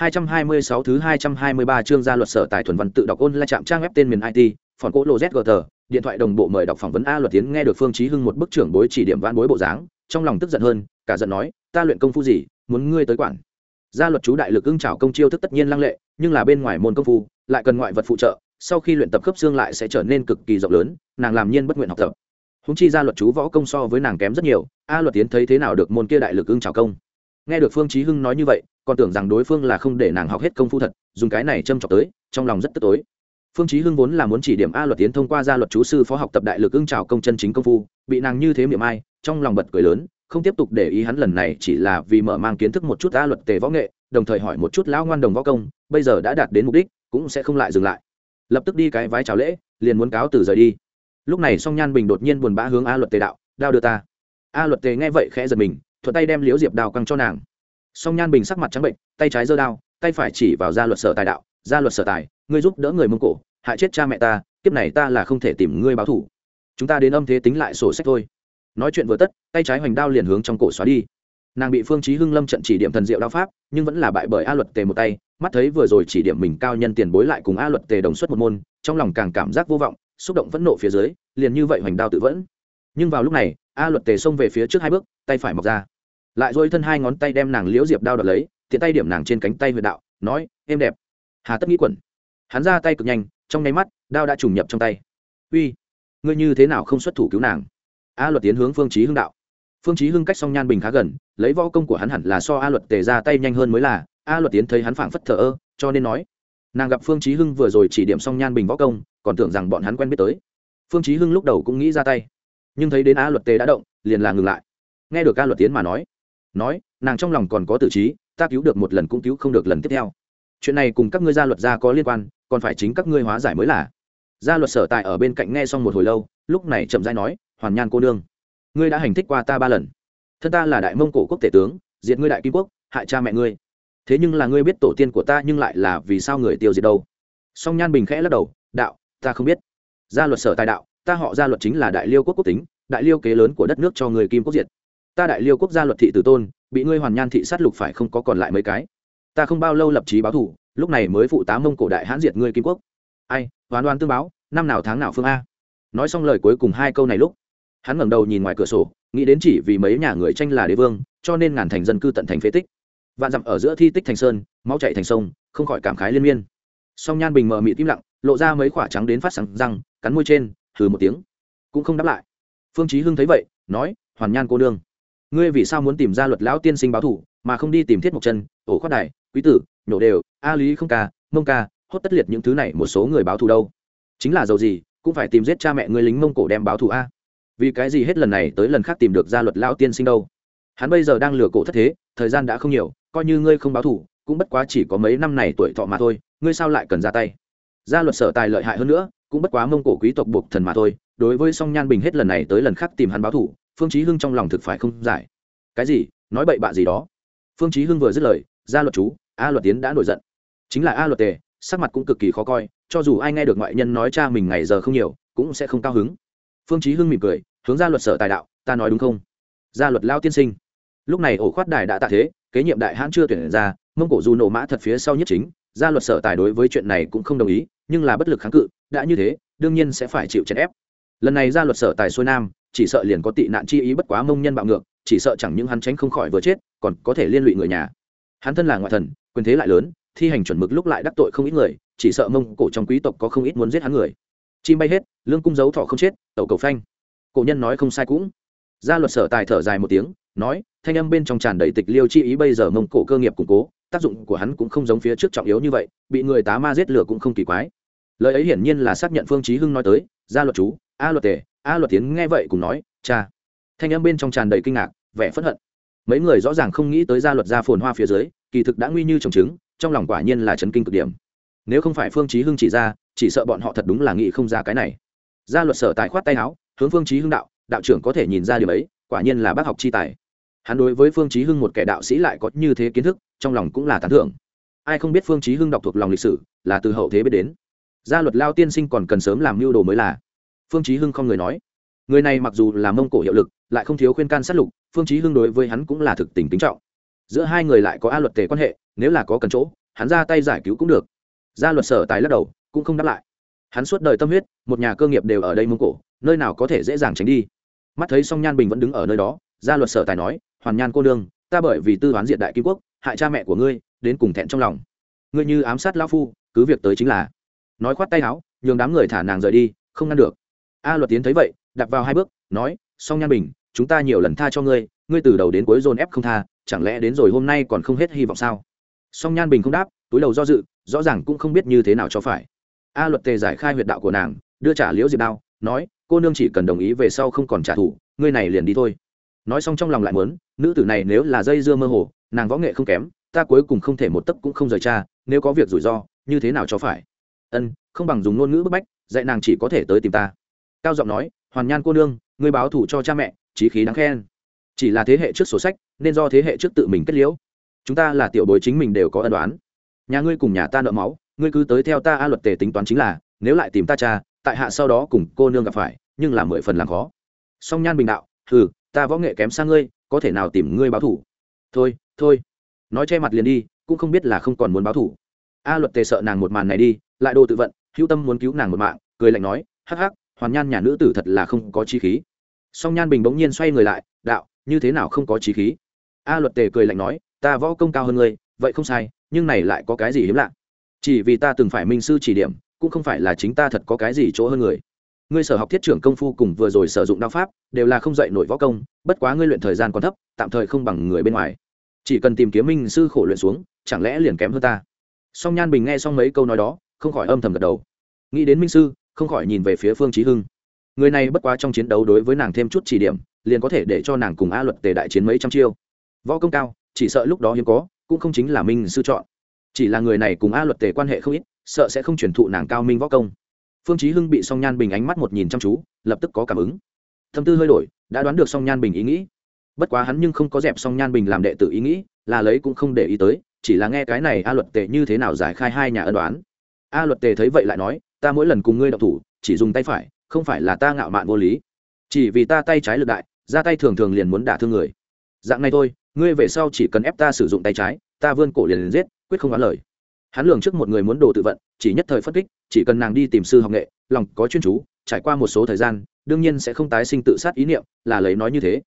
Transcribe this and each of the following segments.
226 thứ 223 chương gia luật sở tài thuần văn tự đọc ôn là chạm trang web tên miền IT, phòn cỗ lô ZGT, điện thoại đồng bộ mời đọc phỏng vấn A luật tiến nghe được Phương Chí Hưng một bức trưởng bối chỉ điểm vãn bối bộ dáng, trong lòng tức giận hơn, cả giận nói, ta luyện công phu gì, muốn ngươi tới quản. Gia luật chú đại lực ưng trảo công chiêu thức tất nhiên lăng lệ, nhưng là bên ngoài môn công phu, lại cần ngoại vật phụ trợ, sau khi luyện tập khớp xương lại sẽ trở nên cực kỳ rộng lớn, nàng làm nhiên bất nguyện học tập. Húng chi gia luật chú võ công so với nàng kém rất nhiều, A luật tiến thấy thế nào được môn kia đại lực ưng trảo công. Nghe được Phương Chí Hưng nói như vậy, còn tưởng rằng đối phương là không để nàng học hết công phu thật, dùng cái này châm chọc tới, trong lòng rất tức tối. Phương chí hưng vốn là muốn chỉ điểm a luật tiến thông qua gia luật chú sư phó học tập đại lực ưng trào công chân chính công phu, bị nàng như thế miệng ai, trong lòng bật cười lớn, không tiếp tục để ý hắn lần này chỉ là vì mở mang kiến thức một chút a luật tề võ nghệ, đồng thời hỏi một chút lão ngoan đồng võ công, bây giờ đã đạt đến mục đích, cũng sẽ không lại dừng lại. Lập tức đi cái vái chào lễ, liền muốn cáo từ rời đi. Lúc này song nhan bình đột nhiên buồn bã hướng a luật tề đạo, đao đưa ta. A luật tề nghe vậy khẽ giật mình, thuận tay đem liễu diệp đào căng cho nàng song nhan bình sắc mặt trắng bệnh, tay trái giơ đao, tay phải chỉ vào gia luật sở tài đạo, gia luật sở tài, ngươi giúp đỡ người mông cổ, hại chết cha mẹ ta, kiếp này ta là không thể tìm ngươi báo thủ chúng ta đến âm thế tính lại sổ sách thôi. Nói chuyện vừa tất, tay trái hoành đao liền hướng trong cổ xóa đi. Nàng bị phương chí hưng lâm trận chỉ điểm thần diệu đao pháp, nhưng vẫn là bại bởi a luật tề một tay, mắt thấy vừa rồi chỉ điểm mình cao nhân tiền bối lại cùng a luật tề đồng xuất một môn, trong lòng càng cảm giác vô vọng, xúc động phẫn nộ phía dưới, liền như vậy hoành đao tự vẫn. Nhưng vào lúc này, a luật tề xông về phía trước hai bước, tay phải mọc ra lại dôi thân hai ngón tay đem nàng liễu diệp đao đợt lấy, tiện tay điểm nàng trên cánh tay huyệt đạo, nói êm đẹp. Hà tất nghĩ quẩn. Hắn ra tay cực nhanh, trong nháy mắt, đao đã trùng nhập trong tay. Uy, ngươi như thế nào không xuất thủ cứu nàng? A luật tiến hướng phương chí hưng đạo. Phương chí hưng cách song nhan bình khá gần, lấy võ công của hắn hẳn là so a luật tề ra tay nhanh hơn mới là, a luật tiến thấy hắn phảng phất thờ ơ, cho nên nói. Nàng gặp phương chí hưng vừa rồi chỉ điểm song nhan bình võ công, còn tưởng rằng bọn hắn quen biết tới. Phương chí hưng lúc đầu cũng nghĩ ra tay, nhưng thấy đến a luật tề đã động, liền là ngừng lại. Nghe được a luật tiến mà nói nói, nàng trong lòng còn có tự trí, ta cứu được một lần cũng cứu không được lần tiếp theo. Chuyện này cùng các ngươi gia luật gia có liên quan, còn phải chính các ngươi hóa giải mới là. Gia luật sở tại ở bên cạnh nghe xong một hồi lâu, lúc này chậm rãi nói, hoàn nhan cô nương, ngươi đã hành thích qua ta ba lần. Thân ta là đại mông cổ quốc tể tướng, diệt ngươi đại kim quốc, hại cha mẹ ngươi. Thế nhưng là ngươi biết tổ tiên của ta nhưng lại là vì sao người tiêu diệt đâu? Song nhan bình khẽ lắc đầu, đạo, ta không biết. Gia luật sở tài đạo, ta họ gia luật chính là đại liêu quốc quốc tính, đại liêu kế lớn của đất nước cho người kim quốc diệt ta đại liêu quốc gia luật thị tử tôn, bị ngươi hoàn nhan thị sát lục phải không có còn lại mấy cái? Ta không bao lâu lập trí báo thủ, lúc này mới phụ tá mông cổ đại hãn diệt ngươi kim quốc. Ai hoàn đoán tương báo, năm nào tháng nào phương a? Nói xong lời cuối cùng hai câu này lúc, hắn ngẩng đầu nhìn ngoài cửa sổ, nghĩ đến chỉ vì mấy nhà người tranh là đế vương, cho nên ngàn thành dân cư tận thành phế tích. Vạn dặm ở giữa thi tích thành sơn, máu chạy thành sông, không khỏi cảm khái liên miên. Song nhan bình mờ mị tim lặng, lộ ra mấy quả trắng đến phát sáng răng, cắn môi trên thử một tiếng. Cũng không đáp lại. Phương chí hưng thấy vậy, nói, hoàn nhan cô nương ngươi vì sao muốn tìm ra luật lão tiên sinh báo thủ, mà không đi tìm thiết mộc chân ổ khoát đại quý tử, nhổ đều, a lý không ca, mông ca, hốt tất liệt những thứ này một số người báo thù đâu. Chính là dầu gì, cũng phải tìm giết cha mẹ người lính mông cổ đem báo thù a. Vì cái gì hết lần này tới lần khác tìm được ra luật lão tiên sinh đâu? Hắn bây giờ đang lừa cổ thất thế, thời gian đã không nhiều, coi như ngươi không báo thù, cũng bất quá chỉ có mấy năm này tuổi thọ mà thôi, ngươi sao lại cần ra tay? Gia luật sở tài lợi hại hơn nữa, cũng bất quá mông cổ quý tộc buộc thần mà thôi, đối với song nhan bình hết lần này tới lần khác tìm hắn báo thù phương chí hưng trong lòng thực phải không giải. Cái gì? Nói bậy bạ gì đó? Phương chí hưng vừa dứt lời gia luật chú, a luật tiến đã nổi giận. Chính là a luật tề, sắc mặt cũng cực kỳ khó coi, cho dù ai nghe được ngoại nhân nói cha mình ngày giờ không nhiều, cũng sẽ không cao hứng. Phương chí hưng mỉm cười, hướng gia luật sở tài đạo, ta nói đúng không? Gia luật lao tiên sinh. Lúc này ổ khoát đài đã tạ thế, kế nhiệm đại hãn chưa tuyển ra, mông cổ dù nổ mã thật phía sau nhất chính gia luật sở tài đối với chuyện này cũng không đồng ý, nhưng là bất lực kháng cự, đã như thế, đương nhiên sẽ phải chịu chèn ép. Lần này gia luật sở tài xuôi nam chỉ sợ liền có tị nạn chi ý bất quá mông nhân bạo ngược, chỉ sợ chẳng những hắn tránh không khỏi vừa chết, còn có thể liên lụy người nhà. Hắn thân là ngoại thần, quyền thế lại lớn, thi hành chuẩn mực lúc lại đắc tội không ít người, chỉ sợ mông cổ trong quý tộc có không ít muốn giết hắn người. Chim bay hết, lương cung giấu thọ không chết, tẩu cầu phanh. Cổ nhân nói không sai cũng. Gia luật sở tài thở dài một tiếng, nói, thanh âm bên trong tràn đầy tịch liêu chi ý bây giờ mông cổ cơ nghiệp củng cố, tác dụng của hắn cũng không giống phía trước trọng yếu như vậy, bị người tá ma giết lửa cũng không kỳ quái. Lời ấy hiển nhiên là xác nhận phương chí hưng nói tới, gia luật chú, a luật tề a luật tiến nghe vậy cùng nói, cha. Thanh âm bên trong tràn đầy kinh ngạc, vẻ phẫn hận. Mấy người rõ ràng không nghĩ tới gia luật gia phồn hoa phía dưới, kỳ thực đã nguy như trồng trứng, trong lòng quả nhiên là chấn kinh cực điểm. Nếu không phải phương chí hưng chỉ ra, chỉ sợ bọn họ thật đúng là nghĩ không ra cái này. Gia luật sở tài khoát tay áo, hướng phương chí hưng đạo đạo trưởng có thể nhìn ra điều ấy, quả nhiên là bác học chi tài. Hắn đối với phương chí hưng một kẻ đạo sĩ lại có như thế kiến thức, trong lòng cũng là tán thưởng. Ai không biết phương chí hưng đọc thuộc lòng lịch sử, là từ hậu thế biết đến. Gia luật lao tiên sinh còn cần sớm làm mưu đồ mới là phương chí hưng không người nói. Người này mặc dù là mông cổ hiệu lực, lại không thiếu khuyên can sát lục, phương chí hưng đối với hắn cũng là thực tình kính trọng. Giữa hai người lại có a luật tề quan hệ, nếu là có cần chỗ, hắn ra tay giải cứu cũng được. Gia luật sở tài lắc đầu, cũng không đáp lại. Hắn suốt đời tâm huyết, một nhà cơ nghiệp đều ở đây mông cổ, nơi nào có thể dễ dàng tránh đi. Mắt thấy song nhan bình vẫn đứng ở nơi đó, gia luật sở tài nói, hoàn nhan cô đương ta bởi vì tư toán diện đại kim quốc, hại cha mẹ của ngươi, đến cùng thẹn trong lòng. Ngươi như ám sát lão phu, cứ việc tới chính là. Nói khoát tay áo, nhường đám người thả nàng rời đi, không ngăn được a luật tiến thấy vậy đặt vào hai bước, nói, song nhan bình, chúng ta nhiều lần tha cho ngươi ngươi từ đầu đến cuối dồn ép không tha, chẳng lẽ đến rồi hôm nay còn không hết hy vọng sao? Song nhan bình không đáp, túi đầu do dự, rõ ràng cũng không biết như thế nào cho phải. A luật tề giải khai huyệt đạo của nàng, đưa trả liễu diệp đao, nói, cô nương chỉ cần đồng ý về sau không còn trả thù, ngươi này liền đi thôi. Nói xong trong lòng lại muốn, nữ tử này nếu là dây dưa mơ hồ, nàng võ nghệ không kém, ta cuối cùng không thể một tấc cũng không rời cha, nếu có việc rủi ro, như thế nào cho phải? Ân, không bằng dùng ngôn ngữ bức bách, dạy nàng chỉ có thể tới tìm ta cao giọng nói, hoàn nhan cô nương, ngươi báo thủ cho cha mẹ trí khí đáng khen. Chỉ là thế hệ trước sổ sách, nên do thế hệ trước tự mình kết liễu. Chúng ta là tiểu bối chính mình đều có ân đoán nhà ngươi cùng nhà ta nợ máu, ngươi cứ tới theo ta a luật tề tính toán chính là, nếu lại tìm ta cha, tại hạ sau đó cùng cô nương gặp phải, nhưng là mười phần làm khó. Song nhan bình đạo, hừ, ta võ nghệ kém sang ngươi, có thể nào tìm ngươi báo thủ thôi thôi. Nói che mặt liền đi, cũng không biết là không còn muốn báo thủ a luật tề sợ nàng một màn này đi, lại đồ tự vận, hữu tâm muốn cứu nàng một mạng, cười lạnh nói, hắc hắc hoàn nhan nhà nữ tử thật là không có chí khí. Song nhan bình bỗng nhiên xoay người lại, đạo, như thế nào không có chí khí? A luật tề cười lạnh nói, ta võ công cao hơn ngươi, vậy không sai, nhưng này lại có cái gì hiếm lạ? Chỉ vì ta từng phải minh sư chỉ điểm, cũng không phải là chính ta thật có cái gì chỗ hơn người. Ngươi sở học thiết trưởng công phu cùng vừa rồi sử dụng đao pháp, đều là không dạy nổi võ công, bất quá ngươi luyện thời gian còn thấp, tạm thời không bằng người bên ngoài. Chỉ cần tìm kiếm minh sư khổ luyện xuống, chẳng lẽ liền kém hơn ta? Song nhan bình nghe xong mấy câu nói đó, không khỏi âm thầm gật đầu. Nghĩ đến minh sư không khỏi nhìn về phía phương trí hưng. Người này bất quá trong chiến đấu đối với nàng thêm chút chỉ điểm, liền có thể để cho nàng cùng a luật tề đại chiến mấy trăm chiêu. Võ công cao, chỉ sợ lúc đó hiếm có, cũng không chính là minh sư chọn. Chỉ là người này cùng a luật tề quan hệ không ít, sợ sẽ không chuyển thụ nàng cao minh võ công. Phương chí hưng bị song nhan bình ánh mắt một nhìn chăm chú, lập tức có cảm ứng. Thâm tư hơi đổi, đã đoán được song nhan bình ý nghĩ. Bất quá hắn nhưng không có dẹp song nhan bình làm đệ tử ý nghĩ, là lấy cũng không để ý tới, chỉ là nghe cái này a luật tề như thế nào giải khai hai nhà ân đoán. A luật tề thấy vậy lại nói ta mỗi lần cùng ngươi đọc thủ chỉ dùng tay phải không phải là ta ngạo mạn vô lý. Chỉ vì ta tay trái lực đại ra tay thường thường liền muốn đả thương người. Dạng này thôi ngươi về sau chỉ cần ép ta sử dụng tay trái ta vươn cổ liền, liền giết quyết không nói lời. Hắn lường trước một người muốn đồ tự vận chỉ nhất thời phất kích chỉ cần nàng đi tìm sư học nghệ lòng có chuyên chú trải qua một số thời gian đương nhiên sẽ không tái sinh tự sát ý niệm là lấy nói như thế.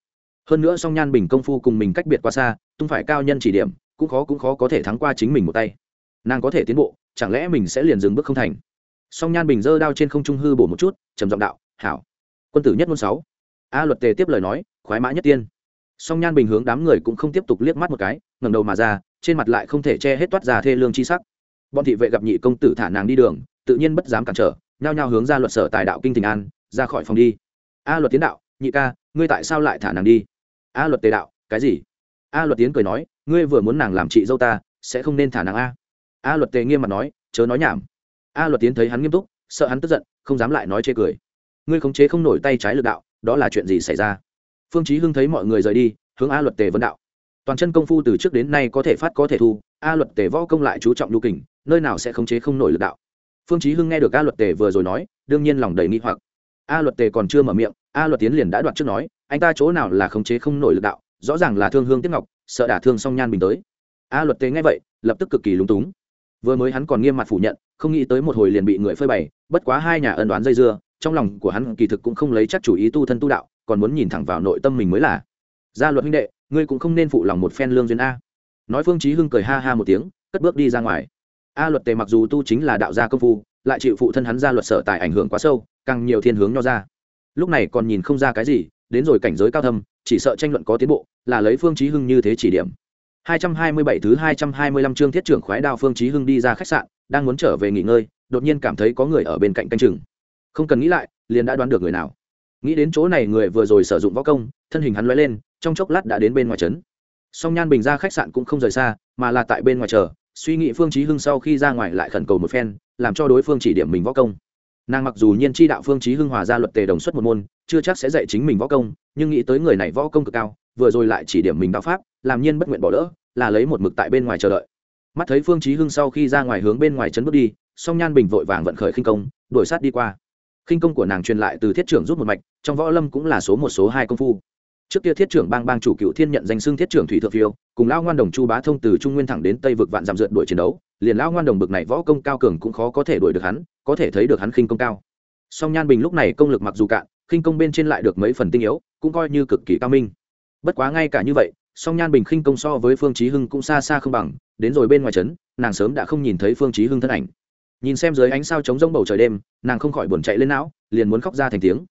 Hơn nữa song nhan bình công phu cùng mình cách biệt quá xa tung phải cao nhân chỉ điểm cũng khó cũng khó có thể thắng qua chính mình một tay. Nàng có thể tiến bộ chẳng lẽ mình sẽ liền dừng bước không thành? Song nhan bình dơ đao trên không trung hư bổ một chút, trầm giọng đạo, hảo. Quân tử nhất môn sáu. A luật tề tiếp lời nói, khoái mã nhất tiên. Song nhan bình hướng đám người cũng không tiếp tục liếc mắt một cái, ngẩng đầu mà ra, trên mặt lại không thể che hết toát ra thê lương chi sắc. Bọn thị vệ gặp nhị công tử thả nàng đi đường, tự nhiên bất dám cản trở, nhao nhao hướng ra luật sở tài đạo kinh tình an, ra khỏi phòng đi. A luật tiến đạo, nhị ca, ngươi tại sao lại thả nàng đi? A luật tề đạo, cái gì? A luật tiến cười nói, ngươi vừa muốn nàng làm chị dâu ta, sẽ không nên thả nàng a. A luật tề nghiêm mặt nói, chớ nói nhảm a luật tiến thấy hắn nghiêm túc, sợ hắn tức giận, không dám lại nói chê cười. Ngươi khống chế không nổi tay trái lực đạo, đó là chuyện gì xảy ra? Phương chí hưng thấy mọi người rời đi, hướng a luật tề vấn đạo. Toàn chân công phu từ trước đến nay có thể phát có thể thu, a luật tề võ công lại chú trọng lưu kình, nơi nào sẽ khống chế không nổi lực đạo? Phương chí hưng nghe được a luật tề vừa rồi nói, đương nhiên lòng đầy nghi hoặc. A luật tề còn chưa mở miệng, a luật tiến liền đã đoạt trước nói, anh ta chỗ nào là khống chế không nổi lực đạo? Rõ ràng là thương hương tiếc ngọc, sợ đả thương song nhan bình tới. A luật tề nghe vậy, lập tức cực kỳ lúng túng vừa mới hắn còn nghiêm mặt phủ nhận, không nghĩ tới một hồi liền bị người phơi bày, bất quá hai nhà ân đoán dây dưa, trong lòng của hắn kỳ thực cũng không lấy chắc chủ ý tu thân tu đạo, còn muốn nhìn thẳng vào nội tâm mình mới là. Gia luật huynh đệ, ngươi cũng không nên phụ lòng một phen lương duyên a. Nói phương chí hưng cười ha ha một tiếng, cất bước đi ra ngoài. A luật tề mặc dù tu chính là đạo gia công phu, lại chịu phụ thân hắn gia luật sở tài ảnh hưởng quá sâu, càng nhiều thiên hướng nho ra. Lúc này còn nhìn không ra cái gì, đến rồi cảnh giới cao thâm, chỉ sợ tranh luận có tiến bộ, là lấy phương chí hưng như thế chỉ điểm. 227 thứ 225 chương thiết trưởng khoái đao phương chí hưng đi ra khách sạn, đang muốn trở về nghỉ ngơi, đột nhiên cảm thấy có người ở bên cạnh canh chừng. Không cần nghĩ lại, liền đã đoán được người nào. Nghĩ đến chỗ này người vừa rồi sử dụng võ công, thân hình hắn lóe lên, trong chốc lát đã đến bên ngoài trấn. Song nhan bình ra khách sạn cũng không rời xa, mà là tại bên ngoài chờ, suy nghĩ phương chí hưng sau khi ra ngoài lại khẩn cầu một phen, làm cho đối phương chỉ điểm mình võ công. Nàng mặc dù nhiên chi đạo phương chí hưng hòa ra luật tề đồng xuất một môn, chưa chắc sẽ dạy chính mình võ công, nhưng nghĩ tới người này võ công cực cao, vừa rồi lại chỉ điểm mình đạo pháp làm nhiên bất nguyện bỏ lỡ, là lấy một mực tại bên ngoài chờ đợi. Mắt thấy phương chí hưng sau khi ra ngoài hướng bên ngoài chấn bước đi, song nhan bình vội vàng vận khởi khinh công, đuổi sát đi qua. Khinh công của nàng truyền lại từ thiết trưởng rút một mạch, trong võ lâm cũng là số một, số hai công phu. Trước kia thiết trưởng bang bang chủ cựu thiên nhận danh xưng thiết trưởng thủy thượng phiêu, cùng lao ngoan đồng chu bá thông từ trung nguyên thẳng đến tây vực vạn giảm dượt đuổi chiến đấu, liền lão ngoan đồng bực này võ công cao cường cũng khó có thể đuổi được hắn, có thể thấy được hắn khinh công cao. Song nhan bình lúc này công lực mặc dù cạn, khinh công bên trên lại được mấy phần tinh yếu, cũng coi như cực kỳ cao minh. Bất quá ngay cả như vậy song nhan bình khinh công so với phương chí hưng cũng xa xa không bằng, đến rồi bên ngoài trấn, nàng sớm đã không nhìn thấy phương chí hưng thân ảnh. Nhìn xem dưới ánh sao trống rông bầu trời đêm, nàng không khỏi buồn chạy lên não, liền muốn khóc ra thành tiếng.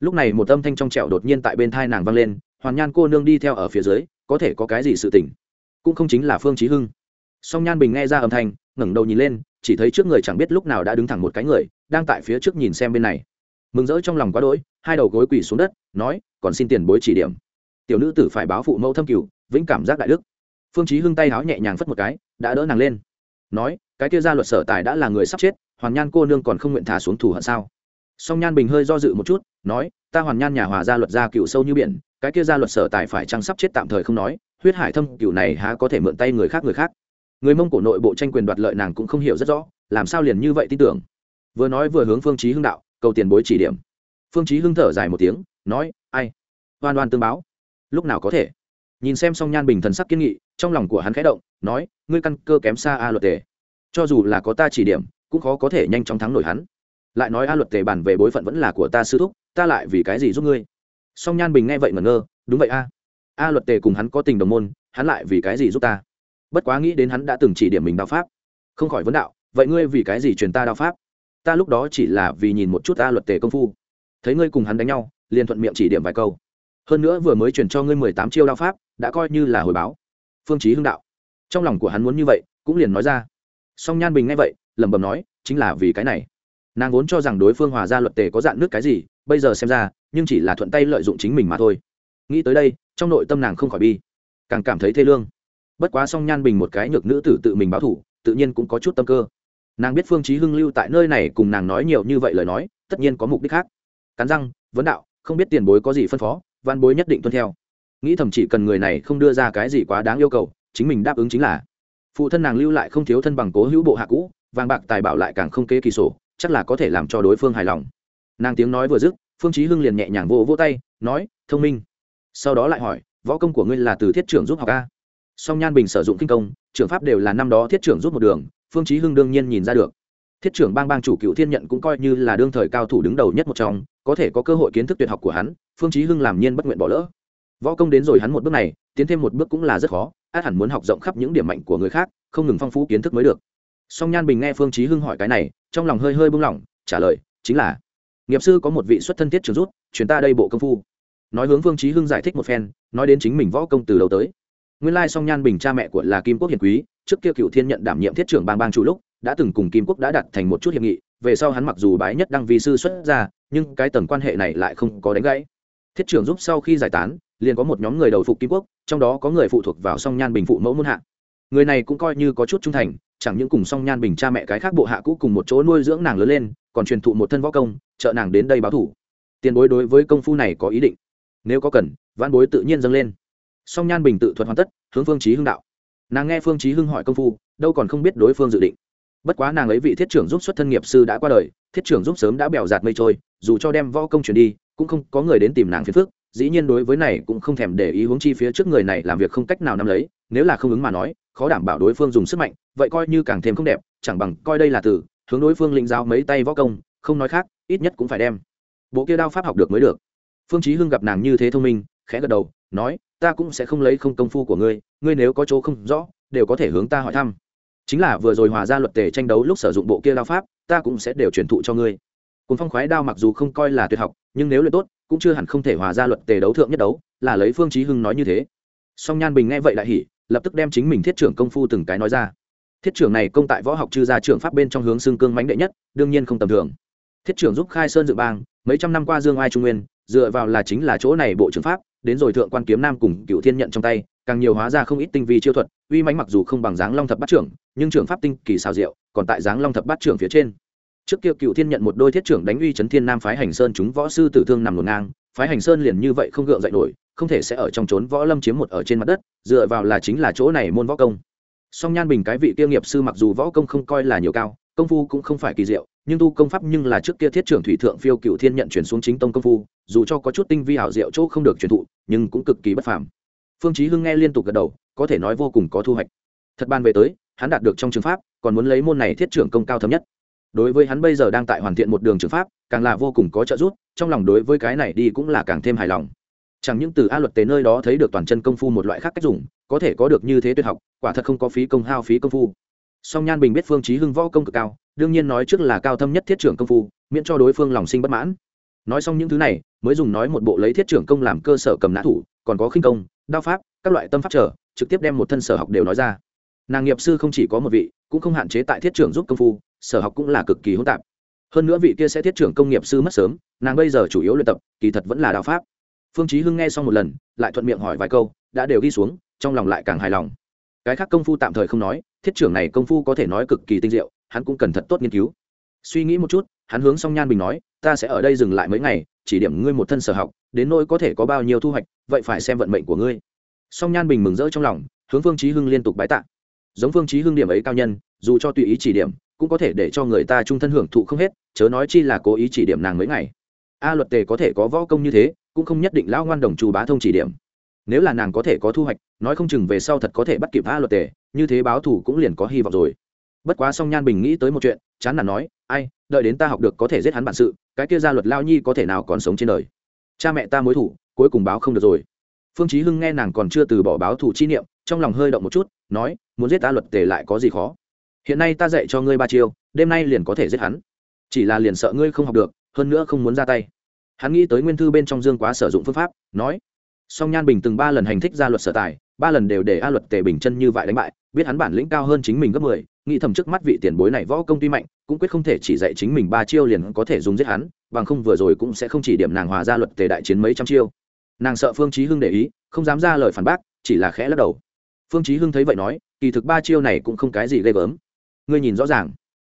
Lúc này một âm thanh trong trẻo đột nhiên tại bên thai nàng vang lên, hoàn nhan cô nương đi theo ở phía dưới, có thể có cái gì sự tình? Cũng không chính là phương chí hưng. Song nhan bình nghe ra âm thanh, ngẩng đầu nhìn lên, chỉ thấy trước người chẳng biết lúc nào đã đứng thẳng một cái người, đang tại phía trước nhìn xem bên này. Mừng rỡ trong lòng quá đỗi, hai đầu gối quỳ xuống đất, nói, còn xin tiền bối chỉ điểm. Tiểu nữ tử phải báo phụ mẫu thâm cửu vĩnh cảm giác đại đức. Phương chí hưng tay háo nhẹ nhàng phất một cái, đã đỡ nàng lên. Nói, cái kia gia luật sở tài đã là người sắp chết hoàn nhan cô nương còn không nguyện thả xuống thủ hận sao? Song nhan bình hơi do dự một chút, nói, ta hoàn nhan nhà hòa gia luật gia cựu sâu như biển, cái kia gia luật sở tài phải chăng sắp chết tạm thời không nói, huyết hải thâm cựu này há có thể mượn tay người khác người khác. Người mông cổ nội bộ tranh quyền đoạt lợi nàng cũng không hiểu rất rõ, làm sao liền như vậy tin tưởng? Vừa nói vừa hướng phương chí hưng đạo, cầu tiền bối chỉ điểm. Phương chí hưng thở dài một tiếng, nói, ai? Oan oan tương báo. Lúc nào có thể? Nhìn xem song nhan bình thần sắc kiên nghị, trong lòng của hắn khẽ động, nói, ngươi căn cơ kém xa a luật tề. Cho dù là có ta chỉ điểm, cũng khó có thể nhanh chóng thắng nổi hắn. Lại nói a luật tề bản về bối phận vẫn là của ta sư thúc, ta lại vì cái gì giúp ngươi? Song nhan bình nghe vậy ngẩn ngơ, đúng vậy a. A luật tề cùng hắn có tình đồng môn, hắn lại vì cái gì giúp ta? Bất quá nghĩ đến hắn đã từng chỉ điểm mình đạo pháp, không khỏi vấn đạo, vậy ngươi vì cái gì truyền ta đạo pháp? Ta lúc đó chỉ là vì nhìn một chút a luật tề công phu. Thấy ngươi cùng hắn đánh nhau, liền thuận miệng chỉ điểm vài câu. Hơn nữa vừa mới truyền cho ngươi mười tám chiêu đạo pháp đã coi như là hồi báo. Phương chí hưng đạo. Trong lòng của hắn muốn như vậy, cũng liền nói ra. Song nhan bình nghe vậy, lẩm bẩm nói, chính là vì cái này. Nàng vốn cho rằng đối phương hòa ra luật tề có dạng nước cái gì, bây giờ xem ra, nhưng chỉ là thuận tay lợi dụng chính mình mà thôi. Nghĩ tới đây, trong nội tâm nàng không khỏi bi. Càng cảm thấy thê lương. Bất quá song nhan bình một cái nhược nữ tử tự mình báo thủ, tự nhiên cũng có chút tâm cơ. Nàng biết phương chí hưng lưu tại nơi này cùng nàng nói nhiều như vậy lời nói, tất nhiên có mục đích khác. Cắn răng, vấn đạo, không biết tiền bối có gì phân phó, văn bối nhất định tuân theo nghĩ thầm chỉ cần người này không đưa ra cái gì quá đáng yêu cầu, chính mình đáp ứng chính là. Phụ thân nàng lưu lại không thiếu thân bằng cố hữu bộ hạ cũ, vàng bạc tài bảo lại càng không kế kỳ sổ, chắc là có thể làm cho đối phương hài lòng. Nàng tiếng nói vừa dứt, phương chí hưng liền nhẹ nhàng vỗ vỗ tay, nói, thông minh. Sau đó lại hỏi, võ công của ngươi là từ thiết trưởng giúp học a? Song nhan bình sử dụng kinh công, trưởng pháp đều là năm đó thiết trưởng giúp một đường, phương chí hưng đương nhiên nhìn ra được. Thiết trưởng bang bang chủ cựu thiên nhận cũng coi như là đương thời cao thủ đứng đầu nhất một trong, có thể có cơ hội kiến thức tuyệt học của hắn, phương chí hưng làm nhiên bất nguyện bỏ lỡ võ công đến rồi hắn một bước này, tiến thêm một bước cũng là rất khó, át hẳn muốn học rộng khắp những điểm mạnh của người khác, không ngừng phong phú kiến thức mới được. Song nhan bình nghe phương chí hưng hỏi cái này, trong lòng hơi hơi buông lỏng trả lời, chính là, nghiệp sư có một vị xuất thân thiết trưởng rút truyền ta đây bộ công phu. Nói hướng phương chí hưng giải thích một phen, nói đến chính mình võ công từ đầu tới. Nguyên lai song nhan bình cha mẹ của là kim quốc hiền quý, trước kia cựu thiên nhận đảm nhiệm thiết trưởng bang bang chủ lúc, đã từng cùng kim quốc đã đặt thành một chút hiệp nghị, về sau hắn mặc dù bái nhất đăng vi sư xuất ra nhưng cái tầng quan hệ này lại không có đánh gãy. Thiết trưởng giúp sau khi giải tán liền có một nhóm người đầu phục kim quốc, trong đó có người phụ thuộc vào song nhan bình phụ mẫu muôn hạ. Người này cũng coi như có chút trung thành, chẳng những cùng song nhan bình cha mẹ cái khác bộ hạ cũ cùng một chỗ nuôi dưỡng nàng lớn lên, còn truyền thụ một thân võ công, trợ nàng đến đây báo thủ. Tiền bối đối với công phu này có ý định? Nếu có cần văn bối tự nhiên dâng lên. Song nhan bình tự thuật hoàn tất, hướng phương chí hưng đạo. Nàng nghe phương chí hưng hỏi công phu, đâu còn không biết đối phương dự định. Bất quá nàng ấy vị thiết trưởng giúp xuất thân nghiệp sư đã qua đời, thiết trưởng giúp sớm đã bèo giạt mây trôi, dù cho đem võ công truyền đi, cũng không có người đến tìm nàng phiền phức dĩ nhiên đối với này cũng không thèm để ý hướng chi phía trước người này làm việc không cách nào nắm lấy, nếu là không ứng mà nói, khó đảm bảo đối phương dùng sức mạnh, vậy coi như càng thêm không đẹp, chẳng bằng coi đây là từ, hướng đối phương lĩnh giáo mấy tay võ công, không nói khác, ít nhất cũng phải đem bộ kia đao pháp học được mới được. Phương chí hưng gặp nàng như thế thông minh, khẽ gật đầu, nói, ta cũng sẽ không lấy không công phu của ngươi ngươi nếu có chỗ không rõ, đều có thể hướng ta hỏi thăm. Chính là vừa rồi hòa ra luật tề tranh đấu lúc sử dụng bộ kia đao pháp, ta cũng sẽ đều truyền thụ cho ngươi cùng phong khoái đao mặc dù không coi là tuyệt học, nhưng nếu luyện tốt, cũng chưa hẳn không thể hòa ra luật tề đấu thượng nhất đấu, là lấy phương chí hưng nói như thế. Song nhan bình nghe vậy lại hỉ, lập tức đem chính mình thiết trưởng công phu từng cái nói ra. Thiết trưởng này công tại võ học chư gia trưởng pháp bên trong hướng xương cương mãnh đệ nhất, đương nhiên không tầm thường. Thiết trưởng giúp khai sơn dự bang, mấy trăm năm qua dương ai trung nguyên, dựa vào là chính là chỗ này bộ trưởng pháp, đến rồi thượng quan kiếm nam cùng cựu thiên nhận trong tay, càng nhiều hóa ra không ít tinh vi chiêu thuật, uy mãnh mặc dù không bằng dáng long thập bát trưởng, nhưng trưởng pháp tinh kỳ xào diệu, còn tại dáng long thập bát trưởng phía trên trước kia cựu thiên nhận một đôi thiết trưởng đánh uy chấn thiên nam phái hành sơn chúng võ sư tử thương nằm ngổn ngang, phái hành sơn liền như vậy không gượng dậy nổi, không thể sẽ ở trong trốn võ lâm chiếm một ở trên mặt đất, dựa vào là chính là chỗ này môn võ công. Song nhan bình cái vị kia nghiệp sư mặc dù võ công không coi là nhiều cao, công phu cũng không phải kỳ diệu, nhưng tu công pháp nhưng là trước kia thiết trưởng thủy thượng phiêu cựu thiên nhận chuyển xuống chính tông công phu, dù cho có chút tinh vi hảo diệu chỗ không được truyền thụ, nhưng cũng cực kỳ bất phàm. Phương chí hưng nghe liên tục gật đầu, có thể nói vô cùng có thu hoạch. Thật ban về tới, hắn đạt được trong trường pháp, còn muốn lấy môn này thiết trưởng công cao thấm nhất đối với hắn bây giờ đang tại hoàn thiện một đường trường pháp, càng là vô cùng có trợ giúp, trong lòng đối với cái này đi cũng là càng thêm hài lòng. Chẳng những từ a luật tế nơi đó thấy được toàn chân công phu một loại khác cách dùng, có thể có được như thế tuyệt học, quả thật không có phí công hao phí công phu. Song nhan bình biết phương chí hưng võ công cực cao, đương nhiên nói trước là cao thâm nhất thiết trưởng công phu, miễn cho đối phương lòng sinh bất mãn. Nói xong những thứ này, mới dùng nói một bộ lấy thiết trưởng công làm cơ sở cầm nã thủ, còn có khinh công, đao pháp, các loại tâm pháp trở, trực tiếp đem một thân sở học đều nói ra. Nàng nghiệp sư không chỉ có một vị, cũng không hạn chế tại thiết trưởng giúp công phu sở học cũng là cực kỳ hỗn tạp. Hơn nữa vị kia sẽ thiết trưởng công nghiệp sư mất sớm, nàng bây giờ chủ yếu luyện tập, kỳ thật vẫn là đạo pháp. Phương chí hưng nghe xong một lần, lại thuận miệng hỏi vài câu, đã đều ghi xuống, trong lòng lại càng hài lòng. Cái khác công phu tạm thời không nói, thiết trưởng này công phu có thể nói cực kỳ tinh diệu, hắn cũng cần thật tốt nghiên cứu. Suy nghĩ một chút, hắn hướng song nhan bình nói, ta sẽ ở đây dừng lại mấy ngày, chỉ điểm ngươi một thân sở học, đến nỗi có thể có bao nhiêu thu hoạch, vậy phải xem vận mệnh của ngươi. Song nhan bình mừng rỡ trong lòng, hướng phương chí hưng liên tục bái tạ. Giống phương chí hưng điểm ấy cao nhân, dù cho tùy ý chỉ điểm cũng có thể để cho người ta trung thân hưởng thụ không hết, chớ nói chi là cố ý chỉ điểm nàng mấy ngày. A luật tề có thể có võ công như thế, cũng không nhất định lão ngoan đồng chu bá thông chỉ điểm. Nếu là nàng có thể có thu hoạch, nói không chừng về sau thật có thể bắt kịp a luật tề, như thế báo thủ cũng liền có hy vọng rồi. Bất quá song nhan bình nghĩ tới một chuyện, chán nản nói, ai, đợi đến ta học được có thể giết hắn bản sự, cái kia gia luật lao nhi có thể nào còn sống trên đời? Cha mẹ ta mối thủ, cuối cùng báo không được rồi. Phương chí hưng nghe nàng còn chưa từ bỏ báo thủ chi niệm, trong lòng hơi động một chút, nói, muốn giết ta luật tề lại có gì khó? Hiện nay ta dạy cho ngươi ba chiêu, đêm nay liền có thể giết hắn. Chỉ là liền sợ ngươi không học được, hơn nữa không muốn ra tay. Hắn nghĩ tới nguyên thư bên trong dương quá sử dụng phương pháp, nói, song nhan bình từng ba lần hành thích ra luật sở tài, ba lần đều để a luật tề bình chân như vậy đánh bại, biết hắn bản lĩnh cao hơn chính mình gấp mười, nghĩ thầm trước mắt vị tiền bối này võ công tuy mạnh, cũng quyết không thể chỉ dạy chính mình ba chiêu liền có thể dùng giết hắn, bằng không vừa rồi cũng sẽ không chỉ điểm nàng hòa ra luật tề đại chiến mấy trăm chiêu. Nàng sợ phương chí hưng để ý, không dám ra lời phản bác, chỉ là khẽ lắc đầu. Phương chí hưng thấy vậy nói, kỳ thực ba chiêu này cũng không cái gì ghê gớm ngươi nhìn rõ ràng.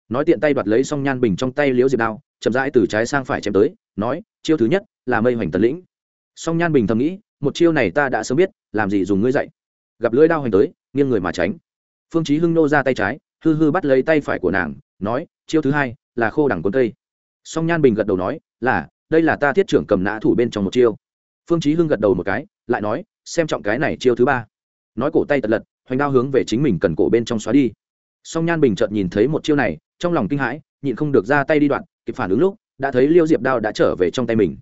Nói tiện tay đoạt lấy song nhan bình trong tay liễu diệp đao, chậm rãi từ trái sang phải chém tới, nói, chiêu thứ nhất là mây hoành tấn lĩnh. Song nhan bình thầm nghĩ, một chiêu này ta đã sớm biết, làm gì dùng ngươi dạy? Gặp lưỡi đao hoành tới, nghiêng người mà tránh. Phương chí hưng nô ra tay trái, hư hư bắt lấy tay phải của nàng, nói, chiêu thứ hai là khô đẳng cuốn cây. Song nhan bình gật đầu nói, là, đây là ta thiết trưởng cầm nã thủ bên trong một chiêu. Phương chí hưng gật đầu một cái, lại nói, xem trọng cái này chiêu thứ ba. Nói cổ tay tật lật, hoành đao hướng về chính mình cần cổ bên trong xóa đi song nhan bình chợt nhìn thấy một chiêu này, trong lòng kinh hãi, nhịn không được ra tay đi đoạn, kịp phản ứng lúc, đã thấy liêu diệp đao đã trở về trong tay mình.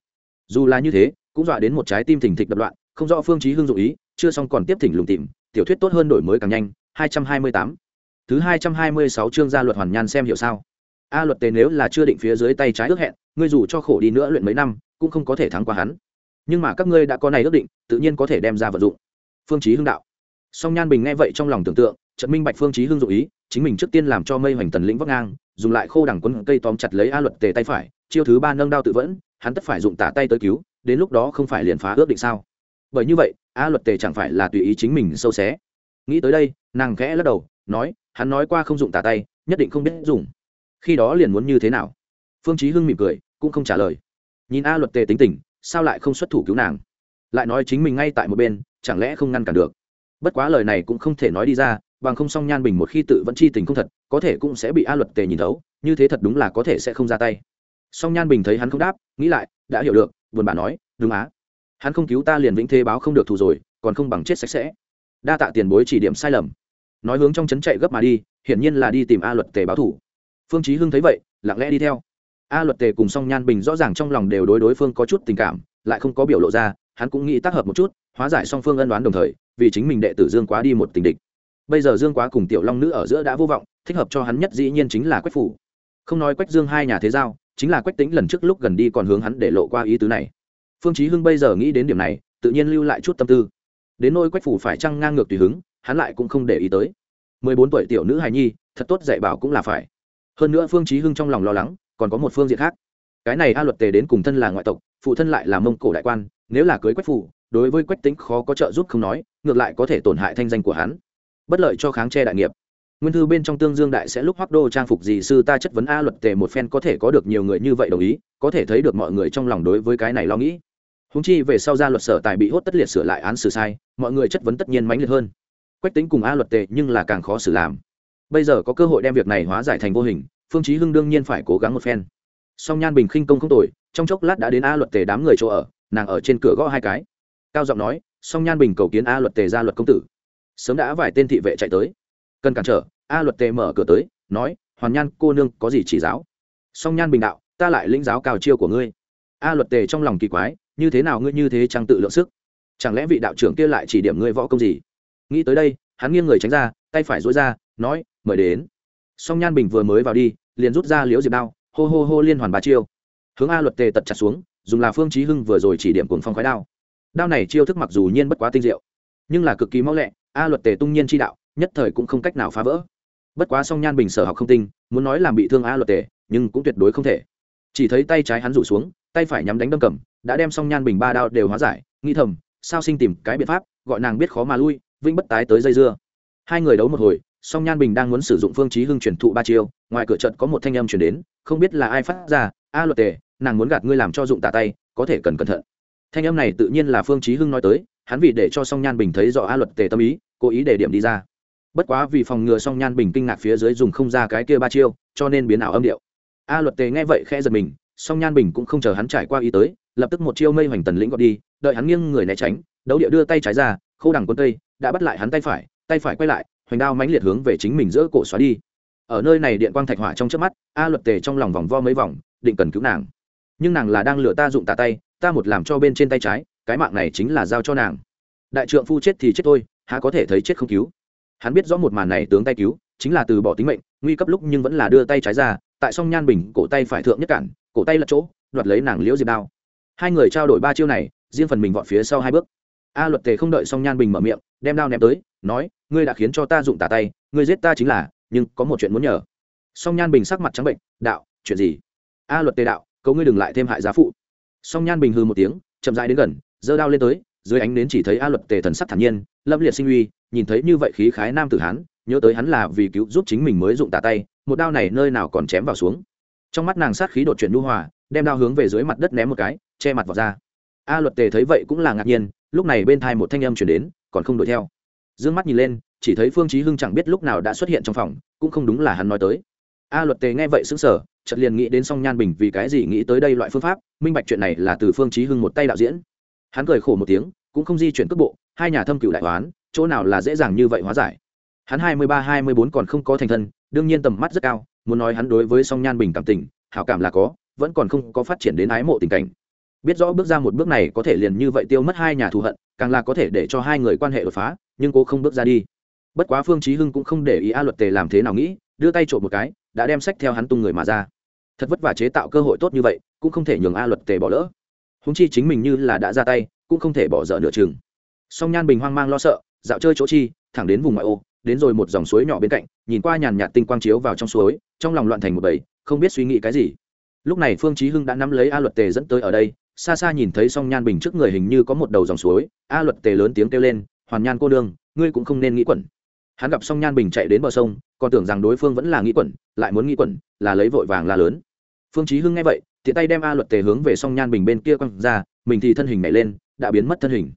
Dù là như thế, cũng dọa đến một trái tim thình thịch đập loạn, không rõ phương chí hưng dụ ý, chưa xong còn tiếp thỉnh lùng tìm, tiểu thuyết tốt hơn đổi mới càng nhanh 228 thứ 226 chương gia luật hoàn nhan xem hiểu sao. A luật tề nếu là chưa định phía dưới tay trái ước hẹn, ngươi dù cho khổ đi nữa luyện mấy năm, cũng không có thể thắng qua hắn. Nhưng mà các ngươi đã có này ước định, tự nhiên có thể đem ra vận dụng. Phương chí hưng đạo. Song nhan bình nghe vậy trong lòng tưởng tượng trận minh bạch phương chí hưng dụ ý, chính mình trước tiên làm cho mây hoành tần lĩnh vấp ngang, dùng lại khô đằng quân cây tóm chặt lấy a luật tề tay phải, chiêu thứ ba nâng đao tự vẫn, hắn tất phải dụng tả tay tới cứu, đến lúc đó không phải liền phá ước định sao? Bởi như vậy, a luật tề chẳng phải là tùy ý chính mình sâu xé. Nghĩ tới đây, nàng khẽ lắc đầu, nói, hắn nói qua không dụng tả tay, nhất định không biết dùng. Khi đó liền muốn như thế nào? Phương chí hưng mỉm cười, cũng không trả lời. Nhìn a luật tề tính tình, sao lại không xuất thủ cứu nàng? Lại nói chính mình ngay tại một bên, chẳng lẽ không ngăn cản được? Bất quá lời này cũng không thể nói đi ra bằng không song nhan bình một khi tự vẫn chi tình không thật, có thể cũng sẽ bị a luật tề nhìn thấu, như thế thật đúng là có thể sẽ không ra tay. Song nhan bình thấy hắn không đáp, nghĩ lại, đã hiểu được, buồn bã nói, đúng á. Hắn không cứu ta liền vĩnh thế báo không được thù rồi, còn không bằng chết sạch sẽ. Đa tạ tiền bối chỉ điểm sai lầm. Nói hướng trong trấn chạy gấp mà đi, hiển nhiên là đi tìm a luật tề báo thủ phương chí hưng thấy vậy, lặng lẽ đi theo. A luật tề cùng song nhan bình rõ ràng trong lòng đều đối đối phương có chút tình cảm, lại không có biểu lộ ra, hắn cũng nghĩ tác hợp một chút, hóa giải song phương ân đoán đồng thời, vì chính mình đệ tử dương quá đi một tình địch bây giờ dương quá cùng tiểu long nữ ở giữa đã vô vọng, thích hợp cho hắn nhất dĩ nhiên chính là quách phủ. Không nói quách dương hai nhà thế giao, chính là quách tính lần trước lúc gần đi còn hướng hắn để lộ qua ý tứ này. Phương chí hưng bây giờ nghĩ đến điểm này, tự nhiên lưu lại chút tâm tư. Đến nôi quách phủ phải trăng ngang ngược tùy hứng, hắn lại cũng không để ý tới. Mười bốn tuổi tiểu nữ hài nhi, thật tốt dạy bảo cũng là phải. Hơn nữa phương chí hưng trong lòng lo lắng, còn có một phương diện khác. Cái này a luật tề đến cùng thân là ngoại tộc, phụ thân lại là mông cổ đại quan, nếu là cưới quách phủ, đối với quách tính khó có trợ giúp không nói, ngược lại có thể tổn hại thanh danh của hắn bất lợi cho kháng che đại nghiệp. Nguyên thư bên trong tương dương đại sẽ lúc hoác đô trang phục gì sư ta chất vấn a luật tề một phen có thể có được nhiều người như vậy đồng ý, có thể thấy được mọi người trong lòng đối với cái này lo nghĩ. Húng chi về sau ra luật sở tài bị hốt tất liệt sửa lại án xử sai, mọi người chất vấn tất nhiên mãnh liệt hơn. Quách tính cùng a luật tề nhưng là càng khó xử làm. Bây giờ có cơ hội đem việc này hóa giải thành vô hình, phương chí hưng đương nhiên phải cố gắng một phen. Song nhan bình khinh công không tồi, trong chốc lát đã đến a luật tề đám người chỗ ở, nàng ở trên cửa gõ hai cái. Cao giọng nói, song nhan bình cầu kiến a luật tề ra luật công tử sớm đã vài tên thị vệ chạy tới. Cần cản trở, a luật tề mở cửa tới, nói, hoàn nhan, cô nương có gì chỉ giáo? Song nhan bình đạo, ta lại lĩnh giáo cao chiêu của ngươi. A luật tề trong lòng kỳ quái, như thế nào ngươi như thế chẳng tự lượng sức? Chẳng lẽ vị đạo trưởng kia lại chỉ điểm ngươi võ công gì? Nghĩ tới đây, hắn nghiêng người tránh ra, tay phải dối ra, nói, mời đến. Song nhan bình vừa mới vào đi, liền rút ra liễu diệp đao, hô hô hô liên hoàn ba chiêu. Hướng a luật tề tật chặt xuống, dùng là phương chí hưng vừa rồi chỉ điểm cuồng phong khói đao. Đao này chiêu thức mặc dù nhiên bất quá tinh diệu, nhưng là cực kỳ mau lẹ a luật tề tung nhiên chi đạo, nhất thời cũng không cách nào phá vỡ. Bất quá song nhan bình sở học không tinh muốn nói làm bị thương a luật tề, nhưng cũng tuyệt đối không thể. Chỉ thấy tay trái hắn rủ xuống, tay phải nhắm đánh đâm cầm, đã đem song nhan bình ba đao đều hóa giải nghi thầm, sao sinh tìm cái biện pháp, gọi nàng biết khó mà lui, vĩnh bất tái tới dây dưa. Hai người đấu một hồi, song nhan bình đang muốn sử dụng phương chí hưng truyền thụ ba chiêu, ngoài cửa trận có một thanh âm truyền đến, không biết là ai phát ra, a luật tề, nàng muốn gạt ngươi làm cho dụng tạ tay, có thể cần cẩn thận. Thanh âm này tự nhiên là phương chí hưng nói tới, hắn vì để cho song nhan bình thấy rõ a luật tề tâm ý cố ý để điểm đi ra. Bất quá vì phòng ngừa song nhan bình kinh ngạc phía dưới dùng không ra cái kia ba chiêu, cho nên biến ảo âm điệu. A luật tề nghe vậy khẽ giật mình, song nhan bình cũng không chờ hắn trải qua ý tới, lập tức một chiêu mây hoành tần lĩnh gọt đi, đợi hắn nghiêng người né tránh, đấu địa đưa tay trái ra, khâu đằng quân tây, đã bắt lại hắn tay phải tay phải quay lại, hoành đao mãnh liệt hướng về chính mình giữa cổ xóa đi. Ở nơi này điện quang thạch hỏa trong trước mắt, a luật tề trong lòng vòng vo mấy vòng, định cần cứu nàng. Nhưng nàng là đang lựa ta dụng tà tay, ta một làm cho bên trên tay trái, cái mạng này chính là giao cho nàng. Đại trượng phu chết thì chết tôi há có thể thấy chết không cứu. Hắn biết rõ một màn này tướng tay cứu, chính là từ bỏ tính mệnh, nguy cấp lúc nhưng vẫn là đưa tay trái ra, tại song nhan bình cổ tay phải thượng nhất cản, cổ tay lật chỗ, đoạt lấy nàng liễu diệp đao. Hai người trao đổi ba chiêu này, riêng phần mình vọt phía sau hai bước. A luật tề không đợi song nhan bình mở miệng, đem đao ném tới, nói, ngươi đã khiến cho ta dụng tả tay, ngươi giết ta chính là, nhưng có một chuyện muốn nhờ. Song nhan bình sắc mặt trắng bệnh, đạo, chuyện gì? A luật tề đạo cấu ngươi đừng lại thêm hại giá phụ. Song nhan bình hư một tiếng, chậm rãi đến gần, giơ đao lên tới dưới ánh nến chỉ thấy a luật tề thần sắc thản nhiên, lâm liệt sinh uy, nhìn thấy như vậy khí khái nam tử hán, nhớ tới hắn là vì cứu giúp chính mình mới dụng tà tay, một đao này nơi nào còn chém vào xuống. Trong mắt nàng sát khí đột chuyển nu hòa, đem đao hướng về dưới mặt đất ném một cái, che mặt vào ra. A luật tề thấy vậy cũng là ngạc nhiên, lúc này bên thai một thanh âm chuyển đến, còn không đuổi theo. D ư ơ n g mắt nhìn lên, chỉ thấy phương chí hưng chẳng biết lúc nào đã xuất hiện trong phòng, cũng không đúng là hắn nói tới. A luật tề nghe vậy xứng sở chợt liền nghĩ đến song nhan bình vì cái gì nghĩ tới đây loại phương pháp, minh bạch chuyện này là từ phương chí hưng một tay đạo diễn hắn cười khổ một tiếng, cũng không di chuyển cước bộ, hai nhà thâm cựu đại toán chỗ nào là dễ dàng như vậy hóa giải. Hắn hai mươi ba, hai mươi bốn còn không có thành thân, đương nhiên tầm mắt rất cao, muốn nói hắn đối với song nhan bình cảm tình, hảo cảm là có, vẫn còn không có phát triển đến ái mộ tình cảnh. Biết rõ bước ra một bước này có thể liền như vậy tiêu mất hai nhà thù hận, càng là có thể để cho hai người quan hệ đột phá, nhưng cô không bước ra đi. Bất quá phương chí hưng cũng không để ý a luật tề làm thế nào nghĩ, đưa tay trộm một cái, đã đem sách theo hắn tung người mà ra. Thật vất vả chế tạo cơ hội tốt như vậy, cũng không thể nhường a luật tề bỏ lỡ húng chi chính mình như là đã ra tay, cũng không thể bỏ dở nửa chừng. Song nhan bình hoang mang lo sợ, dạo chơi chỗ chi, thẳng đến vùng ngoại ô, đến rồi một dòng suối nhỏ bên cạnh, nhìn qua nhàn nhạt tinh quang chiếu vào trong suối, trong lòng loạn thành một bầy, không biết suy nghĩ cái gì. Lúc này phương chí hưng đã nắm lấy a luật tề dẫn tới ở đây, xa xa nhìn thấy song nhan bình trước người hình như có một đầu dòng suối, a luật tề lớn tiếng kêu lên, hoàn nhan cô đương ngươi cũng không nên nghĩ quẩn. Hắn gặp song nhan bình chạy đến bờ sông, còn tưởng rằng đối phương vẫn là nghĩ quẩn, lại muốn nghĩ quẩn, là lấy vội vàng la lớn. Phương chí hưng nghe vậy tiện tay đem a luật tề hướng về song nhan bình bên kia quăng ra, mình thì thân hình nhảy lên, đã biến mất thân hình.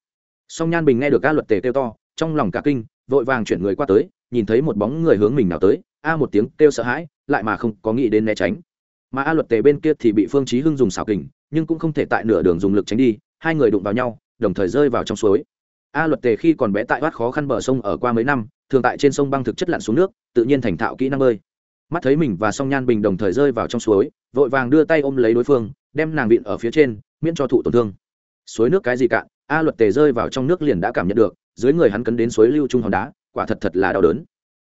Song nhan bình nghe được a luật tề kêu to, trong lòng cả kinh, vội vàng chuyển người qua tới, nhìn thấy một bóng người hướng mình nào tới, a một tiếng kêu sợ hãi, lại mà không có nghĩ đến né tránh. Mà a luật tề bên kia thì bị phương chí hưng dùng xảo kình, nhưng cũng không thể tại nửa đường dùng lực tránh đi, hai người đụng vào nhau, đồng thời rơi vào trong suối. A luật tề khi còn bé tại thoát khó khăn bờ sông ở qua mấy năm, thường tại trên sông băng thực chất lặn xuống nước, tự nhiên thành thạo kỹ năng bơi mắt thấy mình và song nhan bình đồng thời rơi vào trong suối, vội vàng đưa tay ôm lấy đối phương, đem nàng vịn ở phía trên, miễn cho thụ tổn thương. Suối nước cái gì cạn, a luật tề rơi vào trong nước liền đã cảm nhận được, dưới người hắn cấn đến suối lưu trung hòn đá, quả thật thật là đau đớn.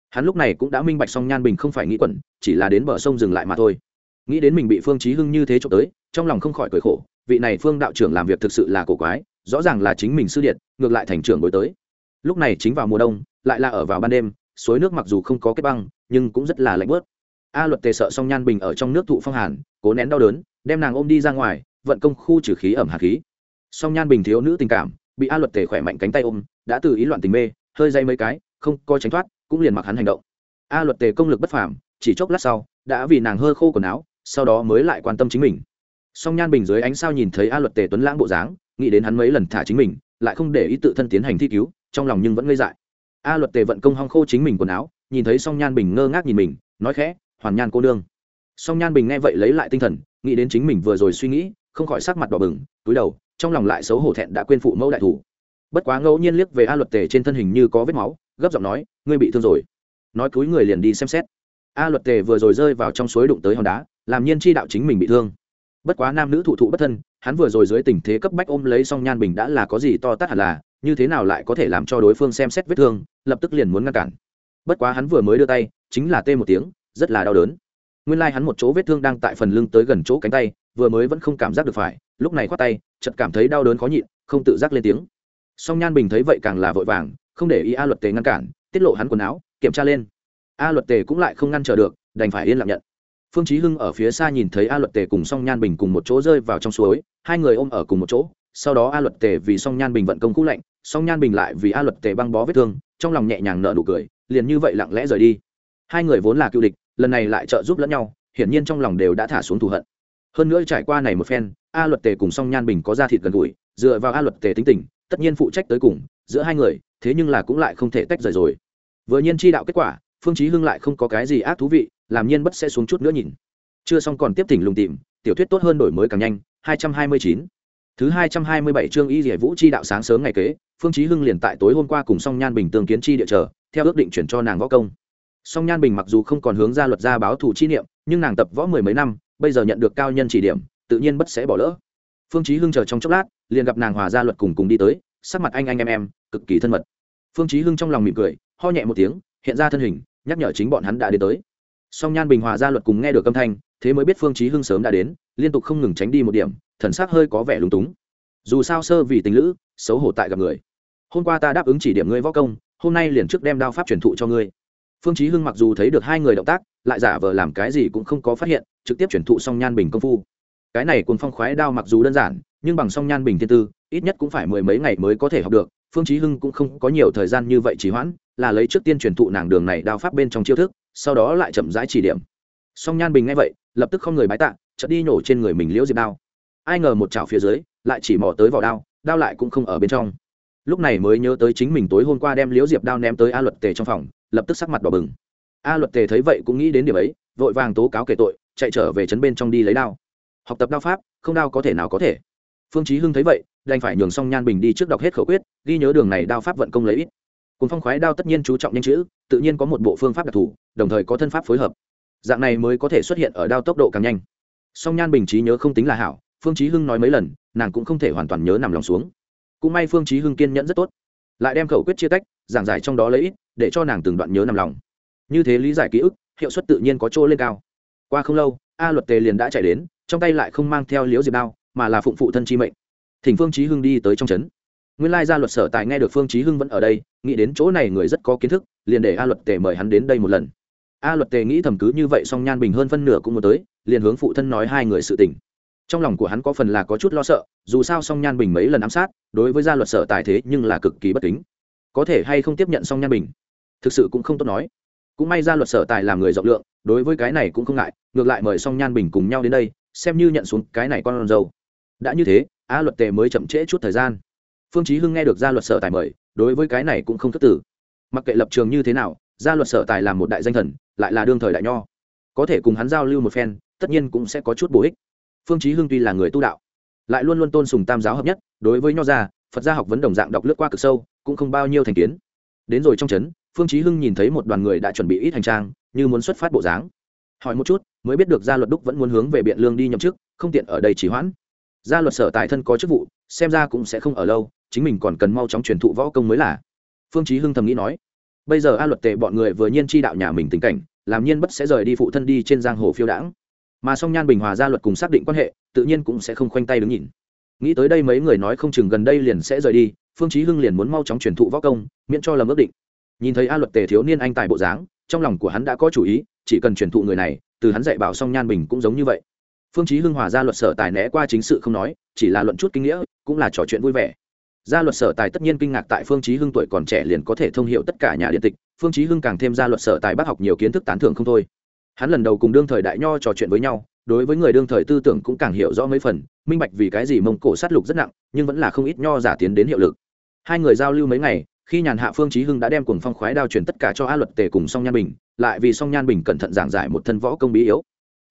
Hắn lúc này cũng đã minh bạch song nhan bình không phải nghĩ quẩn, chỉ là đến bờ sông dừng lại mà thôi. Nghĩ đến mình bị phương trí hưng như thế trộm tới, trong lòng không khỏi cười khổ, vị này phương đạo trưởng làm việc thực sự là cổ quái, rõ ràng là chính mình sư điện ngược lại thành trưởng bối tới. Lúc này chính vào mùa đông, lại là ở vào ban đêm, suối nước mặc dù không có kết băng, nhưng cũng rất là lạnh bớt a luật tề sợ song nhan bình ở trong nước thụ phong hàn, cố nén đau đớn, đem nàng ôm đi ra ngoài, vận công khu trừ khí ẩm hạt khí. Song nhan bình thiếu nữ tình cảm, bị a luật tề khỏe mạnh cánh tay ôm, đã từ ý loạn tình mê, hơi dây mấy cái, không coi tránh thoát, cũng liền mặc hắn hành động. A luật tề công lực bất phàm, chỉ chốc lát sau, đã vì nàng hơi khô quần áo, sau đó mới lại quan tâm chính mình. Song nhan bình dưới ánh sao nhìn thấy a luật tề tuấn lãng bộ dáng, nghĩ đến hắn mấy lần thả chính mình, lại không để ý tự thân tiến hành thi cứu, trong lòng nhưng vẫn ngây dại. A luật tề vận công hong khô chính mình quần áo, nhìn thấy song nhan bình ngơ ngác nhìn mình, nói khẽ hoàn nhan cô nương. Song nhan bình nghe vậy lấy lại tinh thần, nghĩ đến chính mình vừa rồi suy nghĩ, không khỏi sắc mặt đỏ bừng, túi đầu, trong lòng lại xấu hổ thẹn đã quên phụ mẫu đại thủ. Bất quá ngẫu nhiên liếc về a luật tề trên thân hình như có vết máu, gấp giọng nói, ngươi bị thương rồi. Nói cúi người liền đi xem xét. A luật tề vừa rồi rơi vào trong suối đụng tới hòn đá, làm nhiên chi đạo chính mình bị thương. Bất quá nam nữ thụ thụ bất thân, hắn vừa rồi dưới tình thế cấp bách ôm lấy song nhan bình đã là có gì to tát hẳn là, như thế nào lại có thể làm cho đối phương xem xét vết thương, lập tức liền muốn ngăn cản. Bất quá hắn vừa mới đưa tay, chính là tê một tiếng rất là đau đớn. Nguyên lai hắn một chỗ vết thương đang tại phần lưng tới gần chỗ cánh tay, vừa mới vẫn không cảm giác được phải, lúc này khoát tay, chợt cảm thấy đau đớn khó nhịn, không tự giác lên tiếng. Song nhan bình thấy vậy càng là vội vàng, không để ý a luật tề ngăn cản, tiết lộ hắn quần áo, kiểm tra lên. A luật tề cũng lại không ngăn trở được, đành phải yên lặng nhận. Phương chí hưng ở phía xa nhìn thấy a luật tề cùng song nhan bình cùng một chỗ rơi vào trong suối, hai người ôm ở cùng một chỗ, sau đó a luật tề vì song nhan bình vận công cũ lạnh, song nhan bình lại vì a luật tề băng bó vết thương, trong lòng nhẹ nhàng nở nụ cười, liền như vậy lặng lẽ rời đi. Hai người vốn là cựu địch lần này lại trợ giúp lẫn nhau, hiển nhiên trong lòng đều đã thả xuống thù hận. Hơn nữa trải qua này một phen, a luật tề cùng song nhan bình có ra thịt gần gũi, dựa vào a luật tề tính tình, tất nhiên phụ trách tới cùng, giữa hai người, thế nhưng là cũng lại không thể tách rời rồi. Vừa nhiên chi đạo kết quả, phương chí hưng lại không có cái gì ác thú vị, làm nhiên bất sẽ xuống chút nữa nhìn. Chưa xong còn tiếp thỉnh lùng tìm, tiểu thuyết tốt hơn đổi mới càng nhanh 229 thứ 227 chương y diệ vũ chi đạo sáng sớm ngày kế, phương chí hưng liền tại tối hôm qua cùng song nhan bình tương kiến chi địa chờ, theo ước định chuyển cho nàng võ công song nhan bình mặc dù không còn hướng ra luật gia báo thủ chi niệm, nhưng nàng tập võ mười mấy năm, bây giờ nhận được cao nhân chỉ điểm, tự nhiên bất sẽ bỏ lỡ. Phương chí hưng chờ trong chốc lát, liền gặp nàng hòa gia luật cùng cùng đi tới, sắc mặt anh anh em em, cực kỳ thân mật. Phương chí hưng trong lòng mỉm cười, ho nhẹ một tiếng, hiện ra thân hình, nhắc nhở chính bọn hắn đã đến tới. Song nhan bình hòa gia luật cùng nghe được âm thanh, thế mới biết phương chí hưng sớm đã đến, liên tục không ngừng tránh đi một điểm, thần sắc hơi có vẻ lúng túng. Dù sao sơ vì tình lữ, xấu hổ tại gặp người. Hôm qua ta đáp ứng chỉ điểm ngươi võ công, hôm nay liền trước đem đao pháp truyền thụ cho ngươi phương chí hưng mặc dù thấy được hai người động tác, lại giả vờ làm cái gì cũng không có phát hiện, trực tiếp truyền thụ song nhan bình công phu. Cái này cuồng phong khoái đao mặc dù đơn giản, nhưng bằng song nhan bình thiên tư, ít nhất cũng phải mười mấy ngày mới có thể học được, phương chí hưng cũng không có nhiều thời gian như vậy trì hoãn, là lấy trước tiên truyền thụ nàng đường này đao pháp bên trong chiêu thức, sau đó lại chậm rãi chỉ điểm. Song nhan bình nghe vậy, lập tức không người bái tạ, chợt đi nhổ trên người mình liễu diệp đao. Ai ngờ một chảo phía dưới, lại chỉ mò tới vỏ đao đao lại cũng không ở bên trong lúc này mới nhớ tới chính mình tối hôm qua đem liễu diệp đao ném tới a luật tề trong phòng, lập tức sắc mặt đỏ bừng. A luật tề thấy vậy cũng nghĩ đến điểm ấy, vội vàng tố cáo kể tội, chạy trở về chấn bên trong đi lấy đao. Học tập đao pháp, không đao có thể nào có thể. Phương chí hưng thấy vậy, đành phải nhường song nhan bình đi trước đọc hết khẩu quyết, ghi nhớ đường này đao pháp vận công lấy ít. Cùng phong khoái đao tất nhiên chú trọng nhanh chữ, tự nhiên có một bộ phương pháp đặc thù, đồng thời có thân pháp phối hợp. Dạng này mới có thể xuất hiện ở đao tốc độ càng nhanh. Song nhan bình trí nhớ không tính là hảo, phương chí hưng nói mấy lần, nàng cũng không thể hoàn toàn nhớ nằm lòng xuống cũng may phương chí hưng kiên nhẫn rất tốt lại đem khẩu quyết chia tách giảng giải trong đó lấy ít, để cho nàng từng đoạn nhớ nằm lòng như thế lý giải ký ức hiệu suất tự nhiên có chỗ lên cao qua không lâu a luật tề liền đã chạy đến trong tay lại không mang theo liễu diệp đao mà là phụng phụ thân chi mệnh thỉnh phương chí hưng đi tới trong trấn nguyên lai gia luật sở tài nghe được phương chí hưng vẫn ở đây nghĩ đến chỗ này người rất có kiến thức liền để a luật tề mời hắn đến đây một lần a luật tề nghĩ thầm cứ như vậy song nhan bình hơn phân nửa cũng muốn tới liền hướng phụ thân nói hai người sự tình trong lòng của hắn có phần là có chút lo sợ, dù sao song nhan bình mấy lần ám sát, đối với gia luật sở tài thế nhưng là cực kỳ bất kính. Có thể hay không tiếp nhận song nhan bình? Thực sự cũng không tốt nói. Cũng may gia luật sở tài làm người rộng lượng, đối với cái này cũng không ngại, ngược lại mời song nhan bình cùng nhau đến đây, xem như nhận xuống cái này con dâu. Đã như thế, a luật tề mới chậm trễ chút thời gian. Phương chí hưng nghe được gia luật sở tài mời, đối với cái này cũng không thất tử. Mặc kệ lập trường như thế nào, gia luật sở tài làm một đại danh thần, lại là đương thời đại nho. Có thể cùng hắn giao lưu một phen, tất nhiên cũng sẽ có chút bổ ích phương chí hưng tuy là người tu đạo, lại luôn luôn tôn sùng tam giáo hợp nhất, đối với nho gia, phật gia học vấn đồng dạng đọc lướt qua cực sâu, cũng không bao nhiêu thành kiến. Đến rồi trong trấn, phương chí hưng nhìn thấy một đoàn người đã chuẩn bị ít hành trang, như muốn xuất phát bộ dáng. Hỏi một chút, mới biết được gia luật đúc vẫn muốn hướng về biện lương đi nhậm chức, không tiện ở đây chỉ hoãn. Gia luật sở tài thân có chức vụ, xem ra cũng sẽ không ở lâu, chính mình còn cần mau chóng truyền thụ võ công mới là. Phương chí hưng thầm nghĩ nói, bây giờ a luật tề bọn người vừa nhiên chi đạo nhà mình tình cảnh, làm nhiên bất sẽ rời đi phụ thân đi trên giang hồ phiêu đãng mà song nhan bình hòa gia luật cùng xác định quan hệ, tự nhiên cũng sẽ không khoanh tay đứng nhìn. Nghĩ tới đây mấy người nói không chừng gần đây liền sẽ rời đi, phương chí hưng liền muốn mau chóng truyền thụ võ công, miễn cho lầm ước định. Nhìn thấy a luật tề thiếu niên anh tài bộ dáng, trong lòng của hắn đã có chủ ý, chỉ cần truyền thụ người này, từ hắn dạy bảo song nhan bình cũng giống như vậy. Phương chí hưng hòa gia luật sở tài né qua chính sự không nói, chỉ là luận chút kinh nghĩa, cũng là trò chuyện vui vẻ. Gia luật sở tài tất nhiên kinh ngạc tại phương chí hưng tuổi còn trẻ liền có thể thông hiểu tất cả nhà điện tịch, phương chí hưng càng thêm gia luật sở tài bác học nhiều kiến thức tán thưởng không thôi hắn lần đầu cùng đương thời đại nho trò chuyện với nhau, đối với người đương thời tư tưởng cũng càng hiểu rõ mấy phần, minh bạch vì cái gì mông cổ sát lục rất nặng, nhưng vẫn là không ít nho giả tiến đến hiệu lực. Hai người giao lưu mấy ngày, khi nhàn hạ phương chí hưng đã đem cuồng phong khoái đao truyền tất cả cho a luật tề cùng song nhan bình, lại vì song nhan bình cẩn thận giảng giải một thân võ công bí yếu.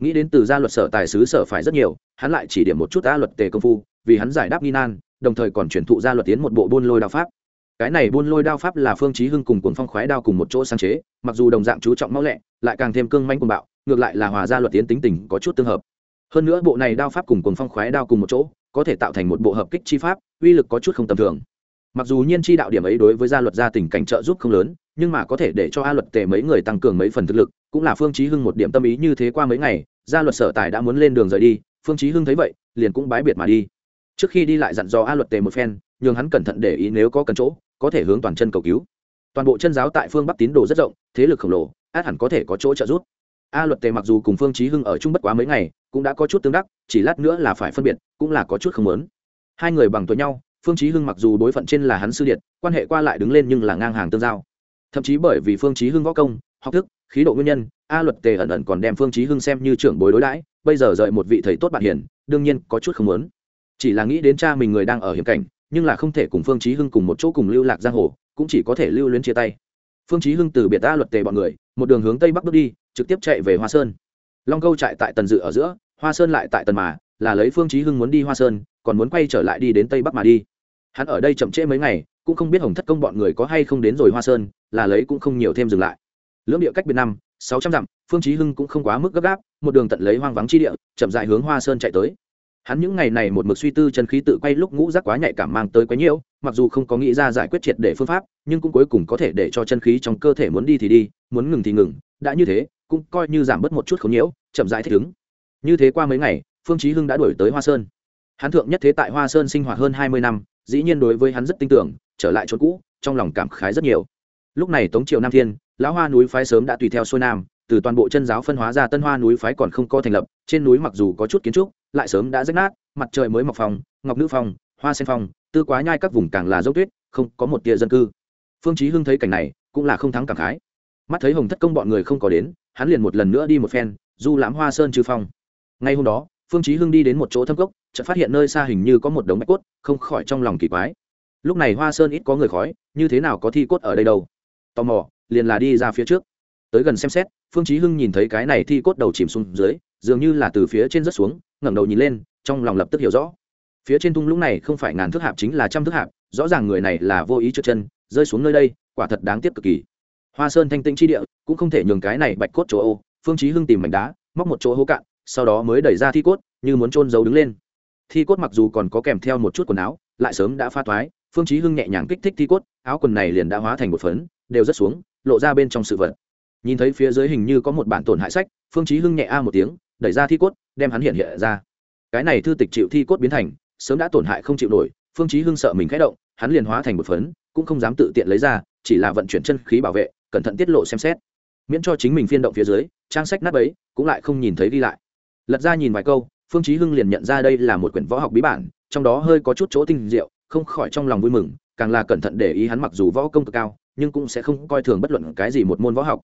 Nghĩ đến từ gia luật sở tài xứ sở phải rất nhiều, hắn lại chỉ điểm một chút a luật tề công phu, vì hắn giải đáp nghi nan, đồng thời còn truyền thụ gia luật tiến một bộ buôn lôi đao pháp cái này buôn lôi đao pháp là phương chí hưng cùng cuồng phong khoái đao cùng một chỗ sáng chế, mặc dù đồng dạng chú trọng mau lẹ, lại càng thêm cương manh cuồng bạo, ngược lại là hòa ra luật tiến tính tình có chút tương hợp. Hơn nữa bộ này đao pháp cùng cuồng phong khoái đao cùng một chỗ, có thể tạo thành một bộ hợp kích chi pháp, uy lực có chút không tầm thường. Mặc dù nhiên chi đạo điểm ấy đối với gia luật gia tình cảnh trợ giúp không lớn, nhưng mà có thể để cho a luật tề mấy người tăng cường mấy phần thực lực, cũng là phương chí hưng một điểm tâm ý như thế qua mấy ngày, gia luật sở tài đã muốn lên đường rời đi, phương chí hưng thấy vậy, liền cũng bái biệt mà đi. Trước khi đi lại dặn dò a luật tề một phen, nhường hắn cẩn thận để ý nếu có cần chỗ có thể hướng toàn chân cầu cứu. Toàn bộ chân giáo tại phương bắc tín đồ rất rộng, thế lực khổng lồ, át hẳn có thể có chỗ trợ giúp. A luật tề mặc dù cùng phương chí hưng ở chung bất quá mấy ngày, cũng đã có chút tương đắc, chỉ lát nữa là phải phân biệt, cũng là có chút không muốn. Hai người bằng tuổi nhau, phương chí hưng mặc dù đối phận trên là hắn sư điện quan hệ qua lại đứng lên nhưng là ngang hàng tương giao. Thậm chí bởi vì phương chí hưng võ công, học thức, khí độ nguyên nhân, a luật tề ẩn ẩn còn đem phương chí hưng xem như trưởng bối đối đãi, bây giờ rời một vị thầy tốt bạn hiền, đương nhiên có chút không muốn. Chỉ là nghĩ đến cha mình người đang ở hiểm cảnh nhưng là không thể cùng phương chí hưng cùng một chỗ cùng lưu lạc giang hồ, cũng chỉ có thể lưu luyến chia tay. Phương chí hưng từ biệt ta luật tề bọn người, một đường hướng tây bắc bước đi, trực tiếp chạy về hoa sơn. Long câu chạy tại tần dự ở giữa, hoa sơn lại tại tần mà, là lấy phương chí hưng muốn đi hoa sơn, còn muốn quay trở lại đi đến tây bắc mà đi. Hắn ở đây chậm trễ mấy ngày, cũng không biết hồng thất công bọn người có hay không đến rồi hoa sơn, là lấy cũng không nhiều thêm dừng lại. Lưỡng địa cách biệt năm, sáu trăm dặm, phương chí hưng cũng không quá mức gấp gáp, một đường tận lấy hoang vắng chi địa, chậm rãi hướng hoa sơn chạy tới hắn những ngày này một mực suy tư chân khí tự quay lúc ngũ giác quá nhạy cảm mang tới quá nhiễu mặc dù không có nghĩ ra giải quyết triệt để phương pháp, nhưng cũng cuối cùng có thể để cho chân khí trong cơ thể muốn đi thì đi, muốn ngừng thì ngừng, đã như thế, cũng coi như giảm bớt một chút khốn nhiễu, chậm rãi thích ứng. Như thế qua mấy ngày, phương chí hưng đã đuổi tới hoa sơn. Hắn thượng nhất thế tại hoa sơn sinh hoạt hơn hai mươi năm, dĩ nhiên đối với hắn rất tin tưởng, trở lại chỗ cũ, trong lòng cảm khái rất nhiều. Lúc này tống triều nam thiên, lão hoa núi phái sớm đã tùy theo xuôi nam, từ toàn bộ chân giáo phân hóa ra tân hoa núi phái còn không có thành lập, trên núi mặc dù có chút kiến trúc lại sớm đã rách nát, mặt trời mới mọc phòng ngọc nữ phòng hoa sen phòng tư quá nhai các vùng càng là dốc tuyết, không có một tia dân cư. Phương chí hưng thấy cảnh này, cũng là không thắng cảm khái. Mắt thấy hồng thất công bọn người không có đến, hắn liền một lần nữa đi một phen, du lãm hoa sơn trừ phong. Ngay hôm đó, phương chí hưng đi đến một chỗ thâm cốc, chợt phát hiện nơi xa hình như có một đống bạch cốt, không khỏi trong lòng kỳ quái. Lúc này hoa sơn ít có người khói, như thế nào có thi cốt ở đây đâu? Tò mò, liền là đi ra phía trước tới gần xem xét, phương chí hưng nhìn thấy cái này thi cốt đầu chìm xuống dưới, dường như là từ phía trên rất xuống, ngẩng đầu nhìn lên, trong lòng lập tức hiểu rõ. Phía trên thung lũng này không phải ngàn thước hạp chính là trăm thước hạp, rõ ràng người này là vô ý trượt chân, rơi xuống nơi đây, quả thật đáng tiếc cực kỳ. Hoa sơn thanh tĩnh chi địa, cũng không thể nhường cái này bạch cốt chỗ ô, phương chí hưng tìm mảnh đá, móc một chỗ hố cạn, sau đó mới đẩy ra thi cốt, như muốn trôn giấu đứng lên. Thi cốt mặc dù còn có kèm theo một chút quần áo, lại sớm đã pha thoái, phương chí hưng nhẹ nhàng kích thích thi cốt, áo quần này liền đã hóa thành một phấn, đều rất xuống, lộ ra bên trong sự vật nhìn thấy phía dưới hình như có một bản tổn hại sách, phương chí hưng nhẹ a một tiếng, đẩy ra thi cốt, đem hắn hiện hiện ra. Cái này thư tịch chịu thi cốt biến thành, sớm đã tổn hại không chịu nổi, phương chí hưng sợ mình khẽ động, hắn liền hóa thành một phấn, cũng không dám tự tiện lấy ra, chỉ là vận chuyển chân khí bảo vệ, cẩn thận tiết lộ xem xét. Miễn cho chính mình phiên động phía dưới, trang sách nát ấy cũng lại không nhìn thấy đi lại. Lật ra nhìn vài câu, phương chí hưng liền nhận ra đây là một quyển võ học bí bản, trong đó hơi có chút chỗ tinh diệu, không khỏi trong lòng vui mừng, càng là cẩn thận để ý hắn mặc dù võ công cực cao, nhưng cũng sẽ không coi thường bất luận cái gì một môn võ học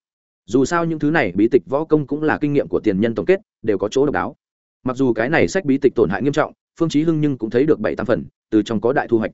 dù sao những thứ này bí tịch võ công cũng là kinh nghiệm của tiền nhân tổng kết, đều có chỗ độc đáo. Mặc dù cái này sách bí tịch tổn hại nghiêm trọng, phương chí hưng nhưng cũng thấy được bảy tám phần, từ trong có đại thu hoạch.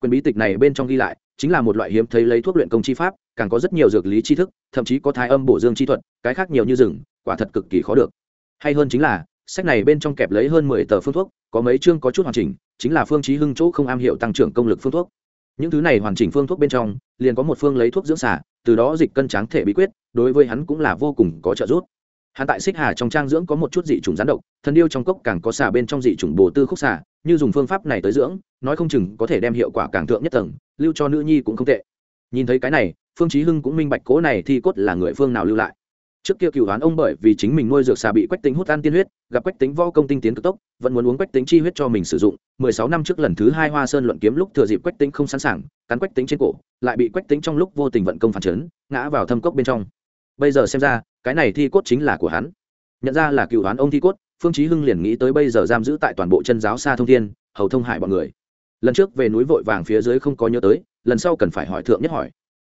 Quyền bí tịch này bên trong ghi lại, chính là một loại hiếm thấy lấy thuốc luyện công chi pháp, càng có rất nhiều dược lý tri thức, thậm chí có thái âm bổ dương chi thuật, cái khác nhiều như rừng, quả thật cực kỳ khó được. Hay hơn chính là, sách này bên trong kẹp lấy hơn mười tờ phương thuốc, có mấy chương có chút hoàn chỉnh, chính là phương chí hưng chỗ không am hiểu tăng trưởng công lực phương thuốc. Những thứ này hoàn chỉnh phương thuốc bên trong, liền có một phương lấy thuốc dưỡng xả từ đó dịch cân tráng thể bí quyết đối với hắn cũng là vô cùng có trợ giúp. Hắn tại xích hà trong trang dưỡng có một chút dị trùng rắn độc thần điêu trong cốc càng có xà bên trong dị trùng bồ tư khúc xà, như dùng phương pháp này tới dưỡng nói không chừng có thể đem hiệu quả càng thượng nhất tầng lưu cho nữ nhi cũng không tệ. Nhìn thấy cái này phương chí hưng cũng minh bạch cố này thi cốt là người phương nào lưu lại trước kia cựu đoán ông bởi vì chính mình nuôi dược xà bị quách tính hút ăn tiên huyết, gặp quách tính võ công tinh tiến cực tốc, vẫn muốn uống quách tính chi huyết cho mình sử dụng. Mười sáu năm trước lần thứ hai hoa sơn luận kiếm lúc thừa dịp quách tính không sẵn sàng, cắn quách tính trên cổ, lại bị quách tính trong lúc vô tình vận công phản chấn, ngã vào thâm cốc bên trong. Bây giờ xem ra, cái này thi cốt chính là của hắn. Nhận ra là cựu đoán ông thi cốt, phương chí hưng liền nghĩ tới bây giờ giam giữ tại toàn bộ chân giáo xa thông thiên, hầu thông hại bọn người. Lần trước về núi vội vàng phía dưới không có nhớ tới, lần sau cần phải hỏi thượng nhất hỏi.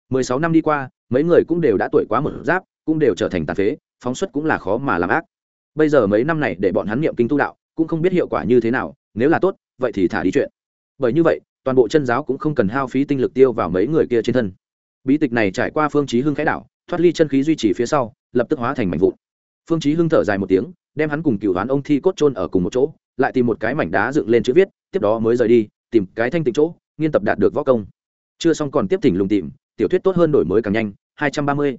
Mười sáu năm đi qua, mấy người cũng đều đã tuổi quá một giáp cũng đều trở thành tàn phế, phóng xuất cũng là khó mà làm ác. Bây giờ mấy năm này để bọn hắn niệm kinh tu đạo, cũng không biết hiệu quả như thế nào, nếu là tốt, vậy thì thả đi chuyện. Bởi như vậy, toàn bộ chân giáo cũng không cần hao phí tinh lực tiêu vào mấy người kia trên thân. Bí tịch này trải qua phương chí hưng khẽ đảo, thoát ly chân khí duy trì phía sau, lập tức hóa thành mảnh vụn. Phương chí hưng thở dài một tiếng, đem hắn cùng cửu đoán ông thi cốt chôn ở cùng một chỗ, lại tìm một cái mảnh đá dựng lên chữ viết, tiếp đó mới rời đi, tìm cái thanh tịnh chỗ, nghiên tập đạt được võ công. Chưa xong còn tiếp tỉnh lùng tìm, tiểu thuyết tốt hơn đổi mới càng nhanh 230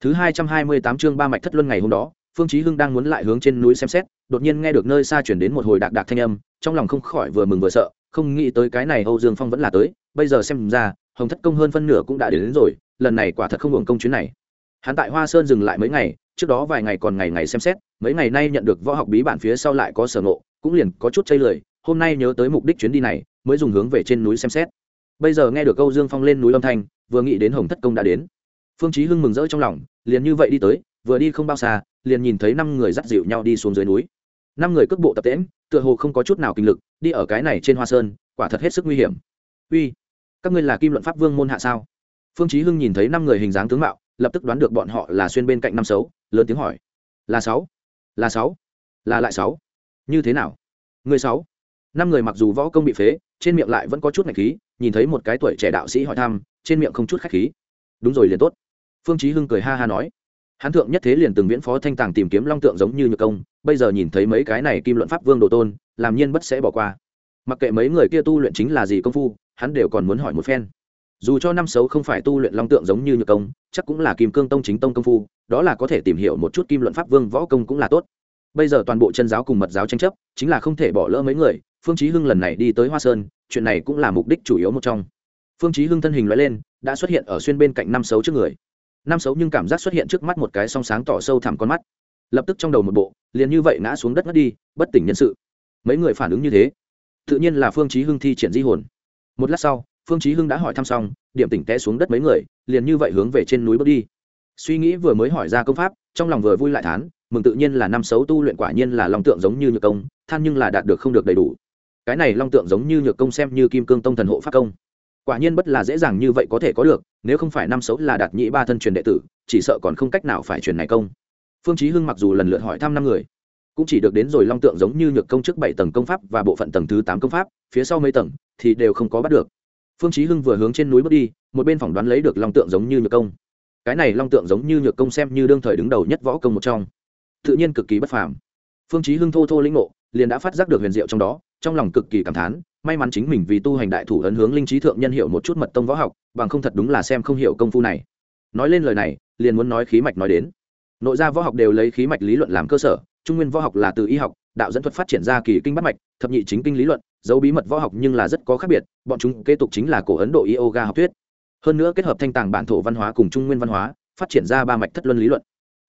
thứ 228 chương ba mạch thất luân ngày hôm đó phương chí hưng đang muốn lại hướng trên núi xem xét đột nhiên nghe được nơi xa truyền đến một hồi đạc đạc thanh âm trong lòng không khỏi vừa mừng vừa sợ không nghĩ tới cái này âu dương phong vẫn là tới bây giờ xem ra hồng thất công hơn phân nửa cũng đã đến, đến rồi lần này quả thật không uổng công chuyến này. Hắn tại hoa sơn dừng lại mấy ngày trước đó vài ngày còn ngày ngày xem xét mấy ngày nay nhận được võ học bí bản phía sau lại có sở ngộ cũng liền có chút chây lười hôm nay nhớ tới mục đích chuyến đi này mới dùng hướng về trên núi xem xét. Bây giờ nghe được âu dương phong lên núi âm thanh vừa nghĩ đến hồng thất công đã đến. Phương chí hưng mừng rỡ trong lòng liền như vậy đi tới, vừa đi không bao xa, liền nhìn thấy năm người dắt dịu nhau đi xuống dưới núi. Năm người cước bộ tập tễm tựa hồ không có chút nào kinh lực, đi ở cái này trên hoa sơn, quả thật hết sức nguy hiểm. Uy, các ngươi là kim luận pháp vương môn hạ sao? Phương chí hưng nhìn thấy năm người hình dáng tướng mạo, lập tức đoán được bọn họ là xuyên bên cạnh năm xấu, lớn tiếng hỏi. Là sáu? Là sáu? Là lại sáu? Như thế nào? Người sáu? Năm người mặc dù võ công bị phế, trên miệng lại vẫn có chút ngạch khí, nhìn thấy một cái tuổi trẻ đạo sĩ hỏi thăm, trên miệng không chút khách khí. Đúng rồi liền tốt phương chí hưng cười ha ha nói hắn thượng nhất thế liền từng viễn phó thanh tàng tìm kiếm long tượng giống như nhược công, bây giờ nhìn thấy mấy cái này kim luận pháp vương đồ tôn, làm nhiên bất sẽ bỏ qua. Mặc kệ mấy người kia tu luyện chính là gì công phu, hắn đều còn muốn hỏi một phen. Dù cho năm xấu không phải tu luyện long tượng giống như nhược công, chắc cũng là kim cương tông chính tông công phu, đó là có thể tìm hiểu một chút kim luận pháp vương võ công cũng là tốt. Bây giờ toàn bộ chân giáo cùng mật giáo tranh chấp, chính là không thể bỏ lỡ mấy người, phương chí hưng lần này đi tới hoa sơn, chuyện này cũng là mục đích chủ yếu một trong. Phương chí hưng thân hình lóe lên, đã xuất hiện ở xuyên bên cạnh năm xấu trước người năm xấu nhưng cảm giác xuất hiện trước mắt một cái song sáng tỏ sâu thẳm con mắt. Lập tức trong đầu một bộ, liền như vậy ngã xuống đất ngất đi, bất tỉnh nhân sự. Mấy người phản ứng như thế. Tự nhiên là phương chí hưng thi triển di hồn. Một lát sau, phương chí hưng đã hỏi thăm xong, điểm tỉnh té xuống đất mấy người, liền như vậy hướng về trên núi bước đi. Suy nghĩ vừa mới hỏi ra công pháp, trong lòng vừa vui lại thán, mừng tự nhiên là năm xấu tu luyện quả nhiên là long tượng giống như nhược công, than nhưng là đạt được không được đầy đủ. Cái này long tượng giống như nhược công xem như kim cương tông thần hộ pháp công quả nhiên bất là dễ dàng như vậy có thể có được, nếu không phải năm xấu là đạt nhĩ ba thân truyền đệ tử, chỉ sợ còn không cách nào phải truyền này công. Phương chí hưng mặc dù lần lượt hỏi thăm năm người, cũng chỉ được đến rồi long tượng giống như nhược công trước bảy tầng công pháp và bộ phận tầng thứ tám công pháp, phía sau mấy tầng thì đều không có bắt được. Phương chí hưng vừa hướng trên núi bước đi, một bên phỏng đoán lấy được long tượng giống như nhược công. Cái này long tượng giống như nhược công xem như đương thời đứng đầu nhất võ công một trong. Tự nhiên cực kỳ bất phàm. Phương chí hưng thô thô linh ngộ, liền đã phát giác được huyền diệu trong đó, trong lòng cực kỳ cảm thán may mắn chính mình vì tu hành đại thủ ấn hướng linh trí thượng nhân hiểu một chút mật tông võ học, bằng không thật đúng là xem không hiểu công phu này. Nói lên lời này, liền muốn nói khí mạch nói đến. Nội gia võ học đều lấy khí mạch lý luận làm cơ sở, trung nguyên võ học là từ y học, đạo dẫn thuật phát triển ra kỳ kinh bắt mạch, thập nhị chính kinh lý luận, dấu bí mật võ học nhưng là rất có khác biệt, bọn chúng kế tục chính là cổ ấn độ yoga học thuyết. Hơn nữa kết hợp thanh tàng bản thổ văn hóa cùng trung nguyên văn hóa, phát triển ra ba mạch thất luân lý luận.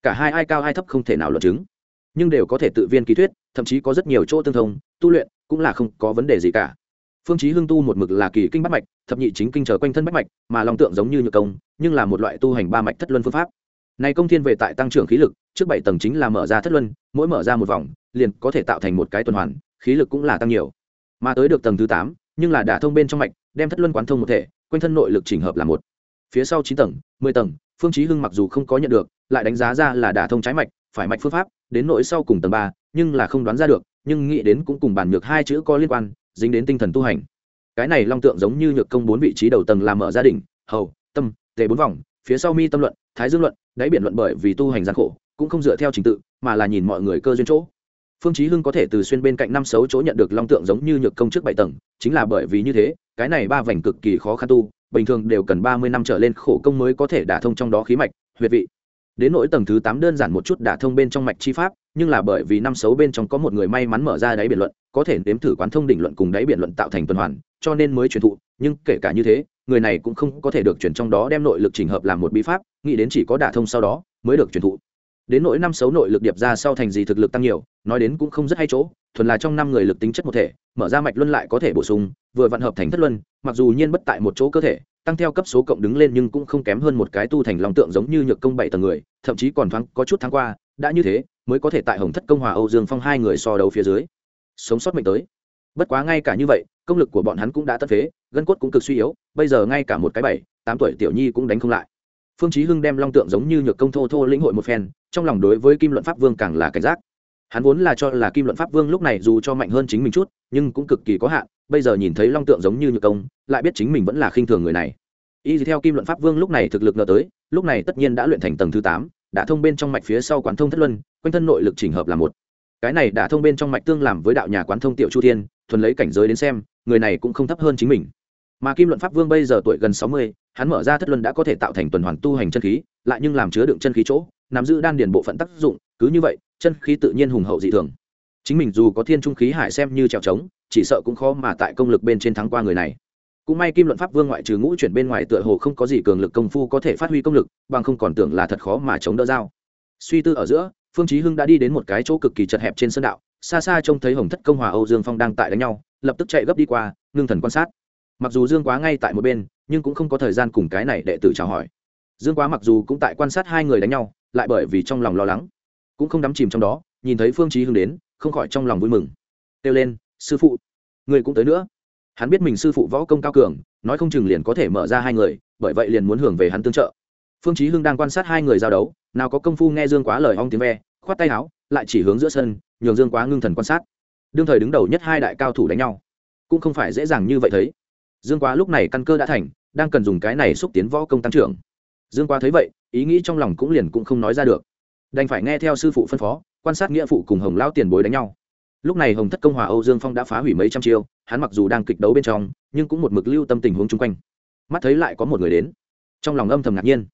Cả hai ai cao ai thấp không thể nào luận chứng. Nhưng đều có thể tự viên ký thuyết, thậm chí có rất nhiều chỗ tương thông, tu luyện cũng là không có vấn đề gì cả phương chí hưng tu một mực là kỳ kinh bát mạch, thập nhị chính kinh trở quanh thân bách mạch, mà long tượng giống như nhược công, nhưng là một loại tu hành ba mạch thất luân phương pháp. Này công thiên về tại tăng trưởng khí lực, trước bảy tầng chính là mở ra thất luân, mỗi mở ra một vòng, liền có thể tạo thành một cái tuần hoàn, khí lực cũng là tăng nhiều. Mà tới được tầng thứ tám, nhưng là đả thông bên trong mạch, đem thất luân quán thông một thể, quanh thân nội lực chỉnh hợp là một. Phía sau chín tầng, mười tầng, phương chí hưng mặc dù không có nhận được, lại đánh giá ra là đả thông trái mạch, phải mạch phương pháp, đến nội sau cùng tầng ba, nhưng là không đoán ra được, nhưng nghĩ đến cũng cùng bản nhược hai chữ có liên quan dính đến tinh thần tu hành. Cái này long tượng giống như nhược công bốn vị trí đầu tầng làm mở gia đình, hầu, tâm, tề bốn vòng, phía sau mi tâm luận, thái dương luận, đáy biển luận bởi vì tu hành gian khổ, cũng không dựa theo trình tự, mà là nhìn mọi người cơ duyên chỗ. Phương chí hưng có thể từ xuyên bên cạnh năm xấu chỗ nhận được long tượng giống như nhược công trước bảy tầng, chính là bởi vì như thế, cái này ba vành cực kỳ khó khăn tu, bình thường đều cần ba mươi năm trở lên khổ công mới có thể đả thông trong đó khí mạch, huyệt vị đến nỗi tầng thứ tám đơn giản một chút đả thông bên trong mạch chi pháp, nhưng là bởi vì năm xấu bên trong có một người may mắn mở ra đáy biển luận, có thể nếm thử quán thông đỉnh luận cùng đáy biển luận tạo thành tuần hoàn, cho nên mới truyền thụ, nhưng kể cả như thế, người này cũng không có thể được chuyển trong đó đem nội lực chỉnh hợp làm một bí pháp, nghĩ đến chỉ có đả thông sau đó mới được truyền thụ. Đến nỗi năm xấu nội lực điệp ra sau thành gì thực lực tăng nhiều, nói đến cũng không rất hay chỗ, thuần là trong năm người lực tính chất một thể, mở ra mạch luân lại có thể bổ sung, vừa vận hợp thành thất luân, mặc dù nhiên bất tại một chỗ cơ thể tăng theo cấp số cộng đứng lên nhưng cũng không kém hơn một cái tu thành lòng tượng giống như nhược công bảy tầng người, thậm chí còn thoáng, có chút tháng qua, đã như thế, mới có thể tại hồng thất công hòa âu dương phong hai người so đấu phía dưới. Sống sót mệnh tới. Bất quá ngay cả như vậy, công lực của bọn hắn cũng đã tất phế, gân cốt cũng cực suy yếu, bây giờ ngay cả một cái bảy, tám tuổi tiểu nhi cũng đánh không lại. Phương chí hưng đem long tượng giống như nhược công thô thô lĩnh hội một phen, trong lòng đối với kim luận pháp vương càng là cảnh giác. Hắn vốn là cho là kim luận pháp vương lúc này dù cho mạnh hơn chính mình chút, nhưng cũng cực kỳ có hạn bây giờ nhìn thấy long tượng giống như nhược công, lại biết chính mình vẫn là khinh thường người này. Y theo kim luận pháp vương lúc này thực lực ngờ tới, lúc này tất nhiên đã luyện thành tầng thứ tám, đã thông bên trong mạch phía sau quán thông thất luân, quanh thân nội lực chỉnh hợp là một. Cái này đã thông bên trong mạch tương làm với đạo nhà quán thông tiểu chu thiên, thuần lấy cảnh giới đến xem, người này cũng không thấp hơn chính mình. Mà kim luận pháp vương bây giờ tuổi gần sáu mươi, hắn mở ra thất luân đã có thể tạo thành tuần hoàn tu hành chân khí, lại nhưng làm chứa đựng chân khí chỗ, nắm giữ đan điền bộ phận tác dụng, cứ như vậy, chân khí tự nhiên hùng hậu dị thường. Chính mình dù có thiên trung khí hải xem như trèo trống chỉ sợ cũng khó mà tại công lực bên trên thắng qua người này. Cũng may kim luận pháp vương ngoại trừ ngũ chuyển bên ngoài tựa hồ không có gì cường lực công phu có thể phát huy công lực, bằng không còn tưởng là thật khó mà chống đỡ dao suy tư ở giữa, phương chí hưng đã đi đến một cái chỗ cực kỳ chật hẹp trên sân đạo, xa xa trông thấy hồng thất công hòa âu dương phong đang tại đánh nhau, lập tức chạy gấp đi qua, ngưng thần quan sát. Mặc dù dương quá ngay tại một bên, nhưng cũng không có thời gian cùng cái này đệ tử chào hỏi. Dương quá mặc dù cũng tại quan sát hai người đánh nhau, lại bởi vì trong lòng lo lắng, cũng không đắm chìm trong đó, nhìn thấy phương chí hưng đến, không khỏi trong lòng vui mừng. Kêu lên sư phụ. Người cũng tới nữa. Hắn biết mình sư phụ võ công cao cường, nói không chừng liền có thể mở ra hai người, bởi vậy liền muốn hưởng về hắn tương trợ. Phương chí hưng đang quan sát hai người giao đấu, nào có công phu nghe dương quá lời ong tiếng ve, khoát tay áo, lại chỉ hướng giữa sân, nhường dương quá ngưng thần quan sát. Đương thời đứng đầu nhất hai đại cao thủ đánh nhau, cũng không phải dễ dàng như vậy thấy. Dương quá lúc này căn cơ đã thành, đang cần dùng cái này xúc tiến võ công tăng trưởng. Dương quá thấy vậy, ý nghĩ trong lòng cũng liền cũng không nói ra được. Đành phải nghe theo sư phụ phân phó, quan sát nghĩa phụ cùng hồng lao tiền bối đánh nhau lúc này hồng thất công hòa âu dương phong đã phá hủy mấy trăm chiêu, hắn mặc dù đang kịch đấu bên trong, nhưng cũng một mực lưu tâm tình huống chung quanh. Mắt thấy lại có một người đến. Trong lòng âm thầm ngạc nhiên.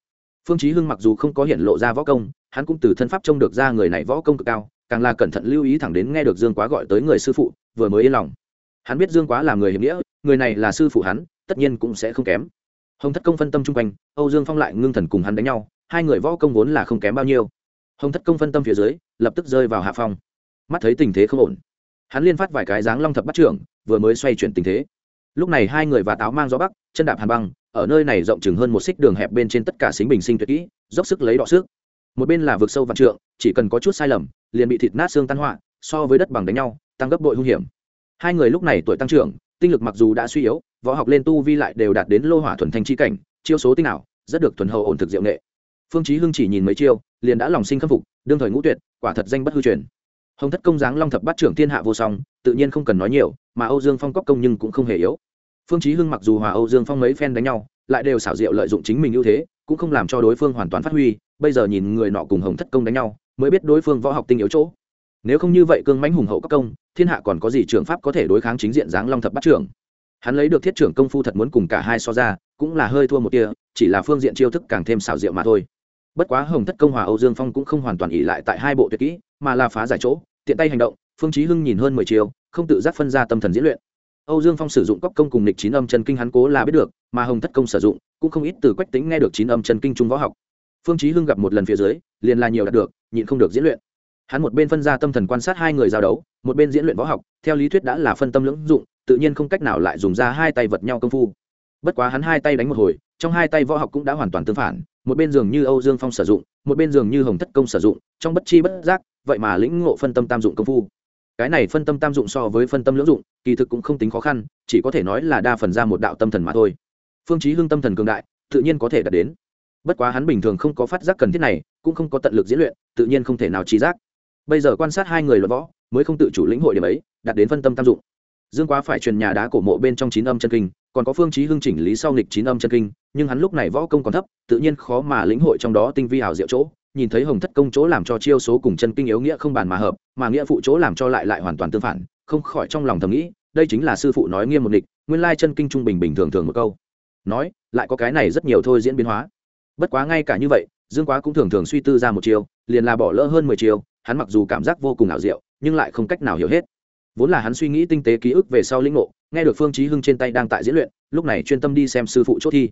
Phương chí hưng mặc dù không có hiện lộ ra võ công, hắn cũng từ thân pháp trông được ra người này võ công cực cao, càng là cẩn thận lưu ý thẳng đến nghe được dương quá gọi tới người sư phụ, vừa mới yên lòng. Hắn biết dương quá là người hiểm nghĩa, người này là sư phụ hắn, tất nhiên cũng sẽ không kém. Hồng thất công phân tâm chung quanh, âu dương phong lại ngưng thần cùng hắn đánh nhau, hai người võ công vốn là không kém bao nhiêu. Hồng thất công phân tâm phía dưới, lập tức rơi vào hạ phong mắt thấy tình thế không ổn. Hắn liên phát vài cái dáng long thập bắt trưởng, vừa mới xoay chuyển tình thế. Lúc này hai người và táo mang gió bắc, chân đạp hàn băng, ở nơi này rộng chừng hơn một xích đường hẹp bên trên tất cả xính bình sinh tuyệt kỹ, dốc sức lấy đọ sức. Một bên là vực sâu vạn trượng, chỉ cần có chút sai lầm, liền bị thịt nát xương tan họa, so với đất bằng đánh nhau, tăng gấp bội hung hiểm. Hai người lúc này tuổi tăng trưởng, tinh lực mặc dù đã suy yếu, võ học lên tu vi lại đều đạt đến lô hỏa thuần thanh chi cảnh, chiêu số tinh ảo, rất được thuần hậu ổn thực diệu nghệ. Phương chí hưng chỉ nhìn mấy chiêu, liền đã lòng sinh khâm phục, đương thời ngũ tuyệt, quả thật danh bất hư truyền hồng thất công giáng long thập bát trưởng thiên hạ vô song, tự nhiên không cần nói nhiều, mà âu dương phong cóc công nhưng cũng không hề yếu. Phương chí hưng mặc dù hòa âu dương phong mấy phen đánh nhau, lại đều xảo diệu lợi dụng chính mình ưu thế, cũng không làm cho đối phương hoàn toàn phát huy, bây giờ nhìn người nọ cùng hồng thất công đánh nhau, mới biết đối phương võ học tinh yếu chỗ. Nếu không như vậy cương mãnh hùng hậu các công, thiên hạ còn có gì trường pháp có thể đối kháng chính diện giáng long thập bát trưởng? Hắn lấy được thiết trưởng công phu thật muốn cùng cả hai so ra, cũng là hơi thua một tia, chỉ là phương diện chiêu thức càng thêm xảo diệu mà thôi bất quá hồng thất công hòa âu dương phong cũng không hoàn toàn ỉ lại tại hai bộ tuyệt kỹ, mà là phá giải chỗ, tiện tay hành động, phương chí hưng nhìn hơn mười chiều không tự giác phân ra tâm thần diễn luyện. Âu dương phong sử dụng cóc công cùng nịch chín âm chân kinh hắn cố là biết được, mà hồng thất công sử dụng cũng không ít từ quách tính nghe được chín âm chân kinh trung võ học. Phương chí hưng gặp một lần phía dưới, liền là nhiều đạt được, nhịn không được diễn luyện. Hắn một bên phân ra tâm thần quan sát hai người giao đấu, một bên diễn luyện võ học, theo lý thuyết đã là phân tâm lưỡng dụng, tự nhiên không cách nào lại dùng ra hai tay vật nhau công phu. Bất quá hắn hai tay đánh một hồi, trong hai tay võ học cũng đã hoàn toàn tương phản một bên dường như âu dương phong sử dụng, một bên dường như hồng thất công sử dụng, trong bất chi bất giác, vậy mà lĩnh ngộ phân tâm tam dụng công phu. Cái này phân tâm tam dụng so với phân tâm lưỡng dụng, kỳ thực cũng không tính khó khăn, chỉ có thể nói là đa phần ra một đạo tâm thần mà thôi. Phương chí hưng tâm thần cường đại, tự nhiên có thể đạt đến. Bất quá hắn bình thường không có phát giác cần thiết này, cũng không có tận lực diễn luyện, tự nhiên không thể nào trí giác. Bây giờ quan sát hai người luận võ, mới không tự chủ lĩnh hội điểm ấy, đạt đến phân tâm tam dụng. Dương quá phải truyền nhà đá cổ mộ bên trong chín âm chân kinh còn có phương chí hưng chỉnh lý sau nghịch chín âm chân kinh, nhưng hắn lúc này võ công còn thấp, tự nhiên khó mà lĩnh hội trong đó tinh vi hào diệu chỗ, nhìn thấy hồng thất công chỗ làm cho chiêu số cùng chân kinh yếu nghĩa không bàn mà hợp, mà nghĩa phụ chỗ làm cho lại lại hoàn toàn tương phản, không khỏi trong lòng thầm nghĩ, đây chính là sư phụ nói nghiêm một địch nguyên lai chân kinh trung bình bình thường thường một câu. Nói, lại có cái này rất nhiều thôi diễn biến hóa. Bất quá ngay cả như vậy, dương quá cũng thường thường suy tư ra một chiêu, liền là bỏ lỡ hơn mười chiêu, hắn mặc dù cảm giác vô cùng ảo diệu, nhưng lại không cách nào hiểu hết vốn là hắn suy nghĩ tinh tế ký ức về sau lĩnh ngộ, nghe được phương chí hưng trên tay đang tại diễn luyện, lúc này chuyên tâm đi xem sư phụ chốt thi.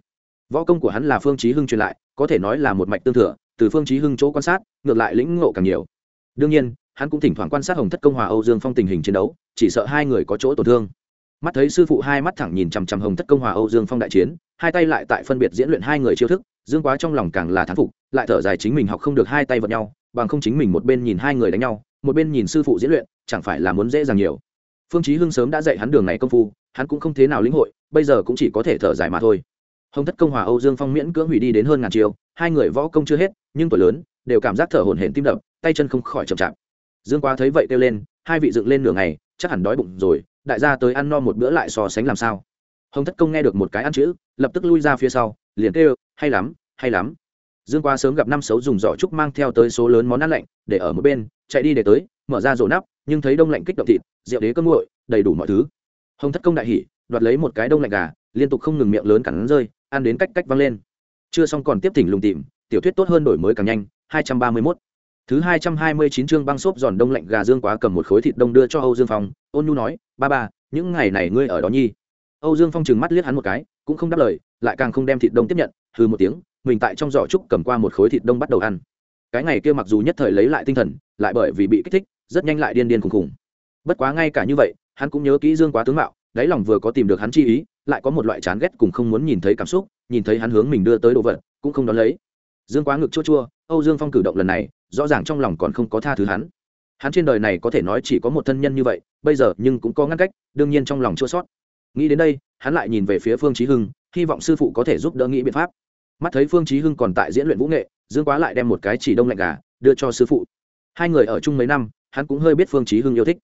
Võ công của hắn là phương chí hưng truyền lại, có thể nói là một mạch tương thừa, từ phương chí hưng chỗ quan sát, ngược lại lĩnh ngộ càng nhiều. Đương nhiên, hắn cũng thỉnh thoảng quan sát hồng thất công hòa âu dương phong tình hình chiến đấu, chỉ sợ hai người có chỗ tổn thương. Mắt thấy sư phụ hai mắt thẳng nhìn chằm chằm hồng thất công hòa âu dương phong đại chiến, hai tay lại tại phân biệt diễn luyện hai người chiêu thức, dương quá trong lòng càng là thán phục, lại thở dài chính mình học không được hai tay vật nhau, bằng không chính mình một bên nhìn hai người đánh nhau, một bên nhìn sư phụ diễn luyện chẳng phải là muốn dễ dàng nhiều. Phương chí hưng sớm đã dạy hắn đường này công phu, hắn cũng không thế nào lĩnh hội, bây giờ cũng chỉ có thể thở dài mà thôi. Hồng thất công hòa âu dương phong miễn cưỡng hủy đi đến hơn ngàn chiều hai người võ công chưa hết, nhưng tuổi lớn, đều cảm giác thở hổn hển tim đập, tay chân không khỏi chậm chạp. Dương quá thấy vậy kêu lên, hai vị dựng lên nửa ngày, chắc hẳn đói bụng rồi, đại gia tới ăn no một bữa lại so sánh làm sao. Hồng thất công nghe được một cái ăn chữ, lập tức lui ra phía sau, liền kêu, hay lắm hay lắm. Dương quá sớm gặp năm xấu dùng giỏ trúc mang theo tới số lớn món ăn lạnh, để ở một bên, chạy đi để tới, mở ra rổ nắp nhưng thấy đông lạnh kích động thịt, rượu đế cơm nguội, đầy đủ mọi thứ. Hồng thất công đại hỉ, đoạt lấy một cái đông lạnh gà, liên tục không ngừng miệng lớn cắn rơi, ăn đến cách cách văng lên. Chưa xong còn tiếp thỉnh lùng tìm, tiểu thuyết tốt hơn đổi mới càng nhanh 231. thứ 229 chương băng xốp giòn đông lạnh gà dương quá cầm một khối thịt đông đưa cho âu dương phong, ôn nhu nói, ba ba, những ngày này ngươi ở đó nhi. Âu dương phong trừng mắt liếc hắn một cái, cũng không đáp lời, lại càng không đem thịt đông tiếp nhận hư một tiếng, mình tại trong giỏ trúc cầm qua một khối thịt đông bắt đầu ăn. Cái ngày kia mặc dù nhất thời lấy lại tinh thần lại bởi vì bị kích thích, rất nhanh lại điên điên khùng khùng. Bất quá ngay cả như vậy, hắn cũng nhớ kỹ dương quá tướng mạo, đáy lòng vừa có tìm được hắn chi ý, lại có một loại chán ghét cùng không muốn nhìn thấy cảm xúc, nhìn thấy hắn hướng mình đưa tới đồ vật, cũng không đón lấy. Dương quá ngực chua chua, âu dương phong cử động lần này, rõ ràng trong lòng còn không có tha thứ hắn. Hắn trên đời này có thể nói chỉ có một thân nhân như vậy, bây giờ nhưng cũng có ngăn cách, đương nhiên trong lòng chua sót nghĩ đến đây, hắn lại nhìn về phía phương chí hưng, hy vọng sư phụ có thể giúp đỡ nghĩ biện pháp. Mắt thấy phương chí hưng còn tại diễn luyện vũ nghệ, dương quá lại đem một cái chỉ đông lạnh gà, đưa cho sư phụ hai người ở chung mấy năm, hắn cũng hơi biết phương chí hưng yêu thích.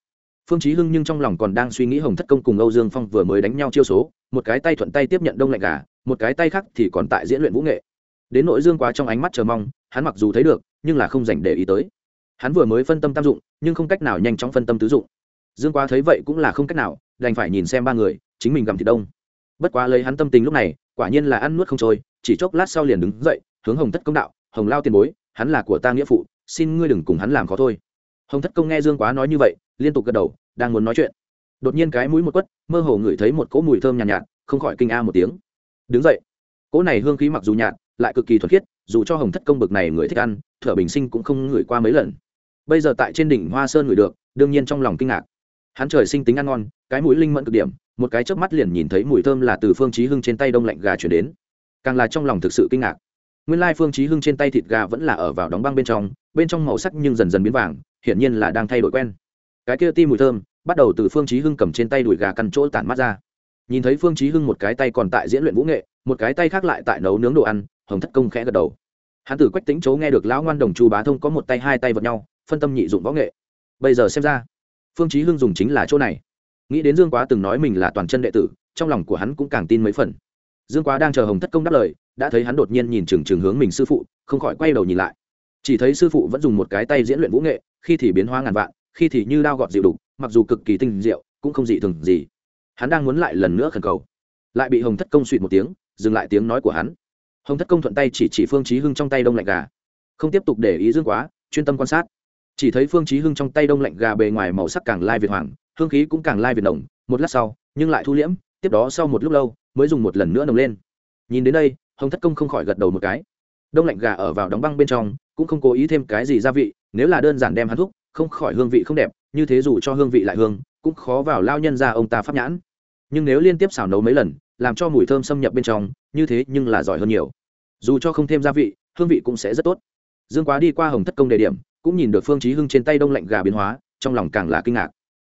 Phương chí hưng nhưng trong lòng còn đang suy nghĩ hồng thất công cùng âu dương phong vừa mới đánh nhau chiêu số, một cái tay thuận tay tiếp nhận đông lạnh gà, một cái tay khác thì còn tại diễn luyện vũ nghệ. Đến nội dương quá trong ánh mắt chờ mong, hắn mặc dù thấy được, nhưng là không dành để ý tới. Hắn vừa mới phân tâm tam dụng, nhưng không cách nào nhanh chóng phân tâm tứ dụng. Dương quá thấy vậy cũng là không cách nào, đành phải nhìn xem ba người, chính mình gặm thịt đông. Bất quá lấy hắn tâm tình lúc này, quả nhiên là ăn nuốt không trôi, chỉ chốc lát sau liền đứng dậy, hướng hồng thất công đạo, hồng lao tiền bối, hắn là của ta nghĩa phụ xin ngươi đừng cùng hắn làm khó thôi. Hồng thất công nghe dương quá nói như vậy liên tục gật đầu đang muốn nói chuyện. Đột nhiên cái mũi một quất mơ hồ ngửi thấy một cỗ mùi thơm nhàn nhạt, nhạt không khỏi kinh a một tiếng. Đứng dậy. Cỗ này hương khí mặc dù nhạt lại cực kỳ thuần khiết dù cho hồng thất công bực này người thích ăn thở bình sinh cũng không ngửi qua mấy lần. Bây giờ tại trên đỉnh hoa sơn ngửi được đương nhiên trong lòng kinh ngạc. Hắn trời sinh tính ăn ngon cái mũi linh mẫn cực điểm một cái chớp mắt liền nhìn thấy mùi thơm là từ phương chí hưng trên tay đông lạnh gà chuyển đến. Càng là trong lòng thực sự kinh ngạc nguyên lai phương chí hưng trên tay thịt gà vẫn là ở vào đóng băng bên trong bên trong màu sắc nhưng dần dần biến vàng, hiển nhiên là đang thay đổi quen. Cái kia ti mùi thơm, bắt đầu từ phương chí hưng cầm trên tay đùi gà căn chỗ tản mát ra. Nhìn thấy phương chí hưng một cái tay còn tại diễn luyện vũ nghệ, một cái tay khác lại tại nấu nướng đồ ăn, hồng thất công khẽ gật đầu. Hắn Tử quách tính chỗ nghe được lão ngoan đồng chu bá thông có một tay hai tay vật nhau, phân tâm nhị dụng võ nghệ. Bây giờ xem ra, phương chí hưng dùng chính là chỗ này. Nghĩ đến dương quá từng nói mình là toàn chân đệ tử, trong lòng của hắn cũng càng tin mấy phần dương quá đang chờ hồng thất công đáp lời, đã thấy hắn đột nhiên nhìn chừng chừng hướng mình sư phụ, không khỏi quay đầu nhìn lại. Chỉ thấy sư phụ vẫn dùng một cái tay diễn luyện vũ nghệ, khi thì biến hóa ngàn vạn, khi thì như đao gọt dịu đục, mặc dù cực kỳ tinh diệu, cũng không dị thường gì. Hắn đang muốn lại lần nữa khẩn cầu. Lại bị hồng thất công suỵt một tiếng, dừng lại tiếng nói của hắn. Hồng thất công thuận tay chỉ chỉ phương chí hưng trong tay đông lạnh gà. Không tiếp tục để ý dương quá, chuyên tâm quan sát. Chỉ thấy phương chí hưng trong tay đông lạnh gà bề ngoài màu sắc càng lai việt hoàng, hương khí cũng càng lai việt nồng, một lát sau, nhưng lại thu liễm tiếp đó sau một lúc lâu, mới dùng một lần nữa nồng lên. Nhìn đến đây, hồng thất công không khỏi gật đầu một cái. Đông lạnh gà ở vào đóng băng bên trong, cũng không cố ý thêm cái gì gia vị, nếu là đơn giản đem hắn thuốc không khỏi hương vị không đẹp, như thế dù cho hương vị lại hương, cũng khó vào lao nhân ra ông ta pháp nhãn. Nhưng nếu liên tiếp xào nấu mấy lần, làm cho mùi thơm xâm nhập bên trong, như thế nhưng là giỏi hơn nhiều. Dù cho không thêm gia vị, hương vị cũng sẽ rất tốt. Dương quá đi qua hồng thất công đề điểm, cũng nhìn được phương chí hưng trên tay đông lạnh gà biến hóa, trong lòng càng là kinh ngạc.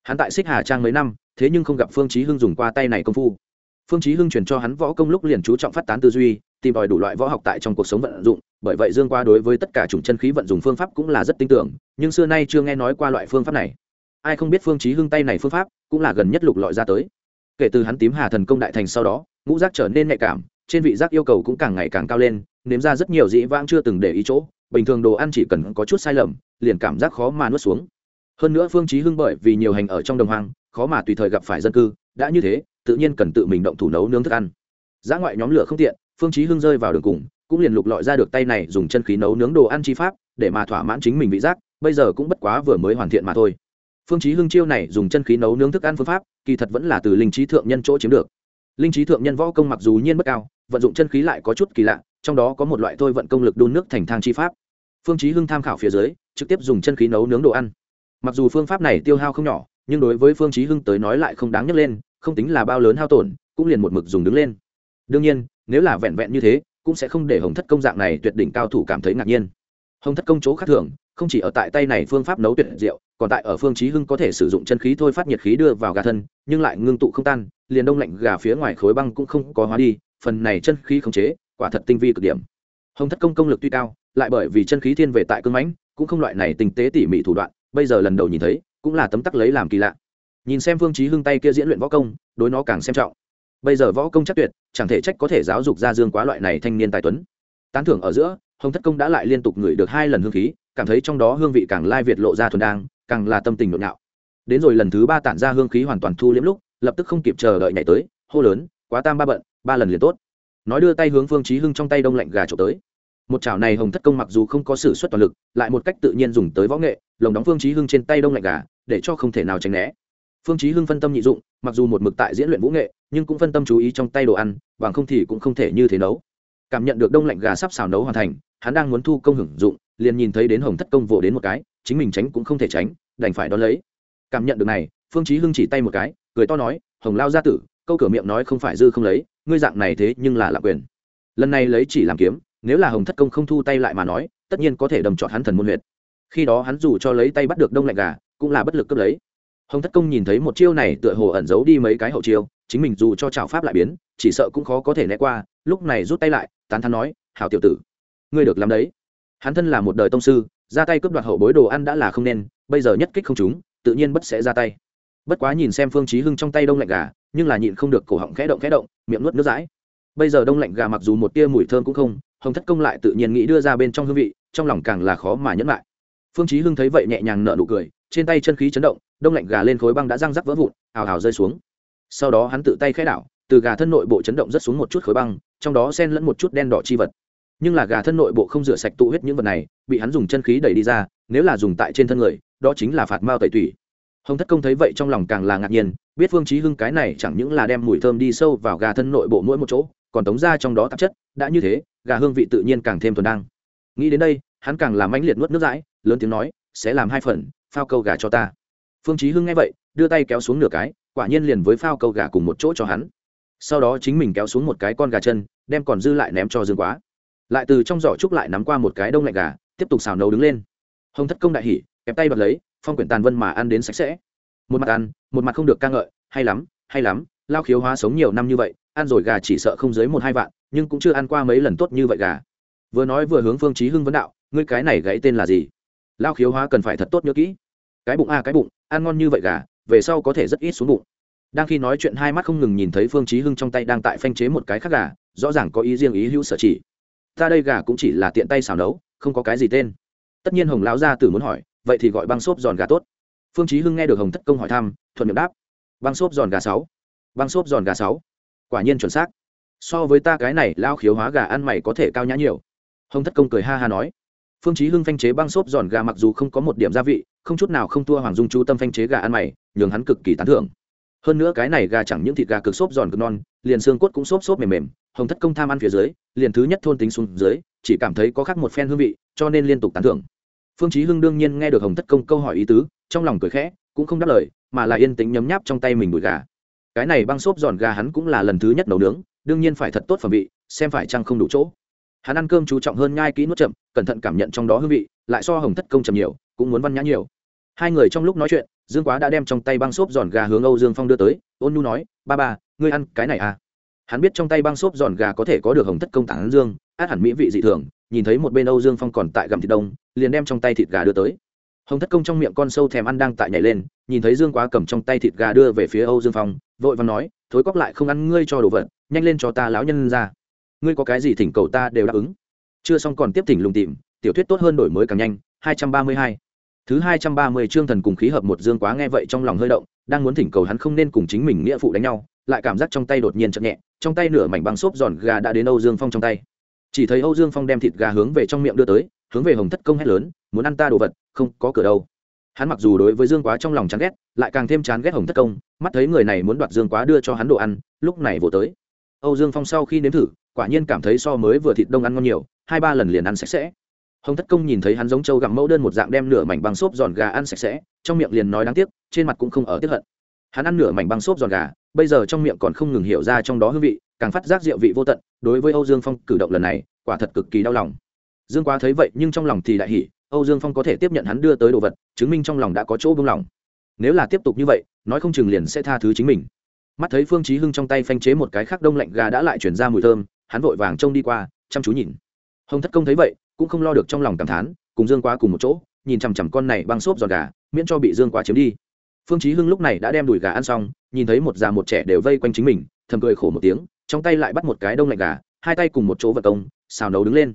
Hắn tại xích hà trang mấy năm thế nhưng không gặp phương chí hưng dùng qua tay này công phu. Phương chí hưng truyền cho hắn võ công lúc liền chú trọng phát tán tư duy, tìm tòi đủ loại võ học tại trong cuộc sống vận dụng, bởi vậy dương qua đối với tất cả chủng chân khí vận dụng phương pháp cũng là rất tinh tưởng, nhưng xưa nay chưa nghe nói qua loại phương pháp này. Ai không biết phương chí hưng tay này phương pháp cũng là gần nhất lục lọi ra tới. Kể từ hắn tím hà thần công đại thành sau đó, ngũ giác trở nên nhạy cảm, trên vị giác yêu cầu cũng càng ngày càng cao lên, nếm ra rất nhiều dĩ vãng chưa từng để ý chỗ, bình thường đồ ăn chỉ cần có chút sai lầm, liền cảm giác khó mà nuốt xuống. Hơn nữa phương chí hưng bởi vì nhiều hành ở trong đồng hoang khó mà tùy thời gặp phải dân cư, đã như thế, tự nhiên cần tự mình động thủ nấu nướng thức ăn. Giá ngoại nhóm lửa không tiện, phương chí hưng rơi vào đường cùng, cũng liền lục lọi ra được tay này dùng chân khí nấu nướng đồ ăn chi pháp, để mà thỏa mãn chính mình vị giác, bây giờ cũng bất quá vừa mới hoàn thiện mà thôi. Phương chí hưng chiêu này dùng chân khí nấu nướng thức ăn phương pháp, kỳ thật vẫn là từ linh trí thượng nhân chỗ chiếm được. Linh trí thượng nhân võ công mặc dù nhiên bất cao, vận dụng chân khí lại có chút kỳ lạ, trong đó có một loại thôi vận công lực đun nước thành thang chi pháp. Phương chí hưng tham khảo phía dưới, trực tiếp dùng chân khí nấu nướng đồ ăn. Mặc dù phương pháp này tiêu hao không nhỏ nhưng đối với phương chí hưng tới nói lại không đáng nhắc lên, không tính là bao lớn hao tổn, cũng liền một mực dùng đứng lên. Đương nhiên, nếu là vẹn vẹn như thế, cũng sẽ không để hồng thất công dạng này tuyệt đỉnh cao thủ cảm thấy ngạc nhiên. Hồng thất công chỗ khác thường, không chỉ ở tại tay này phương pháp nấu tuyệt diệu, còn tại ở phương chí hưng có thể sử dụng chân khí thôi phát nhiệt khí đưa vào gà thân, nhưng lại ngưng tụ không tan, liền đông lạnh gà phía ngoài khối băng cũng không có hóa đi, phần này chân khí khống chế, quả thật tinh vi cực điểm. Hồng thất công công lực tuy cao, lại bởi vì chân khí thiên về tại cương mãnh, cũng không loại này tinh tế tỉ mỉ thủ đoạn, bây giờ lần đầu nhìn thấy cũng là tấm tắc lấy làm kỳ lạ. Nhìn xem phương chí hưng tay kia diễn luyện võ công, đối nó càng xem trọng. Bây giờ võ công chắc tuyệt, chẳng thể trách có thể giáo dục ra dương quá loại này thanh niên tài tuấn. Tán thưởng ở giữa, hồng thất công đã lại liên tục ngửi được hai lần hương khí, cảm thấy trong đó hương vị càng lai việt lộ ra thuần đang, càng là tâm tình nhộn nhạo. Đến rồi lần thứ ba tản ra hương khí hoàn toàn thu liễm lúc, lập tức không kịp chờ đợi nhảy tới, hô lớn, quá tam ba bận, ba lần liền tốt. Nói đưa tay hướng phương chí hưng trong tay đông lạnh gà trộm tới. Một chảo này hồng thất công mặc dù không có sử xuất toàn lực, lại một cách tự nhiên dùng tới võ nghệ, lồng đóng phương chí hưng trên tay đông lạnh gà để cho không thể nào tránh né. Phương chí hưng phân tâm nhị dụng, mặc dù một mực tại diễn luyện vũ nghệ, nhưng cũng phân tâm chú ý trong tay đồ ăn, bằng không thì cũng không thể như thế nấu. Cảm nhận được đông lạnh gà sắp xào nấu hoàn thành, hắn đang muốn thu công hưởng dụng, liền nhìn thấy đến hồng thất công vỗ đến một cái, chính mình tránh cũng không thể tránh, đành phải đón lấy. Cảm nhận được này, phương chí hưng chỉ tay một cái, cười to nói, hồng lao gia tử, câu cửa miệng nói không phải dư không lấy, ngươi dạng này thế nhưng là lạ quyền. Lần này lấy chỉ làm kiếm, nếu là hồng thất công không thu tay lại mà nói, tất nhiên có thể đầm trọt hắn thần môn huyệt. Khi đó hắn dù cho lấy tay bắt được đông lạnh gà cũng là bất lực cướp lấy. Hồng thất công nhìn thấy một chiêu này tựa hồ ẩn giấu đi mấy cái hậu chiêu, chính mình dù cho trào pháp lại biến, chỉ sợ cũng khó có thể né qua, lúc này rút tay lại, tán thán nói, hảo tiểu tử, ngươi được làm đấy. Hắn thân là một đời tông sư, ra tay cướp đoạt hậu bối đồ ăn đã là không nên, bây giờ nhất kích không chúng tự nhiên bất sẽ ra tay. Bất quá nhìn xem phương chí hưng trong tay đông lạnh gà, nhưng là nhịn không được cổ họng khẽ động khẽ động, miệng nuốt nước dãi. Bây giờ đông lạnh gà mặc dù một tia mùi thơm cũng không, hồng thất công lại tự nhiên nghĩ đưa ra bên trong hương vị, trong lòng càng là khó mà nhẫn lại. Phương chí hưng thấy vậy nhẹ nhàng nở nụ cười trên tay chân khí chấn động, đông lạnh gà lên khối băng đã răng rắc vỡ vụn, ào ào rơi xuống. Sau đó hắn tự tay khẽ đảo, từ gà thân nội bộ chấn động rất xuống một chút khối băng, trong đó xen lẫn một chút đen đỏ chi vật. Nhưng là gà thân nội bộ không rửa sạch tụ huyết những vật này, bị hắn dùng chân khí đẩy đi ra, nếu là dùng tại trên thân người, đó chính là phạt mao tẩy tủy. Hồng thất công thấy vậy trong lòng càng là ngạc nhiên, biết phương chí hưng cái này chẳng những là đem mùi thơm đi sâu vào gà thân nội bộ mỗi một chỗ, còn tống ra trong đó tạp chất, đã như thế, gà hương vị tự nhiên càng thêm thuần đang. nghĩ đến đây, hắn càng làm mãnh liệt nuốt nước dãi, lớn tiếng nói sẽ làm hai phần, phao câu gà cho ta. Phương chí hưng nghe vậy, đưa tay kéo xuống nửa cái, quả nhiên liền với phao câu gà cùng một chỗ cho hắn. Sau đó chính mình kéo xuống một cái con gà chân, đem còn dư lại ném cho dương quá. Lại từ trong giỏ trúc lại nắm qua một cái đông lạnh gà, tiếp tục xào nấu đứng lên. Hồng thất công đại hỉ, kẹp tay bật lấy, phong quyển tàn vân mà ăn đến sạch sẽ. Một mặt ăn, một mặt không được ca ngợi, hay lắm hay lắm, lao khiếu hóa sống nhiều năm như vậy, ăn rồi gà chỉ sợ không dưới một hai vạn, nhưng cũng chưa ăn qua mấy lần tốt như vậy gà. Vừa nói vừa hướng phương chí hưng vấn đạo, ngươi cái này gãy tên là gì? Lao khiếu hóa cần phải thật tốt nhớ kỹ. Cái bụng a, cái bụng, ăn ngon như vậy gà, về sau có thể rất ít xuống bụng. Đang khi nói chuyện hai mắt không ngừng nhìn thấy phương chí hưng trong tay đang tại phanh chế một cái khác gà, rõ ràng có ý riêng ý hữu sở chỉ. Ta đây gà cũng chỉ là tiện tay xào nấu, không có cái gì tên. Tất nhiên hồng lão gia tử muốn hỏi, vậy thì gọi băng xốp giòn gà tốt. Phương chí hưng nghe được hồng thất công hỏi thăm, thuận miệng đáp. Băng xốp giòn gà sáu. Băng xốp giòn gà sáu. Quả nhiên chuẩn xác. So với ta cái này, lao khiếu hóa gà ăn mày có thể cao nhã nhiều. Hồng thất công cười ha ha nói phương chí hưng phanh chế băng xốp giòn gà mặc dù không có một điểm gia vị, không chút nào không thua hoàng dung chú tâm phanh chế gà ăn mày, nhường hắn cực kỳ tán thưởng. Hơn nữa cái này gà chẳng những thịt gà cực xốp giòn cực non, liền xương cốt cũng xốp xốp mềm mềm, hồng thất công tham ăn phía dưới, liền thứ nhất thôn tính xuống dưới, chỉ cảm thấy có khác một phen hương vị, cho nên liên tục tán thưởng. Phương chí hưng đương nhiên nghe được hồng thất công câu hỏi ý tứ, trong lòng cười khẽ, cũng không đáp lời, mà là yên tĩnh nhấm nháp trong tay mình đùi gà. Cái này băng xốp giòn gà hắn cũng là lần thứ nhất nấu nướng, đương nhiên phải thật tốt phẩm vị, xem phải chăng không đủ chỗ hắn ăn cơm chú trọng hơn nhai kỹ nuốt chậm, cẩn thận cảm nhận trong đó hương vị, lại so hồng thất công chậm nhiều, cũng muốn văn nhã nhiều. Hai người trong lúc nói chuyện, dương quá đã đem trong tay băng xốp giòn gà hướng âu dương phong đưa tới, ôn nhu nói, ba ba, ngươi ăn cái này à? Hắn biết trong tay băng xốp giòn gà có thể có được hồng thất công tản dương, át hẳn mỹ vị dị thường, nhìn thấy một bên âu dương phong còn tại gầm thịt đông, liền đem trong tay thịt gà đưa tới. Hồng thất công trong miệng con sâu thèm ăn đang tại nhảy lên, nhìn thấy dương quá cầm trong tay thịt gà đưa về phía âu dương phong, vội và nói, thối cóc lại không ăn ngươi cho đồ vật, nhanh lên cho ta lão nhân ra ngươi có cái gì thỉnh cầu ta đều đáp ứng. Chưa xong còn tiếp thỉnh lùng tìm, tiểu thuyết tốt hơn đổi mới càng nhanh 232. thứ 230 chương thần cùng khí hợp một dương quá nghe vậy trong lòng hơi động, đang muốn thỉnh cầu hắn không nên cùng chính mình nghĩa phụ đánh nhau, lại cảm giác trong tay đột nhiên chậm nhẹ, trong tay nửa mảnh băng xốp giòn gà đã đến âu dương phong trong tay. Chỉ thấy âu dương phong đem thịt gà hướng về trong miệng đưa tới, hướng về hồng thất công hét lớn, muốn ăn ta đồ vật, không có cửa đâu. Hắn mặc dù đối với dương quá trong lòng chán ghét, lại càng thêm chán ghét hồng thất công, mắt thấy người này muốn đoạt dương quá đưa cho hắn đồ ăn, lúc này vỗ tới. Âu dương phong sau khi nếm thử quả nhiên cảm thấy so mới vừa thịt đông ăn ngon nhiều, hai ba lần liền ăn sạch sẽ. Hồng thất công nhìn thấy hắn giống trâu gặm mẫu đơn một dạng đem nửa mảnh băng xốp giòn gà ăn sạch sẽ, trong miệng liền nói đáng tiếc, trên mặt cũng không ở tiếp hận. Hắn ăn nửa mảnh băng xốp giòn gà, bây giờ trong miệng còn không ngừng hiểu ra trong đó hương vị, càng phát giác rượu vị vô tận, đối với âu dương phong cử động lần này, quả thật cực kỳ đau lòng. Dương quá thấy vậy nhưng trong lòng thì đại hỉ, âu dương phong có thể tiếp nhận hắn đưa tới đồ vật, chứng minh trong lòng đã có chỗ buông lòng nếu là tiếp tục như vậy, nói không chừng liền sẽ tha thứ chính mình. Mắt thấy phương chí hưng trong tay phanh chế một cái khác đông lạnh gà đã lại chuyển ra mùi thơm hắn vội vàng trông đi qua, chăm chú nhìn. Hồng thất công thấy vậy, cũng không lo được trong lòng cảm thán, cùng dương quá cùng một chỗ, nhìn chằm chằm con này băng xốp giòn gà, miễn cho bị dương quá chiếm đi. Phương chí hưng lúc này đã đem đùi gà ăn xong, nhìn thấy một già một trẻ đều vây quanh chính mình, thầm cười khổ một tiếng, trong tay lại bắt một cái đông lạnh gà, hai tay cùng một chỗ vật công, xào nấu đứng lên.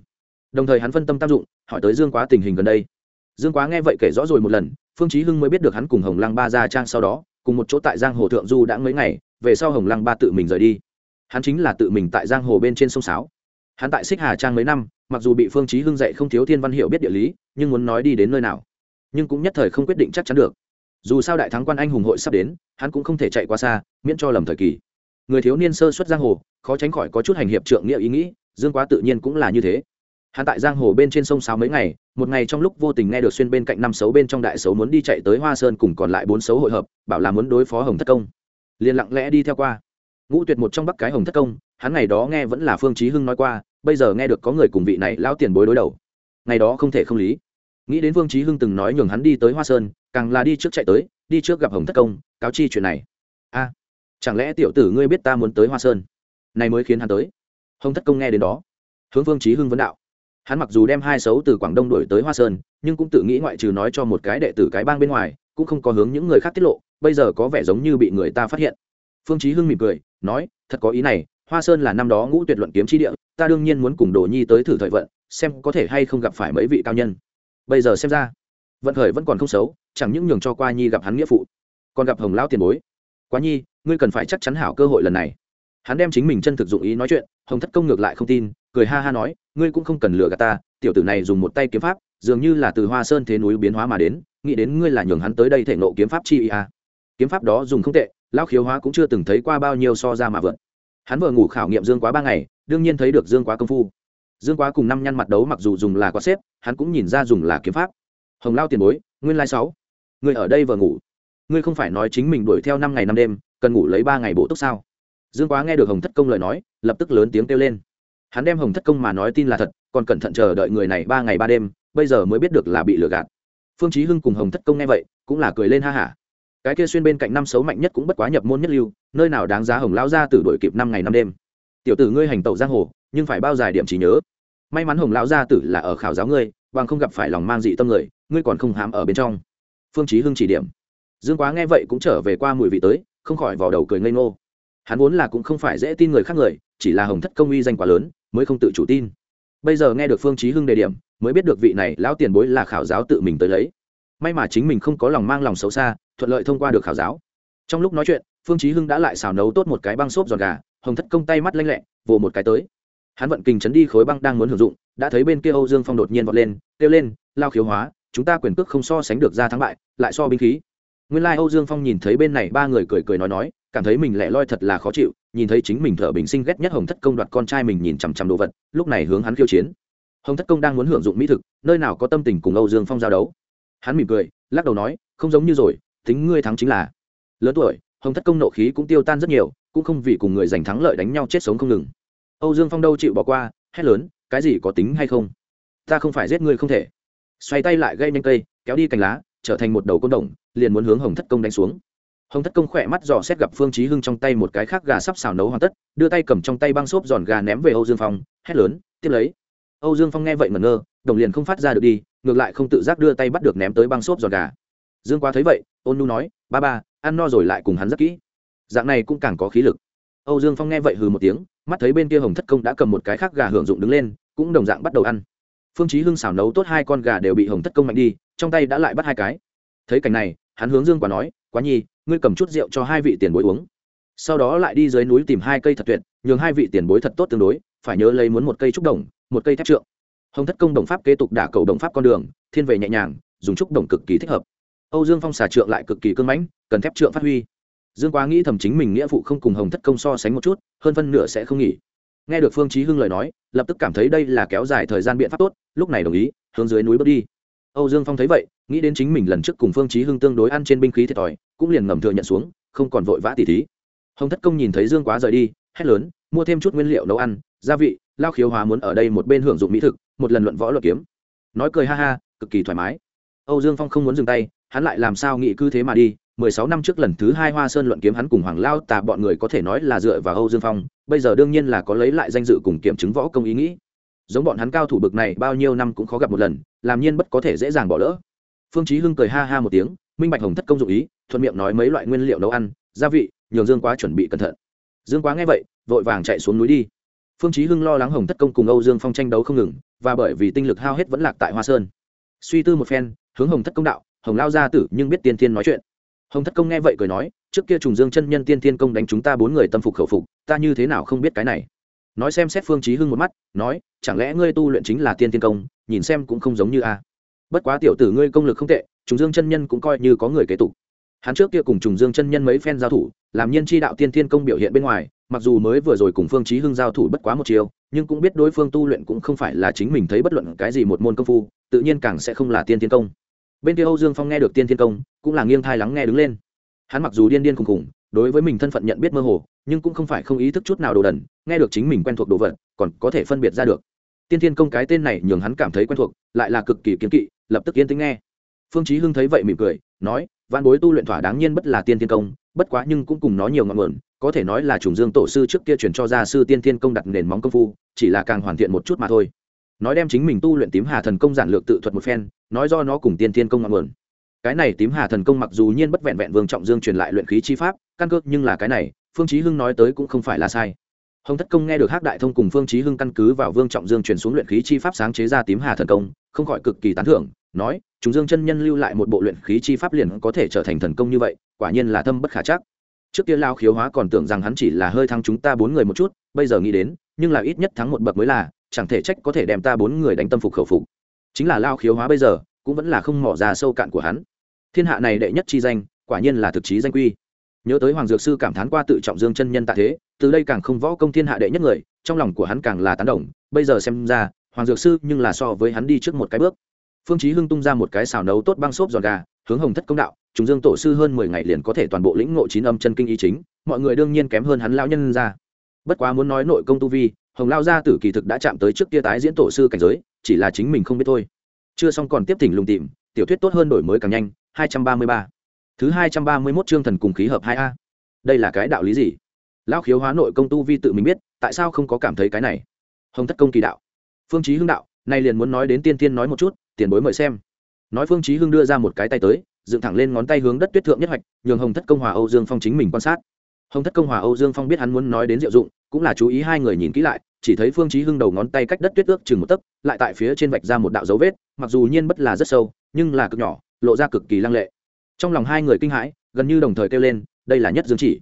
Đồng thời hắn phân tâm tác dụng, hỏi tới dương quá tình hình gần đây. Dương quá nghe vậy kể rõ rồi một lần, phương chí hưng mới biết được hắn cùng hồng lăng ba ra trang sau đó, cùng một chỗ tại giang hồ thượng du đã mấy ngày, về sau hồng lăng ba tự mình rời đi hắn chính là tự mình tại giang hồ bên trên sông sáo. Hắn tại xích hà trang mấy năm, mặc dù bị phương chí hưng dạy không thiếu thiên văn hiểu biết địa lý, nhưng muốn nói đi đến nơi nào, nhưng cũng nhất thời không quyết định chắc chắn được. Dù sao đại thắng quan anh hùng hội sắp đến, hắn cũng không thể chạy quá xa, miễn cho lầm thời kỳ. Người thiếu niên sơ xuất giang hồ, khó tránh khỏi có chút hành hiệp trượng nghĩa ý nghĩ, dương quá tự nhiên cũng là như thế. Hắn tại giang hồ bên trên sông sáo mấy ngày, một ngày trong lúc vô tình nghe được xuyên bên cạnh năm xấu bên trong đại xấu muốn đi chạy tới hoa sơn cùng còn lại bốn xấu hội hợp, bảo là muốn đối phó hồng thất công. Liền lặng lẽ đi theo qua ngũ tuyệt một trong bắc cái hồng thất công, hắn ngày đó nghe vẫn là phương chí hưng nói qua, bây giờ nghe được có người cùng vị này lao tiền bối đối đầu. Ngày đó không thể không lý. Nghĩ đến phương chí hưng từng nói nhường hắn đi tới hoa sơn, càng là đi trước chạy tới, đi trước gặp hồng thất công, cáo chi chuyện này. A, chẳng lẽ tiểu tử ngươi biết ta muốn tới hoa sơn? Này mới khiến hắn tới. Hồng thất công nghe đến đó, hướng phương chí hưng vấn đạo. Hắn mặc dù đem hai xấu từ quảng đông đuổi tới hoa sơn, nhưng cũng tự nghĩ ngoại trừ nói cho một cái đệ tử cái bang bên ngoài, cũng không có hướng những người khác tiết lộ, bây giờ có vẻ giống như bị người ta phát hiện. Phương chí hưng mỉm cười nói, thật có ý này, hoa sơn là năm đó ngũ tuyệt luận kiếm chi địa, ta đương nhiên muốn cùng đồ nhi tới thử thời vận, xem có thể hay không gặp phải mấy vị cao nhân. Bây giờ xem ra, vận khởi vẫn còn không xấu, chẳng những nhường cho qua nhi gặp hắn nghĩa phụ, còn gặp hồng lão tiền bối. Quá nhi, ngươi cần phải chắc chắn hảo cơ hội lần này. Hắn đem chính mình chân thực dụng ý nói chuyện, hồng thất công ngược lại không tin, cười ha ha nói, ngươi cũng không cần lừa gạt ta, tiểu tử này dùng một tay kiếm pháp, dường như là từ hoa sơn thế núi biến hóa mà đến, nghĩ đến ngươi là nhường hắn tới đây thể nộ kiếm pháp chi a à. kiếm pháp đó dùng không tệ lão khiếu hóa cũng chưa từng thấy qua bao nhiêu so ra mà vượt. Hắn vừa ngủ khảo nghiệm dương quá ba ngày, đương nhiên thấy được dương quá công phu. Dương quá cùng năm nhăn mặt đấu mặc dù dùng là quá xếp, hắn cũng nhìn ra dùng là kiếm pháp. Hồng lao tiền bối, nguyên lai sáu. Ngươi ở đây vừa ngủ. Ngươi không phải nói chính mình đuổi theo năm ngày năm đêm, cần ngủ lấy ba ngày bổ túc sao? Dương quá nghe được hồng thất công lời nói, lập tức lớn tiếng kêu lên. Hắn đem hồng thất công mà nói tin là thật, còn cẩn thận chờ đợi người này ba ngày ba đêm, bây giờ mới biết được là bị lừa gạt. Phương chí hưng cùng hồng thất công nghe vậy, cũng là cười lên ha hả cái kia xuyên bên cạnh năm xấu mạnh nhất cũng bất quá nhập môn nhất lưu, nơi nào đáng giá hồng lão gia tử đổi kịp năm ngày năm đêm. Tiểu tử ngươi hành tẩu giang hồ, nhưng phải bao dài điểm trí nhớ. May mắn hồng lão gia tử là ở khảo giáo ngươi, bằng không gặp phải lòng mang dị tâm người, ngươi còn không hám ở bên trong. Phương chí hưng chỉ điểm. Dương quá nghe vậy cũng trở về qua mùi vị tới, không khỏi vào đầu cười ngây ngô. Hắn vốn là cũng không phải dễ tin người khác người, chỉ là hồng thất công uy danh quá lớn, mới không tự chủ tin. Bây giờ nghe được phương chí hưng đề điểm, mới biết được vị này lão tiền bối là khảo giáo tự mình tới lấy. May mà chính mình không có lòng mang lòng xấu xa thuận lợi thông qua được khảo giáo. Trong lúc nói chuyện, phương chí hưng đã lại xào nấu tốt một cái băng xốp giòn gà, hồng thất công tay mắt lanh lẹ, vồ một cái tới. Hắn vận kình chấn đi khối băng đang muốn hưởng dụng, đã thấy bên kia âu dương phong đột nhiên vọt lên, kêu lên, lao khiếu hóa, chúng ta quyền cước không so sánh được ra thắng bại, lại so binh khí. Nguyên lai âu dương phong nhìn thấy bên này ba người cười cười nói nói, cảm thấy mình lẻ loi thật là khó chịu, nhìn thấy chính mình thở bình sinh ghét nhất hồng thất công đoạt con trai mình nhìn chằm chằm đồ vật, lúc này hướng hắn khiêu chiến. Hồng thất công đang muốn hưởng dụng mỹ thực, nơi nào có tâm tình cùng âu dương phong giao đấu. Hắn mỉm cười, lắc đầu nói, không giống như rồi tính ngươi thắng chính là. Lớn tuổi, hồng thất công nộ khí cũng tiêu tan rất nhiều, cũng không vì cùng người giành thắng lợi đánh nhau chết sống không ngừng. Âu dương phong đâu chịu bỏ qua, hét lớn, cái gì có tính hay không? Ta không phải giết ngươi không thể. Xoay tay lại gây nhanh cây, kéo đi cành lá, trở thành một đầu côn đồng, liền muốn hướng hồng thất công đánh xuống. Hồng thất công khỏe mắt dò xét gặp phương chí hưng trong tay một cái khác gà sắp xào nấu hoàn tất, đưa tay cầm trong tay băng xốp giòn gà ném về âu dương phong, hét lớn, tiếp lấy. Âu dương phong nghe vậy ngẩn ngơ, đồng liền không phát ra được đi, ngược lại không tự giác đưa tay bắt được ném tới băng xốp giòn gà dương quá thấy vậy, ôn nu nói, ba ba, ăn no rồi lại cùng hắn rất kỹ. Dạng này cũng càng có khí lực. Âu dương phong nghe vậy hừ một tiếng, mắt thấy bên kia hồng thất công đã cầm một cái khác gà hưởng dụng đứng lên, cũng đồng dạng bắt đầu ăn. Phương chí hưng xào nấu tốt hai con gà đều bị hồng thất công mạnh đi, trong tay đã lại bắt hai cái. Thấy cảnh này, hắn hướng dương quá nói, quá nhi, ngươi cầm chút rượu cho hai vị tiền bối uống. Sau đó lại đi dưới núi tìm hai cây thật tuyệt, nhường hai vị tiền bối thật tốt tương đối, phải nhớ lấy muốn một cây trúc đồng, một cây thép trượng. Hồng thất công đồng pháp kế tục đả cầu đồng pháp con đường, thiên về nhẹ nhàng, dùng trúc đồng cực kỳ thích hợp âu dương phong xà trượng lại cực kỳ cưng mãnh, cần thép trượng phát huy. Dương quá nghĩ thầm chính mình nghĩa phụ không cùng hồng thất công so sánh một chút, hơn phân nửa sẽ không nghỉ. Nghe được phương chí hưng lời nói, lập tức cảm thấy đây là kéo dài thời gian biện pháp tốt, lúc này đồng ý, hướng dưới núi bước đi. Âu dương phong thấy vậy, nghĩ đến chính mình lần trước cùng phương chí hưng tương đối ăn trên binh khí thiệt thòi, cũng liền ngầm thừa nhận xuống, không còn vội vã tỉ thí. Hồng thất công nhìn thấy dương quá rời đi, hét lớn, mua thêm chút nguyên liệu nấu ăn, gia vị, lao khiếu hóa muốn ở đây một bên hưởng dụng mỹ thực, một lần luận võ luật kiếm. Nói cười ha ha, cực kỳ thoải mái. Âu dương phong không muốn dừng tay hắn lại làm sao nghĩ cứ thế mà đi, mười sáu năm trước lần thứ hai hoa sơn luận kiếm hắn cùng hoàng lao tà bọn người có thể nói là dựa vào âu dương phong, bây giờ đương nhiên là có lấy lại danh dự cùng kiểm chứng võ công ý nghĩ. Giống bọn hắn cao thủ bực này bao nhiêu năm cũng khó gặp một lần, làm nhiên bất có thể dễ dàng bỏ lỡ. Phương chí hưng cười ha ha một tiếng, minh bạch hồng thất công dụng ý, thuận miệng nói mấy loại nguyên liệu nấu ăn, gia vị, nhường dương quá chuẩn bị cẩn thận. Dương quá nghe vậy, vội vàng chạy xuống núi đi. Phương chí hưng lo lắng hồng thất công cùng âu dương phong tranh đấu không ngừng, và bởi vì tinh lực hao hết vẫn lạc tại hoa sơn. Suy tư một phen, hướng hồng thất công đạo hồng lao gia tử nhưng biết tiên thiên nói chuyện. Hồng thất công nghe vậy cười nói, trước kia trùng dương chân nhân tiên thiên công đánh chúng ta bốn người tâm phục khẩu phục, ta như thế nào không biết cái này? Nói xem xét phương chí hưng một mắt, nói, chẳng lẽ ngươi tu luyện chính là tiên thiên công, nhìn xem cũng không giống như a. Bất quá tiểu tử ngươi công lực không tệ, trùng dương chân nhân cũng coi như có người kế tục. Hắn trước kia cùng trùng dương chân nhân mấy phen giao thủ, làm nhân chi đạo tiên thiên công biểu hiện bên ngoài, mặc dù mới vừa rồi cùng phương chí hưng giao thủ bất quá một chiều nhưng cũng biết đối phương tu luyện cũng không phải là chính mình thấy bất luận cái gì một môn công phu, tự nhiên càng sẽ không là tiên tiên công bên kia âu dương phong nghe được tiên Thiên công, cũng là nghiêng thai lắng nghe đứng lên. Hắn mặc dù điên điên khùng khùng, đối với mình thân phận nhận biết mơ hồ, nhưng cũng không phải không ý thức chút nào đồ đần, nghe được chính mình quen thuộc đồ vật, còn có thể phân biệt ra được. Tiên Thiên công cái tên này nhường hắn cảm thấy quen thuộc, lại là cực kỳ kiếm kỵ, lập tức yên tĩnh nghe. Phương chí hưng thấy vậy mỉm cười, nói văn bối tu luyện thỏa đáng nhiên bất là tiên Thiên công, bất quá nhưng cũng cùng nói nhiều ngọn nguồn, có thể nói là trùng dương tổ sư trước kia truyền cho gia sư tiên Thiên công đặt nền móng công phu, chỉ là càng hoàn thiện một chút mà thôi. Nói đem chính mình tu luyện tím hà thần công giản lược tự thuật một phen nói do nó cùng tiên tiên công ngọn nguồn. Cái này tím hà thần công mặc dù nhiên bất vẹn vẹn vương trọng dương truyền lại luyện khí chi pháp, căn cơ nhưng là cái này, phương chí hưng nói tới cũng không phải là sai. Hồng thất công nghe được hắc đại thông cùng phương chí hưng căn cứ vào vương trọng dương truyền xuống luyện khí chi pháp sáng chế ra tím hà thần công, không khỏi cực kỳ tán thưởng, nói, chúng dương chân nhân lưu lại một bộ luyện khí chi pháp liền có thể trở thành thần công như vậy, quả nhiên là thâm bất khả chắc. Trước kia lao khiếu hóa còn tưởng rằng hắn chỉ là hơi thắng chúng ta bốn người một chút, bây giờ nghĩ đến, nhưng là ít nhất thắng một bậc mới là, chẳng thể trách có thể đem ta bốn người đánh tâm phục khẩu phục chính là lao khiếu hóa bây giờ, cũng vẫn là không mỏ ra sâu cạn của hắn. Thiên hạ này đệ nhất chi danh, quả nhiên là thực chí danh quy. Nhớ tới hoàng dược sư cảm thán qua tự trọng dương chân nhân tạ thế, từ đây càng không võ công thiên hạ đệ nhất người, trong lòng của hắn càng là tán đồng. Bây giờ xem ra, hoàng dược sư nhưng là so với hắn đi trước một cái bước. Phương chí hưng tung ra một cái xào nấu tốt băng xốp giòn gà, hướng hồng thất công đạo chúng dương tổ sư hơn mười ngày liền có thể toàn bộ lĩnh ngộ chín âm chân kinh ý chính, mọi người đương nhiên kém hơn hắn lão nhân ra. Bất quá muốn nói nội công tu vi, hồng lao gia tử kỳ thực đã chạm tới trước kia tái diễn tổ sư cảnh giới chỉ là chính mình không biết thôi. Chưa xong còn tiếp thỉnh lùng tìm, tiểu thuyết tốt hơn đổi mới càng nhanh 233 thứ 231 chương thần cùng khí hợp 2 a. Đây là cái đạo lý gì? Lão khiếu hóa nội công tu vi tự mình biết, tại sao không có cảm thấy cái này? Hồng thất công kỳ đạo. Phương chí hưng đạo, nay liền muốn nói đến tiên tiên nói một chút, tiền bối mời xem. Nói phương chí hưng đưa ra một cái tay tới, dựng thẳng lên ngón tay hướng đất tuyết thượng nhất hoạch, nhường hồng thất công hòa âu dương phong chính mình quan sát hồng thất công hòa âu dương phong biết hắn muốn nói đến diệu dụng, cũng là chú ý hai người nhìn kỹ lại, chỉ thấy phương chí hưng đầu ngón tay cách đất tuyết ước chừng một tấc, lại tại phía trên vạch ra một đạo dấu vết, mặc dù nhiên bất là rất sâu, nhưng là cực nhỏ, lộ ra cực kỳ lăng lệ. Trong lòng hai người kinh hãi, gần như đồng thời kêu lên, đây là nhất dương chỉ.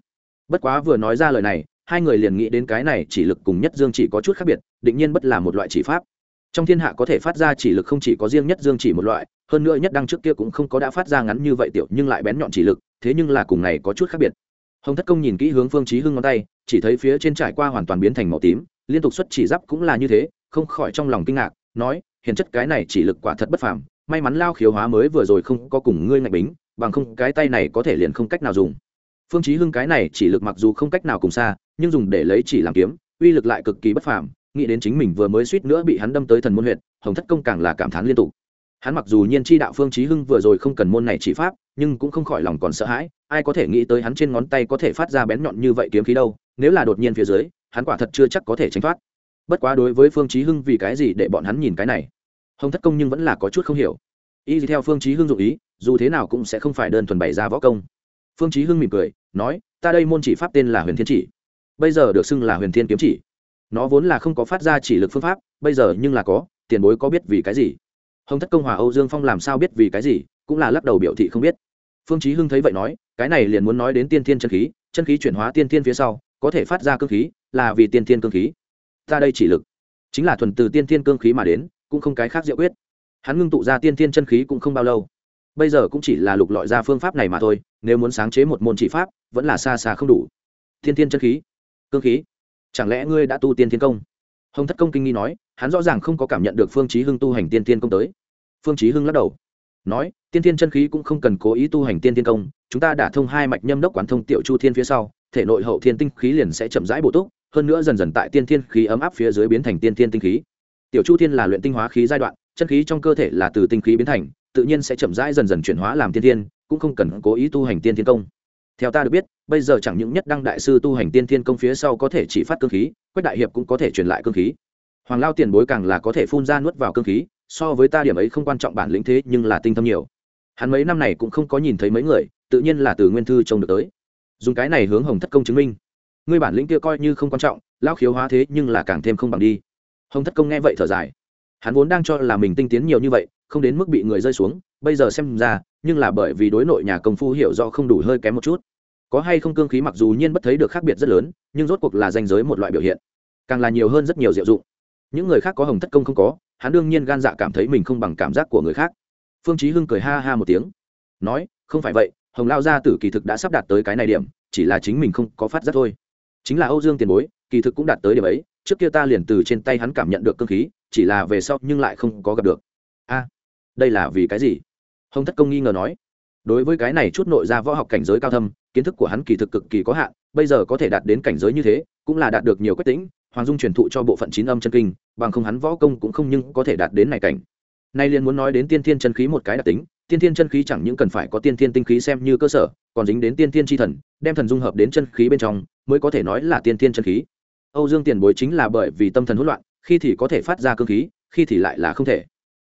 Bất quá vừa nói ra lời này, hai người liền nghĩ đến cái này chỉ lực cùng nhất dương chỉ có chút khác biệt, định nhiên bất là một loại chỉ pháp. Trong thiên hạ có thể phát ra chỉ lực không chỉ có riêng nhất dương chỉ một loại, hơn nữa nhất đăng trước kia cũng không có đã phát ra ngắn như vậy tiểu, nhưng lại bén nhọn chỉ lực, thế nhưng là cùng này có chút khác biệt hồng thất công nhìn kỹ hướng phương chí hưng ngón tay, chỉ thấy phía trên trải qua hoàn toàn biến thành màu tím, liên tục xuất chỉ giáp cũng là như thế, không khỏi trong lòng kinh ngạc, nói hiện chất cái này chỉ lực quả thật bất phàm, may mắn lao khiếu hóa mới vừa rồi không có cùng ngươi ngạch bính, bằng không cái tay này có thể liền không cách nào dùng. Phương chí hưng cái này chỉ lực mặc dù không cách nào cùng xa, nhưng dùng để lấy chỉ làm kiếm, uy lực lại cực kỳ bất phàm, nghĩ đến chính mình vừa mới suýt nữa bị hắn đâm tới thần môn huyệt, hồng thất công càng là cảm thán liên tục. Hắn mặc dù nhiên chi đạo phương chí hưng vừa rồi không cần môn này chỉ pháp, nhưng cũng không khỏi lòng còn sợ hãi ai có thể nghĩ tới hắn trên ngón tay có thể phát ra bén nhọn như vậy kiếm khí đâu, nếu là đột nhiên phía dưới, hắn quả thật chưa chắc có thể tránh thoát. Bất quá đối với phương chí hưng vì cái gì để bọn hắn nhìn cái này? Hồng thất công nhưng vẫn là có chút không hiểu. Y theo phương chí hưng dụng ý, dù thế nào cũng sẽ không phải đơn thuần bày ra võ công. Phương chí hưng mỉm cười, nói, ta đây môn chỉ pháp tên là huyền thiên chỉ. Bây giờ được xưng là huyền thiên kiếm chỉ. Nó vốn là không có phát ra chỉ lực phương pháp, bây giờ nhưng là có, tiền bối có biết vì cái gì? Hồng thất công hòa âu dương phong làm sao biết vì cái gì, cũng là lắc đầu biểu thị không biết phương chí hưng thấy vậy nói, cái này liền muốn nói đến tiên thiên chân khí chân khí chuyển hóa tiên thiên phía sau, có thể phát ra cương khí, là vì tiên thiên cương khí. Ta đây chỉ lực, chính là thuần từ tiên thiên cương khí mà đến, cũng không cái khác diệu quyết. Hắn ngưng tụ ra tiên thiên chân khí cũng không bao lâu. Bây giờ cũng chỉ là lục lọi ra phương pháp này mà thôi, nếu muốn sáng chế một môn chỉ pháp, vẫn là xa xa không đủ. Tiên thiên chân khí, cương khí, chẳng lẽ ngươi đã tu tiên thiên công? Hồng thất công kinh nghi nói, hắn rõ ràng không có cảm nhận được phương chí hưng tu hành tiên thiên công tới. Phương chí hưng lắc đầu nói, tiên thiên chân khí cũng không cần cố ý tu hành tiên thiên công, chúng ta đã thông hai mạch nhâm đốc quán thông tiểu chu thiên phía sau, thể nội hậu thiên tinh khí liền sẽ chậm rãi bổ túc, hơn nữa dần dần tại tiên thiên khí ấm áp phía dưới biến thành tiên thiên tinh khí. Tiểu chu thiên là luyện tinh hóa khí giai đoạn, chân khí trong cơ thể là từ tinh khí biến thành, tự nhiên sẽ chậm rãi dần dần chuyển hóa làm tiên thiên, cũng không cần cố ý tu hành tiên thiên công. Theo ta được biết, bây giờ chẳng những nhất đăng đại sư tu hành tiên thiên công phía sau có thể chỉ phát cơ khí, quách đại hiệp cũng có thể truyền lại cơ khí. Hoàng lao tiền bối càng là có thể phun ra nuốt vào cơ khí so với ta điểm ấy không quan trọng bản lĩnh thế, nhưng là tinh thâm nhiều. Hắn mấy năm này cũng không có nhìn thấy mấy người, tự nhiên là từ nguyên thư trông được tới. Dùng cái này hướng hồng thất công chứng minh. Ngươi bản lĩnh kia coi như không quan trọng lao khiếu hóa thế nhưng là càng thêm không bằng đi. Hồng thất công nghe vậy thở dài. Hắn vốn đang cho là mình tinh tiến nhiều như vậy, không đến mức bị người rơi xuống, bây giờ xem ra, nhưng là bởi vì đối nội nhà công phu hiểu do không đủ hơi kém một chút. Có hay không cương khí mặc dù nhiên bất thấy được khác biệt rất lớn, nhưng rốt cuộc là danh giới một loại biểu hiện. Càng là nhiều hơn rất nhiều diệu dụng những người khác có hồng thất công không có, hắn đương nhiên gan dạ cảm thấy mình không bằng cảm giác của người khác. Phương chí hưng cười ha ha một tiếng, nói, không phải vậy, hồng lao gia tử kỳ thực đã sắp đạt tới cái này điểm, chỉ là chính mình không có phát giác thôi. Chính là âu dương tiền bối, kỳ thực cũng đạt tới điểm ấy, trước kia ta liền từ trên tay hắn cảm nhận được cương khí, chỉ là về sau nhưng lại không có gặp được. A, đây là vì cái gì? Hồng thất công nghi ngờ nói. Đối với cái này chút nội ra võ học cảnh giới cao thâm, kiến thức của hắn kỳ thực cực kỳ có hạn, bây giờ có thể đạt đến cảnh giới như thế, cũng là đạt được nhiều quyết tĩnh hoàng dung truyền thụ cho bộ phận chín âm chân kinh, bằng không hắn võ công cũng không nhưng có thể đạt đến này cảnh. Nay liền muốn nói đến tiên thiên chân khí một cái đặc tính, tiên thiên chân khí chẳng những cần phải có tiên thiên tinh khí xem như cơ sở, còn dính đến tiên thiên tri thần, đem thần dung hợp đến chân khí bên trong, mới có thể nói là tiên thiên chân khí. Âu dương tiền bối chính là bởi vì tâm thần hỗn loạn, khi thì có thể phát ra cơ khí, khi thì lại là không thể.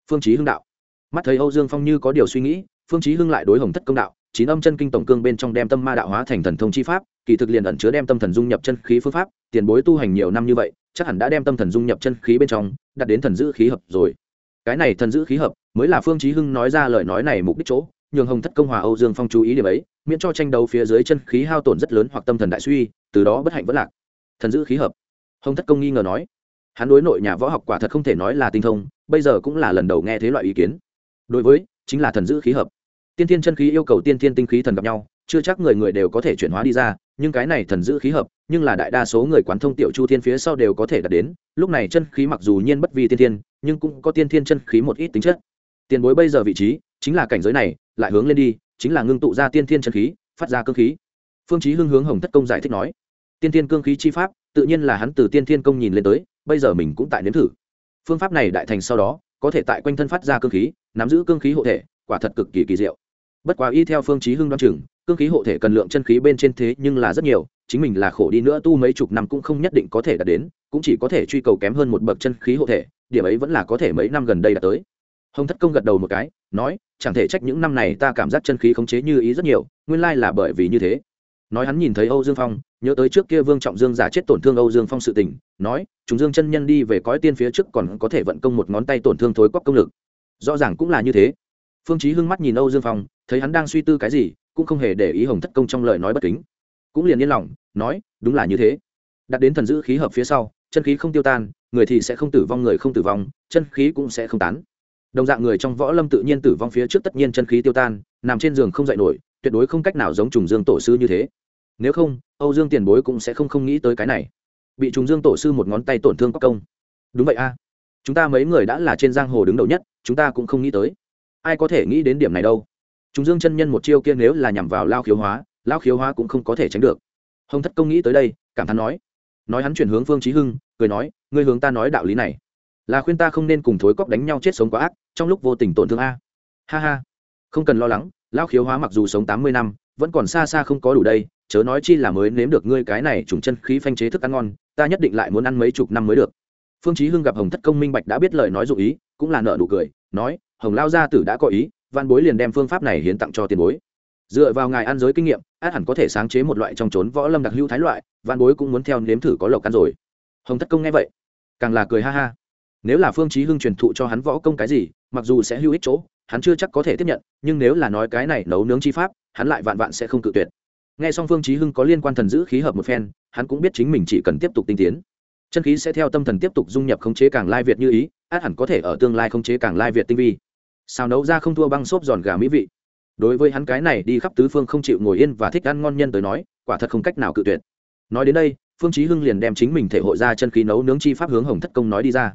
Phương chí hưng đạo. Mắt thấy âu dương phong như có điều suy nghĩ, phương chí hưng lại đối hồng thất công đạo chín âm chân kinh tổng cương bên trong đem tâm ma đạo hóa thành thần thông chi pháp, kỳ thực liền ẩn chứa đem tâm thần dung nhập chân khí phương pháp, tiền bối tu hành nhiều năm như vậy, chắc hẳn đã đem tâm thần dung nhập chân khí bên trong đặt đến thần giữ khí hợp rồi. Cái này thần giữ khí hợp, mới là phương chí hưng nói ra lời nói này mục đích chỗ, nhường hồng thất công hòa âu dương phong chú ý điểm ấy, miễn cho tranh đấu phía dưới chân khí hao tổn rất lớn hoặc tâm thần đại suy, từ đó bất hạnh vẫn lạc. Thần giữ khí hợp. Hồng thất công nghi ngờ nói, hắn đối nội nhà võ học quả thật không thể nói là tinh thông, bây giờ cũng là lần đầu nghe thế loại ý kiến. Đối với, chính là thần giữ khí hợp tiên thiên chân khí yêu cầu tiên thiên tinh khí thần gặp nhau, chưa chắc người người đều có thể chuyển hóa đi ra, nhưng cái này thần giữ khí hợp, nhưng là đại đa số người quán thông tiểu chu thiên phía sau đều có thể đạt đến, lúc này chân khí mặc dù nhiên bất vi tiên thiên, nhưng cũng có tiên thiên chân khí một ít tính chất. Tiền bối bây giờ vị trí, chính là cảnh giới này, lại hướng lên đi, chính là ngưng tụ ra tiên thiên chân khí, phát ra cơ khí. Phương chí hưng hướng hồng thất công giải thích nói, tiên thiên cương khí chi pháp, tự nhiên là hắn từ tiên thiên công nhìn lên tới, bây giờ mình cũng tại nếm thử. Phương pháp này đại thành sau đó, có thể tại quanh thân phát ra cương khí, nắm giữ cương khí hộ thể, quả thật cực kỳ kỳ diệu bất quá y theo phương chí hưng đoan chừng, cương khí hộ thể cần lượng chân khí bên trên thế nhưng là rất nhiều, chính mình là khổ đi nữa tu mấy chục năm cũng không nhất định có thể đạt đến, cũng chỉ có thể truy cầu kém hơn một bậc chân khí hộ thể, điểm ấy vẫn là có thể mấy năm gần đây đạt tới. Hồng thất công gật đầu một cái, nói, chẳng thể trách những năm này ta cảm giác chân khí khống chế như ý rất nhiều, nguyên lai là bởi vì như thế. Nói hắn nhìn thấy âu dương phong, nhớ tới trước kia vương trọng dương giả chết tổn thương âu dương phong sự tình, nói, chúng dương chân nhân đi về cõi tiên phía trước còn có thể vận công một ngón tay tổn thương thối quắc công lực. Rõ ràng cũng là như thế phương chí hưng mắt nhìn âu dương phong, thấy hắn đang suy tư cái gì, cũng không hề để ý hồng thất công trong lời nói bất kính. Cũng liền yên lòng, nói, đúng là như thế. Đặt đến thần giữ khí hợp phía sau, chân khí không tiêu tan, người thì sẽ không tử vong, người không tử vong, chân khí cũng sẽ không tán. Đồng dạng người trong võ lâm tự nhiên tử vong phía trước tất nhiên chân khí tiêu tan, nằm trên giường không dậy nổi, tuyệt đối không cách nào giống trùng dương tổ sư như thế. Nếu không, âu dương tiền bối cũng sẽ không không nghĩ tới cái này. Bị trùng dương tổ sư một ngón tay tổn thương có công. Đúng vậy a. Chúng ta mấy người đã là trên giang hồ đứng đầu nhất, chúng ta cũng không nghĩ tới ai có thể nghĩ đến điểm này đâu. Trùng dương chân nhân một chiêu kia nếu là nhằm vào lao khiếu hóa, lao khiếu hóa cũng không có thể tránh được. Hồng thất công nghĩ tới đây, cảm thán nói. Nói hắn chuyển hướng phương trí hưng, cười nói, ngươi hướng ta nói đạo lý này, là khuyên ta không nên cùng thối cóc đánh nhau chết sống quá ác, trong lúc vô tình tổn thương a. Ha ha. Không cần lo lắng, lao khiếu hóa mặc dù sống tám mươi năm, vẫn còn xa xa không có đủ đây, chớ nói chi là mới nếm được ngươi cái này trùng chân khí phanh chế thức ăn ngon, ta nhất định lại muốn ăn mấy chục năm mới được. Phương chí hưng gặp hồng thất công minh bạch đã biết lời nói dụ ý, cũng là nợ nụ cười, nói hồng lao gia tử đã có ý, văn bối liền đem phương pháp này hiến tặng cho tiền bối. Dựa vào ngài ăn giới kinh nghiệm, át hẳn có thể sáng chế một loại trong trốn võ lâm đặc hữu thái loại, văn bối cũng muốn theo nếm thử có lộc ăn rồi. Hồng thất công nghe vậy, càng là cười ha ha. Nếu là phương chí hưng truyền thụ cho hắn võ công cái gì, mặc dù sẽ hữu ích chỗ, hắn chưa chắc có thể tiếp nhận, nhưng nếu là nói cái này nấu nướng chi pháp, hắn lại vạn vạn sẽ không cự tuyệt. Nghe xong phương chí hưng có liên quan thần giữ khí hợp một phen, hắn cũng biết chính mình chỉ cần tiếp tục tinh tiến. Chân khí sẽ theo tâm thần tiếp tục dung nhập khống chế càng lai việt như ý, át hẳn có thể ở tương lai khống chế càng lai việt tinh vi sao nấu ra không thua băng xốp giòn gà mỹ vị. Đối với hắn cái này đi khắp tứ phương không chịu ngồi yên và thích ăn ngon nhân tới nói, quả thật không cách nào cự tuyệt. Nói đến đây, phương chí hưng liền đem chính mình thể hội ra chân khí nấu nướng chi pháp hướng hồng thất công nói đi ra.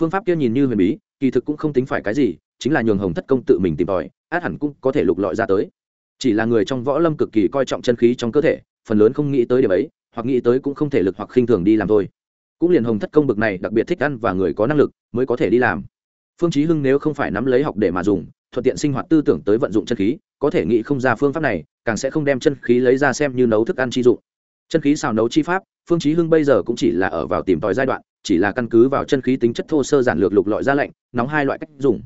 Phương pháp kia nhìn như huyền bí, kỳ thực cũng không tính phải cái gì, chính là nhường hồng thất công tự mình tìm tòi, át hẳn cũng có thể lục lọi ra tới. Chỉ là người trong võ lâm cực kỳ coi trọng chân khí trong cơ thể, phần lớn không nghĩ tới điểm ấy, hoặc nghĩ tới cũng không thể lực hoặc khinh thường đi làm thôi. Cũng liền hồng thất công bực này đặc biệt thích ăn và người có năng lực mới có thể đi làm phương chí hưng nếu không phải nắm lấy học để mà dùng, thuận tiện sinh hoạt tư tưởng tới vận dụng chân khí, có thể nghĩ không ra phương pháp này, càng sẽ không đem chân khí lấy ra xem như nấu thức ăn chi dụng. Chân khí xào nấu chi pháp, phương chí hưng bây giờ cũng chỉ là ở vào tìm tòi giai đoạn, chỉ là căn cứ vào chân khí tính chất thô sơ giản lược lục lọi ra lạnh, nóng hai loại cách dùng.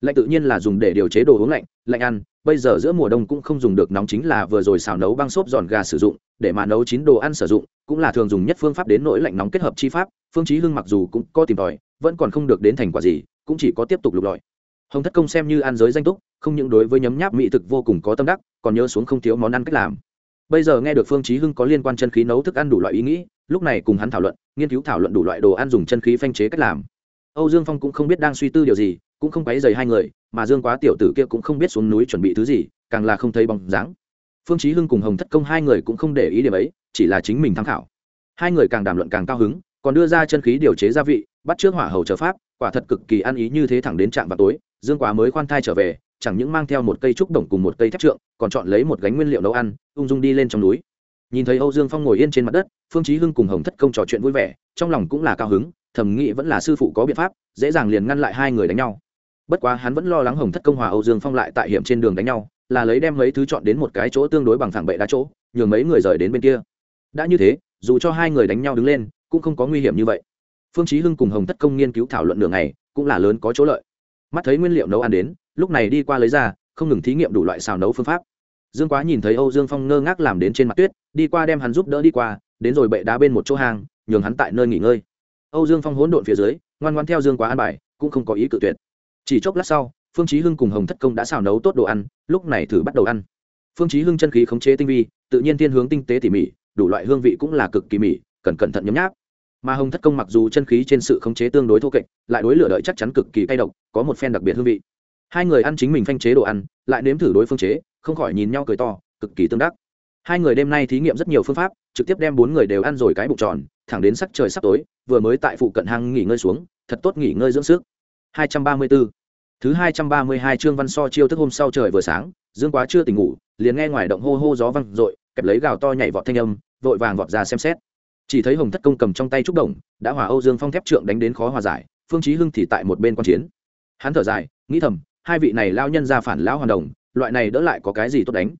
Lạnh tự nhiên là dùng để điều chế đồ uống lạnh lạnh ăn, bây giờ giữa mùa đông cũng không dùng được nóng chính là vừa rồi xào nấu băng xốp giòn gà sử dụng, để mà nấu chín đồ ăn sử dụng, cũng là thường dùng nhất phương pháp đến nỗi lạnh nóng kết hợp chi pháp, phương chí hưng mặc dù cũng có tìm tòi, vẫn còn không được đến thành quả gì cũng chỉ có tiếp tục lục lọi. Hồng thất công xem như ăn giới danh túc, không những đối với nhấm nháp mỹ thực vô cùng có tâm đắc, còn nhớ xuống không thiếu món ăn cách làm. Bây giờ nghe được phương chí hưng có liên quan chân khí nấu thức ăn đủ loại ý nghĩ, lúc này cùng hắn thảo luận, nghiên cứu thảo luận đủ loại đồ ăn dùng chân khí phanh chế cách làm. Âu dương phong cũng không biết đang suy tư điều gì, cũng không quấy giày hai người, mà dương quá tiểu tử kia cũng không biết xuống núi chuẩn bị thứ gì, càng là không thấy bóng dáng. Phương chí hưng cùng hồng thất công hai người cũng không để ý điểm ấy, chỉ là chính mình tham khảo. Hai người càng đàm luận càng cao hứng, còn đưa ra chân khí điều chế gia vị, bắt trước hỏa hầu chờ pháp quả thật cực kỳ ăn ý như thế thẳng đến trạm vào tối, dương quá mới khoan thai trở về, chẳng những mang theo một cây trúc đồng cùng một cây thép trượng, còn chọn lấy một gánh nguyên liệu nấu ăn, ung dung đi lên trong núi. Nhìn thấy âu dương phong ngồi yên trên mặt đất, phương chí hưng cùng hồng thất công trò chuyện vui vẻ, trong lòng cũng là cao hứng thẩm nghĩ vẫn là sư phụ có biện pháp, dễ dàng liền ngăn lại hai người đánh nhau. Bất quá hắn vẫn lo lắng hồng thất công hòa âu dương phong lại tại hiểm trên đường đánh nhau, là lấy đem mấy thứ chọn đến một cái chỗ tương đối bằng thẳng bệ đá chỗ, nhường mấy người rời đến bên kia. Đã như thế, dù cho hai người đánh nhau đứng lên, cũng không có nguy hiểm như vậy phương chí hưng cùng hồng thất công nghiên cứu thảo luận đường này cũng là lớn có chỗ lợi. Mắt thấy nguyên liệu nấu ăn đến, lúc này đi qua lấy ra, không ngừng thí nghiệm đủ loại xào nấu phương pháp. Dương quá nhìn thấy âu dương phong ngơ ngác làm đến trên mặt tuyết, đi qua đem hắn giúp đỡ đi qua, đến rồi bệ đá bên một chỗ hang, nhường hắn tại nơi nghỉ ngơi. Âu dương phong hỗn độn phía dưới, ngoan ngoan theo dương quá ăn bài, cũng không có ý cự tuyệt. Chỉ chốc lát sau, phương chí hưng cùng hồng thất công đã xào nấu tốt đồ ăn, lúc này thử bắt đầu ăn. Phương chí hưng chân khí khống chế tinh vi, tự nhiên thiên hướng tinh tế tỉ mỉ, đủ loại hương vị cũng là cực kỳ mỉ, cần cẩn thận nhấm nháp mà hồng thất công mặc dù chân khí trên sự khống chế tương đối thô kệch, lại đối lửa đợi chắc chắn cực kỳ cay độc, có một phen đặc biệt hương vị. Hai người ăn chính mình phanh chế đồ ăn, lại nếm thử đối phương chế, không khỏi nhìn nhau cười to, cực kỳ tương đắc. Hai người đêm nay thí nghiệm rất nhiều phương pháp, trực tiếp đem bốn người đều ăn rồi cái bụng tròn, thẳng đến sắc trời sắp tối, vừa mới tại phụ cận hang nghỉ ngơi xuống, thật tốt nghỉ ngơi dưỡng sức. 234. thứ 232 chương văn so chiêu thức hôm sau trời vừa sáng, dương quá chưa tỉnh ngủ, liền nghe ngoài động hô hô gió văng rội kẹp lấy gào to nhảy vọt thanh âm, vội vàng vọt ra xem xét chỉ thấy hồng thất công cầm trong tay trúc đồng, đã hòa âu dương phong thép trượng đánh đến khó hòa giải, phương chí hưng thì tại một bên quan chiến. Hắn thở dài, nghĩ thầm, hai vị này lao nhân ra phản lão hoàn đồng, loại này đỡ lại có cái gì tốt đánh?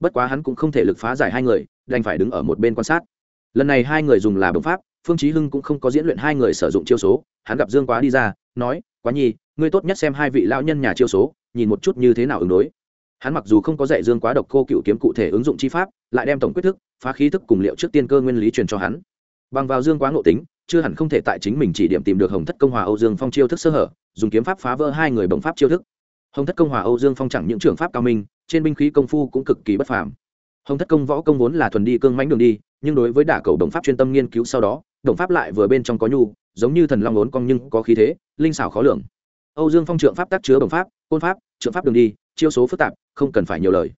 Bất quá hắn cũng không thể lực phá giải hai người, đành phải đứng ở một bên quan sát. Lần này hai người dùng là bấm pháp, phương chí hưng cũng không có diễn luyện hai người sử dụng chiêu số, hắn gặp dương quá đi ra, nói, quá nhi, ngươi tốt nhất xem hai vị lão nhân nhà chiêu số, nhìn một chút như thế nào ứng đối. Hắn mặc dù không có dạy dương quá độc cô cựu kiếm cụ thể ứng dụng chi pháp, lại đem tổng quyết thức phá khí thức cùng liệu trước tiên cơ nguyên lý truyền cho hắn. Bằng vào dương quá ngộ tính, chưa hẳn không thể tại chính mình chỉ điểm tìm được hồng thất công hòa âu dương phong chiêu thức sơ hở, dùng kiếm pháp phá vỡ hai người bồng pháp chiêu thức. Hồng thất công hòa âu dương phong chẳng những trường pháp cao minh, trên binh khí công phu cũng cực kỳ bất phàm. Hồng thất công võ công vốn là thuần đi cương mãnh đường đi, nhưng đối với đả cầu đồng pháp chuyên tâm nghiên cứu sau đó đồng pháp lại vừa bên trong có nhu, giống như thần long ốn cong nhưng có khí thế, linh xảo khó lường. Âu dương phong trượng pháp tác chứa đồng pháp, côn pháp, trượng pháp đường đi, chiêu số phức tạp, không cần phải nhiều lời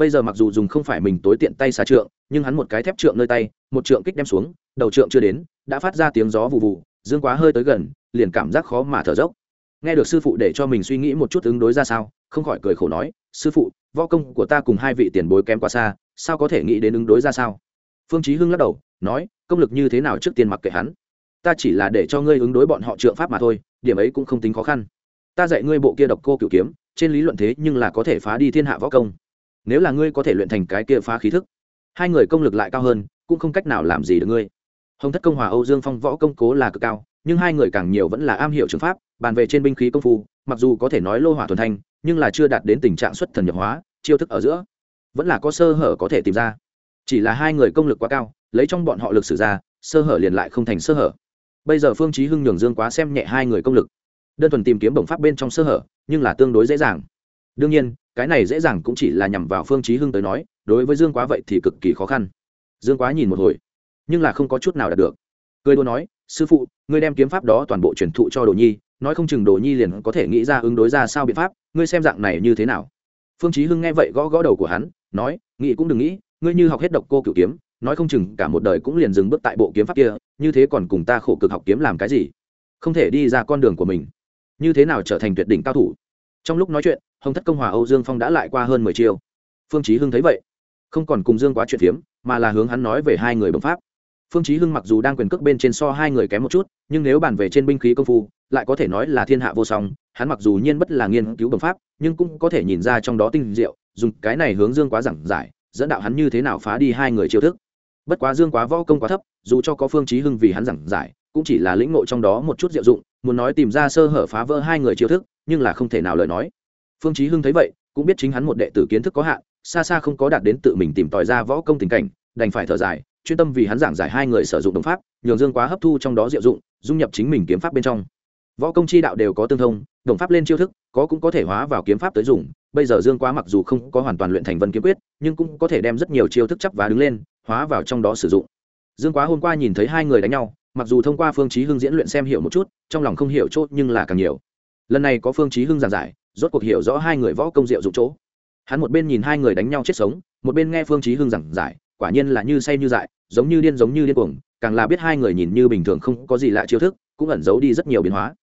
bây giờ mặc dù dùng không phải mình tối tiện tay xà trượng, nhưng hắn một cái thép trượng nơi tay, một trượng kích đem xuống, đầu trượng chưa đến, đã phát ra tiếng gió vụ vụ dương quá hơi tới gần, liền cảm giác khó mà thở dốc. Nghe được sư phụ để cho mình suy nghĩ một chút ứng đối ra sao, không khỏi cười khổ nói, sư phụ, võ công của ta cùng hai vị tiền bối kém quá xa, sao có thể nghĩ đến ứng đối ra sao? Phương chí hưng lắc đầu, nói, công lực như thế nào trước tiên mặc kệ hắn. Ta chỉ là để cho ngươi ứng đối bọn họ trượng pháp mà thôi, điểm ấy cũng không tính khó khăn. Ta dạy ngươi bộ kia độc cô cửu kiếm, trên lý luận thế nhưng là có thể phá đi thiên hạ võ công nếu là ngươi có thể luyện thành cái kia phá khí thức, hai người công lực lại cao hơn, cũng không cách nào làm gì được ngươi. Hồng thất công hòa âu dương phong võ công cố là cực cao, nhưng hai người càng nhiều vẫn là am hiểu trường pháp, bàn về trên binh khí công phu, mặc dù có thể nói lô hỏa thuần thanh, nhưng là chưa đạt đến tình trạng xuất thần nhập hóa, chiêu thức ở giữa, vẫn là có sơ hở có thể tìm ra. Chỉ là hai người công lực quá cao, lấy trong bọn họ lực sử ra, sơ hở liền lại không thành sơ hở. Bây giờ phương chí hưng nhường dương quá xem nhẹ hai người công lực. Đơn thuần tìm kiếm bổng pháp bên trong sơ hở, nhưng là tương đối dễ dàng. Đương nhiên cái này dễ dàng cũng chỉ là nhằm vào phương chí hưng tới nói, đối với dương quá vậy thì cực kỳ khó khăn. Dương quá nhìn một hồi, nhưng là không có chút nào đạt được. Cười đùa nói, sư phụ, ngươi đem kiếm pháp đó toàn bộ truyền thụ cho đồ nhi, nói không chừng đồ nhi liền có thể nghĩ ra ứng đối ra sao biện pháp, ngươi xem dạng này như thế nào? Phương chí hưng nghe vậy gõ gõ đầu của hắn, nói, nghĩ cũng đừng nghĩ, ngươi như học hết độc cô cửu kiếm, nói không chừng cả một đời cũng liền dừng bước tại bộ kiếm pháp kia, như thế còn cùng ta khổ cực học kiếm làm cái gì? Không thể đi ra con đường của mình. Như thế nào trở thành tuyệt đỉnh cao thủ? Trong lúc nói chuyện, hồng thất công hòa âu dương phong đã lại qua hơn mười chiều phương chí hưng thấy vậy, không còn cùng dương quá chuyện phiếm, mà là hướng hắn nói về hai người bấm pháp. Phương chí hưng mặc dù đang quyền cước bên trên so hai người kém một chút, nhưng nếu bàn về trên binh khí công phu, lại có thể nói là thiên hạ vô song, hắn mặc dù nhiên bất là nghiên cứu bấm pháp, nhưng cũng có thể nhìn ra trong đó tinh diệu, dùng cái này hướng dương quá giảng giải, dẫn đạo hắn như thế nào phá đi hai người chiêu thức. Bất quá dương quá võ công quá thấp, dù cho có phương chí hưng vì hắn giảng giải, cũng chỉ là lĩnh ngộ trong đó một chút diệu dụng muốn nói tìm ra sơ hở phá vỡ hai người chiêu thức, nhưng là không thể nào lời nói. Phương chí hưng thấy vậy, cũng biết chính hắn một đệ tử kiến thức có hạn, xa xa không có đạt đến tự mình tìm tòi ra võ công tình cảnh, đành phải thở dài, chuyên tâm vì hắn giảng giải hai người sử dụng đồng pháp, nhường dương quá hấp thu trong đó diệu dụng, dung nhập chính mình kiếm pháp bên trong. Võ công chi đạo đều có tương thông, đồng pháp lên chiêu thức, có cũng có thể hóa vào kiếm pháp tới dùng. Bây giờ dương quá mặc dù không có hoàn toàn luyện thành vân kiếm quyết, nhưng cũng có thể đem rất nhiều chiêu thức chấp và đứng lên, hóa vào trong đó sử dụng. Dương quá hôm qua nhìn thấy hai người đánh nhau mặc dù thông qua phương chí hưng diễn luyện xem hiểu một chút, trong lòng không hiểu chút nhưng là càng nhiều. Lần này có phương chí hưng giảng giải, rốt cuộc hiểu rõ hai người võ công diệu dụng chỗ. Hắn một bên nhìn hai người đánh nhau chết sống, một bên nghe phương chí hưng giảng giải, quả nhiên là như say như dại, giống như điên giống như điên cuồng, càng là biết hai người nhìn như bình thường không có gì lạ chiêu thức, cũng ẩn giấu đi rất nhiều biến hóa.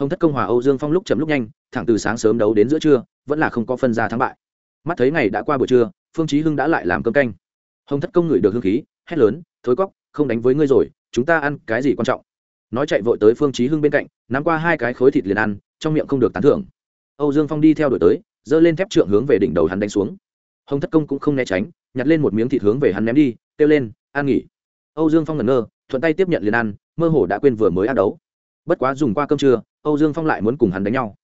Hồng thất công hòa, âu dương phong lúc chậm lúc nhanh, thẳng từ sáng sớm đấu đến giữa trưa, vẫn là không có phân ra thắng bại. Mắt thấy ngày đã qua buổi trưa, phương chí hưng đã lại làm cơm canh. Hồng thất công ngửi được hương khí, hét lớn, thối cóc, không đánh với ngươi rồi chúng ta ăn cái gì quan trọng? Nói chạy vội tới phương chí hưng bên cạnh, nắm qua hai cái khối thịt liền ăn, trong miệng không được tán thưởng. Âu dương phong đi theo đuổi tới, giơ lên thép trượng hướng về đỉnh đầu hắn đánh xuống. Hồng thất công cũng không né tránh, nhặt lên một miếng thịt hướng về hắn ném đi, kêu lên, an nghỉ. Âu dương phong ngẩn ngơ, thuận tay tiếp nhận liền ăn, mơ hồ đã quên vừa mới ăn đấu. Bất quá dùng qua cơm trưa, âu dương phong lại muốn cùng hắn đánh nhau.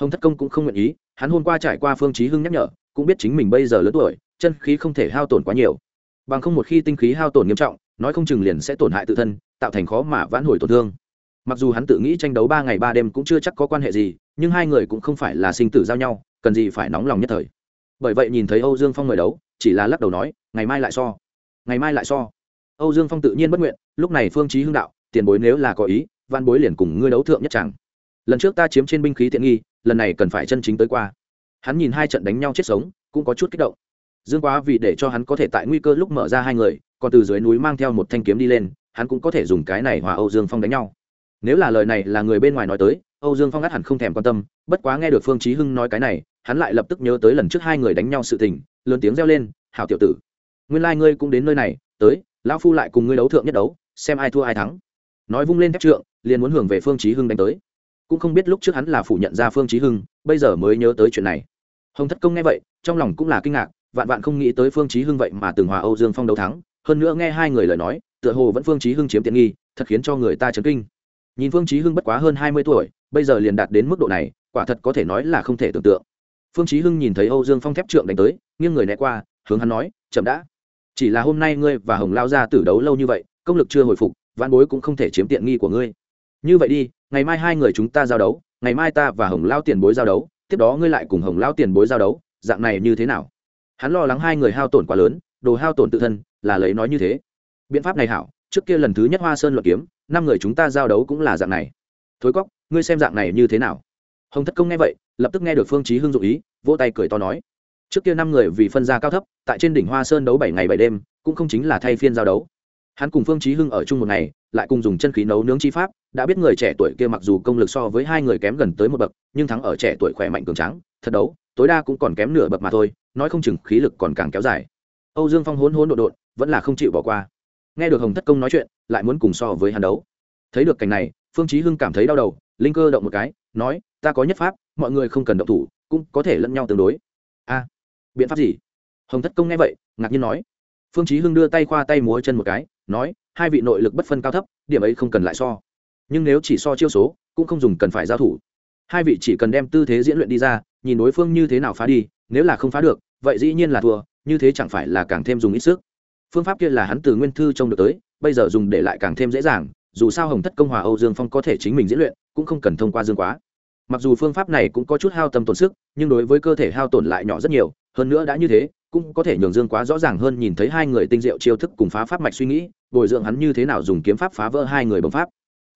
Hồng thất công cũng không nguyện ý, hắn hôm qua trải qua phương chí hưng nhắc nhở, cũng biết chính mình bây giờ lớn tuổi, chân khí không thể hao tổn quá nhiều. Bằng không một khi tinh khí hao tổn nghiêm trọng nói không chừng liền sẽ tổn hại tự thân, tạo thành khó mà vãn hồi tổn thương. Mặc dù hắn tự nghĩ tranh đấu ba ngày ba đêm cũng chưa chắc có quan hệ gì, nhưng hai người cũng không phải là sinh tử giao nhau, cần gì phải nóng lòng nhất thời. Bởi vậy nhìn thấy âu dương phong người đấu, chỉ là lắc đầu nói, ngày mai lại so. Ngày mai lại so. Âu dương phong tự nhiên bất nguyện, lúc này phương chí hưng đạo, tiền bối nếu là có ý văn bối liền cùng ngươi đấu thượng nhất chẳng. Lần trước ta chiếm trên binh khí tiện nghi, lần này cần phải chân chính tới qua. Hắn nhìn hai trận đánh nhau chết sống, cũng có chút kích động. Dương quá vì để cho hắn có thể tại nguy cơ lúc mở ra hai người còn từ dưới núi mang theo một thanh kiếm đi lên, hắn cũng có thể dùng cái này hòa âu dương phong đánh nhau. Nếu là lời này là người bên ngoài nói tới, âu dương phong ngắt hẳn không thèm quan tâm, bất quá nghe được phương chí hưng nói cái này, hắn lại lập tức nhớ tới lần trước hai người đánh nhau sự tình, lớn tiếng reo lên, hảo tiểu tử, nguyên lai like ngươi cũng đến nơi này, tới, lão phu lại cùng ngươi đấu thượng nhất đấu, xem ai thua ai thắng. Nói vung lên thép trượng, liền muốn hưởng về phương chí hưng đánh tới. Cũng không biết lúc trước hắn là phủ nhận ra phương chí hưng, bây giờ mới nhớ tới chuyện này. Hồng thất công nghe vậy, trong lòng cũng là kinh ngạc, vạn vạn không nghĩ tới phương chí hưng vậy mà từng hòa âu dương phong đấu thắng hơn nữa nghe hai người lời nói, tựa hồ vẫn phương chí hưng chiếm tiện nghi, thật khiến cho người ta chấn kinh. Nhìn phương chí hưng bất quá hơn hai mươi tuổi, bây giờ liền đạt đến mức độ này, quả thật có thể nói là không thể tưởng tượng. Phương chí hưng nhìn thấy âu dương phong thép trượng đánh tới, nghiêng người né qua, hướng hắn nói, chậm đã. Chỉ là hôm nay ngươi và hồng lao gia tử đấu lâu như vậy, công lực chưa hồi phục vạn bối cũng không thể chiếm tiện nghi của ngươi. Như vậy đi, ngày mai hai người chúng ta giao đấu, ngày mai ta và hồng lao tiền bối giao đấu, tiếp đó ngươi lại cùng hồng lao tiền bối giao đấu, dạng này như thế nào? Hắn lo lắng hai người hao tổn quá lớn, đồ hao tổn tự thân là lấy nói như thế. Biện pháp này hảo, trước kia lần thứ nhất hoa sơn luận kiếm, năm người chúng ta giao đấu cũng là dạng này. Thối cóc, ngươi xem dạng này như thế nào? Hồng thất công nghe vậy, lập tức nghe được phương chí hưng dụ ý, vỗ tay cười to nói. Trước kia năm người vì phân ra cao thấp, tại trên đỉnh hoa sơn đấu bảy ngày bảy đêm, cũng không chính là thay phiên giao đấu. Hắn cùng phương chí hưng ở chung một ngày, lại cùng dùng chân khí nấu nướng chi pháp, đã biết người trẻ tuổi kia mặc dù công lực so với hai người kém gần tới một bậc, nhưng thắng ở trẻ tuổi khỏe mạnh cường tráng, thật đấu, tối đa cũng còn kém nửa bậc mà thôi, nói không chừng khí lực còn càng kéo dài. Âu dương phong hỗn hỗn đột đột vẫn là không chịu bỏ qua. Nghe được hồng thất công nói chuyện, lại muốn cùng so với hắn đấu. Thấy được cảnh này, phương chí hưng cảm thấy đau đầu, linh cơ động một cái, nói, ta có nhất pháp, mọi người không cần động thủ, cũng có thể lẫn nhau tương đối. A, biện pháp gì? Hồng thất công nghe vậy, ngạc nhiên nói. Phương chí hưng đưa tay khoa tay múa chân một cái, nói, hai vị nội lực bất phân cao thấp, điểm ấy không cần lại so. Nhưng nếu chỉ so chiêu số, cũng không dùng cần phải giao thủ. Hai vị chỉ cần đem tư thế diễn luyện đi ra, nhìn đối phương như thế nào phá đi, nếu là không phá được, vậy dĩ nhiên là thua, như thế chẳng phải là càng thêm dùng ít sức phương pháp kia là hắn từ nguyên thư trông được tới, bây giờ dùng để lại càng thêm dễ dàng, dù sao hồng thất công hòa âu dương phong có thể chính mình diễn luyện, cũng không cần thông qua dương quá. Mặc dù phương pháp này cũng có chút hao tâm tổn sức, nhưng đối với cơ thể hao tổn lại nhỏ rất nhiều, hơn nữa đã như thế, cũng có thể nhường dương quá rõ ràng hơn nhìn thấy hai người tinh diệu chiêu thức cùng phá pháp mạch suy nghĩ, bồi dưỡng hắn như thế nào dùng kiếm pháp phá vỡ hai người bấm pháp.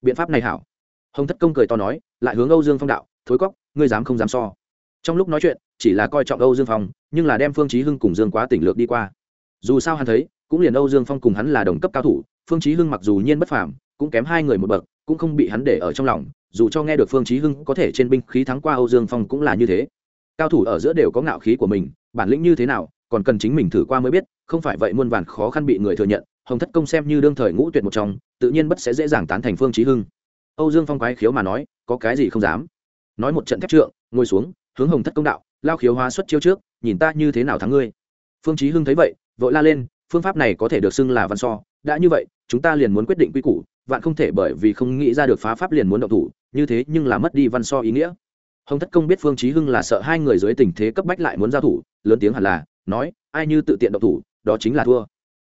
Biện pháp này hảo. Hồng thất công cười to nói, lại hướng âu dương phong đạo, thối cóc, ngươi dám không dám so. Trong lúc nói chuyện, chỉ là coi trọng âu dương phong, nhưng là đem phương chí hưng cùng dương quá tỉnh lược đi qua. Dù sao hắn thấy cũng liền âu dương phong cùng hắn là đồng cấp cao thủ, phương chí hưng mặc dù nhiên bất phàm, cũng kém hai người một bậc, cũng không bị hắn để ở trong lòng, dù cho nghe được phương chí hưng có thể trên binh khí thắng qua âu dương phong cũng là như thế. Cao thủ ở giữa đều có ngạo khí của mình, bản lĩnh như thế nào, còn cần chính mình thử qua mới biết, không phải vậy muôn vàn khó khăn bị người thừa nhận, hồng thất công xem như đương thời ngũ tuyệt một trong, tự nhiên bất sẽ dễ dàng tán thành phương chí hưng. Âu dương phong quái khiếu mà nói, có cái gì không dám. Nói một trận thép trượng, ngồi xuống, hướng hồng thất công đạo, lao khiếu hóa xuất chiêu trước, nhìn ta như thế nào thắng ngươi. Phương chí hưng thấy vậy, vội la lên phương pháp này có thể được xưng là văn so. Đã như vậy, chúng ta liền muốn quyết định quy củ, vạn không thể bởi vì không nghĩ ra được phá pháp liền muốn động thủ, như thế nhưng là mất đi văn so ý nghĩa. Hồng thất công biết phương trí hưng là sợ hai người dưới tình thế cấp bách lại muốn giao thủ, lớn tiếng hẳn là, nói, ai như tự tiện động thủ, đó chính là thua.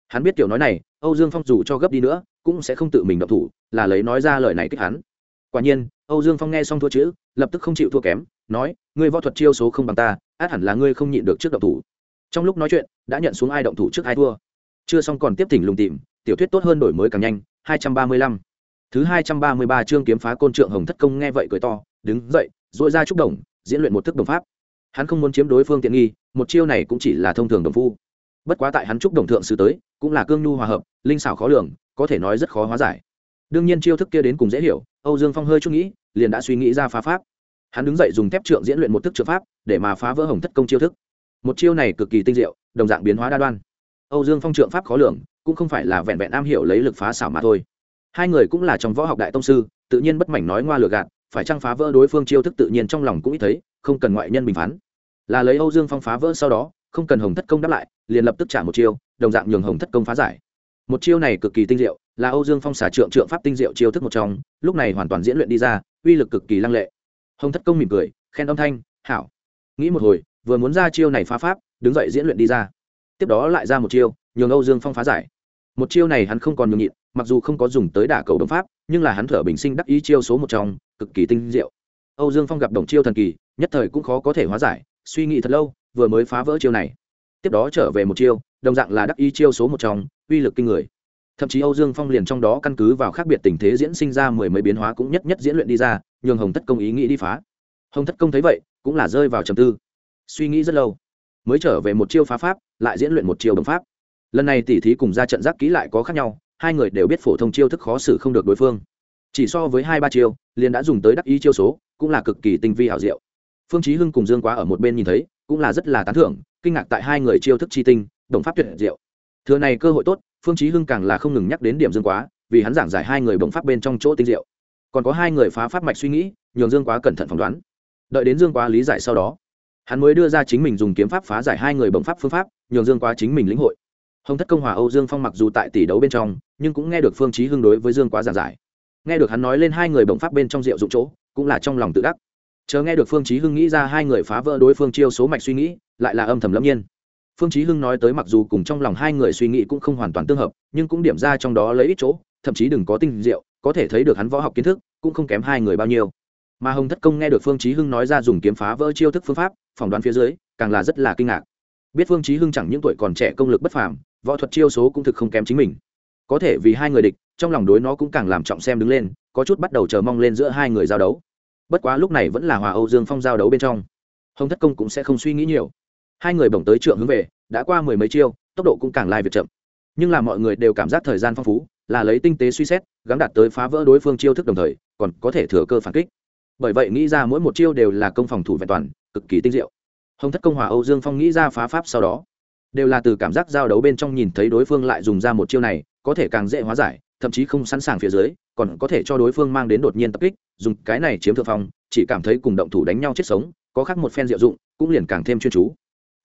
Hắn biết kiểu nói này, âu dương phong dù cho gấp đi nữa, cũng sẽ không tự mình động thủ, là lấy nói ra lời này kích hắn. Quả nhiên, âu dương phong nghe xong thua chữ, lập tức không chịu thua kém, nói, ngươi võ thuật chiêu số không bằng ta, át hẳn là ngươi không nhịn được trước động thủ. Trong lúc nói chuyện, đã nhận xuống ai động thủ trước ai thua chưa xong còn tiếp thỉnh lùng tìm, tiểu thuyết tốt hơn đổi mới càng nhanh 235 thứ 233 chương kiếm phá côn trượng hồng thất công nghe vậy cười to, đứng dậy dội ra trúc đồng, diễn luyện một thức đồng pháp. Hắn không muốn chiếm đối phương tiện nghi, một chiêu này cũng chỉ là thông thường đồng phu. Bất quá tại hắn trúc đồng thượng sứ tới, cũng là cương nhu hòa hợp, linh xảo khó lường, có thể nói rất khó hóa giải. Đương nhiên chiêu thức kia đến cùng dễ hiểu, âu dương phong hơi chút nghĩ, liền đã suy nghĩ ra phá pháp. Hắn đứng dậy dùng thép trượng diễn luyện một thức trượng pháp, để mà phá vỡ hồng thất công chiêu thức. Một chiêu này cực kỳ tinh diệu, đồng dạng biến hóa đa đoan âu dương phong trượng pháp khó lường, cũng không phải là vẹn vẹn am hiểu lấy lực phá xảo mà thôi. Hai người cũng là trong võ học đại tông sư, tự nhiên bất mảnh nói ngoa lừa gạt, phải chăng phá vỡ đối phương chiêu thức tự nhiên trong lòng cũng ít thấy, không cần ngoại nhân bình phán. Là lấy âu dương phong phá vỡ sau đó, không cần hồng thất công đáp lại, liền lập tức trả một chiêu, đồng dạng nhường hồng thất công phá giải. Một chiêu này cực kỳ tinh diệu, là âu dương phong xả trượng trượng pháp tinh diệu chiêu thức một trong, lúc này hoàn toàn diễn luyện đi ra, uy lực cực kỳ lăng lệ. Hồng thất công mỉm cười, khen âm thanh, hảo. Nghĩ một hồi, vừa muốn ra chiêu này phá pháp, đứng dậy diễn luyện đi ra tiếp đó lại ra một chiêu, nhường âu dương phong phá giải. Một chiêu này hắn không còn nhường nhịn, mặc dù không có dùng tới đả cầu đồng pháp, nhưng là hắn thở bình sinh đắc ý chiêu số một trong, cực kỳ tinh diệu. Âu dương phong gặp đồng chiêu thần kỳ, nhất thời cũng khó có thể hóa giải, suy nghĩ thật lâu, vừa mới phá vỡ chiêu này. Tiếp đó trở về một chiêu, đồng dạng là đắc ý chiêu số một trong, uy lực kinh người. Thậm chí âu dương phong liền trong đó căn cứ vào khác biệt tình thế diễn sinh ra mười mấy biến hóa cũng nhất nhất diễn luyện đi ra, nhường hồng thất công ý nghĩ đi phá. Hồng thất công thấy vậy, cũng là rơi vào trầm tư. Suy nghĩ rất lâu, mới trở về một chiêu phá pháp lại diễn luyện một chiêu đồng pháp. Lần này tỉ thí cùng ra trận giác kỹ lại có khác nhau, hai người đều biết phổ thông chiêu thức khó xử không được đối phương. Chỉ so với hai ba chiêu, liền đã dùng tới đắc ý chiêu số, cũng là cực kỳ tinh vi hảo diệu. Phương chí hưng cùng dương quá ở một bên nhìn thấy, cũng là rất là tán thưởng, kinh ngạc tại hai người chiêu thức chi tinh, đồng pháp tuyệt diệu. Thừa này cơ hội tốt, phương chí hưng càng là không ngừng nhắc đến điểm dương quá, vì hắn giảng giải hai người đồng pháp bên trong chỗ tinh diệu. Còn có hai người phá pháp mạch suy nghĩ, nhường dương quá cẩn thận phỏng đoán. Đợi đến dương quá lý giải sau đó hắn mới đưa ra chính mình dùng kiếm pháp phá giải hai người bồng pháp phương pháp, nhường dương quá chính mình lĩnh hội. Hồng thất công hòa âu dương phong mặc dù tại tỷ đấu bên trong, nhưng cũng nghe được phương chí hưng đối với dương quá giảng giải. Nghe được hắn nói lên hai người bồng pháp bên trong rượu dụng chỗ, cũng là trong lòng tự đắc. Chờ nghe được phương chí hưng nghĩ ra hai người phá vỡ đối phương chiêu số mạch suy nghĩ, lại là âm thầm lâm nhiên. Phương chí hưng nói tới mặc dù cùng trong lòng hai người suy nghĩ cũng không hoàn toàn tương hợp, nhưng cũng điểm ra trong đó lấy ít chỗ, thậm chí đừng có tinh diệu, có thể thấy được hắn võ học kiến thức, cũng không kém hai người bao nhiêu mà hồng thất công nghe được phương chí hưng nói ra dùng kiếm phá vỡ chiêu thức phương pháp, phỏng đoán phía dưới, càng là rất là kinh ngạc. Biết phương chí hưng chẳng những tuổi còn trẻ công lực bất phàm, võ thuật chiêu số cũng thực không kém chính mình. Có thể vì hai người địch, trong lòng đối nó cũng càng làm trọng xem đứng lên, có chút bắt đầu chờ mong lên giữa hai người giao đấu. Bất quá lúc này vẫn là hòa âu dương phong giao đấu bên trong. Hồng thất công cũng sẽ không suy nghĩ nhiều. Hai người bổng tới trượng hướng về, đã qua mười mấy chiêu, tốc độ cũng càng lai việc chậm. Nhưng là mọi người đều cảm giác thời gian phong phú, là lấy tinh tế suy xét, gắng đạt tới phá vỡ đối phương chiêu thức đồng thời, còn có thể thừa cơ phản kích bởi vậy nghĩ ra mỗi một chiêu đều là công phòng thủ vẹn toàn, cực kỳ tinh diệu. Hồng thất công hòa âu dương phong nghĩ ra phá pháp sau đó, đều là từ cảm giác giao đấu bên trong nhìn thấy đối phương lại dùng ra một chiêu này, có thể càng dễ hóa giải, thậm chí không sẵn sàng phía dưới, còn có thể cho đối phương mang đến đột nhiên tập kích, dùng cái này chiếm thượng phong, chỉ cảm thấy cùng động thủ đánh nhau chết sống, có khác một phen diệu dụng, cũng liền càng thêm chuyên chú.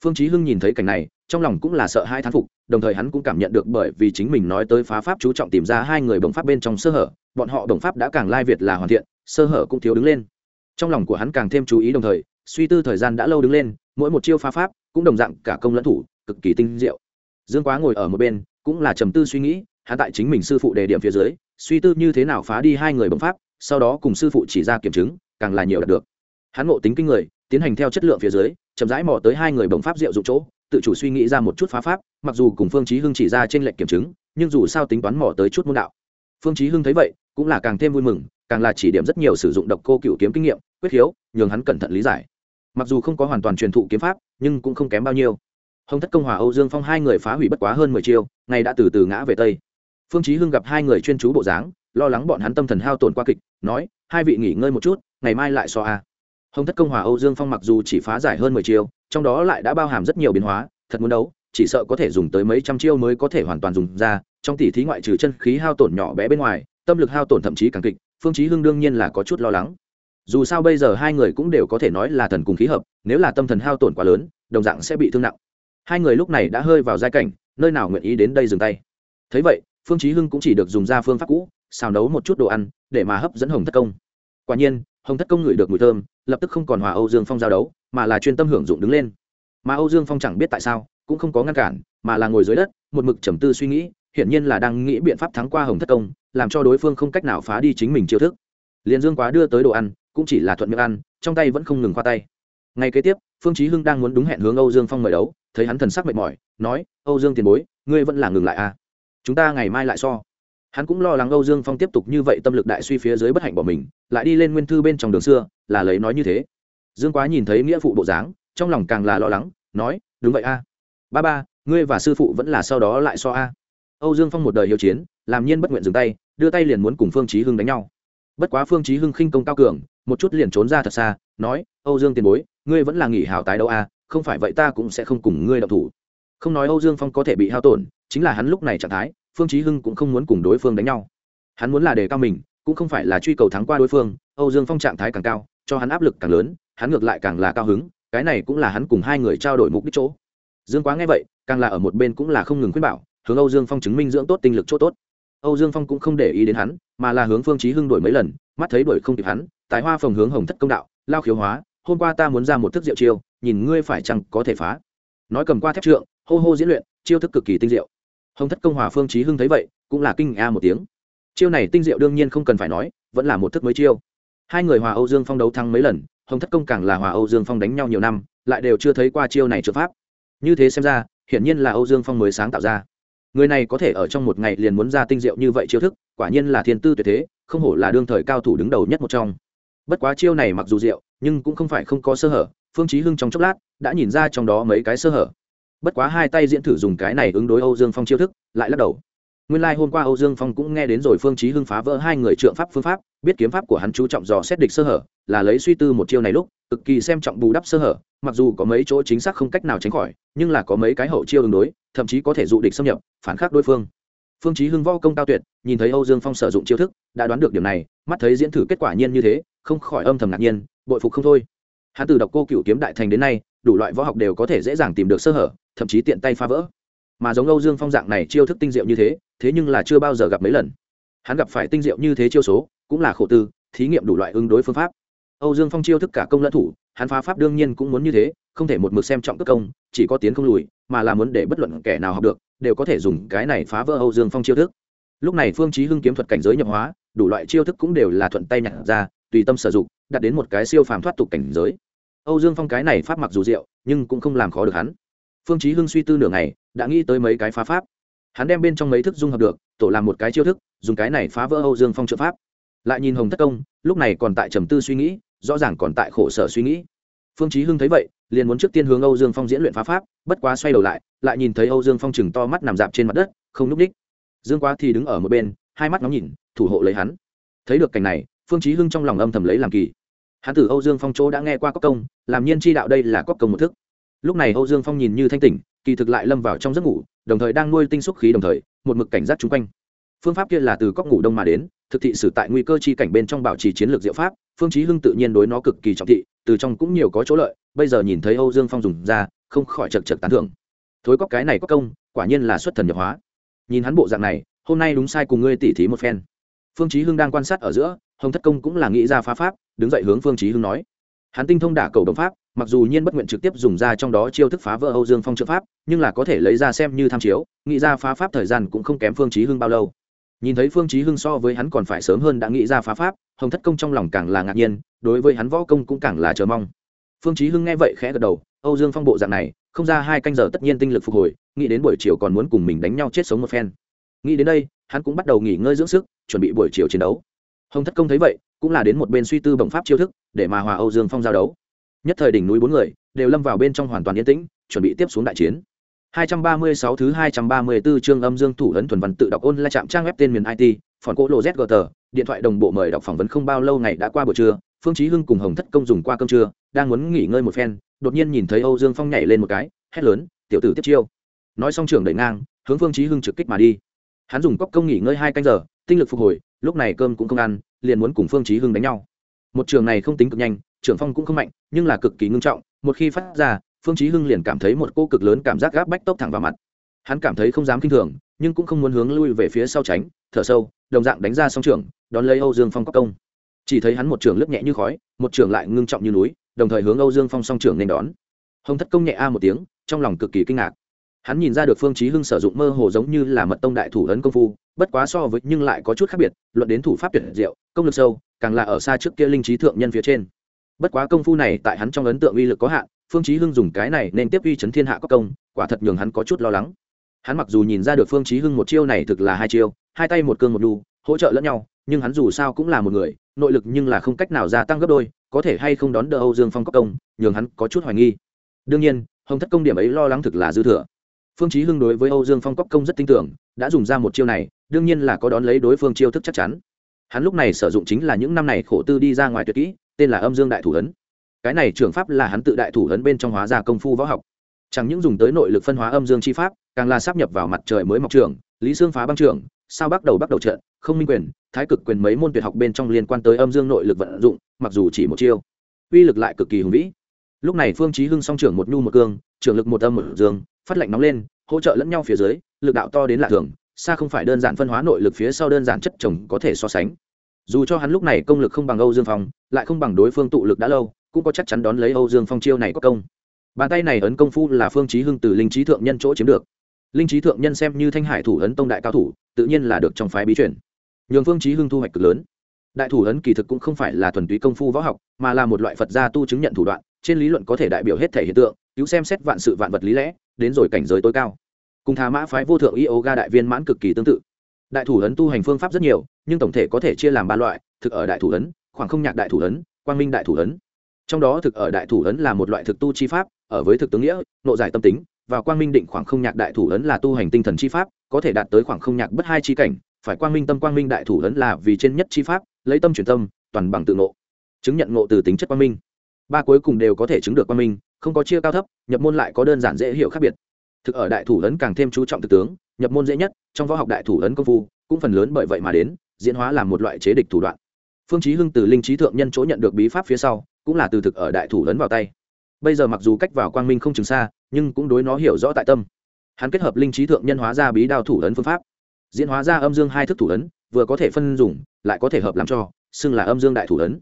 Phương chí hưng nhìn thấy cảnh này trong lòng cũng là sợ hai thán phục, đồng thời hắn cũng cảm nhận được bởi vì chính mình nói tới phá pháp chú trọng tìm ra hai người bồng pháp bên trong sơ hở, bọn họ đồng pháp đã càng lai việt là hoàn thiện, sơ hở cũng thiếu đứng lên. Trong lòng của hắn càng thêm chú ý đồng thời, suy tư thời gian đã lâu đứng lên, mỗi một chiêu phá pháp cũng đồng dạng cả công lẫn thủ, cực kỳ tinh diệu. Dương quá ngồi ở một bên, cũng là trầm tư suy nghĩ, hắn tại chính mình sư phụ đề điểm phía dưới, suy tư như thế nào phá đi hai người bấm pháp, sau đó cùng sư phụ chỉ ra kiểm chứng, càng là nhiều đạt được. Hắn ngộ tính kinh người, tiến hành theo chất lượng phía dưới, chậm rãi mò tới hai người bồng pháp diệu dụng chỗ tự chủ suy nghĩ ra một chút phá pháp, mặc dù cùng phương chí hưng chỉ ra trên lệnh kiểm chứng, nhưng dù sao tính toán mò tới chút môn đạo. Phương chí hưng thấy vậy, cũng là càng thêm vui mừng, càng là chỉ điểm rất nhiều sử dụng độc cô cựu kiếm kinh nghiệm, quyết hiếu nhường hắn cẩn thận lý giải. Mặc dù không có hoàn toàn truyền thụ kiếm pháp, nhưng cũng không kém bao nhiêu. Hồng thất công hòa, âu dương phong hai người phá hủy bất quá hơn mười chiêu ngày đã từ từ ngã về tây. Phương chí hưng gặp hai người chuyên chú bộ dáng, lo lắng bọn hắn tâm thần hao tổn qua kịch, nói, hai vị nghỉ ngơi một chút, ngày mai lại so a. Hồng thất công hòa, âu dương phong mặc dù chỉ phá giải hơn mười chiêu trong đó lại đã bao hàm rất nhiều biến hóa, thật muốn đấu, chỉ sợ có thể dùng tới mấy trăm chiêu mới có thể hoàn toàn dùng ra, trong tỷ thí ngoại trừ chân khí hao tổn nhỏ bé bên ngoài, tâm lực hao tổn thậm chí càng kịch, phương chí hưng đương nhiên là có chút lo lắng. Dù sao bây giờ hai người cũng đều có thể nói là thần cùng khí hợp, nếu là tâm thần hao tổn quá lớn, đồng dạng sẽ bị thương nặng. Hai người lúc này đã hơi vào giai cảnh, nơi nào nguyện ý đến đây dừng tay. Thấy vậy, phương chí hưng cũng chỉ được dùng ra phương pháp cũ, xào nấu một chút đồ ăn, để mà hấp dẫn hồng thất công. Quả nhiên hồng thất công ngửi được mùi thơm, lập tức không còn hòa âu dương phong giao đấu, mà là chuyên tâm hưởng dụng đứng lên. Mà âu dương phong chẳng biết tại sao, cũng không có ngăn cản, mà là ngồi dưới đất, một mực trầm tư suy nghĩ, hiển nhiên là đang nghĩ biện pháp thắng qua hồng thất công, làm cho đối phương không cách nào phá đi chính mình chiêu thức. Liền dương quá đưa tới đồ ăn, cũng chỉ là thuận miệng ăn, trong tay vẫn không ngừng khoa tay. Ngay kế tiếp, phương chí hưng đang muốn đúng hẹn hướng âu dương phong mời đấu, thấy hắn thần sắc mệt mỏi, nói, âu dương tiền bối, ngươi vẫn là ngừng lại à? Chúng ta ngày mai lại so hắn cũng lo lắng âu dương phong tiếp tục như vậy tâm lực đại suy phía dưới bất hạnh bỏ mình, lại đi lên nguyên thư bên trong đường xưa, là lấy nói như thế. Dương quá nhìn thấy nghĩa phụ bộ dáng, trong lòng càng là lo lắng, nói, đúng vậy a. Ba ba, ngươi và sư phụ vẫn là sau đó lại so a. Âu dương phong một đời hiệu chiến, làm nhiên bất nguyện dừng tay, đưa tay liền muốn cùng phương chí hưng đánh nhau. Bất quá phương chí hưng khinh công cao cường, một chút liền trốn ra thật xa, nói, âu dương tiền bối, ngươi vẫn là nghỉ hảo tái đấu a, không phải vậy ta cũng sẽ không cùng ngươi động thủ. Không nói âu dương phong có thể bị hao tổn, chính là hắn lúc này trạng thái phương chí hưng cũng không muốn cùng đối phương đánh nhau. Hắn muốn là đề cao mình, cũng không phải là truy cầu thắng qua đối phương, âu dương phong trạng thái càng cao, cho hắn áp lực càng lớn, hắn ngược lại càng là cao hứng, cái này cũng là hắn cùng hai người trao đổi mục đích chỗ. Dương quá nghe vậy, càng là ở một bên cũng là không ngừng khuyên bảo, hướng âu dương phong chứng minh dưỡng tốt tinh lực chỗ tốt. Âu dương phong cũng không để ý đến hắn, mà là hướng phương chí hưng đổi mấy lần, mắt thấy đổi không kịp hắn, tài hoa phòng hướng hồng thất công đạo, lao khiếu hóa, hôm qua ta muốn ra một thức diệu chiêu, nhìn ngươi phải chăng có thể phá. Nói cầm qua thép trượng, hô hô diễn luyện, chiêu thức cực kỳ tinh diệu hồng thất công hòa phương chí hưng thấy vậy, cũng là kinh a một tiếng. Chiêu này tinh diệu đương nhiên không cần phải nói, vẫn là một thức mới chiêu. Hai người hòa âu dương phong đấu thắng mấy lần, hồng thất công càng là hòa âu dương phong đánh nhau nhiều năm, lại đều chưa thấy qua chiêu này trợ pháp. Như thế xem ra, hiển nhiên là âu dương phong mới sáng tạo ra. Người này có thể ở trong một ngày liền muốn ra tinh diệu như vậy chiêu thức, quả nhiên là thiên tư tuyệt thế, không hổ là đương thời cao thủ đứng đầu nhất một trong. Bất quá chiêu này mặc dù diệu, nhưng cũng không phải không có sơ hở, phương chí hưng trong chốc lát, đã nhìn ra trong đó mấy cái sơ hở bất quá hai tay diễn thử dùng cái này ứng đối âu dương phong chiêu thức, lại lắc đầu. Nguyên lai hôm qua âu dương phong cũng nghe đến rồi phương chí hưng phá vỡ hai người trượng pháp phương pháp, biết kiếm pháp của hắn chú trọng dò xét địch sơ hở, là lấy suy tư một chiêu này lúc, cực kỳ xem trọng bù đắp sơ hở, mặc dù có mấy chỗ chính xác không cách nào tránh khỏi, nhưng là có mấy cái hậu chiêu ứng đối, thậm chí có thể dụ địch xâm nhập, phản khắc đối phương. Phương chí hưng võ công cao tuyệt, nhìn thấy âu dương phong sử dụng chiêu thức, đã đoán được điểm này, mắt thấy diễn thử kết quả nhiên như thế, không khỏi âm thầm ngạc nhiên, bội phục không thôi. Hắn từ đọc cô cựu kiếm đại thành đến nay, đủ loại võ học đều có thể dễ dàng tìm được sơ hở thậm chí tiện tay phá vỡ. Mà giống âu dương phong dạng này chiêu thức tinh diệu như thế thế nhưng là chưa bao giờ gặp mấy lần. Hắn gặp phải tinh diệu như thế chiêu số, cũng là khổ tư, thí nghiệm đủ loại ứng đối phương pháp. Âu dương phong chiêu thức cả công lẫn thủ, hắn phá pháp đương nhiên cũng muốn như thế, không thể một mực xem trọng cất công, chỉ có tiến không lùi, mà là muốn để bất luận kẻ nào học được, đều có thể dùng cái này phá vỡ âu dương phong chiêu thức. Lúc này phương chí hưng kiếm thuật cảnh giới nhập hóa, đủ loại chiêu thức cũng đều là thuận tay nhặt ra, tùy tâm sử dụng, đạt đến một cái siêu phàm thoát tục cảnh giới. Âu dương phong cái này pháp mặc dù diệu, nhưng cũng không làm khó được hắn phương chí hưng suy tư nửa ngày, đã nghĩ tới mấy cái phá pháp. Hắn đem bên trong mấy thức dung hợp được, tổ làm một cái chiêu thức, dùng cái này phá vỡ âu dương phong trợ pháp. Lại nhìn hồng thất công, lúc này còn tại trầm tư suy nghĩ, rõ ràng còn tại khổ sở suy nghĩ. Phương chí hưng thấy vậy, liền muốn trước tiên hướng âu dương phong diễn luyện phá pháp, bất quá xoay đầu lại lại nhìn thấy âu dương phong chừng to mắt nằm dạp trên mặt đất, không núp đích. Dương quá thì đứng ở một bên, hai mắt ngóng nhìn, thủ hộ lấy hắn. Thấy được cảnh này, phương chí hưng trong lòng âm thầm lấy làm kỳ. Hắn từ âu dương phong chỗ đã nghe qua cốc công, làm nhiên chi đạo đây là cốc công một thức lúc này âu dương phong nhìn như thanh tỉnh, kỳ thực lại lâm vào trong giấc ngủ, đồng thời đang nuôi tinh xúc khí đồng thời, một mực cảnh giác chung quanh. Phương pháp kia là từ cốc ngủ đông mà đến, thực thị sử tại nguy cơ chi cảnh bên trong bảo trì chiến lược diệu pháp, phương chí hưng tự nhiên đối nó cực kỳ trọng thị, từ trong cũng nhiều có chỗ lợi, bây giờ nhìn thấy âu dương phong dùng ra, không khỏi chật chật tán thưởng. Thối cốc cái này có công, quả nhiên là xuất thần nhập hóa. Nhìn hắn bộ dạng này, hôm nay đúng sai cùng ngươi tỉ thí một phen. Phương chí hưng đang quan sát ở giữa, hồng thất công cũng là nghĩ ra phá pháp, đứng dậy hướng phương chí hưng nói. Hắn tinh thông đả cầu đồng pháp mặc dù nhiên bất nguyện trực tiếp dùng ra trong đó chiêu thức phá vỡ âu dương phong trợ pháp, nhưng là có thể lấy ra xem như tham chiếu, nghĩ ra phá pháp thời gian cũng không kém phương chí hưng bao lâu. Nhìn thấy phương chí hưng so với hắn còn phải sớm hơn đã nghĩ ra phá pháp, hồng thất công trong lòng càng là ngạc nhiên, đối với hắn võ công cũng càng là chờ mong. Phương chí hưng nghe vậy khẽ gật đầu, âu dương phong bộ dạng này, không ra hai canh giờ tất nhiên tinh lực phục hồi, nghĩ đến buổi chiều còn muốn cùng mình đánh nhau chết sống một phen. Nghĩ đến đây, hắn cũng bắt đầu nghỉ ngơi dưỡng sức, chuẩn bị buổi chiều chiến đấu. Hồng thất công thấy vậy, cũng là đến một bên suy tư bổng pháp chiêu thức, để mà hòa âu dương phong giao đấu nhất thời đỉnh núi bốn người đều lâm vào bên trong hoàn toàn yên tĩnh chuẩn bị tiếp xuống đại chiến 236 thứ 234 chương âm dương thủ ấn thuần văn tự đọc ôn là chạm trang web tên miền IT, phòn cỗ lộ ZGT, điện thoại đồng bộ mời đọc phỏng vấn không bao lâu ngày đã qua buổi trưa, Phương Chí Hưng cùng Hồng Thất Công dùng qua cơm trưa, đang muốn nghỉ ngơi một phen, đột nhiên nhìn thấy Âu Dương Phong nhảy lên một cái, hét lớn, "Tiểu tử tiếp chiêu!" Nói xong trưởng đẩy ngang, hướng Phương Chí Hưng trực kích mà đi. Hắn dùng cốc công nghỉ ngơi hai canh giờ, tinh lực phục hồi, lúc này cơm cũng không ăn, liền muốn cùng Phương Chí Hưng đánh nhau. Một trường này không tính cực nhanh, trưởng phong cũng không mạnh, nhưng là cực kỳ ngưng trọng, một khi phát ra, phương chí hưng liền cảm thấy một cô cực lớn cảm giác gáp bách tốc thẳng vào mặt. Hắn cảm thấy không dám kinh thường nhưng cũng không muốn hướng lui về phía sau tránh thở sâu đồng dạng đánh ra song trưởng, đón lấy âu dương phong cóc công. Chỉ thấy hắn một trường lướt nhẹ như khói một trường lại ngưng trọng như núi đồng thời hướng âu dương phong song trưởng nên đón. Hồng thất công nhẹ a một tiếng trong lòng cực kỳ kinh ngạc. Hắn nhìn ra được phương chí hưng sử dụng mơ hồ giống như là mật tông đại thủ ấn công phu bất quá so với nhưng lại có chút khác biệt luận đến thủ pháp tuyệt diệu công lực sâu càng là ở xa trước kia linh trí thượng nhân phía trên bất quá công phu này tại hắn trong ấn tượng uy lực có hạn, phương chí hưng dùng cái này nên tiếp uy chấn thiên hạ có công, quả thật nhường hắn có chút lo lắng. Hắn mặc dù nhìn ra được phương chí hưng một chiêu này thực là hai chiêu, hai tay một cương một đu, hỗ trợ lẫn nhau, nhưng hắn dù sao cũng là một người, nội lực nhưng là không cách nào gia tăng gấp đôi, có thể hay không đón đỡ âu dương phong có công, nhường hắn có chút hoài nghi. Đương nhiên, hồng thất công điểm ấy lo lắng thực là dư thừa. Phương chí hưng đối với âu dương phong có công rất tin tưởng, đã dùng ra một chiêu này, đương nhiên là có đón lấy đối phương chiêu thức chắc chắn. Hắn lúc này sử dụng chính là những năm này khổ tư đi ra ngoài tuyệt kỹ tên là âm dương đại thủ ấn. Cái này trường pháp là hắn tự đại thủ ấn bên trong hóa ra công phu võ học. Chẳng những dùng tới nội lực phân hóa âm dương chi pháp, càng là sắp nhập vào mặt trời mới mọc trường, lý xương phá băng trường, sao bắt đầu bắt đầu trận, không minh quyền, thái cực quyền mấy môn tuyệt học bên trong liên quan tới âm dương nội lực vận dụng, mặc dù chỉ một chiêu. Uy lực lại cực kỳ hùng vĩ. Lúc này phương chí hưng song trưởng một nhu một cương, trưởng lực một âm một dương, phát lệnh nóng lên, hỗ trợ lẫn nhau phía dưới, lực đạo to đến lạ thường, xa không phải đơn giản phân hóa nội lực phía sau đơn giản chất chồng có thể so sánh dù cho hắn lúc này công lực không bằng âu dương phong, lại không bằng đối phương tụ lực đã lâu, cũng có chắc chắn đón lấy âu dương phong chiêu này có công. Bàn tay này ấn công phu là phương chí hưng từ linh trí thượng nhân chỗ chiếm được. Linh trí thượng nhân xem như thanh hải thủ ấn tông đại cao thủ, tự nhiên là được trong phái bí truyền. Nhường phương chí hưng thu hoạch cực lớn. Đại thủ ấn kỳ thực cũng không phải là thuần túy công phu võ học, mà là một loại phật gia tu chứng nhận thủ đoạn, trên lý luận có thể đại biểu hết thể hiện tượng, cứu xem xét vạn sự vạn vật lý lẽ, đến rồi cảnh giới tối cao. Cùng thà mã phái vô thượng yoga đại viên mãn cực kỳ tương tự đại thủ ấn tu hành phương pháp rất nhiều, nhưng tổng thể có thể chia làm ba loại, thực ở đại thủ ấn, khoảng không nhạc đại thủ ấn, quang minh đại thủ ấn. Trong đó thực ở đại thủ ấn là một loại thực tu chi pháp, ở với thực tướng nghĩa, nộ giải tâm tính, và quang minh định khoảng không nhạc đại thủ ấn là tu hành tinh thần chi pháp, có thể đạt tới khoảng không nhạc bất hai chi cảnh, phải quang minh tâm quang minh đại thủ ấn là vì trên nhất chi pháp, lấy tâm truyền tâm, toàn bằng tự ngộ. Chứng nhận ngộ từ tính chất quang minh. Ba cuối cùng đều có thể chứng được quang minh, không có chia cao thấp, nhập môn lại có đơn giản dễ hiểu khác biệt. Thực ở đại thủ ấn càng thêm chú trọng thực tướng nhập môn dễ nhất, trong võ học đại thủ ấn công phu, cũng phần lớn bởi vậy mà đến, diễn hóa làm một loại chế địch thủ đoạn. Phương chí hưng từ linh trí thượng nhân chỗ nhận được bí pháp phía sau, cũng là từ thực ở đại thủ ấn vào tay. Bây giờ mặc dù cách vào quang minh không chừng xa, nhưng cũng đối nó hiểu rõ tại tâm. Hắn kết hợp linh trí thượng nhân hóa ra bí đao thủ ấn phương pháp. Diễn hóa ra âm dương hai thức thủ ấn, vừa có thể phân dùng, lại có thể hợp làm cho, xưng là âm dương đại thủ ấn.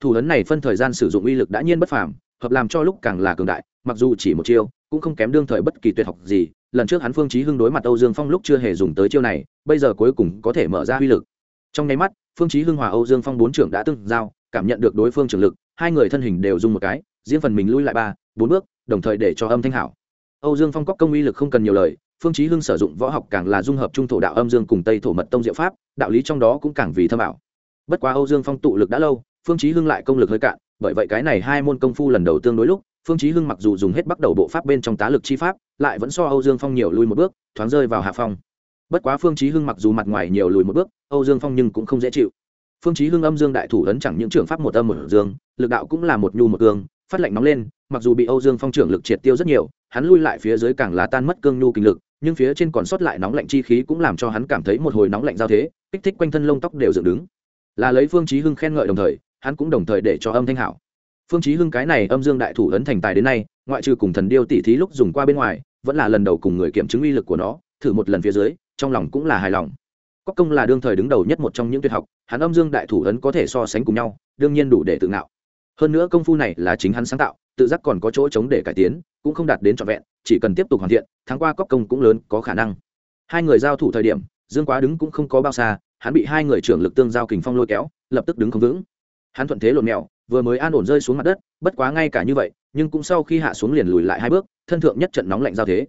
Thủ ấn này phân thời gian sử dụng uy lực đã nhiên bất phàm, hợp làm cho lúc càng là cường đại, mặc dù chỉ một chiêu, cũng không kém đương thời bất kỳ tuyệt học gì lần trước hắn phương chí hưng đối mặt âu dương phong lúc chưa hề dùng tới chiêu này, bây giờ cuối cùng có thể mở ra uy lực. Trong nháy mắt, phương chí hưng hòa âu dương phong bốn trưởng đã tương giao, cảm nhận được đối phương trưởng lực, hai người thân hình đều dùng một cái, riêng phần mình lui lại ba, bốn bước, đồng thời để cho âm thanh hảo. Âu dương phong cóc công uy lực không cần nhiều lời, phương chí hưng sử dụng võ học càng là dung hợp trung thổ đạo âm dương cùng tây thổ mật tông diệu pháp, đạo lý trong đó cũng càng vì thâm ảo. Bất quá âu dương phong tụ lực đã lâu, phương chí hưng lại công lực hơi cạn, bởi vậy cái này hai môn công phu lần đầu tương đối lúc phương chí hưng mặc dù dùng hết bắt đầu bộ pháp bên trong tá lực chi pháp, lại vẫn so âu dương phong nhiều lùi một bước, thoáng rơi vào hạ phong. Bất quá phương chí hưng mặc dù mặt ngoài nhiều lùi một bước, âu dương phong nhưng cũng không dễ chịu. Phương chí hưng âm dương đại thủ ấn chẳng những trưởng pháp một âm một dương, lực đạo cũng là một nhu một cương phát lệnh nóng lên, mặc dù bị âu dương phong trưởng lực triệt tiêu rất nhiều, hắn lui lại phía dưới càng là tan mất cương nhu kinh lực, nhưng phía trên còn sót lại nóng lạnh chi khí cũng làm cho hắn cảm thấy một hồi nóng lạnh giao thế, kích thích quanh thân lông tóc đều dựng đứng. Là lấy phương chí hưng khen ngợi đồng thời, hắn cũng đồng thời để cho âm thanh hảo phương chí hưng cái này âm dương đại thủ ấn thành tài đến nay, ngoại trừ cùng thần điêu tỷ thí lúc dùng qua bên ngoài, vẫn là lần đầu cùng người kiểm chứng uy lực của nó, thử một lần phía dưới, trong lòng cũng là hài lòng. Có công là đương thời đứng đầu nhất một trong những tuyệt học, hắn âm dương đại thủ ấn có thể so sánh cùng nhau, đương nhiên đủ để tự ngạo. Hơn nữa công phu này là chính hắn sáng tạo, tự giác còn có chỗ chống để cải tiến, cũng không đạt đến trọn vẹn, chỉ cần tiếp tục hoàn thiện tháng qua cóc công cũng lớn, có khả năng. Hai người giao thủ thời điểm, dương quá đứng cũng không có bao xa, hắn bị hai người trưởng lực tương giao kình phong lôi kéo, lập tức đứng không vững. Hắn thuận thế lộn mèo vừa mới an ổn rơi xuống mặt đất, bất quá ngay cả như vậy, nhưng cũng sau khi hạ xuống liền lùi lại hai bước, thân thượng nhất trận nóng lạnh giao thế.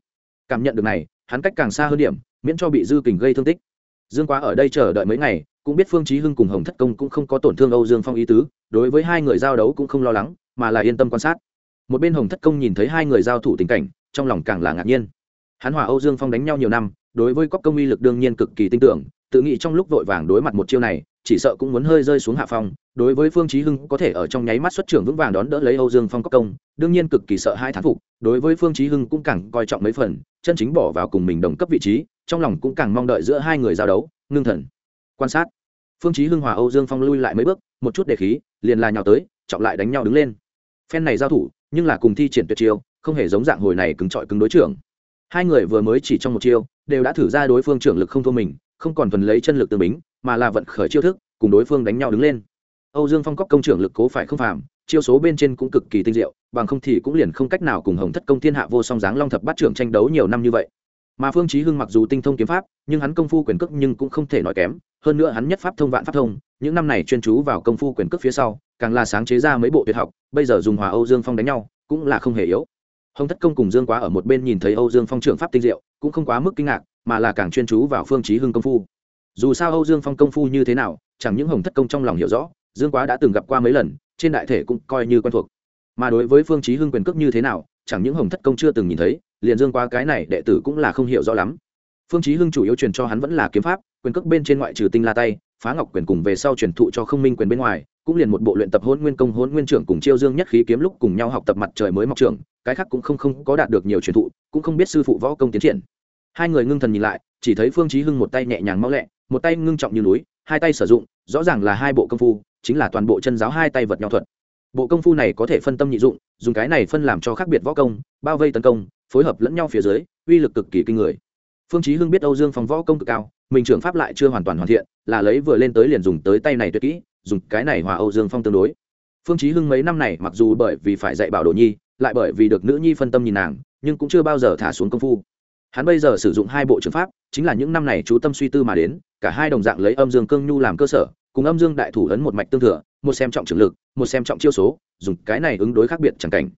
Cảm nhận được này, hắn cách càng xa hơn điểm, miễn cho bị dư kình gây thương tích. Dương quá ở đây chờ đợi mấy ngày, cũng biết phương chí hưng cùng hồng thất công cũng không có tổn thương âu dương phong ý tứ, đối với hai người giao đấu cũng không lo lắng, mà là yên tâm quan sát. Một bên hồng thất công nhìn thấy hai người giao thủ tình cảnh, trong lòng càng là ngạc nhiên. Hắn hòa âu dương phong đánh nhau nhiều năm, đối với cóc công uy lực đương nhiên cực kỳ tin tưởng tự nghĩ trong lúc vội vàng đối mặt một chiêu này, chỉ sợ cũng muốn hơi rơi xuống hạ phong, đối với phương chí hưng có thể ở trong nháy mắt xuất trưởng vững vàng đón đỡ lấy âu dương phong cấp công, đương nhiên cực kỳ sợ hai thán phục, đối với phương chí hưng cũng càng coi trọng mấy phần, chân chính bỏ vào cùng mình đồng cấp vị trí, trong lòng cũng càng mong đợi giữa hai người giao đấu, ngưng thần. Quan sát. Phương chí hưng hòa âu dương phong lui lại mấy bước, một chút để khí, liền là nhào tới trọng lại đánh nhau đứng lên. Phen này giao thủ, nhưng là cùng thi triển tuyệt chiêu, không hề giống dạng hồi này cứng trọi cứng đối trưởng. Hai người vừa mới chỉ trong một chiêu, đều đã thử ra đối phương trưởng lực không thua mình không còn thuần lấy chân lực tương bính, mà là vận khởi chiêu thức, cùng đối phương đánh nhau đứng lên. Âu dương phong cóc công trưởng lực cố phải không phàm, chiêu số bên trên cũng cực kỳ tinh diệu, bằng không thì cũng liền không cách nào cùng hồng thất công thiên hạ vô song dáng long thập bát trưởng tranh đấu nhiều năm như vậy. Mà phương chí hưng mặc dù tinh thông kiếm pháp, nhưng hắn công phu quyền cước nhưng cũng không thể nói kém, hơn nữa hắn nhất pháp thông vạn pháp thông, những năm này chuyên chú vào công phu quyền cước phía sau, càng là sáng chế ra mấy bộ tuyệt học, bây giờ dùng hòa âu dương phong đánh nhau, cũng là không hề yếu. Hồng thất công cùng dương quá ở một bên nhìn thấy âu dương phong trưởng pháp tinh diệu, cũng không quá mức kinh ngạc mà là càng chuyên chú vào phương chí hưng công phu. Dù sao âu dương phong công phu như thế nào, chẳng những hồng thất công trong lòng hiểu rõ, dương quá đã từng gặp qua mấy lần, trên đại thể cũng coi như quen thuộc. Mà đối với phương chí hưng quyền cước như thế nào, chẳng những hồng thất công chưa từng nhìn thấy, liền dương quá cái này đệ tử cũng là không hiểu rõ lắm. Phương chí hưng chủ yếu truyền cho hắn vẫn là kiếm pháp, quyền cước bên trên ngoại trừ tinh la tay, phá ngọc quyền cùng về sau truyền thụ cho không minh quyền bên ngoài, cũng liền một bộ luyện tập hôn nguyên công hôn nguyên trưởng cùng chiêu dương nhất khí kiếm lúc cùng nhau học tập mặt trời mới mọc trưởng, cái khác cũng không không có đạt được nhiều truyền thụ, cũng không biết sư phụ võ công tiến triển hai người ngưng thần nhìn lại, chỉ thấy phương chí hưng một tay nhẹ nhàng mau lẹ, một tay ngưng trọng như núi, hai tay sử dụng, rõ ràng là hai bộ công phu, chính là toàn bộ chân giáo hai tay vật nhau thuật. Bộ công phu này có thể phân tâm nhị dụng, dùng cái này phân làm cho khác biệt võ công, bao vây tấn công, phối hợp lẫn nhau phía dưới, uy lực cực kỳ kinh người. Phương chí hưng biết âu dương phong võ công cực cao, mình trưởng pháp lại chưa hoàn toàn hoàn thiện, là lấy vừa lên tới liền dùng tới tay này tuyệt kỹ, dùng cái này hòa âu dương phong tương đối. Phương chí hưng mấy năm này mặc dù bởi vì phải dạy bảo đồ nhi, lại bởi vì được nữ nhi phân tâm nhìn nàng, nhưng cũng chưa bao giờ thả xuống công phu hắn bây giờ sử dụng hai bộ trường pháp, chính là những năm này chú tâm suy tư mà đến, cả hai đồng dạng lấy âm dương cương nhu làm cơ sở, cùng âm dương đại thủ ấn một mạch tương thừa, một xem trọng trường lực, một xem trọng chiêu số, dùng cái này ứng đối khác biệt chẳng cảnh.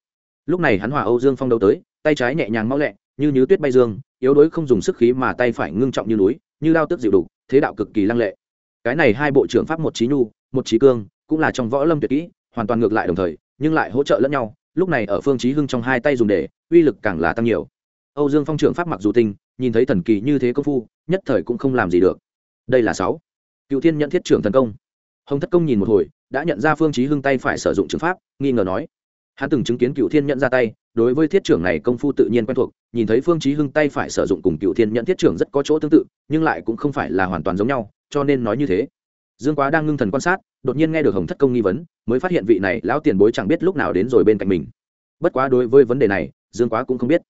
Lúc này hắn hòa âu dương phong đấu tới, tay trái nhẹ nhàng mau lẹ, như như tuyết bay dương, yếu đối không dùng sức khí mà tay phải ngưng trọng như núi, như lao tước dịu đủ thế đạo cực kỳ lăng lệ. Cái này hai bộ trưởng pháp một trí nhu, một trí cương, cũng là trong võ lâm tuyệt kỹ, hoàn toàn ngược lại đồng thời, nhưng lại hỗ trợ lẫn nhau, lúc này ở phương chí hưng trong hai tay dùng để, uy lực càng là tăng nhiều âu dương phong trưởng pháp mặc dù tinh, nhìn thấy thần kỳ như thế công phu, nhất thời cũng không làm gì được. Đây là sáu. Cựu thiên nhận thiết trưởng thần công. Hồng thất công nhìn một hồi, đã nhận ra phương chí hưng tay phải sử dụng trường pháp, nghi ngờ nói. Hắn từng chứng kiến cựu thiên nhận ra tay, đối với thiết trưởng này công phu tự nhiên quen thuộc, nhìn thấy phương chí hưng tay phải sử dụng cùng cựu thiên nhận thiết trưởng rất có chỗ tương tự, nhưng lại cũng không phải là hoàn toàn giống nhau, cho nên nói như thế. Dương quá đang ngưng thần quan sát, đột nhiên nghe được hồng thất công nghi vấn, mới phát hiện vị này lão tiền bối chẳng biết lúc nào đến rồi bên cạnh mình. Bất quá đối với vấn đề này, dương quá cũng không biết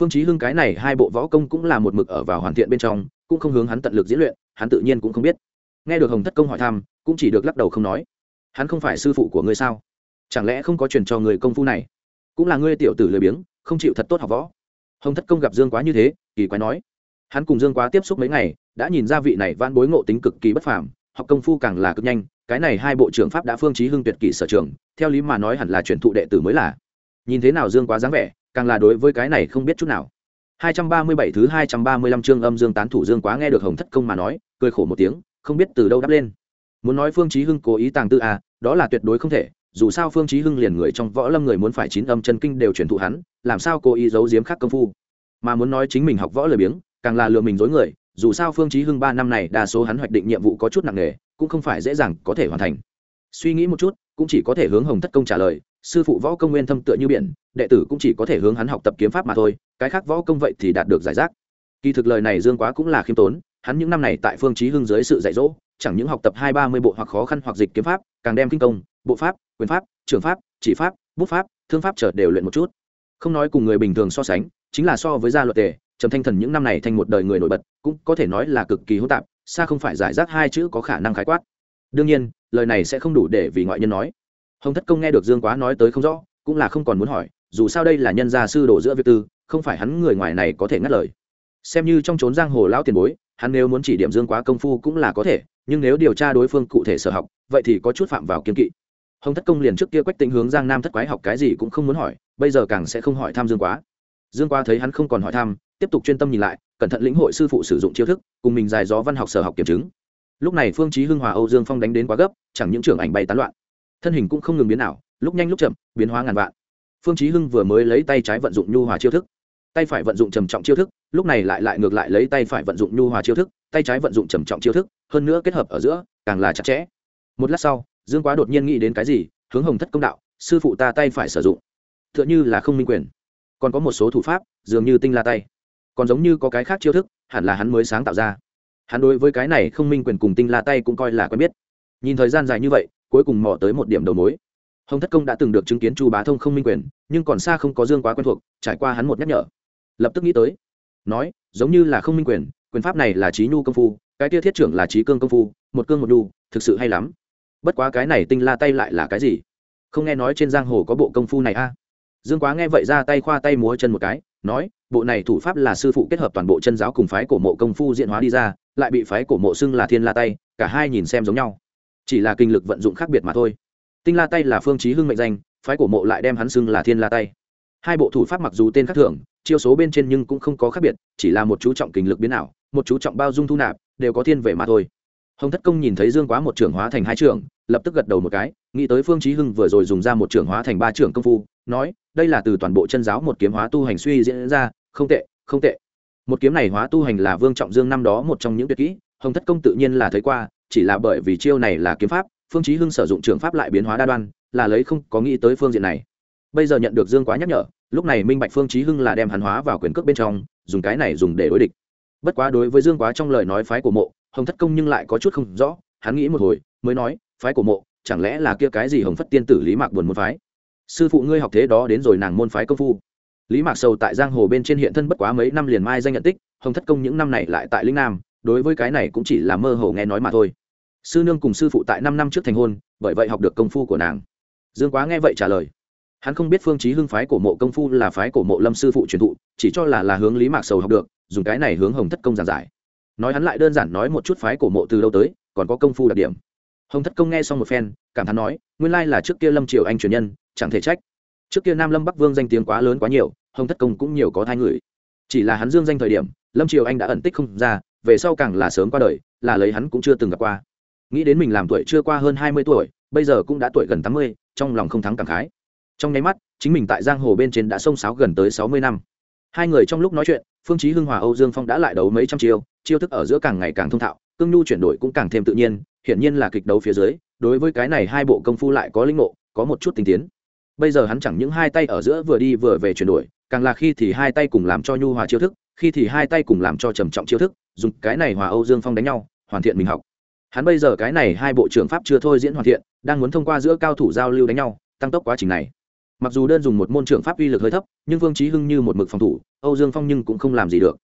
phương chí hưng cái này hai bộ võ công cũng là một mực ở vào hoàn thiện bên trong, cũng không hướng hắn tận lực diễn luyện, hắn tự nhiên cũng không biết. Nghe được hồng thất công hỏi thăm, cũng chỉ được lắc đầu không nói. Hắn không phải sư phụ của ngươi sao? Chẳng lẽ không có truyền cho người công phu này? Cũng là ngươi tiểu tử lười biếng, không chịu thật tốt học võ. Hồng thất công gặp dương quá như thế, kỳ quái nói. Hắn cùng dương quá tiếp xúc mấy ngày, đã nhìn ra vị này van bối ngộ tính cực kỳ bất phàm, học công phu càng là cực nhanh, cái này hai bộ trưởng pháp đã phương chí hưng tuyệt kỳ sở trường, theo lý mà nói hẳn là truyền thụ đệ tử mới là. Nhìn thế nào dương quá dáng vẻ càng là đối với cái này không biết chút nào. 237 thứ 235 chương âm dương tán thủ dương quá nghe được hồng thất công mà nói, cười khổ một tiếng, không biết từ đâu đáp lên. Muốn nói phương chí hưng cố ý tàng tư à đó là tuyệt đối không thể, dù sao phương chí hưng liền người trong võ lâm người muốn phải chín âm chân kinh đều truyền thụ hắn, làm sao cố ý giấu giếm khác công phu? Mà muốn nói chính mình học võ lời biếng, càng là lừa mình dối người, dù sao phương chí hưng ba năm này đa số hắn hoạch định nhiệm vụ có chút nặng nề, cũng không phải dễ dàng có thể hoàn thành. Suy nghĩ một chút, cũng chỉ có thể hướng hồng thất công trả lời sư phụ võ công nguyên thâm tựa như biển, đệ tử cũng chỉ có thể hướng hắn học tập kiếm pháp mà thôi, cái khác võ công vậy thì đạt được giải rác. Kỳ thực lời này dương quá cũng là khiêm tốn, hắn những năm này tại phương chí hưng dưới sự dạy dỗ, chẳng những học tập hai ba mươi bộ hoặc khó khăn hoặc dịch kiếm pháp, càng đem kinh công, bộ pháp, quyền pháp, trường pháp, chỉ pháp, bút pháp, thương pháp trở đều luyện một chút. Không nói cùng người bình thường so sánh, chính là so với gia luật tề, trầm thanh thần những năm này thành một đời người nổi bật, cũng có thể nói là cực kỳ hỗn tạp, xa không phải giải rác hai chữ có khả năng khái quát. Đương nhiên, lời này sẽ không đủ để vì ngoại nhân nói hồng thất công nghe được dương quá nói tới không rõ, cũng là không còn muốn hỏi, dù sao đây là nhân gia sư đổ giữa việc tư, không phải hắn người ngoài này có thể ngắt lời. Xem như trong trốn giang hồ lão tiền bối, hắn nếu muốn chỉ điểm dương quá công phu cũng là có thể, nhưng nếu điều tra đối phương cụ thể sở học, vậy thì có chút phạm vào kiên kỵ. Hồng thất công liền trước kia quách tính hướng giang nam thất quái học cái gì cũng không muốn hỏi, bây giờ càng sẽ không hỏi thăm dương quá. Dương quá thấy hắn không còn hỏi thăm, tiếp tục chuyên tâm nhìn lại, cẩn thận lĩnh hội sư phụ sử dụng chiêu thức, cùng mình dài gió văn học sở học kiểm chứng. Lúc này phương chí hưng hòa âu dương phong đánh đến quá gấp, chẳng những trưởng ảnh bay tán loạn thân hình cũng không ngừng biến ảo, lúc nhanh lúc chậm, biến hóa ngàn vạn. Phương chí hưng vừa mới lấy tay trái vận dụng nhu hòa chiêu thức. Tay phải vận dụng trầm trọng chiêu thức, lúc này lại lại ngược lại lấy tay phải vận dụng nhu hòa chiêu thức, tay trái vận dụng trầm trọng chiêu thức, hơn nữa kết hợp ở giữa, càng là chặt chẽ. Một lát sau, dương quá đột nhiên nghĩ đến cái gì, hướng hồng thất công đạo, sư phụ ta tay phải sử dụng, tựa như là không minh quyền. Còn có một số thủ pháp, dường như tinh la tay. Còn giống như có cái khác chiêu thức, hẳn là hắn mới sáng tạo ra. Hắn đối với cái này không minh quyền cùng tinh la tay cũng coi là quen biết. Nhìn thời gian dài như vậy cuối cùng mò tới một điểm đầu mối. Hồng thất công đã từng được chứng kiến chu bá thông không minh quyền, nhưng còn xa không có dương quá quen thuộc, trải qua hắn một nhắc nhở. Lập tức nghĩ tới, nói, giống như là không minh quyền quyền pháp này là trí nhu công phu, cái tia thiết trưởng là trí cương công phu, một cương một nhu, thực sự hay lắm. Bất quá cái này tinh la tay lại là cái gì? Không nghe nói trên giang hồ có bộ công phu này a? À? dương quá nghe vậy ra tay khoa tay múa chân một cái, nói, bộ này thủ pháp là sư phụ kết hợp toàn bộ chân giáo cùng phái cổ mộ công phu diện hóa đi ra, lại bị phái cổ mộ xưng là thiên la tay, cả hai nhìn xem giống nhau chỉ là kinh lực vận dụng khác biệt mà thôi. Tinh la tay là phương chí hưng mệnh danh, phái cổ mộ lại đem hắn xưng là thiên la tay. Hai bộ thủ pháp mặc dù tên khác thường, chiêu số bên trên nhưng cũng không có khác biệt, chỉ là một chú trọng kinh lực biến ảo, một chú trọng bao dung thu nạp, đều có thiên về mà thôi. Hồng thất công nhìn thấy dương quá một trưởng hóa thành hai trưởng, lập tức gật đầu một cái, nghĩ tới phương chí hưng vừa rồi dùng ra một trưởng hóa thành ba trưởng công phu, nói, đây là từ toàn bộ chân giáo một kiếm hóa tu hành suy diễn ra, không tệ không tệ. Một kiếm này hóa tu hành là vương trọng dương năm đó một trong những tuyệt kỹ, hồng thất công tự nhiên là thấy qua chỉ là bởi vì chiêu này là kiếm pháp, phương chí hưng sử dụng trường pháp lại biến hóa đa đoan, là lấy không có nghĩ tới phương diện này. Bây giờ nhận được dương quá nhắc nhở, lúc này minh bạch phương chí hưng là đem hắn hóa vào quyền cước bên trong, dùng cái này dùng để đối địch. Bất quá đối với dương quá trong lời nói phái của mộ, hồng thất công nhưng lại có chút không rõ, hắn nghĩ một hồi, mới nói, phái của mộ, chẳng lẽ là kia cái gì hồng phất tiên tử lý mạc buồn môn phái? Sư phụ ngươi học thế đó đến rồi nàng môn phái công phu. Lý mạc sầu tại giang hồ bên trên hiện thân bất quá mấy năm liền mai danh nhận tích, hồng thất công những năm này lại tại linh nam, đối với cái này cũng chỉ là mơ hồ nghe nói mà thôi sư nương cùng sư phụ tại năm năm trước thành hôn, bởi vậy học được công phu của nàng. Dương quá nghe vậy trả lời. Hắn không biết phương chí hưng phái cổ mộ công phu là phái cổ mộ lâm sư phụ truyền thụ, chỉ cho là là hướng lý mạc sầu học được, dùng cái này hướng hồng thất công giảng giải. Nói hắn lại đơn giản nói một chút phái cổ mộ từ đâu tới, còn có công phu đặc điểm. Hồng thất công nghe xong một phen, cảm thán nói, nguyên lai là trước kia lâm triều anh truyền nhân, chẳng thể trách. Trước kia nam lâm bắc vương danh tiếng quá lớn quá nhiều, hồng thất công cũng nhiều có thai người. Chỉ là hắn dương danh thời điểm, lâm triều anh đã ẩn tích không ra, về sau càng là sớm qua đời, là lấy hắn cũng chưa từng gặp qua nghĩ đến mình làm tuổi chưa qua hơn hai mươi tuổi, bây giờ cũng đã tuổi gần tám mươi, trong lòng không thắng cảm khái. Trong nháy mắt, chính mình tại giang hồ bên trên đã sông sáo gần tới sáu mươi năm. Hai người trong lúc nói chuyện, phương chí hưng, hòa âu dương phong đã lại đấu mấy trăm chiêu chiêu thức ở giữa càng ngày càng thông thạo, cương nhu chuyển đổi cũng càng thêm tự nhiên, hiển nhiên là kịch đấu phía dưới, đối với cái này hai bộ công phu lại có linh ngộ, có một chút tinh tiến. Bây giờ hắn chẳng những hai tay ở giữa vừa đi vừa về chuyển đổi, càng là khi thì hai tay cùng làm cho nhu hòa chiêu thức, khi thì hai tay cùng làm cho trầm trọng chiêu thức, dùng cái này hòa âu dương phong đánh nhau, hoàn thiện mình học hắn bây giờ cái này hai bộ trưởng pháp chưa thôi diễn hoàn thiện, đang muốn thông qua giữa cao thủ giao lưu đánh nhau, tăng tốc quá trình này. Mặc dù đơn dùng một môn trưởng pháp uy lực hơi thấp, nhưng vương trí hưng như một mực phòng thủ, âu dương phong nhưng cũng không làm gì được.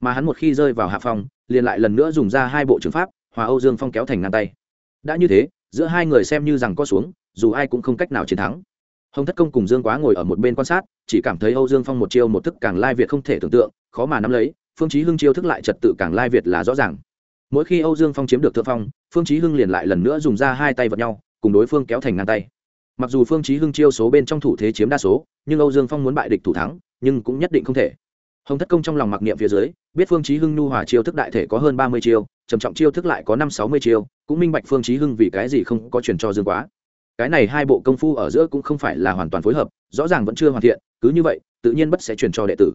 Mà hắn một khi rơi vào hạ phong, liền lại lần nữa dùng ra hai bộ trưởng pháp, hòa âu dương phong kéo thành ngang tay. Đã như thế, giữa hai người xem như rằng có xuống, dù ai cũng không cách nào chiến thắng. Hồng thất công cùng dương quá ngồi ở một bên quan sát, chỉ cảm thấy âu dương phong một chiêu một thức càng lai việt không thể tưởng tượng, khó mà nắm lấy, phương trí hưng chiêu thức lại trật tự càng lai việt là rõ ràng mỗi khi âu dương phong chiếm được thượng phong, phương chí hưng liền lại lần nữa dùng ra hai tay vật nhau, cùng đối phương kéo thành ngang tay. Mặc dù phương chí hưng chiêu số bên trong thủ thế chiếm đa số, nhưng âu dương phong muốn bại địch thủ thắng, nhưng cũng nhất định không thể. Hồng thất công trong lòng mặc niệm phía dưới, biết phương chí hưng nu hòa chiêu thức đại thể có hơn ba mươi chiêu, trầm trọng chiêu thức lại có năm sáu mươi chiêu, cũng minh bạch phương chí hưng vì cái gì không có truyền cho dương quá. Cái này hai bộ công phu ở giữa cũng không phải là hoàn toàn phối hợp, rõ ràng vẫn chưa hoàn thiện, cứ như vậy, tự nhiên bất sẽ truyền cho đệ tử.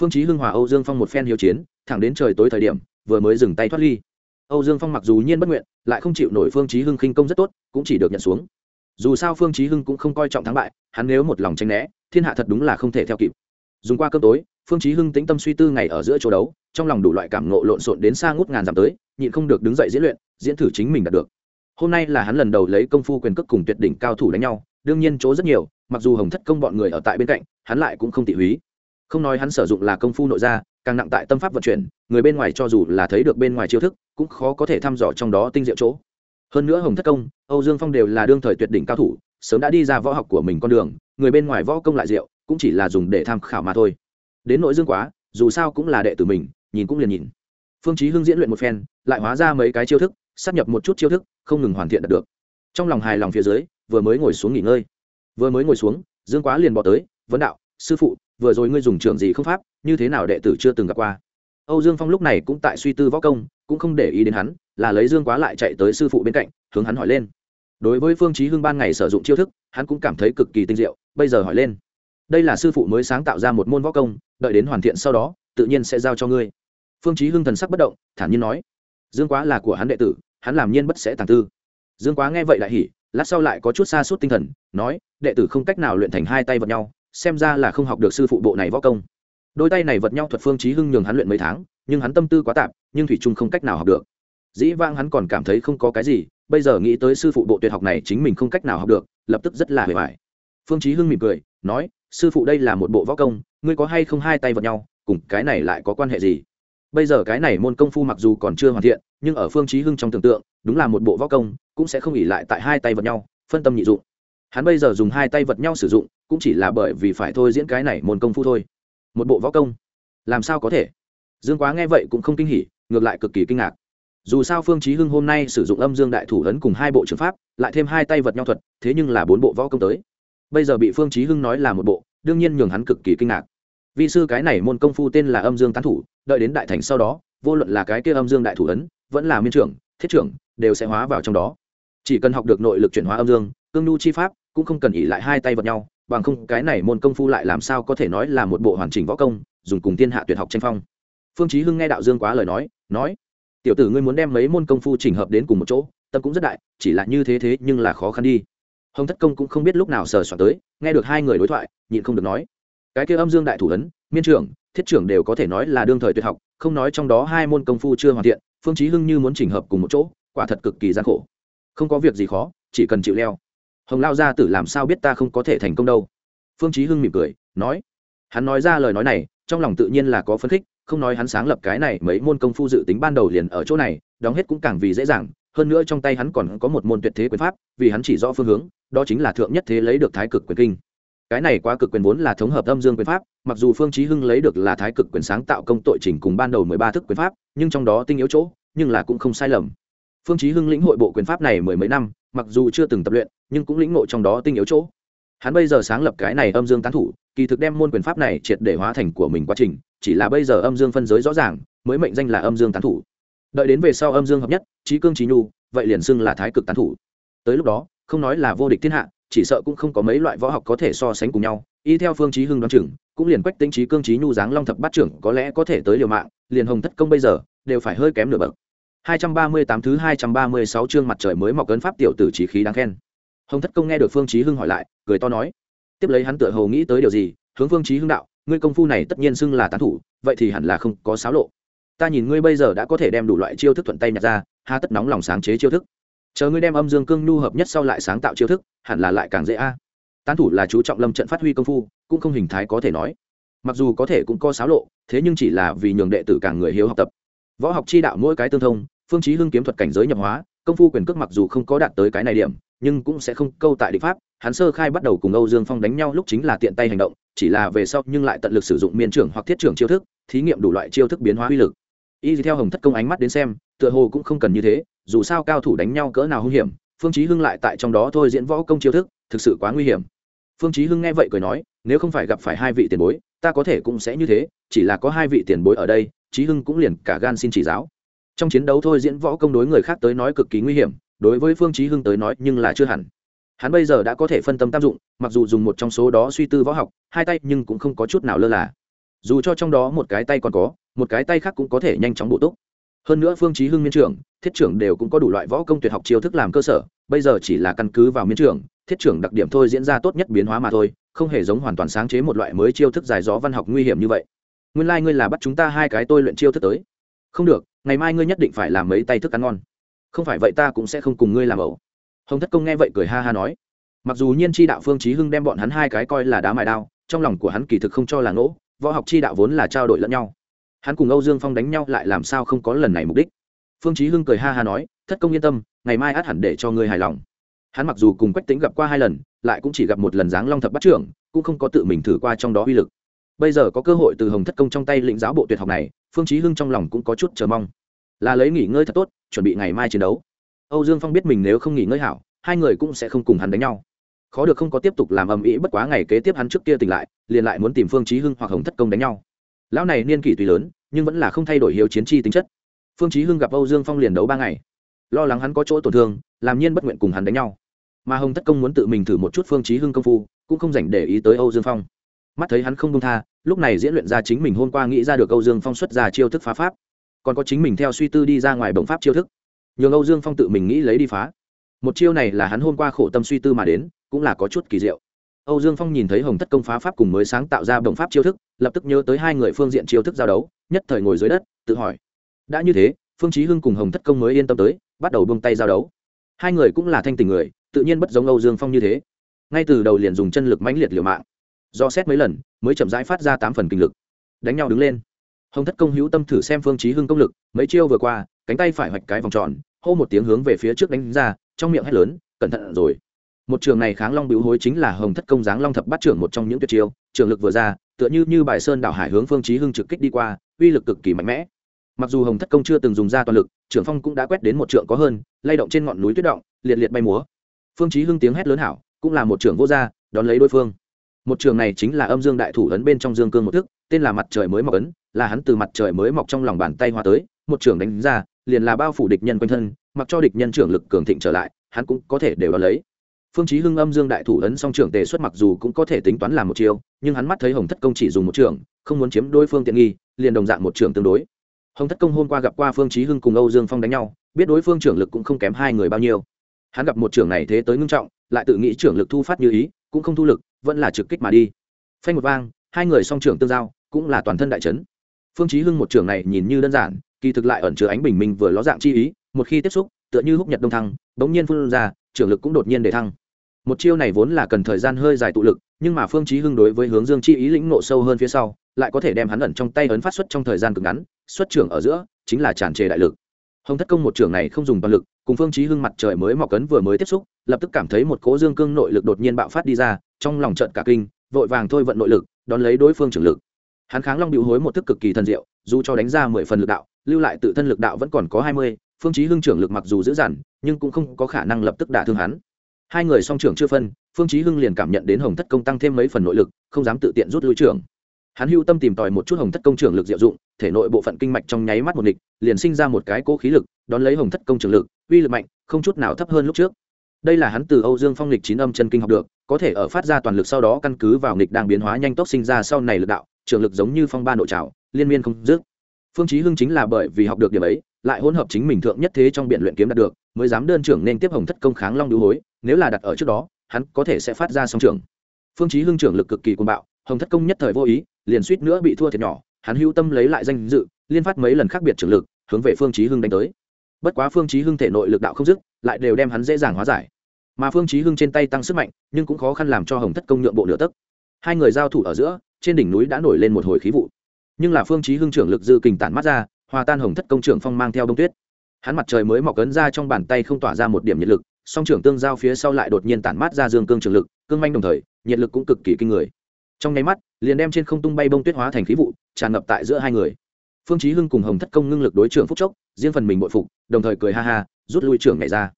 Phương chí hưng hòa âu dương phong một phen hiếu chiến, thẳng đến trời tối thời điểm vừa mới dừng tay thoát ly. Âu dương phong mặc dù nhiên bất nguyện, lại không chịu nổi phương chí hưng khinh công rất tốt, cũng chỉ được nhận xuống. Dù sao phương chí hưng cũng không coi trọng thắng bại, hắn nếu một lòng tranh né, thiên hạ thật đúng là không thể theo kịp. Dùng qua cơm tối, phương chí hưng tĩnh tâm suy tư ngày ở giữa chỗ đấu, trong lòng đủ loại cảm ngộ lộn xộn đến xa ngút ngàn dặm tới, nhịn không được đứng dậy diễn luyện, diễn thử chính mình đạt được. Hôm nay là hắn lần đầu lấy công phu quyền cước cùng tuyệt đỉnh cao thủ đánh nhau, đương nhiên chỗ rất nhiều, mặc dù hồng thất công bọn người ở tại bên cạnh, hắn lại cũng không tị húy. Không nói hắn sử dụng là công phu nội gia càng nặng tại tâm pháp vận chuyển, người bên ngoài cho dù là thấy được bên ngoài chiêu thức, cũng khó có thể thăm dò trong đó tinh diệu chỗ. Hơn nữa hồng thất công, âu dương phong đều là đương thời tuyệt đỉnh cao thủ, sớm đã đi ra võ học của mình con đường, người bên ngoài võ công lại diệu, cũng chỉ là dùng để tham khảo mà thôi. Đến nội dương quá, dù sao cũng là đệ tử mình, nhìn cũng liền nhìn. Phương chí hưng diễn luyện một phen, lại hóa ra mấy cái chiêu thức sắp nhập một chút chiêu thức, không ngừng hoàn thiện đạt được. Trong lòng hài lòng phía dưới, vừa mới ngồi xuống nghỉ ngơi. Vừa mới ngồi xuống, dương quá liền bỏ tới vấn đạo, sư phụ vừa rồi ngươi dùng trường gì không pháp, như thế nào đệ tử chưa từng gặp qua? Âu dương phong lúc này cũng tại suy tư võ công, cũng không để ý đến hắn, là lấy dương quá lại chạy tới sư phụ bên cạnh, hướng hắn hỏi lên. Đối với phương chí hưng ban ngày sử dụng chiêu thức, hắn cũng cảm thấy cực kỳ tinh diệu, bây giờ hỏi lên. Đây là sư phụ mới sáng tạo ra một môn võ công, đợi đến hoàn thiện sau đó, tự nhiên sẽ giao cho ngươi. Phương chí hưng thần sắc bất động, thản nhiên nói. Dương quá là của hắn đệ tử, hắn làm nhiên bất sẽ tàng tư. Dương quá nghe vậy lại hỉ, lát sau lại có chút xa suốt tinh thần, nói, đệ tử không cách nào luyện thành hai tay vật nhau xem ra là không học được sư phụ bộ này võ công. Đôi tay này vật nhau thuật phương chí hưng nhường hắn luyện mấy tháng, nhưng hắn tâm tư quá tạp, nhưng thủy trung không cách nào học được. Dĩ vãng hắn còn cảm thấy không có cái gì, bây giờ nghĩ tới sư phụ bộ tuyệt học này chính mình không cách nào học được, lập tức rất là hề hoài. Phương chí hưng mỉm cười, nói, sư phụ đây là một bộ võ công, ngươi có hay không hai tay vật nhau, cùng cái này lại có quan hệ gì? Bây giờ cái này môn công phu mặc dù còn chưa hoàn thiện, nhưng ở phương chí hưng trong tưởng tượng, đúng là một bộ võ công, cũng sẽ không ỉ lại tại hai tay vật nhau, phân tâm nhị dụng hắn bây giờ dùng hai tay vật nhau sử dụng, cũng chỉ là bởi vì phải thôi diễn cái này môn công phu thôi. Một bộ võ công. Làm sao có thể? Dương quá nghe vậy cũng không kinh hỉ, ngược lại cực kỳ kinh ngạc. Dù sao phương chí hưng hôm nay sử dụng âm dương đại thủ ấn cùng hai bộ trường pháp, lại thêm hai tay vật nhau thuật, thế nhưng là bốn bộ võ công tới. Bây giờ bị phương chí hưng nói là một bộ, đương nhiên nhường hắn cực kỳ kinh ngạc. Vi sư cái này môn công phu tên là âm dương tán thủ, đợi đến đại thành sau đó, vô luận là cái kia âm dương đại thủ ấn, vẫn là miên trưởng, thiết trưởng, đều sẽ hóa vào trong đó. Chỉ cần học được nội lực chuyển hóa âm dương, cương nhu chi pháp cũng không cần ỉ lại hai tay vật nhau, bằng không cái này môn công phu lại làm sao có thể nói là một bộ hoàn chỉnh võ công, dùng cùng tiên hạ tuyệt học tranh phong. Phương chí hưng nghe đạo dương quá lời nói nói, tiểu tử ngươi muốn đem mấy môn công phu chỉnh hợp đến cùng một chỗ, tâm cũng rất đại, chỉ là như thế thế nhưng là khó khăn đi. Hồng thất công cũng không biết lúc nào sờ soạn tới, nghe được hai người đối thoại, nhịn không được nói, cái kia âm dương đại thủ ấn, miên trưởng, thiết trưởng đều có thể nói là đương thời tuyệt học, không nói trong đó hai môn công phu chưa hoàn thiện, phương chí hưng như muốn chỉnh hợp cùng một chỗ, quả thật cực kỳ gian khổ. Không có việc gì khó, chỉ cần chịu leo hồng lao gia tử làm sao biết ta không có thể thành công đâu? Phương chí hưng mỉm cười, nói. Hắn nói ra lời nói này, trong lòng tự nhiên là có phấn khích, không nói hắn sáng lập cái này mấy môn công phu dự tính ban đầu liền ở chỗ này, đóng hết cũng càng vì dễ dàng. Hơn nữa trong tay hắn còn có một môn tuyệt thế quyền pháp, vì hắn chỉ rõ phương hướng, đó chính là thượng nhất thế lấy được thái cực quyền kinh. Cái này quá cực quyền vốn là thống hợp âm dương quyền pháp, mặc dù phương chí hưng lấy được là thái cực quyền sáng tạo công tội trình cùng ban đầu mười ba thức quyền pháp, nhưng trong đó tinh yếu chỗ, nhưng là cũng không sai lầm. Phương chí hưng lĩnh hội bộ quyền pháp này mười mấy năm, mặc dù chưa từng tập luyện nhưng cũng lĩnh ngộ trong đó tinh yếu chỗ. Hắn bây giờ sáng lập cái này âm dương tán thủ, kỳ thực đem môn quyền pháp này triệt để hóa thành của mình quá trình, chỉ là bây giờ âm dương phân giới rõ ràng, mới mệnh danh là âm dương tán thủ. Đợi đến về sau âm dương hợp nhất, trí cương trí nhu, vậy liền xưng là thái cực tán thủ. Tới lúc đó, không nói là vô địch thiên hạ, chỉ sợ cũng không có mấy loại võ học có thể so sánh cùng nhau, y theo phương chí hưng đoán chừng, cũng liền quách tính trí cương trí nhu dáng long thập bát trưởng có lẽ có thể tới liều mạng, liền hồng thất công bây giờ, đều phải hơi kém nửa bậc. 238 thứ 236 chương mặt trời mới mọc cấn pháp tiểu tử trí khí đáng khen hồng thất công nghe được phương chí hưng hỏi lại, cười to nói, tiếp lấy hắn tựa hồ nghĩ tới điều gì, hướng phương chí hưng đạo, ngươi công phu này tất nhiên xưng là tán thủ, vậy thì hẳn là không có sáo lộ. Ta nhìn ngươi bây giờ đã có thể đem đủ loại chiêu thức thuận tay nhặt ra, ha tất nóng lòng sáng chế chiêu thức. Chờ ngươi đem âm dương cương nhu hợp nhất sau lại sáng tạo chiêu thức, hẳn là lại càng dễ a. Tán thủ là chú trọng lâm trận phát huy công phu, cũng không hình thái có thể nói. Mặc dù có thể cũng có sáo lộ, thế nhưng chỉ là vì nhường đệ tử càng người hiếu học tập. Võ học chi đạo mỗi cái tương thông, phương chí hưng kiếm thuật cảnh giới nhập hóa, công phu quyền cước mặc dù không có đạt tới cái này điểm nhưng cũng sẽ không câu tại địch pháp. Hắn sơ khai bắt đầu cùng âu dương phong đánh nhau lúc chính là tiện tay hành động, chỉ là về sau nhưng lại tận lực sử dụng miên trưởng hoặc thiết trưởng chiêu thức, thí nghiệm đủ loại chiêu thức biến hóa uy lực. Y theo hồng thất công ánh mắt đến xem, tựa hồ cũng không cần như thế, dù sao cao thủ đánh nhau cỡ nào hung hiểm, phương chí hưng lại tại trong đó thôi diễn võ công chiêu thức, thực sự quá nguy hiểm. Phương chí hưng nghe vậy cười nói, nếu không phải gặp phải hai vị tiền bối, ta có thể cũng sẽ như thế, chỉ là có hai vị tiền bối ở đây, chí hưng cũng liền cả gan xin chỉ giáo. Trong chiến đấu thôi diễn võ công đối người khác tới nói cực kỳ nguy hiểm đối với phương chí hưng tới nói nhưng là chưa hẳn. Hắn bây giờ đã có thể phân tâm tam dụng, mặc dù dùng một trong số đó suy tư võ học, hai tay nhưng cũng không có chút nào lơ là. Dù cho trong đó một cái tay còn có, một cái tay khác cũng có thể nhanh chóng bổ túc. Hơn nữa phương chí hưng miên trưởng, thiết trưởng đều cũng có đủ loại võ công tuyệt học chiêu thức làm cơ sở, bây giờ chỉ là căn cứ vào miên trưởng, thiết trưởng đặc điểm thôi diễn ra tốt nhất biến hóa mà thôi, không hề giống hoàn toàn sáng chế một loại mới chiêu thức dài gió văn học nguy hiểm như vậy. Nguyên lai like ngươi là bắt chúng ta hai cái tôi luyện chiêu thức tới. Không được, ngày mai ngươi nhất định phải làm mấy tay thức ăn ngon không phải vậy ta cũng sẽ không cùng ngươi làm ẩu. Hồng thất công nghe vậy cười ha ha nói. Mặc dù nhiên chi đạo phương trí hưng đem bọn hắn hai cái coi là đá mài đao, trong lòng của hắn kỳ thực không cho là ngỗ, võ học chi đạo vốn là trao đổi lẫn nhau. Hắn cùng âu dương phong đánh nhau lại làm sao không có lần này mục đích. Phương trí hưng cười ha ha nói, thất công yên tâm, ngày mai át hẳn để cho ngươi hài lòng. Hắn mặc dù cùng quách Tĩnh gặp qua hai lần, lại cũng chỉ gặp một lần dáng long thập bắt trưởng, cũng không có tự mình thử qua trong đó uy lực. Bây giờ có cơ hội từ hồng thất công trong tay lĩnh giáo bộ tuyệt học này, phương trí hưng trong lòng cũng có chút chờ mong là lấy nghỉ ngơi thật tốt, chuẩn bị ngày mai chiến đấu. Âu dương phong biết mình nếu không nghỉ ngơi hảo, hai người cũng sẽ không cùng hắn đánh nhau. Khó được không có tiếp tục làm ầm ĩ bất quá ngày kế tiếp hắn trước kia tỉnh lại, liền lại muốn tìm phương chí hưng hoặc hồng thất công đánh nhau. Lão này niên kỷ tuy lớn, nhưng vẫn là không thay đổi hiếu chiến chi tính chất. Phương chí hưng gặp âu dương phong liền đấu ba ngày. Lo lắng hắn có chỗ tổn thương, làm nhiên bất nguyện cùng hắn đánh nhau. Mà hồng thất công muốn tự mình thử một chút phương chí hưng công phu, cũng không dành để ý tới âu dương phong. Mắt thấy hắn không buông tha, lúc này diễn luyện ra chính mình hôm qua nghĩ ra được âu dương phong xuất ra chiêu thức phá pháp còn có chính mình theo suy tư đi ra ngoài bổng pháp chiêu thức. Nhường âu dương phong tự mình nghĩ lấy đi phá. Một chiêu này là hắn hôm qua khổ tâm suy tư mà đến, cũng là có chút kỳ diệu. Âu dương phong nhìn thấy hồng thất công phá pháp cùng mới sáng tạo ra bổng pháp chiêu thức, lập tức nhớ tới hai người phương diện chiêu thức giao đấu, nhất thời ngồi dưới đất, tự hỏi, đã như thế, phương chí hưng cùng hồng thất công mới yên tâm tới, bắt đầu buông tay giao đấu. Hai người cũng là thanh tình người, tự nhiên bất giống âu dương phong như thế. Ngay từ đầu liền dùng chân lực mãnh liệt liều mạng, do xét mấy lần, mới chậm rãi phát ra tám phần kinh lực. Đánh nhau đứng lên hồng thất công hữu tâm thử xem phương chí hưng công lực, mấy chiêu vừa qua, cánh tay phải hoạch cái vòng tròn, hô một tiếng hướng về phía trước đánh ra, trong miệng hét lớn, cẩn thận rồi. Một trường này kháng long biểu hối chính là hồng thất công giáng long thập bát trưởng một trong những tuyệt chiêu, trường lực vừa ra, tựa như như bài sơn đảo hải hướng phương chí hưng trực kích đi qua, uy lực cực kỳ mạnh mẽ. Mặc dù hồng thất công chưa từng dùng ra toàn lực, trưởng phong cũng đã quét đến một trượng có hơn, lay động trên ngọn núi tuyết động, liệt liệt bay múa. Phương chí hưng tiếng hét lớn hảo, cũng là một trưởng vô gia, đón lấy đối phương. Một trường này chính là âm dương đại thủ ấn bên trong dương cương một thức tên là mặt trời mới mọc ấn, là hắn từ mặt trời mới mọc trong lòng bàn tay hoa tới, một trưởng đánh ra, liền là bao phủ địch nhân quanh thân, mặc cho địch nhân trưởng lực cường thịnh trở lại, hắn cũng có thể đều đo lấy. Phương chí hưng âm dương đại thủ ấn song trưởng tề xuất mặc dù cũng có thể tính toán làm một chiêu, nhưng hắn mắt thấy hồng thất công chỉ dùng một trưởng không muốn chiếm đối phương tiện nghi, liền đồng dạng một trưởng tương đối. Hồng thất công hôm qua gặp qua phương chí hưng cùng âu dương phong đánh nhau, biết đối phương trưởng lực cũng không kém hai người bao nhiêu. Hắn gặp một trưởng này thế tới ngưng trọng, lại tự nghĩ trưởng lực thu phát như ý, cũng không thu lực, vẫn là trực kích mà đi. Phanh một vang, hai người song trưởng tương giao cũng là toàn thân đại chấn. Phương chí hưng một trường này nhìn như đơn giản, kỳ thực lại ẩn chứa ánh bình minh vừa ló dạng chi ý, một khi tiếp xúc, tựa như húc nhật đông thăng, bỗng nhiên phun ra, trưởng lực cũng đột nhiên để thăng. Một chiêu này vốn là cần thời gian hơi dài tụ lực, nhưng mà phương chí hưng đối với hướng dương chi ý lĩnh nộ sâu hơn phía sau, lại có thể đem hắn ẩn trong tay ấn phát xuất trong thời gian cực ngắn, xuất trưởng ở giữa, chính là tràn trề đại lực. Hồng thất công một trưởng này không dùng toàn lực, cùng phương chí hưng mặt trời mới mọc cấn vừa mới tiếp xúc, lập tức cảm thấy một cỗ dương cương nội lực đột nhiên bạo phát đi ra, trong lòng trận cả kinh, vội vàng thôi vận nội lực, đón lấy đối phương trưởng lực hắn kháng long biểu hối một thức cực kỳ thần diệu, dù cho đánh ra mười phần lực đạo, lưu lại tự thân lực đạo vẫn còn có hai mươi, phương chí hưng trưởng lực mặc dù dữ dằn, nhưng cũng không có khả năng lập tức đả thương hắn. Hai người song trưởng chưa phân, phương chí hưng liền cảm nhận đến hồng thất công tăng thêm mấy phần nội lực, không dám tự tiện rút lui trưởng. Hắn hưu tâm tìm tòi một chút hồng thất công trưởng lực diệu dụng, thể nội bộ phận kinh mạch trong nháy mắt một nghịch, liền sinh ra một cái cố khí lực, đón lấy hồng thất công trưởng lực, uy lực mạnh, không chút nào thấp hơn lúc trước. Đây là hắn từ âu dương phong lịch chín âm chân kinh học được, có thể ở phát ra toàn lực sau đó căn cứ vào nghịch đang biến hóa nhanh tốc sinh ra sau này lực đạo trưởng lực giống như phong ba nội trào, liên miên không dứt. Phương chí hưng chính là bởi vì học được điểm ấy, lại hỗn hợp chính mình thượng nhất thế trong biện luyện kiếm đạt được, mới dám đơn trưởng nên tiếp hồng thất công kháng long đũ hối, nếu là đặt ở trước đó, hắn có thể sẽ phát ra song trưởng. Phương chí hưng trưởng lực cực kỳ cuồng bạo, hồng thất công nhất thời vô ý, liền suýt nữa bị thua thiệt nhỏ, hắn hữu tâm lấy lại danh dự, liên phát mấy lần khác biệt trưởng lực, hướng về phương chí hưng đánh tới. Bất quá phương chí hưng thể nội lực đạo không dứt, lại đều đem hắn dễ dàng hóa giải. Mà phương chí hưng trên tay tăng sức mạnh, nhưng cũng khó khăn làm cho hồng thất công nhượng bộ nửa tấc. Hai người giao thủ ở giữa trên đỉnh núi đã nổi lên một hồi khí vụ. Nhưng là phương chí hưng trưởng lực dư kình tản mắt ra, hòa tan hồng thất công trưởng phong mang theo đông tuyết. Hắn mặt trời mới mọc ấn ra trong bàn tay không tỏa ra một điểm nhiệt lực, song trưởng tương giao phía sau lại đột nhiên tản mát ra dương cương trường lực, cương manh đồng thời, nhiệt lực cũng cực kỳ kinh người. Trong nháy mắt, liền đem trên không tung bay bông tuyết hóa thành khí vụ, tràn ngập tại giữa hai người. Phương chí hưng cùng hồng thất công ngưng lực đối trưởng phúc chốc, riêng phần mình bội phục, đồng thời cười ha ha, rút lui trưởng nhảy ra.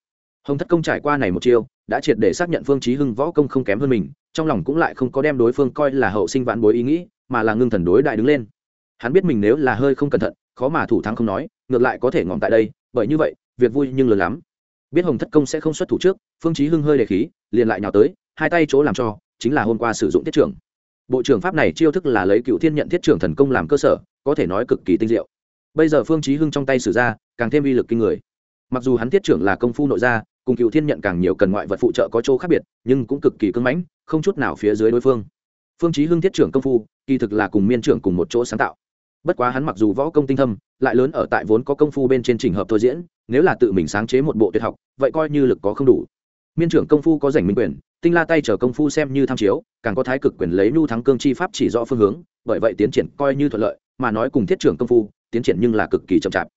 Hồng thất công trải qua này một chiêu, đã triệt để xác nhận phương chí hưng võ công không kém hơn mình trong lòng cũng lại không có đem đối phương coi là hậu sinh vãn bối ý nghĩ, mà là ngưng thần đối đại đứng lên. Hắn biết mình nếu là hơi không cẩn thận, khó mà thủ thắng không nói, ngược lại có thể ngỏm tại đây, bởi như vậy, việc vui nhưng lớn lắm. Biết hồng thất công sẽ không xuất thủ trước, phương chí hưng hơi đề khí, liền lại nhào tới, hai tay chỗ làm cho, chính là hôm qua sử dụng thiết trưởng. Bộ trưởng pháp này chiêu thức là lấy cựu thiên nhận thiết trưởng thần công làm cơ sở, có thể nói cực kỳ tinh diệu. Bây giờ phương chí hưng trong tay sử ra, càng thêm uy lực kinh người. Mặc dù hắn thiết trưởng là công phu nội gia cùng cựu thiên nhận càng nhiều cần ngoại vật phụ trợ có chỗ khác biệt, nhưng cũng cực kỳ cưng mãnh, không chút nào phía dưới đối phương. Phương chí hưng thiết trưởng công phu, kỳ thực là cùng miên trưởng cùng một chỗ sáng tạo. Bất quá hắn mặc dù võ công tinh thâm, lại lớn ở tại vốn có công phu bên trên trình hợp thôi diễn, nếu là tự mình sáng chế một bộ tuyệt học, vậy coi như lực có không đủ. Miên trưởng công phu có giành minh quyền, tinh la tay trở công phu xem như tham chiếu, càng có thái cực quyền lấy nhu thắng cương chi pháp chỉ rõ phương hướng, bởi vậy tiến triển coi như thuận lợi, mà nói cùng thiết trưởng công phu, tiến triển nhưng là cực kỳ chậm chạp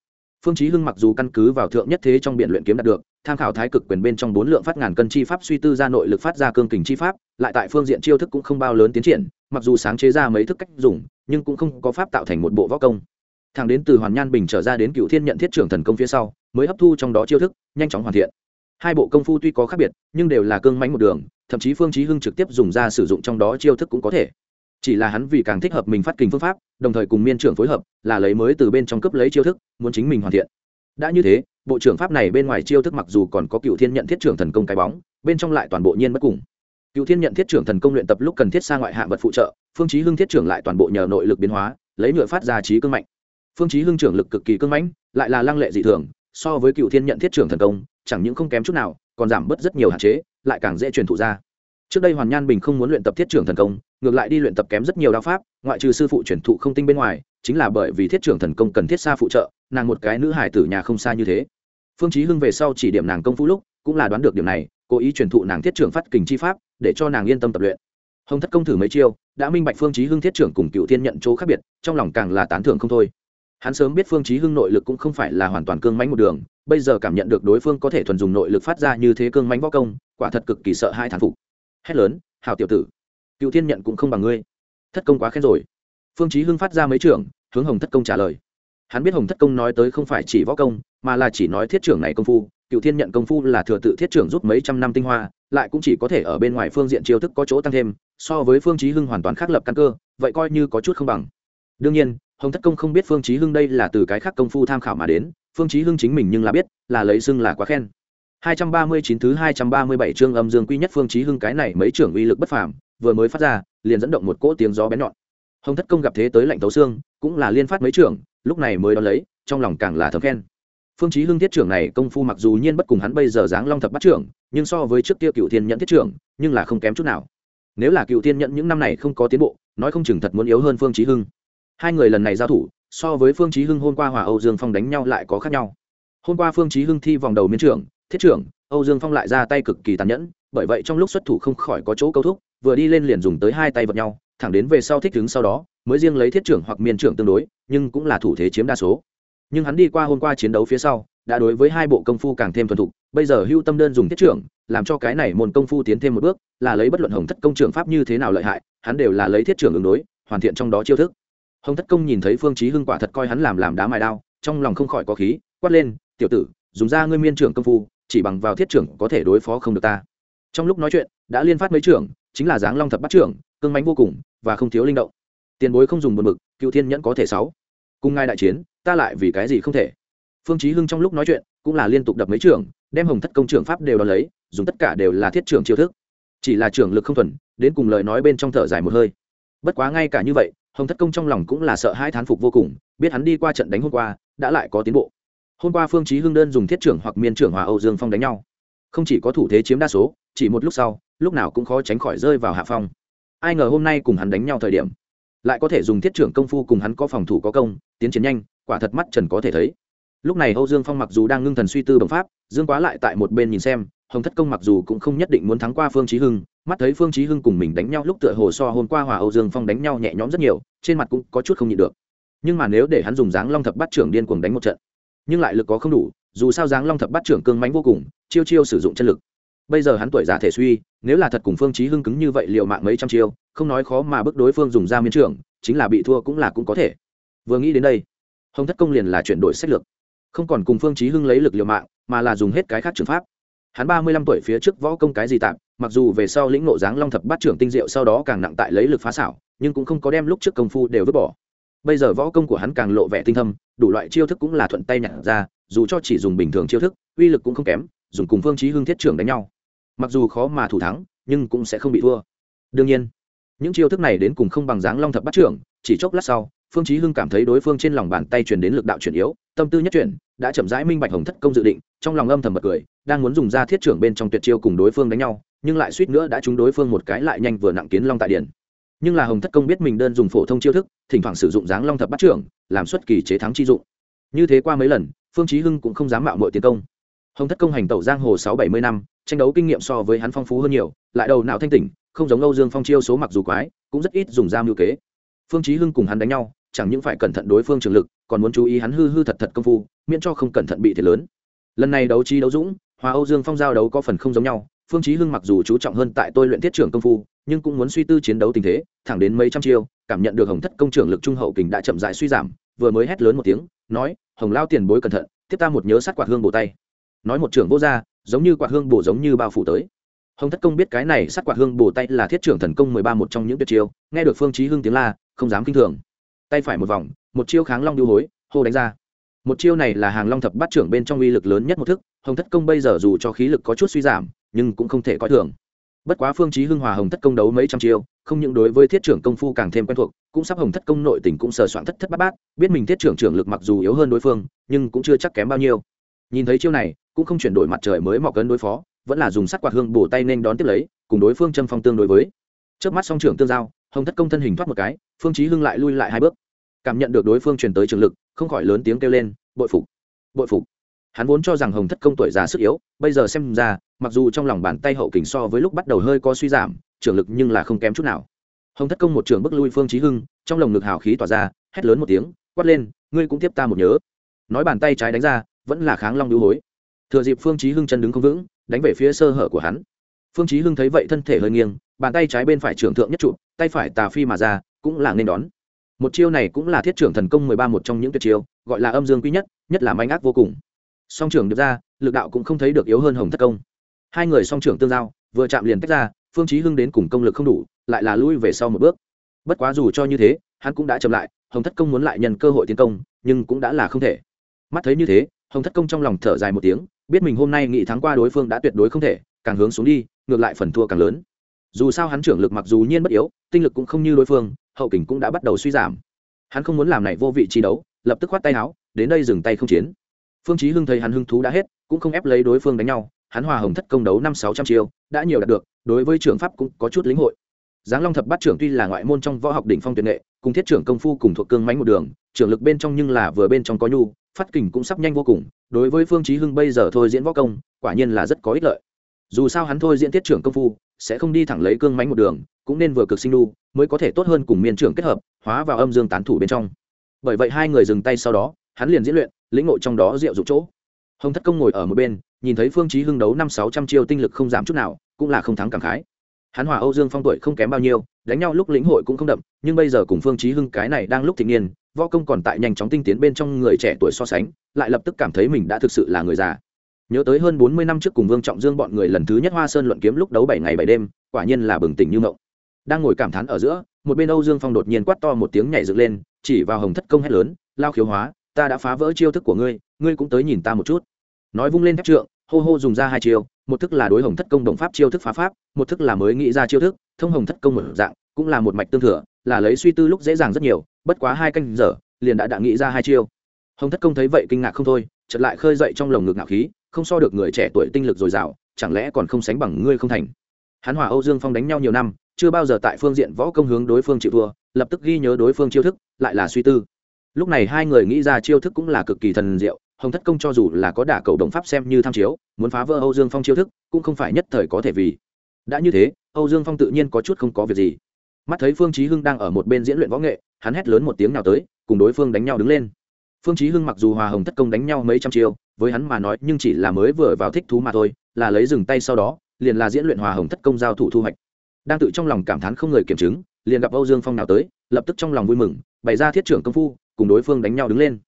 phương chí hưng mặc dù căn cứ vào thượng nhất thế trong biện luyện kiếm đạt được, tham khảo thái cực quyền bên trong bốn lượng phát ngàn cân chi pháp suy tư ra nội lực phát ra cương kình chi pháp, lại tại phương diện chiêu thức cũng không bao lớn tiến triển, mặc dù sáng chế ra mấy thức cách dùng, nhưng cũng không có pháp tạo thành một bộ võ công. Thằng đến từ hoàn nhan bình trở ra đến cựu thiên nhận thiết trưởng thần công phía sau, mới hấp thu trong đó chiêu thức, nhanh chóng hoàn thiện. Hai bộ công phu tuy có khác biệt, nhưng đều là cương mãnh một đường, thậm chí phương chí hưng trực tiếp dùng ra sử dụng trong đó chiêu thức cũng có thể chỉ là hắn vì càng thích hợp mình phát kình phương pháp, đồng thời cùng miên trưởng phối hợp, là lấy mới từ bên trong cấp lấy chiêu thức, muốn chính mình hoàn thiện. Đã như thế, bộ trưởng pháp này bên ngoài chiêu thức mặc dù còn có cựu thiên nhận thiết trưởng thần công cái bóng, bên trong lại toàn bộ nhiên bất cùng. Cựu thiên nhận thiết trưởng thần công luyện tập lúc cần thiết xa ngoại hạ vật phụ trợ, phương chí hưng thiết trưởng lại toàn bộ nhờ nội lực biến hóa, lấy nhựa phát ra trí cương mạnh. Phương chí hưng trưởng lực cực kỳ cương mãnh, lại là lăng lệ dị thường, so với cựu thiên nhận thiết trưởng thần công, chẳng những không kém chút nào, còn giảm bớt rất nhiều hạn chế, lại càng dễ truyền thụ ra trước đây hoàn nhan bình không muốn luyện tập thiết trưởng thần công, ngược lại đi luyện tập kém rất nhiều đao pháp, ngoại trừ sư phụ truyền thụ không tinh bên ngoài, chính là bởi vì thiết trưởng thần công cần thiết xa phụ trợ, nàng một cái nữ hải tử nhà không xa như thế. Phương chí hưng về sau chỉ điểm nàng công phu lúc, cũng là đoán được điểm này, cố ý truyền thụ nàng thiết trưởng phát kình chi pháp, để cho nàng yên tâm tập luyện. Hồng thất công thử mấy chiêu, đã minh bạch phương chí hưng thiết trưởng cùng cựu thiên nhận chỗ khác biệt, trong lòng càng là tán thưởng không thôi. Hắn sớm biết phương chí hưng nội lực cũng không phải là hoàn toàn cương mãnh một đường, bây giờ cảm nhận được đối phương có thể thuần dùng nội lực phát ra như thế cương mãnh võ công, quả thật cực kỳ sợ hai thán phục hét lớn, hảo tiểu tử, cựu thiên nhận cũng không bằng ngươi. Thất công quá khen rồi. Phương chí hưng phát ra mấy trưởng, hướng hồng thất công trả lời. Hắn biết hồng thất công nói tới không phải chỉ võ công, mà là chỉ nói thiết trưởng này công phu. Cựu thiên nhận công phu là thừa tự thiết trưởng rút mấy trăm năm tinh hoa, lại cũng chỉ có thể ở bên ngoài phương diện chiêu thức có chỗ tăng thêm, so với phương chí hưng hoàn toàn khác lập căn cơ, vậy coi như có chút không bằng. Đương nhiên, hồng thất công không biết phương chí hưng đây là từ cái khác công phu tham khảo mà đến, phương chí hưng chính mình nhưng là biết, là lấy xưng là quá khen. 239 thứ 237 chương âm dương quy nhất phương chí hưng cái này mấy trưởng uy lực bất phàm, vừa mới phát ra, liền dẫn động một cỗ tiếng gió bén nhọn. Hồng thất công gặp thế tới lạnh tấu xương, cũng là liên phát mấy trưởng, lúc này mới đón lấy, trong lòng càng là thầm khen. Phương chí hưng thiết trưởng này công phu mặc dù nhiên bất cùng hắn bây giờ dáng long thập bắt trưởng, nhưng so với trước kia cựu thiên nhẫn thiết trưởng, nhưng là không kém chút nào. Nếu là cựu thiên nhẫn những năm này không có tiến bộ, nói không chừng thật muốn yếu hơn phương chí hưng. Hai người lần này giao thủ, so với phương chí hưng hôm qua hòa âu dương phong đánh nhau lại có khác nhau. Hôm qua phương chí hưng thi vòng đầu miến trưởng thiết trưởng, âu dương phong lại ra tay cực kỳ tàn nhẫn, bởi vậy trong lúc xuất thủ không khỏi có chỗ câu thúc, vừa đi lên liền dùng tới hai tay vật nhau, thẳng đến về sau thích đứng sau đó, mới riêng lấy thiết trưởng hoặc miên trưởng tương đối, nhưng cũng là thủ thế chiếm đa số. Nhưng hắn đi qua hôm qua chiến đấu phía sau, đã đối với hai bộ công phu càng thêm thuần thục, bây giờ hưu tâm đơn dùng thiết trưởng, làm cho cái này môn công phu tiến thêm một bước, là lấy bất luận hồng thất công trưởng pháp như thế nào lợi hại, hắn đều là lấy thiết trưởng ứng đối, hoàn thiện trong đó chiêu thức. Hồng thất công nhìn thấy phương chí hưng quả thật coi hắn làm làm đá mài đao, trong lòng không khỏi có khí, quát lên, tiểu tử, dùng ra ngươi miên trưởng công phu chỉ bằng vào thiết trưởng có thể đối phó không được ta. Trong lúc nói chuyện, đã liên phát mấy trưởng, chính là dáng long thập bắt trưởng, cương mãnh vô cùng, và không thiếu linh động. Tiền bối không dùng một mực cựu thiên nhẫn có thể sáu. Cùng ngài đại chiến, ta lại vì cái gì không thể? Phương chí hưng trong lúc nói chuyện, cũng là liên tục đập mấy trưởng, đem hồng thất công trưởng pháp đều đo lấy, dùng tất cả đều là thiết trưởng chiêu thức. Chỉ là trưởng lực không thuần, đến cùng lời nói bên trong thở dài một hơi. Bất quá ngay cả như vậy, hồng thất công trong lòng cũng là sợ hai thán phục vô cùng, biết hắn đi qua trận đánh hôm qua, đã lại có tiến bộ hôm qua phương chí hưng đơn dùng thiết trưởng hoặc miên trưởng hòa âu dương phong đánh nhau. Không chỉ có thủ thế chiếm đa số, chỉ một lúc sau, lúc nào cũng khó tránh khỏi rơi vào hạ phong. Ai ngờ hôm nay cùng hắn đánh nhau thời điểm, lại có thể dùng thiết trưởng công phu cùng hắn có phòng thủ có công, tiến chiến nhanh, quả thật mắt trần có thể thấy. Lúc này âu dương phong mặc dù đang ngưng thần suy tư bằng pháp, dương quá lại tại một bên nhìn xem, hồng thất công mặc dù cũng không nhất định muốn thắng qua phương chí hưng, mắt thấy phương chí hưng cùng mình đánh nhau lúc tựa hồ so hôm qua hòa âu dương phong đánh nhau nhẹ nhõm rất nhiều, trên mặt cũng có chút không nhịn được. Nhưng mà nếu để hắn dùng dáng long thập bát trưởng điên cuồng đánh một trận nhưng lại lực có không đủ, dù sao dáng long thập bát trưởng cương mánh vô cùng, chiêu chiêu sử dụng chân lực. Bây giờ hắn tuổi già thể suy, nếu là thật cùng phương chí hưng cứng như vậy liều mạng mấy trăm chiêu, không nói khó mà bước đối phương dùng ra miên trưởng, chính là bị thua cũng là cũng có thể. Vừa nghĩ đến đây, hồng thất công liền là chuyển đổi sách lược. Không còn cùng phương chí hưng lấy lực liều mạng, mà là dùng hết cái khác trường pháp. Hắn ba mươi lăm tuổi phía trước võ công cái gì tạm, mặc dù về sau lĩnh ngộ dáng long thập bát trưởng tinh diệu sau đó càng nặng tại lấy lực phá xảo, nhưng cũng không có đem lúc trước công phu đều vứt bỏ bây giờ võ công của hắn càng lộ vẻ tinh thâm, đủ loại chiêu thức cũng là thuận tay nhặt ra, dù cho chỉ dùng bình thường chiêu thức, uy lực cũng không kém, dùng cùng phương chí hưng thiết trưởng đánh nhau. Mặc dù khó mà thủ thắng, nhưng cũng sẽ không bị thua. Đương nhiên, những chiêu thức này đến cùng không bằng dáng long thập bát trưởng, chỉ chốc lát sau, phương chí hưng cảm thấy đối phương trên lòng bàn tay truyền đến lực đạo chuyển yếu, tâm tư nhất chuyển, đã chậm rãi minh bạch hồng thất công dự định, trong lòng âm thầm bật cười, đang muốn dùng ra thiết trưởng bên trong tuyệt chiêu cùng đối phương đánh nhau, nhưng lại suýt nữa đã trúng đối phương một cái lại nhanh vừa nặng kiến long tại điển nhưng là hồng thất công biết mình đơn dùng phổ thông chiêu thức, thỉnh thoảng sử dụng dáng long thập bát trưởng, làm xuất kỳ chế thắng chi dụng. Như thế qua mấy lần, phương chí hưng cũng không dám mạo muội tiến công. Hồng thất công hành tẩu giang hồ sáu bảy mươi năm, tranh đấu kinh nghiệm so với hắn phong phú hơn nhiều, lại đầu não thanh tỉnh, không giống âu dương phong chiêu số mặc dù quái, cũng rất ít dùng ra mưu kế. Phương chí hưng cùng hắn đánh nhau, chẳng những phải cẩn thận đối phương trường lực, còn muốn chú ý hắn hư hư thật thật công phu, miễn cho không cẩn thận bị thiệt lớn. Lần này đấu trí đấu dũng, hòa âu dương phong giao đấu có phần không giống nhau phương chí hưng mặc dù chú trọng hơn tại tôi luyện thiết trưởng công phu, nhưng cũng muốn suy tư chiến đấu tình thế, thẳng đến mấy trăm chiêu, cảm nhận được hồng thất công trưởng lực trung hậu kình đã chậm rãi suy giảm, vừa mới hét lớn một tiếng, nói, hồng lao tiền bối cẩn thận, tiếp ta một nhớ sát quạt hương bổ tay. Nói một trưởng vô ra giống như quạt hương bổ giống như bao phủ tới. Hồng thất công biết cái này sát quạt hương bổ tay là thiết trưởng thần công mười ba một trong những tuyệt chiêu, nghe được phương chí hưng tiếng la, không dám kinh thường. Tay phải một vòng, một chiêu kháng long điêu hối, hô đánh ra. Một chiêu này là hàng long thập bát trưởng bên trong uy lực lớn nhất một thức hồng thất công bây giờ dù cho khí lực có chút suy giảm, nhưng cũng không thể coi thường. Bất quá phương chí hưng hòa hồng thất công đấu mấy trăm chiêu, không những đối với thiết trưởng công phu càng thêm quen thuộc, cũng sắp hồng thất công nội tình cũng sờ soạn thất thất bát bát, biết mình thiết trưởng trưởng lực mặc dù yếu hơn đối phương, nhưng cũng chưa chắc kém bao nhiêu. Nhìn thấy chiêu này, cũng không chuyển đổi mặt trời mới mọc cấn đối phó, vẫn là dùng sắt quạt hương bổ tay nên đón tiếp lấy, cùng đối phương châm phong tương đối với. Chớp mắt song trưởng tương giao, hồng thất công thân hình thoát một cái, phương chí hưng lại lui lại hai bước. Cảm nhận được đối phương truyền tới trường lực, không khỏi lớn tiếng kêu lên, bội phục bội phục hắn vốn cho rằng hồng thất công tuổi già sức yếu, bây giờ xem ra, mặc dù trong lòng bàn tay hậu kình so với lúc bắt đầu hơi có suy giảm trường lực nhưng là không kém chút nào. Hồng thất công một trường bước lui phương chí hưng, trong lồng ngực hào khí tỏa ra, hét lớn một tiếng, quát lên, ngươi cũng tiếp ta một nhớ. Nói bàn tay trái đánh ra, vẫn là kháng long lưu hối. Thừa dịp phương chí hưng chân đứng không vững, đánh về phía sơ hở của hắn. Phương chí hưng thấy vậy thân thể hơi nghiêng, bàn tay trái bên phải trưởng thượng nhất trụ, tay phải tà phi mà ra, cũng là nên đón. Một chiêu này cũng là thiết trưởng thần công mười ba một trong những tuyệt chiêu, gọi là âm dương quý nhất nhất là manh ác vô cùng song trưởng được ra, lực đạo cũng không thấy được yếu hơn hồng thất công. Hai người song trưởng tương giao, vừa chạm liền tách ra, phương chí hưng đến cùng công lực không đủ, lại là lui về sau một bước. Bất quá dù cho như thế, hắn cũng đã chậm lại, hồng thất công muốn lại nhân cơ hội tiến công, nhưng cũng đã là không thể. Mắt thấy như thế, hồng thất công trong lòng thở dài một tiếng, biết mình hôm nay nghị thắng qua đối phương đã tuyệt đối không thể, càng hướng xuống đi, ngược lại phần thua càng lớn. Dù sao hắn trưởng lực mặc dù nhiên bất yếu, tinh lực cũng không như đối phương, hậu kình cũng đã bắt đầu suy giảm. Hắn không muốn làm này vô vị chi đấu, lập tức khoát tay áo, đến đây dừng tay không chiến phương chí hưng thấy hắn hưng thú đã hết cũng không ép lấy đối phương đánh nhau hắn hòa hồng thất công đấu năm sáu trăm chiêu đã nhiều đạt được đối với trưởng pháp cũng có chút lĩnh hội. Giáng long thập bát trưởng tuy là ngoại môn trong võ học đỉnh phong tuyệt nghệ cùng thiết trưởng công phu cùng thuộc cương mánh một đường trưởng lực bên trong nhưng là vừa bên trong có nhu phát kình cũng sắp nhanh vô cùng đối với phương chí hưng bây giờ thôi diễn võ công quả nhiên là rất có ích lợi. Dù sao hắn thôi diễn thiết trưởng công phu sẽ không đi thẳng lấy cương mánh một đường cũng nên vừa cực sinh nhu, mới có thể tốt hơn cùng miên trưởng kết hợp hóa vào âm dương tán thủ bên trong. Bởi vậy hai người dừng tay sau đó hắn liền diễn luyện, lĩnh ngộ trong đó diệu dụng chỗ. Hồng thất công ngồi ở một bên, nhìn thấy phương chí hưng đấu năm sáu trăm chiêu tinh lực không giảm chút nào, cũng là không thắng cảm khái. Hắn hòa âu dương phong tuổi không kém bao nhiêu, đánh nhau lúc lĩnh hội cũng không đậm, nhưng bây giờ cùng phương chí hưng cái này đang lúc thịnh niên, võ công còn tại nhanh chóng tinh tiến bên trong người trẻ tuổi so sánh, lại lập tức cảm thấy mình đã thực sự là người già. Nhớ tới hơn bốn mươi năm trước cùng vương trọng dương bọn người lần thứ nhất hoa sơn luận kiếm lúc đấu bảy ngày bảy đêm, quả nhiên là bừng tỉnh như ngộng đang ngồi cảm thán ở giữa, một bên âu dương phong đột nhiên quát to một tiếng nhảy dựng lên, chỉ vào hồng thất công hét lớn, lao khiếu hóa ta đã phá vỡ chiêu thức của ngươi ngươi cũng tới nhìn ta một chút. Nói vung lên thép trượng, hô hô dùng ra hai chiêu, một thức là đối hồng thất công đồng pháp chiêu thức phá pháp, một thức là mới nghĩ ra chiêu thức, thông hồng thất công một dạng, cũng là một mạch tương thừa, là lấy suy tư lúc dễ dàng rất nhiều, bất quá hai canh giờ, liền đã đã nghĩ ra hai chiêu. Hồng thất công thấy vậy kinh ngạc không thôi, chợt lại khơi dậy trong lồng ngực ngạo khí, không so được người trẻ tuổi tinh lực dồi dào, chẳng lẽ còn không sánh bằng ngươi không thành? Hắn hòa âu dương phong đánh nhau nhiều năm, chưa bao giờ tại phương diện võ công hướng đối phương chịu thua, lập tức ghi nhớ đối phương chiêu thức, lại là suy tư lúc này hai người nghĩ ra chiêu thức cũng là cực kỳ thần diệu, hồng thất công cho dù là có đả cầu đồng pháp xem như tham chiếu, muốn phá vỡ âu dương phong chiêu thức, cũng không phải nhất thời có thể vì. Đã như thế, âu dương phong tự nhiên có chút không có việc gì. Mắt thấy phương chí hưng đang ở một bên diễn luyện võ nghệ, hắn hét lớn một tiếng nào tới, cùng đối phương đánh nhau đứng lên. Phương chí hưng mặc dù hòa hồng thất công đánh nhau mấy trăm chiêu, với hắn mà nói, nhưng chỉ là mới vừa vào thích thú mà thôi, là lấy dừng tay sau đó, liền là diễn luyện hòa hồng thất công giao thủ thu hoạch. Đang tự trong lòng cảm thán không người kiểm chứng, liền gặp âu dương phong nào tới, lập tức trong lòng vui mừng, bày ra thiết trưởng công phu cùng đối phương đánh nhau đứng lên.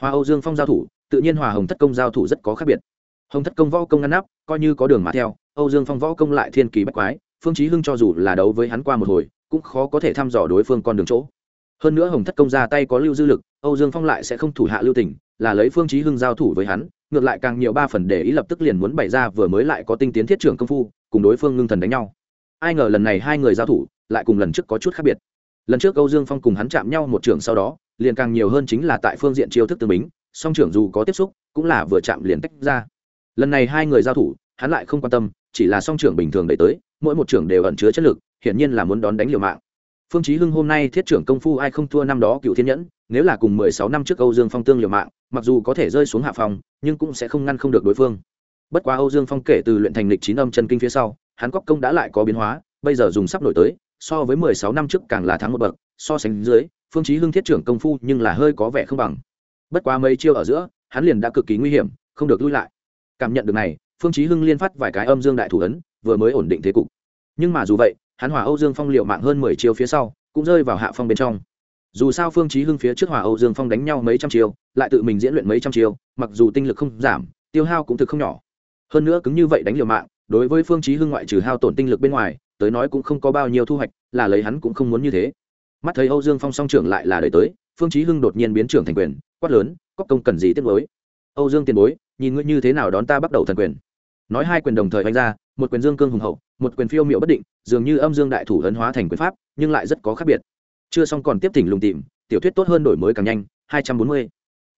Hoa âu dương phong giao thủ, tự nhiên hòa hồng thất công giao thủ rất có khác biệt. Hồng thất công võ công ngăn nắp, coi như có đường mà theo, âu dương phong võ công lại thiên kỳ bách quái, phương chí hưng cho dù là đấu với hắn qua một hồi, cũng khó có thể thăm dò đối phương con đường chỗ. Hơn nữa hồng thất công ra tay có lưu dư lực, âu dương phong lại sẽ không thủ hạ lưu tình, là lấy phương chí hưng giao thủ với hắn, ngược lại càng nhiều ba phần để ý lập tức liền muốn bày ra vừa mới lại có tinh tiến thiết trưởng công phu, cùng đối phương ngưng thần đánh nhau. Ai ngờ lần này hai người giao thủ, lại cùng lần trước có chút khác biệt lần trước âu dương phong cùng hắn chạm nhau một trường sau đó, liền càng nhiều hơn chính là tại phương diện chiêu thức tương bính, song trưởng dù có tiếp xúc, cũng là vừa chạm liền tách ra. Lần này hai người giao thủ, hắn lại không quan tâm, chỉ là song trưởng bình thường đẩy tới, mỗi một trưởng đều ẩn chứa chất lực, hiển nhiên là muốn đón đánh liều mạng. Phương chí hưng hôm nay thiết trưởng công phu ai không thua năm đó cựu thiên nhẫn, nếu là cùng mười sáu năm trước âu dương phong tương liều mạng, mặc dù có thể rơi xuống hạ phòng, nhưng cũng sẽ không ngăn không được đối phương. Bất quá âu dương phong kể từ luyện thành lịch chín âm chân kinh phía sau, hắn cóc công đã lại có biến hóa, bây giờ dùng sắp nổi tới so với mười sáu năm trước càng là thắng một bậc, so sánh dưới, phương chí hưng thiết trưởng công phu nhưng là hơi có vẻ không bằng. Bất quá mấy chiêu ở giữa, hắn liền đã cực kỳ nguy hiểm, không được lui lại. Cảm nhận được này, phương chí hưng liên phát vài cái âm dương đại thủ ấn, vừa mới ổn định thế cục. Nhưng mà dù vậy, hắn hòa âu dương phong liều mạng hơn mười chiêu phía sau, cũng rơi vào hạ phong bên trong. Dù sao phương chí hưng phía trước hòa âu dương phong đánh nhau mấy trăm chiêu, lại tự mình diễn luyện mấy trăm chiêu, mặc dù tinh lực không giảm, tiêu hao cũng thực không nhỏ. Hơn nữa cứng như vậy đánh liều mạng, đối với phương chí hưng ngoại trừ hao tổn tinh lực bên ngoài tới nói cũng không có bao nhiêu thu hoạch, là lấy hắn cũng không muốn như thế. Mắt thấy âu dương phong song trưởng lại là đợi tới, phương chí hưng đột nhiên biến trưởng thành quyền, quát lớn cốc công cần gì tiếc nuối? Âu dương tiền bối, nhìn ngươi như thế nào đón ta bắt đầu thần quyền? Nói hai quyền đồng thời đánh ra, một quyền dương cương hùng hậu, một quyền phiêu miệu bất định, dường như âm dương đại thủ ấn hóa thành quyền pháp, nhưng lại rất có khác biệt. Chưa xong còn tiếp thỉnh lùng tìm, tiểu thuyết tốt hơn đổi mới càng nhanh 240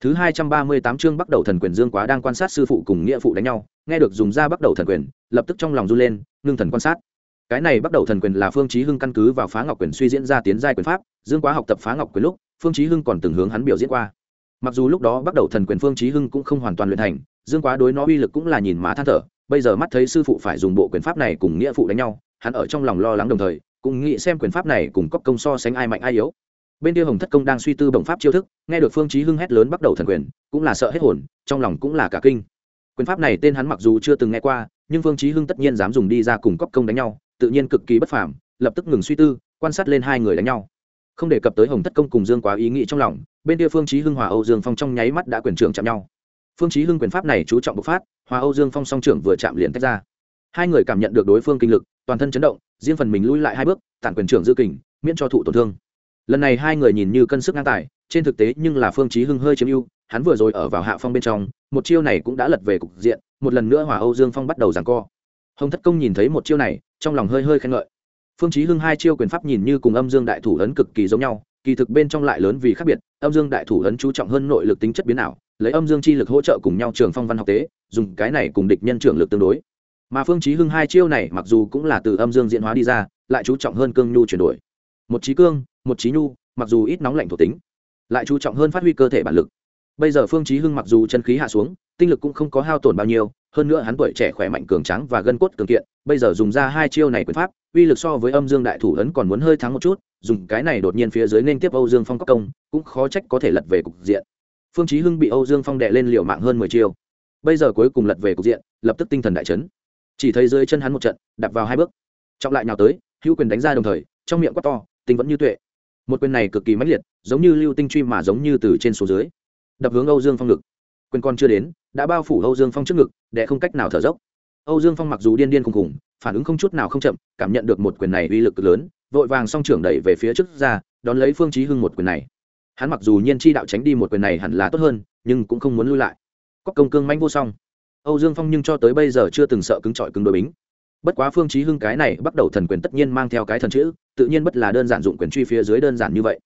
thứ 238 chương bắt đầu thần quyền dương quá đang quan sát sư phụ cùng nghĩa phụ đánh nhau, nghe được dùng ra bắt đầu thần quyền, lập tức trong lòng run lên, ngưng thần quan sát cái này bắt đầu thần quyền là phương chí hưng căn cứ vào phá ngọc quyền suy diễn ra tiến giai quyền pháp, dương quá học tập phá ngọc quyền lúc, phương chí hưng còn từng hướng hắn biểu diễn qua. Mặc dù lúc đó bắt đầu thần quyền phương chí hưng cũng không hoàn toàn luyện thành, dương quá đối nó uy lực cũng là nhìn má than thở, bây giờ mắt thấy sư phụ phải dùng bộ quyền pháp này cùng nghĩa phụ đánh nhau, hắn ở trong lòng lo lắng đồng thời, cũng nghĩ xem quyền pháp này cùng cốc công so sánh ai mạnh ai yếu. Bên kia hồng thất công đang suy tư bổng pháp chiêu thức, nghe được phương chí hưng hét lớn bắt đầu thần quyền, cũng là sợ hết hồn, trong lòng cũng là cả kinh. Quyền pháp này tên hắn mặc dù chưa từng nghe qua, nhưng phương chí hưng tất nhiên dám dùng đi ra cùng cốc công đánh nhau tự nhiên cực kỳ bất phàm, lập tức ngừng suy tư, quan sát lên hai người đánh nhau. Không đề cập tới hồng thất công cùng dương quá ý nghĩ trong lòng, bên kia phương chí hưng, hòa âu dương phong trong nháy mắt đã quyền trưởng chạm nhau. Phương chí hưng quyền pháp này chú trọng bộc phát, hòa âu dương phong song trưởng vừa chạm liền tách ra. Hai người cảm nhận được đối phương kinh lực, toàn thân chấn động, riêng phần mình lui lại hai bước, tản quyền trưởng dư kình, miễn cho thụ tổn thương. Lần này hai người nhìn như cân sức ngang tài, trên thực tế nhưng là phương chí hưng hơi chiếm ưu, hắn vừa rồi ở vào hạ phong bên trong, một chiêu này cũng đã lật về cục diện, một lần nữa hòa âu dương phong bắt đầu giằng co. Hồng thất công nhìn thấy một chiêu này trong lòng hơi hơi khen ngợi. Phương chí hưng hai chiêu quyền pháp nhìn như cùng âm dương đại thủ ấn cực kỳ giống nhau, kỳ thực bên trong lại lớn vì khác biệt, âm dương đại thủ ấn chú trọng hơn nội lực tính chất biến ảo, lấy âm dương chi lực hỗ trợ cùng nhau trường phong văn học tế, dùng cái này cùng địch nhân trưởng lực tương đối. Mà phương chí hưng hai chiêu này mặc dù cũng là từ âm dương diễn hóa đi ra, lại chú trọng hơn cương nhu chuyển đổi. Một trí cương, một trí nhu, mặc dù ít nóng lạnh thuộc tính, lại chú trọng hơn phát huy cơ thể bản lực. Bây giờ phương chí hưng mặc dù chân khí hạ xuống tinh lực cũng không có hao tổn bao nhiêu, hơn nữa hắn tuổi trẻ khỏe mạnh cường tráng và gân cốt cường kiện, bây giờ dùng ra hai chiêu này quyền pháp, uy lực so với âm dương đại thủ ấn còn muốn hơi thắng một chút, dùng cái này đột nhiên phía dưới nên tiếp âu dương phong cấp công, cũng khó trách có thể lật về cục diện. Phương chí hưng bị âu dương phong đè lên liều mạng hơn mười chiêu. Bây giờ cuối cùng lật về cục diện, lập tức tinh thần đại chấn. Chỉ thấy dưới chân hắn một trận, đạp vào hai bước. Trọng lại nhào tới, hữu quyền đánh ra đồng thời, trong miệng quát to, tinh vẫn như tuệ. Một quyền này cực kỳ mãnh liệt, giống như lưu tinh truy mà giống như từ trên xuống dưới, đập hướng âu dương phong lực quyền con chưa đến, đã bao phủ âu dương phong trước ngực để không cách nào thở dốc. Âu dương phong mặc dù điên điên khùng khùng, phản ứng không chút nào không chậm, cảm nhận được một quyền này uy lực lớn, vội vàng song trưởng đẩy về phía trước ra, đón lấy phương chí hưng một quyền này. Hắn mặc dù nhiên chi đạo tránh đi một quyền này hẳn là tốt hơn, nhưng cũng không muốn lui lại. Có công cương manh vô song. Âu dương phong nhưng cho tới bây giờ chưa từng sợ cứng trọi cứng đối bính. Bất quá phương chí hưng cái này bắt đầu thần quyền tất nhiên mang theo cái thần chữ, tự nhiên bất là đơn giản dụng quyền truy phía dưới đơn giản như vậy.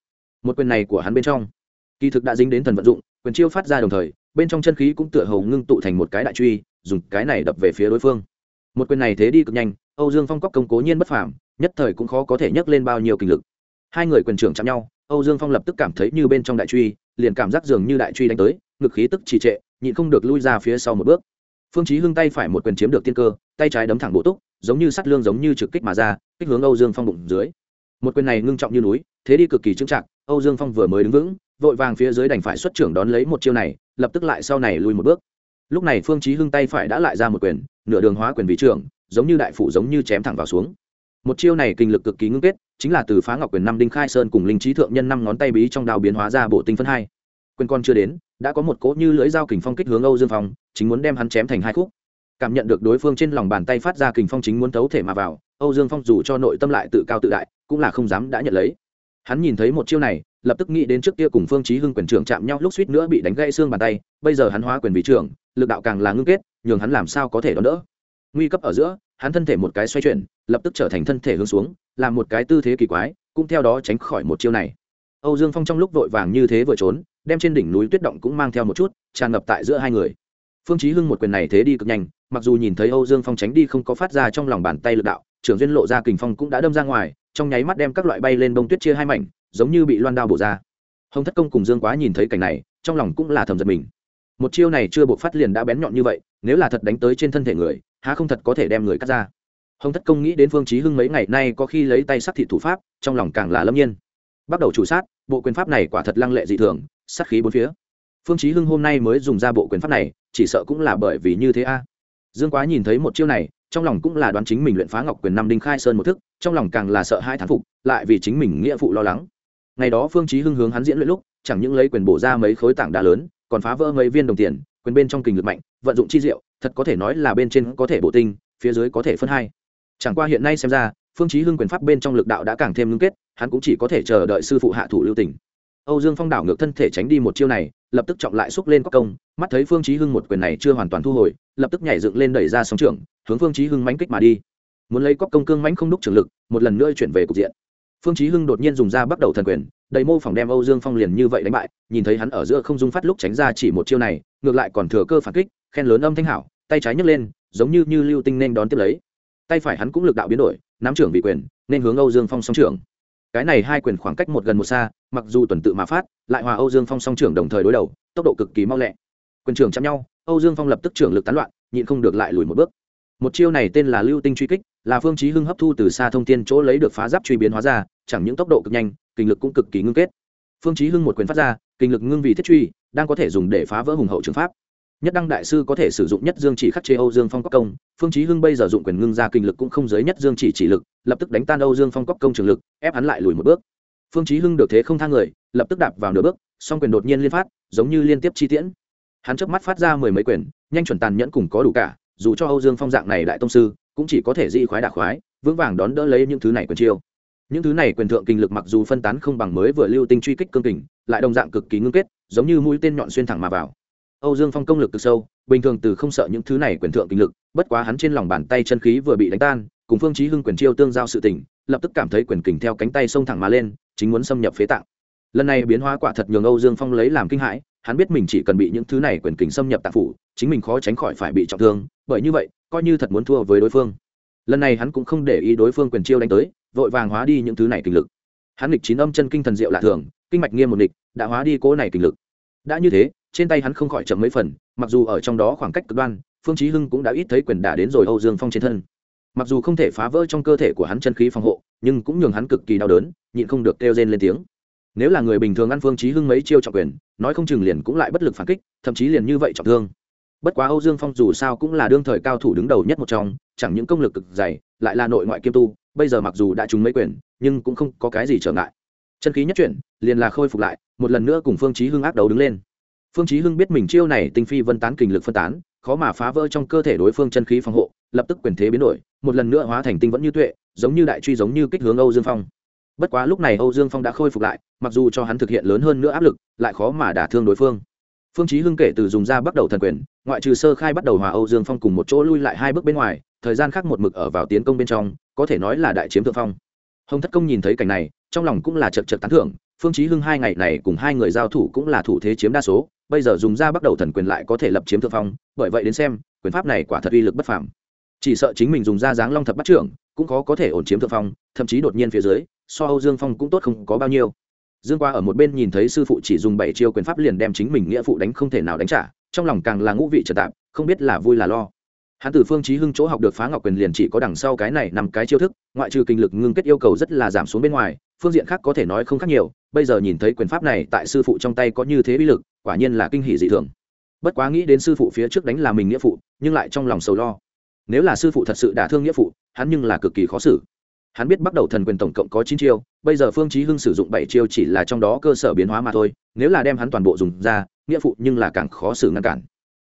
Một quyền này của hắn bên trong, kỳ thực đã dính đến thần vận dụng, quyền chiêu phát ra đồng thời bên trong chân khí cũng tựa hồ ngưng tụ thành một cái đại truy, dùng cái này đập về phía đối phương. Một quyền này thế đi cực nhanh, âu dương phong cóc công cố nhiên bất phàm, nhất thời cũng khó có thể nhấc lên bao nhiêu kinh lực. Hai người quyền trưởng chạm nhau, âu dương phong lập tức cảm thấy như bên trong đại truy, liền cảm giác dường như đại truy đánh tới, ngực khí tức trì trệ, nhịn không được lui ra phía sau một bước. Phương chí hưng tay phải một quyền chiếm được tiên cơ, tay trái đấm thẳng bộ túc, giống như sắt lương giống như trực kích mà ra, kích hướng âu dương phong bụng dưới. Một quyền này ngưng trọng như núi, thế đi cực kỳ trưng trạng âu dương phong vừa mới đứng vững, vội vàng phía dưới đành phải xuất trưởng đón lấy một chiêu này lập tức lại sau này lui một bước. Lúc này phương chí hưng tay phải đã lại ra một quyền, nửa đường hóa quyền vị trưởng, giống như đại phủ giống như chém thẳng vào xuống. Một chiêu này kinh lực cực kỳ ngưng kết, chính là từ phá ngọc quyền năm đinh khai sơn cùng linh trí thượng nhân năm ngón tay bí trong đào biến hóa ra bộ tinh phân hai. Quyền con chưa đến, đã có một cỗ như lưỡi dao kình phong kích hướng âu dương phong, chính muốn đem hắn chém thành hai khúc. Cảm nhận được đối phương trên lòng bàn tay phát ra kình phong chính muốn thấu thể mà vào, âu dương phong dù cho nội tâm lại tự cao tự đại, cũng là không dám đã nhận lấy. Hắn nhìn thấy một chiêu này lập tức nghĩ đến trước kia cùng phương chí hưng quyền trưởng chạm nhau lúc suýt nữa bị đánh gãy xương bàn tay, bây giờ hắn hóa quyền vị trưởng, lực đạo càng là ngưng kết, nhường hắn làm sao có thể đón đỡ. Nguy cấp ở giữa, hắn thân thể một cái xoay chuyển, lập tức trở thành thân thể hướng xuống, làm một cái tư thế kỳ quái, cũng theo đó tránh khỏi một chiêu này. Âu dương phong trong lúc vội vàng như thế vừa trốn, đem trên đỉnh núi tuyết động cũng mang theo một chút, tràn ngập tại giữa hai người. Phương chí hưng một quyền này thế đi cực nhanh, mặc dù nhìn thấy âu dương phong tránh đi không có phát ra trong lòng bàn tay lực đạo, trưởng duyên lộ ra kình phong cũng đã đâm ra ngoài, trong nháy mắt đem các loại bay lên bông tuyết chia hai mảnh giống như bị loan đao bổ ra. Hồng thất công cùng dương quá nhìn thấy cảnh này, trong lòng cũng là thầm giật mình. Một chiêu này chưa buộc phát liền đã bén nhọn như vậy, nếu là thật đánh tới trên thân thể người, há không thật có thể đem người cắt ra. Hồng thất công nghĩ đến phương chí hưng mấy ngày nay có khi lấy tay sắc thị thủ pháp, trong lòng càng là lâm nhiên. Bắt đầu chủ sát, bộ quyền pháp này quả thật lăng lệ dị thường, sát khí bốn phía. Phương chí hưng hôm nay mới dùng ra bộ quyền pháp này, chỉ sợ cũng là bởi vì như thế a. Dương quá nhìn thấy một chiêu này, trong lòng cũng là đoán chính mình luyện phá ngọc quyền năm đinh khai sơn một thức, trong lòng càng là sợ hai thán phục, lại vì chính mình nghĩa phụ lo lắng ngày đó phương chí hưng hướng hắn diễn luyện lúc, chẳng những lấy quyền bổ ra mấy khối tảng đá lớn, còn phá vỡ mấy viên đồng tiền, quyền bên trong kình lực mạnh, vận dụng chi diệu, thật có thể nói là bên trên có thể bổ tinh, phía dưới có thể phân hai. Chẳng qua hiện nay xem ra, phương chí hưng quyền pháp bên trong lực đạo đã càng thêm ngưng kết, hắn cũng chỉ có thể chờ đợi sư phụ hạ thủ lưu tình. Âu dương phong đảo ngược thân thể tránh đi một chiêu này, lập tức trọng lại xúc lên quốc công, mắt thấy phương chí hưng một quyền này chưa hoàn toàn thu hồi, lập tức nhảy dựng lên đẩy ra sóng trưởng, hướng phương chí hưng mãnh kích mà đi. Muốn lấy quốc công cương mãnh không đúc trường lực, một lần nữa chuyển về cục diện phương chí hưng đột nhiên dùng ra bắt đầu thần quyền, đầy mô phỏng đem âu dương phong liền như vậy đánh bại, nhìn thấy hắn ở giữa không dung phát lúc tránh ra chỉ một chiêu này, ngược lại còn thừa cơ phản kích, khen lớn âm thanh hảo, tay trái nhấc lên, giống như như lưu tinh nên đón tiếp lấy. Tay phải hắn cũng lực đạo biến đổi, nắm trưởng vị quyền, nên hướng âu dương phong song trưởng. Cái này hai quyền khoảng cách một gần một xa, mặc dù tuần tự mà phát, lại hòa âu dương phong song trưởng đồng thời đối đầu, tốc độ cực kỳ mau lẹ. Quyền trưởng chạm nhau, âu dương phong lập tức trưởng lực tán loạn, nhịn không được lại lùi một bước. Một chiêu này tên là lưu tinh truy kích là phương chí hưng hấp thu từ xa thông thiên chỗ lấy được phá giáp truy biến hóa ra, chẳng những tốc độ cực nhanh, kinh lực cũng cực kỳ ngưng kết. Phương chí hưng một quyền phát ra, kinh lực ngưng vì thiết truy, đang có thể dùng để phá vỡ hùng hậu trường pháp. Nhất đăng đại sư có thể sử dụng nhất dương chỉ khắc chế âu dương phong cốc công, phương chí hưng bây giờ dụng quyền ngưng ra kinh lực cũng không giới nhất dương chỉ chỉ lực, lập tức đánh tan âu dương phong cốc công trường lực, ép hắn lại lùi một bước. Phương chí hưng được thế không thang người, lập tức đạp vào nửa bước, song quyền đột nhiên liên phát, giống như liên tiếp chi tiễn. Hắn chớp mắt phát ra mười mấy quyền, nhanh chuẩn tàn nhẫn cùng có đủ cả, dù cho âu dương phong dạng này đại tông sư cũng chỉ có thể di khoái đả khoái, vững vàng đón đỡ lấy những thứ này quyền chiêu. Những thứ này quyền thượng kinh lực mặc dù phân tán không bằng mới vừa lưu tinh truy kích cương kình, lại đồng dạng cực kỳ ngưng kết, giống như mũi tên nhọn xuyên thẳng mà vào. Âu dương phong công lực cực sâu, bình thường từ không sợ những thứ này quyền thượng kinh lực, bất quá hắn trên lòng bàn tay chân khí vừa bị đánh tan, cùng phương chí hưng quyền chiêu tương giao sự tình, lập tức cảm thấy quyền kình theo cánh tay xông thẳng mà lên, chính muốn xâm nhập phế tạng. Lần này biến hóa quả thật nhường âu dương phong lấy làm kinh hãi, hắn biết mình chỉ cần bị những thứ này quyền kình xâm nhập tạng phủ, chính mình khó tránh khỏi phải bị trọng thương, bởi như vậy coi như thật muốn thua với đối phương. Lần này hắn cũng không để ý đối phương quyền chiêu đánh tới, vội vàng hóa đi những thứ này kinh lực. Hắn nghịch chín âm chân kinh thần diệu lạ thường, kinh mạch nghiêm một nghịch, đã hóa đi cố này kinh lực. Đã như thế, trên tay hắn không khỏi chậm mấy phần, mặc dù ở trong đó khoảng cách cực đoan, phương chí hưng cũng đã ít thấy quyền đả đến rồi âu dương phong trên thân. Mặc dù không thể phá vỡ trong cơ thể của hắn chân khí phòng hộ, nhưng cũng nhường hắn cực kỳ đau đớn, nhịn không được kêu rên lên tiếng. Nếu là người bình thường ăn phương chí hưng mấy chiêu trọng quyền, nói không chừng liền cũng lại bất lực phản kích, thậm chí liền như vậy trọng thương bất quá âu dương phong dù sao cũng là đương thời cao thủ đứng đầu nhất một trong, chẳng những công lực cực dày, lại là nội ngoại kiêm tu, bây giờ mặc dù đã trúng mấy quyền, nhưng cũng không có cái gì trở ngại. Chân khí nhất chuyển, liền là khôi phục lại, một lần nữa cùng phương chí hưng ác đấu đứng lên. Phương chí hưng biết mình chiêu này tinh phi vân tán kình lực phân tán, khó mà phá vỡ trong cơ thể đối phương chân khí phòng hộ, lập tức quyền thế biến đổi, một lần nữa hóa thành tinh vẫn như tuệ, giống như đại truy giống như kích hướng âu dương phong. Bất quá lúc này âu dương phong đã khôi phục lại, mặc dù cho hắn thực hiện lớn hơn nữa áp lực, lại khó mà đả thương đối phương phương chí hưng kể từ dùng ra bắt đầu thần quyền, ngoại trừ sơ khai bắt đầu hòa âu dương phong cùng một chỗ lui lại hai bước bên ngoài, thời gian khác một mực ở vào tiến công bên trong, có thể nói là đại chiếm thượng phong. Hồng thất công nhìn thấy cảnh này, trong lòng cũng là chật chật tán thưởng, phương chí hưng hai ngày này cùng hai người giao thủ cũng là thủ thế chiếm đa số, bây giờ dùng ra bắt đầu thần quyền lại có thể lập chiếm thượng phong, bởi vậy đến xem, quyền pháp này quả thật uy lực bất phàm. Chỉ sợ chính mình dùng ra dáng long thập bắt trưởng, cũng khó có thể ổn chiếm thượng phong, thậm chí đột nhiên phía dưới, so âu dương phong cũng tốt không có bao nhiêu dương qua ở một bên nhìn thấy sư phụ chỉ dùng bảy chiêu quyền pháp liền đem chính mình nghĩa phụ đánh không thể nào đánh trả, trong lòng càng là ngũ vị trật tạp, không biết là vui là lo. Hắn từ phương chí hưng chỗ học được phá ngọc quyền liền chỉ có đằng sau cái này nằm cái chiêu thức, ngoại trừ kinh lực ngưng kết yêu cầu rất là giảm xuống bên ngoài, phương diện khác có thể nói không khác nhiều, bây giờ nhìn thấy quyền pháp này tại sư phụ trong tay có như thế uy lực, quả nhiên là kinh hỉ dị thường. Bất quá nghĩ đến sư phụ phía trước đánh là mình nghĩa phụ, nhưng lại trong lòng sầu lo. Nếu là sư phụ thật sự đả thương nghĩa phụ, hắn nhưng là cực kỳ khó xử hắn biết bắt đầu thần quyền tổng cộng có chín chiêu bây giờ phương chí hưng sử dụng bảy chiêu chỉ là trong đó cơ sở biến hóa mà thôi nếu là đem hắn toàn bộ dùng ra nghĩa phụ nhưng là càng khó xử ngăn cản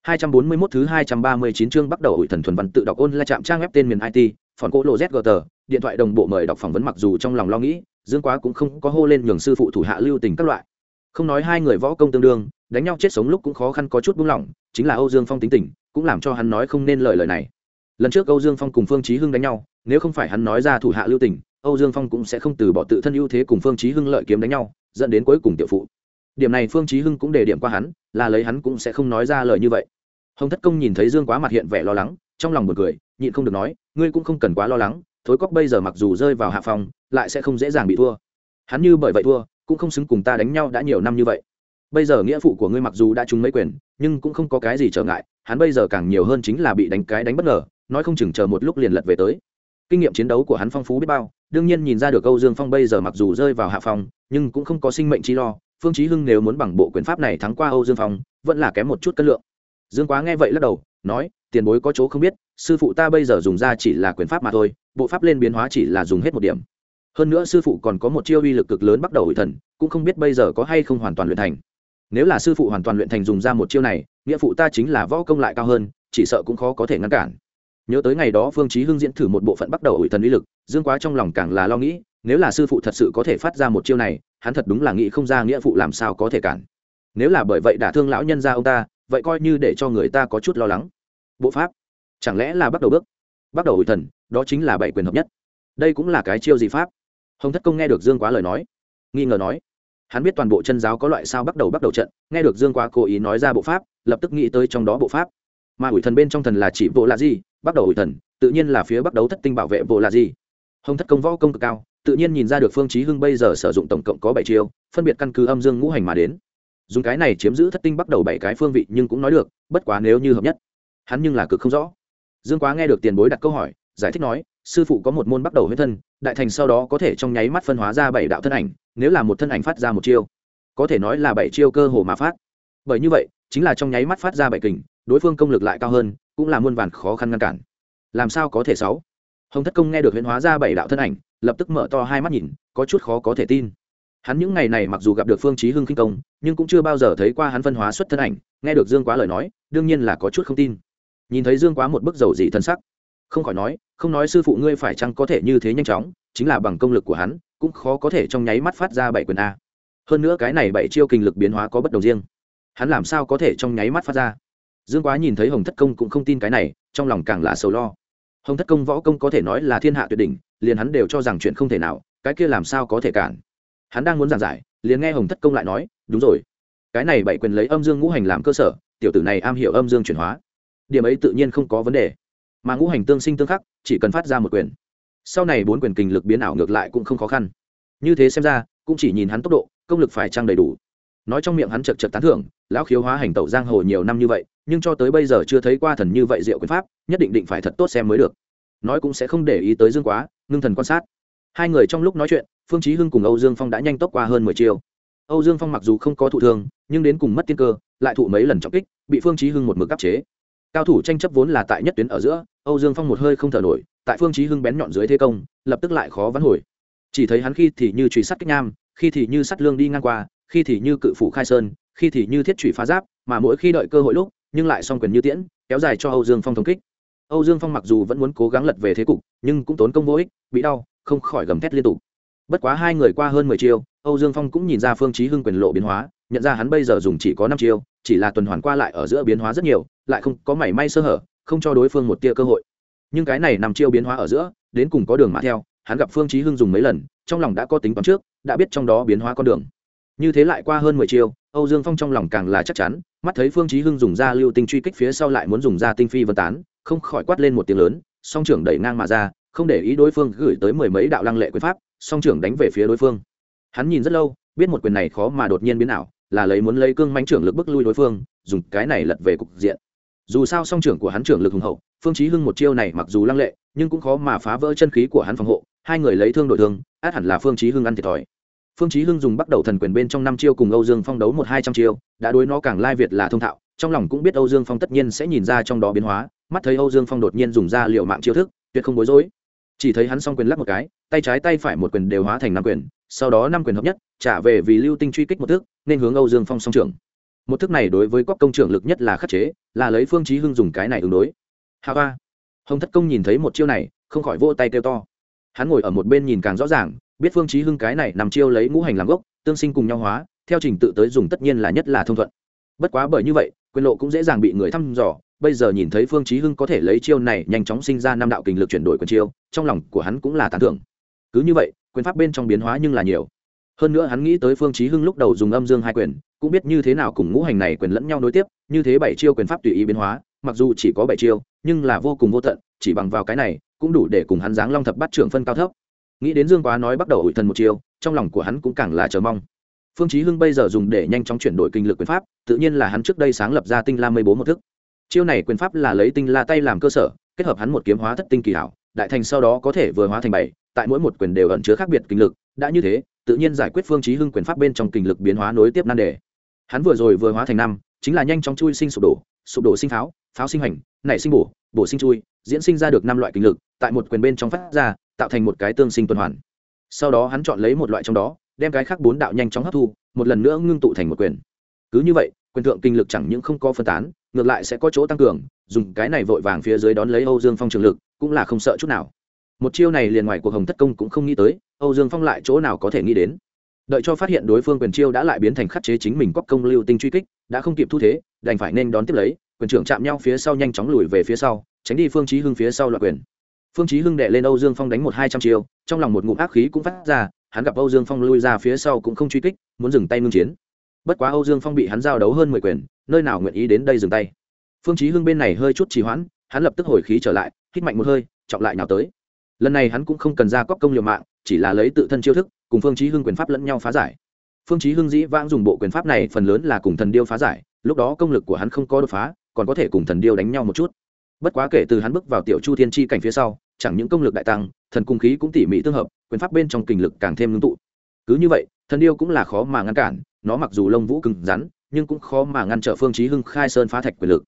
241 thứ 239 chương bắt đầu hội thần thuần văn tự đọc ôn là chạm trang web tên miền IT, phòn cô lộ ZGT, điện thoại đồng bộ mời đọc phỏng vấn mặc dù trong lòng lo nghĩ, Dương Quá cũng không có hô lên nhường sư phụ thủ hạ lưu tình các loại. Không nói hai người võ công tương đương, đánh nhau chết sống lúc cũng khó khăn có chút buông lỏng, chính là Âu Dương Phong tính tình, cũng làm cho hắn nói không nên lời lời này. Lần trước Âu Dương Phong cùng Phương Chí Hưng đánh nhau, nếu không phải hắn nói ra thủ hạ lưu tình, Âu Dương Phong cũng sẽ không từ bỏ tự thân ưu thế cùng Phương Chí Hưng lợi kiếm đánh nhau, dẫn đến cuối cùng tiểu phụ. Điểm này Phương Chí Hưng cũng đề điểm qua hắn, là lấy hắn cũng sẽ không nói ra lời như vậy. Hồng thất công nhìn thấy dương quá mặt hiện vẻ lo lắng trong lòng buồn cười nhịn không được nói ngươi cũng không cần quá lo lắng thối cóc bây giờ mặc dù rơi vào hạ phòng lại sẽ không dễ dàng bị thua. Hắn như bởi vậy thua cũng không xứng cùng ta đánh nhau đã nhiều năm như vậy. Bây giờ nghĩa phụ của ngươi mặc dù đã trúng mấy quyền nhưng cũng không có cái gì trở ngại hắn bây giờ càng nhiều hơn chính là bị đánh cái đánh bất ngờ nói không chừng chờ một lúc liền lật về tới kinh nghiệm chiến đấu của hắn phong phú biết bao, đương nhiên nhìn ra được âu dương phong bây giờ mặc dù rơi vào hạ phòng nhưng cũng không có sinh mệnh chi lo. Phương chí hưng nếu muốn bằng bộ quyền pháp này thắng qua âu dương phong, vẫn là kém một chút cân lượng. Dương quá nghe vậy lắc đầu, nói, tiền bối có chỗ không biết, sư phụ ta bây giờ dùng ra chỉ là quyền pháp mà thôi, bộ pháp lên biến hóa chỉ là dùng hết một điểm. Hơn nữa sư phụ còn có một chiêu uy lực cực lớn bắt đầu hội thần, cũng không biết bây giờ có hay không hoàn toàn luyện thành. Nếu là sư phụ hoàn toàn luyện thành dùng ra một chiêu này, nghĩa phụ ta chính là võ công lại cao hơn, chỉ sợ cũng khó có thể ngăn cản nhớ tới ngày đó phương chí hưng diễn thử một bộ phận bắt đầu ủy thần uy lực, dương quá trong lòng càng là lo nghĩ, nếu là sư phụ thật sự có thể phát ra một chiêu này, hắn thật đúng là nghĩ không ra nghĩa phụ làm sao có thể cản. Nếu là bởi vậy đả thương lão nhân gia ông ta, vậy coi như để cho người ta có chút lo lắng. Bộ pháp? Chẳng lẽ là bắt đầu bước? Bắt đầu ủy thần, đó chính là bảy quyền hợp nhất. Đây cũng là cái chiêu gì pháp? Hồng thất công nghe được dương quá lời nói, nghi ngờ nói. Hắn biết toàn bộ chân giáo có loại sao bắt đầu bắt đầu trận, nghe được dương quá cố ý nói ra bộ pháp, lập tức nghĩ tới trong đó bộ pháp. Mà ủi thần bên trong thần là chỉ bộ là gì? Bắt đầu ủy thần, tự nhiên là phía bắt đấu thất tinh bảo vệ bộ là gì hồng thất công võ công cực cao, tự nhiên nhìn ra được phương chí hưng bây giờ sử dụng tổng cộng có bảy chiêu, phân biệt căn cứ âm dương ngũ hành mà đến. Dùng cái này chiếm giữ thất tinh bắt đầu bảy cái phương vị nhưng cũng nói được, bất quá nếu như hợp nhất, hắn nhưng là cực không rõ. Dương quá nghe được tiền bối đặt câu hỏi, giải thích nói, sư phụ có một môn bắt đầu huyết thân, đại thành sau đó có thể trong nháy mắt phân hóa ra bảy đạo thân ảnh, nếu là một thân ảnh phát ra một chiêu, có thể nói là bảy chiêu cơ hồ mà phát. Bởi như vậy, chính là trong nháy mắt phát ra bảy kình, đối phương công lực lại cao hơn cũng là muôn vàn khó khăn ngăn cản. Làm sao có thể sáu? Hồng thất công nghe được huyễn hóa ra bảy đạo thân ảnh, lập tức mở to hai mắt nhìn, có chút khó có thể tin. Hắn những ngày này mặc dù gặp được phương chí hưng kinh công, nhưng cũng chưa bao giờ thấy qua hắn phân hóa xuất thân ảnh, nghe được dương quá lời nói, đương nhiên là có chút không tin. Nhìn thấy dương quá một bức dầu dị thân sắc, không khỏi nói, không nói sư phụ ngươi phải chăng có thể như thế nhanh chóng, chính là bằng công lực của hắn, cũng khó có thể trong nháy mắt phát ra bảy quyền a. Hơn nữa cái này bảy chiêu kinh lực biến hóa có bất đồng riêng. Hắn làm sao có thể trong nháy mắt phát ra? Dương quá nhìn thấy hồng thất công cũng không tin cái này, trong lòng càng là sầu lo. Hồng thất công võ công có thể nói là thiên hạ tuyệt đỉnh, liền hắn đều cho rằng chuyện không thể nào, cái kia làm sao có thể cản. Hắn đang muốn giảng giải, liền nghe hồng thất công lại nói, đúng rồi. Cái này bảy quyền lấy âm dương ngũ hành làm cơ sở, tiểu tử này am hiểu âm dương chuyển hóa. Điểm ấy tự nhiên không có vấn đề. Mà ngũ hành tương sinh tương khắc, chỉ cần phát ra một quyền. Sau này bốn quyền kinh lực biến ảo ngược lại cũng không khó khăn. Như thế xem ra, cũng chỉ nhìn hắn tốc độ, công lực phải trang đầy đủ. Nói trong miệng hắn chật chật tán thưởng, lão khiếu hóa hành tẩu giang hồ nhiều năm như vậy nhưng cho tới bây giờ chưa thấy qua thần như vậy diệu quyền pháp, nhất định định phải thật tốt xem mới được. Nói cũng sẽ không để ý tới dương quá, ngưng thần quan sát. Hai người trong lúc nói chuyện, phương chí hưng cùng âu dương phong đã nhanh tốc qua hơn mười chiêu. Âu dương phong mặc dù không có thụ thương, nhưng đến cùng mất tiên cơ, lại thụ mấy lần trọng kích, bị phương chí hưng một mực áp chế. Cao thủ tranh chấp vốn là tại nhất tuyến ở giữa, âu dương phong một hơi không thở nổi, tại phương chí hưng bén nhọn dưới thế công, lập tức lại khó vãn hồi. Chỉ thấy hắn khi thì như truy sắt kích nham, khi thì như sắt lương đi ngang qua, khi thì như cự phủ khai sơn, khi thì như thiết trụ phá giáp, mà mỗi khi đợi cơ hội lúc nhưng lại song quyền như tiễn, kéo dài cho âu dương phong thống kích. Âu dương phong mặc dù vẫn muốn cố gắng lật về thế cục, nhưng cũng tốn công vô ích, bị đau, không khỏi gầm thét liên tục. Bất quá hai người qua hơn mười chiêu, âu dương phong cũng nhìn ra phương chí hưng quyền lộ biến hóa, nhận ra hắn bây giờ dùng chỉ có năm chiêu, chỉ là tuần hoàn qua lại ở giữa biến hóa rất nhiều, lại không có mảy may sơ hở, không cho đối phương một tia cơ hội. Nhưng cái này nằm chiêu biến hóa ở giữa, đến cùng có đường mà theo, hắn gặp phương chí hưng dùng mấy lần, trong lòng đã có tính toán trước, đã biết trong đó biến hóa con đường như thế lại qua hơn mười chiêu, âu dương phong trong lòng càng là chắc chắn, mắt thấy phương chí hưng dùng ra lưu tinh truy kích phía sau lại muốn dùng ra tinh phi vân tán, không khỏi quát lên một tiếng lớn, song trưởng đẩy ngang mà ra, không để ý đối phương gửi tới mười mấy đạo lăng lệ quyền pháp, song trưởng đánh về phía đối phương. Hắn nhìn rất lâu, biết một quyền này khó mà đột nhiên biến ảo, là lấy muốn lấy cương mãnh trưởng lực bức lui đối phương, dùng cái này lật về cục diện. Dù sao song trưởng của hắn trưởng lực hùng hậu, phương chí hưng một chiêu này mặc dù lăng lệ, nhưng cũng khó mà phá vỡ chân khí của hắn phòng hộ, hai người lấy thương đổi thương, át hẳn là phương chí hưng ăn thiệt thòi phương chí hưng dùng bắt đầu thần quyền bên trong năm chiêu cùng âu dương phong đấu một hai trăm chiêu, đã đối nó càng lai việt là thông thạo, trong lòng cũng biết âu dương phong tất nhiên sẽ nhìn ra trong đó biến hóa, mắt thấy âu dương phong đột nhiên dùng ra liệu mạng chiêu thức, tuyệt không bối rối. Chỉ thấy hắn song quyền lắc một cái, tay trái tay phải một quyền đều hóa thành năm quyền, sau đó năm quyền hợp nhất, trả về vì lưu tinh truy kích một thức, nên hướng âu dương phong song trưởng. Một thức này đối với các công trưởng lực nhất là khắc chế, là lấy phương chí hưng dùng cái này ứng đối. Hà ba hồng thất công nhìn thấy một chiêu này, không khỏi vỗ tay kêu to. Hắn ngồi ở một bên nhìn càng rõ ràng biết phương chí hưng cái này nằm chiêu lấy ngũ hành làm gốc, tương sinh cùng nhau hóa, theo trình tự tới dùng tất nhiên là nhất là thông thuận. Bất quá bởi như vậy, quyền lộ cũng dễ dàng bị người thăm dò, bây giờ nhìn thấy phương chí hưng có thể lấy chiêu này nhanh chóng sinh ra năm đạo kình lực chuyển đổi quyền chiêu, trong lòng của hắn cũng là tán thưởng. Cứ như vậy, quyền pháp bên trong biến hóa nhưng là nhiều. Hơn nữa hắn nghĩ tới phương chí hưng lúc đầu dùng âm dương hai quyền, cũng biết như thế nào cùng ngũ hành này quyền lẫn nhau nối tiếp, như thế bảy chiêu quyền pháp tùy ý biến hóa, mặc dù chỉ có bảy chiêu, nhưng là vô cùng vô tận, chỉ bằng vào cái này, cũng đủ để cùng hắn giáng long thập bắt trưởng phân cao thấp nghĩ đến dương quá nói bắt đầu ủi thần một chiêu, trong lòng của hắn cũng càng là chờ mong. Phương chí hưng bây giờ dùng để nhanh chóng chuyển đổi kinh lực quyền pháp, tự nhiên là hắn trước đây sáng lập ra tinh la mây bốn một thức. Chiêu này quyền pháp là lấy tinh la tay làm cơ sở, kết hợp hắn một kiếm hóa thất tinh kỳ hảo, đại thành sau đó có thể vừa hóa thành bảy, tại mỗi một quyền đều ẩn chứa khác biệt kinh lực, đã như thế, tự nhiên giải quyết phương chí hưng quyền pháp bên trong kinh lực biến hóa nối tiếp nan đề. Hắn vừa rồi vừa hóa thành năm, chính là nhanh chóng chui sinh sụp đổ sụp đổ sinh pháo pháo sinh hành, nảy sinh bổ bổ sinh chui, diễn sinh ra được năm loại kinh lực, tại một quyền bên trong phát ra tạo thành một cái tương sinh tuần hoàn. Sau đó hắn chọn lấy một loại trong đó, đem cái khác bốn đạo nhanh chóng hấp thu, một lần nữa ngưng tụ thành một quyền. Cứ như vậy, quyền thượng kinh lực chẳng những không có phân tán, ngược lại sẽ có chỗ tăng cường, dùng cái này vội vàng phía dưới đón lấy âu dương phong trường lực, cũng là không sợ chút nào. Một chiêu này liền ngoài cuộc hồng thất công cũng không nghĩ tới, âu dương phong lại chỗ nào có thể nghĩ đến. Đợi cho phát hiện đối phương quyền chiêu đã lại biến thành khắc chế chính mình cóc công lưu tinh truy kích, đã không kịp thu thế, đành phải nên đón tiếp lấy, quyền trưởng chạm nhau phía sau nhanh chóng lùi về phía sau, tránh đi phương chí hưng phía sau loạt quyền phương chí hưng đệ lên âu dương phong đánh một hai trăm chiêu, trong lòng một ngụm ác khí cũng phát ra, hắn gặp âu dương phong lui ra phía sau cũng không truy kích, muốn dừng tay ngưng chiến. Bất quá âu dương phong bị hắn giao đấu hơn mười quyền, nơi nào nguyện ý đến đây dừng tay. Phương chí hưng bên này hơi chút trì hoãn, hắn lập tức hồi khí trở lại, hít mạnh một hơi, trọng lại nhào tới. Lần này hắn cũng không cần ra cóp công liều mạng, chỉ là lấy tự thân chiêu thức, cùng phương chí hưng quyền pháp lẫn nhau phá giải. Phương chí hưng dĩ vãng dùng bộ quyền pháp này phần lớn là cùng thần điêu phá giải, lúc đó công lực của hắn không có đột phá, còn có thể cùng thần điêu đánh nhau một chút. Bất quá kể từ hắn bước vào tiểu chu thiên chi cảnh phía sau chẳng những công lực đại tăng, thần cung khí cũng tỉ mỉ tương hợp, quyền pháp bên trong kình lực càng thêm ngưng tụ. Cứ như vậy, thần điêu cũng là khó mà ngăn cản, nó mặc dù lông vũ cứng rắn, nhưng cũng khó mà ngăn trở phương chí hưng khai sơn phá thạch quyền lực.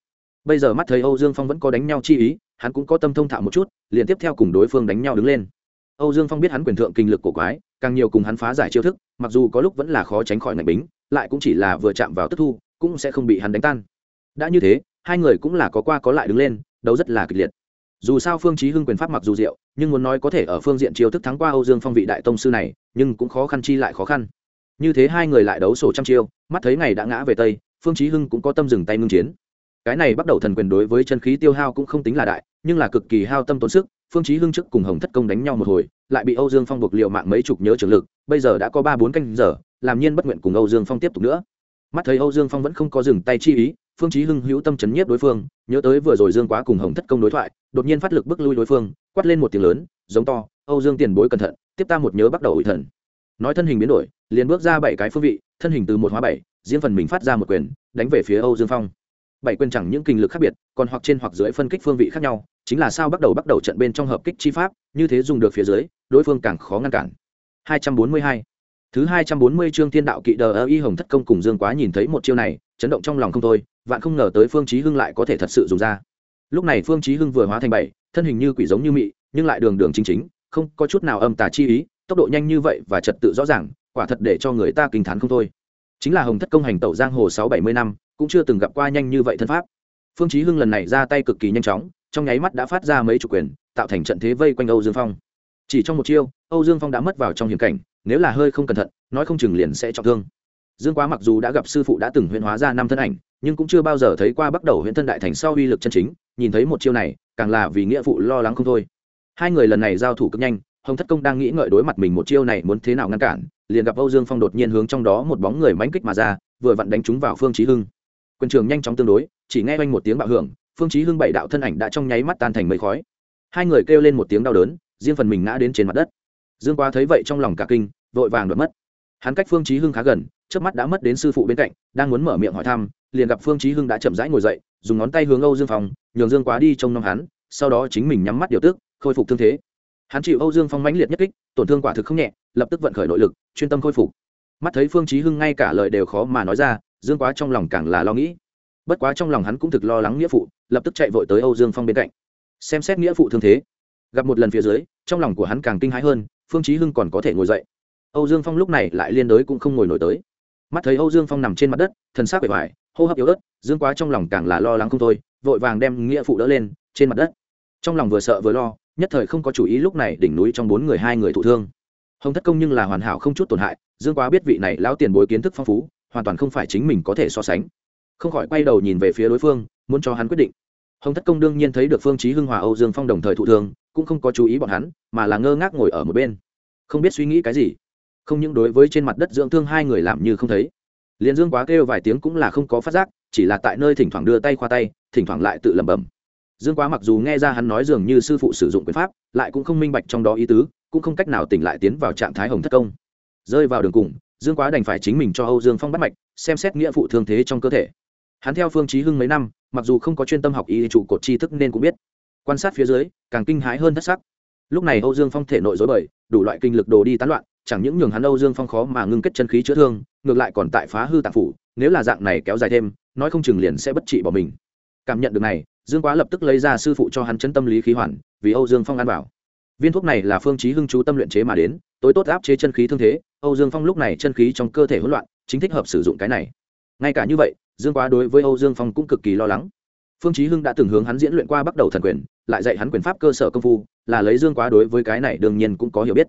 Bây giờ mắt thấy âu dương phong vẫn có đánh nhau chi ý, hắn cũng có tâm thông thạo một chút, liền tiếp theo cùng đối phương đánh nhau đứng lên. Âu dương phong biết hắn quyền thượng kinh lực của quái, càng nhiều cùng hắn phá giải chiêu thức, mặc dù có lúc vẫn là khó tránh khỏi ngạch bính, lại cũng chỉ là vừa chạm vào tức thu, cũng sẽ không bị hắn đánh tan. Đã như thế, hai người cũng là có qua có lại đứng lên, đấu rất là kịch liệt dù sao phương chí hưng quyền pháp mặc dù diệu, nhưng muốn nói có thể ở phương diện chiêu thức thắng qua âu dương phong vị đại tông sư này, nhưng cũng khó khăn chi lại khó khăn. Như thế hai người lại đấu sổ trăm chiêu, mắt thấy ngày đã ngã về tây, phương chí hưng cũng có tâm dừng tay ngưng chiến. Cái này bắt đầu thần quyền đối với chân khí tiêu hao cũng không tính là đại, nhưng là cực kỳ hao tâm tốn sức, phương chí hưng trước cùng hồng thất công đánh nhau một hồi, lại bị âu dương phong buộc liều mạng mấy chục nhớ trường lực, bây giờ đã có ba bốn canh giờ, làm nhiên bất nguyện cùng âu dương phong tiếp tục nữa. Mắt thấy âu dương phong vẫn không có dừng tay chi ý phương chí hưng hữu tâm chấn nhiếp đối phương, nhớ tới vừa rồi dương quá cùng hồng thất công đối thoại, đột nhiên phát lực bước lui đối phương, quát lên một tiếng lớn, giống to, âu dương tiền bối cẩn thận, tiếp ta một nhớ bắt đầu ủy thần. Nói thân hình biến đổi, liền bước ra bảy cái phương vị, thân hình từ một hóa bảy diễn phần mình phát ra một quyền, đánh về phía âu dương phong. Bảy quyền chẳng những kinh lực khác biệt, còn hoặc trên hoặc dưới phân kích phương vị khác nhau, chính là sao bắt đầu bắt đầu trận bên trong hợp kích chi pháp, như thế dùng được phía dưới, đối phương càng khó ngăn cản. 242 thứ 240 chương thiên đạo kỵ đờ y hồng thất công cùng dương quá nhìn thấy một chiêu này, chấn động trong lòng không thôi vạn không ngờ tới phương chí hưng lại có thể thật sự dùng ra. Lúc này phương chí hưng vừa hóa thành bảy, thân hình như quỷ giống như mị, nhưng lại đường đường chính chính, không có chút nào âm tà chi ý, tốc độ nhanh như vậy và trật tự rõ ràng, quả thật để cho người ta kinh thán không thôi. Chính là hồng thất công hành tẩu giang hồ sáu bảy mươi năm, cũng chưa từng gặp qua nhanh như vậy thân pháp. Phương chí hưng lần này ra tay cực kỳ nhanh chóng, trong nháy mắt đã phát ra mấy chủ quyền, tạo thành trận thế vây quanh âu dương phong. Chỉ trong một chiêu, âu dương phong đã mất vào trong hiểm cảnh, nếu là hơi không cẩn thận, nói không chừng liền sẽ trọng thương. Dương quá mặc dù đã gặp sư phụ đã từng huyễn hóa ra năm thân ảnh nhưng cũng chưa bao giờ thấy qua bắt đầu huyễn thân đại thành sau uy lực chân chính, nhìn thấy một chiêu này, càng là vì nghĩa phụ lo lắng không thôi. Hai người lần này giao thủ cực nhanh, hồng thất công đang nghĩ ngợi đối mặt mình một chiêu này muốn thế nào ngăn cản, liền gặp âu dương phong đột nhiên hướng trong đó một bóng người mánh kích mà ra, vừa vặn đánh trúng vào phương chí hưng. Quân trường nhanh chóng tương đối, chỉ nghe oanh một tiếng bạo hưởng, phương chí hưng bảy đạo thân ảnh đã trong nháy mắt tan thành mây khói. Hai người kêu lên một tiếng đau đớn, riêng phần mình ngã đến trên mặt đất. Dương quá thấy vậy trong lòng cả kinh, vội vàng đuổi mất hắn cách phương chí hưng khá gần trước mắt đã mất đến sư phụ bên cạnh, đang muốn mở miệng hỏi thăm, liền gặp phương chí hưng đã chậm rãi ngồi dậy, dùng ngón tay hướng âu dương phong, nhường dương quá đi trông nom hắn, sau đó chính mình nhắm mắt điều tức, khôi phục thương thế. Hắn chịu âu dương phong mãnh liệt nhất kích, tổn thương quả thực không nhẹ, lập tức vận khởi nội lực, chuyên tâm khôi phục. Mắt thấy phương chí hưng ngay cả lời đều khó mà nói ra, dương quá trong lòng càng là lo nghĩ. Bất quá trong lòng hắn cũng thực lo lắng nghĩa phụ, lập tức chạy vội tới âu dương phong bên cạnh. Xem xét nghĩa phụ thương thế. Gặp một lần phía dưới, trong lòng của hắn càng kinh hãi hơn, phương chí hưng còn có thể ngồi dậy âu dương phong lúc này lại liên đối cũng không ngồi nổi tới. Mắt thấy âu dương phong nằm trên mặt đất, thần sắc bề ngoài hô hấp yếu ớt, dương quá trong lòng càng là lo lắng không thôi, vội vàng đem nghĩa phụ đỡ lên, trên mặt đất. Trong lòng vừa sợ vừa lo, nhất thời không có chủ ý lúc này đỉnh núi trong bốn người hai người thụ thương. Hồng thất công nhưng là hoàn hảo không chút tổn hại, dương quá biết vị này lão tiền bối kiến thức phong phú, hoàn toàn không phải chính mình có thể so sánh. Không khỏi quay đầu nhìn về phía đối phương, muốn cho hắn quyết định. Hồng thất công đương nhiên thấy được phương chí hưng hòa âu dương phong đồng thời thụ thương, cũng không có chú ý bọn hắn, mà là ngơ ngác ngồi ở một bên. Không biết suy nghĩ cái gì không những đối với trên mặt đất dưỡng thương hai người làm như không thấy. Liền dương quá kêu vài tiếng cũng là không có phát giác, chỉ là tại nơi thỉnh thoảng đưa tay khoa tay, thỉnh thoảng lại tự lẩm bẩm. Dương quá mặc dù nghe ra hắn nói dường như sư phụ sử dụng quyền pháp, lại cũng không minh bạch trong đó ý tứ, cũng không cách nào tỉnh lại tiến vào trạng thái hồng thất công. Rơi vào đường cùng, dương quá đành phải chính mình cho âu dương phong bắt mạch, xem xét nghĩa phụ thương thế trong cơ thể. Hắn theo phương chí hưng mấy năm, mặc dù không có chuyên tâm học y trụ cột tri thức nên cũng biết. Quan sát phía dưới, càng kinh hãi hơn thất sắc. Lúc này âu dương phong thể nội rối bời, đủ loại kinh lực đồ đi tán loạn chẳng những nhường hắn âu dương phong khó mà ngưng kết chân khí chữa thương, ngược lại còn tại phá hư tạng phủ, nếu là dạng này kéo dài thêm, nói không chừng liền sẽ bất trị bỏ mình. Cảm nhận được này, dương quá lập tức lấy ra sư phụ cho hắn chấn tâm lý khí hoàn, vì âu dương phong ăn bảo viên thuốc này là phương chí hưng chú tâm luyện chế mà đến, tối tốt áp chế chân khí thương thế, âu dương phong lúc này chân khí trong cơ thể hỗn loạn, chính thích hợp sử dụng cái này. Ngay cả như vậy, dương quá đối với âu dương phong cũng cực kỳ lo lắng. Phương chí hưng đã từng hướng hắn diễn luyện qua bắt đầu thần quyền, lại dạy hắn quyền pháp cơ sở công phu, là lấy dương quá đối với cái này đương nhiên cũng có hiểu biết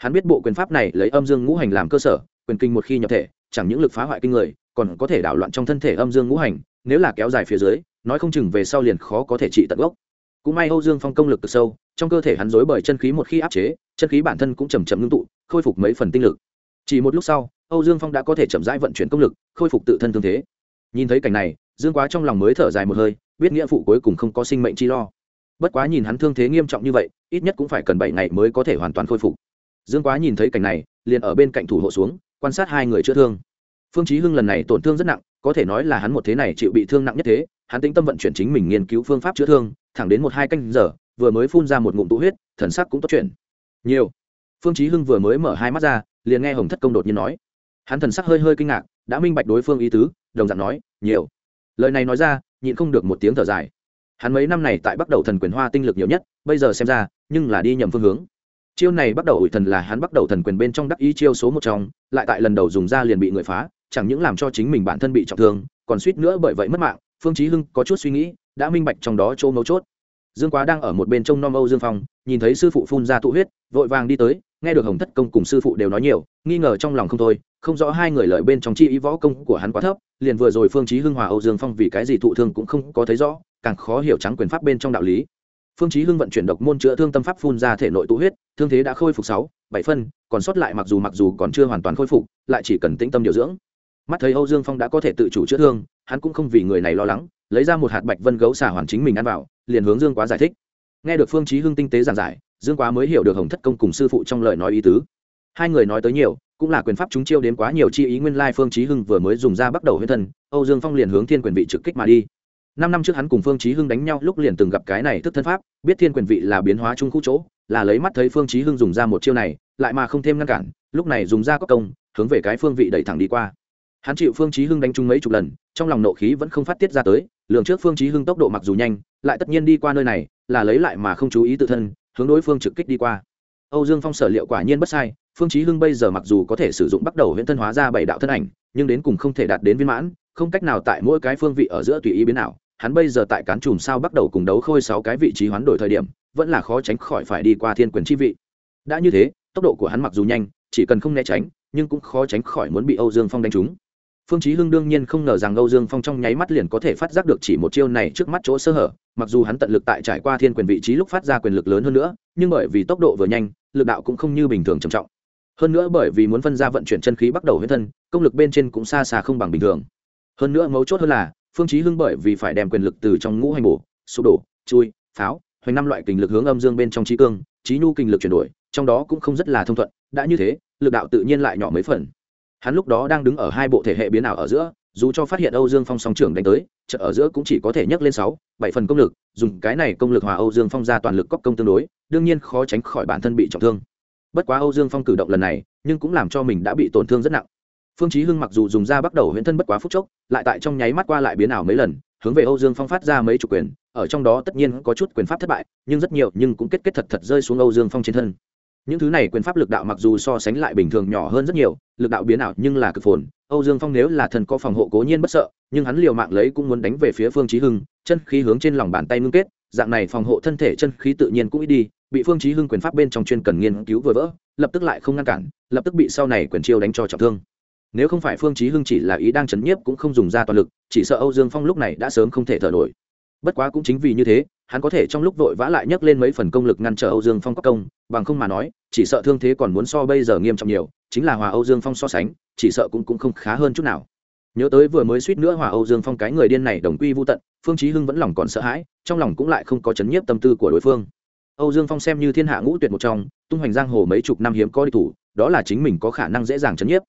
hắn biết bộ quyền pháp này lấy âm dương ngũ hành làm cơ sở, quyền kinh một khi nhập thể, chẳng những lực phá hoại kinh người, còn có thể đảo loạn trong thân thể âm dương ngũ hành, nếu là kéo dài phía dưới, nói không chừng về sau liền khó có thể trị tận gốc. Cũng may âu dương phong công lực cực sâu, trong cơ thể hắn dối bởi chân khí một khi áp chế, chân khí bản thân cũng chầm chậm ngưng tụ, khôi phục mấy phần tinh lực. Chỉ một lúc sau, âu dương phong đã có thể chậm rãi vận chuyển công lực, khôi phục tự thân thương thế. Nhìn thấy cảnh này, dương quá trong lòng mới thở dài một hơi, biết nghĩa phụ cuối cùng không có sinh mệnh chi lo. Bất quá nhìn hắn thương thế nghiêm trọng như vậy, ít nhất cũng phải cần bảy ngày mới có thể hoàn toàn khôi phục dương quá nhìn thấy cảnh này, liền ở bên cạnh thủ hộ xuống, quan sát hai người chữa thương. Phương chí hưng lần này tổn thương rất nặng, có thể nói là hắn một thế này chịu bị thương nặng nhất thế, hắn tĩnh tâm vận chuyển chính mình nghiên cứu phương pháp chữa thương, thẳng đến một hai canh giờ, vừa mới phun ra một ngụm tụ huyết, thần sắc cũng tốt chuyện nhiều. Phương chí hưng vừa mới mở hai mắt ra, liền nghe hồng thất công đột nhiên nói. Hắn thần sắc hơi hơi kinh ngạc, đã minh bạch đối phương ý tứ, đồng dạng nói, nhiều. Lời này nói ra, nhịn không được một tiếng thở dài. Hắn mấy năm này tại bắt đầu thần quyền hoa tinh lực nhiều nhất, bây giờ xem ra, nhưng là đi nhầm phương hướng chiêu này bắt đầu ủi thần là hắn bắt đầu thần quyền bên trong đắc ý chiêu số một trong, lại tại lần đầu dùng ra liền bị người phá, chẳng những làm cho chính mình bản thân bị trọng thương, còn suýt nữa bởi vậy mất mạng. Phương chí hưng có chút suy nghĩ, đã minh bạch trong đó chỗ mấu chốt. Dương quá đang ở một bên trông nom âu dương phong, nhìn thấy sư phụ phun ra tụ huyết, vội vàng đi tới, nghe được hồng thất công cùng sư phụ đều nói nhiều, nghi ngờ trong lòng không thôi, không rõ hai người lợi bên trong chi ý võ công của hắn quá thấp, liền vừa rồi phương chí hưng hòa âu dương phong vì cái gì thụ thương cũng không có thấy rõ, càng khó hiểu trắng quyền pháp bên trong đạo lý phương chí hưng vận chuyển độc môn chữa thương tâm pháp phun ra thể nội tụ huyết, thương thế đã khôi phục sáu, bảy phân, còn sót lại mặc dù mặc dù còn chưa hoàn toàn khôi phục, lại chỉ cần tĩnh tâm điều dưỡng. Mắt thấy âu dương phong đã có thể tự chủ chữa thương, hắn cũng không vì người này lo lắng, lấy ra một hạt bạch vân gấu xả hoàn chính mình ăn vào, liền hướng dương quá giải thích. Nghe được phương chí hưng tinh tế giảng giải, dương quá mới hiểu được hồng thất công cùng sư phụ trong lời nói ý tứ. Hai người nói tới nhiều, cũng là quyền pháp chúng chiêu đến quá nhiều chi ý nguyên lai phương chí hưng vừa mới dùng ra bắt đầu huyết thân, âu dương phong liền hướng thiên quyền vị trực kích mà đi năm năm trước hắn cùng phương chí hưng đánh nhau, lúc liền từng gặp cái này thức thân pháp, biết thiên quyền vị là biến hóa trung khu chỗ, là lấy mắt thấy phương chí hưng dùng ra một chiêu này, lại mà không thêm ngăn cản, lúc này dùng ra có công, hướng về cái phương vị đẩy thẳng đi qua. Hắn chịu phương chí hưng đánh trúng mấy chục lần, trong lòng nộ khí vẫn không phát tiết ra tới lượng trước phương chí hưng tốc độ mặc dù nhanh, lại tất nhiên đi qua nơi này, là lấy lại mà không chú ý tự thân, hướng đối phương trực kích đi qua. Âu dương phong sở liệu quả nhiên bất sai, phương chí hưng bây giờ mặc dù có thể sử dụng bắt đầu huyễn thân hóa ra bảy đạo thân ảnh, nhưng đến cùng không thể đạt đến viên mãn không cách nào tại mỗi cái phương vị ở giữa tùy ý biến nào, hắn bây giờ tại cán chùm sao bắt đầu cùng đấu khôi sáu cái vị trí hoán đổi thời điểm, vẫn là khó tránh khỏi phải đi qua thiên quyền chi vị. Đã như thế, tốc độ của hắn mặc dù nhanh, chỉ cần không né tránh, nhưng cũng khó tránh khỏi muốn bị âu dương phong đánh trúng. Phương chí hưng đương nhiên không ngờ rằng âu dương phong trong nháy mắt liền có thể phát giác được chỉ một chiêu này trước mắt chỗ sơ hở, mặc dù hắn tận lực tại trải qua thiên quyền vị trí lúc phát ra quyền lực lớn hơn nữa, nhưng bởi vì tốc độ vừa nhanh, lực đạo cũng không như bình thường trầm trọng. Hơn nữa bởi vì muốn phân ra vận chuyển chân khí bắt đầu huyết thân, công lực bên trên cũng xa xa không bằng bình thường hơn nữa mấu chốt hơn là, phương chí hưng bởi vì phải đem quyền lực từ trong ngũ hành bổ, sụp đổ, chui, pháo, hoành năm loại kình lực hướng âm dương bên trong trí cương trí nhu kình lực chuyển đổi, trong đó cũng không rất là thông thuận, đã như thế, lực đạo tự nhiên lại nhỏ mấy phần. Hắn lúc đó đang đứng ở hai bộ thể hệ biến ảo ở giữa, dù cho phát hiện âu dương phong song trưởng đánh tới chợ ở giữa cũng chỉ có thể nhấc lên sáu, bảy phần công lực, dùng cái này công lực hòa âu dương phong ra toàn lực cóc công tương đối, đương nhiên khó tránh khỏi bản thân bị trọng thương. Bất quá âu dương phong cử động lần này, nhưng cũng làm cho mình đã bị tổn thương rất nặng phương chí hưng mặc dù dùng ra bắt đầu huyễn thân bất quá phút chốc, lại tại trong nháy mắt qua lại biến ảo mấy lần, hướng về âu dương phong phát ra mấy chủ quyền, ở trong đó tất nhiên có chút quyền pháp thất bại, nhưng rất nhiều, nhưng cũng kết kết thật thật rơi xuống âu dương phong trên thân. Những thứ này quyền pháp lực đạo mặc dù so sánh lại bình thường nhỏ hơn rất nhiều, lực đạo biến ảo nhưng là cực phồn. Âu dương phong nếu là thần có phòng hộ cố nhiên bất sợ, nhưng hắn liều mạng lấy cũng muốn đánh về phía phương chí hưng, chân khí hướng trên lòng bàn tay ngưng kết, dạng này phòng hộ thân thể chân khí tự nhiên cũng ít đi, bị phương chí hưng quyền pháp bên trong chuyên cần nghiên cứu vừa vỡ, lập tức lại không ngăn cản, lập tức bị sau này quyền chiêu đánh cho trọng thương nếu không phải phương chí hưng chỉ là ý đang chấn nhiếp cũng không dùng ra toàn lực, chỉ sợ âu dương phong lúc này đã sớm không thể thở nổi. Bất quá cũng chính vì như thế, hắn có thể trong lúc vội vã lại nhấc lên mấy phần công lực ngăn trở âu dương phong có công, bằng không mà nói, chỉ sợ thương thế còn muốn so bây giờ nghiêm trọng nhiều, chính là hòa âu dương phong so sánh, chỉ sợ cũng cũng không khá hơn chút nào. Nhớ tới vừa mới suýt nữa hòa âu dương phong cái người điên này đồng quy vô tận, phương chí hưng vẫn lòng còn sợ hãi, trong lòng cũng lại không có chấn nhiếp tâm tư của đối phương. Âu dương phong xem như thiên hạ ngũ tuyệt một trong, tung hoành giang hồ mấy chục năm hiếm có đi thủ, đó là chính mình có khả năng dễ dàng chấn nhiếp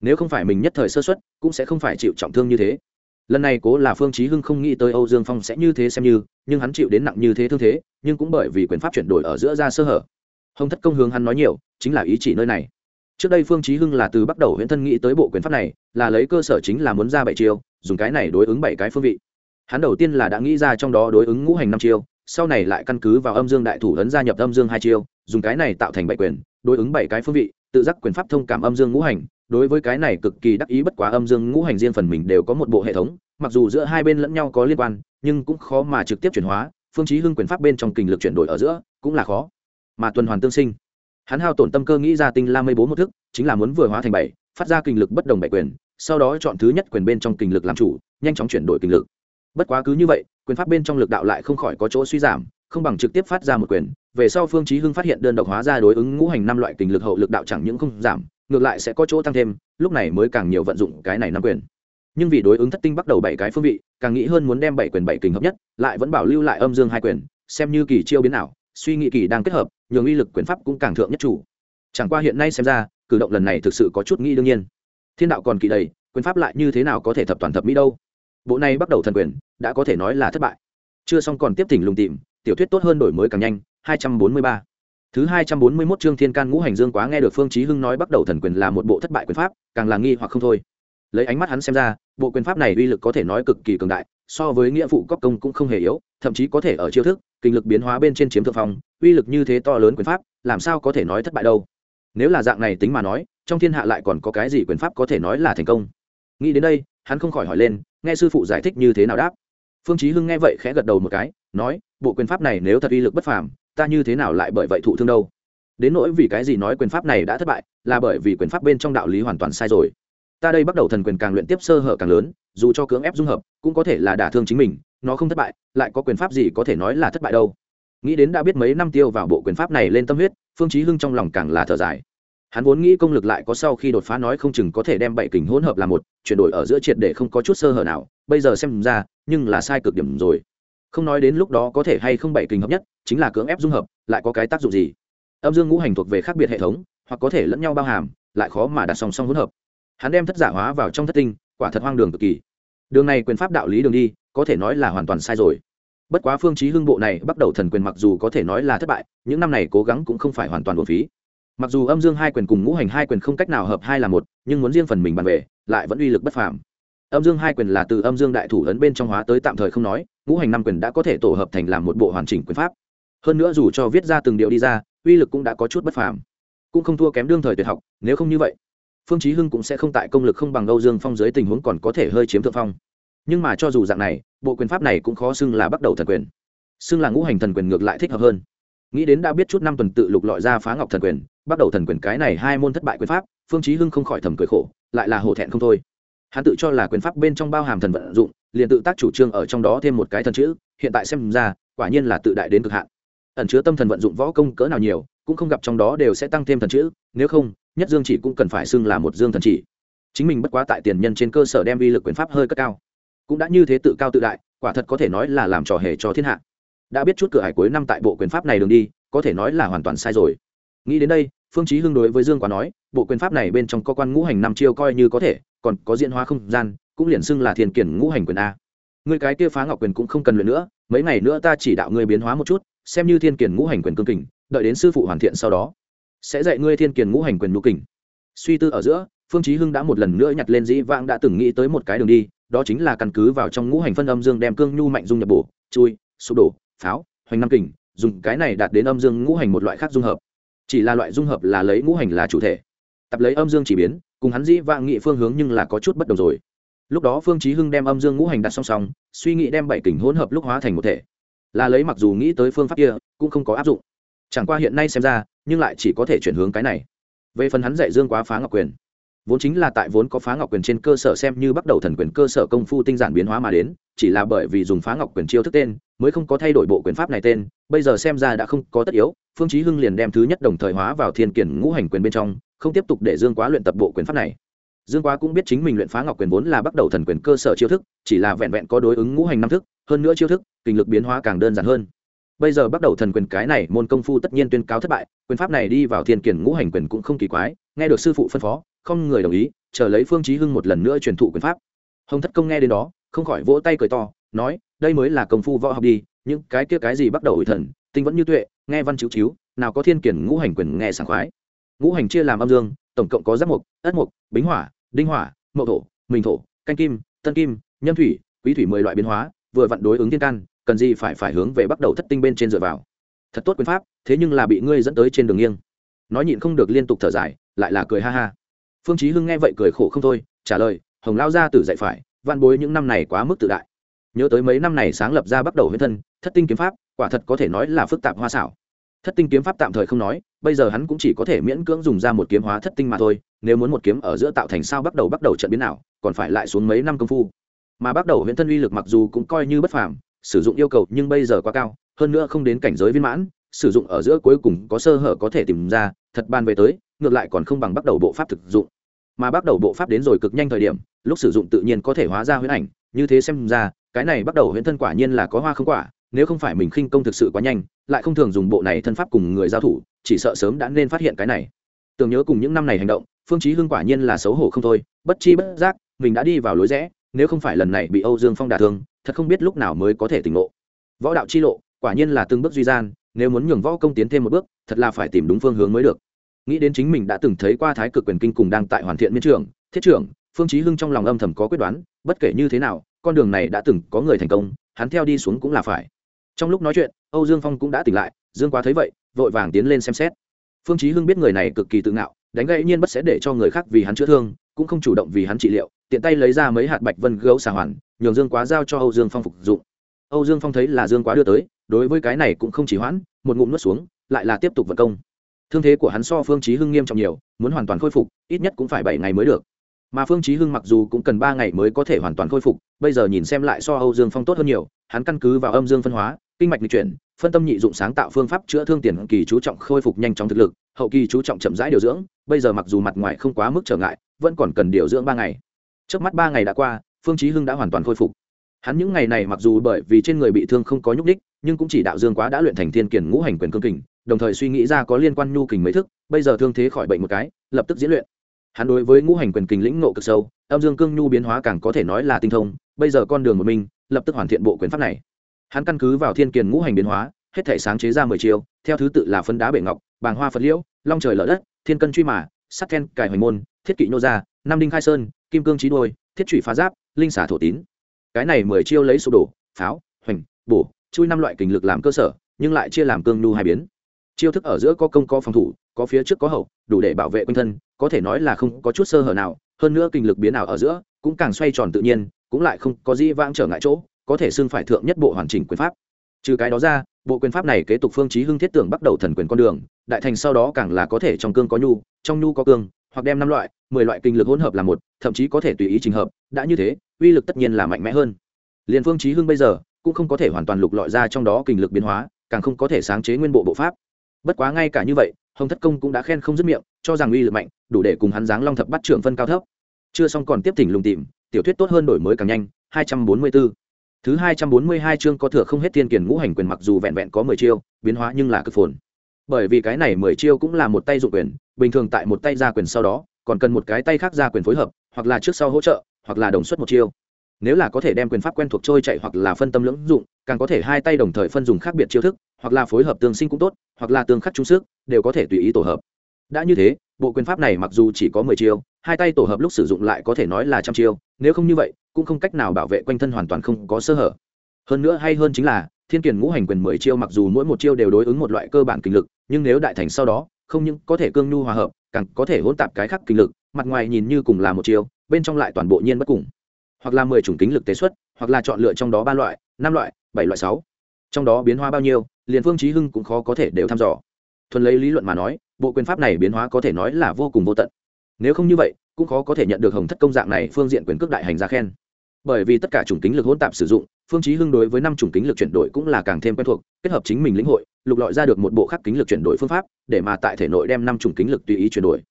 nếu không phải mình nhất thời sơ suất, cũng sẽ không phải chịu trọng thương như thế. Lần này cố là phương chí hưng không nghĩ tới âu dương phong sẽ như thế xem như, nhưng hắn chịu đến nặng như thế thương thế, nhưng cũng bởi vì quyền pháp chuyển đổi ở giữa ra sơ hở. Hồng thất công hướng hắn nói nhiều, chính là ý chỉ nơi này. Trước đây phương chí hưng là từ bắt đầu huyễn thân nghĩ tới bộ quyền pháp này, là lấy cơ sở chính là muốn ra bảy chiêu, dùng cái này đối ứng bảy cái phương vị. Hắn đầu tiên là đã nghĩ ra trong đó đối ứng ngũ hành năm chiêu, sau này lại căn cứ vào âm dương đại thủ ấn gia nhập âm dương hai chiêu, dùng cái này tạo thành bảy quyền, đối ứng bảy cái phương vị tự giác quyền pháp thông cảm âm dương ngũ hành, đối với cái này cực kỳ đắc ý bất quá âm dương ngũ hành riêng phần mình đều có một bộ hệ thống, mặc dù giữa hai bên lẫn nhau có liên quan, nhưng cũng khó mà trực tiếp chuyển hóa, phương chí hưng quyền pháp bên trong kình lực chuyển đổi ở giữa, cũng là khó. Mà tuần hoàn tương sinh, hắn hao tổn tâm cơ nghĩ ra tinh la mây bốn một thức, chính là muốn vừa hóa thành bảy, phát ra kình lực bất đồng bảy quyền, sau đó chọn thứ nhất quyền bên trong kình lực làm chủ, nhanh chóng chuyển đổi kình lực. Bất quá cứ như vậy, quyền pháp bên trong lực đạo lại không khỏi có chỗ suy giảm, không bằng trực tiếp phát ra một quyền về sau phương chí hưng phát hiện đơn độc hóa ra đối ứng ngũ hành năm loại kình lực hậu lực đạo chẳng những không giảm, ngược lại sẽ có chỗ tăng thêm, lúc này mới càng nhiều vận dụng cái này năm quyền. Nhưng vì đối ứng thất tinh bắt đầu bảy cái phương vị, càng nghĩ hơn muốn đem bảy quyền bảy kình hợp nhất, lại vẫn bảo lưu lại âm dương hai quyền, xem như kỳ chiêu biến ảo. suy nghĩ kỳ đang kết hợp, nhường uy lực quyền pháp cũng càng thượng nhất chủ. Chẳng qua hiện nay xem ra, cử động lần này thực sự có chút nghĩ đương nhiên. Thiên đạo còn kỳ đầy, quyền pháp lại như thế nào có thể thập toàn thập mỹ đâu? Bộ này bắt đầu thần quyền, đã có thể nói là thất bại. Chưa xong còn tiếp thỉnh lùng tìm, tiểu thuyết tốt hơn đổi mới càng nhanh 243 Thứ hai trăm bốn mươi 241 chương Thiên Can Ngũ Hành Dương quá nghe được Phương Chí Hưng nói bắt đầu thần quyền là một bộ thất bại quyền pháp, càng là nghi hoặc không thôi. Lấy ánh mắt hắn xem ra, bộ quyền pháp này uy lực có thể nói cực kỳ cường đại, so với nghĩa vụ cấp công cũng không hề yếu, thậm chí có thể ở chiêu thức, kinh lực biến hóa bên trên chiếm thượng phong, uy lực như thế to lớn quyền pháp, làm sao có thể nói thất bại đâu? Nếu là dạng này tính mà nói, trong thiên hạ lại còn có cái gì quyền pháp có thể nói là thành công? Nghĩ đến đây, hắn không khỏi hỏi lên, nghe sư phụ giải thích như thế nào đáp. phương chí hưng nghe vậy khẽ gật đầu một cái nói bộ quyền pháp này nếu thật uy lực bất phàm ta như thế nào lại bởi vậy thụ thương đâu? Đến nỗi vì cái gì nói quyền pháp này đã thất bại, là bởi vì quyền pháp bên trong đạo lý hoàn toàn sai rồi. Ta đây bắt đầu thần quyền càng luyện tiếp sơ hở càng lớn, dù cho cưỡng ép dung hợp, cũng có thể là đả thương chính mình, nó không thất bại, lại có quyền pháp gì có thể nói là thất bại đâu? Nghĩ đến đã biết mấy năm tiêu vào bộ quyền pháp này lên tâm huyết, phương chí hưng trong lòng càng là thở dài. Hắn vốn nghĩ công lực lại có sau khi đột phá nói không chừng có thể đem bảy kình hỗn hợp làm một, chuyển đổi ở giữa triệt để không có chút sơ hở nào, bây giờ xem ra, nhưng là sai cực điểm rồi không nói đến lúc đó có thể hay không bảy kình hợp nhất, chính là cưỡng ép dung hợp, lại có cái tác dụng gì? Âm dương ngũ hành thuộc về khác biệt hệ thống, hoặc có thể lẫn nhau bao hàm, lại khó mà đặt song song hỗn hợp. Hắn đem thất giả hóa vào trong thất tinh, quả thật hoang đường cực kỳ. Đường này quyền pháp đạo lý đường đi, có thể nói là hoàn toàn sai rồi. Bất quá phương chí hưng bộ này bắt đầu thần quyền mặc dù có thể nói là thất bại, những năm này cố gắng cũng không phải hoàn toàn uổng phí. Mặc dù âm dương hai quyền cùng ngũ hành hai quyền không cách nào hợp hai là một, nhưng muốn riêng phần mình bàn về, lại vẫn uy lực bất phàm. Âm dương hai quyền là từ âm dương đại thủ ấn bên trong hóa tới tạm thời không nói ngũ hành năm quyền đã có thể tổ hợp thành làm một bộ hoàn chỉnh quyền pháp. Hơn nữa dù cho viết ra từng điệu đi ra, uy lực cũng đã có chút bất phàm. Cũng không thua kém đương thời tuyệt học, nếu không như vậy, phương chí hưng cũng sẽ không tại công lực không bằng âu dương phong dưới tình huống còn có thể hơi chiếm thượng phong. Nhưng mà cho dù dạng này, bộ quyền pháp này cũng khó xưng là bắt đầu thần quyền. Xưng là ngũ hành thần quyền ngược lại thích hợp hơn. Nghĩ đến đã biết chút năm tuần tự lục lọi ra phá ngọc thần quyền, bắt đầu thần quyền cái này hai môn thất bại quyền pháp, phương chí hưng không khỏi thầm cười khổ, lại là hổ thẹn không thôi. Hắn tự cho là quyền pháp bên trong bao hàm thần vận dụng liền tự tác chủ trương ở trong đó thêm một cái thần chữ, hiện tại xem ra, quả nhiên là tự đại đến cực hạn. Ẩn chứa tâm thần vận dụng võ công cỡ nào nhiều, cũng không gặp trong đó đều sẽ tăng thêm thần chữ, nếu không, nhất dương chỉ cũng cần phải xưng là một dương thần chỉ. Chính mình bất quá tại tiền nhân trên cơ sở đem vi lực quyền pháp hơi cất cao. Cũng đã như thế tự cao tự đại, quả thật có thể nói là làm trò hề cho thiên hạ. Đã biết chút cửa hải cuối năm tại bộ quyền pháp này đường đi, có thể nói là hoàn toàn sai rồi. Nghĩ đến đây, phương chí hưng đối với dương quá nói, bộ quyền pháp này bên trong có quan ngũ hành năm chiêu coi như có thể, còn có diễn hóa không gian cũng liền xưng là thiên kiển ngũ hành quyền a. Người cái kia phá ngọc quyền cũng không cần luyện nữa, mấy ngày nữa ta chỉ đạo ngươi biến hóa một chút, xem như thiên kiển ngũ hành quyền cương kình, đợi đến sư phụ hoàn thiện sau đó, sẽ dạy ngươi thiên kiển ngũ hành quyền nụ kình. Suy tư ở giữa, phương chí hưng đã một lần nữa nhặt lên dĩ vãng đã từng nghĩ tới một cái đường đi, đó chính là căn cứ vào trong ngũ hành phân âm dương đem cương nhu mạnh dung nhập bổ, chui, sụp đổ, pháo, hoành năm kình, dùng cái này đạt đến âm dương ngũ hành một loại khác dung hợp. Chỉ là loại dung hợp là lấy ngũ hành là chủ thể. Tập lấy âm dương chỉ biến, cùng hắn dĩ vãng nghị phương hướng nhưng là có chút bất đồng rồi lúc đó phương chí hưng đem âm dương ngũ hành đặt song song, suy nghĩ đem bảy kình hỗn hợp lúc hóa thành một thể. Là lấy mặc dù nghĩ tới phương pháp kia, cũng không có áp dụng. Chẳng qua hiện nay xem ra, nhưng lại chỉ có thể chuyển hướng cái này. Về phần hắn dạy dương quá phá ngọc quyền, vốn chính là tại vốn có phá ngọc quyền trên cơ sở xem như bắt đầu thần quyền cơ sở công phu tinh giản biến hóa mà đến, chỉ là bởi vì dùng phá ngọc quyền chiêu thức tên, mới không có thay đổi bộ quyền pháp này tên, bây giờ xem ra đã không có tất yếu, phương chí hưng liền đem thứ nhất đồng thời hóa vào thiên kiền ngũ hành quyền bên trong, không tiếp tục để dương quá luyện tập bộ quyền pháp này dương quá cũng biết chính mình luyện phá ngọc quyền vốn là bắt đầu thần quyền cơ sở chiêu thức, chỉ là vẹn vẹn có đối ứng ngũ hành năm thức, hơn nữa chiêu thức, kinh lực biến hóa càng đơn giản hơn. Bây giờ bắt đầu thần quyền cái này, môn công phu tất nhiên tuyên cáo thất bại, quyền pháp này đi vào thiên kiển ngũ hành quyền cũng không kỳ quái, nghe được sư phụ phân phó, không người đồng ý, chờ lấy phương chí hưng một lần nữa truyền thụ quyền pháp. Hồng thất công nghe đến đó, không khỏi vỗ tay cười to, nói, đây mới là công phu võ học đi, những cái kia cái gì bắt đầu ủy thần, tinh vẫn như tuệ, nghe văn chiếu chiếu, nào có thiên kiển ngũ hành quyền nghe sảng khoái. Ngũ hành chia làm âm dương, tổng cộng có giáp mục, ất mục, bính hỏa đinh hỏa, mậu thổ, mình thổ, canh kim, tân kim, nhâm thủy, quý thủy mười loại biến hóa, vừa vặn đối ứng thiên can, cần gì phải phải hướng về bắt đầu thất tinh bên trên dựa vào. Thật tốt quyền pháp, thế nhưng là bị ngươi dẫn tới trên đường nghiêng. Nói nhịn không được liên tục thở dài, lại là cười ha ha. Phương chí hưng nghe vậy cười khổ không thôi, trả lời, hồng lao gia tử dạy phải văn bối những năm này quá mức tự đại. Nhớ tới mấy năm này sáng lập ra bắt đầu huyết thân, thất tinh kiếm pháp, quả thật có thể nói là phức tạp hoa xảo thất tinh kiếm pháp tạm thời không nói, bây giờ hắn cũng chỉ có thể miễn cưỡng dùng ra một kiếm hóa thất tinh mà thôi, nếu muốn một kiếm ở giữa tạo thành sao bắt đầu bắt đầu trận biến nào, còn phải lại xuống mấy năm công phu. Mà bắt đầu huyễn thân uy lực mặc dù cũng coi như bất phàm, sử dụng yêu cầu nhưng bây giờ quá cao, hơn nữa không đến cảnh giới viên mãn, sử dụng ở giữa cuối cùng có sơ hở có thể tìm ra, thật ban về tới, ngược lại còn không bằng bắt đầu bộ pháp thực dụng. Mà bắt đầu bộ pháp đến rồi cực nhanh thời điểm, lúc sử dụng tự nhiên có thể hóa ra huyễn ảnh, như thế xem ra, cái này bắt đầu huyễn thân quả nhiên là có hoa không quả nếu không phải mình khinh công thực sự quá nhanh, lại không thường dùng bộ này thân pháp cùng người giao thủ, chỉ sợ sớm đã nên phát hiện cái này. Tưởng nhớ cùng những năm này hành động, phương chí hưng quả nhiên là xấu hổ không thôi, bất chi bất giác, mình đã đi vào lối rẽ, nếu không phải lần này bị âu dương phong đả thương, thật không biết lúc nào mới có thể tỉnh ngộ. Võ đạo chi lộ, quả nhiên là từng bước duy gian, nếu muốn nhường võ công tiến thêm một bước, thật là phải tìm đúng phương hướng mới được. Nghĩ đến chính mình đã từng thấy qua thái cực quyền kinh cùng đang tại hoàn thiện miên trường, thiết trưởng, phương chí hưng trong lòng âm thầm có quyết đoán, bất kể như thế nào, con đường này đã từng có người thành công, hắn theo đi xuống cũng là phải trong lúc nói chuyện, âu dương phong cũng đã tỉnh lại, dương quá thấy vậy, vội vàng tiến lên xem xét. Phương chí hưng biết người này cực kỳ tự ngạo, đánh gãy nhiên bất sẽ để cho người khác vì hắn chữa thương, cũng không chủ động vì hắn trị liệu, tiện tay lấy ra mấy hạt bạch vân gấu xà hoàn, nhường dương quá giao cho âu dương phong phục dụng âu dương phong thấy là dương quá đưa tới, đối với cái này cũng không chỉ hoãn, một ngụm nuốt xuống, lại là tiếp tục vận công. Thương thế của hắn so phương chí hưng nghiêm trọng nhiều, muốn hoàn toàn khôi phục, ít nhất cũng phải bảy ngày mới được. Mà phương chí hưng mặc dù cũng cần ba ngày mới có thể hoàn toàn khôi phục, bây giờ nhìn xem lại so âu dương phong tốt hơn nhiều, hắn căn cứ vào âm dương phân hóa kinh mạch lịch chuyển, phân tâm nhị dụng sáng tạo phương pháp chữa thương tiền kỳ chú trọng khôi phục nhanh chóng thực lực, hậu kỳ chú trọng chậm rãi điều dưỡng, bây giờ mặc dù mặt ngoài không quá mức trở ngại, vẫn còn cần điều dưỡng ba ngày. Trước mắt ba ngày đã qua, phương chí hưng đã hoàn toàn khôi phục. Hắn những ngày này mặc dù bởi vì trên người bị thương không có nhúc đích nhưng cũng chỉ đạo dương quá đã luyện thành thiên kiền ngũ hành quyền cương kình, đồng thời suy nghĩ ra có liên quan nhu kình mấy thức, bây giờ thương thế khỏi bệnh một cái, lập tức diễn luyện. Hắn đối với ngũ hành quyền kình lĩnh ngộ cực sâu, âm dương cương nhu biến hóa càng có thể nói là tinh thông, bây giờ con đường một mình, lập tức hoàn thiện bộ quyền pháp này hắn căn cứ vào thiên kiền ngũ hành biến hóa, hết thể sáng chế ra mười chiêu, theo thứ tự là phân đá bể ngọc, bàng hoa phật liễu, long trời lở đất, thiên cân truy mã sắt then, cải hoành môn, thiết kỵ nô gia, nam đinh khai sơn, kim cương trí đôi, thiết trụy phá giáp, linh xả thổ tín. Cái này mười chiêu lấy sụp đổ, pháo, hoành, bổ, chui năm loại kình lực làm cơ sở, nhưng lại chia làm cương nhu hai biến. Chiêu thức ở giữa có công có phòng thủ, có phía trước có hậu, đủ để bảo vệ quanh thân, có thể nói là không có chút sơ hở nào, hơn nữa kinh lực biến nào ở giữa cũng càng xoay tròn tự nhiên, cũng lại không có gì vãng trở ngại chỗ có thể xưng phải thượng nhất bộ hoàn chỉnh quyền pháp. Trừ cái đó ra, bộ quyền pháp này kế tục phương chí hưng thiết tưởng bắt đầu thần quyền con đường, đại thành sau đó càng là có thể trong cương có nhu, trong nhu có cương, hoặc đem năm loại, mười loại kinh lực hỗn hợp làm một, thậm chí có thể tùy ý trình hợp, đã như thế, uy lực tất nhiên là mạnh mẽ hơn. Liền phương chí hưng bây giờ cũng không có thể hoàn toàn lục lọi ra trong đó kinh lực biến hóa, càng không có thể sáng chế nguyên bộ bộ pháp. Bất quá ngay cả như vậy, hồng thất công cũng đã khen không dứt miệng, cho rằng uy lực mạnh, đủ để cùng hắn giáng long thập bắt trưởng phân cao thấp. Chưa xong còn tiếp tỉnh lùng tìm, tiểu thuyết tốt hơn đổi mới càng nhanh 244 thứ 242 chương có thừa không hết thiên kiền ngũ hành quyền mặc dù vẹn vẹn có 10 chiêu, biến hóa nhưng là cực phồn. Bởi vì cái này 10 chiêu cũng là một tay dụng quyền, bình thường tại một tay ra quyền sau đó, còn cần một cái tay khác ra quyền phối hợp, hoặc là trước sau hỗ trợ, hoặc là đồng xuất một chiêu. Nếu là có thể đem quyền pháp quen thuộc trôi chạy hoặc là phân tâm lưỡng dụng, càng có thể hai tay đồng thời phân dùng khác biệt chiêu thức, hoặc là phối hợp tương sinh cũng tốt, hoặc là tương khắc trung sức, đều có thể tùy ý tổ hợp đã như thế, bộ quyền pháp này mặc dù chỉ có mười chiêu, hai tay tổ hợp lúc sử dụng lại có thể nói là trăm chiêu, nếu không như vậy, cũng không cách nào bảo vệ quanh thân hoàn toàn không có sơ hở. Hơn nữa hay hơn chính là, thiên kiền ngũ hành quyền mười chiêu mặc dù mỗi một chiêu đều đối ứng một loại cơ bản kinh lực, nhưng nếu đại thành sau đó, không những có thể cương nhu hòa hợp, càng có thể hỗn tạp cái khác kinh lực, mặt ngoài nhìn như cùng là một chiêu, bên trong lại toàn bộ nhiên bất cùng. Hoặc là mười chủng kính lực tế xuất, hoặc là chọn lựa trong đó ba loại, năm loại, bảy loại, sáu. Trong đó biến hóa bao nhiêu, liền phương trí hưng cũng khó có thể đều thăm dò. Thuần lấy lý luận mà nói bộ quyền pháp này biến hóa có thể nói là vô cùng vô tận. Nếu không như vậy, cũng khó có thể nhận được hồng thất công dạng này phương diện quyền cước đại hành ra khen. Bởi vì tất cả chủng kính lực hỗn tạp sử dụng, phương chí hưng đối với năm chủng kính lực chuyển đổi cũng là càng thêm quen thuộc, kết hợp chính mình lĩnh hội, lục lọi ra được một bộ khắc kính lực chuyển đổi phương pháp, để mà tại thể nội đem năm chủng kính lực tùy ý chuyển đổi.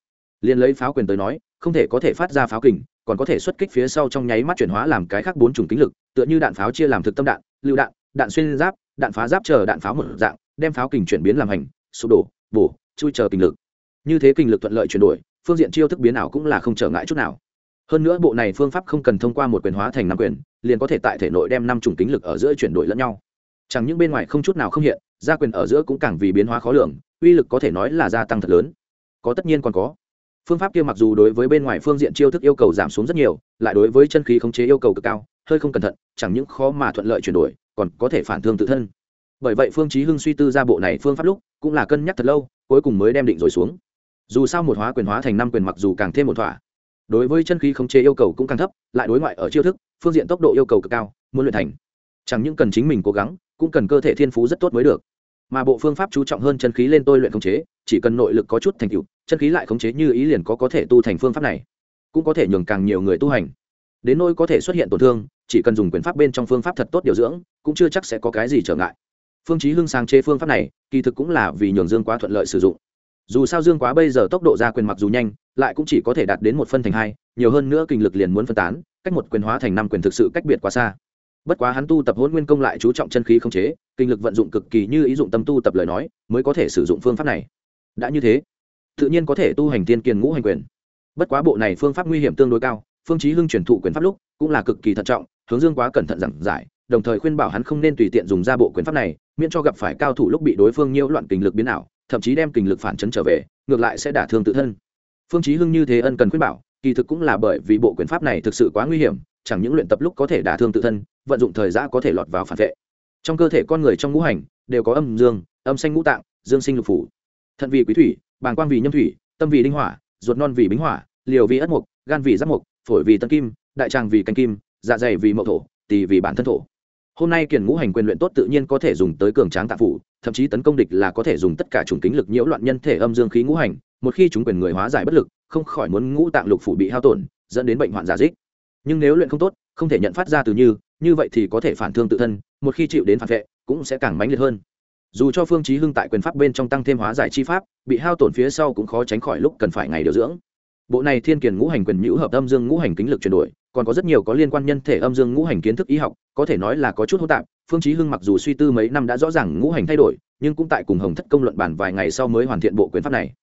Liền lấy pháo quyền tới nói, không thể có thể phát ra pháo kình, còn có thể xuất kích phía sau trong nháy mắt chuyển hóa làm cái khác bốn chủng kính lực, tựa như đạn pháo chia làm thực tâm đạn, lưu đạn đạn xuyên giáp, đạn phá giáp chờ đạn pháo một dạng, đem pháo kình chuyển biến làm hành, sụp đổ, bổ chui chờ kinh lực. Như thế kinh lực thuận lợi chuyển đổi, phương diện chiêu thức biến ảo cũng là không trở ngại chút nào. Hơn nữa bộ này phương pháp không cần thông qua một quyền hóa thành năm quyền, liền có thể tại thể nội đem năm chủng kính lực ở giữa chuyển đổi lẫn nhau. Chẳng những bên ngoài không chút nào không hiện, gia quyền ở giữa cũng càng vì biến hóa khó lường, uy lực có thể nói là gia tăng thật lớn. Có tất nhiên còn có. Phương pháp kia mặc dù đối với bên ngoài phương diện chiêu thức yêu cầu giảm xuống rất nhiều, lại đối với chân khí khống chế yêu cầu cực cao, hơi không cẩn thận, chẳng những khó mà thuận lợi chuyển đổi, còn có thể phản thương tự thân. Bởi vậy phương chí hưng suy tư ra bộ này phương pháp lúc, cũng là cân nhắc thật lâu cuối cùng mới đem định rồi xuống. Dù sao một hóa quyền hóa thành năm quyền mặc dù càng thêm một thỏa, đối với chân khí khống chế yêu cầu cũng càng thấp, lại đối ngoại ở chiêu thức, phương diện tốc độ yêu cầu cực cao, muốn luyện thành. Chẳng những cần chính mình cố gắng, cũng cần cơ thể thiên phú rất tốt mới được. Mà bộ phương pháp chú trọng hơn chân khí lên tôi luyện khống chế, chỉ cần nội lực có chút thành tựu, chân khí lại khống chế như ý liền có có thể tu thành phương pháp này, cũng có thể nhường càng nhiều người tu hành. Đến nỗi có thể xuất hiện tổn thương, chỉ cần dùng quyền pháp bên trong phương pháp thật tốt điều dưỡng, cũng chưa chắc sẽ có cái gì trở ngại phương chí hưng sáng chế phương pháp này, kỳ thực cũng là vì nhường dương quá thuận lợi sử dụng. Dù sao dương quá bây giờ tốc độ ra quyền mặc dù nhanh, lại cũng chỉ có thể đạt đến một phân thành hai, nhiều hơn nữa kinh lực liền muốn phân tán, cách một quyền hóa thành năm quyền thực sự cách biệt quá xa. Bất quá hắn tu tập hôn nguyên công lại chú trọng chân khí không chế, kinh lực vận dụng cực kỳ như ý dụng tâm tu tập lời nói, mới có thể sử dụng phương pháp này. Đã như thế, tự nhiên có thể tu hành tiên kiền ngũ hành quyền. Bất quá bộ này phương pháp nguy hiểm tương đối cao, phương chí hưng chuyển thụ quyền pháp lúc, cũng là cực kỳ thận trọng, hướng dương quá cẩn thận giảng giải đồng thời khuyên bảo hắn không nên tùy tiện dùng ra bộ quyền pháp này, miễn cho gặp phải cao thủ lúc bị đối phương nhiễu loạn kình lực biến ảo, thậm chí đem kình lực phản chấn trở về, ngược lại sẽ đả thương tự thân. Phương chí hưng như thế ân cần khuyên bảo, kỳ thực cũng là bởi vì bộ quyền pháp này thực sự quá nguy hiểm, chẳng những luyện tập lúc có thể đả thương tự thân, vận dụng thời gian có thể lọt vào phản vệ. Trong cơ thể con người trong ngũ hành, đều có âm dương, âm xanh ngũ tạng, dương sinh lục phủ. Thận vì quý thủy, bàng quang vì nhâm thủy, tâm vì đinh hỏa, ruột non vì bính hỏa, liều vì ất mục, gan vì giáp mục, phổi vì tân kim, đại tràng vì canh kim dạ dày vì mậu thổ, tỳ vì bản thân thổ hôm nay kiền ngũ hành quyền luyện tốt tự nhiên có thể dùng tới cường tráng tạ phủ, thậm chí tấn công địch là có thể dùng tất cả chủng kính lực nhiễu loạn nhân thể âm dương khí ngũ hành, một khi chúng quyền người hóa giải bất lực, không khỏi muốn ngũ tạng lục phủ bị hao tổn, dẫn đến bệnh hoạn giả dích. Nhưng nếu luyện không tốt, không thể nhận phát ra từ như như vậy thì có thể phản thương tự thân, một khi chịu đến phản vệ, cũng sẽ càng mãnh liệt hơn. Dù cho phương chí hưng tại quyền pháp bên trong tăng thêm hóa giải chi pháp, bị hao tổn phía sau cũng khó tránh khỏi lúc cần phải ngày điều dưỡng. Bộ này thiên kiền ngũ hành quyền nhũ hợp âm dương ngũ hành kính lực chuyển đổi còn có rất nhiều có liên quan nhân thể âm dương ngũ hành kiến thức y học, có thể nói là có chút hỗn tạp. Phương chí hưng mặc dù suy tư mấy năm đã rõ ràng ngũ hành thay đổi, nhưng cũng tại cùng hồng thất công luận bản vài ngày sau mới hoàn thiện bộ quyền pháp này.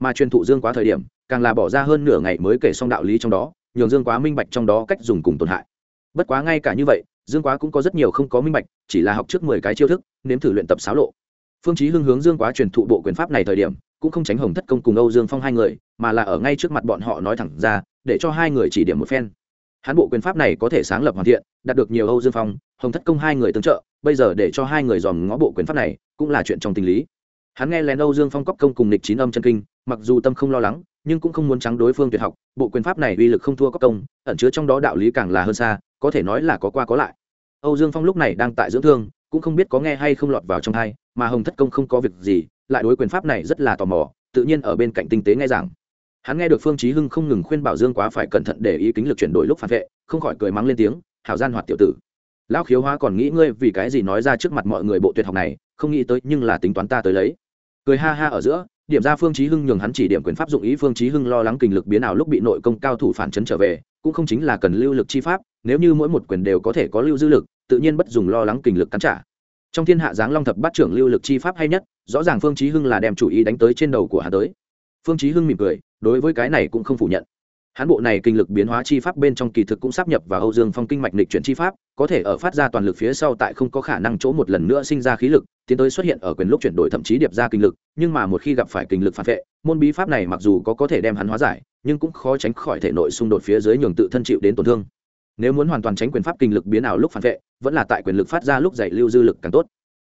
Mà truyền thụ dương quá thời điểm, càng là bỏ ra hơn nửa ngày mới kể xong đạo lý trong đó, nhường dương quá minh bạch trong đó cách dùng cùng tổn hại. Bất quá ngay cả như vậy, dương quá cũng có rất nhiều không có minh bạch, chỉ là học trước mười cái chiêu thức, nếm thử luyện tập xáo lộ. Phương chí hưng hướng dương quá truyền thụ bộ quyền pháp này thời điểm, cũng không tránh hồng thất công cùng âu dương phong hai người, mà là ở ngay trước mặt bọn họ nói thẳng ra, để cho hai người chỉ điểm một phen hắn bộ quyền pháp này có thể sáng lập hoàn thiện, đạt được nhiều âu dương phong, hồng thất công hai người tương trợ, bây giờ để cho hai người dòm ngó bộ quyền pháp này cũng là chuyện trong tình lý. Hắn nghe lén âu dương phong cóc công cùng nịch chín âm chân kinh, mặc dù tâm không lo lắng, nhưng cũng không muốn trắng đối phương tuyệt học, bộ quyền pháp này uy lực không thua cóc công, ẩn chứa trong đó đạo lý càng là hơn xa, có thể nói là có qua có lại. Âu dương phong lúc này đang tại dưỡng thương, cũng không biết có nghe hay không lọt vào trong thai mà hồng thất công không có việc gì, lại đối quyền pháp này rất là tò mò, tự nhiên ở bên cạnh tinh tế nghe rằng hắn nghe được phương chí hưng không ngừng khuyên bảo dương quá phải cẩn thận để ý kính lực chuyển đổi lúc phản vệ, không khỏi cười mắng lên tiếng, hảo gian hoạt tiểu tử. Lão khiếu hóa còn nghĩ ngươi vì cái gì nói ra trước mặt mọi người bộ tuyệt học này, không nghĩ tới nhưng là tính toán ta tới lấy. Cười ha ha ở giữa, điểm ra phương chí hưng nhường hắn chỉ điểm quyền pháp dụng ý, phương chí hưng lo lắng kinh lực biến ảo lúc bị nội công cao thủ phản chấn trở về, cũng không chính là cần lưu lực chi pháp, nếu như mỗi một quyền đều có thể có lưu dư lực, tự nhiên bất dùng lo lắng kinh lực cắn trả. Trong thiên hạ giáng long thập bát trưởng lưu lực chi pháp hay nhất, rõ ràng phương chí hưng là đem chủ ý đánh tới trên đầu của hắn tới. Phương chí hưng mỉm cười đối với cái này cũng không phủ nhận. Hãn bộ này kinh lực biến hóa chi pháp bên trong kỳ thực cũng sắp nhập vào âu dương phong kinh mạch lịch chuyển chi pháp, có thể ở phát ra toàn lực phía sau tại không có khả năng chỗ một lần nữa sinh ra khí lực, tiến tới xuất hiện ở quyền lúc chuyển đổi thậm chí điệp ra kinh lực, nhưng mà một khi gặp phải kinh lực phản vệ, môn bí pháp này mặc dù có có thể đem hắn hóa giải, nhưng cũng khó tránh khỏi thể nội xung đột phía dưới nhường tự thân chịu đến tổn thương. Nếu muốn hoàn toàn tránh quyền pháp kinh lực biến ảo lúc phản vệ, vẫn là tại quyền lực phát ra lúc dạy lưu dư lực càng tốt.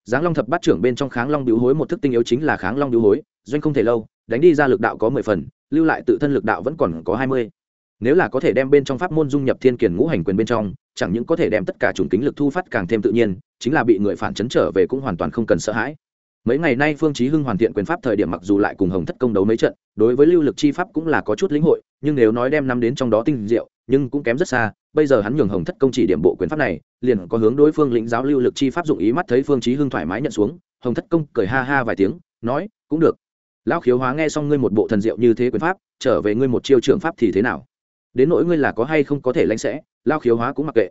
Giáng long thập bát trưởng bên trong kháng long biểu hối một thức tinh yếu chính là kháng long biểu hối, doanh không thể lâu, đánh đi ra lực đạo có mười phần lưu lại tự thân lực đạo vẫn còn có hai mươi. Nếu là có thể đem bên trong pháp môn dung nhập thiên kiền ngũ hành quyền bên trong, chẳng những có thể đem tất cả chủng kính lực thu phát càng thêm tự nhiên, chính là bị người phản chấn trở về cũng hoàn toàn không cần sợ hãi. Mấy ngày nay phương chí hưng hoàn thiện quyền pháp thời điểm mặc dù lại cùng hồng thất công đấu mấy trận, đối với lưu lực chi pháp cũng là có chút lĩnh hội, nhưng nếu nói đem năm đến trong đó tinh diệu, nhưng cũng kém rất xa, bây giờ hắn nhường hồng thất công chỉ điểm bộ quyền pháp này, liền có hướng đối phương lĩnh giáo lưu lực chi pháp dụng ý mắt thấy phương chí hưng thoải mái nhận xuống, hồng thất công cười ha ha vài tiếng, nói, cũng được lão khiếu hóa nghe xong ngươi một bộ thần diệu như thế quyền pháp, trở về ngươi một chiêu trưởng pháp thì thế nào? Đến nỗi ngươi là có hay không có thể lãnh sẽ lao khiếu hóa cũng mặc kệ.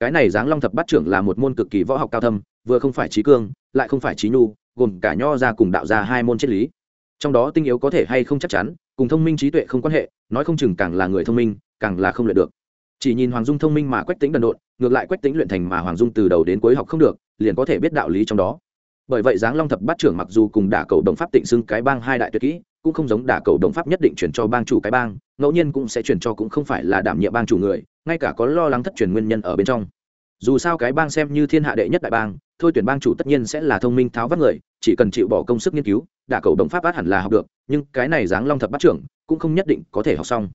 Cái này giáng long thập bát trưởng là một môn cực kỳ võ học cao thâm, vừa không phải trí cương, lại không phải trí nhu, gồm cả nho ra cùng đạo ra hai môn triết lý. Trong đó tinh yếu có thể hay không chắc chắn, cùng thông minh trí tuệ không quan hệ, nói không chừng càng là người thông minh, càng là không luyện được. Chỉ nhìn hoàng dung thông minh mà quách tính đần độn, ngược lại quách tính luyện thành mà hoàng dung từ đầu đến cuối học không được, liền có thể biết đạo lý trong đó bởi vậy giáng long thập bát trưởng mặc dù cùng đả cầu đồng pháp tịnh xưng cái bang hai đại tuyệt kỹ, cũng không giống đả cầu đồng pháp nhất định chuyển cho bang chủ cái bang, ngẫu nhiên cũng sẽ chuyển cho cũng không phải là đảm nhiệm bang chủ người, ngay cả có lo lắng thất truyền nguyên nhân ở bên trong. Dù sao cái bang xem như thiên hạ đệ nhất đại bang, thôi tuyển bang chủ tất nhiên sẽ là thông minh tháo vắt người, chỉ cần chịu bỏ công sức nghiên cứu, đả cầu đồng pháp át hẳn là học được, nhưng cái này giáng long thập bát trưởng cũng không nhất định có thể học xong.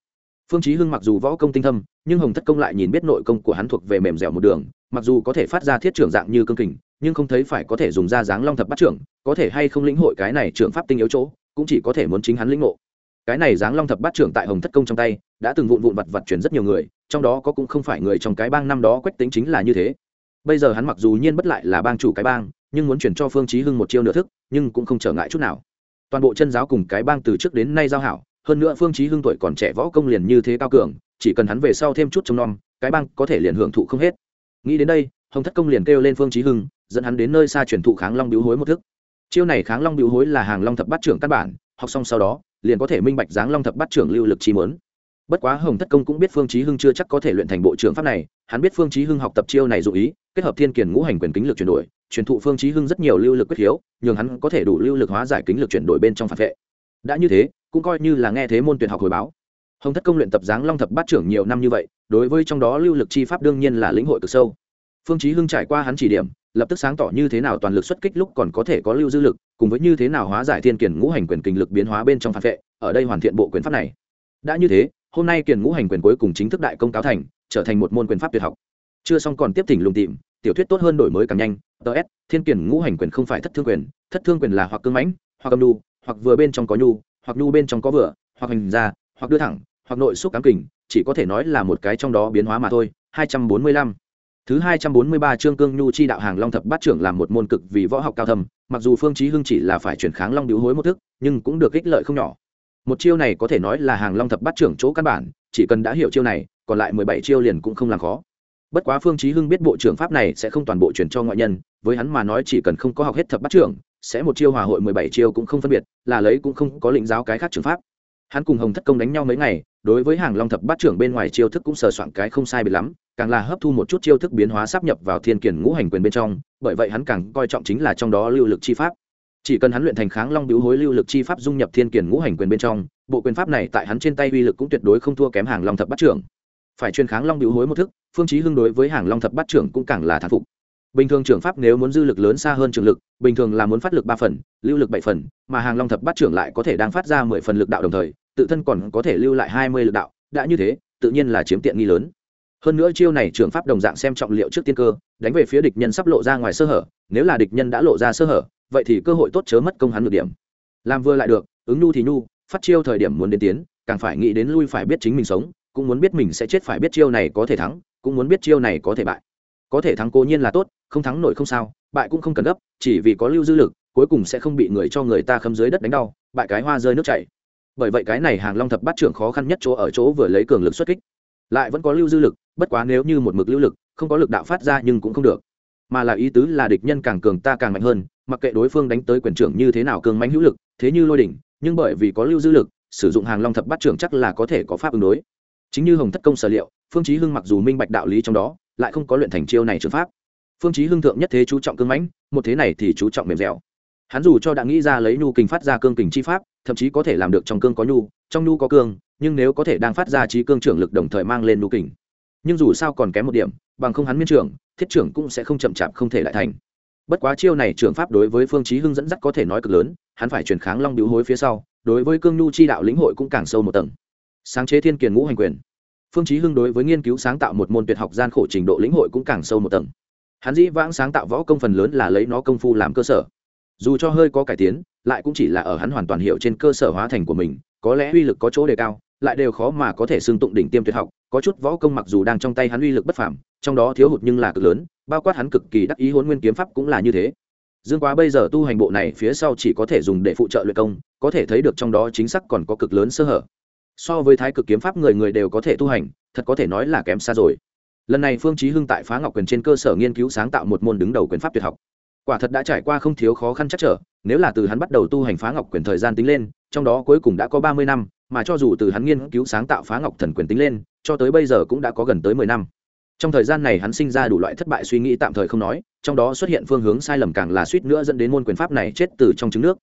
Phương chí hưng mặc dù võ công tinh thâm, nhưng hồng thất công lại nhìn biết nội công của hắn thuộc về mềm dẻo một đường, mặc dù có thể phát ra thiết trưởng dạng như cương kình nhưng không thấy phải có thể dùng ra dáng long thập bắt trưởng, có thể hay không lĩnh hội cái này trưởng pháp tinh yếu chỗ, cũng chỉ có thể muốn chính hắn lĩnh ngộ. Cái này dáng long thập bát trưởng tại hồng thất công trong tay, đã từng vụn vụn vặt vặt chuyển rất nhiều người, trong đó có cũng không phải người trong cái bang năm đó quách tính chính là như thế. Bây giờ hắn mặc dù nhiên bất lại là bang chủ cái bang, nhưng muốn chuyển cho phương chí hưng một chiêu nửa thức, nhưng cũng không trở ngại chút nào. Toàn bộ chân giáo cùng cái bang từ trước đến nay giao hảo, hơn nữa phương chí hưng tuổi còn trẻ võ công liền như thế cao cường, chỉ cần hắn về sau thêm chút trông nom, cái bang có thể liền hưởng thụ không hết. Nghĩ đến đây, hồng thất công liền kêu lên phương chí hưng dẫn hắn đến nơi xa truyền thụ kháng long biếu hối một thức. Chiêu này kháng long biếu hối là hàng long thập bát trưởng căn bản, học xong sau đó, liền có thể minh bạch dáng long thập bát trưởng lưu lực chi mớn bất quá hồng thất công cũng biết phương chí hưng chưa chắc có thể luyện thành bộ trưởng pháp này, hắn biết phương chí hưng học tập chiêu này dụ ý, kết hợp thiên kiền ngũ hành quyền kính lực chuyển đổi, truyền thụ phương chí hưng rất nhiều lưu lực quyết hiếu, nhường hắn có thể đủ lưu lực hóa giải kính lực chuyển đổi bên trong phản vệ. Đã như thế, cũng coi như là nghe thế môn tuyển học hồi báo. Hồng thất công luyện tập dáng long thập bát trưởng nhiều năm như vậy, đối với trong đó lưu lực chi pháp đương nhiên là lĩnh hội cực sâu. Phương chí hưng trải qua hắn chỉ điểm lập tức sáng tỏ như thế nào toàn lực xuất kích lúc còn có thể có lưu dư lực, cùng với như thế nào hóa giải thiên kiền ngũ hành quyền kinh lực biến hóa bên trong phản vệ, ở đây hoàn thiện bộ quyền pháp này. Đã như thế, hôm nay kiền ngũ hành quyền cuối cùng chính thức đại công cáo thành, trở thành một môn quyền pháp tuyệt học. Chưa xong còn tiếp thỉnh lùng tìm, tiểu thuyết tốt hơn đổi mới càng nhanh ts thiên kiển ngũ hành quyền không phải thất thương quyền, thất thương quyền là hoặc cứng mãnh, hoặc âm nhu, hoặc vừa bên trong có nhu, hoặc nhu bên trong có vừa, hoặc hành ra, hoặc đưa thẳng, hoặc nội xúc cám kình, chỉ có thể nói là một cái trong đó biến hóa mà thôi. 245 Thứ 243 chương cương nhu chi đạo hàng long thập bát trưởng làm một môn cực vì võ học cao thâm, mặc dù Phương Chí Hưng chỉ là phải chuyển kháng long điếu hối một thức, nhưng cũng được ích lợi không nhỏ. Một chiêu này có thể nói là hàng long thập bát trưởng chỗ căn bản, chỉ cần đã hiểu chiêu này, còn lại 17 chiêu liền cũng không làm khó. Bất quá Phương Chí Hưng biết bộ trưởng pháp này sẽ không toàn bộ truyền cho ngoại nhân, với hắn mà nói chỉ cần không có học hết thập bát trưởng, sẽ một chiêu hòa hội 17 chiêu cũng không phân biệt, là lấy cũng không có lĩnh giáo cái khác trường pháp. Hắn cùng Hồng Thất Công đánh nhau mấy ngày, đối với hàng long thập bát trưởng bên ngoài chiêu thức cũng sờ soạn cái không sai bị lắm, càng là hấp thu một chút chiêu thức biến hóa sắp nhập vào thiên kiền ngũ hành quyền bên trong bởi vậy hắn càng coi trọng chính là trong đó lưu lực chi pháp. Chỉ cần hắn luyện thành kháng long biểu hối lưu lực chi pháp dung nhập thiên kiền ngũ hành quyền bên trong bộ quyền pháp này tại hắn trên tay uy lực cũng tuyệt đối không thua kém hàng long thập bát trưởng. Phải chuyên kháng long biểu hối một thức phương chí hưng đối với hàng long thập bát trưởng cũng càng là thán phục bình thường trưởng pháp nếu muốn dư lực lớn xa hơn trường lực, bình thường là muốn phát lực ba phần, lưu lực bảy phần, mà hàng long thập bát trưởng lại có thể đang phát ra mười phần lực đạo đồng thời, tự thân còn có thể lưu lại hai mươi lực đạo, đã như thế, tự nhiên là chiếm tiện nghi lớn. Hơn nữa chiêu này trường pháp đồng dạng xem trọng liệu trước tiên cơ, đánh về phía địch nhân sắp lộ ra ngoài sơ hở, nếu là địch nhân đã lộ ra sơ hở, vậy thì cơ hội tốt chớ mất công hắn được điểm. Làm vừa lại được, ứng nhu thì nhu phát chiêu thời điểm muốn đến tiến, càng phải nghĩ đến lui phải biết chính mình sống, cũng muốn biết mình sẽ chết phải biết chiêu này có thể thắng, cũng muốn biết chiêu này có thể bại có thể thắng cố nhiên là tốt, không thắng nổi không sao, bại cũng không cần gấp, chỉ vì có lưu dư lực, cuối cùng sẽ không bị người cho người ta khâm dưới đất đánh đau, bại cái hoa rơi nước chảy. Bởi vậy cái này hàng long thập bát trưởng khó khăn nhất chỗ ở chỗ vừa lấy cường lực xuất kích. Lại vẫn có lưu dư lực, bất quá nếu như một mực lưu lực, không có lực đạo phát ra nhưng cũng không được. Mà là ý tứ là địch nhân càng cường ta càng mạnh hơn, mặc kệ đối phương đánh tới quyền trưởng như thế nào cường mãnh hữu lực, thế như lôi đỉnh, nhưng bởi vì có lưu dư lực, sử dụng hàng long thập bát trưởng chắc là có thể có pháp ứng đối. Chính như hồng thất công sở liệu, phương chí hưng mặc dù minh bạch đạo lý trong đó lại không có luyện thành chiêu này trường pháp. Phương chí hưng thượng nhất thế chú trọng cương mãnh, một thế này thì chú trọng mềm dẻo. Hắn dù cho đã nghĩ ra lấy nhu kình phát ra cương kình chi pháp, thậm chí có thể làm được trong cương có nhu, trong nhu có cương, nhưng nếu có thể đang phát ra trí cương trưởng lực đồng thời mang lên nhu kình. Nhưng dù sao còn kém một điểm, bằng không hắn miên trưởng, thiết trưởng cũng sẽ không chậm chạp không thể lại thành. Bất quá chiêu này trưởng pháp đối với phương chí hưng dẫn dắt có thể nói cực lớn, hắn phải truyền kháng long biểu hối phía sau, đối với cương nhu chi đạo lĩnh hội cũng càng sâu một tầng. Sáng chế thiên kiền ngũ hành quyền phương chí hưng đối với nghiên cứu sáng tạo một môn tuyệt học gian khổ trình độ lĩnh hội cũng càng sâu một tầng. Hắn dĩ vãng sáng tạo võ công phần lớn là lấy nó công phu làm cơ sở. Dù cho hơi có cải tiến, lại cũng chỉ là ở hắn hoàn toàn hiểu trên cơ sở hóa thành của mình, có lẽ uy lực có chỗ đề cao, lại đều khó mà có thể xưng tụng đỉnh tiêm tuyệt học, có chút võ công mặc dù đang trong tay hắn uy lực bất phàm, trong đó thiếu hụt nhưng là cực lớn, bao quát hắn cực kỳ đắc ý huấn nguyên kiếm pháp cũng là như thế. Dương quá bây giờ tu hành bộ này phía sau chỉ có thể dùng để phụ trợ luyện công, có thể thấy được trong đó chính xác còn có cực lớn sơ hở so với thái cực kiếm pháp người người đều có thể tu hành, thật có thể nói là kém xa rồi. Lần này phương chí hưng tại phá ngọc quyền trên cơ sở nghiên cứu sáng tạo một môn đứng đầu quyền pháp tuyệt học. Quả thật đã trải qua không thiếu khó khăn chắc trở, nếu là từ hắn bắt đầu tu hành phá ngọc quyền thời gian tính lên, trong đó cuối cùng đã có ba mươi năm, mà cho dù từ hắn nghiên cứu sáng tạo phá ngọc thần quyền tính lên, cho tới bây giờ cũng đã có gần tới mười năm. Trong thời gian này hắn sinh ra đủ loại thất bại suy nghĩ tạm thời không nói, trong đó xuất hiện phương hướng sai lầm càng là suýt nữa dẫn đến môn quyền pháp này chết từ trong trứng nước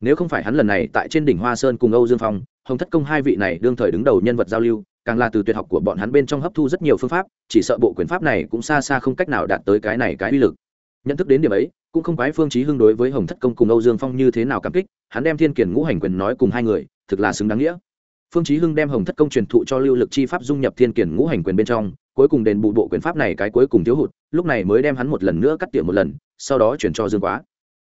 nếu không phải hắn lần này tại trên đỉnh hoa sơn cùng âu dương phong, hồng thất công hai vị này đương thời đứng đầu nhân vật giao lưu, càng là từ tuyệt học của bọn hắn bên trong hấp thu rất nhiều phương pháp, chỉ sợ bộ quyền pháp này cũng xa xa không cách nào đạt tới cái này cái uy lực. Nhận thức đến điểm ấy, cũng không quái phương chí hưng đối với hồng thất công cùng âu dương phong như thế nào cảm kích, hắn đem thiên kiển ngũ hành quyền nói cùng hai người, thực là xứng đáng nghĩa. Phương chí hưng đem hồng thất công truyền thụ cho lưu lực chi pháp dung nhập thiên kiển ngũ hành quyền bên trong, cuối cùng đền bù bộ quyền pháp này cái cuối cùng thiếu hụt, lúc này mới đem hắn một lần nữa cắt tiệm một lần, sau đó chuyển cho dương quá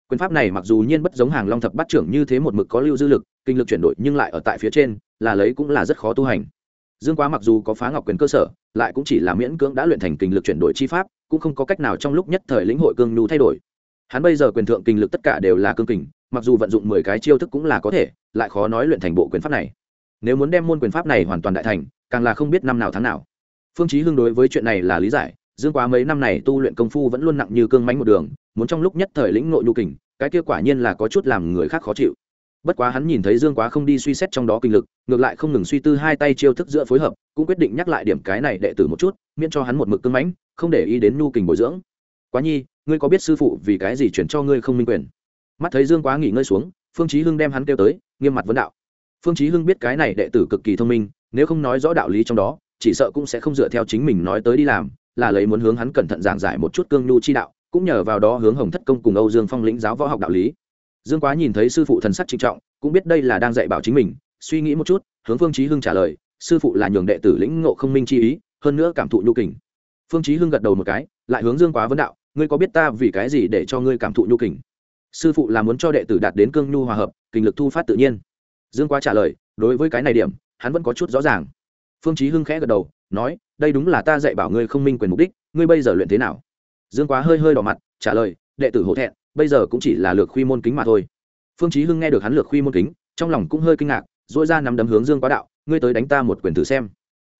quyền pháp này mặc dù nhiên bất giống hàng long thập bát trưởng như thế một mực có lưu dư lực, kinh lực chuyển đổi nhưng lại ở tại phía trên, là lấy cũng là rất khó tu hành. Dương quá mặc dù có phá ngọc quyền cơ sở, lại cũng chỉ là miễn cưỡng đã luyện thành kinh lực chuyển đổi chi pháp, cũng không có cách nào trong lúc nhất thời lĩnh hội cương nhu thay đổi. Hắn bây giờ quyền thượng kinh lực tất cả đều là cương kình, mặc dù vận dụng mười cái chiêu thức cũng là có thể, lại khó nói luyện thành bộ quyền pháp này. Nếu muốn đem môn quyền pháp này hoàn toàn đại thành, càng là không biết năm nào tháng nào. Phương chí hưng đối với chuyện này là lý giải dương quá mấy năm này tu luyện công phu vẫn luôn nặng như cương mãnh một đường, muốn trong lúc nhất thời lĩnh nội nhu kình, cái kia quả nhiên là có chút làm người khác khó chịu. Bất quá hắn nhìn thấy dương quá không đi suy xét trong đó kinh lực, ngược lại không ngừng suy tư hai tay chiêu thức giữa phối hợp, cũng quyết định nhắc lại điểm cái này đệ tử một chút, miễn cho hắn một mực cương mãnh, không để ý đến nhu kình bồi dưỡng. Quá nhi, ngươi có biết sư phụ vì cái gì chuyển cho ngươi không minh quyền? Mắt thấy dương quá nghỉ ngơi xuống, phương chí hưng đem hắn kêu tới, nghiêm mặt vấn đạo. Phương chí hưng biết cái này đệ tử cực kỳ thông minh, nếu không nói rõ đạo lý trong đó, chỉ sợ cũng sẽ không dựa theo chính mình nói tới đi làm là lấy muốn hướng hắn cẩn thận giảng giải một chút cương nhu chi đạo, cũng nhờ vào đó hướng hồng thất công cùng âu dương phong lĩnh giáo võ học đạo lý. Dương quá nhìn thấy sư phụ thần sắc trinh trọng, cũng biết đây là đang dạy bảo chính mình, suy nghĩ một chút, hướng phương chí hưng trả lời, sư phụ là nhường đệ tử lĩnh ngộ không minh chi ý, hơn nữa cảm thụ nhu kình. Phương chí hưng gật đầu một cái, lại hướng dương quá vấn đạo, ngươi có biết ta vì cái gì để cho ngươi cảm thụ nhu kình? Sư phụ là muốn cho đệ tử đạt đến cương nhu hòa hợp kình lực thu phát tự nhiên. Dương quá trả lời, đối với cái này điểm, hắn vẫn có chút rõ ràng. Phương chí hưng khẽ gật đầu nói, đây đúng là ta dạy bảo ngươi không minh quyền mục đích, ngươi bây giờ luyện thế nào? Dương quá hơi hơi đỏ mặt, trả lời, đệ tử hổ thẹn, bây giờ cũng chỉ là lược khuy môn kính mà thôi. Phương chí hưng nghe được hắn lược khuy môn kính, trong lòng cũng hơi kinh ngạc duỗi ra nắm đấm hướng dương quá đạo, ngươi tới đánh ta một quyền thử xem.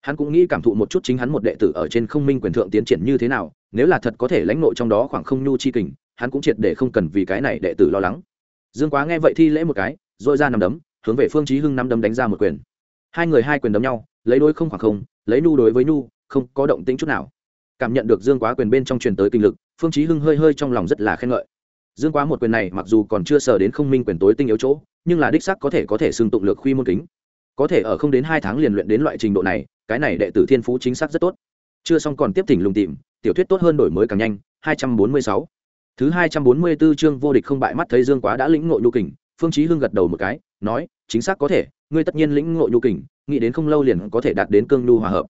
Hắn cũng nghĩ cảm thụ một chút chính hắn một đệ tử ở trên không minh quyền thượng tiến triển như thế nào, nếu là thật có thể lãnh nội trong đó khoảng không nhu chi kình, hắn cũng triệt để không cần vì cái này đệ tử lo lắng. Dương quá nghe vậy thi lễ một cái dội ra nằm đấm, hướng về phương chí hưng năm đấm đánh ra một quyền. Hai người hai quyền đấm nhau, lấy đối không khoảng không lấy nu đối với nu, không có động tĩnh chút nào. Cảm nhận được dương quá quyền bên trong truyền tới kinh lực, phương chí hưng hơi hơi trong lòng rất là khen ngợi. Dương quá một quyền này mặc dù còn chưa sở đến không minh quyền tối tinh yếu chỗ, nhưng là đích xác có thể có thể xưng tụng lược khuy môn kính. Có thể ở không đến hai tháng liền luyện đến loại trình độ này, cái này đệ tử thiên phú chính xác rất tốt. Chưa xong còn tiếp thỉnh lùng tìm, tiểu thuyết tốt hơn đổi mới càng nhanh 246 thứ 244 chương vô địch không bại mắt thấy dương quá đã lĩnh ngộ nhu kình, phương chí hưng gật đầu một cái, nói, chính xác có thể, ngươi tất nhiên lĩnh ngộ nhu kình nghĩ đến không lâu liền có thể đạt đến cương nhu hòa hợp.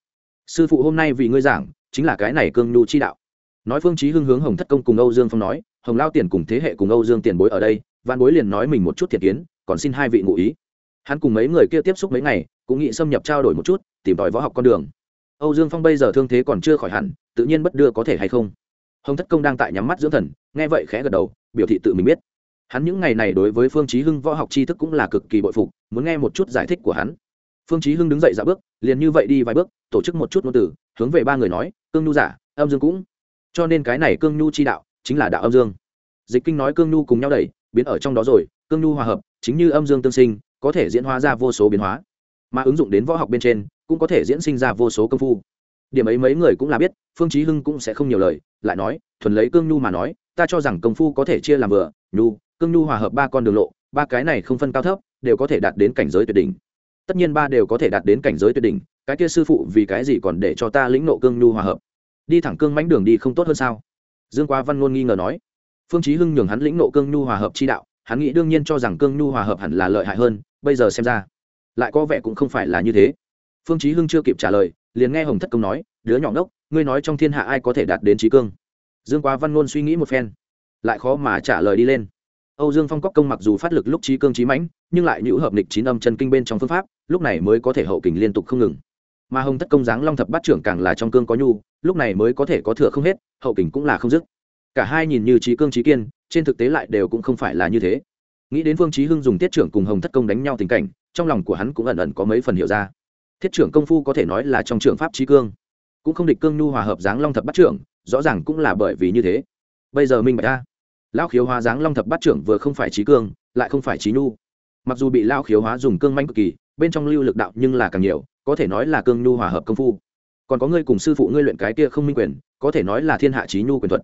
Sư phụ hôm nay vì ngươi giảng, chính là cái này cương nhu chi đạo. Nói phương chí hưng hướng hồng thất công cùng âu dương phong nói, hồng lao tiền cùng thế hệ cùng âu dương tiền bối ở đây văn bối liền nói mình một chút thiệt kiến, còn xin hai vị ngụ ý. Hắn cùng mấy người kia tiếp xúc mấy ngày, cũng nghĩ xâm nhập trao đổi một chút, tìm tòi võ học con đường. Âu dương phong bây giờ thương thế còn chưa khỏi hẳn, tự nhiên bất đưa có thể hay không? Hồng thất công đang tại nhắm mắt dưỡng thần, nghe vậy khẽ gật đầu, biểu thị tự mình biết. Hắn những ngày này đối với phương chí hưng võ học tri thức cũng là cực kỳ bội phục, muốn nghe một chút giải thích của hắn phương chí hưng đứng dậy dạ bước, liền như vậy đi vài bước, tổ chức một chút ngôn từ, hướng về ba người nói, cương nhu giả, âm dương cũng. Cho nên cái này cương nhu chi đạo, chính là đạo âm dương. Dịch kinh nói cương nhu cùng nhau đẩy, biến ở trong đó rồi, cương nhu hòa hợp, chính như âm dương tương sinh, có thể diễn hóa ra vô số biến hóa. Mà ứng dụng đến võ học bên trên, cũng có thể diễn sinh ra vô số công phu. Điểm ấy mấy người cũng là biết, phương chí hưng cũng sẽ không nhiều lời, lại nói, thuần lấy cương nhu mà nói, ta cho rằng công phu có thể chia làm vừa, nhu, cương nhu hòa hợp ba con đường lộ, ba cái này không phân cao thấp, đều có thể đạt đến cảnh giới tuyệt đỉnh tất nhiên ba đều có thể đạt đến cảnh giới tuyệt đỉnh, cái kia sư phụ vì cái gì còn để cho ta lĩnh nộ cương nhu hòa hợp? Đi thẳng cương mãnh đường đi không tốt hơn sao? Dương quá văn ngôn nghi ngờ nói. Phương chí hưng nhường hắn lĩnh nộ cương nhu hòa hợp chi đạo, hắn nghĩ đương nhiên cho rằng cương nhu hòa hợp hẳn là lợi hại hơn, bây giờ xem ra, lại có vẻ cũng không phải là như thế. Phương chí hưng chưa kịp trả lời, liền nghe hồng thất công nói, đứa nhỏ ngốc, ngươi nói trong thiên hạ ai có thể đạt đến trí cương? Dương quá văn ngôn suy nghĩ một phen, lại khó mà trả lời đi lên. Âu dương phong cóc công mặc dù phát lực lúc trí cương trí mãnh nhưng lại nhũ hợp nịch chín âm chân kinh bên trong phương pháp, lúc này mới có thể hậu kình liên tục không ngừng. Mà hồng thất công giáng long thập bát trưởng càng là trong cương có nhu, lúc này mới có thể có thừa không hết, hậu kình cũng là không dứt. Cả hai nhìn như trí cương trí kiên, trên thực tế lại đều cũng không phải là như thế. Nghĩ đến vương trí hưng dùng tiết trưởng cùng hồng thất công đánh nhau tình cảnh, trong lòng của hắn cũng ẩn ẩn có mấy phần hiểu ra. Thiết trưởng công phu có thể nói là trong trường pháp trí cương, cũng không địch cương nhu hòa hợp dáng long thập bát trưởng, rõ ràng cũng là bởi vì như thế. Bây giờ minh bạch ta lão khiếu hóa dáng long thập bát trưởng vừa không phải trí cương, lại không phải trí nhu mặc dù bị lao khiếu hóa dùng cương manh cực kỳ, bên trong lưu lực đạo nhưng là càng nhiều, có thể nói là cương nhu hòa hợp công phu. Còn có ngươi cùng sư phụ ngươi luyện cái kia không minh quyền, có thể nói là thiên hạ trí nhu quyền thuật.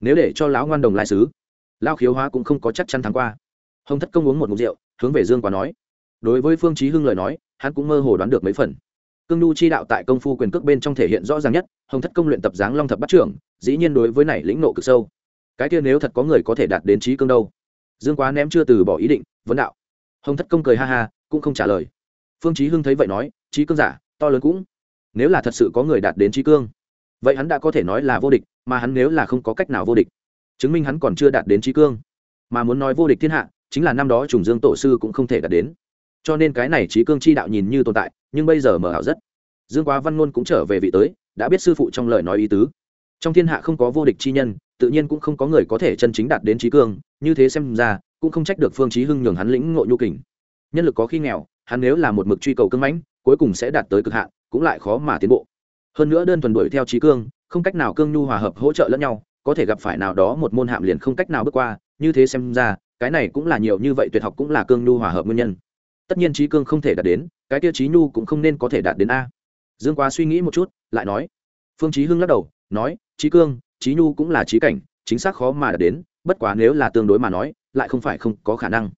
Nếu để cho lão ngoan đồng lai sứ lao khiếu hóa cũng không có chắc chắn thắng qua. Hồng thất công uống một mục rượu, hướng về dương quá nói. Đối với phương chí hưng lời nói, hắn cũng mơ hồ đoán được mấy phần. Cương nhu chi đạo tại công phu quyền cước bên trong thể hiện rõ ràng nhất, hồng thất công luyện tập dáng long thập bắt trưởng, dĩ nhiên đối với này lĩnh nộ cực sâu. Cái kia nếu thật có người có thể đạt đến trí cương đâu? Dương quá ném chưa từ bỏ ý định, vấn đạo hồng thất công cười ha ha, cũng không trả lời. Phương chí hưng thấy vậy nói trí cương giả, to lớn cũng. Nếu là thật sự có người đạt đến trí cương, vậy hắn đã có thể nói là vô địch, mà hắn nếu là không có cách nào vô địch, chứng minh hắn còn chưa đạt đến trí cương, mà muốn nói vô địch thiên hạ, chính là năm đó trùng dương tổ sư cũng không thể đạt đến. Cho nên cái này trí cương chi đạo nhìn như tồn tại, nhưng bây giờ mở ảo rất. Dương quá văn ngôn cũng trở về vị tới, đã biết sư phụ trong lời nói ý tứ. Trong thiên hạ không có vô địch chi nhân, tự nhiên cũng không có người có thể chân chính đạt đến trí cương, như thế xem ra cũng không trách được phương Chí hưng nhường hắn lĩnh ngộ nhu kình. Nhân lực có khi nghèo, hắn nếu là một mực truy cầu cưng mãnh, cuối cùng sẽ đạt tới cực hạn, cũng lại khó mà tiến bộ. Hơn nữa đơn thuần đuổi theo trí cương, không cách nào cương nhu hòa hợp hỗ trợ lẫn nhau, có thể gặp phải nào đó một môn hạm liền không cách nào bước qua, như thế xem ra, cái này cũng là nhiều như vậy tuyệt học cũng là cương nhu hòa hợp nguyên nhân. Tất nhiên trí cương không thể đạt đến, cái tiêu chí nhu cũng không nên có thể đạt đến a. Dương quá suy nghĩ một chút, lại nói. Phương chí hưng lắc đầu, nói, trí cương, trí nhu cũng là trí cảnh, chính xác khó mà đạt đến, bất quá nếu là tương đối mà nói lại không phải không có khả năng.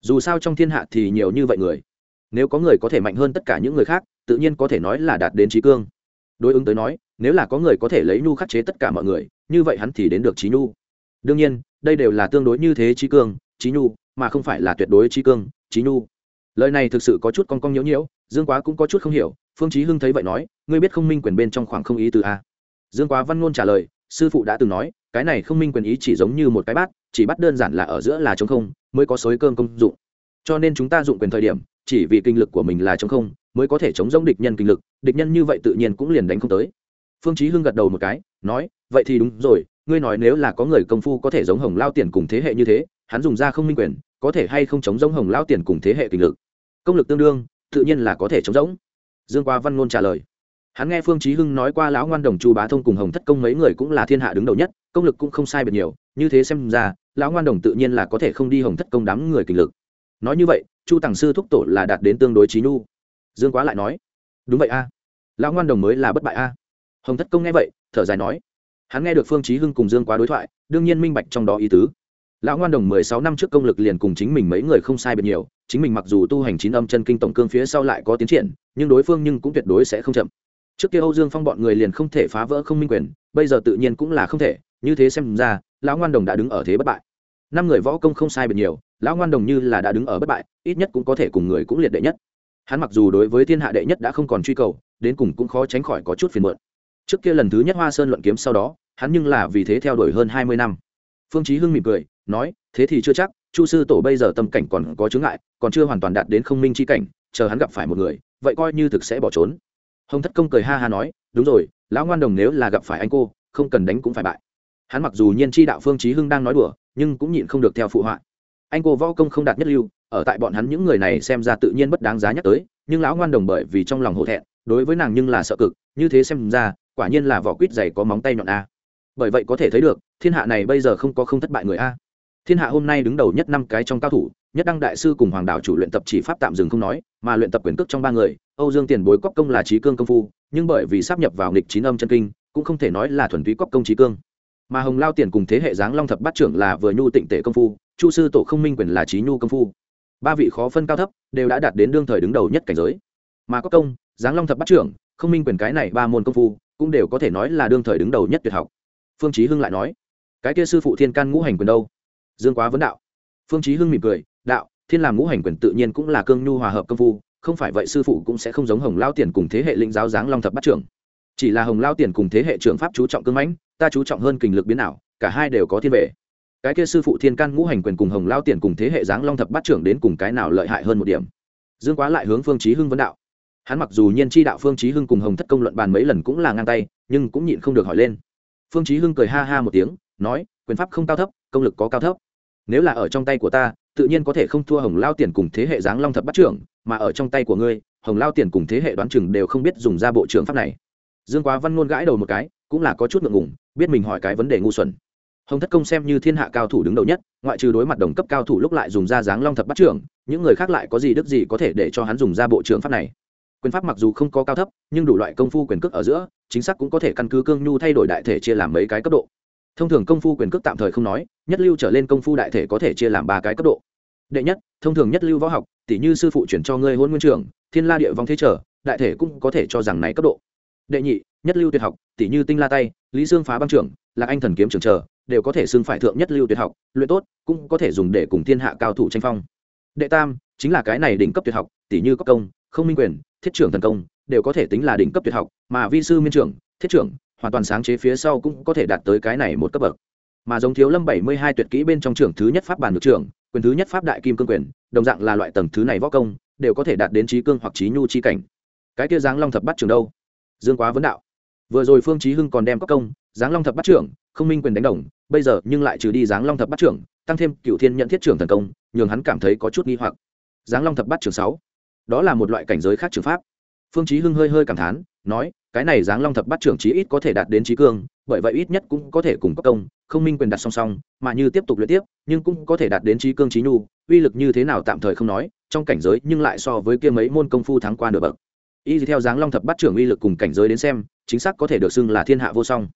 Dù sao trong thiên hạ thì nhiều như vậy người. Nếu có người có thể mạnh hơn tất cả những người khác, tự nhiên có thể nói là đạt đến trí cương. Đối ứng tới nói, nếu là có người có thể lấy nhu khắc chế tất cả mọi người, như vậy hắn thì đến được trí nhu. Đương nhiên, đây đều là tương đối như thế trí cương, trí nhu, mà không phải là tuyệt đối trí cương, trí nhu. Lời này thực sự có chút con cong nhiễu nhiễu, dương quá cũng có chút không hiểu, phương chí hưng thấy vậy nói, ngươi biết không minh quyền bên trong khoảng không ý từ a? Dương quá văn ngôn trả lời, sư phụ đã từng nói, cái này không minh quyền ý chỉ giống như một cái bát chỉ bắt đơn giản là ở giữa là chống không, mới có xối cơm công dụng. Cho nên chúng ta dụng quyền thời điểm, chỉ vì kinh lực của mình là chống không, mới có thể chống giống địch nhân kinh lực, địch nhân như vậy tự nhiên cũng liền đánh không tới. Phương chí hưng gật đầu một cái, nói, vậy thì đúng rồi, ngươi nói nếu là có người công phu có thể giống hồng lao tiền cùng thế hệ như thế, hắn dùng ra không minh quyền, có thể hay không chống giống hồng lao tiền cùng thế hệ kinh lực? Công lực tương đương, tự nhiên là có thể chống giống. Dương qua văn ngôn trả lời hắn nghe phương chí hưng nói qua lão ngoan đồng chu bá thông cùng hồng thất công mấy người cũng là thiên hạ đứng đầu nhất, công lực cũng không sai biệt nhiều, như thế xem ra, lão ngoan đồng tự nhiên là có thể không đi hồng thất công đám người kinh lực. Nói như vậy, chu tàng sư thúc tổ là đạt đến tương đối trí nhu. Dương quá lại nói, đúng vậy a, lão ngoan đồng mới là bất bại a. Hồng thất công nghe vậy, thở dài nói, hắn nghe được phương chí hưng cùng dương quá đối thoại, đương nhiên minh bạch trong đó ý tứ. Lão ngoan đồng mười sáu năm trước công lực liền cùng chính mình mấy người không sai biệt nhiều, chính mình mặc dù tu hành chín âm chân kinh tổng cương phía sau lại có tiến triển, nhưng đối phương nhưng cũng tuyệt đối sẽ không chậm trước kia âu dương phong bọn người liền không thể phá vỡ không minh quyền, bây giờ tự nhiên cũng là không thể, như thế xem ra, lão ngoan đồng đã đứng ở thế bất bại. Năm người võ công không sai biệt nhiều, lão ngoan đồng như là đã đứng ở bất bại, ít nhất cũng có thể cùng người cũng liệt đệ nhất. Hắn mặc dù đối với thiên hạ đệ nhất đã không còn truy cầu, đến cùng cũng khó tránh khỏi có chút phiền muộn. Trước kia lần thứ nhất hoa sơn luận kiếm sau đó, hắn nhưng là vì thế theo đuổi hơn hai mươi năm. Phương chí hưng mỉm cười, nói, thế thì chưa chắc, chu sư tổ bây giờ tâm cảnh còn có chướng ngại, còn chưa hoàn toàn đạt đến không minh chi cảnh, chờ hắn gặp phải một người, vậy coi như thực sẽ bỏ trốn hồng thất công cười ha ha nói, đúng rồi, lão ngoan đồng nếu là gặp phải anh cô, không cần đánh cũng phải bại. Hắn mặc dù nhiên chi đạo phương chí hưng đang nói đùa, nhưng cũng nhịn không được theo phụ họa. Anh cô võ công không đạt nhất lưu, ở tại bọn hắn những người này xem ra tự nhiên bất đáng giá nhắc tới, nhưng lão ngoan đồng bởi vì trong lòng hổ thẹn, đối với nàng nhưng là sợ cực, như thế xem ra, quả nhiên là vỏ quýt dày có móng tay nhọn a. Bởi vậy có thể thấy được, thiên hạ này bây giờ không có không thất bại người a. Thiên hạ hôm nay đứng đầu nhất năm cái trong cao thủ, nhất đăng đại sư cùng hoàng đạo chủ luyện tập chỉ pháp tạm dừng không nói, mà luyện tập quyền cước trong ba người âu dương tiền bối cóc công là trí cương công phu, nhưng bởi vì sắp nhập vào nghịch chín âm chân kinh, cũng không thể nói là thuần túy cóc công trí cương. Mà hồng lao tiền cùng thế hệ giáng long thập bát trưởng là vừa nhu tịnh tệ công phu, chu sư tổ không minh quyền là trí nhu công phu. Ba vị khó phân cao thấp đều đã đạt đến đương thời đứng đầu nhất cảnh giới. Mà có công, giáng long thập bát trưởng, không minh quyền cái này ba môn công phu, cũng đều có thể nói là đương thời đứng đầu nhất tuyệt học. Phương chí hưng lại nói, cái kia sư phụ thiên can ngũ hành quyền đâu? Dương quá vấn đạo. Phương chí hưng mỉm cười, đạo, thiên làm ngũ hành quyền tự nhiên cũng là cương nhu hòa hợp công phu không phải vậy sư phụ cũng sẽ không giống hồng lao tiền cùng thế hệ lĩnh giáo giáng long thập bát trưởng. Chỉ là hồng lao tiền cùng thế hệ trưởng pháp chú trọng cương mãnh, ta chú trọng hơn kình lực biến ảo, cả hai đều có thiên vệ. Cái kia sư phụ thiên can ngũ hành quyền cùng hồng lao tiền cùng thế hệ giáng long thập bát trưởng đến cùng cái nào lợi hại hơn một điểm? Dương quá lại hướng phương chí hưng vấn đạo. Hắn mặc dù nhiên chi đạo phương chí hưng cùng hồng thất công luận bàn mấy lần cũng là ngang tay, nhưng cũng nhịn không được hỏi lên. Phương chí hưng cười ha ha một tiếng, nói, quyền pháp không cao thấp, công lực có cao thấp. Nếu là ở trong tay của ta, tự nhiên có thể không thua hồng lao tiền cùng thế hệ giáng long thập bát trưởng mà ở trong tay của ngươi, hồng lao tiền cùng thế hệ đoán chừng đều không biết dùng ra bộ trưởng pháp này. Dương quá văn ngôn gãi đầu một cái, cũng là có chút ngượng ngùng, biết mình hỏi cái vấn đề ngu xuẩn. Hồng thất công xem như thiên hạ cao thủ đứng đầu nhất, ngoại trừ đối mặt đồng cấp cao thủ lúc lại dùng ra dáng long thập bắt trưởng, những người khác lại có gì đức gì có thể để cho hắn dùng ra bộ trưởng pháp này. Quyền pháp mặc dù không có cao thấp, nhưng đủ loại công phu quyền cước ở giữa, chính xác cũng có thể căn cứ cương nhu thay đổi đại thể chia làm mấy cái cấp độ. Thông thường công phu quyền cước tạm thời không nói, nhất lưu trở lên công phu đại thể có thể chia làm ba cái cấp độ đệ nhất, thông thường nhất lưu võ học tỷ như sư phụ chuyển cho ngươi hôn nguyên trưởng thiên la địa vong thế trở, đại thể cũng có thể cho rằng này cấp độ. Đệ nhị, nhất lưu tuyệt học tỷ như tinh la tay, lý dương phá băng trưởng, lạc anh thần kiếm trưởng trở, đều có thể xưng phải thượng nhất lưu tuyệt học, luyện tốt, cũng có thể dùng để cùng thiên hạ cao thủ tranh phong. Đệ tam, chính là cái này đỉnh cấp tuyệt học tỷ như cấp công, không minh quyền, thiết trưởng thần công, đều có thể tính là đỉnh cấp tuyệt học, mà vi sư miên trưởng, thiết trưởng, hoàn toàn sáng chế phía sau cũng có thể đạt tới cái này một cấp bậc. Mà giống thiếu lâm bảy mươi hai tuyệt kỹ bên trong trưởng thứ nhất pháp bản được trưởng quyền thứ nhất pháp đại kim cương quyền, đồng dạng là loại tầng thứ này võ công, đều có thể đạt đến trí cương hoặc trí nhu chi cảnh. Cái kia giáng long thập bắt trường đâu? Dương quá vấn đạo. Vừa rồi phương chí hưng còn đem các công, giáng long thập bắt trưởng, không minh quyền đánh đồng, bây giờ nhưng lại trừ đi giáng long thập bắt trưởng, tăng thêm cựu thiên nhận thiết trưởng thần công, nhường hắn cảm thấy có chút nghi hoặc. Giáng long thập bắt trưởng sáu, đó là một loại cảnh giới khác trường pháp. Phương chí hưng hơi hơi cảm thán, nói cái này giáng long thập bắt trưởng chí ít có thể đạt đến trí cương, bởi vậy ít nhất cũng có thể cùng cấp công, không minh quyền đặt song song, mà như tiếp tục luyện tiếp, nhưng cũng có thể đạt đến trí cương trí nhu, uy lực như thế nào tạm thời không nói, trong cảnh giới nhưng lại so với kia mấy môn công phu thắng qua nửa bậc. Y theo dáng long thập bắt trưởng uy lực cùng cảnh giới đến xem, chính xác có thể được xưng là thiên hạ vô song.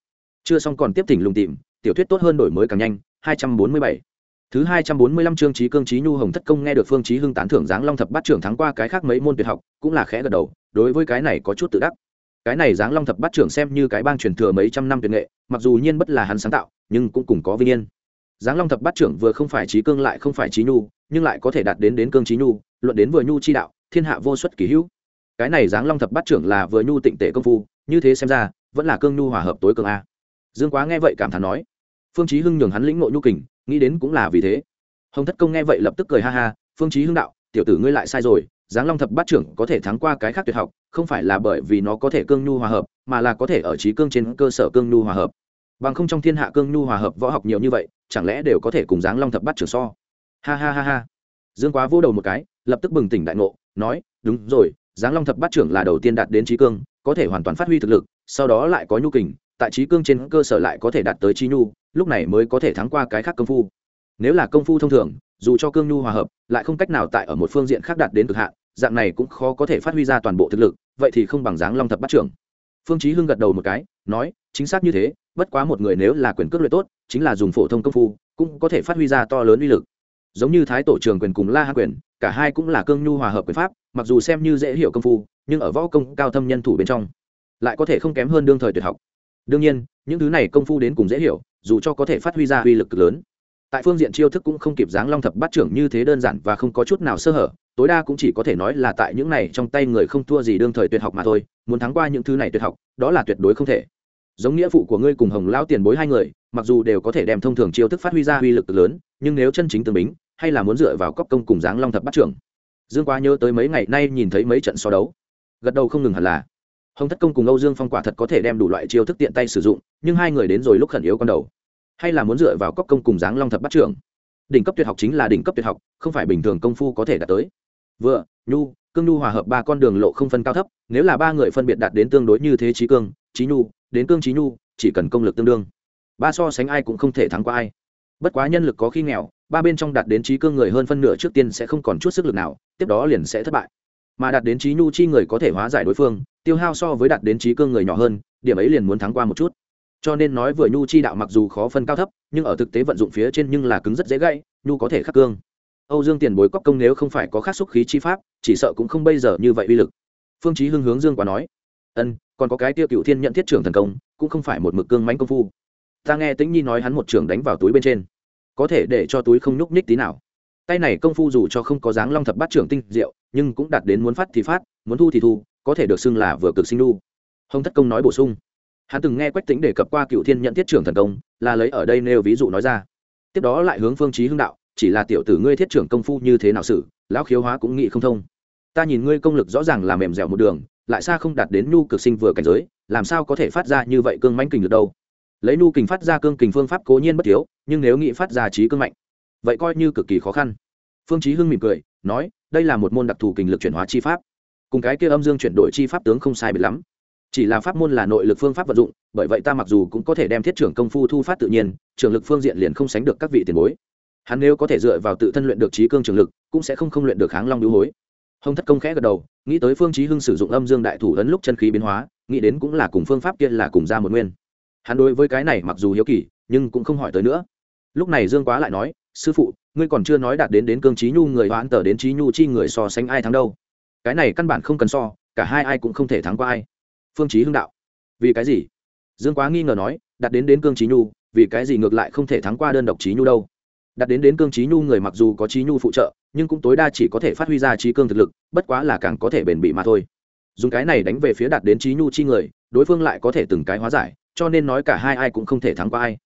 Chưa xong còn tiếp thỉnh lùng tìm, tiểu thuyết tốt hơn đổi mới càng nhanh 247 thứ 245 chương trí cương trí nhu hồng thất công nghe được phương trí hưng tán thưởng dáng long thập bát trưởng thắng qua cái khác mấy môn tuyệt học, cũng là khẽ gật đầu, đối với cái này có chút tự đắc cái này dáng long thập bát trưởng xem như cái bang truyền thừa mấy trăm năm tuyệt nghệ, mặc dù nhiên bất là hắn sáng tạo, nhưng cũng cùng có vinh yên. Dáng long thập bát trưởng vừa không phải trí cương lại không phải trí nhu, nhưng lại có thể đạt đến đến cương trí nhu, luận đến vừa nhu chi đạo, thiên hạ vô xuất kỳ hữu. Cái này dáng long thập bát trưởng là vừa nhu tịnh tệ công phu, như thế xem ra, vẫn là cương nhu hòa hợp tối cường a. Dương quá nghe vậy cảm thán nói, phương chí hưng nhường hắn lĩnh ngộ nhu kình, nghĩ đến cũng là vì thế. Hồng thất công nghe vậy lập tức cười ha ha, phương chí hưng đạo, tiểu tử ngươi lại sai rồi giáng long thập bát trưởng có thể thắng qua cái khác tuyệt học, không phải là bởi vì nó có thể cương nhu hòa hợp, mà là có thể ở trí cương trên cơ sở cương nhu hòa hợp. Bằng không trong thiên hạ cương nhu hòa hợp võ học nhiều như vậy, chẳng lẽ đều có thể cùng giáng long thập bát trưởng so? Ha ha ha ha. Dương quá vô đầu một cái, lập tức bừng tỉnh đại ngộ, nói, đúng rồi, giáng long thập bát trưởng là đầu tiên đạt đến trí cương, có thể hoàn toàn phát huy thực lực, sau đó lại có nhu kình, tại trí cương trên cơ sở lại có thể đạt tới trí nhu, lúc này mới có thể thắng qua cái khác công phu. Nếu là công phu thông thường dù cho cương nhu hòa hợp, lại không cách nào tại ở một phương diện khác đạt đến cực hạn, dạng này cũng khó có thể phát huy ra toàn bộ thực lực, vậy thì không bằng dáng long thập bắt trưởng. Phương chí hưng gật đầu một cái, nói, chính xác như thế, bất quá một người nếu là quyền cước luyện tốt, chính là dùng phổ thông công phu, cũng có thể phát huy ra to lớn uy lực. Giống như thái tổ trường quyền cùng la hạ quyền, cả hai cũng là cương nhu hòa hợp quyền pháp, mặc dù xem như dễ hiểu công phu, nhưng ở võ công cao thâm nhân thủ bên trong, lại có thể không kém hơn đương thời tuyệt học. Đương nhiên, những thứ này công phu đến cùng dễ hiểu, dù cho có thể phát huy ra uy lực cực lớn tại phương diện chiêu thức cũng không kịp dáng long thập bát trưởng như thế đơn giản và không có chút nào sơ hở, tối đa cũng chỉ có thể nói là tại những này trong tay người không thua gì đương thời tuyệt học mà thôi, muốn thắng qua những thứ này tuyệt học, đó là tuyệt đối không thể. Giống nghĩa phụ của ngươi cùng hồng lão tiền bối hai người, mặc dù đều có thể đem thông thường chiêu thức phát huy ra uy lực lớn, nhưng nếu chân chính tương bính, hay là muốn dựa vào cóc công cùng dáng long thập bát trưởng. Dương quá nhớ tới mấy ngày nay nhìn thấy mấy trận so đấu. Gật đầu không ngừng hẳn là. Hồng thất công cùng âu dương phong quả thật có thể đem đủ loại chiêu thức tiện tay sử dụng, nhưng hai người đến rồi lúc khẩn yếu con đầu hay là muốn dựa vào cóc công cùng dáng long thập bát trưởng? Đỉnh cấp tuyệt học chính là đỉnh cấp tuyệt học, không phải bình thường công phu có thể đạt tới. Vừa, nhu, cương nhu hòa hợp ba con đường lộ không phân cao thấp, nếu là ba người phân biệt đạt đến tương đối như thế trí cương, trí nhu, đến cương trí nhu, chỉ cần công lực tương đương. Ba so sánh ai cũng không thể thắng qua ai. Bất quá nhân lực có khi nghèo, ba bên trong đạt đến trí cương người hơn phân nửa trước tiên sẽ không còn chút sức lực nào, tiếp đó liền sẽ thất bại. Mà đạt đến trí nhu chi người có thể hóa giải đối phương, tiêu hao so với đạt đến trí cương người nhỏ hơn, điểm ấy liền muốn thắng qua một chút cho nên nói vừa nhu chi đạo mặc dù khó phân cao thấp, nhưng ở thực tế vận dụng phía trên nhưng là cứng rất dễ gãy, nhu có thể khắc cương. Âu dương tiền bối cóc công nếu không phải có khắc xúc khí chi pháp, chỉ sợ cũng không bây giờ như vậy uy lực. Phương chí hưng hướng dương quá nói, ân, còn có cái tiêu cựu thiên nhận thiết trưởng thần công, cũng không phải một mực cương mãnh công phu. Ta nghe tĩnh nhi nói hắn một trưởng đánh vào túi bên trên. Có thể để cho túi không nhúc nhích tí nào. Tay này công phu dù cho không có dáng long thập bát trưởng tinh diệu, nhưng cũng đạt đến muốn phát thì phát, muốn thu thì thu, có thể được xưng là vừa cực sinh đu. Hồng thất công nói bổ sung hắn từng nghe quách tính đề cập qua cựu thiên nhận thiết trưởng thần công, là lấy ở đây nêu ví dụ nói ra. Tiếp đó lại hướng phương chí hưng đạo, chỉ là tiểu tử ngươi thiết trưởng công phu như thế nào xử, lão khiếu hóa cũng nghĩ không thông. Ta nhìn ngươi công lực rõ ràng là mềm dẻo một đường, lại xa không đạt đến nhu cực sinh vừa cảnh giới, làm sao có thể phát ra như vậy cương mãnh kình được đâu? Lấy nhu kình phát ra cương kình phương pháp cố nhiên bất thiếu, nhưng nếu nghĩ phát ra trí cương mạnh, vậy coi như cực kỳ khó khăn. Phương chí hưng mỉm cười, nói, đây là một môn đặc thù kình lực chuyển hóa chi pháp. Cùng cái kia âm dương chuyển đổi chi pháp tướng không sai biệt lắm chỉ là pháp môn là nội lực phương pháp vận dụng, bởi vậy ta mặc dù cũng có thể đem thiết trưởng công phu thu phát tự nhiên trường lực phương diện liền không sánh được các vị tiền bối. Hắn nếu có thể dựa vào tự thân luyện được trí cương trường lực, cũng sẽ không không luyện được kháng long đũ hối. Hồng thất công khẽ gật đầu, nghĩ tới phương chí hưng sử dụng âm dương đại thủ ấn lúc chân khí biến hóa, nghĩ đến cũng là cùng phương pháp kia là cùng ra một nguyên. Hắn đối với cái này mặc dù hiếu kỳ, nhưng cũng không hỏi tới nữa. Lúc này dương quá lại nói, sư phụ, ngươi còn chưa nói đạt đến đến cương trí nhu người hoãn tờ đến trí nhu chi người so sánh ai thắng đâu. Cái này căn bản không cần so, cả hai ai cũng không thể thắng qua ai phương chí hưng đạo. Vì cái gì? Dương quá nghi ngờ nói đạt đến đến cương trí nhu, vì cái gì ngược lại không thể thắng qua đơn độc trí nhu đâu? Đạt đến đến cương trí nhu người mặc dù có trí nhu phụ trợ, nhưng cũng tối đa chỉ có thể phát huy ra trí cương thực lực, bất quá là càng có thể bền bỉ mà thôi. Dùng cái này đánh về phía đạt đến trí nhu chi người, đối phương lại có thể từng cái hóa giải, cho nên nói cả hai ai cũng không thể thắng qua ai.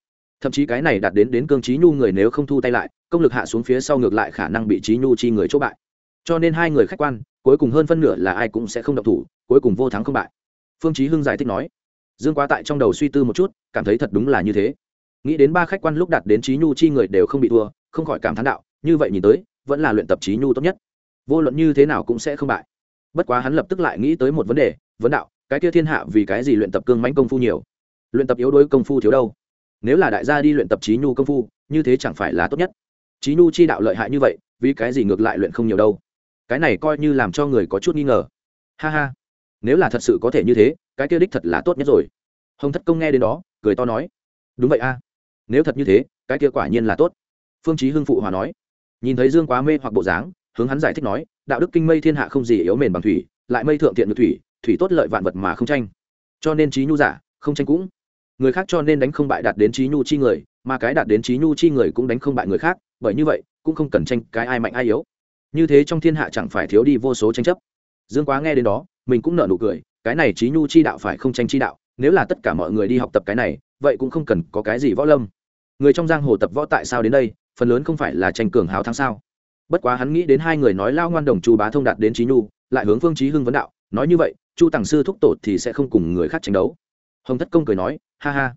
Thậm chí cái này đạt đến đến cương trí nhu người nếu không thu tay lại, công lực hạ xuống phía sau ngược lại khả năng bị trí nhu chi người chỗ bại. Cho nên hai người khách quan, cuối cùng hơn phân nửa là ai cũng sẽ không độc thủ, cuối cùng vô thắng không bại phương chí hưng giải thích nói, dương quá tại trong đầu suy tư một chút, cảm thấy thật đúng là như thế. Nghĩ đến ba khách quan lúc đạt đến trí nhu chi người đều không bị thua, không khỏi cảm thán đạo, như vậy nhìn tới, vẫn là luyện tập trí nhu tốt nhất. Vô luận như thế nào cũng sẽ không bại. Bất quá hắn lập tức lại nghĩ tới một vấn đề, vấn đạo, cái kia thiên hạ vì cái gì luyện tập cương mãnh công phu nhiều? Luyện tập yếu đuối công phu thiếu đâu? Nếu là đại gia đi luyện tập trí nhu công phu, như thế chẳng phải là tốt nhất? Trí nhu chi đạo lợi hại như vậy, vì cái gì ngược lại luyện không nhiều đâu? Cái này coi như làm cho người có chút nghi ngờ. Ha ha nếu là thật sự có thể như thế, cái kia đích thật là tốt nhất rồi. Hồng thất công nghe đến đó, cười to nói, đúng vậy a, nếu thật như thế, cái kia quả nhiên là tốt. Phương chí hưng phụ hòa nói. Nhìn thấy dương quá mê hoặc bộ dáng, hướng hắn giải thích nói, đạo đức kinh mây thiên hạ không gì yếu mềm bằng thủy, lại mây thượng thiện như thủy thủy tốt lợi vạn vật mà không tranh. Cho nên trí nhu giả, không tranh cũng. Người khác cho nên đánh không bại đạt đến trí nhu chi người, mà cái đạt đến trí nhu chi người cũng đánh không bại người khác, bởi như vậy, cũng không cần tranh cái ai mạnh ai yếu. Như thế trong thiên hạ chẳng phải thiếu đi vô số tranh chấp. Dương quá nghe đến đó mình cũng nở nụ cười, cái này trí nhu chi đạo phải không tranh chi đạo, nếu là tất cả mọi người đi học tập cái này, vậy cũng không cần có cái gì võ lâm. Người trong giang hồ tập võ tại sao đến đây, phần lớn không phải là tranh cường hào thắng sao? Bất quá hắn nghĩ đến hai người nói lao ngoan đồng chu bá thông đạt đến trí nhu, lại hướng phương trí hưng vấn đạo, nói như vậy, chu tàng sư thúc tổ thì sẽ không cùng người khác tranh đấu. Hồng thất công cười nói, ha ha,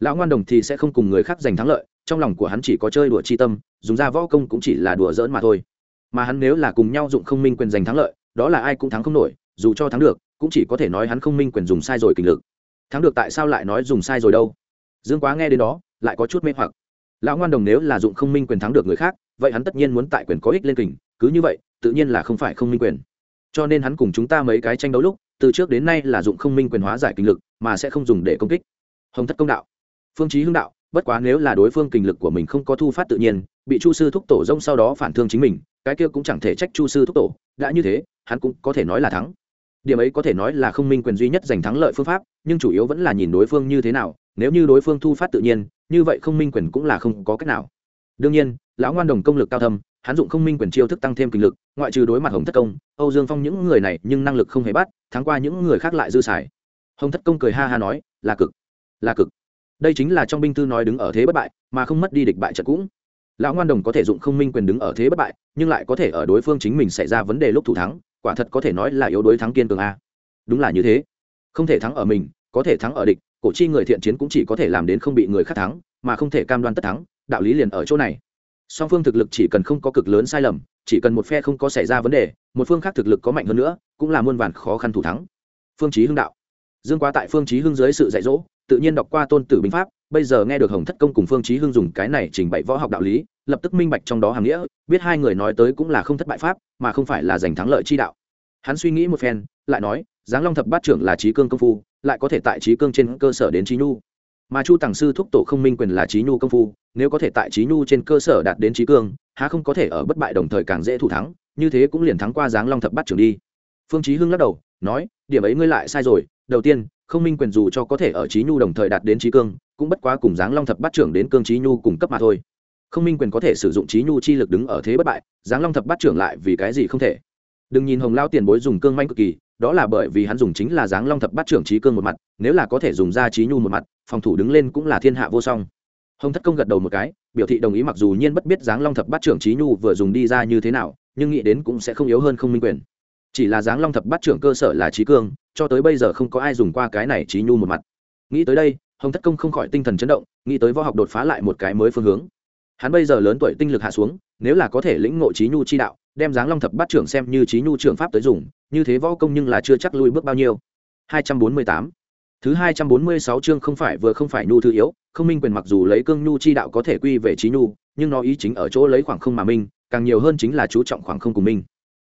lão ngoan đồng thì sẽ không cùng người khác giành thắng lợi, trong lòng của hắn chỉ có chơi đùa chi tâm, dùng ra võ công cũng chỉ là đùa giỡn mà thôi. Mà hắn nếu là cùng nhau dụng không minh quyền giành thắng lợi, đó là ai cũng thắng không nổi dù cho thắng được, cũng chỉ có thể nói hắn không minh quyền dùng sai rồi kình lực. Thắng được tại sao lại nói dùng sai rồi đâu? Dương quá nghe đến đó, lại có chút mê hoặc. Lão ngoan đồng nếu là dụng không minh quyền thắng được người khác, vậy hắn tất nhiên muốn tại quyền có ích lên kình, cứ như vậy, tự nhiên là không phải không minh quyền. Cho nên hắn cùng chúng ta mấy cái tranh đấu lúc, từ trước đến nay là dụng không minh quyền hóa giải kinh lực, mà sẽ không dùng để công kích. Hồng thất công đạo. Phương chí hưng đạo, bất quá nếu là đối phương kinh lực của mình không có thu phát tự nhiên, bị chu sư thúc tổ rông sau đó phản thương chính mình, cái kia cũng chẳng thể trách chu sư thúc tổ, đã như thế, hắn cũng có thể nói là thắng điểm ấy có thể nói là không minh quyền duy nhất giành thắng lợi phương pháp, nhưng chủ yếu vẫn là nhìn đối phương như thế nào, nếu như đối phương thu phát tự nhiên, như vậy không minh quyền cũng là không có cách nào. Đương nhiên, lão ngoan đồng công lực cao thâm, hắn dụng không minh quyền chiêu thức tăng thêm kinh lực, ngoại trừ đối mặt hồng thất công, âu dương phong những người này nhưng năng lực không hề bắt, thắng qua những người khác lại dư xài. Hồng thất công cười ha ha nói, là cực là cực. Đây chính là trong binh thư nói đứng ở thế bất bại, mà không mất đi địch bại trận cũng. Lão ngoan đồng có thể dụng không minh quyền đứng ở thế bất bại, nhưng lại có thể ở đối phương chính mình xảy ra vấn đề lúc thủ thắng quả thật có thể nói là yếu đối thắng kiên cường a. Đúng là như thế. Không thể thắng ở mình, có thể thắng ở địch, cổ chi người thiện chiến cũng chỉ có thể làm đến không bị người khác thắng, mà không thể cam đoan tất thắng, đạo lý liền ở chỗ này. Song phương thực lực chỉ cần không có cực lớn sai lầm, chỉ cần một phe không có xảy ra vấn đề, một phương khác thực lực có mạnh hơn nữa, cũng là muôn vàn khó khăn thủ thắng. Phương chí hưng đạo. Dương quá tại phương chí hưng dưới sự dạy dỗ, tự nhiên đọc qua tôn tử binh pháp bây giờ nghe được hồng thất công cùng phương chí hưng dùng cái này trình bày võ học đạo lý, lập tức minh bạch trong đó hàm nghĩa, biết hai người nói tới cũng là không thất bại pháp, mà không phải là giành thắng lợi chi đạo. Hắn suy nghĩ một phen, lại nói, giáng long thập bát trưởng là trí cương công phu, lại có thể tại trí cương trên cơ sở đến trí nhu. Mà chu tàng sư thúc tổ không minh quyền là trí nhu công phu, nếu có thể tại trí nhu trên cơ sở đạt đến trí cương, há không có thể ở bất bại đồng thời càng dễ thủ thắng, như thế cũng liền thắng qua giáng long thập bát trưởng đi. Phương chí hưng lắc đầu, nói, điểm ấy ngươi lại sai rồi, đầu tiên không minh quyền dù cho có thể ở trí nhu đồng thời đạt đến trí cương, cũng bất quá cùng giáng long thập bát trưởng đến cương trí nhu cùng cấp mà thôi. Không minh quyền có thể sử dụng trí nhu chi lực đứng ở thế bất bại, giáng long thập bát trưởng lại vì cái gì không thể? Đừng nhìn hồng lao tiền bối dùng cương manh cực kỳ, đó là bởi vì hắn dùng chính là giáng long thập bát trưởng trí cương một mặt, nếu là có thể dùng ra trí nhu một mặt, phòng thủ đứng lên cũng là thiên hạ vô song. Hồng thất công gật đầu một cái, biểu thị đồng ý mặc dù nhiên bất biết giáng long thập bát trưởng trí nhu vừa dùng đi ra như thế nào, nhưng nghĩ đến cũng sẽ không yếu hơn không minh quyền chỉ là giáng long thập bát trưởng cơ sở là trí cương, cho tới bây giờ không có ai dùng qua cái này trí nhu một mặt. Nghĩ tới đây, hồng thất công không khỏi tinh thần chấn động, nghĩ tới võ học đột phá lại một cái mới phương hướng. Hắn bây giờ lớn tuổi tinh lực hạ xuống, nếu là có thể lĩnh ngộ trí nhu chi đạo, đem dáng long thập bát trưởng xem như trí nhu trưởng pháp tới dùng, như thế võ công nhưng là chưa chắc lui bước bao nhiêu. 248 thứ 246 chương không phải vừa không phải nhu thứ yếu không minh quyền mặc dù lấy cương nhu chi đạo có thể quy về trí nhu, nhưng nó ý chính ở chỗ lấy khoảng không mà minh càng nhiều hơn chính là chú trọng khoảng không của minh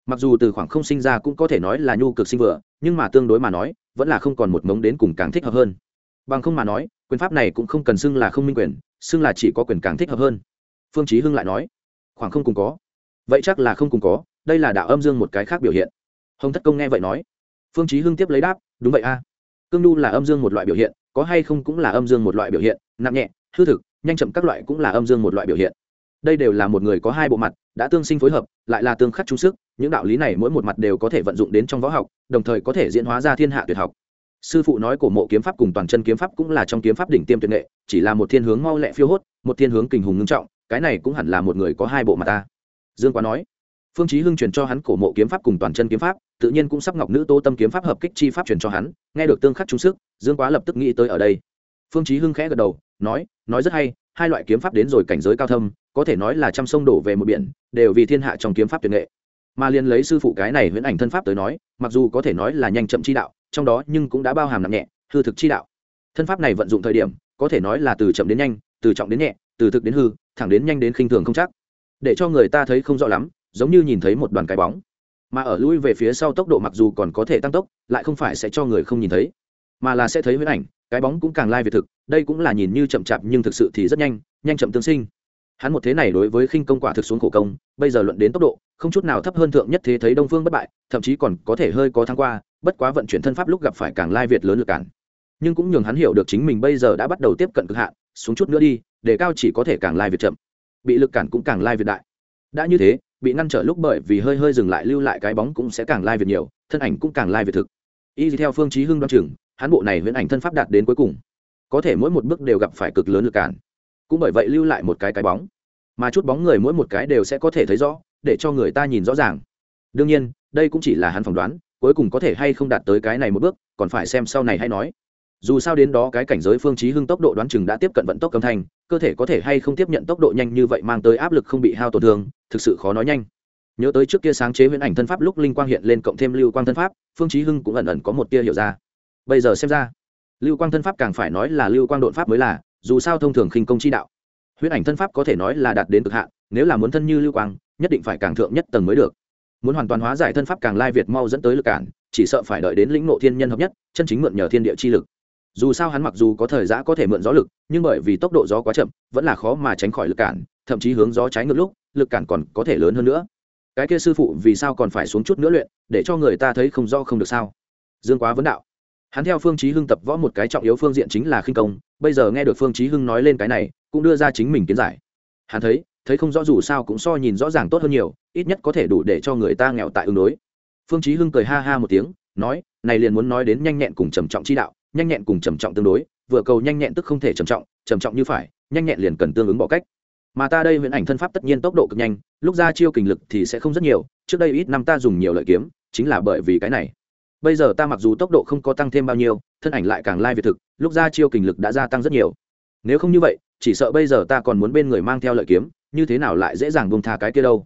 mặc dù từ khoảng không sinh ra cũng có thể nói là nhu cực sinh vừa, nhưng mà tương đối mà nói, vẫn là không còn một mống đến cùng càng thích hợp hơn. Bằng không mà nói, quyền pháp này cũng không cần xưng là không minh quyền, xưng là chỉ có quyền càng thích hợp hơn. Phương chí hưng lại nói, khoảng không cùng có. Vậy chắc là không cùng có, đây là đạo âm dương một cái khác biểu hiện. Hồng thất công nghe vậy nói. Phương chí hưng tiếp lấy đáp, đúng vậy a. Cương nhu là âm dương một loại biểu hiện, có hay không cũng là âm dương một loại biểu hiện, nặng nhẹ, hư thực, nhanh chậm các loại cũng là âm dương một loại biểu hiện. Đây đều là một người có hai bộ mặt đã tương sinh phối hợp, lại là tương khắc trung sức, những đạo lý này mỗi một mặt đều có thể vận dụng đến trong võ học, đồng thời có thể diễn hóa ra thiên hạ tuyệt học. Sư phụ nói cổ mộ kiếm pháp cùng toàn chân kiếm pháp cũng là trong kiếm pháp đỉnh tiêm tuyệt nghệ, chỉ là một thiên hướng mau lẹ phiêu hốt, một thiên hướng kình hùng ngưng trọng, cái này cũng hẳn là một người có hai bộ mặt ta. Dương quá nói, phương chí hưng truyền cho hắn cổ mộ kiếm pháp cùng toàn chân kiếm pháp, tự nhiên cũng sắp ngọc nữ tô tâm kiếm pháp hợp kích chi pháp truyền cho hắn, nghe được tương khắc trung sức, dương quá lập tức nghĩ tới ở đây. Phương chí hưng khẽ gật đầu, nói nói rất hay, hai loại kiếm pháp đến rồi cảnh giới cao thâm có thể nói là trăm sông đổ về một biển, đều vì thiên hạ trong kiếm pháp tuyệt nghệ. Mà liên lấy sư phụ cái này huyễn ảnh thân pháp tới nói, mặc dù có thể nói là nhanh chậm chi đạo, trong đó nhưng cũng đã bao hàm nặng nhẹ, hư thực chi đạo. Thân pháp này vận dụng thời điểm, có thể nói là từ chậm đến nhanh, từ trọng đến nhẹ, từ thực đến hư, thẳng đến nhanh đến khinh thường không chắc. Để cho người ta thấy không rõ lắm, giống như nhìn thấy một đoàn cái bóng. Mà ở lui về phía sau tốc độ mặc dù còn có thể tăng tốc, lại không phải sẽ cho người không nhìn thấy, mà là sẽ thấy huyễn ảnh, cái bóng cũng càng lai việt thực, đây cũng là nhìn như chậm chạp nhưng thực sự thì rất nhanh nhanh chậm tương sinh hắn một thế này đối với khinh công quả thực xuống khổ công, bây giờ luận đến tốc độ, không chút nào thấp hơn thượng nhất thế thấy đông phương bất bại, thậm chí còn có thể hơi có thăng qua, bất quá vận chuyển thân pháp lúc gặp phải càng lai việt lớn lực cản. Nhưng cũng nhường hắn hiểu được chính mình bây giờ đã bắt đầu tiếp cận cực hạn, xuống chút nữa đi, để cao chỉ có thể càng lai việt chậm. Bị lực cản cũng càng lai việt đại. Đã như thế, bị ngăn trở lúc bởi vì hơi hơi dừng lại lưu lại cái bóng cũng sẽ càng lai việt nhiều, thân ảnh cũng càng lai việt thực. Y theo phương chí hưng đoan chừng, hắn bộ này huyễn ảnh thân pháp đạt đến cuối cùng. Có thể mỗi một bước đều gặp phải cực lớn lực cản cũng bởi vậy lưu lại một cái cái bóng. Mà chút bóng người mỗi một cái đều sẽ có thể thấy rõ, để cho người ta nhìn rõ ràng. Đương nhiên, đây cũng chỉ là hắn phỏng đoán, cuối cùng có thể hay không đạt tới cái này một bước, còn phải xem sau này hay nói. Dù sao đến đó cái cảnh giới phương chí hưng tốc độ đoán chừng đã tiếp cận vận tốc âm thanh, cơ thể có thể hay không tiếp nhận tốc độ nhanh như vậy mang tới áp lực không bị hao tổn thương, thực sự khó nói nhanh. Nhớ tới trước kia sáng chế huyễn ảnh thân pháp lúc linh quang hiện lên cộng thêm lưu quang thân pháp, phương chí hưng cũng ẩn ẩn có một tia hiểu ra. Bây giờ xem ra, lưu quang thân pháp càng phải nói là lưu quang đột pháp mới là dù sao thông thường khinh công chi đạo. Huyễn ảnh thân pháp có thể nói là đạt đến cực hạn, nếu là muốn thân như lưu quang, nhất định phải càng thượng nhất tầng mới được. Muốn hoàn toàn hóa giải thân pháp càng lai việt mau dẫn tới lực cản, chỉ sợ phải đợi đến lĩnh ngộ thiên nhân hợp nhất, chân chính mượn nhờ thiên địa chi lực. Dù sao hắn mặc dù có thời giã có thể mượn gió lực, nhưng bởi vì tốc độ gió quá chậm, vẫn là khó mà tránh khỏi lực cản, thậm chí hướng gió trái ngược lúc, lực cản còn có thể lớn hơn nữa. Cái kia sư phụ vì sao còn phải xuống chút nữa luyện, để cho người ta thấy không do không được sao? Dương quá vấn đạo hắn theo phương chí hưng tập võ một cái trọng yếu phương diện chính là khinh công, bây giờ nghe được phương chí hưng nói lên cái này, cũng đưa ra chính mình kiến giải. Hắn thấy thấy không rõ dù sao cũng so nhìn rõ ràng tốt hơn nhiều, ít nhất có thể đủ để cho người ta nghèo tại ứng đối. Phương chí hưng cười ha ha một tiếng, nói, này liền muốn nói đến nhanh nhẹn cùng trầm trọng chi đạo, nhanh nhẹn cùng trầm trọng tương đối, vừa cầu nhanh nhẹn tức không thể trầm trọng trầm trọng như phải, nhanh nhẹn liền cần tương ứng bỏ cách. Mà ta đây huyễn ảnh thân pháp tất nhiên tốc độ cực nhanh, lúc ra chiêu kình lực thì sẽ không rất nhiều, trước đây ít năm ta dùng nhiều lợi kiếm, chính là bởi vì cái này bây giờ ta mặc dù tốc độ không có tăng thêm bao nhiêu, thân ảnh lại càng lai việt thực, lúc ra chiêu kình lực đã gia tăng rất nhiều. Nếu không như vậy, chỉ sợ bây giờ ta còn muốn bên người mang theo lợi kiếm, như thế nào lại dễ dàng bông tha cái kia đâu?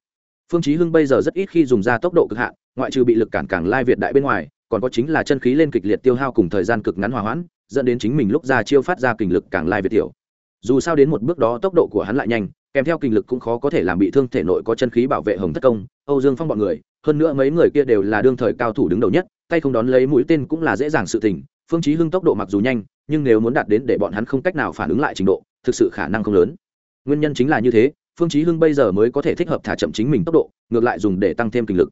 Phương chí hưng bây giờ rất ít khi dùng ra tốc độ cực hạn, ngoại trừ bị lực cản càng lai việt đại bên ngoài, còn có chính là chân khí lên kịch liệt tiêu hao cùng thời gian cực ngắn hòa hoãn, dẫn đến chính mình lúc ra chiêu phát ra kình lực càng lai việt tiểu. Dù sao đến một bước đó tốc độ của hắn lại nhanh, kèm theo kình lực cũng khó có thể làm bị thương thể nội có chân khí bảo vệ hồng thất công, âu dương phong bọn người, hơn nữa mấy người kia đều là đương thời cao thủ đứng đầu nhất tay không đón lấy mũi tên cũng là dễ dàng sự tình, phương chí hưng tốc độ mặc dù nhanh, nhưng nếu muốn đạt đến để bọn hắn không cách nào phản ứng lại trình độ, thực sự khả năng không lớn. Nguyên nhân chính là như thế, phương chí hưng bây giờ mới có thể thích hợp thả chậm chính mình tốc độ, ngược lại dùng để tăng thêm kinh lực.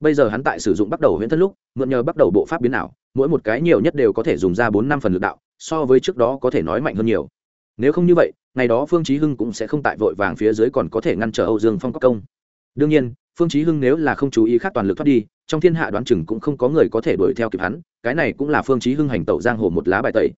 Bây giờ hắn tại sử dụng bắt đầu huyễn thân lúc, mượn nhờ bắt đầu bộ pháp biến ảo, mỗi một cái nhiều nhất đều có thể dùng ra bốn năm phần lực đạo, so với trước đó có thể nói mạnh hơn nhiều. Nếu không như vậy, ngày đó phương chí hưng cũng sẽ không tại vội vàng phía dưới còn có thể ngăn trở âu dương phong cấp công. Đương nhiên, phương chí hưng nếu là không chú ý khác toàn lực thoát đi trong thiên hạ đoán chừng cũng không có người có thể đuổi theo kịp hắn, cái này cũng là phương chí hưng hành tẩu giang hồ một lá bài tẩy.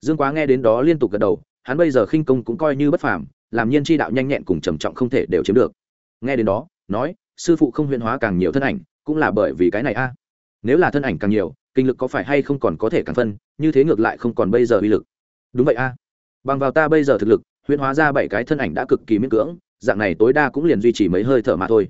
Dương quá nghe đến đó liên tục gật đầu, hắn bây giờ khinh công cũng coi như bất phàm, làm nhiên chi đạo nhanh nhẹn cùng trầm trọng không thể đều chiếm được. Nghe đến đó, nói, sư phụ không huyễn hóa càng nhiều thân ảnh, cũng là bởi vì cái này a. Nếu là thân ảnh càng nhiều, kinh lực có phải hay không còn có thể càng phân, như thế ngược lại không còn bây giờ uy lực. Đúng vậy a. Bằng vào ta bây giờ thực lực huyễn hóa ra bảy cái thân ảnh đã cực kỳ miễn cưỡng, dạng này tối đa cũng liền duy trì mấy hơi thở mà thôi.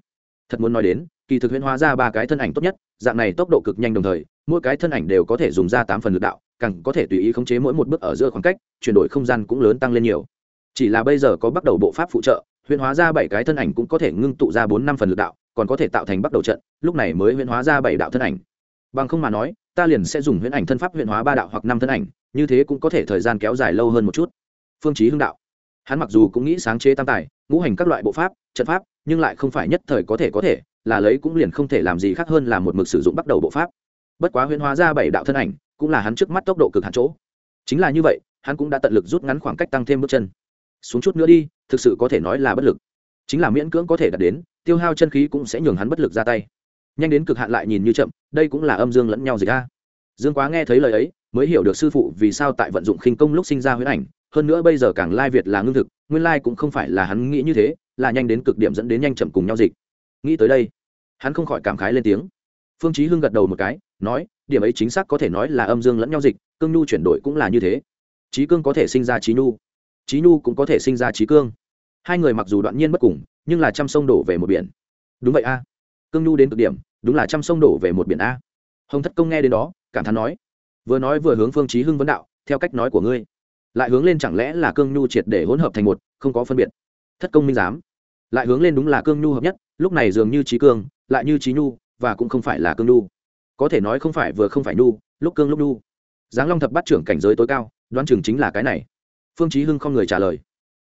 Thật muốn nói đến kỳ thực huyễn hóa ra ba cái thân ảnh tốt nhất, dạng này tốc độ cực nhanh đồng thời, mỗi cái thân ảnh đều có thể dùng ra tám phần lực đạo, càng có thể tùy ý khống chế mỗi một bước ở giữa khoảng cách, chuyển đổi không gian cũng lớn tăng lên nhiều. Chỉ là bây giờ có bắt đầu bộ pháp phụ trợ, huyễn hóa ra bảy cái thân ảnh cũng có thể ngưng tụ ra bốn năm phần lực đạo, còn có thể tạo thành bắt đầu trận, lúc này mới huyễn hóa ra bảy đạo thân ảnh. Bằng không mà nói, ta liền sẽ dùng huyễn ảnh thân pháp huyễn hóa ba đạo hoặc năm thân ảnh, như thế cũng có thể thời gian kéo dài lâu hơn một chút. Phương chí hưng đạo. Hắn mặc dù cũng nghĩ sáng chế tam tài, ngũ hành các loại bộ pháp, trận pháp, nhưng lại không phải nhất thời có thể có thể là lấy cũng liền không thể làm gì khác hơn là một mực sử dụng bắt đầu bộ pháp. Bất quá huyễn hóa ra bảy đạo thân ảnh, cũng là hắn trước mắt tốc độ cực hạn chỗ. Chính là như vậy, hắn cũng đã tận lực rút ngắn khoảng cách tăng thêm bước chân. Xuống chút nữa đi, thực sự có thể nói là bất lực. Chính là miễn cưỡng có thể đạt đến, tiêu hao chân khí cũng sẽ nhường hắn bất lực ra tay. Nhanh đến cực hạn lại nhìn như chậm, đây cũng là âm dương lẫn nhau dịch ra dương quá nghe thấy lời ấy, mới hiểu được sư phụ vì sao tại vận dụng khinh công lúc sinh ra huyễn ảnh, hơn nữa bây giờ càng lai việt là ngưng thực, nguyên lai cũng không phải là hắn nghĩ như thế, là nhanh đến cực điểm dẫn đến nhanh chậm cùng nhau dịch. Nghĩ tới đây hắn không khỏi cảm khái lên tiếng. Phương chí hưng gật đầu một cái, nói, điểm ấy chính xác có thể nói là âm dương lẫn nhau dịch, cương nhu chuyển đổi cũng là như thế. Trí cương có thể sinh ra trí nhu trí nhu cũng có thể sinh ra trí cương. Hai người mặc dù đoạn nhiên bất cùng, nhưng là trăm sông đổ về một biển. Đúng vậy a. Cương nhu đến cực điểm, đúng là trăm sông đổ về một biển a. Hồng thất công nghe đến đó, cảm thán nói, vừa nói vừa hướng phương chí hưng vấn đạo, theo cách nói của ngươi. Lại hướng lên chẳng lẽ là cương nhu triệt để hỗn hợp thành một, không có phân biệt. Thất công minh giám lại hướng lên đúng là cương nhu hợp nhất, lúc này dường như trí cương, lại như trí nhu, và cũng không phải là cương nhu. Có thể nói không phải vừa không phải nhu, lúc cương lúc nhu. Giáng long thập bắt trưởng cảnh giới tối cao, đoán chừng chính là cái này. Phương chí hưng không người trả lời.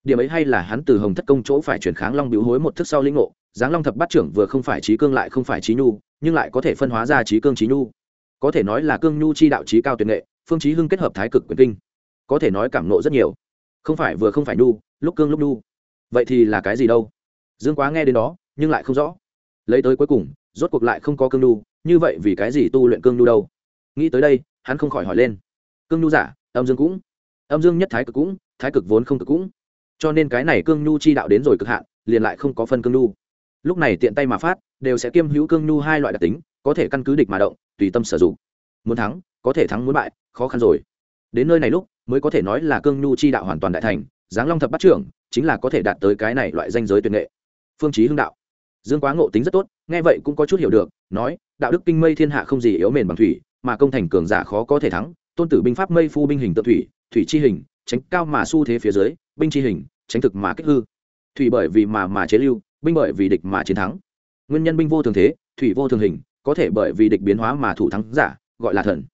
Điểm ấy hay là hắn từ hồng thất công chỗ phải chuyển kháng long biểu hối một thức sau linh ngộ, giáng long thập bắt trưởng vừa không phải trí cương lại không phải trí nhu, nhưng lại có thể phân hóa ra trí cương trí nhu. Có thể nói là cương nhu chi đạo trí cao tuyệt nghệ, phương chí hưng kết hợp thái cực quyền kinh. Có thể nói cảm nộ rất nhiều. Không phải vừa không phải nhu, lúc cương lúc nhu. Vậy thì là cái gì đâu? Dương quá nghe đến đó, nhưng lại không rõ. Lấy tới cuối cùng, rốt cuộc lại không có cương nhu, như vậy vì cái gì tu luyện cương nhu đâu? Nghĩ tới đây, hắn không khỏi hỏi lên. Cương nhu giả, âm dương cũng. Âm dương nhất thái cực cũng, thái cực vốn không cực cũng. Cho nên cái này cương nhu chi đạo đến rồi cực hạn, liền lại không có phân cương nhu. Lúc này tiện tay mà phát, đều sẽ kiêm hữu cương nhu hai loại đặc tính, có thể căn cứ địch mà động, tùy tâm sử dụng. Muốn thắng, có thể thắng muốn bại, khó khăn rồi. Đến nơi này lúc, mới có thể nói là cương nhu chi đạo hoàn toàn đại thành, giáng long thập bắt trưởng, chính là có thể đạt tới cái này loại danh giới tuyệt nghệ phương chí hưng đạo. Dương quá ngộ tính rất tốt, nghe vậy cũng có chút hiểu được, nói, đạo đức kinh mây thiên hạ không gì yếu mềm bằng thủy, mà công thành cường giả khó có thể thắng, tôn tử binh pháp mây phu binh hình tự thủy thủy chi hình, tránh cao mà xu thế phía dưới, binh chi hình, tránh thực mà kích hư. Thủy bởi vì mà mà chế lưu, binh bởi vì địch mà chiến thắng. Nguyên nhân binh vô thường thế, thủy vô thường hình, có thể bởi vì địch biến hóa mà thủ thắng giả, gọi là thần.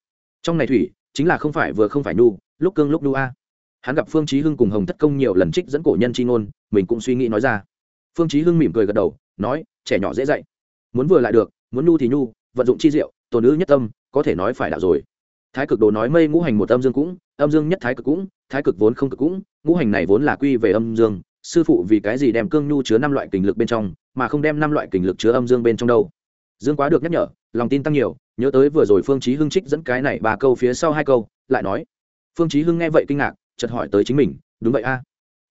Trong này thủy, chính là không phải vừa không phải nu lúc cương lúc nu a. Hắn gặp phương chí hưng cùng hồng thất công nhiều lần trích dẫn cổ nhân chi ngôn, mình cũng suy nghĩ nói ra phương chí hưng mỉm cười gật đầu, nói, trẻ nhỏ dễ dạy. Muốn vừa lại được, muốn nu thì nu vận dụng chi diệu tổ nữ nhất tâm, có thể nói phải đạo rồi. Thái cực đồ nói mây ngũ hành một âm dương cũng, âm dương nhất thái cực cũng, thái cực vốn không cực cũng, ngũ hành này vốn là quy về âm dương. Sư phụ vì cái gì đem cương nhu chứa năm loại kình lực bên trong, mà không đem năm loại kình lực chứa âm dương bên trong đâu? Dương quá được nhắc nhở, lòng tin tăng nhiều, nhớ tới vừa rồi phương chí hưng trích dẫn cái này ba câu phía sau hai câu, lại nói, phương chí hưng nghe vậy kinh ngạc, chợt hỏi tới chính mình, đúng vậy a,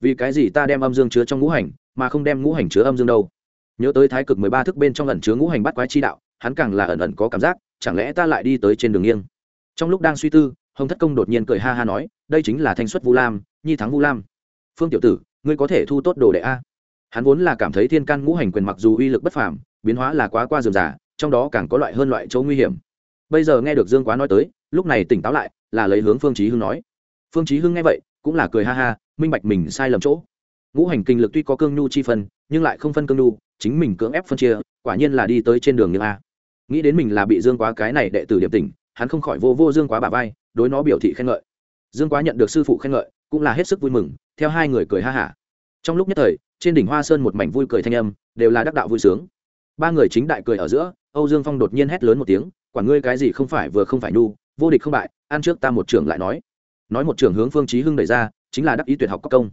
vì cái gì ta đem âm dương chứa trong ngũ hành mà không đem ngũ hành chứa âm dương đâu. Nhớ tới thái cực mười ba thức bên trong ẩn chứa ngũ hành bắt quái chi đạo, hắn càng là ẩn ẩn có cảm giác, chẳng lẽ ta lại đi tới trên đường nghiêng? Trong lúc đang suy tư, hồng thất công đột nhiên cười ha ha nói, đây chính là thanh xuất vu lam, nhi thắng vu lam. Phương tiểu tử, ngươi có thể thu tốt đồ đệ a. Hắn vốn là cảm thấy thiên can ngũ hành quyền mặc dù uy lực bất phàm, biến hóa là quá qua dườm giả trong đó càng có loại hơn loại chỗ nguy hiểm. Bây giờ nghe được dương quá nói tới, lúc này tỉnh táo lại, là lấy hướng phương chí hưng nói. Phương chí hưng nghe vậy, cũng là cười ha ha, minh bạch mình sai lầm chỗ ngũ hành kinh lực tuy có cương nhu chi phân, nhưng lại không phân cương nhu, chính mình cưỡng ép phân chia, quả nhiên là đi tới trên đường như a. Nghĩ đến mình là bị dương quá cái này đệ tử điểm tỉnh, hắn không khỏi vô vô dương quá bà vai, đối nó biểu thị khen ngợi. Dương quá nhận được sư phụ khen ngợi, cũng là hết sức vui mừng, theo hai người cười ha hả. Trong lúc nhất thời, trên đỉnh hoa sơn một mảnh vui cười thanh âm, đều là đắc đạo vui sướng. Ba người chính đại cười ở giữa, âu dương phong đột nhiên hét lớn một tiếng quản ngươi cái gì không phải vừa không phải nhu, vô địch không bại, ăn trước ta một trưởng lại nói. Nói một trưởng hướng phương chí hưng đẩy ra, chính là đắc ý tuyệt học có công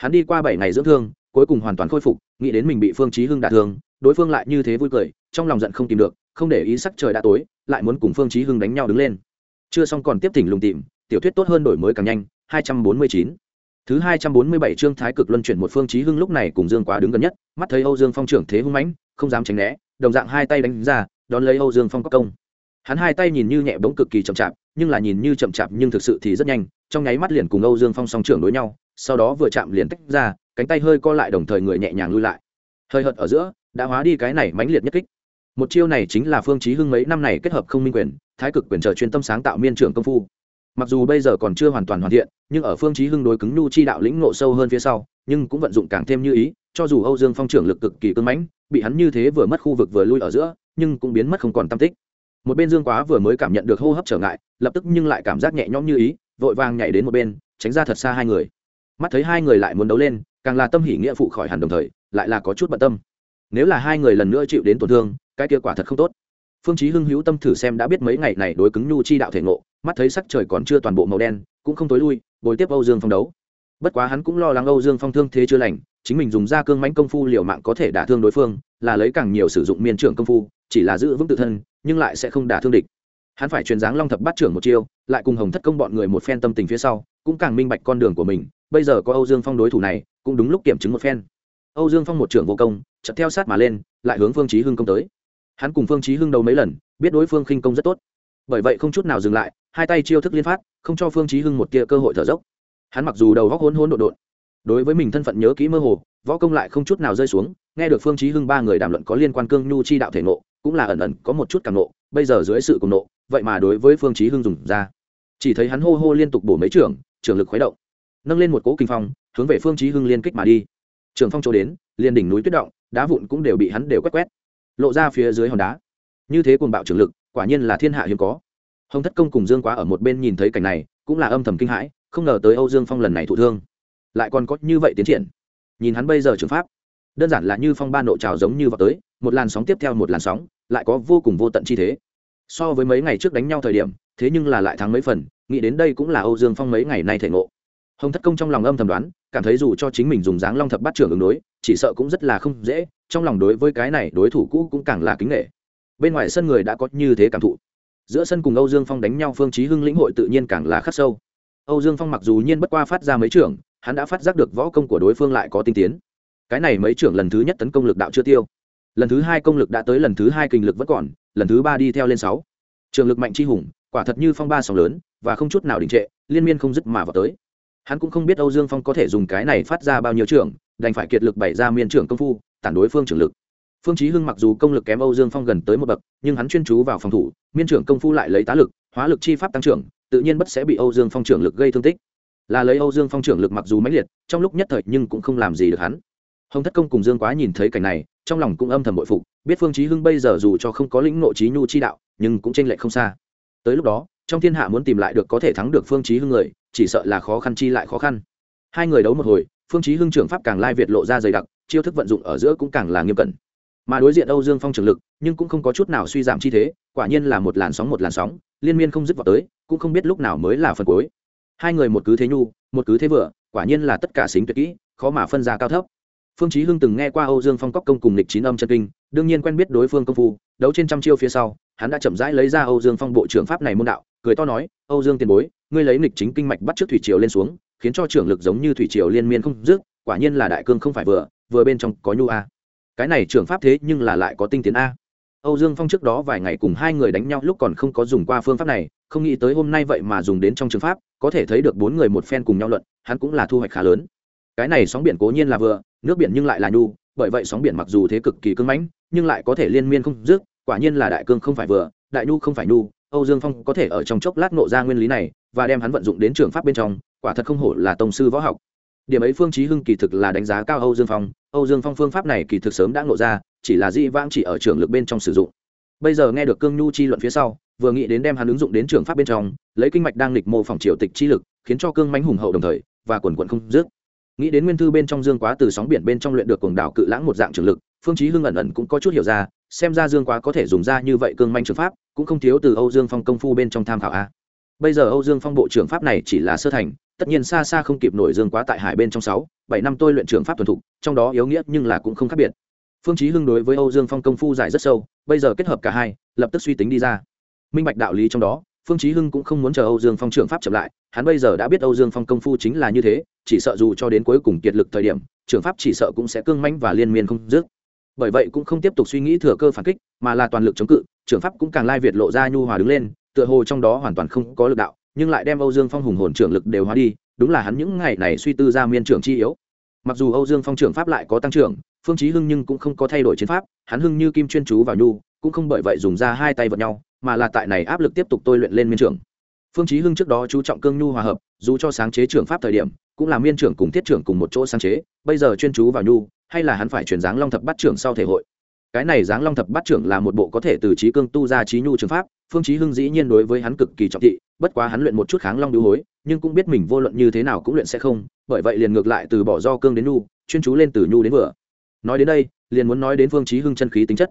hắn đi qua bảy ngày dưỡng thương, cuối cùng hoàn toàn khôi phục, nghĩ đến mình bị phương chí hưng đả thương, đối phương lại như thế vui cười, trong lòng giận không tìm được, không để ý sắc trời đã tối, lại muốn cùng phương chí hưng đánh nhau đứng lên. Chưa xong còn tiếp thỉnh lùng tìm, tiểu thuyết tốt hơn đổi mới càng nhanh 249 thứ 247 chương thái cực luân chuyển một phương chí hưng lúc này cùng dương quá đứng gần nhất, mắt thấy âu dương phong trưởng thế hung mãnh, không dám tránh né, đồng dạng hai tay đánh ra, đón lấy âu dương phong có công. Hắn hai tay nhìn như nhẹ bỗng cực kỳ chậm chạp, nhưng là nhìn như chậm chạp nhưng thực sự thì rất nhanh, trong nháy mắt liền cùng âu dương phong song trưởng đối nhau sau đó vừa chạm liền tách ra, cánh tay hơi co lại đồng thời người nhẹ nhàng lui lại. Hơi hợt ở giữa, đã hóa đi cái này mãnh liệt nhất kích. Một chiêu này chính là phương chí hưng mấy năm này kết hợp không minh quyền, thái cực quyền trở chuyên tâm sáng tạo miên trưởng công phu. Mặc dù bây giờ còn chưa hoàn toàn hoàn thiện, nhưng ở phương chí hưng đối cứng nhu chi đạo lĩnh ngộ sâu hơn phía sau, nhưng cũng vận dụng càng thêm như ý, cho dù âu dương phong trưởng lực cực kỳ cứng mãnh, bị hắn như thế vừa mất khu vực vừa lui ở giữa, nhưng cũng biến mất không còn tâm tích. Một bên dương quá vừa mới cảm nhận được hô hấp trở ngại, lập tức nhưng lại cảm giác nhẹ nhõm như ý, vội vàng nhảy đến một bên, tránh ra thật xa hai người mắt thấy hai người lại muốn đấu lên, càng là tâm hỉ nghĩa phụ khỏi hẳn đồng thời, lại là có chút bận tâm. Nếu là hai người lần nữa chịu đến tổn thương, cái kia quả thật không tốt. Phương chí hưng hữu tâm thử xem đã biết mấy ngày này đối cứng nhu chi đạo thể ngộ, mắt thấy sắc trời còn chưa toàn bộ màu đen, cũng không tối lui, bồi tiếp âu dương phong đấu. Bất quá hắn cũng lo lắng âu dương phong thương thế chưa lành, chính mình dùng ra cương mãnh công phu liều mạng có thể đả thương đối phương, là lấy càng nhiều sử dụng miên trưởng công phu, chỉ là giữ vững tự thân, nhưng lại sẽ không đả thương địch. Hắn phải truyền dáng long thập bát trưởng một chiêu, lại cùng hồng thất công bọn người một phen tâm tình phía sau, cũng càng minh bạch con đường của mình bây giờ có âu dương phong đối thủ này, cũng đúng lúc kiểm chứng một phen. Âu dương phong một trưởng vô công, chợt theo sát mà lên, lại hướng phương chí hưng công tới. Hắn cùng phương chí hưng đấu mấy lần, biết đối phương khinh công rất tốt. Bởi vậy không chút nào dừng lại, hai tay chiêu thức liên phát, không cho phương chí hưng một tia cơ hội thở dốc. Hắn mặc dù đầu góc hỗn hỗn độn độn, đối với mình thân phận nhớ kỹ mơ hồ, võ công lại không chút nào rơi xuống, nghe được phương chí hưng ba người đàm luận có liên quan cương nhu chi đạo thể nộ cũng là ẩn ẩn có một chút cảm nộ bây giờ dưới sự cùng nộ vậy mà đối với phương chí hưng dùng ra. Chỉ thấy hắn hô hô liên tục bổ mấy trưởng trưởng lực khuấy động nâng lên một cỗ kinh phong, hướng về phương chí hưng liên kích mà đi. Trường phong chỗ đến, liền đỉnh núi tuyết động, đá vụn cũng đều bị hắn đều quét quét, lộ ra phía dưới hòn đá. Như thế cuồng bạo trường lực, quả nhiên là thiên hạ hiếm có. Hồng thất công cùng dương quá ở một bên nhìn thấy cảnh này, cũng là âm thầm kinh hãi, không ngờ tới âu dương phong lần này thụ thương, lại còn có như vậy tiến triển. Nhìn hắn bây giờ trường pháp, đơn giản là như phong ba nộ trào giống như vào tới, một làn sóng tiếp theo một làn sóng, lại có vô cùng vô tận chi thế. So với mấy ngày trước đánh nhau thời điểm, thế nhưng là lại thắng mấy phần, nghĩ đến đây cũng là âu dương phong mấy ngày nay thể ngộ hồng thất công trong lòng âm thầm đoán, cảm thấy dù cho chính mình dùng dáng long thập bắt trưởng ứng đối, chỉ sợ cũng rất là không dễ, trong lòng đối với cái này đối thủ cũ cũng càng là kính nghệ bên ngoài sân người đã có như thế cảm thụ. Giữa sân cùng âu dương phong đánh nhau phương chí hưng lĩnh hội tự nhiên càng là khắc sâu. Âu dương phong mặc dù nhiên bất qua phát ra mấy trưởng, hắn đã phát giác được võ công của đối phương lại có tinh tiến. Cái này mấy trưởng lần thứ nhất tấn công lực đạo chưa tiêu. Lần thứ hai công lực đã tới lần thứ hai kinh lực vẫn còn, lần thứ ba đi theo lên sáu. Trường lực mạnh chi hùng, quả thật như phong ba sóng lớn, và không chút nào đình trệ, liên miên không dứt mà vào tới hắn cũng không biết âu dương phong có thể dùng cái này phát ra bao nhiêu trưởng, đành phải kiệt lực bày ra miên trưởng công phu, tản đối phương trưởng lực. Phương chí hưng mặc dù công lực kém âu dương phong gần tới một bậc, nhưng hắn chuyên chú vào phòng thủ, miên trưởng công phu lại lấy tá lực, hóa lực chi pháp tăng trưởng, tự nhiên bất sẽ bị âu dương phong trưởng lực gây thương tích. Là lấy âu dương phong trưởng lực mặc dù mãnh liệt, trong lúc nhất thời nhưng cũng không làm gì được hắn. Hồng thất công cùng dương quá nhìn thấy cảnh này, trong lòng cũng âm thầm bội phục, biết phương chí hưng bây giờ dù cho không có lĩnh nội trí nhu chi đạo, nhưng cũng tranh lệch không xa. Tới lúc đó, trong thiên hạ muốn tìm lại được có thể thắng được phương chí hưng người chỉ sợ là khó khăn chi lại khó khăn. Hai người đấu một hồi, phương chí hưng trưởng pháp càng lai việt lộ ra dày đặc, chiêu thức vận dụng ở giữa cũng càng là nghiêm cẩn. Mà đối diện âu dương phong trường lực, nhưng cũng không có chút nào suy giảm chi thế, quả nhiên là một làn sóng một làn sóng, liên miên không dứt vào tới, cũng không biết lúc nào mới là phần cuối. Hai người một cứ thế nhu, một cứ thế vừa, quả nhiên là tất cả xính tuyệt kỹ, khó mà phân ra cao thấp. Phương chí hưng từng nghe qua âu dương phong cóc công cùng lịch chín âm chân kinh, đương nhiên quen biết đối phương công phu, đấu trên trăm chiêu phía sau, hắn đã chậm rãi lấy ra âu dương phong bộ trưởng pháp này môn đạo, cười to nói, âu dương tiền bối ngươi lấy nghịch chính kinh mạch bắt trước thủy triều lên xuống, khiến cho trưởng lực giống như thủy triều liên miên không dứt, quả nhiên là đại cương không phải vừa vừa bên trong có nhu a. Cái này trưởng pháp thế nhưng là lại có tinh tiến a. Âu dương phong trước đó vài ngày cùng hai người đánh nhau lúc còn không có dùng qua phương pháp này, không nghĩ tới hôm nay vậy mà dùng đến trong trường pháp, có thể thấy được bốn người một phen cùng nhau luận, hắn cũng là thu hoạch khá lớn. Cái này sóng biển cố nhiên là vừa, nước biển nhưng lại là nhu, bởi vậy sóng biển mặc dù thế cực kỳ cưng mãnh, nhưng lại có thể liên miên không dứt, quả nhiên là đại cương không phải vừa, đại nhu không phải nhu. Âu dương phong có thể ở trong chốc lát nộ ra nguyên lý này và đem hắn vận dụng đến trường pháp bên trong, quả thật không hổ là tông sư võ học. Điểm ấy phương chí hưng kỳ thực là đánh giá cao âu dương phong. Âu dương phong phương pháp này kỳ thực sớm đã ngộ ra, chỉ là di vãng chỉ ở trường lực bên trong sử dụng. Bây giờ nghe được cương nhu chi luận phía sau, vừa nghĩ đến đem hắn ứng dụng đến trường pháp bên trong, lấy kinh mạch đang lịch mô phỏng triều tịch chi lực, khiến cho cương mãnh hùng hậu đồng thời, và quần quần không dứt. Nghĩ đến nguyên thư bên trong dương quá từ sóng biển bên trong luyện được cuồng đảo cự lãng một dạng trường lực, phương chí hưng ẩn ẩn cũng có chút hiểu ra, xem ra dương quá có thể dùng ra như vậy cương manh trường pháp, cũng không thiếu từ âu dương phong công phu bên trong tham khảo a bây giờ âu dương phong bộ trưởng pháp này chỉ là sơ thành, tất nhiên xa xa không kịp nổi dương quá tại hải bên trong sáu, bảy năm tôi luyện trường pháp thuần thục, trong đó yếu nghĩa nhưng là cũng không khác biệt. Phương chí hưng đối với âu dương phong công phu giải rất sâu, bây giờ kết hợp cả hai, lập tức suy tính đi ra. Minh bạch đạo lý trong đó, phương chí hưng cũng không muốn chờ âu dương phong trưởng pháp chậm lại, hắn bây giờ đã biết âu dương phong công phu chính là như thế, chỉ sợ dù cho đến cuối cùng kiệt lực thời điểm, trưởng pháp chỉ sợ cũng sẽ cương mãnh và liên miên không dứt. Bởi vậy cũng không tiếp tục suy nghĩ thừa cơ phản kích, mà là toàn lực chống cự, trưởng pháp cũng càng lai việt lộ ra nhu hòa đứng lên tựa hồ trong đó hoàn toàn không có lực đạo, nhưng lại đem âu dương phong hùng hồn trưởng lực đều hóa đi, đúng là hắn những ngày này suy tư ra miên trưởng chi yếu. Mặc dù âu dương phong trưởng pháp lại có tăng trưởng, phương chí hưng nhưng cũng không có thay đổi chiến pháp, hắn hưng như kim chuyên chú vào nhu, cũng không bởi vậy dùng ra hai tay vật nhau, mà là tại này áp lực tiếp tục tôi luyện lên miên trưởng. Phương chí hưng trước đó chú trọng cương nhu hòa hợp, dù cho sáng chế trưởng pháp thời điểm, cũng là miên trưởng cùng thiết trưởng cùng một chỗ sáng chế, bây giờ chuyên chú vào nhu, hay là hắn phải chuyển dáng long thập bát trưởng sau thể hội. Cái này dáng long thập bát trưởng là một bộ có thể từ trí cương tu ra trí nhu trường pháp phương chí hưng dĩ nhiên đối với hắn cực kỳ trọng thị, bất quá hắn luyện một chút kháng long đu hối, nhưng cũng biết mình vô luận như thế nào cũng luyện sẽ không, bởi vậy liền ngược lại từ bỏ do cương đến nhu, chuyên chú lên từ nhu đến vừa. Nói đến đây, liền muốn nói đến phương chí hưng chân khí tính chất.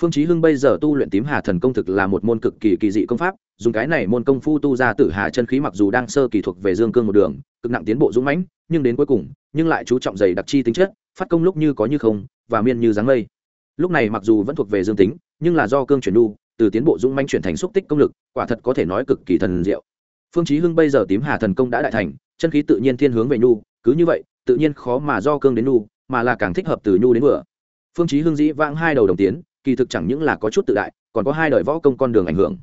Phương chí hưng bây giờ tu luyện tím hà thần công thực là một môn cực kỳ kỳ dị công pháp, dùng cái này môn công phu tu ra tử hà chân khí mặc dù đang sơ kỳ thuộc về dương cương một đường, cực nặng tiến bộ dũng mãnh, nhưng đến cuối cùng, nhưng lại chú trọng dày đặc chi tính chất, phát công lúc như có như không, và miên như dáng mây. Lúc này mặc dù vẫn thuộc về dương tính, nhưng là do cương chuyển đu từ tiến bộ dũng manh chuyển thành xúc tích công lực, quả thật có thể nói cực kỳ thần diệu. Phương chí hưng bây giờ tím hà thần công đã đại thành, chân khí tự nhiên thiên hướng về nhu, cứ như vậy, tự nhiên khó mà do cương đến nhu, mà là càng thích hợp từ nhu đến vừa. Phương chí hưng dĩ vãng hai đầu đồng tiến, kỳ thực chẳng những là có chút tự đại, còn có hai đời võ công con đường ảnh hưởng.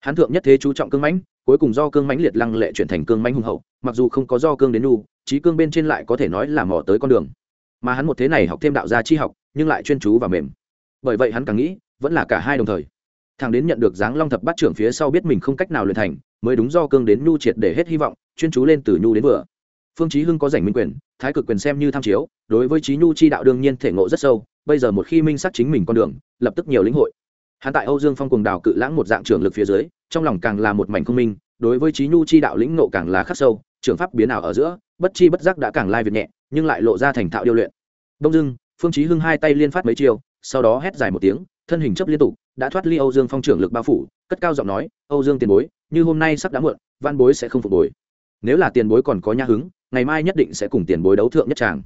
Hắn thượng nhất thế chú trọng cương mãnh, cuối cùng do cương mãnh liệt lăng lệ chuyển thành cương mãnh hùng hậu, mặc dù không có do cương đến nhu trí cương bên trên lại có thể nói là mò tới con đường. Mà hắn một thế này học thêm đạo gia chi học, nhưng lại chuyên chú và mềm. Bởi vậy hắn càng nghĩ, vẫn là cả hai đồng thời thằng đến nhận được dáng long thập bát trưởng phía sau biết mình không cách nào luyện thành, mới đúng do cương đến nhu triệt để hết hy vọng, chuyên chú lên từ nhu đến vừa. Phương chí hưng có giành minh quyền, thái cực quyền xem như tham chiếu, đối với trí nhu chi đạo đương nhiên thể ngộ rất sâu, bây giờ một khi minh xác chính mình con đường, lập tức nhiều lĩnh hội. Hắn tại âu dương phong cùng đào cự lãng một dạng trưởng lực phía dưới, trong lòng càng là một mảnh không minh, đối với trí nhu chi đạo lĩnh nộ càng là khắc sâu, trưởng pháp biến ảo ở giữa, bất chi bất giác đã càng lai việt nhẹ, nhưng lại lộ ra thành thạo điêu luyện. Đông dưng phương chí hưng hai tay liên phát mấy chiều sau đó hét dài một tiếng, thân hình chấp liên tục đã thoát ly âu dương phong trưởng lực bao phủ, cất cao giọng nói, âu dương tiền bối, như hôm nay sắp đã muộn, văn bối sẽ không phục bồi nếu là tiền bối còn có nhã hứng, ngày mai nhất định sẽ cùng tiền bối đấu thượng nhất tràng.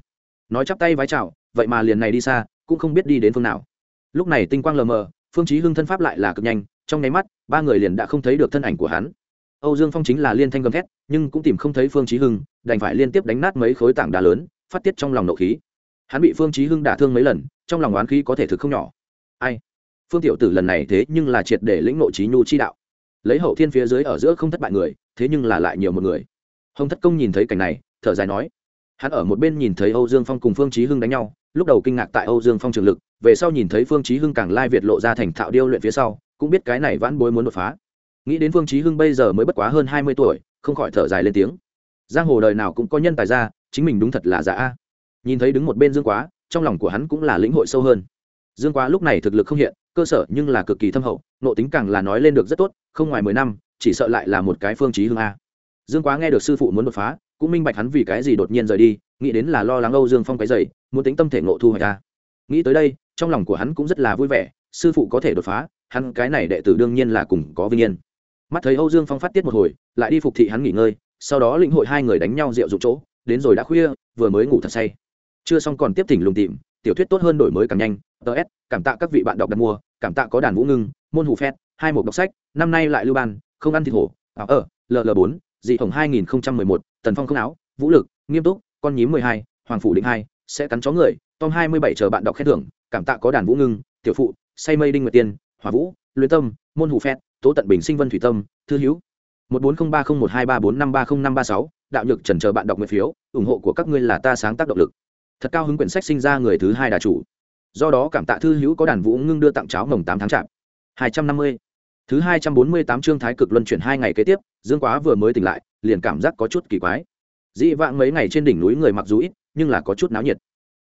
Nói chắp tay vái chào, vậy mà liền này đi xa, cũng không biết đi đến phương nào. Lúc này tinh quang lờ mờ, phương chí hưng thân pháp lại là cực nhanh, trong nháy mắt, ba người liền đã không thấy được thân ảnh của hắn. Âu dương phong chính là liên thanh gầm thét, nhưng cũng tìm không thấy phương chí hưng, đành phải liên tiếp đánh nát mấy khối tảng đá lớn, phát tiết trong lòng nộ khí. Hắn bị phương chí hưng đả thương mấy lần, trong lòng oán khí có thể thực không nhỏ. Ai? Phương tiểu tử lần này thế nhưng là triệt để lĩnh nội trí nhu chi đạo. Lấy hậu thiên phía dưới ở giữa không thất bại người, thế nhưng là lại nhiều một người. Hồng thất công nhìn thấy cảnh này, thở dài nói, hắn ở một bên nhìn thấy âu dương phong cùng phương chí hưng đánh nhau, lúc đầu kinh ngạc tại âu dương phong trường lực, về sau nhìn thấy phương chí hưng càng lai việt lộ ra thành thạo điêu luyện phía sau, cũng biết cái này vãn bối muốn đột phá. Nghĩ đến phương chí hưng bây giờ mới bất quá hơn hai mươi tuổi, không khỏi thở dài lên tiếng. Giang hồ đời nào cũng có nhân tài ra, chính mình đúng thật là giả a. Nhìn thấy đứng một bên dương quá, trong lòng của hắn cũng là lĩnh hội sâu hơn dương quá lúc này thực lực không hiện, cơ sở nhưng là cực kỳ thâm hậu nộ tính càng là nói lên được rất tốt, không ngoài mười năm, chỉ sợ lại là một cái phương chí hương a. Dương quá nghe được sư phụ muốn đột phá, cũng minh bạch hắn vì cái gì đột nhiên rời đi, nghĩ đến là lo lắng âu dương phong cái dày muốn tính tâm thể ngộ thu hoạch a. Nghĩ tới đây, trong lòng của hắn cũng rất là vui vẻ, sư phụ có thể đột phá, hắn cái này đệ tử đương nhiên là cùng có vinh yên. Mắt thấy âu dương phong phát tiết một hồi, lại đi phục thị hắn nghỉ ngơi, sau đó lĩnh hội hai người đánh nhau rượu dụng chỗ, đến rồi đã khuya, vừa mới ngủ thật say. Chưa xong còn tiếp thỉnh lùng tìm tiểu thuyết tốt hơn đổi mới càng nhanh. Ts cảm tạ các vị bạn đọc đặt mua, cảm tạ có đàn vũ ngưng, môn hủ phét hai một đọc sách, năm nay lại lưu ban, không ăn thịt hổ Ở à, ở ờ, ll bốn, dị hồng hai nghìn một, tần phong không áo, vũ lực, nghiêm túc, con nhím mười hai, hoàng phủ định hai, sẽ cắn chó người, tom hai mươi bảy chờ bạn đọc khen thưởng, cảm tạ có đàn vũ ngưng, tiểu phụ, say mây đinh nguyệt tiên hòa vũ, luyện tâm, môn hủ phét tố tận bình, sinh vân thủy tâm, thư hữu một bốn không ba không một hai ba bốn năm ba không năm ba sáu, đạo nhược trần chờ bạn đọc nguyện phiếu, ủng hộ của các ngươi là ta sáng tác động lực thật cao hứng quyển sách sinh ra người thứ hai đà chủ. Do đó cảm tạ thư hữu có đàn vũ ngưng đưa tặng cháo mồng tám tháng chạp. Hai trăm năm mươi. Thứ hai trăm bốn mươi tám chương thái cực luân chuyển hai ngày kế tiếp, dương quá vừa mới tỉnh lại, liền cảm giác có chút kỳ quái. Dị vãng mấy ngày trên đỉnh núi người mặc dù ít, nhưng là có chút náo nhiệt.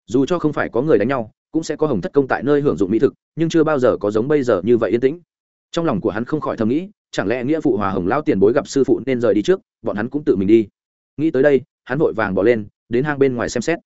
Dù cho không phải có người đánh nhau, cũng sẽ có hồng thất công tại nơi hưởng dụng mỹ thực, nhưng chưa bao giờ có giống bây giờ như vậy yên tĩnh. Trong lòng của hắn không khỏi thầm nghĩ, chẳng lẽ nghĩa phụ hòa hồng lao tiền bối gặp sư phụ nên rời đi trước, bọn hắn cũng tự mình đi. Nghĩ tới đây, hắn vội vàng bỏ lên, đến hang bên ngoài xem xét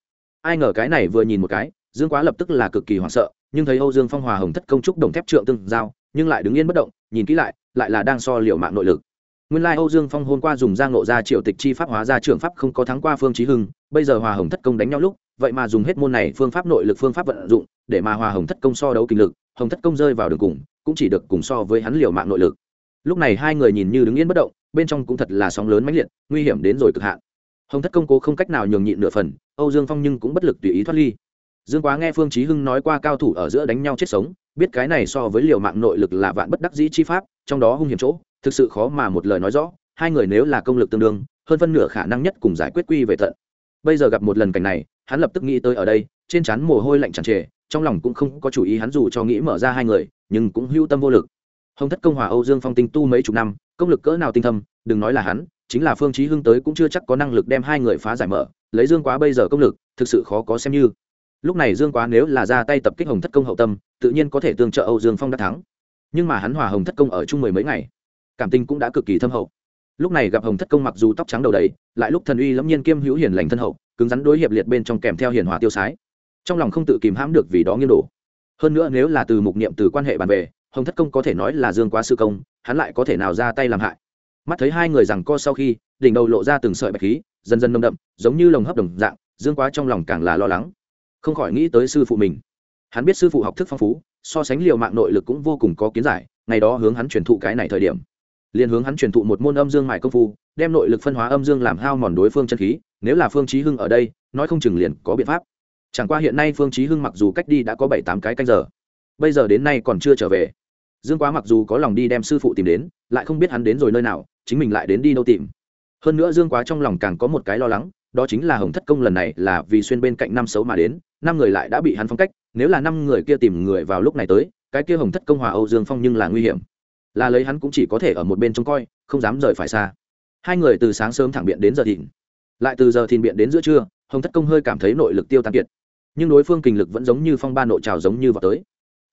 ai ngờ cái này vừa nhìn một cái, dương quá lập tức là cực kỳ hoảng sợ, nhưng thấy âu dương phong hòa hồng thất công trúc đồng thép trượng tương giao, nhưng lại đứng yên bất động, nhìn kỹ lại lại là đang so liệu mạng nội lực. Nguyên lai âu dương phong hôm qua dùng giang nộ ra triệu tịch chi pháp hóa ra trường pháp không có thắng qua phương trí hưng, bây giờ hòa hồng thất công đánh nhau lúc, vậy mà dùng hết môn này phương pháp nội lực phương pháp vận dụng, để mà hòa hồng thất công so đấu kinh lực, hồng thất công rơi vào đường cùng, cũng chỉ được cùng so với hắn liều mạng nội lực. Lúc này hai người nhìn như đứng yên bất động, bên trong cũng thật là sóng lớn mãnh liệt, nguy hiểm đến rồi cực hạn hồng thất công cố không cách nào nhường nhịn nửa phần, âu dương phong nhưng cũng bất lực tùy ý thoát ly. Dương quá nghe phương chí hưng nói qua cao thủ ở giữa đánh nhau chết sống, biết cái này so với liều mạng nội lực là vạn bất đắc dĩ chi pháp, trong đó hung hiểm chỗ, thực sự khó mà một lời nói rõ, hai người nếu là công lực tương đương, hơn phân nửa khả năng nhất cùng giải quyết quy về tận. Bây giờ gặp một lần cảnh này, hắn lập tức nghĩ tới ở đây, trên trán mồ hôi lạnh tràn trề, trong lòng cũng không có chủ ý hắn dù cho nghĩ mở ra hai người, nhưng cũng hưu tâm vô lực. Hồng thất công hòa âu dương phong tinh tu mấy chục năm, công lực cỡ nào tinh thâm, đừng nói là hắn chính là phương chí hưng tới cũng chưa chắc có năng lực đem hai người phá giải mở, lấy dương quá bây giờ công lực, thực sự khó có xem như. Lúc này dương quá nếu là ra tay tập kích hồng thất công hậu tâm, tự nhiên có thể tương trợ âu dương phong đã thắng. Nhưng mà hắn hòa hồng thất công ở chung mười mấy ngày, cảm tình cũng đã cực kỳ thâm hậu. Lúc này gặp hồng thất công mặc dù tóc trắng đầu đầy, lại lúc thần uy lẫm nhiên kiêm hữu hiền lành thân hậu, cứng rắn đối hiệp liệt bên trong kèm theo hiền hòa tiêu sái. Trong lòng không tự kìm hãm được vì đó nghiêng đổ. Hơn nữa nếu là từ mục niệm từ quan hệ bàn về, hồng thất công có thể nói là dương quá sư công, hắn lại có thể nào ra tay làm hại? Mắt thấy hai người rằng co sau khi, đỉnh đầu lộ ra từng sợi bạch khí, dần dần nồng đậm, giống như lồng hấp đồng dạng, dương quá trong lòng càng là lo lắng. Không khỏi nghĩ tới sư phụ mình. Hắn biết sư phụ học thức phong phú, so sánh liều mạng nội lực cũng vô cùng có kiến giải, ngày đó hướng hắn truyền thụ cái này thời điểm. Liền hướng hắn truyền thụ một môn âm dương mại công phu, đem nội lực phân hóa âm dương làm hao mòn đối phương chân khí, nếu là phương chí hưng ở đây, nói không chừng liền có biện pháp. Chẳng qua hiện nay phương chí hưng mặc dù cách đi đã có bảy tám cái canh giờ, bây giờ đến nay còn chưa trở về. Dương quá mặc dù có lòng đi đem sư phụ tìm đến, lại không biết hắn đến rồi nơi nào chính mình lại đến đi đâu tìm. Hơn nữa dương quá trong lòng càng có một cái lo lắng, đó chính là hồng thất công lần này là vì xuyên bên cạnh năm xấu mà đến, năm người lại đã bị hắn phong cách, nếu là năm người kia tìm người vào lúc này tới, cái kia hồng thất công hòa âu dương phong nhưng là nguy hiểm. Là lấy hắn cũng chỉ có thể ở một bên trông coi, không dám rời phải xa. Hai người từ sáng sớm thẳng biện đến giờ thìn. Lại từ giờ thìn biện đến giữa trưa, hồng thất công hơi cảm thấy nội lực tiêu tan kiệt. Nhưng đối phương kinh lực vẫn giống như phong ba nội trào giống như vào tới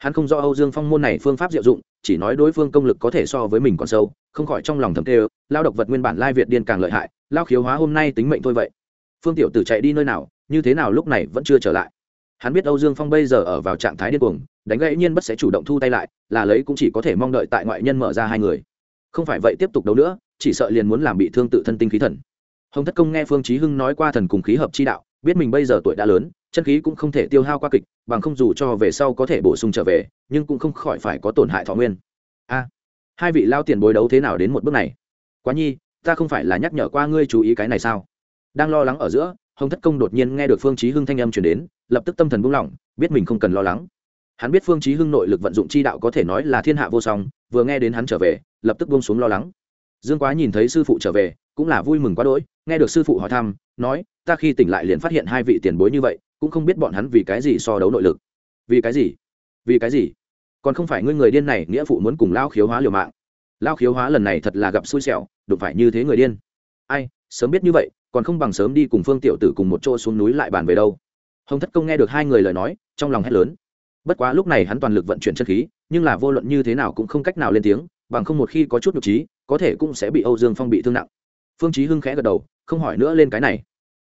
hắn không do âu dương phong môn này phương pháp diệu dụng, chỉ nói đối phương công lực có thể so với mình còn sâu, không khỏi trong lòng thầm tê lao độc vật nguyên bản lai việt điên càng lợi hại, lao khiếu hóa hôm nay tính mệnh thôi vậy. Phương tiểu tử chạy đi nơi nào, như thế nào lúc này vẫn chưa trở lại. Hắn biết âu dương phong bây giờ ở vào trạng thái điên cuồng, đánh gãy nhiên bất sẽ chủ động thu tay lại, là lấy cũng chỉ có thể mong đợi tại ngoại nhân mở ra hai người. Không phải vậy tiếp tục đấu nữa, chỉ sợ liền muốn làm bị thương tự thân tinh khí thần. Hồng thất công nghe phương chí hưng nói qua thần cùng khí hợp chi đạo, biết mình bây giờ tuổi đã lớn chân khí cũng không thể tiêu hao qua kịch, bằng không dù cho về sau có thể bổ sung trở về, nhưng cũng không khỏi phải có tổn hại thọ nguyên. A, hai vị lao tiền bối đấu thế nào đến một bước này? Quá nhi, ta không phải là nhắc nhở qua ngươi chú ý cái này sao? Đang lo lắng ở giữa, hồng thất công đột nhiên nghe được phương chí hưng thanh âm truyền đến, lập tức tâm thần buông lỏng, biết mình không cần lo lắng. Hắn biết phương chí hưng nội lực vận dụng chi đạo có thể nói là thiên hạ vô song, vừa nghe đến hắn trở về, lập tức buông xuống lo lắng dương quá nhìn thấy sư phụ trở về, cũng là vui mừng quá đỗi, nghe được sư phụ hỏi thăm, nói, ta khi tỉnh lại liền phát hiện hai vị tiền bối như vậy, cũng không biết bọn hắn vì cái gì so đấu nội lực. Vì cái gì? Vì cái gì? Còn không phải ngươi người điên này nghĩa phụ muốn cùng lao khiếu hóa liều mạng? Lao khiếu hóa lần này thật là gặp xui xẻo, đụng phải như thế người điên. Ai, sớm biết như vậy, còn không bằng sớm đi cùng phương tiểu tử cùng một chỗ xuống núi lại bàn về đâu. Hồng thất công nghe được hai người lời nói, trong lòng hét lớn. Bất quá lúc này hắn toàn lực vận chuyển chân khí, nhưng là vô luận như thế nào cũng không cách nào lên tiếng bằng không một khi có chút nhục trí, có thể cũng sẽ bị âu dương phong bị thương nặng. Phương chí hưng khẽ gật đầu, không hỏi nữa lên cái này.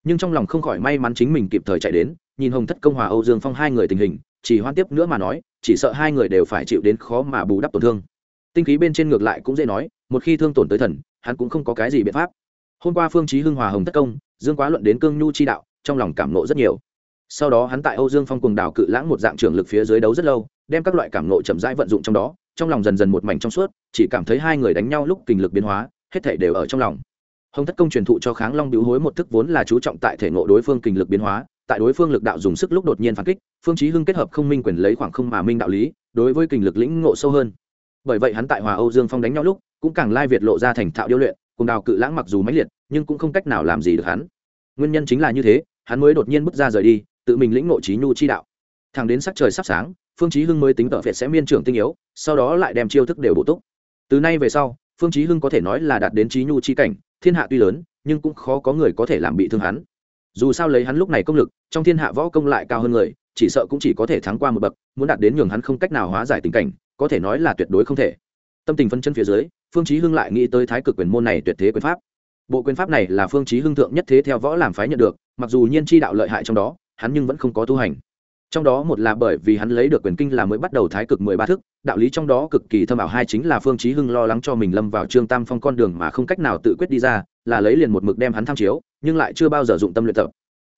Nhưng trong lòng không khỏi may mắn chính mình kịp thời chạy đến, nhìn hồng thất công hòa âu dương phong hai người tình hình, chỉ hoan tiếp nữa mà nói, chỉ sợ hai người đều phải chịu đến khó mà bù đắp tổn thương. Tinh khí bên trên ngược lại cũng dễ nói, một khi thương tổn tới thần, hắn cũng không có cái gì biện pháp. Hôm qua phương chí hưng hòa hồng thất công, dương quá luận đến cương nhu chi đạo, trong lòng cảm nộ rất nhiều. Sau đó hắn tại âu dương phong cùng đảo cự lãng một dạng trưởng lực phía dưới đấu rất lâu, đem các loại cảm nộ chậm rãi vận dụng trong đó trong lòng dần dần một mảnh trong suốt, chỉ cảm thấy hai người đánh nhau lúc kinh lực biến hóa, hết thảy đều ở trong lòng. Hồng thất công truyền thụ cho kháng long biểu hối một thức vốn là chú trọng tại thể ngộ đối phương kinh lực biến hóa, tại đối phương lực đạo dùng sức lúc đột nhiên phản kích, phương chí hưng kết hợp không minh quyền lấy khoảng không mà minh đạo lý, đối với kinh lực lĩnh ngộ sâu hơn. Bởi vậy hắn tại hòa âu dương phong đánh nhau lúc, cũng càng lai việt lộ ra thành thạo điêu luyện, cùng đào cự lãng mặc dù mãnh liệt, nhưng cũng không cách nào làm gì được hắn. Nguyên nhân chính là như thế, hắn mới đột nhiên bước ra rời đi, tự mình lĩnh ngộ trí nhu chi đạo. Thẳng đến sắc trời sắp sáng phương chí hưng mới tính tợ việt sẽ miên trưởng tinh yếu, sau đó lại đem chiêu thức đều bổ túc. Từ nay về sau, phương chí hưng có thể nói là đạt đến trí nhu chi cảnh, thiên hạ tuy lớn, nhưng cũng khó có người có thể làm bị thương hắn. Dù sao lấy hắn lúc này công lực, trong thiên hạ võ công lại cao hơn người, chỉ sợ cũng chỉ có thể thắng qua một bậc, muốn đạt đến nhường hắn không cách nào hóa giải tình cảnh, có thể nói là tuyệt đối không thể. Tâm tình phân chân phía dưới, phương chí hưng lại nghĩ tới thái cực quyền môn này tuyệt thế quyền pháp. Bộ quyền pháp này là phương chí hưng thượng nhất thế theo võ làm phái nhận được, mặc dù nhiên chi đạo lợi hại trong đó, hắn nhưng vẫn không có tu hành trong đó một là bởi vì hắn lấy được quyền kinh là mới bắt đầu thái cực mười ba thức, đạo lý trong đó cực kỳ thâm ảo hai chính là phương chí hưng lo lắng cho mình lâm vào trương tam phong con đường mà không cách nào tự quyết đi ra, là lấy liền một mực đem hắn tham chiếu, nhưng lại chưa bao giờ dụng tâm luyện tập.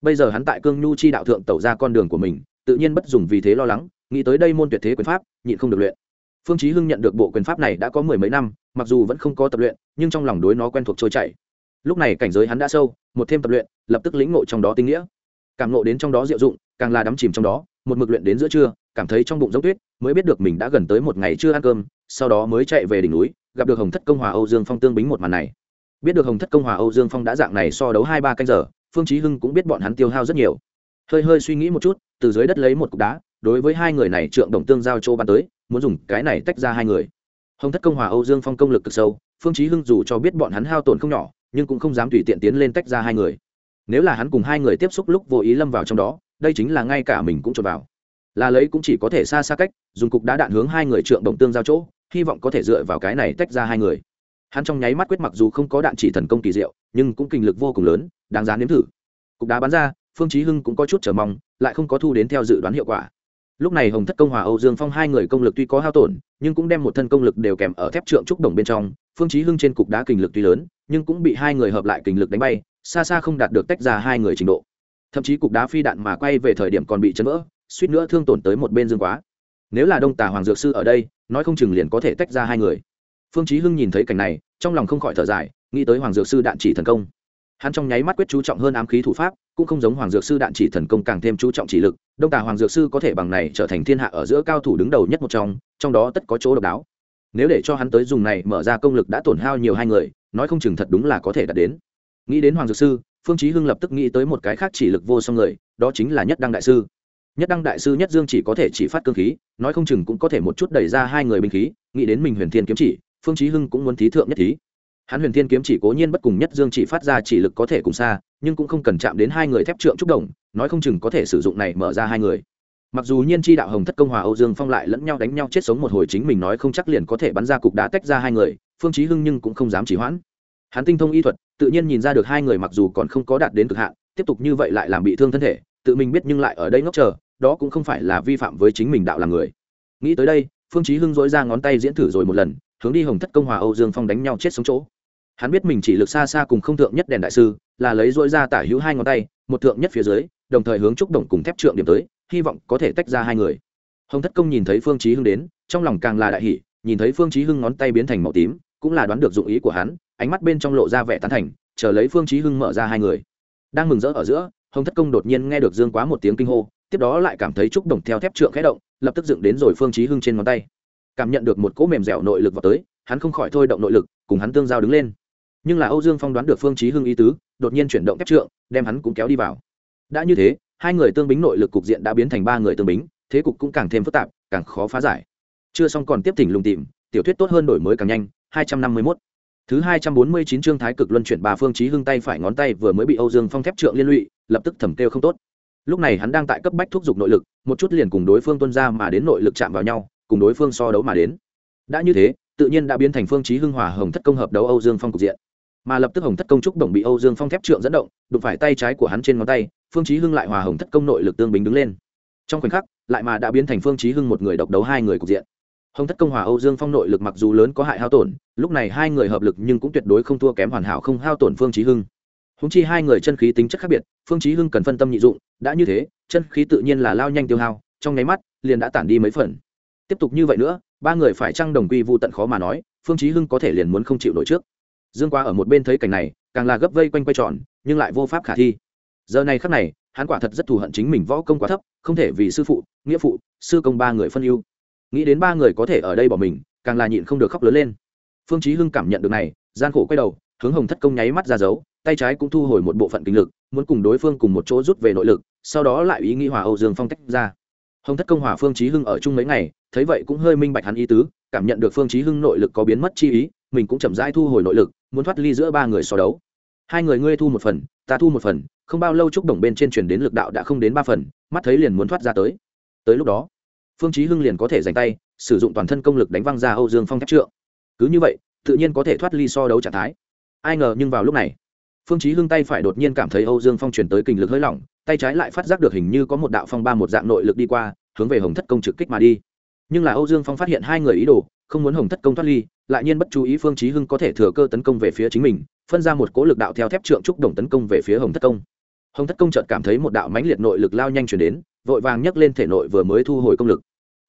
Bây giờ hắn tại cương nhu chi đạo thượng tẩu ra con đường của mình, tự nhiên bất dùng vì thế lo lắng, nghĩ tới đây môn tuyệt thế quyền pháp, nhịn không được luyện. Phương chí hưng nhận được bộ quyền pháp này đã có mười mấy năm, mặc dù vẫn không có tập luyện, nhưng trong lòng đối nó quen thuộc trôi chảy. Lúc này cảnh giới hắn đã sâu, một thêm tập luyện, lập tức lĩnh ngộ trong đó tinh nghĩa cảm nộ đến trong đó diệu dụng, càng là đắm chìm trong đó, một mực luyện đến giữa trưa, cảm thấy trong bụng giống tuyết, mới biết được mình đã gần tới một ngày chưa ăn cơm, sau đó mới chạy về đỉnh núi, gặp được hồng thất công hòa âu dương phong tương bính một màn này. Biết được hồng thất công hòa âu dương phong đã dạng này so đấu hai ba canh giờ, phương chí hưng cũng biết bọn hắn tiêu hao rất nhiều. Hơi hơi suy nghĩ một chút, từ dưới đất lấy một cục đá, đối với hai người này trượng đồng tương giao châu ban tới, muốn dùng cái này tách ra hai người. Hồng thất công hòa âu dương phong công lực cực sâu, phương chí hưng dù cho biết bọn hắn hao tổn không nhỏ, nhưng cũng không dám tùy tiện tiến lên tách ra hai người nếu là hắn cùng hai người tiếp xúc lúc vô ý lâm vào trong đó, đây chính là ngay cả mình cũng trộn vào. Là lấy cũng chỉ có thể xa xa cách, dùng cục đá đạn hướng hai người trượng động tương giao chỗ, hy vọng có thể dựa vào cái này tách ra hai người. Hắn trong nháy mắt quyết mặc dù không có đạn chỉ thần công kỳ diệu, nhưng cũng kinh lực vô cùng lớn, đáng giá nếm thử. Cục đá bắn ra, phương chí hưng cũng có chút chờ mong, lại không có thu đến theo dự đoán hiệu quả lúc này hồng thất công hòa âu dương phong hai người công lực tuy có hao tổn, nhưng cũng đem một thân công lực đều kèm ở thép trượng trúc đồng bên trong. Phương chí hưng trên cục đá kình lực tuy lớn, nhưng cũng bị hai người hợp lại kình lực đánh bay, xa xa không đạt được tách ra hai người trình độ. Thậm chí cục đá phi đạn mà quay về thời điểm còn bị chấn vỡ, suýt nữa thương tổn tới một bên dương quá. Nếu là đông tà hoàng dược sư ở đây, nói không chừng liền có thể tách ra hai người. Phương chí hưng nhìn thấy cảnh này, trong lòng không khỏi thở dài, nghĩ tới hoàng dược sư đạn chỉ thần công hắn trong nháy mắt quyết chú trọng hơn ám khí thủ pháp, cũng không giống hoàng dược sư đạn chỉ thần công càng thêm chú trọng chỉ lực, đông tà hoàng dược sư có thể bằng này trở thành thiên hạ ở giữa cao thủ đứng đầu nhất một trong trong đó tất có chỗ độc đáo. Nếu để cho hắn tới dùng này mở ra công lực đã tổn hao nhiều hai người, nói không chừng thật đúng là có thể đạt đến. Nghĩ đến hoàng dược sư, phương chí hưng lập tức nghĩ tới một cái khác chỉ lực vô song người, đó chính là nhất đăng đại sư. Nhất đăng đại sư nhất dương chỉ có thể chỉ phát cương khí, nói không chừng cũng có thể một chút đẩy ra hai người binh khí, nghĩ đến mình huyền thiên kiếm chỉ, phương chí hưng cũng muốn thí thượng nhất thí hắn huyền thiên kiếm chỉ cố nhiên bất cùng nhất dương chỉ phát ra chỉ lực có thể cùng xa, nhưng cũng không cần chạm đến hai người thép trượng trúc đồng, nói không chừng có thể sử dụng này mở ra hai người. Mặc dù nhiên chi đạo hồng thất công hòa âu dương phong lại lẫn nhau đánh nhau chết sống một hồi chính mình nói không chắc liền có thể bắn ra cục đá tách ra hai người, phương chí hưng nhưng cũng không dám chỉ hoãn. Hắn tinh thông y thuật, tự nhiên nhìn ra được hai người mặc dù còn không có đạt đến cực hạn, tiếp tục như vậy lại làm bị thương thân thể, tự mình biết nhưng lại ở đây ngốc chờ, đó cũng không phải là vi phạm với chính mình đạo làm người. Nghĩ tới đây, phương chí hưng dỗi ra ngón tay diễn thử rồi một lần, hướng đi hồng thất công hòa âu dương phong đánh nhau chết sống chỗ hắn biết mình chỉ lực xa xa cùng không thượng nhất đèn đại sư, là lấy dỗi ra tả hữu hai ngón tay, một thượng nhất phía dưới, đồng thời hướng trúc đồng cùng thép trượng điểm tới, hy vọng có thể tách ra hai người. Hồng thất công nhìn thấy phương chí hưng đến, trong lòng càng là đại hỉ, nhìn thấy phương chí hưng ngón tay biến thành màu tím, cũng là đoán được dụng ý của hắn, ánh mắt bên trong lộ ra vẻ tán thành, chờ lấy phương chí hưng mở ra hai người. Đang mừng rỡ ở giữa, hồng thất công đột nhiên nghe được dương quá một tiếng kinh hô, tiếp đó lại cảm thấy trúc đồng theo thép trượng khẽ động, lập tức dựng đến rồi phương chí hưng trên ngón tay. Cảm nhận được một cỗ mềm dẻo nội lực vào tới, hắn không khỏi thôi động nội lực, cùng hắn tương giao đứng lên nhưng là âu dương phong đoán được phương chí hưng ý tứ, đột nhiên chuyển động thép trượng, đem hắn cũng kéo đi vào. Đã như thế, hai người tương bính nội lực cục diện đã biến thành ba người tương bính, thế cục cũng càng thêm phức tạp, càng khó phá giải. Chưa xong còn tiếp thỉnh lùng tìm, tiểu thuyết tốt hơn đổi mới càng nhanh 251 thứ 249 chương thái cực luân chuyển ba phương chí hưng tay phải ngón tay vừa mới bị âu dương phong thép trượng liên lụy, lập tức thầm kêu không tốt. Lúc này hắn đang tại cấp bách thúc giục nội lực, một chút liền cùng đối phương tuân ra mà đến nội lực chạm vào nhau, cùng đối phương so đấu mà đến. Đã như thế, tự nhiên đã biến thành phương chí hưng hòa hồng thất công hợp đấu âu dương phong cục diện mà lập tức hồng thất công trúc đồng bị âu dương phong thép trượng dẫn động, đụng phải tay trái của hắn trên ngón tay, phương chí hưng lại hòa hồng thất công nội lực tương bình đứng lên. Trong khoảnh khắc, lại mà đã biến thành phương chí hưng một người độc đấu hai người cục diện. Hồng thất công hòa âu dương phong nội lực mặc dù lớn có hại hao tổn, lúc này hai người hợp lực nhưng cũng tuyệt đối không thua kém hoàn hảo không hao tổn phương chí hưng. Húng chi hai người chân khí tính chất khác biệt, phương chí hưng cần phân tâm nhị dụng, đã như thế, chân khí tự nhiên là lao nhanh tiêu hao, trong nháy mắt, liền đã tản đi mấy phần. Tiếp tục như vậy nữa, ba người phải trăng đồng quy vu tận khó mà nói, phương chí hưng có thể liền muốn không chịu nổi trước dương qua ở một bên thấy cảnh này, càng là gấp vây quanh quay tròn, nhưng lại vô pháp khả thi. Giờ này khắc này, hắn quả thật rất thù hận chính mình võ công quá thấp, không thể vì sư phụ, nghĩa phụ, sư công ba người phân ưu. Nghĩ đến ba người có thể ở đây bỏ mình, càng là nhịn không được khóc lớn lên. Phương chí hưng cảm nhận được này, gian khổ quay đầu, hướng hồng thất công nháy mắt ra dấu, tay trái cũng thu hồi một bộ phận kinh lực, muốn cùng đối phương cùng một chỗ rút về nội lực, sau đó lại ý nghĩ hòa âu dương phong tách ra. Hồng thất công hòa phương chí hưng ở chung mấy ngày, thấy vậy cũng hơi minh bạch hắn ý tứ, cảm nhận được phương chí hưng nội lực có biến mất chi ý, mình cũng chậm rãi thu hồi nội lực muốn thoát ly giữa ba người so đấu. Hai người ngươi thu một phần, ta thu một phần, không bao lâu trúc đồng bên trên truyền đến lực đạo đã không đến ba phần, mắt thấy liền muốn thoát ra tới. Tới lúc đó, phương chí hưng liền có thể giành tay, sử dụng toàn thân công lực đánh văng ra âu dương phong thép trượng. Cứ như vậy, tự nhiên có thể thoát ly so đấu trạng thái. Ai ngờ nhưng vào lúc này, phương chí hưng tay phải đột nhiên cảm thấy âu dương phong truyền tới kinh lực hơi lỏng, tay trái lại phát giác được hình như có một đạo phong ba một dạng nội lực đi qua, hướng về hồng thất công trực kích mà đi. Nhưng là âu dương phong phát hiện hai người ý đồ không muốn hồng thất công thoát ly, lại nhiên bất chú ý phương chí hưng có thể thừa cơ tấn công về phía chính mình, phân ra một cỗ lực đạo theo thép trượng trúc đồng tấn công về phía hồng thất công. Hồng thất công chợt cảm thấy một đạo mãnh liệt nội lực lao nhanh truyền đến, vội vàng nhấc lên thể nội vừa mới thu hồi công lực.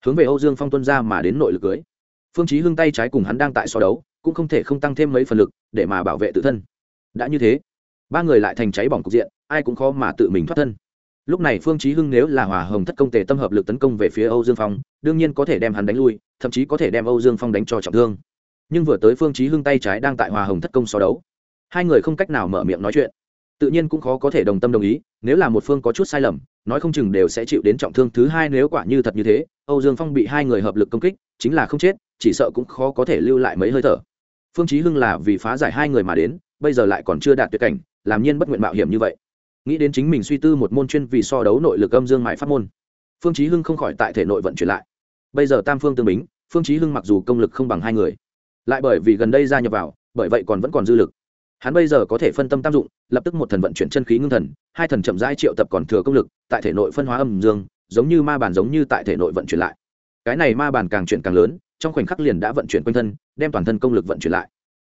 Hướng về âu dương phong tuân ra mà đến nội lực cưới. Phương chí hưng tay trái cùng hắn đang tại so đấu, cũng không thể không tăng thêm mấy phần lực, để mà bảo vệ tự thân. Đã như thế, ba người lại thành cháy bỏng cục diện, ai cũng khó mà tự mình thoát thân lúc này phương chí hưng nếu là hòa hồng thất công tề tâm hợp lực tấn công về phía âu dương phong, đương nhiên có thể đem hắn đánh lui, thậm chí có thể đem âu dương phong đánh cho trọng thương. Nhưng vừa tới phương chí hưng tay trái đang tại hòa hồng thất công so đấu. Hai người không cách nào mở miệng nói chuyện. Tự nhiên cũng khó có thể đồng tâm đồng ý, nếu là một phương có chút sai lầm, nói không chừng đều sẽ chịu đến trọng thương thứ hai nếu quả như thật như thế, âu dương phong bị hai người hợp lực công kích, chính là không chết, chỉ sợ cũng khó có thể lưu lại mấy hơi thở. Phương chí hưng là vì phá giải hai người mà đến, bây giờ lại còn chưa đạt tuyệt cảnh, làm nhiên bất nguyện mạo hiểm như vậy nghĩ đến chính mình suy tư một môn chuyên vì so đấu nội lực âm dương mại pháp môn. Phương chí hưng không khỏi tại thể nội vận chuyển lại. Bây giờ tam phương tương bính, phương chí hưng mặc dù công lực không bằng hai người, lại bởi vì gần đây gia nhập vào, bởi vậy còn vẫn còn dư lực. Hắn bây giờ có thể phân tâm tam dụng, lập tức một thần vận chuyển chân khí ngưng thần, hai thần chậm rãi triệu tập còn thừa công lực, tại thể nội phân hóa âm dương, giống như ma bản giống như tại thể nội vận chuyển lại. Cái này ma bản càng chuyển càng lớn, trong khoảnh khắc liền đã vận chuyển quanh thân, đem toàn thân công lực vận chuyển lại.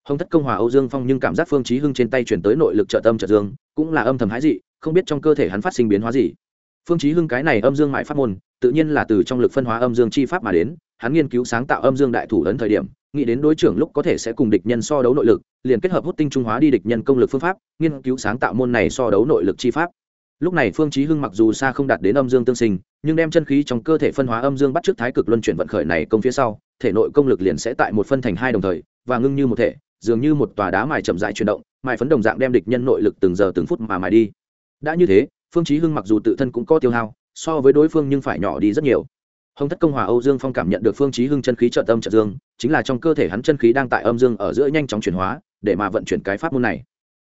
Hồng thất công hòa âu dương phong nhưng cảm giác phương chí hưng trên tay chuyển tới nội lực trợ tâm trợ dương cũng là âm thầm hái dị, không biết trong cơ thể hắn phát sinh biến hóa gì. Phương chí hưng cái này âm dương mại pháp môn, tự nhiên là từ trong lực phân hóa âm dương chi pháp mà đến, hắn nghiên cứu sáng tạo âm dương đại thủ ấn thời điểm, nghĩ đến đối trưởng lúc có thể sẽ cùng địch nhân so đấu nội lực, liền kết hợp hút tinh trung hóa đi địch nhân công lực phương pháp, nghiên cứu sáng tạo môn này so đấu nội lực chi pháp. Lúc này phương chí hưng mặc dù xa không đạt đến âm dương tương sinh, nhưng đem chân khí trong cơ thể phân hóa âm dương bắt trước thái cực luân chuyển vận khởi này công phía sau, thể nội công lực liền sẽ tại một phân thành hai đồng thời, và ngưng như một thể, dường như một tòa đá mài chậm rãi chuyển động mài phấn đồng dạng đem địch nhân nội lực từng giờ từng phút mà mài đi. Đã như thế, phương chí hưng mặc dù tự thân cũng có tiêu hao, so với đối phương nhưng phải nhỏ đi rất nhiều. Hồng thất công hòa âu dương phong cảm nhận được phương chí hưng chân khí trợ tâm trợ dương, chính là trong cơ thể hắn chân khí đang tại âm dương ở giữa nhanh chóng chuyển hóa, để mà vận chuyển cái pháp môn này.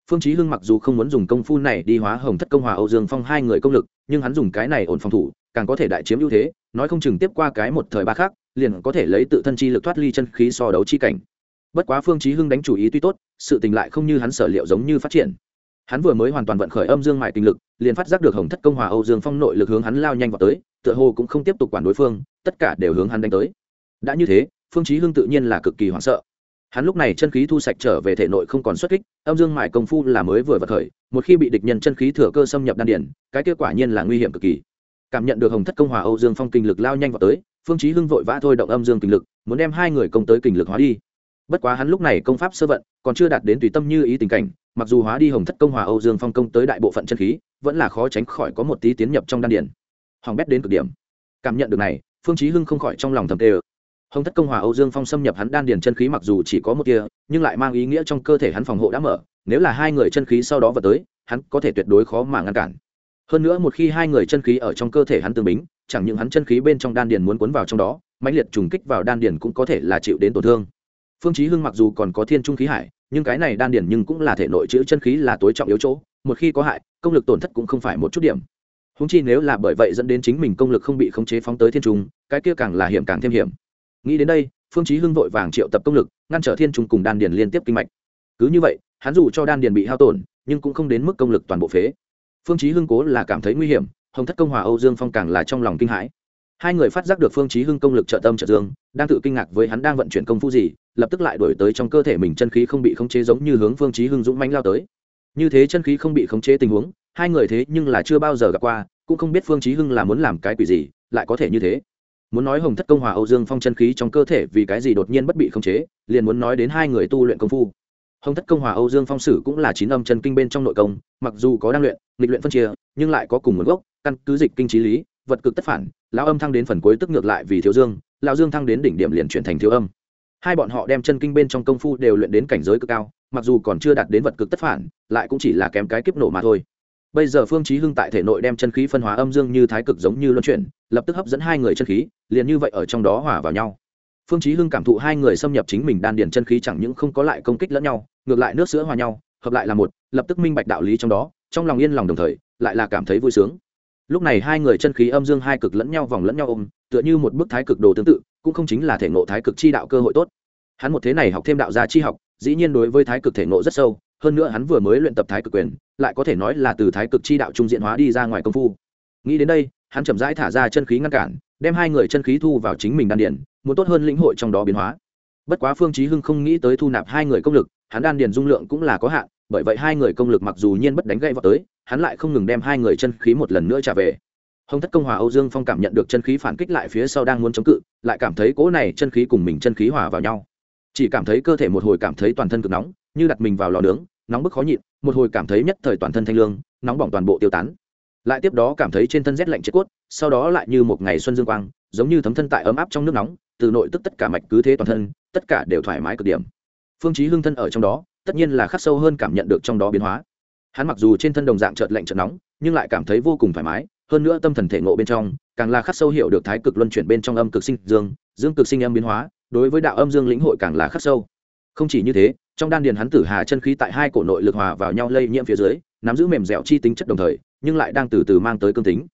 Phương chí hưng mặc dù không muốn dùng công phu này đi hóa hồng thất công hòa âu dương phong hai người công lực, nhưng hắn dùng cái này ổn phòng thủ, càng có thể đại chiếm ưu thế, nói không chừng tiếp qua cái một thời ba khác, liền có thể lấy tự thân chi lực thoát ly chân khí so đấu chi cảnh bất quá phương chí hưng đánh chủ ý tuy tốt, sự tình lại không như hắn sở liệu giống như phát triển. Hắn vừa mới hoàn toàn vận khởi âm dương mại tinh lực, liền phát giác được hồng thất công hòa âu dương phong nội lực hướng hắn lao nhanh vào tới, tựa hồ cũng không tiếp tục quản đối phương, tất cả đều hướng hắn đánh tới. Đã như thế, phương chí hưng tự nhiên là cực kỳ hoảng sợ. Hắn lúc này chân khí thu sạch trở về thể nội không còn xuất kích, âm dương mại công phu là mới vừa vật khởi, một khi bị địch nhân chân khí thừa cơ xâm nhập đan điển, cái kết quả nhiên là nguy hiểm cực kỳ. Cảm nhận được hồng thất công hòa âu dương phong kinh lực lao nhanh vào tới, phương chí hưng vội vã thôi động âm dương kinh lực, muốn đem hai người công tới kinh lực hóa đi bất quá hắn lúc này công pháp sơ vận, còn chưa đạt đến tùy tâm như ý tình cảnh, mặc dù hóa đi hồng thất công hòa âu dương phong công tới đại bộ phận chân khí, vẫn là khó tránh khỏi có một tí tiến nhập trong đan điển hoàng bét đến cực điểm. Cảm nhận được này, phương chí hưng không khỏi trong lòng thầm tê ơ hồng thất công hòa âu dương phong xâm nhập hắn đan điển chân khí mặc dù chỉ có một tia, nhưng lại mang ý nghĩa trong cơ thể hắn phòng hộ đã mở, nếu là hai người chân khí sau đó vào tới, hắn có thể tuyệt đối khó mà ngăn cản. Hơn nữa một khi hai người chân khí ở trong cơ thể hắn tương bính, chẳng những hắn chân khí bên trong đan điền muốn cuốn vào trong đó, mãnh liệt trùng kích vào đan điền cũng có thể là chịu đến tổn thương phương chí hưng mặc dù còn có thiên trung khí hải, nhưng cái này đan điền nhưng cũng là thể nội chữ chân khí là tối trọng yếu chỗ, một khi có hại, công lực tổn thất cũng không phải một chút điểm. Húng chi nếu là bởi vậy dẫn đến chính mình công lực không bị khống chế phóng tới thiên trung, cái kia càng là hiểm càng thêm hiểm. Nghĩ đến đây, phương chí hưng vội vàng triệu tập công lực, ngăn trở thiên trung cùng đan điền liên tiếp kinh mạch. Cứ như vậy, hắn dù cho đan điền bị hao tổn, nhưng cũng không đến mức công lực toàn bộ phế. Phương chí hưng cố là cảm thấy nguy hiểm, hồng thất công hòa âu dương phong càng là trong lòng kinh hãi hai người phát giác được phương chí hưng công lực trợ tâm trợ dương, đang tự kinh ngạc với hắn đang vận chuyển công phu gì, lập tức lại đổi tới trong cơ thể mình chân khí không bị khống chế giống như hướng phương chí hưng dũng mãnh lao tới. Như thế chân khí không bị khống chế tình huống, hai người thế nhưng là chưa bao giờ gặp qua, cũng không biết phương chí hưng là muốn làm cái quỷ gì, lại có thể như thế. Muốn nói hồng thất công hòa âu dương phong chân khí trong cơ thể vì cái gì đột nhiên bất bị khống chế, liền muốn nói đến hai người tu luyện công phu. Hồng thất công hòa âu dương phong sử cũng là chín âm chân kinh bên trong nội công, mặc dù có đang luyện, nghịch luyện phân chia, nhưng lại có cùng nguồn gốc, căn cứ dịch kinh trí lý vật cực tất phản, lão âm thăng đến phần cuối tức ngược lại vì thiếu dương, lão dương thăng đến đỉnh điểm liền chuyển thành thiếu âm. Hai bọn họ đem chân kinh bên trong công phu đều luyện đến cảnh giới cực cao, mặc dù còn chưa đạt đến vật cực tất phản, lại cũng chỉ là kém cái kiếp nổ mà thôi. Bây giờ phương chí hưng tại thể nội đem chân khí phân hóa âm dương như thái cực giống như luân chuyển, lập tức hấp dẫn hai người chân khí, liền như vậy ở trong đó hòa vào nhau. Phương chí hưng cảm thụ hai người xâm nhập chính mình đan điền chân khí chẳng những không có lại công kích lẫn nhau, ngược lại nước sữa hòa nhau, hợp lại là một, lập tức minh bạch đạo lý trong đó, trong lòng yên lòng đồng thời, lại là cảm thấy vui sướng lúc này hai người chân khí âm dương hai cực lẫn nhau vòng lẫn nhau ôm, tựa như một bức thái cực đồ tương tự, cũng không chính là thể ngộ thái cực chi đạo cơ hội tốt. Hắn một thế này học thêm đạo gia chi học, dĩ nhiên đối với thái cực thể ngộ rất sâu, hơn nữa hắn vừa mới luyện tập thái cực quyền, lại có thể nói là từ thái cực chi đạo trung diện hóa đi ra ngoài công phu. Nghĩ đến đây, hắn chậm rãi thả ra chân khí ngăn cản, đem hai người chân khí thu vào chính mình đan điền, muốn tốt hơn lĩnh hội trong đó biến hóa. Bất quá phương chí hưng không nghĩ tới thu nạp hai người công lực, hắn đan điền dung lượng cũng là có hạn bởi vậy hai người công lực mặc dù nhiên bất đánh gãy vào tới, hắn lại không ngừng đem hai người chân khí một lần nữa trả về. Hồng thất công hòa âu dương phong cảm nhận được chân khí phản kích lại phía sau đang muốn chống cự, lại cảm thấy cỗ này chân khí cùng mình chân khí hòa vào nhau. Chỉ cảm thấy cơ thể một hồi cảm thấy toàn thân cực nóng, như đặt mình vào lò nướng, nóng bức khó nhịn, một hồi cảm thấy nhất thời toàn thân thanh lương, nóng bỏng toàn bộ tiêu tán. Lại tiếp đó cảm thấy trên thân rét lạnh chết cốt, sau đó lại như một ngày xuân dương quang, giống như thấm thân tại ấm áp trong nước nóng, từ nội tức tất cả mạch cứ thế toàn thân, tất cả đều thoải mái cực điểm. Phương chí hưng thân ở trong đó tất nhiên là khắc sâu hơn cảm nhận được trong đó biến hóa. Hắn mặc dù trên thân đồng dạng chợt lạnh chợt nóng, nhưng lại cảm thấy vô cùng thoải mái, hơn nữa tâm thần thể ngộ bên trong, càng là khắc sâu hiểu được thái cực luân chuyển bên trong âm cực sinh dương dương cực sinh âm biến hóa, đối với đạo âm dương lĩnh hội càng là khắc sâu. Không chỉ như thế, trong đan điền hắn tử hà chân khí tại hai cổ nội lực hòa vào nhau lây nhiễm phía dưới, nắm giữ mềm dẻo chi tính chất đồng thời, nhưng lại đang từ từ mang tới cương tính.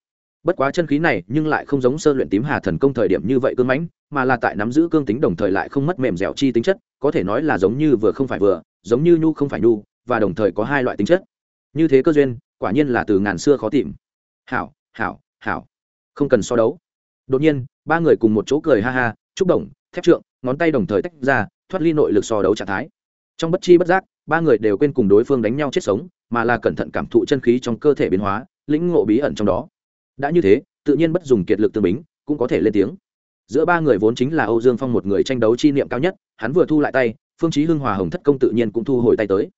Bất quá chân khí này nhưng lại không giống sơ luyện tím hà thần công thời điểm như vậy cương mãnh, mà là tại nắm giữ cương tính đồng thời lại không mất mềm dẻo chi tính chất, có thể nói là giống như vừa không phải vừa giống như nhu không phải nhu, và đồng thời có hai loại tính chất. Như thế cơ duyên, quả nhiên là từ ngàn xưa khó tìm. Hảo hảo hảo. Không cần so đấu. Đột nhiên, ba người cùng một chỗ cười ha ha, chúc đồng, thép trượng, ngón tay đồng thời tách ra, thoát ly nội lực so đấu trạng thái. Trong bất chi bất giác, ba người đều quên cùng đối phương đánh nhau chết sống, mà là cẩn thận cảm thụ chân khí trong cơ thể biến hóa, lĩnh ngộ bí ẩn trong đó. Đã như thế, tự nhiên bất dùng kiệt lực tương bính, cũng có thể lên tiếng. Giữa ba người vốn chính là âu dương phong một người tranh đấu chi niệm cao nhất, hắn vừa thu lại tay phương chí hưng hòa hồng thất công tự nhiên cũng thu hồi tay tới.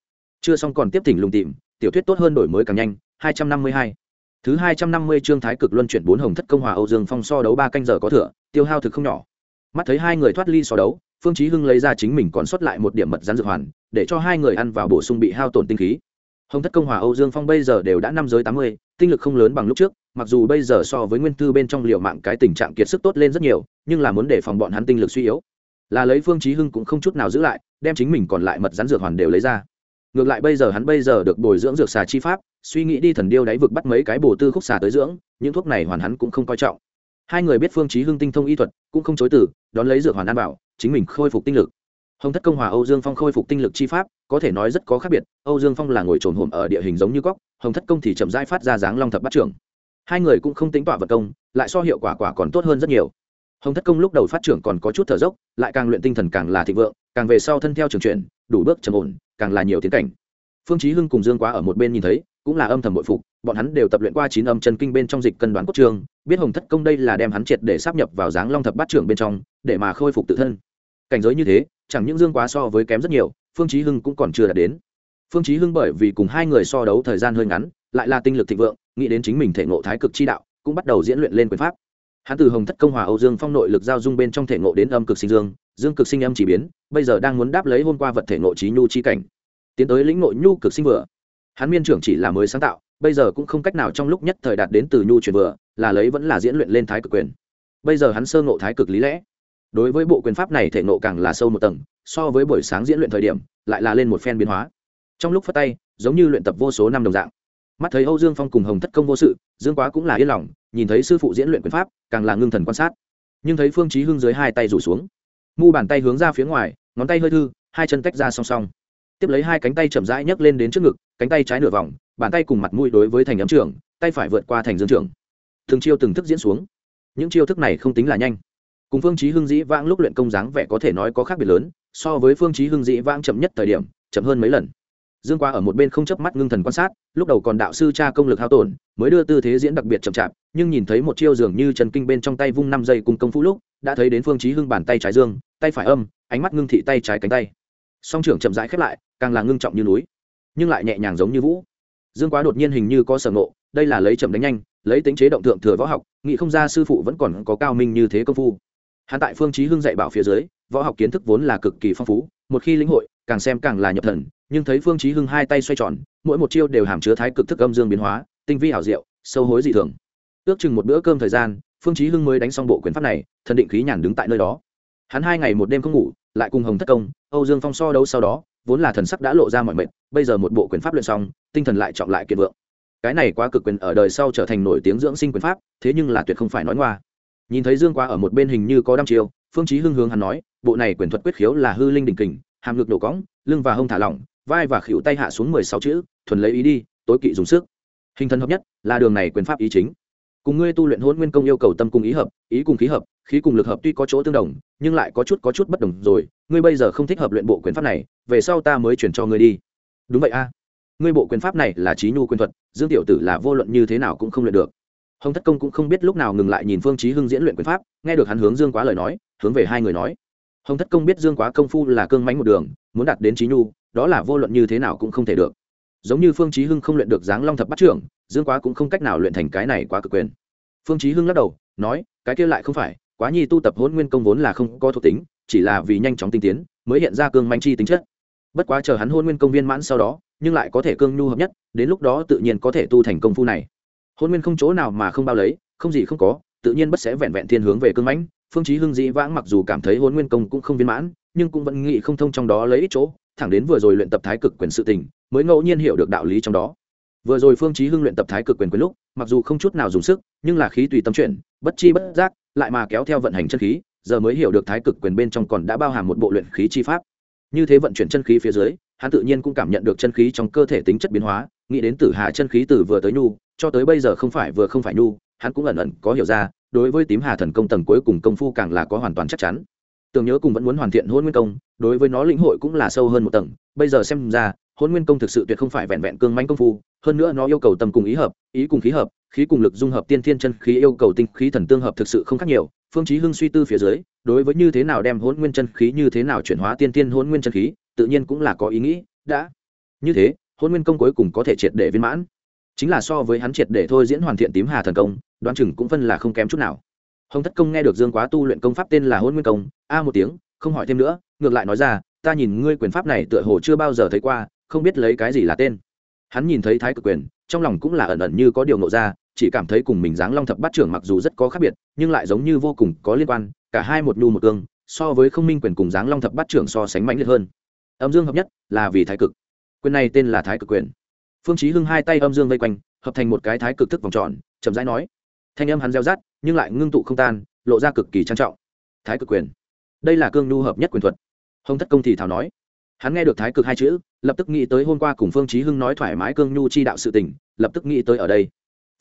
Chưa xong còn tiếp thỉnh lùng tìm, tiểu thuyết tốt hơn đổi mới càng nhanh 252 thứ 250 chương thái cực luân chuyển bốn hồng thất công hòa âu dương phong so đấu ba canh giờ có thừa, tiêu hao thực không nhỏ. Mắt thấy hai người thoát ly so đấu, phương chí hưng lấy ra chính mình còn sót lại một điểm mật rắn dược hoàn, để cho hai người ăn vào bổ sung bị hao tổn tinh khí. Hồng thất công hòa âu dương phong bây giờ đều đã năm giới tám mươi, tinh lực không lớn bằng lúc trước, mặc dù bây giờ so với nguyên Tư bên trong liều mạng cái tình trạng kiệt sức tốt lên rất nhiều, nhưng là muốn để phòng bọn hắn tinh lực suy yếu. Là lấy phương chí hưng cũng không chút nào giữ lại đem chính mình còn lại mật rắn dược hoàn đều lấy ra. Ngược lại bây giờ hắn bây giờ được bồi dưỡng dược xà chi pháp, suy nghĩ đi thần điêu đáy vực bắt mấy cái bổ tư khúc xà tới dưỡng, những thuốc này hoàn hắn cũng không coi trọng. Hai người biết phương chí hưng tinh thông y thuật, cũng không chối từ, đón lấy dược hoàn an bảo chính mình khôi phục tinh lực. Hồng thất công hòa âu dương phong khôi phục tinh lực chi pháp, có thể nói rất có khác biệt, âu dương phong là ngồi trồn hổm ở địa hình giống như góc, hồng thất công thì chậm rãi phát ra dáng long thập bắt trưởng. Hai người cũng không tính tỏa vật công, lại so hiệu quả quả còn tốt hơn rất nhiều. Hồng thất công lúc đầu phát trưởng còn có chút thở dốc, lại càng luyện tinh thần càng là thịnh vượng càng về sau thân theo trường chuyển, đủ bước trầm ổn, càng là nhiều tiến cảnh. Phương chí hưng cùng dương quá ở một bên nhìn thấy, cũng là âm thầm bội phục, bọn hắn đều tập luyện qua chín âm chân kinh bên trong dịch cân đoán cốt trường, biết hồng thất công đây là đem hắn triệt để sắp nhập vào dáng long thập bát trưởng bên trong, để mà khôi phục tự thân. Cảnh giới như thế, chẳng những dương quá so với kém rất nhiều, phương chí hưng cũng còn chưa đạt đến. Phương chí hưng bởi vì cùng hai người so đấu thời gian hơi ngắn, lại là tinh lực thịnh vượng, nghĩ đến chính mình thể ngộ thái cực chi đạo, cũng bắt đầu diễn luyện lên quyền pháp. Hắn từ hồng thất công hòa âu dương phong nội lực giao dung bên trong thể ngộ đến âm cực sinh dương dương cực sinh âm chỉ biến, bây giờ đang muốn đáp lấy hôm qua vật thể nội trí nhu chi cảnh. Tiến tới lĩnh nội nhu cực sinh vừa. Hắn miên trưởng chỉ là mới sáng tạo, bây giờ cũng không cách nào trong lúc nhất thời đạt đến từ nhu truyền vừa, là lấy vẫn là diễn luyện lên thái cực quyền. Bây giờ hắn sơ ngộ thái cực lý lẽ. Đối với bộ quyền pháp này thể ngộ càng là sâu một tầng, so với buổi sáng diễn luyện thời điểm, lại là lên một phen biến hóa. Trong lúc phát tay, giống như luyện tập vô số năm đồng dạng. Mắt thấy âu dương phong cùng hồng thất công vô sự, dương quá cũng là yên lòng, nhìn thấy sư phụ diễn luyện quyền pháp, càng là ngưng thần quan sát. Nhưng thấy phương chí hưng dưới hai tay rủ xuống mu bàn tay hướng ra phía ngoài, ngón tay hơi thư, hai chân tách ra song song. Tiếp lấy hai cánh tay chậm rãi nhấc lên đến trước ngực, cánh tay trái nửa vòng, bàn tay cùng mặt mũi đối với thành ấm trưởng tay phải vượt qua thành dương trưởng từng chiêu từng thức diễn xuống. Những chiêu thức này không tính là nhanh. Cùng phương chí hưng dĩ vãng lúc luyện công dáng vẻ có thể nói có khác biệt lớn, so với phương chí hưng dĩ vãng chậm nhất thời điểm, chậm hơn mấy lần. Dương qua ở một bên không chớp mắt ngưng thần quan sát, lúc đầu còn đạo sư cha công lực hao tổn mới đưa tư thế diễn đặc biệt chậm chạp, nhưng nhìn thấy một chiêu dường như trần kinh bên trong tay vung năm giây cùng công phu lúc, đã thấy đến phương chí hưng bàn tay trái dương, tay phải âm, ánh mắt ngưng thị tay trái cánh tay. Song trưởng chậm rãi khép lại, càng là ngưng trọng như núi, nhưng lại nhẹ nhàng giống như vũ. Dương quá đột nhiên hình như có sở ngộ, đây là lấy chậm đánh nhanh, lấy tính chế động thượng thừa võ học, nghĩ không ra sư phụ vẫn còn có cao minh như thế công phu. Hắn tại phương chí hưng dạy bảo phía dưới, võ học kiến thức vốn là cực kỳ phong phú, một khi lĩnh hội, càng xem càng là nhập thần, nhưng thấy phương chí hưng hai tay xoay tròn, mỗi một chiêu đều hàm chứa thái cực thức âm dương biến hóa tinh vi hảo diệu, sâu hối dị thường. Ước chừng một bữa cơm thời gian, phương chí hưng mới đánh xong bộ quyền pháp này, thần định khí nhàn đứng tại nơi đó. Hắn hai ngày một đêm không ngủ, lại cùng hồng thất công, âu dương phong so đấu sau đó, vốn là thần sắc đã lộ ra mọi mệt, bây giờ một bộ quyền pháp luyện xong, tinh thần lại trọng lại kiệt vượng. Cái này quá cực quyền ở đời sau trở thành nổi tiếng dưỡng sinh quyền pháp, thế nhưng là tuyệt không phải nói ngoa. Nhìn thấy dương quá ở một bên hình như có đăm chiêu, phương chí hưng hướng hắn nói, bộ này quyền thuật quyết khiếu là hư linh đỉnh kình, hàm lực đổ cõng, lưng và hông thả lỏng, vai và khuỷu tay hạ xuống mười sáu chữ, thuần lấy ý đi, tối kỵ dùng sức hình thân hợp nhất là đường này quyền pháp ý chính. Cùng ngươi tu luyện hôn nguyên công yêu cầu tâm cùng ý hợp, ý cùng khí hợp, khí cùng lực hợp tuy có chỗ tương đồng, nhưng lại có chút có chút bất đồng rồi, ngươi bây giờ không thích hợp luyện bộ quyền pháp này, về sau ta mới chuyển cho ngươi đi. Đúng vậy a. Ngươi bộ quyền pháp này là trí nhu quyền thuật, dương tiểu tử là vô luận như thế nào cũng không luyện được. Hồng thất công cũng không biết lúc nào ngừng lại nhìn phương trí hưng diễn luyện quyền pháp, nghe được hắn hướng dương quá lời nói, hướng về hai người nói. Hồng thất công biết dương quá công phu là cương mãnh một đường, muốn đạt đến trí nhu, đó là vô luận như thế nào cũng không thể được giống như phương chí hưng không luyện được dáng long thập bắt trưởng, dương quá cũng không cách nào luyện thành cái này quá cực quyền. Phương chí hưng lắc đầu, nói, cái kia lại không phải, quá nhi tu tập hỗn nguyên công vốn là không có thuộc tính, chỉ là vì nhanh chóng tinh tiến, mới hiện ra cương manh chi tính chất. Bất quá chờ hắn hôn nguyên công viên mãn sau đó, nhưng lại có thể cương nhu hợp nhất, đến lúc đó tự nhiên có thể tu thành công phu này. Hôn nguyên không chỗ nào mà không bao lấy, không gì không có, tự nhiên bất sẽ vẹn vẹn thiên hướng về cương mãnh. Phương chí hưng dĩ vãng mặc dù cảm thấy hôn nguyên công cũng không viên mãn, nhưng cũng vẫn nghĩ không thông trong đó lấy ít chỗ thẳng đến vừa rồi luyện tập thái cực quyền sự tình, mới ngẫu nhiên hiểu được đạo lý trong đó. Vừa rồi phương chí hưng luyện tập thái cực quyền quyền lúc, mặc dù không chút nào dùng sức, nhưng là khí tùy tâm chuyển, bất chi bất giác, lại mà kéo theo vận hành chân khí, giờ mới hiểu được thái cực quyền bên trong còn đã bao hàm một bộ luyện khí chi pháp. Như thế vận chuyển chân khí phía dưới, hắn tự nhiên cũng cảm nhận được chân khí trong cơ thể tính chất biến hóa, nghĩ đến tử hà chân khí từ vừa tới nhu, cho tới bây giờ không phải vừa không phải nhu, hắn cũng ẩn ẩn có hiểu ra, đối với tím hà thần công tầng cuối cùng công phu càng là có hoàn toàn chắc chắn tưởng nhớ cùng vẫn muốn hoàn thiện hôn nguyên công, đối với nó lĩnh hội cũng là sâu hơn một tầng. Bây giờ xem ra hôn nguyên công thực sự tuyệt không phải vẹn vẹn cương manh công phu, hơn nữa nó yêu cầu tâm cùng ý hợp, ý cùng khí hợp, khí cùng lực dung hợp tiên thiên chân khí yêu cầu tinh khí thần tương hợp thực sự không khác nhiều. Phương chí hưng suy tư phía dưới, đối với như thế nào đem hôn nguyên chân khí như thế nào chuyển hóa tiên thiên hôn nguyên chân khí, tự nhiên cũng là có ý nghĩ. Đã. Như thế hôn nguyên công cuối cùng có thể triệt để viên mãn. Chính là so với hắn triệt để thôi diễn hoàn thiện tím hà thần công, đoán chừng cũng phân là không kém chút nào hồng thất công nghe được dương quá tu luyện công pháp tên là hôn nguyên công, a một tiếng, không hỏi thêm nữa, ngược lại nói ra, ta nhìn ngươi quyền pháp này tựa hồ chưa bao giờ thấy qua, không biết lấy cái gì là tên. Hắn nhìn thấy thái cực quyền, trong lòng cũng là ẩn ẩn như có điều nộ ra, chỉ cảm thấy cùng mình dáng long thập bát trưởng mặc dù rất có khác biệt, nhưng lại giống như vô cùng có liên quan, cả hai một nhu một cương, so với không minh quyền cùng dáng long thập bát trưởng so sánh mạnh liệt hơn. Âm dương hợp nhất là vì thái cực. Quyền này tên là thái cực quyền. Phương chí hưng hai tay âm dương vây quanh, hợp thành một cái thái cực thức vòng tròn, chậm rãi nói. Thanh âm hắn reo rát nhưng lại ngưng tụ không tan, lộ ra cực kỳ trang trọng. Thái cực quyền. Đây là cương nhu hợp nhất quyền thuật. Hồng thất công thì thảo nói. Hắn nghe được thái cực hai chữ, lập tức nghĩ tới hôm qua cùng phương chí hưng nói thoải mái cương nhu chi đạo sự tình, lập tức nghĩ tới ở đây.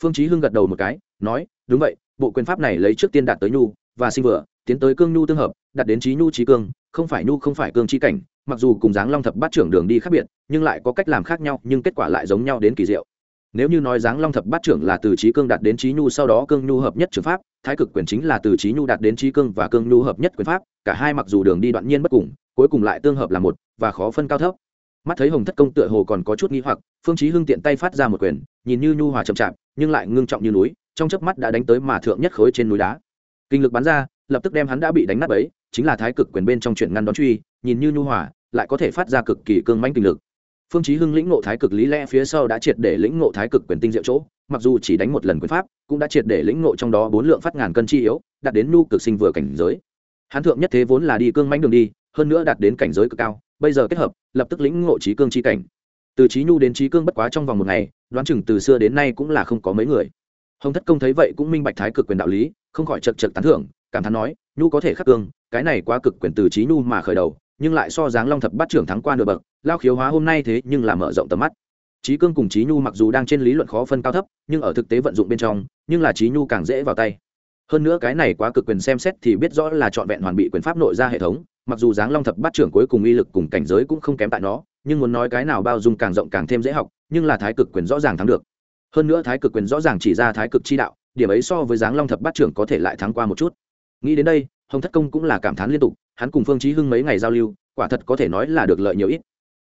Phương chí hưng gật đầu một cái, nói, đúng vậy, bộ quyền pháp này lấy trước tiên đạt tới nhu và sinh vừa, tiến tới cương nhu tương hợp, đạt đến trí nhu trí cương, không phải nhu không phải cương chi cảnh, mặc dù cùng dáng long thập bát trưởng đường đi khác biệt, nhưng lại có cách làm khác nhau, nhưng kết quả lại giống nhau đến kỳ diệu nếu như nói giáng long thập bát trưởng là từ trí cương đạt đến trí nhu sau đó cương nhu hợp nhất trường pháp, thái cực quyền chính là từ trí nhu đạt đến trí cương và cương nhu hợp nhất quyền pháp, cả hai mặc dù đường đi đoạn nhiên bất cùng, cuối cùng lại tương hợp là một, và khó phân cao thấp. Mắt thấy hồng thất công tựa hồ còn có chút nghi hoặc, phương chí hưng tiện tay phát ra một quyền, nhìn như nhu hòa chậm chạp, nhưng lại ngưng trọng như núi, trong chớp mắt đã đánh tới mà thượng nhất khối trên núi đá. Kinh lực bắn ra, lập tức đem hắn đã bị đánh nát ấy chính là thái cực quyền bên trong chuyện ngăn đón truy, nhìn như nhu hòa, lại có thể phát ra cực kỳ cương mãnh kinh lực phương chí hưng lĩnh ngộ thái cực lý lẽ phía sau đã triệt để lĩnh ngộ thái cực quyền tinh diệu chỗ, mặc dù chỉ đánh một lần quyền pháp, cũng đã triệt để lĩnh ngộ trong đó bốn lượng phát ngàn cân chi yếu, đạt đến nhu cực sinh vừa cảnh giới. Hắn thượng nhất thế vốn là đi cương mãnh đường đi, hơn nữa đạt đến cảnh giới cực cao, bây giờ kết hợp, lập tức lĩnh ngộ trí cương chi cảnh. Từ trí nhu đến trí cương bất quá trong vòng một ngày, đoán chừng từ xưa đến nay cũng là không có mấy người. Hồng thất công thấy vậy cũng minh bạch thái cực quyền đạo lý, không khỏi chật chật tán thưởng, cảm thán nói, nhu có thể khắc cương, cái này quá cực quyền từ trí nhu mà khởi đầu nhưng lại so dáng long thập bát trưởng thắng qua nửa bậc, lao khiếu hóa hôm nay thế nhưng là mở rộng tầm mắt. Trí cương cùng trí nhu mặc dù đang trên lý luận khó phân cao thấp, nhưng ở thực tế vận dụng bên trong, nhưng là trí nhu càng dễ vào tay. Hơn nữa cái này quá cực quyền xem xét thì biết rõ là trọn vẹn hoàn bị quyền pháp nội ra hệ thống, mặc dù dáng long thập bát trưởng cuối cùng uy lực cùng cảnh giới cũng không kém tại nó, nhưng muốn nói cái nào bao dung càng rộng càng thêm dễ học, nhưng là thái cực quyền rõ ràng thắng được. Hơn nữa thái cực quyền rõ ràng chỉ ra thái cực chi đạo, điểm ấy so với dáng long thập bát trưởng có thể lại thắng qua một chút. Nghĩ đến đây, hồng thất công cũng là cảm thán liên tục hắn cùng phương chí hưng mấy ngày giao lưu, quả thật có thể nói là được lợi nhiều ít.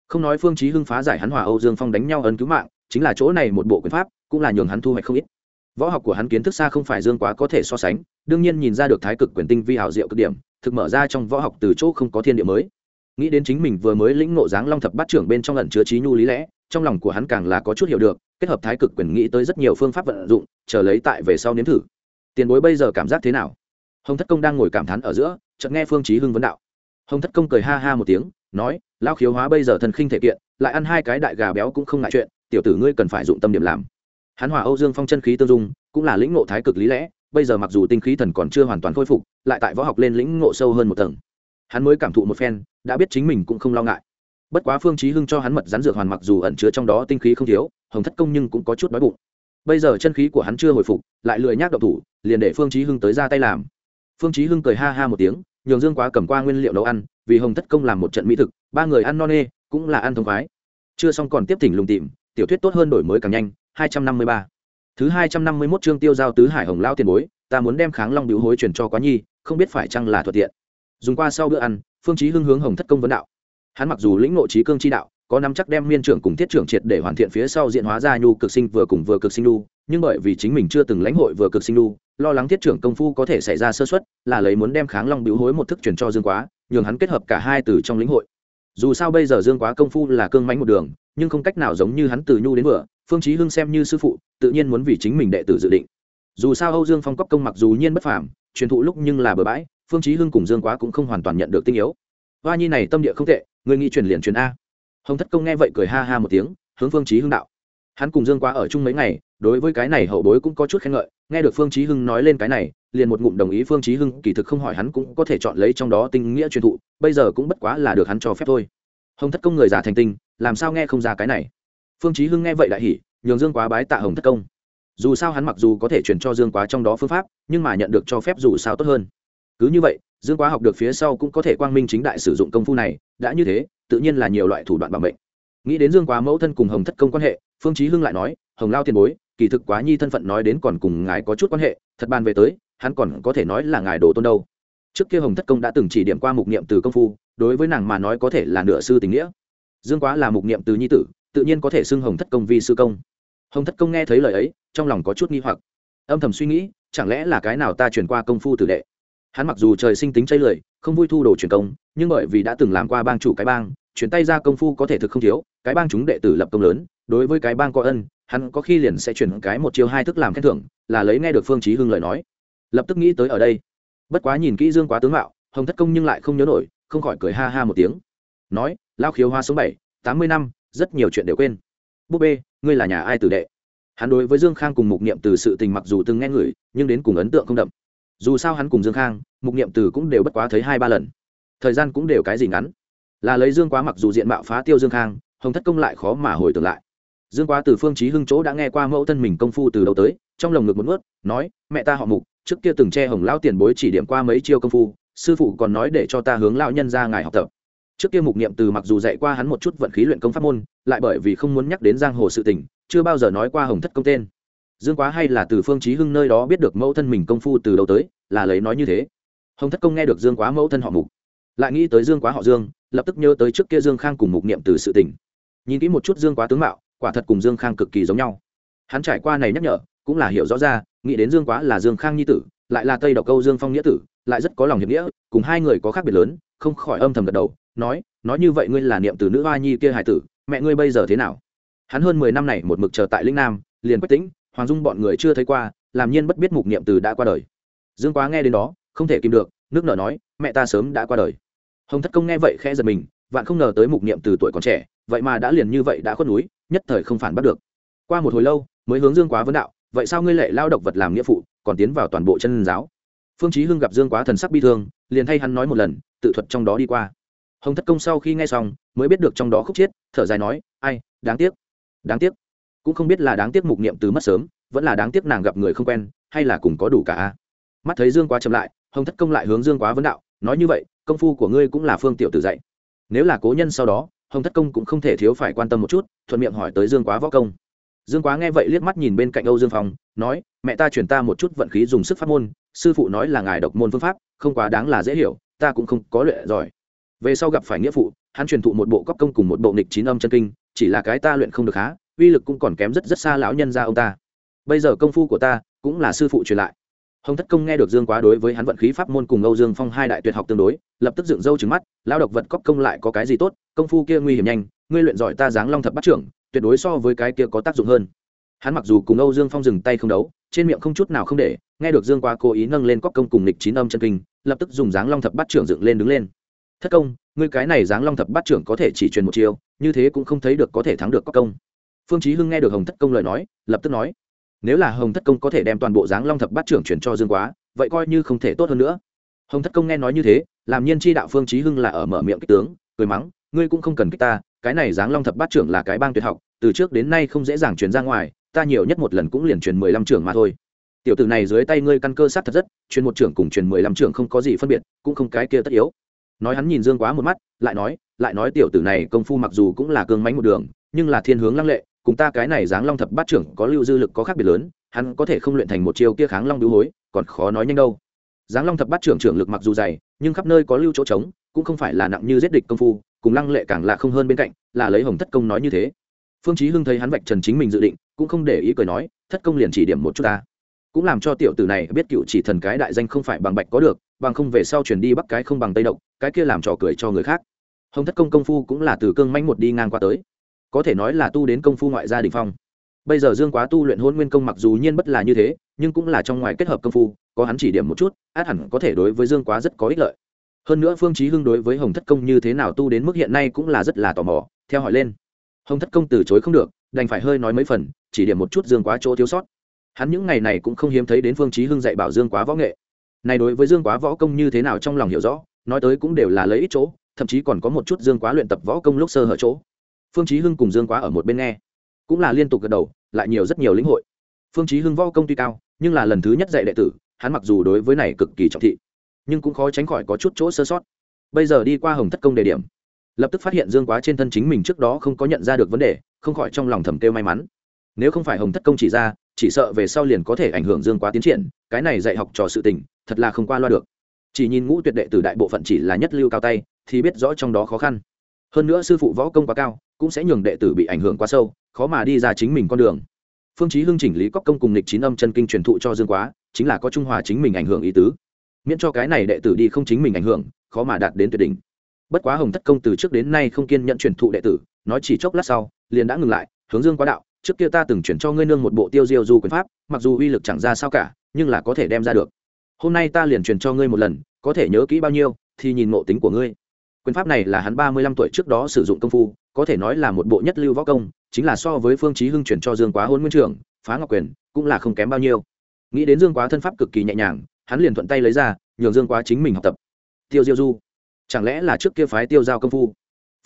Không nói phương chí hưng phá giải hắn hòa âu dương phong đánh nhau ấn cứu mạng, chính là chỗ này một bộ quyền pháp, cũng là nhường hắn thu hoạch không ít. Võ học của hắn kiến thức xa không phải dương quá có thể so sánh, đương nhiên nhìn ra được thái cực quyền tinh vi hảo diệu cực điểm, thực mở ra trong võ học từ chỗ không có thiên địa mới. Nghĩ đến chính mình vừa mới lĩnh ngộ dáng long thập bát trưởng bên trong lần chứa trí nhu lý lẽ, trong lòng của hắn càng là có chút hiểu được, kết hợp thái cực quyền nghĩ tới rất nhiều phương pháp vận dụng, chờ lấy tại về sau nếm thử. Tiền bối bây giờ cảm giác thế nào? Hồng thất công đang ngồi cảm thán ở giữa, chợt nghe phương chí hưng vấn đạo. Hồng thất công cười ha ha một tiếng, nói, lão khiếu hóa bây giờ thần khinh thể kiện, lại ăn hai cái đại gà béo cũng không ngại chuyện, tiểu tử ngươi cần phải dụng tâm điểm làm. Hắn hòa âu dương phong chân khí tương dung, cũng là lĩnh ngộ thái cực lý lẽ, bây giờ mặc dù tinh khí thần còn chưa hoàn toàn khôi phục, lại tại võ học lên lĩnh ngộ sâu hơn một tầng. Hắn mới cảm thụ một phen, đã biết chính mình cũng không lo ngại. Bất quá phương chí hưng cho hắn mật rắn dược hoàn mặc dù ẩn chứa trong đó tinh khí không thiếu, hồng thất công nhưng cũng có chút đói bụng. Bây giờ chân khí của hắn chưa hồi phục, lại lười nhác độc thủ, liền để phương chí hưng tới ra tay làm phương chí hưng cười ha ha một tiếng, nhường dương quá cầm qua nguyên liệu nấu ăn, vì hồng thất công làm một trận mỹ thực, ba người ăn non nê, cũng là ăn thông khoái. Chưa xong còn tiếp thỉnh lùng tìm, tiểu thuyết tốt hơn đổi mới càng nhanh 253 thứ 251 chương tiêu giao tứ hải hồng lao tiền bối, ta muốn đem kháng long biểu hối truyền cho quá nhi, không biết phải chăng là thuận tiện. Dùng qua sau bữa ăn, phương chí hưng hướng hồng thất công vấn đạo. Hắn mặc dù lĩnh ngộ trí cương chi đạo, có nắm chắc đem miên trưởng cùng tiết trưởng triệt để hoàn thiện phía sau diện hóa ra nhu cực sinh vừa cùng vừa cực sinh nhu, nhưng bởi vì chính mình chưa từng lãnh hội vừa cực sinh nhu lo lắng thiết trưởng công phu có thể xảy ra sơ suất, là lấy muốn đem kháng long biểu hối một thức truyền cho dương quá, nhường hắn kết hợp cả hai từ trong lĩnh hội. Dù sao bây giờ dương quá công phu là cương mãnh một đường, nhưng không cách nào giống như hắn từ nhu đến vừa, phương chí hưng xem như sư phụ, tự nhiên muốn vì chính mình đệ tử dự định. Dù sao âu dương phong cấp công mặc dù nhiên bất phàm, truyền thụ lúc nhưng là bừa bãi, phương chí hưng cùng dương quá cũng không hoàn toàn nhận được tinh yếu. Hoa nhi này tâm địa không tệ, người nghĩ truyền liền truyền a. Hồng thất công nghe vậy cười ha ha một tiếng, hướng phương chí hưng đạo. Hắn cùng dương quá ở chung mấy ngày đối với cái này hậu bối cũng có chút khen ngợi, nghe được phương chí hưng nói lên cái này, liền một ngụm đồng ý phương chí hưng, kỳ thực không hỏi hắn cũng có thể chọn lấy trong đó tinh nghĩa truyền thụ, bây giờ cũng bất quá là được hắn cho phép thôi. Hồng thất công người già thành tinh, làm sao nghe không ra cái này? Phương chí hưng nghe vậy đại hỉ, nhường dương quá bái tạ hồng thất công. Dù sao hắn mặc dù có thể truyền cho dương quá trong đó phương pháp, nhưng mà nhận được cho phép dù sao tốt hơn. Cứ như vậy, dương quá học được phía sau cũng có thể quang minh chính đại sử dụng công phu này, đã như thế, tự nhiên là nhiều loại thủ đoạn bằng bệnh nghĩ đến dương quá mẫu thân cùng hồng thất công quan hệ, phương chí hưng lại nói, hồng lao tiền bối kỳ thực quá nhi thân phận nói đến còn cùng ngài có chút quan hệ, thật bàn về tới, hắn còn có thể nói là ngài đồ tôn đâu. Trước kia hồng thất công đã từng chỉ điểm qua mục niệm từ công phu, đối với nàng mà nói có thể là nửa sư tình nghĩa. Dương quá là mục niệm từ nhi tử, tự nhiên có thể xưng hồng thất công vi sư công. Hồng thất công nghe thấy lời ấy, trong lòng có chút nghi hoặc. Âm thầm suy nghĩ, chẳng lẽ là cái nào ta truyền qua công phu tử đệ? Hắn mặc dù trời sinh tính chay lười, không vui thu đồ truyền công, nhưng bởi vì đã từng làm qua bang chủ cái bang chuyển tay ra công phu có thể thực không thiếu, cái bang chúng đệ tử lập công lớn, đối với cái bang có ân hắn có khi liền sẽ chuyển cái một chiêu hai thức làm khen thưởng, là lấy nghe được phương chí hưng lời nói. Lập tức nghĩ tới ở đây. Bất quá nhìn kỹ dương quá tướng mạo, hồng thất công nhưng lại không nhớ nổi, không khỏi cười ha ha một tiếng. Nói lao khiếu hoa số bảy, tám mươi năm, rất nhiều chuyện đều quên. Búp bê, ngươi là nhà ai tử đệ? Hắn đối với dương khang cùng mục niệm từ sự tình mặc dù từng nghe ngửi nhưng đến cùng ấn tượng không đậm. Dù sao hắn cùng dương khang, mục niệm từ cũng đều bất quá thấy hai ba lần. Thời gian cũng đều cái gì ngắn. Là lấy dương quá mặc dù diện mạo phá tiêu dương khang, hồng thất công lại khó mà hồi tưởng lại dương quá từ phương chí hưng chỗ đã nghe qua mẫu thân mình công phu từ đầu tới, trong lồng ngực một nuốt, nói, mẹ ta họ mục, trước kia từng che hồng lão tiền bối chỉ điểm qua mấy chiêu công phu, sư phụ còn nói để cho ta hướng lão nhân ra ngài học tập. Trước kia mục niệm từ mặc dù dạy qua hắn một chút vận khí luyện công pháp môn, lại bởi vì không muốn nhắc đến giang hồ sự tình, chưa bao giờ nói qua hồng thất công tên. Dương quá hay là từ phương chí hưng nơi đó biết được mẫu thân mình công phu từ đầu tới, là lấy nói như thế. Hồng thất công nghe được dương quá mẫu thân họ mục, lại nghĩ tới dương quá họ dương, lập tức nhớ tới trước kia dương khang cùng mục niệm từ sự tình. Nhìn kỹ một chút dương quá tướng mạo quả thật cùng dương khang cực kỳ giống nhau. Hắn trải qua này nhắc nhở, cũng là hiểu rõ ra, nghĩ đến dương quá là dương khang nhi tử, lại là tây độc câu dương phong nghĩa tử, lại rất có lòng hiệp nghĩa, cùng hai người có khác biệt lớn, không khỏi âm thầm gật đầu, nói nói như vậy ngươi là niệm từ nữ hoa nhi kia hải tử, mẹ ngươi bây giờ thế nào? Hắn hơn mười năm này một mực chờ tại Linh nam, liền quách tĩnh, hoàng dung bọn người chưa thấy qua, làm nhiên bất biết mục niệm từ đã qua đời. Dương quá nghe đến đó, không thể kìm được, nước nở nói, mẹ ta sớm đã qua đời. Hồng thất công nghe vậy khẽ giật mình, vạn không ngờ tới mục niệm từ tuổi còn trẻ, vậy mà đã liền như vậy đã khuất núi nhất thời không phản bắt được. Qua một hồi lâu mới hướng dương quá vấn đạo vậy sao ngươi lệ lao độc vật làm nghĩa phụ còn tiến vào toàn bộ chân giáo? Phương chí hưng gặp dương quá thần sắc bi thương liền thay hắn nói một lần tự thuật trong đó đi qua. Hồng thất công sau khi nghe xong mới biết được trong đó khúc chết, thở dài nói ai đáng tiếc đáng tiếc. Cũng không biết là đáng tiếc mục niệm từ mất sớm vẫn là đáng tiếc nàng gặp người không quen hay là cùng có đủ cả mắt thấy dương quá chậm lại hồng thất công lại hướng dương quá vấn đạo nói như vậy công phu của ngươi cũng là phương tiểu tử dạy. Nếu là cố nhân sau đó hồng thất công cũng không thể thiếu phải quan tâm một chút, thuận miệng hỏi tới dương quá võ công. Dương quá nghe vậy liếc mắt nhìn bên cạnh âu dương phong, nói, mẹ ta chuyển ta một chút vận khí dùng sức pháp môn, sư phụ nói là ngài độc môn phương pháp, không quá đáng là dễ hiểu, ta cũng không có luyện giỏi. Về sau gặp phải nghĩa phụ, hắn truyền thụ một bộ cóc công cùng một bộ nghịch chín âm chân kinh, chỉ là cái ta luyện không được há uy lực cũng còn kém rất rất xa lão nhân ra ông ta. Bây giờ công phu của ta cũng là sư phụ truyền lại hồng thất công nghe được dương quá đối với hắn vận khí pháp môn cùng âu dương phong hai đại tuyệt học tương đối lập tức dựng râu trứng mắt lao độc vật cóc công lại có cái gì tốt công phu kia nguy hiểm nhanh ngươi luyện giỏi ta dáng long thập bắt trưởng tuyệt đối so với cái kia có tác dụng hơn. Hắn mặc dù cùng âu dương phong dừng tay không đấu trên miệng không chút nào không để nghe được dương quá cố ý nâng lên cóc công cùng lịch chín âm chân kinh lập tức dùng dáng long thập bắt trưởng dựng lên đứng lên. Thất công ngươi cái này dáng long thập bắt trưởng có thể chỉ truyền một chiều, như thế cũng không thấy được có thể thắng được cóc công. Phương chí hưng nghe được hồng thất công lời nói lập tức nói nếu là hồng thất công có thể đem toàn bộ dáng long thập bát trưởng chuyển cho dương quá, vậy coi như không thể tốt hơn nữa. Hồng thất công nghe nói như thế, làm nhiên chi đạo phương chí hưng là ở mở miệng kích tướng, cười mắng, ngươi cũng không cần kích ta, cái này dáng long thập bát trưởng là cái bang tuyệt học, từ trước đến nay không dễ dàng truyền ra ngoài, ta nhiều nhất một lần cũng liền truyền mười lăm trưởng mà thôi. Tiểu tử này dưới tay ngươi căn cơ sát thật rất truyền một trưởng cùng truyền mười lăm trưởng không có gì phân biệt, cũng không cái kia tất yếu. Nói hắn nhìn dương quá một mắt, lại nói lại nói tiểu tử này công phu mặc dù cũng là cương mánh một đường, nhưng là thiên hướng lăng lệ cùng ta cái này dáng long thập bát trưởng có lưu dư lực có khác biệt lớn, hắn có thể không luyện thành một chiêu kia kháng long đũ hối, còn khó nói nhanh đâu. Dáng long thập bát trưởng trưởng lực mặc dù dày, nhưng khắp nơi có lưu chỗ trống, cũng không phải là nặng như giết địch công phu, cùng lăng lệ càng lạ không hơn bên cạnh, là lấy hồng thất công nói như thế. Phương chí hưng thấy hắn vạch trần chính mình dự định, cũng không để ý cười nói, thất công liền chỉ điểm một chút ta. Cũng làm cho tiểu tử này biết cựu chỉ thần cái đại danh không phải bằng bạch có được, bằng không về sau truyền đi bắc cái không bằng tây động cái kia làm trò cười cho người khác. Hồng thất công công phu cũng là từ cương mãnh một đi ngang qua tới có thể nói là tu đến công phu ngoại gia đình phong. Bây giờ dương quá tu luyện hôn nguyên công mặc dù nhiên bất là như thế, nhưng cũng là trong ngoài kết hợp công phu, có hắn chỉ điểm một chút, át hẳn có thể đối với dương quá rất có ích lợi. Hơn nữa phương chí hưng đối với hồng thất công như thế nào tu đến mức hiện nay cũng là rất là tò mò, theo hỏi lên. Hồng thất công từ chối không được, đành phải hơi nói mấy phần, chỉ điểm một chút dương quá chỗ thiếu sót. Hắn những ngày này cũng không hiếm thấy đến phương chí hưng dạy bảo dương quá võ nghệ. Này đối với dương quá võ công như thế nào trong lòng hiểu rõ, nói tới cũng đều là lấy ít chỗ, thậm chí còn có một chút dương quá luyện tập võ công lúc sơ hở chỗ phương chí hưng cùng dương quá ở một bên nghe, cũng là liên tục gật đầu, lại nhiều rất nhiều lĩnh hội. Phương chí hưng võ công tuy cao, nhưng là lần thứ nhất dạy đệ tử, hắn mặc dù đối với này cực kỳ trọng thị, nhưng cũng khó tránh khỏi có chút chỗ sơ sót. Bây giờ đi qua hồng thất công đề điểm, lập tức phát hiện dương quá trên thân chính mình trước đó không có nhận ra được vấn đề, không khỏi trong lòng thầm kêu may mắn. Nếu không phải hồng thất công chỉ ra, chỉ sợ về sau liền có thể ảnh hưởng dương quá tiến triển, cái này dạy học trò sự tình, thật là không qua loa được. Chỉ nhìn ngũ tuyệt đệ từ đại bộ phận chỉ là nhất lưu cao tay, thì biết rõ trong đó khó khăn hơn nữa sư phụ võ công quá cao, cũng sẽ nhường đệ tử bị ảnh hưởng quá sâu, khó mà đi ra chính mình con đường. Phương chí hưng chỉnh lý cóc công cùng lịch chín âm chân kinh truyền thụ cho dương quá, chính là có trung hòa chính mình ảnh hưởng ý tứ. Miễn cho cái này đệ tử đi không chính mình ảnh hưởng, khó mà đạt đến tuyệt đỉnh. Bất quá hồng thất công từ trước đến nay không kiên nhận truyền thụ đệ tử, nói chỉ chốc lát sau, liền đã ngừng lại, hướng dương quá đạo, trước kia ta từng chuyển cho ngươi nương một bộ tiêu diêu du quyền pháp, mặc dù uy lực chẳng ra sao cả, nhưng là có thể đem ra được. Hôm nay ta liền truyền cho ngươi một lần, có thể nhớ kỹ bao nhiêu, thì nhìn ngộ tính của ngươi quyền pháp này là hắn ba mươi lăm tuổi trước đó sử dụng công phu, có thể nói là một bộ nhất lưu võ công, chính là so với phương chí hưng chuyển cho dương quá hôn nguyên trưởng, phá ngọc quyền, cũng là không kém bao nhiêu. Nghĩ đến dương quá thân pháp cực kỳ nhẹ nhàng, hắn liền thuận tay lấy ra, nhường dương quá chính mình học tập. Tiêu diêu du, chẳng lẽ là trước kia phái tiêu giao công phu?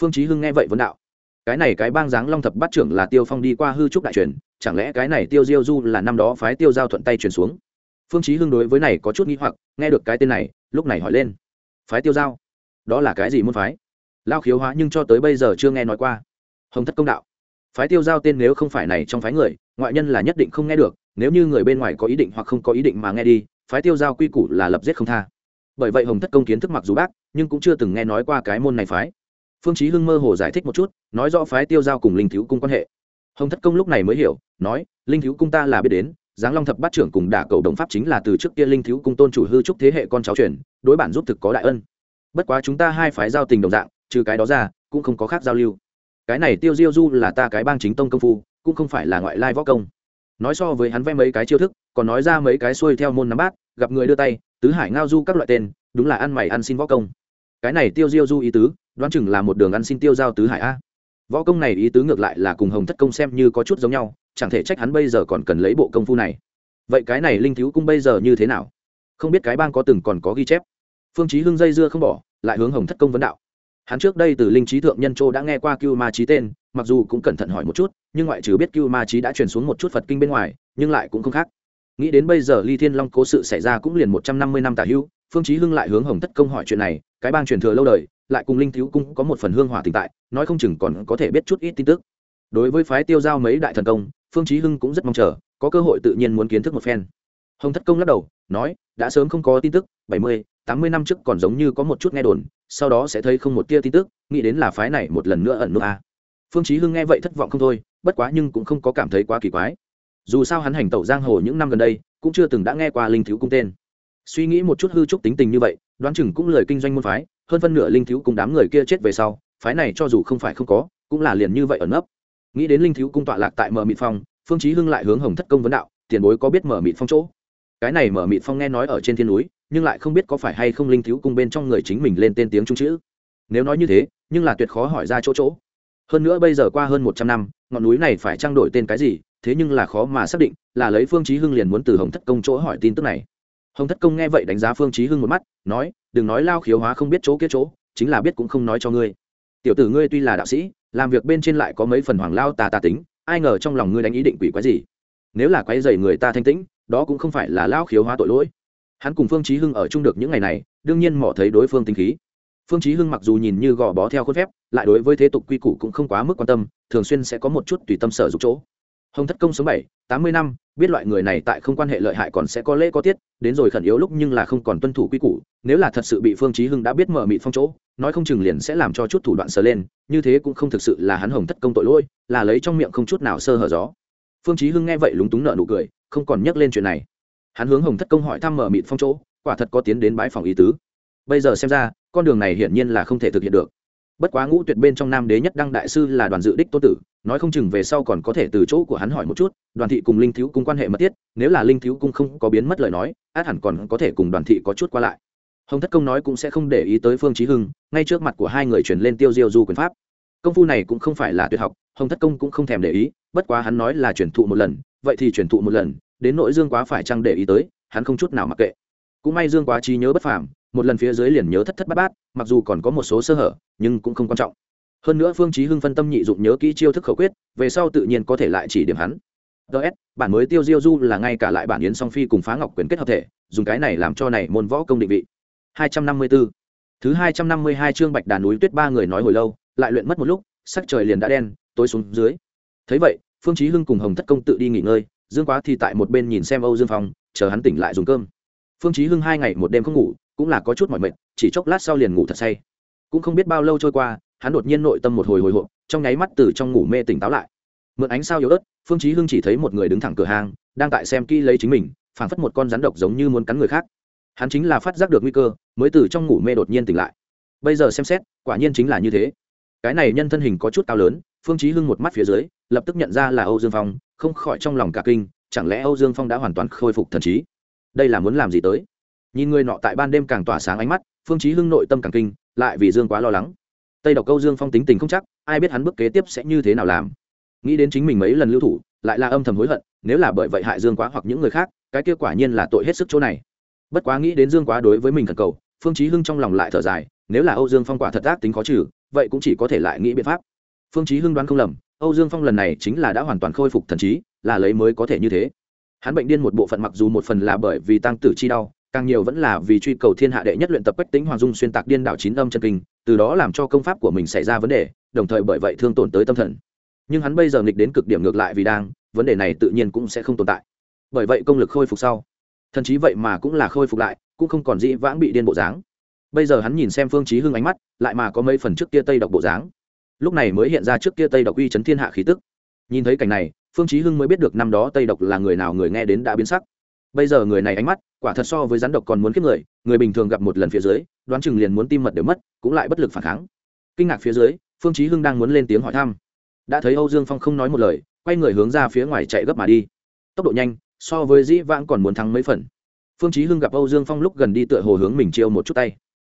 Phương chí hưng nghe vậy vấn đạo. Cái này cái bang dáng long thập bát trưởng là tiêu phong đi qua hư trúc đại truyền, chẳng lẽ cái này tiêu diêu du là năm đó phái tiêu giao thuận tay truyền xuống? Phương chí hưng đối với này có chút nghi hoặc, nghe được cái tên này, lúc này hỏi lên. Phái tiêu giao? Đó là cái gì môn phái? Lao khiếu hóa nhưng cho tới bây giờ chưa nghe nói qua. Hồng thất công đạo. Phái tiêu giao tên nếu không phải này trong phái người, ngoại nhân là nhất định không nghe được, nếu như người bên ngoài có ý định hoặc không có ý định mà nghe đi, phái tiêu giao quy củ là lập giết không tha. Bởi vậy hồng thất công kiến thức mặc dù bác, nhưng cũng chưa từng nghe nói qua cái môn này phái. Phương chí hưng mơ hồ giải thích một chút, nói rõ phái tiêu giao cùng linh thiếu cung quan hệ. Hồng thất công lúc này mới hiểu, nói, linh thiếu cung ta là biết đến, giáng long thập bát trưởng cùng đả cầu đồng pháp chính là từ trước kia linh thiếu cung tôn chủ hư trúc thế hệ con cháu truyền, đối bản giúp thực có đại ân bất quá chúng ta hai phái giao tình đồng dạng, trừ cái đó ra, cũng không có khác giao lưu. Cái này tiêu diêu du là ta cái bang chính tông công phu, cũng không phải là ngoại lai võ công. Nói so với hắn vẽ mấy cái chiêu thức, còn nói ra mấy cái xuôi theo môn nắm bát, gặp người đưa tay, tứ hải ngao du các loại tên, đúng là ăn mày ăn xin võ công. Cái này tiêu diêu du ý tứ, đoán chừng là một đường ăn xin tiêu giao tứ hải a. Võ công này ý tứ ngược lại là cùng hồng thất công xem như có chút giống nhau, chẳng thể trách hắn bây giờ còn cần lấy bộ công phu này. Vậy cái này linh thiếu cung bây giờ như thế nào? Không biết cái bang có từng còn có ghi chép phương chí hưng dây dưa không bỏ, lại hướng hồng thất công vấn đạo. Hắn trước đây từ linh trí thượng nhân châu đã nghe qua cưu ma trí tên, mặc dù cũng cẩn thận hỏi một chút, nhưng ngoại trừ biết cưu ma trí đã truyền xuống một chút phật kinh bên ngoài, nhưng lại cũng không khác. Nghĩ đến bây giờ ly thiên long cố sự xảy ra cũng liền một trăm năm mươi năm tả hưu, phương chí hưng lại hướng hồng thất công hỏi chuyện này, cái bang truyền thừa lâu đời, lại cùng linh thiếu cung có một phần hương hỏa tình tại, nói không chừng còn có thể biết chút ít tin tức. Đối với phái tiêu giao mấy đại thần công, phương chí hưng cũng rất mong chờ, có cơ hội tự nhiên muốn kiến thức một phen hồng thất công lắc đầu, nói, đã sớm không có tin tức, bảy mươi, tám mươi năm trước còn giống như có một chút nghe đồn, sau đó sẽ thấy không một tia tin tức, nghĩ đến là phái này một lần nữa ẩn nút a. Phương chí hưng nghe vậy thất vọng không thôi, bất quá nhưng cũng không có cảm thấy quá kỳ quái. Dù sao hắn hành tẩu giang hồ những năm gần đây, cũng chưa từng đã nghe qua linh thiếu cung tên. Suy nghĩ một chút hư trúc tính tình như vậy, đoán chừng cũng lời kinh doanh môn phái, hơn phân nửa linh thiếu Cung đám người kia chết về sau, phái này cho dù không phải không có, cũng là liền như vậy ẩn nấp. Nghĩ đến linh thiếu cung tọa lạc tại mở mịt phong, phương chí hưng lại hướng hồng thất công vấn đạo, tiền bối có biết mở mịt phong chỗ? Cái này mở mịt phong nghe nói ở trên thiên núi, nhưng lại không biết có phải hay không linh thiếu cung bên trong người chính mình lên tên tiếng trung chữ. Nếu nói như thế, nhưng là tuyệt khó hỏi ra chỗ chỗ. Hơn nữa bây giờ qua hơn một trăm năm, ngọn núi này phải trang đổi tên cái gì, thế nhưng là khó mà xác định, là lấy phương chí hưng liền muốn từ hồng thất công chỗ hỏi tin tức này. Hồng thất công nghe vậy đánh giá phương chí hưng một mắt, nói, đừng nói lao khiếu hóa không biết chỗ kia chỗ, chính là biết cũng không nói cho ngươi. Tiểu tử ngươi tuy là đạo sĩ, làm việc bên trên lại có mấy phần hoàng lao tà tà tính, ai ngờ trong lòng ngươi đánh ý định quỷ quái gì? Nếu là quái dày người ta thanh tĩnh đó cũng không phải là lao khiếu hóa tội lỗi. Hắn cùng phương chí hưng ở chung được những ngày này, đương nhiên mò thấy đối phương tinh khí. Phương chí hưng mặc dù nhìn như gò bó theo khuôn phép, lại đối với thế tục quy củ cũng không quá mức quan tâm, thường xuyên sẽ có một chút tùy tâm sở dục chỗ. Hồng thất công sống bảy, tám mươi năm, biết loại người này tại không quan hệ lợi hại còn sẽ có lễ có tiết, đến rồi khẩn yếu lúc nhưng là không còn tuân thủ quy củ, nếu là thật sự bị phương chí hưng đã biết mở mịt phong chỗ, nói không chừng liền sẽ làm cho chút thủ đoạn sờ lên, như thế cũng không thực sự là hắn hồng thất công tội lỗi, là lấy trong miệng không chút nào sơ hở gió. Phương chí hưng nghe vậy lúng túng nở nụ cười không còn nhắc lên chuyện này. Hắn hướng hồng thất công hỏi thăm mở mịt phong chỗ, quả thật có tiến đến bãi phòng ý tứ. Bây giờ xem ra, con đường này hiển nhiên là không thể thực hiện được. Bất quá ngũ tuyệt bên trong nam đế nhất đăng đại sư là đoàn dự đích tô tử, nói không chừng về sau còn có thể từ chỗ của hắn hỏi một chút, đoàn thị cùng linh thiếu cung quan hệ mật thiết, nếu là linh thiếu cung không có biến mất lời nói, át hẳn còn có thể cùng đoàn thị có chút qua lại. Hồng thất công nói cũng sẽ không để ý tới phương trí hưng, ngay trước mặt của hai người truyền lên tiêu diêu du quyền pháp. Công phu này cũng không phải là tuyệt học, hồng thất công cũng không thèm để ý, bất quá hắn nói là truyền thụ một lần vậy thì chuyển thụ một lần, đến nội dương quá phải chăng để ý tới, hắn không chút nào mặc kệ. Cũng may dương quá trí nhớ bất phàm, một lần phía dưới liền nhớ thất thất bát bát, mặc dù còn có một số sơ hở, nhưng cũng không quan trọng. Hơn nữa phương chí hưng phân tâm nhị dụng nhớ kỹ chiêu thức khẩu quyết, về sau tự nhiên có thể lại chỉ điểm hắn. Ts bản mới tiêu diêu du là ngay cả lại bản yến song phi cùng phá ngọc quyền kết hợp thể, dùng cái này làm cho này môn võ công định vị. 254 thứ 252 chương bạch đàn núi tuyết ba người nói hồi lâu, lại luyện mất một lúc, sắc trời liền đã đen, tối xuống dưới. Thấy vậy phương chí hưng cùng hồng thất công tự đi nghỉ ngơi, dương quá thì tại một bên nhìn xem âu dương phong, chờ hắn tỉnh lại dùng cơm. Phương chí hưng hai ngày một đêm không ngủ, cũng là có chút mỏi mệt, chỉ chốc lát sau liền ngủ thật say. Cũng không biết bao lâu trôi qua, hắn đột nhiên nội tâm một hồi hồi hộp, trong nháy mắt từ trong ngủ mê tỉnh táo lại. Mượn ánh sao yếu ớt, phương chí hưng chỉ thấy một người đứng thẳng cửa hàng, đang tại xem kỹ lấy chính mình, phảng phất một con rắn độc giống như muốn cắn người khác. Hắn chính là phát giác được nguy cơ, mới từ trong ngủ mê đột nhiên tỉnh lại. Bây giờ xem xét, quả nhiên chính là như thế. Cái này nhân thân hình có chút cao lớn phương chí hưng một mắt phía dưới, lập tức nhận ra là âu dương phong, không khỏi trong lòng cả kinh, chẳng lẽ âu dương phong đã hoàn toàn khôi phục thần trí? Đây là muốn làm gì tới? Nhìn người nọ tại ban đêm càng tỏa sáng ánh mắt, phương chí hưng nội tâm càng kinh, lại vì dương quá lo lắng. Tây độc câu dương phong tính tình không chắc, ai biết hắn bước kế tiếp sẽ như thế nào làm. Nghĩ đến chính mình mấy lần lưu thủ, lại là âm thầm hối hận, nếu là bởi vậy hại dương quá hoặc những người khác, cái kết quả nhiên là tội hết sức chỗ này. Bất quá nghĩ đến dương quá đối với mình thần cầu, phương chí hưng trong lòng lại thở dài, nếu là âu dương phong quả thật ác tính khó trừ, vậy cũng chỉ có thể lại nghĩ biện pháp phương chí hưng đoán không lầm, âu dương phong lần này chính là đã hoàn toàn khôi phục thần trí, là lấy mới có thể như thế. Hắn bệnh điên một bộ phận mặc dù một phần là bởi vì tăng tử chi đau, càng nhiều vẫn là vì truy cầu thiên hạ đệ nhất luyện tập bách tính hoàng dung xuyên tạc điên đảo chín âm chân kinh, từ đó làm cho công pháp của mình xảy ra vấn đề, đồng thời bởi vậy thương tổn tới tâm thần. Nhưng hắn bây giờ nghịch đến cực điểm ngược lại vì đang, vấn đề này tự nhiên cũng sẽ không tồn tại. Bởi vậy công lực khôi phục sau, thần chí vậy mà cũng là khôi phục lại, cũng không còn dĩ vãng bị điên bộ dáng. Bây giờ hắn nhìn xem phương chí hưng ánh mắt, lại mà có mấy phần trước kia tây độc bộ dáng lúc này mới hiện ra trước kia tây độc uy chấn thiên hạ khí tức. Nhìn thấy cảnh này, phương chí hưng mới biết được năm đó tây độc là người nào người nghe đến đã biến sắc. Bây giờ người này ánh mắt, quả thật so với rắn độc còn muốn kiếp người người bình thường gặp một lần phía dưới, đoán chừng liền muốn tim mật đều mất, cũng lại bất lực phản kháng. Kinh ngạc phía dưới, phương chí hưng đang muốn lên tiếng hỏi thăm. Đã thấy âu dương phong không nói một lời, quay người hướng ra phía ngoài chạy gấp mà đi. Tốc độ nhanh, so với dĩ vãng còn muốn thắng mấy phần. Phương chí hưng gặp âu dương phong lúc gần đi tựa hồ hướng mình chiêu một chút tay.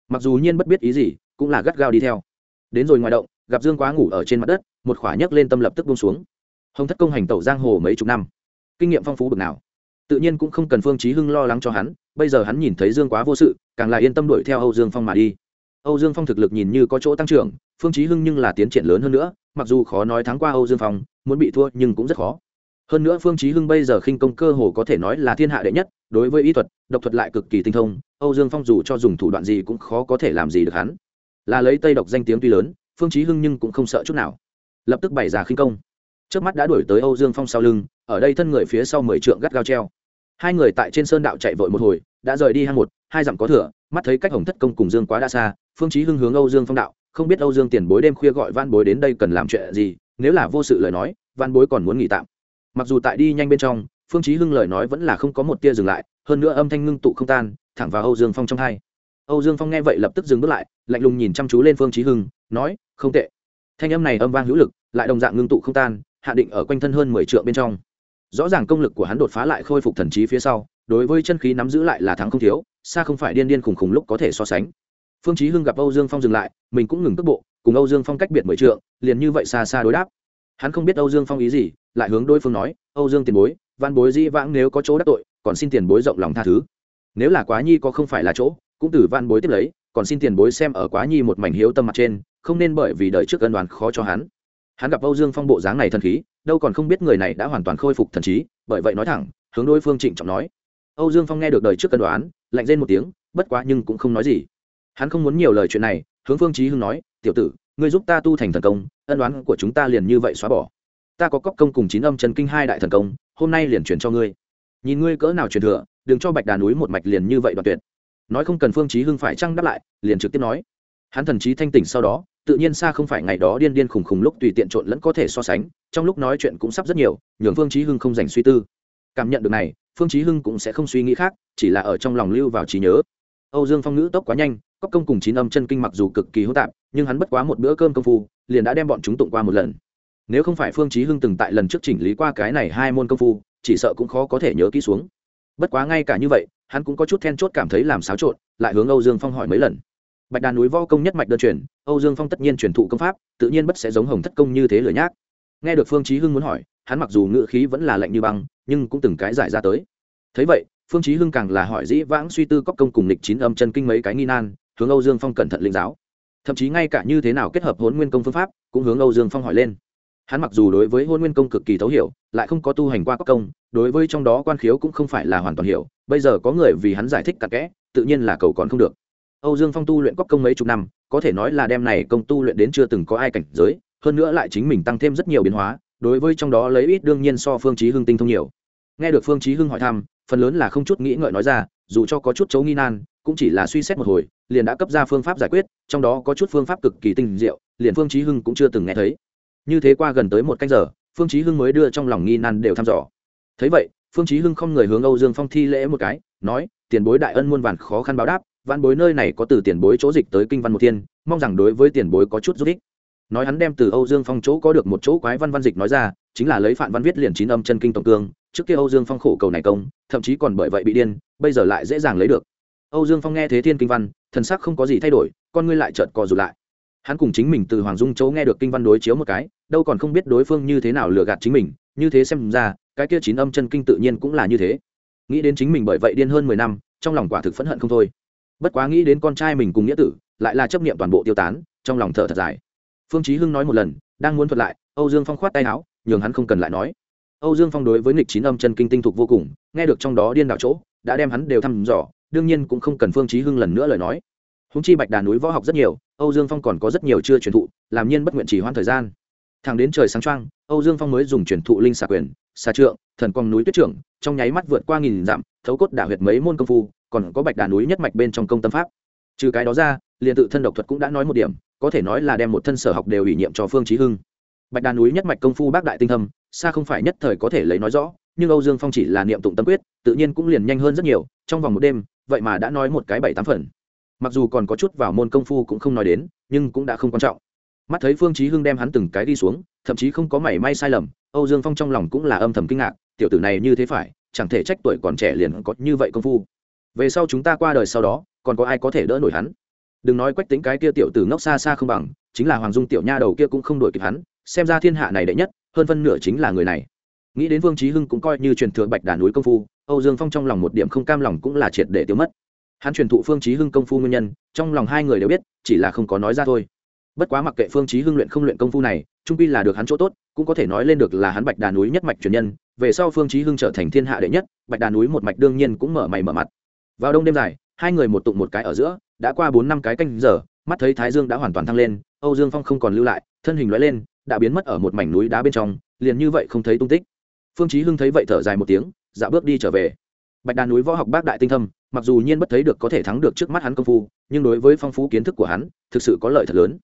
Mặc dù nhiên bất biết ý gì, cũng là gắt gao đi theo. Đến rồi ngoài động gặp dương quá ngủ ở trên mặt đất, một khỏa nhấc lên tâm lập tức buông xuống. Hồng thất công hành tẩu giang hồ mấy chục năm, kinh nghiệm phong phú bực nào. Tự nhiên cũng không cần phương chí hưng lo lắng cho hắn, bây giờ hắn nhìn thấy dương quá vô sự, càng là yên tâm đuổi theo âu dương phong mà đi. Âu dương phong thực lực nhìn như có chỗ tăng trưởng, phương chí hưng nhưng là tiến triển lớn hơn nữa, mặc dù khó nói thắng qua âu dương phong, muốn bị thua nhưng cũng rất khó. Hơn nữa phương chí hưng bây giờ khinh công cơ hồ có thể nói là thiên hạ đệ nhất, đối với y thuật, độc thuật lại cực kỳ tinh thông, âu dương phong dù cho dùng thủ đoạn gì cũng khó có thể làm gì được hắn. Là lấy tây độc danh tiếng tuy lớn phương chí hưng nhưng cũng không sợ chút nào. Lập tức bày ra khinh công. Trước mắt đã đuổi tới âu dương phong sau lưng, ở đây thân người phía sau mười trượng gắt gao treo. Hai người tại trên sơn đạo chạy vội một hồi, đã rời đi hang một, hai dặm có thừa mắt thấy cách hồng thất công cùng dương quá đã xa, phương chí hưng hướng âu dương phong đạo, không biết âu dương tiền bối đêm khuya gọi van bối đến đây cần làm chuyện gì, nếu là vô sự lời nói van bối còn muốn nghỉ tạm. Mặc dù tại đi nhanh bên trong, phương chí hưng lời nói vẫn là không có một tia dừng lại, hơn nữa âm thanh ngưng tụ không tan, thẳng vào âu dương phong trong hai âu dương phong nghe vậy lập tức dừng bước lại, lạnh lùng nhìn chăm chú lên phương chí hưng, nói, không tệ. Thanh âm này âm vang hữu lực, lại đồng dạng ngưng tụ không tan, hạ định ở quanh thân hơn mười trượng bên trong. Rõ ràng công lực của hắn đột phá lại khôi phục thần trí phía sau, đối với chân khí nắm giữ lại là thắng không thiếu, xa không phải điên điên khùng khùng lúc có thể so sánh. Phương chí hưng gặp âu dương phong dừng lại, mình cũng ngừng tốc bộ, cùng âu dương phong cách biệt mười trượng, liền như vậy xa xa đối đáp. Hắn không biết âu dương phong ý gì, lại hướng đối phương nói, âu dương tiền bối, văn bối di vãng nếu có chỗ đắc tội, còn xin tiền bối rộng lòng tha thứ. Nếu là quá nhi có không phải là chỗ cũng từ van bối tiếp lấy, còn xin tiền bối xem ở quá nhi một mảnh hiếu tâm mặt trên, không nên bởi vì đời trước ân đoàn khó cho hắn. Hắn gặp âu dương phong bộ dáng này thần khí, đâu còn không biết người này đã hoàn toàn khôi phục thần trí, bởi vậy nói thẳng, hướng đối phương trịnh trọng nói. Âu dương phong nghe được đời trước cân đoán lạnh rên một tiếng, bất quá nhưng cũng không nói gì. Hắn không muốn nhiều lời chuyện này, hướng phương trí hưng nói, tiểu tử, ngươi giúp ta tu thành thần công, ân đoán của chúng ta liền như vậy xóa bỏ. Ta có cóc công cùng chín âm chân kinh hai đại thần công, hôm nay liền truyền cho ngươi. Nhìn ngươi cỡ nào truyền thừa, đừng cho bạch đà núi một mạch liền như vậy đoạt tuyệt nói không cần phương Chí hưng phải trăng đáp lại, liền trực tiếp nói. Hắn thần trí thanh tỉnh sau đó, tự nhiên xa không phải ngày đó điên điên khùng khùng lúc tùy tiện trộn lẫn có thể so sánh, trong lúc nói chuyện cũng sắp rất nhiều, nhường phương Chí hưng không dành suy tư. Cảm nhận được này, phương Chí hưng cũng sẽ không suy nghĩ khác, chỉ là ở trong lòng lưu vào trí nhớ. Âu dương phong ngữ tốc quá nhanh cóc công cùng chín âm chân kinh mặc dù cực kỳ hỗn tạp, nhưng hắn bất quá một bữa cơm công phu, liền đã đem bọn chúng tụng qua một lần. Nếu không phải phương Chí hưng từng tại lần trước chỉnh lý qua cái này hai môn công phu, chỉ sợ cũng khó có thể nhớ kỹ xuống. Bất quá ngay cả như vậy hắn cũng có chút then chốt cảm thấy làm xáo trộn, lại hướng âu dương phong hỏi mấy lần. Bạch Đà núi võ công nhất mạch đơn truyền, âu dương phong tất nhiên truyền thụ công pháp, tự nhiên bất sẽ giống hồng thất công như thế lời nhác. Nghe được phương chí hưng muốn hỏi, hắn mặc dù ngữ khí vẫn là lạnh như băng, nhưng cũng từng cái giải ra tới. Thấy vậy, phương chí hưng càng là hỏi dĩ vãng suy tư cóc công cùng lịch chín âm chân kinh mấy cái nghi nan, hướng âu dương phong cẩn thận linh giáo. Thậm chí ngay cả như thế nào kết hợp huấn nguyên công phương pháp, cũng hướng âu dương phong hỏi lên hắn mặc dù đối với hôn nguyên công cực kỳ thấu hiểu lại không có tu hành qua các công đối với trong đó quan khiếu cũng không phải là hoàn toàn hiểu bây giờ có người vì hắn giải thích cặn kẽ tự nhiên là cầu còn không được Âu Dương Phong tu luyện cóc công mấy chục năm, có thể nói là đem này công tu luyện đến chưa từng có ai cảnh giới, hơn nữa lại chính mình tăng thêm rất nhiều biến hóa, đối với trong đó lấy ít đương nhiên so Phương Chí Hưng tinh thông nhiều. Nghe được Phương Chí Hưng hỏi thăm, phần lớn là không chút nghĩ ngợi nói ra, dù cho có chút chấu nghi nan, cũng chỉ là suy xét một hồi, liền đã cấp ra phương pháp giải quyết, trong đó có chút phương pháp cực kỳ tinh diệu, liền Phương Chí Hưng cũng chưa từng nghe thấy. Như thế qua gần tới một canh giờ, Phương Chí Hưng mới đưa trong lòng nghi nan đều thăm dò. Thấy vậy, Phương Chí Hưng không người hướng Âu Dương Phong thi lễ một cái, nói: "Tiền bối đại ân muôn vàn khó khăn báo đáp, văn bối nơi này có từ tiền bối chỗ dịch tới kinh văn một thiên mong rằng đối với tiền bối có chút giúp ích. Nói hắn đem từ âu dương phong chỗ có được một chỗ quái văn văn dịch nói ra chính là lấy phản văn viết liền chín âm chân kinh tổng cương trước kia âu dương phong khổ cầu này công thậm chí còn bởi vậy bị điên bây giờ lại dễ dàng lấy được. Âu dương phong nghe thế thiên kinh văn thần sắc không có gì thay đổi con ngươi lại chợt co rụt lại. Hắn cùng chính mình từ hoàng dung chỗ nghe được kinh văn đối chiếu một cái đâu còn không biết đối phương như thế nào lừa gạt chính mình, như thế xem ra, cái kia chín âm chân kinh tự nhiên cũng là như thế. Nghĩ đến chính mình bởi vậy điên hơn mười năm, trong lòng quả thực phẫn hận không thôi. Bất quá nghĩ đến con trai mình cùng nghĩa tử, lại là chấp niệm toàn bộ tiêu tán, trong lòng thở thật dài. Phương chí hưng nói một lần, đang muốn thuật lại, âu dương phong khoát tay áo, nhường hắn không cần lại nói. Âu dương phong đối với nghịch chín âm chân kinh tinh thục vô cùng, nghe được trong đó điên đảo chỗ, đã đem hắn đều thăm dò, đương nhiên cũng không cần phương chí hưng lần nữa lời nói. Húng chi bạch đà núi võ học rất nhiều, âu dương phong còn có rất nhiều chưa truyền thụ, làm nhiên bất nguyện chỉ hoãn thời gian thẳng đến trời sáng trăng âu dương phong mới dùng truyền thụ linh xà quyền, xà trượng, thần quang núi tuyết trưởng, trong nháy mắt vượt qua nghìn dặm, thấu cốt đả huyệt mấy môn công phu, còn có bạch đà núi nhất mạch bên trong công tâm pháp. Trừ cái đó ra, liền tự thân độc thuật cũng đã nói một điểm, có thể nói là đem một thân sở học đều ủy nhiệm cho phương trí hưng. Bạch đà núi nhất mạch công phu bác đại tinh thâm, xa không phải nhất thời có thể lấy nói rõ, nhưng âu dương phong chỉ là niệm tụng tâm quyết, tự nhiên cũng liền nhanh hơn rất nhiều, trong vòng một đêm, vậy mà đã nói một cái bảy tám phần. Mặc dù còn có chút vào môn công phu cũng không nói đến, nhưng cũng đã không quan trọng mắt thấy phương chí hưng đem hắn từng cái đi xuống, thậm chí không có mảy may sai lầm, âu dương phong trong lòng cũng là âm thầm kinh ngạc, tiểu tử này như thế phải, chẳng thể trách tuổi còn trẻ liền có như vậy công phu. Về sau chúng ta qua đời sau đó, còn có ai có thể đỡ nổi hắn? Đừng nói quách tính cái kia tiểu tử ngốc xa xa không bằng, chính là hoàng dung tiểu nha đầu kia cũng không đuổi kịp hắn, xem ra thiên hạ này đệ nhất, hơn phân nửa chính là người này. Nghĩ đến vương trí hưng cũng coi như truyền thừa bạch đà núi công phu, âu dương phong trong lòng một điểm không cam lòng cũng là triệt để tiêu mất. Hắn truyền thụ phương trí hưng công phu nguyên nhân, trong lòng hai người đều biết, chỉ là không có nói ra thôi bất quá mặc kệ phương trí hưng luyện không luyện công phu này, trung pi là được hắn chỗ tốt, cũng có thể nói lên được là hắn bạch đà núi nhất mạch truyền nhân, về sau phương trí hưng trở thành thiên hạ đệ nhất, bạch đà núi một mạch đương nhiên cũng mở mày mở mặt. Vào đông đêm dài, hai người một tụng một cái ở giữa, đã qua bốn năm cái canh giờ, mắt thấy thái dương đã hoàn toàn thăng lên, âu dương phong không còn lưu lại, thân hình loại lên, đã biến mất ở một mảnh núi đá bên trong, liền như vậy không thấy tung tích. Phương chí hưng thấy vậy thở dài một tiếng dạ bước đi trở về. Bạch đàn núi võ học bác đại tinh thâm, mặc dù nhiên bất thấy được có thể thắng được trước mắt hắn công phu, nhưng đối với phong phú kiến thức của hắn, thực sự có lợi thật lớn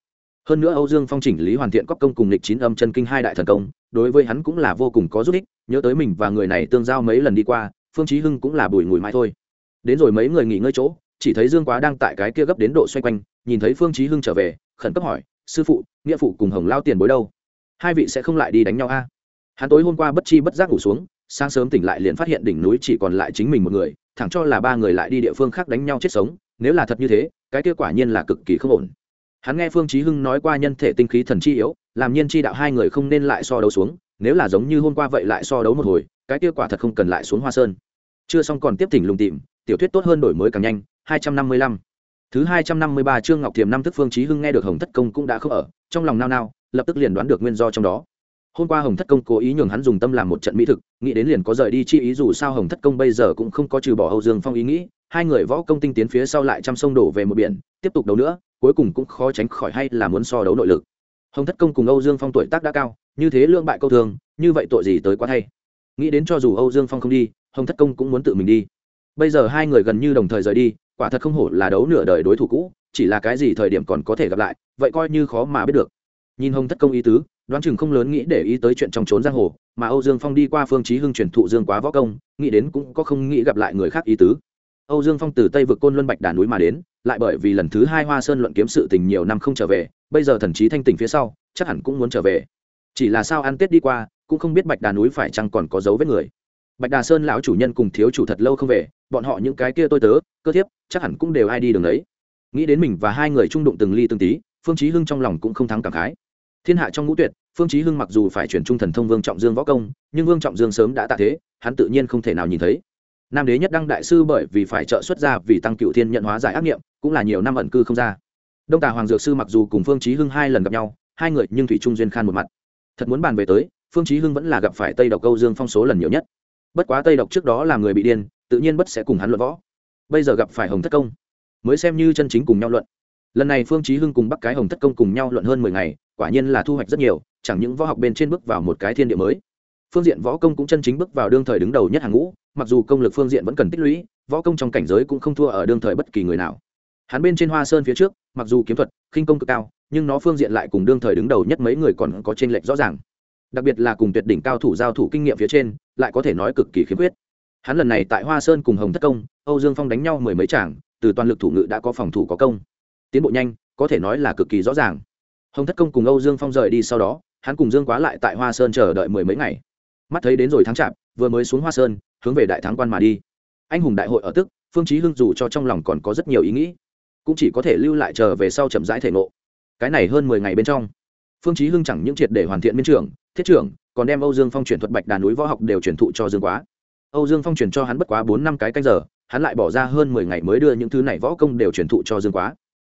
hơn nữa âu dương phong chỉnh lý hoàn thiện cóc công cùng lịch chín âm chân kinh hai đại thần công, đối với hắn cũng là vô cùng có giúp ích, nhớ tới mình và người này tương giao mấy lần đi qua, phương chí hưng cũng là bùi ngùi mãi thôi. Đến rồi mấy người nghỉ ngơi chỗ, chỉ thấy dương quá đang tại cái kia gấp đến độ xoay quanh, nhìn thấy phương chí hưng trở về, khẩn cấp hỏi, sư phụ, nghĩa phụ cùng hồng lao tiền bối đâu? Hai vị sẽ không lại đi đánh nhau a? Hắn tối hôm qua bất chi bất giác ngủ xuống, sáng sớm tỉnh lại liền phát hiện đỉnh núi chỉ còn lại chính mình một người, thẳng cho là ba người lại đi địa phương khác đánh nhau chết sống, nếu là thật như thế, cái kia quả nhiên là cực kỳ không ổn hắn nghe phương chí hưng nói qua nhân thể tinh khí thần chi yếu, làm nhiên chi đạo hai người không nên lại so đấu xuống, nếu là giống như hôm qua vậy lại so đấu một hồi, cái kia quả thật không cần lại xuống hoa sơn. Chưa xong còn tiếp thỉnh lùng tìm, tiểu thuyết tốt hơn đổi mới càng nhanh 255 thứ 253 chương ngọc thiềm năm thức phương chí hưng nghe được hồng thất công cũng đã không ở, trong lòng nao nao, lập tức liền đoán được nguyên do trong đó. Hôm qua hồng thất công cố ý nhường hắn dùng tâm làm một trận mỹ thực, nghĩ đến liền có rời đi chi ý dù sao hồng thất công bây giờ cũng không có trừ bỏ hậu dương phong ý nghĩ, hai người võ công tinh tiến phía sau lại trăm sông đổ về một biển tiếp tục đấu nữa, cuối cùng cũng khó tránh khỏi hay là muốn so đấu nội lực. Hồng thất công cùng âu dương phong tuổi tác đã cao, như thế lương bại câu thường như vậy tội gì tới quá thay. Nghĩ đến cho dù âu dương phong không đi, hồng thất công cũng muốn tự mình đi. Bây giờ hai người gần như đồng thời rời đi, quả thật không hổ là đấu nửa đời đối thủ cũ, chỉ là cái gì thời điểm còn có thể gặp lại, vậy coi như khó mà biết được. Nhìn hồng thất công ý tứ, đoán chừng không lớn nghĩ để ý tới chuyện trong trốn giang hồ, mà âu dương phong đi qua phương chí hưng truyền thụ dương quá võ công, nghĩ đến cũng có không nghĩ gặp lại người khác ý tứ. Âu dương phong từ tây vực côn luân bạch đà núi mà đến lại bởi vì lần thứ hai hoa sơn luận kiếm sự tình nhiều năm không trở về, bây giờ thần trí thanh tình phía sau, chắc hẳn cũng muốn trở về. Chỉ là sao ăn tết đi qua, cũng không biết bạch đà núi phải chăng còn có dấu vết người. Bạch đà sơn lão chủ nhân cùng thiếu chủ thật lâu không về, bọn họ những cái kia tôi tớ, cơ thiếp, chắc hẳn cũng đều ai đi đường ấy nghĩ đến mình và hai người trung đụng từng ly từng tí, phương chí hưng trong lòng cũng không thắng cảm khái. Thiên hạ trong ngũ tuyệt, phương chí hưng mặc dù phải chuyển trung thần thông vương trọng dương võ công, nhưng vương trọng dương sớm đã tạ thế, hắn tự nhiên không thể nào nhìn thấy. Nam đế nhất đăng đại sư bởi vì phải trợ xuất ra vì tăng cựu thiên nhận hóa giải ác nghiệm cũng là nhiều năm ẩn cư không ra. Đông tà hoàng dược sư mặc dù cùng phương chí hưng hai lần gặp nhau, hai người nhưng thủy trung duyên khan một mặt. Thật muốn bàn về tới, phương chí hưng vẫn là gặp phải tây độc câu dương phong số lần nhiều nhất. Bất quá tây độc trước đó là người bị điên, tự nhiên bất sẽ cùng hắn luận võ. Bây giờ gặp phải hồng thất công, mới xem như chân chính cùng nhau luận. Lần này phương chí hưng cùng bắc cái hồng thất công cùng nhau luận hơn mười ngày, quả nhiên là thu hoạch rất nhiều, chẳng những võ học bên trên bước vào một cái thiên địa mới. Phương diện võ công cũng chân chính bước vào đương thời đứng đầu nhất hàng ngũ, mặc dù công lực phương diện vẫn cần tích lũy, võ công trong cảnh giới cũng không thua ở đương thời bất kỳ người nào hắn bên trên hoa sơn phía trước, mặc dù kiếm thuật, khinh công cực cao, nhưng nó phương diện lại cùng đương thời đứng đầu nhất mấy người còn có t r ê n lệch rõ ràng. Đặc biệt là cùng tuyệt đỉnh cao thủ giao thủ kinh nghiệm phía trên, lại có thể nói cực kỳ khiếm khuyết. Hắn lần này tại hoa sơn cùng hồng thất công, âu dương phong đánh nhau mười mấy tràng, từ toàn lực thủ ngự đã có phòng thủ có công. Tiến bộ nhanh, có thể nói là cực kỳ rõ ràng. Hồng thất công cùng âu dương phong rời đi sau đó, hắn cùng dương quá lại tại hoa sơn chờ đợi mười mấy ngày. Mắt thấy đến rồi tháng chạp, vừa mới xuống hoa sơn, hướng về đại thắng quan mà đi. Anh hùng đại hội ở tức, phương chí hưng dù cho trong lòng còn có rất nhiều ý nghĩ cũng chỉ có thể lưu lại chờ về sau chậm rãi thể ngộ. Cái này hơn mười ngày bên trong, phương chí hưng chẳng những triệt để hoàn thiện miên trưởng thiết trưởng, còn đem âu dương phong truyền thuật bạch đà núi võ học đều truyền thụ cho dương quá. Âu dương phong truyền cho hắn bất quá bốn năm cái canh giờ, hắn lại bỏ ra hơn mười ngày mới đưa những thứ này võ công đều truyền thụ cho dương quá.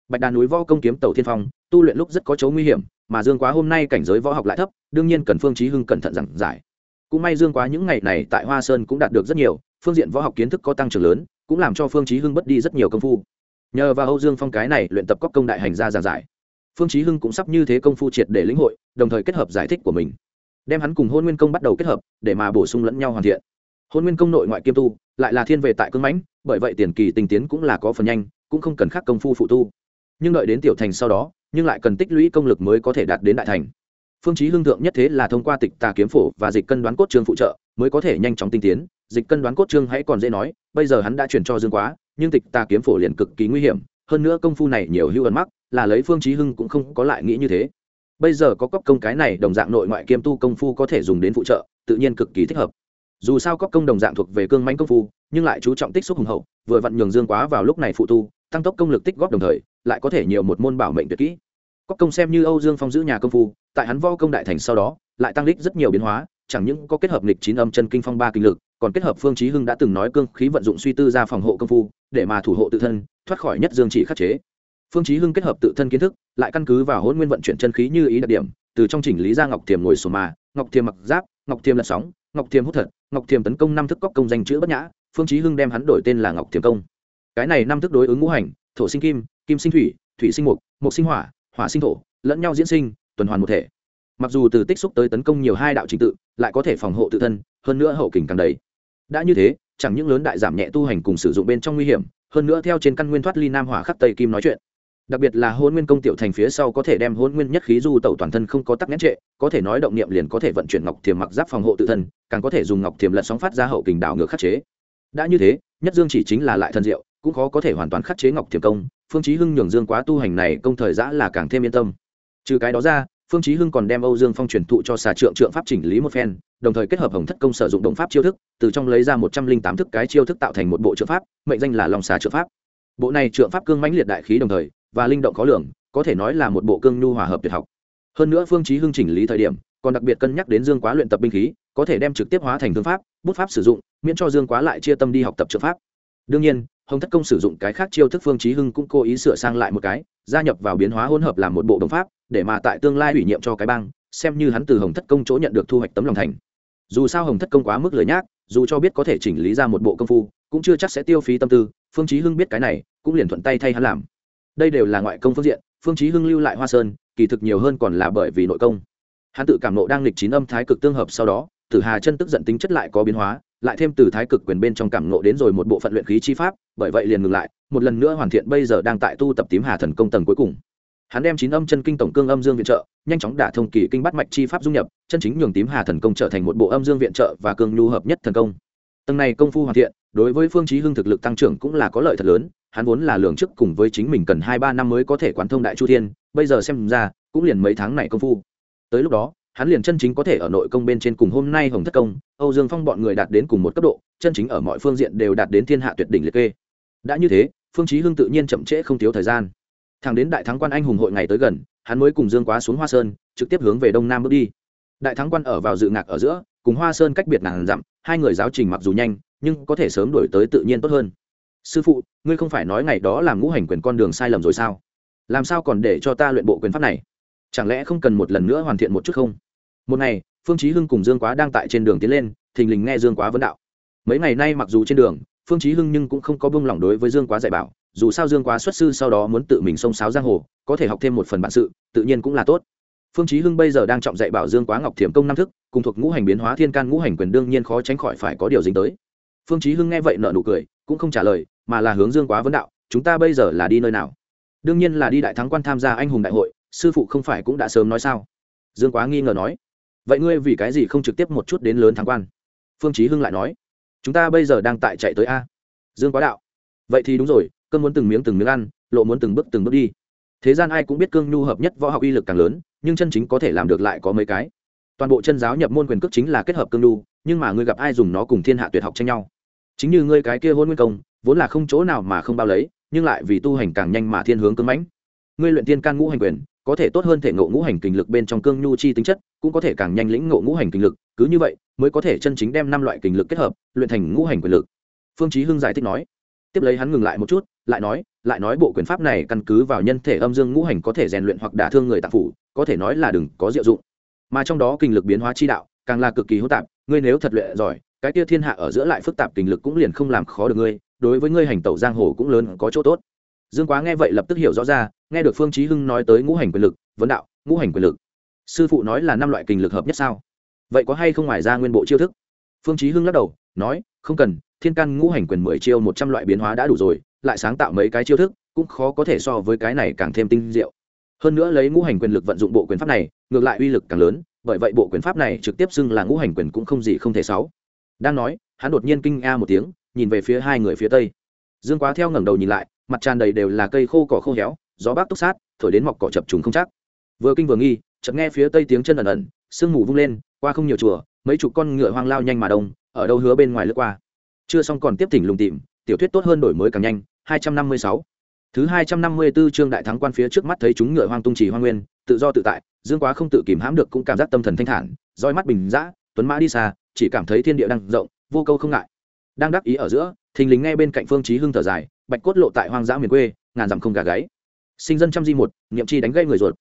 Bạch đà núi võ công kiếm tàu thiên phong, tu luyện lúc rất có chỗ nguy hiểm, mà dương quá hôm nay cảnh giới võ học lại thấp, đương nhiên cần phương chí hưng cẩn thận giảng giải. Cũng may dương quá những ngày này tại hoa sơn cũng đạt được rất nhiều, phương diện võ học kiến thức có tăng trưởng lớn, cũng làm cho phương chí hưng bất đi rất nhiều công phu nhờ vào âu dương phong cái này luyện tập cóc công đại hành ra giảng giải, phương chí hưng cũng sắp như thế công phu triệt để lĩnh hội, đồng thời kết hợp giải thích của mình, đem hắn cùng hôn nguyên công bắt đầu kết hợp để mà bổ sung lẫn nhau hoàn thiện. Hôn nguyên công nội ngoại kiêm tu, lại là thiên về tại cương mãnh, bởi vậy tiền kỳ tình tiến cũng là có phần nhanh, cũng không cần khắc công phu phụ tu. Nhưng đợi đến tiểu thành sau đó, nhưng lại cần tích lũy công lực mới có thể đạt đến đại thành. Phương chí hưng thượng nhất thế là thông qua tịch tà kiếm phổ và dịch cân đoán cốt trương phụ trợ, mới có thể nhanh chóng tinh tiến. Dịch cân đoán cốt trương hãy còn dễ nói, bây giờ hắn đã chuyển cho dương quá nhưng tịch tà kiếm phổ liền cực kỳ nguy hiểm, hơn nữa công phu này nhiều hưu ẩn mắc, là lấy phương chí hưng cũng không có lại nghĩ như thế. Bây giờ có cấp công cái này đồng dạng nội ngoại kiêm tu công phu có thể dùng đến phụ trợ, tự nhiên cực kỳ thích hợp. Dù sao cấp công đồng dạng thuộc về cương mãnh công phu, nhưng lại chú trọng tích xúc hùng hậu, vừa vặn nhường dương quá vào lúc này phụ tu, tăng tốc công lực tích góp đồng thời, lại có thể nhiều một môn bảo mệnh tuyệt kỹ. Cấp công xem như âu dương phong giữ nhà công phu, tại hắn võ công đại thành sau đó, lại tăng đích rất nhiều biến hóa, chẳng những có kết hợp lịch chín âm chân kinh phong ba kinh lực còn kết hợp phương chí hưng đã từng nói cương khí vận dụng suy tư ra phòng hộ công phu, để mà thủ hộ tự thân, thoát khỏi nhất dương chỉ khắc chế. Phương chí hưng kết hợp tự thân kiến thức, lại căn cứ vào hỗn nguyên vận chuyển chân khí như ý đặc điểm, từ trong chỉnh lý ra ngọc thiềm ngồi sồn mà, ngọc thiềm mặc giáp, ngọc thiềm lật sóng, ngọc thiềm hút thật, ngọc thiềm tấn công năm thức cốc công danh chữ bất nhã, phương chí hưng đem hắn đổi tên là ngọc thiềm công. Cái này năm thức đối ứng ngũ hành, thổ sinh kim kim sinh thủy thủy sinh mục mục sinh hỏa hỏa sinh thổ, lẫn nhau diễn sinh, tuần hoàn một thể. Mặc dù từ tích xúc tới tấn công nhiều hai đạo trình tự, lại có thể phòng hộ tự thân, hơn nữa hậu kình càng đầy đã như thế, chẳng những lớn đại giảm nhẹ tu hành cùng sử dụng bên trong nguy hiểm, hơn nữa theo trên căn nguyên thoát ly nam hỏa khắc tây kim nói chuyện. Đặc biệt là hôn nguyên công tiểu thành phía sau có thể đem hôn nguyên nhất khí du tẩu toàn thân không có tắc nghẽn trệ, có thể nói động niệm liền có thể vận chuyển ngọc thiềm mặc giáp phòng hộ tự thân, càng có thể dùng ngọc thiềm lật sóng phát ra hậu kình đảo ngược khắc chế. Đã như thế, nhất dương chỉ chính là lại thần diệu, cũng khó có thể hoàn toàn khắc chế ngọc thiềm công, phương chí hưng nhường dương quá tu hành này công thời giã là càng thêm yên tâm. Trừ cái đó ra phương chí hưng còn đem âu dương phong truyền thụ cho xà trượng trượng pháp chỉnh lý một phen, đồng thời kết hợp hồng thất công sử dụng động pháp chiêu thức, từ trong lấy ra một trăm linh tám thức cái chiêu thức tạo thành một bộ trượng pháp, mệnh danh là long xà trượng pháp. Bộ này trượng pháp cương mãnh liệt đại khí đồng thời, và linh động khó lường, có thể nói là một bộ cương nhu hòa hợp tuyệt học. Hơn nữa phương chí hưng chỉnh lý thời điểm, còn đặc biệt cân nhắc đến dương quá luyện tập binh khí, có thể đem trực tiếp hóa thành thương pháp, bút pháp sử dụng, miễn cho dương quá lại chia tâm đi học tập trượng pháp. Đương nhiên, hồng thất công sử dụng cái khác chiêu thức phương chí hưng cũng cố ý sửa sang lại một cái, gia nhập vào biến hóa hỗn hợp làm một bộ đồng pháp để mà tại tương lai ủy nhiệm cho cái bang, xem như hắn từ hồng thất công chỗ nhận được thu hoạch tấm lòng thành. Dù sao hồng thất công quá mức lời nhác, dù cho biết có thể chỉnh lý ra một bộ công phu, cũng chưa chắc sẽ tiêu phí tâm tư, phương chí hưng biết cái này, cũng liền thuận tay thay hắn làm. Đây đều là ngoại công phương diện, phương chí hưng lưu lại hoa sơn, kỳ thực nhiều hơn còn là bởi vì nội công. Hắn tự cảm nộ đang lịch chín âm thái cực tương hợp sau đó, tử hà chân tức giận tính chất lại có biến hóa, lại thêm từ thái cực quyền bên trong cảm nộ đến rồi một bộ phận luyện khí chi pháp, bởi vậy liền ngừng lại, một lần nữa hoàn thiện bây giờ đang tại tu tập tím hà thần công tầng cuối cùng hắn đem chín âm chân kinh tổng cương âm dương viện trợ, nhanh chóng đả thông kỳ kinh bắt mạch chi pháp dung nhập, chân chính nhường tím hà thần công trở thành một bộ âm dương viện trợ và cương nhu hợp nhất thần công. Tầng này công phu hoàn thiện, đối với phương chí hưng thực lực tăng trưởng cũng là có lợi thật lớn, hắn vốn là lường trước cùng với chính mình cần hai ba năm mới có thể quán thông đại chu thiên, bây giờ xem ra, cũng liền mấy tháng này công phu. Tới lúc đó, hắn liền chân chính có thể ở nội công bên trên cùng hôm nay hồng thất công, âu dương phong bọn người đạt đến cùng một cấp độ, chân chính ở mọi phương diện đều đạt đến thiên hạ tuyệt đỉnh liệt kê. Đã như thế, phương chí hưng tự nhiên chậm trễ không thiếu thời gian thẳng đến đại thắng quan anh hùng hội ngày tới gần, hắn mới cùng dương quá xuống hoa sơn, trực tiếp hướng về đông nam bước đi. Đại thắng quan ở vào dự ngạc ở giữa, cùng hoa sơn cách biệt ngàn dặm, hai người giáo trình mặc dù nhanh, nhưng có thể sớm đổi tới tự nhiên tốt hơn. Sư phụ, ngươi không phải nói ngày đó làm ngũ hành quyền con đường sai lầm rồi sao? Làm sao còn để cho ta luyện bộ quyền pháp này? Chẳng lẽ không cần một lần nữa hoàn thiện một chút không? Một ngày, phương chí hưng cùng dương quá đang tại trên đường tiến lên, thình lình nghe dương quá vấn đạo. Mấy ngày nay mặc dù trên đường, phương chí hưng nhưng cũng không có buông lỏng đối với dương quá dạy bảo dù sao dương quá xuất sư sau đó muốn tự mình xông sáo giang hồ, có thể học thêm một phần bản sự, tự nhiên cũng là tốt. Phương chí hưng bây giờ đang trọng dạy bảo dương quá ngọc thiểm công năm thức, cùng thuộc ngũ hành biến hóa thiên can ngũ hành quyền đương nhiên khó tránh khỏi phải có điều dính tới. Phương chí hưng nghe vậy nở nụ cười, cũng không trả lời, mà là hướng dương quá vấn đạo, chúng ta bây giờ là đi nơi nào? Đương nhiên là đi đại thắng quan tham gia anh hùng đại hội, sư phụ không phải cũng đã sớm nói sao? Dương quá nghi ngờ nói. Vậy ngươi vì cái gì không trực tiếp một chút đến lớn thắng quan? Phương chí hưng lại nói. Chúng ta bây giờ đang tại chạy tới a. Dương quá đạo. Vậy thì đúng rồi cơm muốn từng miếng từng miếng ăn, lộ muốn từng bước từng bước đi. Thế gian ai cũng biết cương nhu hợp nhất võ học uy lực càng lớn, nhưng chân chính có thể làm được lại có mấy cái. Toàn bộ chân giáo nhập môn quyền cước chính là kết hợp cương nhu, nhưng mà ngươi gặp ai dùng nó cùng thiên hạ tuyệt học tranh nhau? Chính như ngươi cái kia hôn nguyên công, vốn là không chỗ nào mà không bao lấy, nhưng lại vì tu hành càng nhanh mà thiên hướng cứng mãnh. Ngươi luyện tiên can ngũ hành quyền, có thể tốt hơn thể ngộ ngũ hành kinh lực bên trong cương nhu chi tính chất, cũng có thể càng nhanh lĩnh ngộ ngũ hành kinh lực, cứ như vậy mới có thể chân chính đem năm loại kinh lực kết hợp, luyện thành ngũ hành quyền lực. Phương chí hưng giải thích nói. Tiếp lấy hắn ngừng lại một chút lại nói lại nói bộ quyền pháp này căn cứ vào nhân thể âm dương ngũ hành có thể rèn luyện hoặc đả thương người tạp phủ, có thể nói là đừng có diệu dụng. Mà trong đó kinh lực biến hóa chi đạo, càng là cực kỳ hỗn tạp, ngươi nếu thật luyện giỏi, cái kia thiên hạ ở giữa lại phức tạp kinh lực cũng liền không làm khó được ngươi, đối với ngươi hành tẩu giang hồ cũng lớn có chỗ tốt. Dương quá nghe vậy lập tức hiểu rõ ra, nghe được phương chí hưng nói tới ngũ hành quyền lực, vấn đạo, ngũ hành quyền lực. Sư phụ nói là năm loại kinh lực hợp nhất sao? Vậy có hay không ngoài ra nguyên bộ chiêu thức? Phương chí hưng lắc đầu, nói, không cần, thiên căn ngũ hành quyền mười chiêu một trăm loại biến hóa đã đủ rồi lại sáng tạo mấy cái chiêu thức, cũng khó có thể so với cái này càng thêm tinh diệu. Hơn nữa lấy ngũ hành quyền lực vận dụng bộ quyền pháp này, ngược lại uy lực càng lớn, bởi vậy bộ quyền pháp này trực tiếp xưng là ngũ hành quyền cũng không gì không thể sáu. Đang nói, hắn đột nhiên kinh a một tiếng, nhìn về phía hai người phía tây. Dương quá theo ngẩng đầu nhìn lại, mặt tràn đầy đều là cây khô cỏ khô héo, gió bác túc sát, thổi đến mọc cỏ chập trùng không chắc. Vừa kinh vừa nghi, chợt nghe phía tây tiếng chân ẩn ẩn, sương mù vung lên, qua không nhiều chùa, mấy chục con ngựa hoang lao nhanh mà đông, ở đâu hứa bên ngoài lướt qua. Chưa xong còn tiếp tỉnh lùng tìm, tiểu thuyết tốt hơn đổi mới càng nhanh 256 thứ 254 chương đại thắng quan phía trước mắt thấy chúng ngựa hoang tung chỉ hoang nguyên, tự do tự tại, dương quá không tự kìm hãm được cũng cảm giác tâm thần thanh thản dõi mắt bình dã, tuấn mã đi xa, chỉ cảm thấy thiên địa đang rộng, vô câu không ngại. Đang đắc ý ở giữa, thình lình nghe bên cạnh phương chí hưng thở dài, bạch cốt lộ tại hoang dã miền quê, ngàn dặm không gà gáy. Sinh dân trăm di một, niệm chi đánh gây người ruột.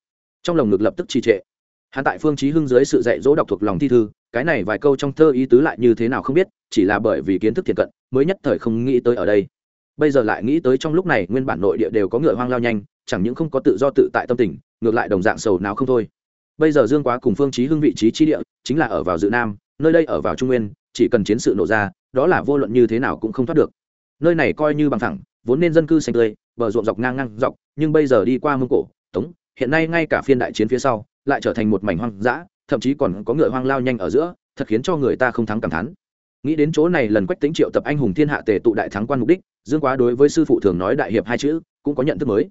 Trong lòng ngực lập tức trì trệ. Hắn tại phương chí hưng dưới sự dạy dỗ đọc thuộc lòng thi thư, cái này vài câu trong thơ ý tứ lại như thế nào không biết, chỉ là bởi vì kiến thức thiệt cận, mới nhất thời không nghĩ tới ở đây bây giờ lại nghĩ tới trong lúc này nguyên bản nội địa đều có ngựa hoang lao nhanh, chẳng những không có tự do tự tại tâm tình, ngược lại đồng dạng sầu nào không thôi. Bây giờ dương quá cùng phương chí hưng vị trí chi địa, chính là ở vào dự nam, nơi đây ở vào trung nguyên, chỉ cần chiến sự nổ ra, đó là vô luận như thế nào cũng không thoát được. Nơi này coi như bằng thẳng vốn nên dân cư xanh tươi, bờ ruộng dọc ngang ngang dọc, nhưng bây giờ đi qua mông cổ, tống, hiện nay ngay cả phiên đại chiến phía sau, lại trở thành một mảnh hoang dã, thậm chí còn có ngựa hoang lao nhanh ở giữa, thật khiến cho người ta không thắng cảm thán. Nghĩ đến chỗ này lần quách tính triệu tập anh hùng thiên hạ tề tụ đại thắng quan mục đích dương quá đối với sư phụ thường nói đại hiệp hai chữ, cũng có nhận thức mới.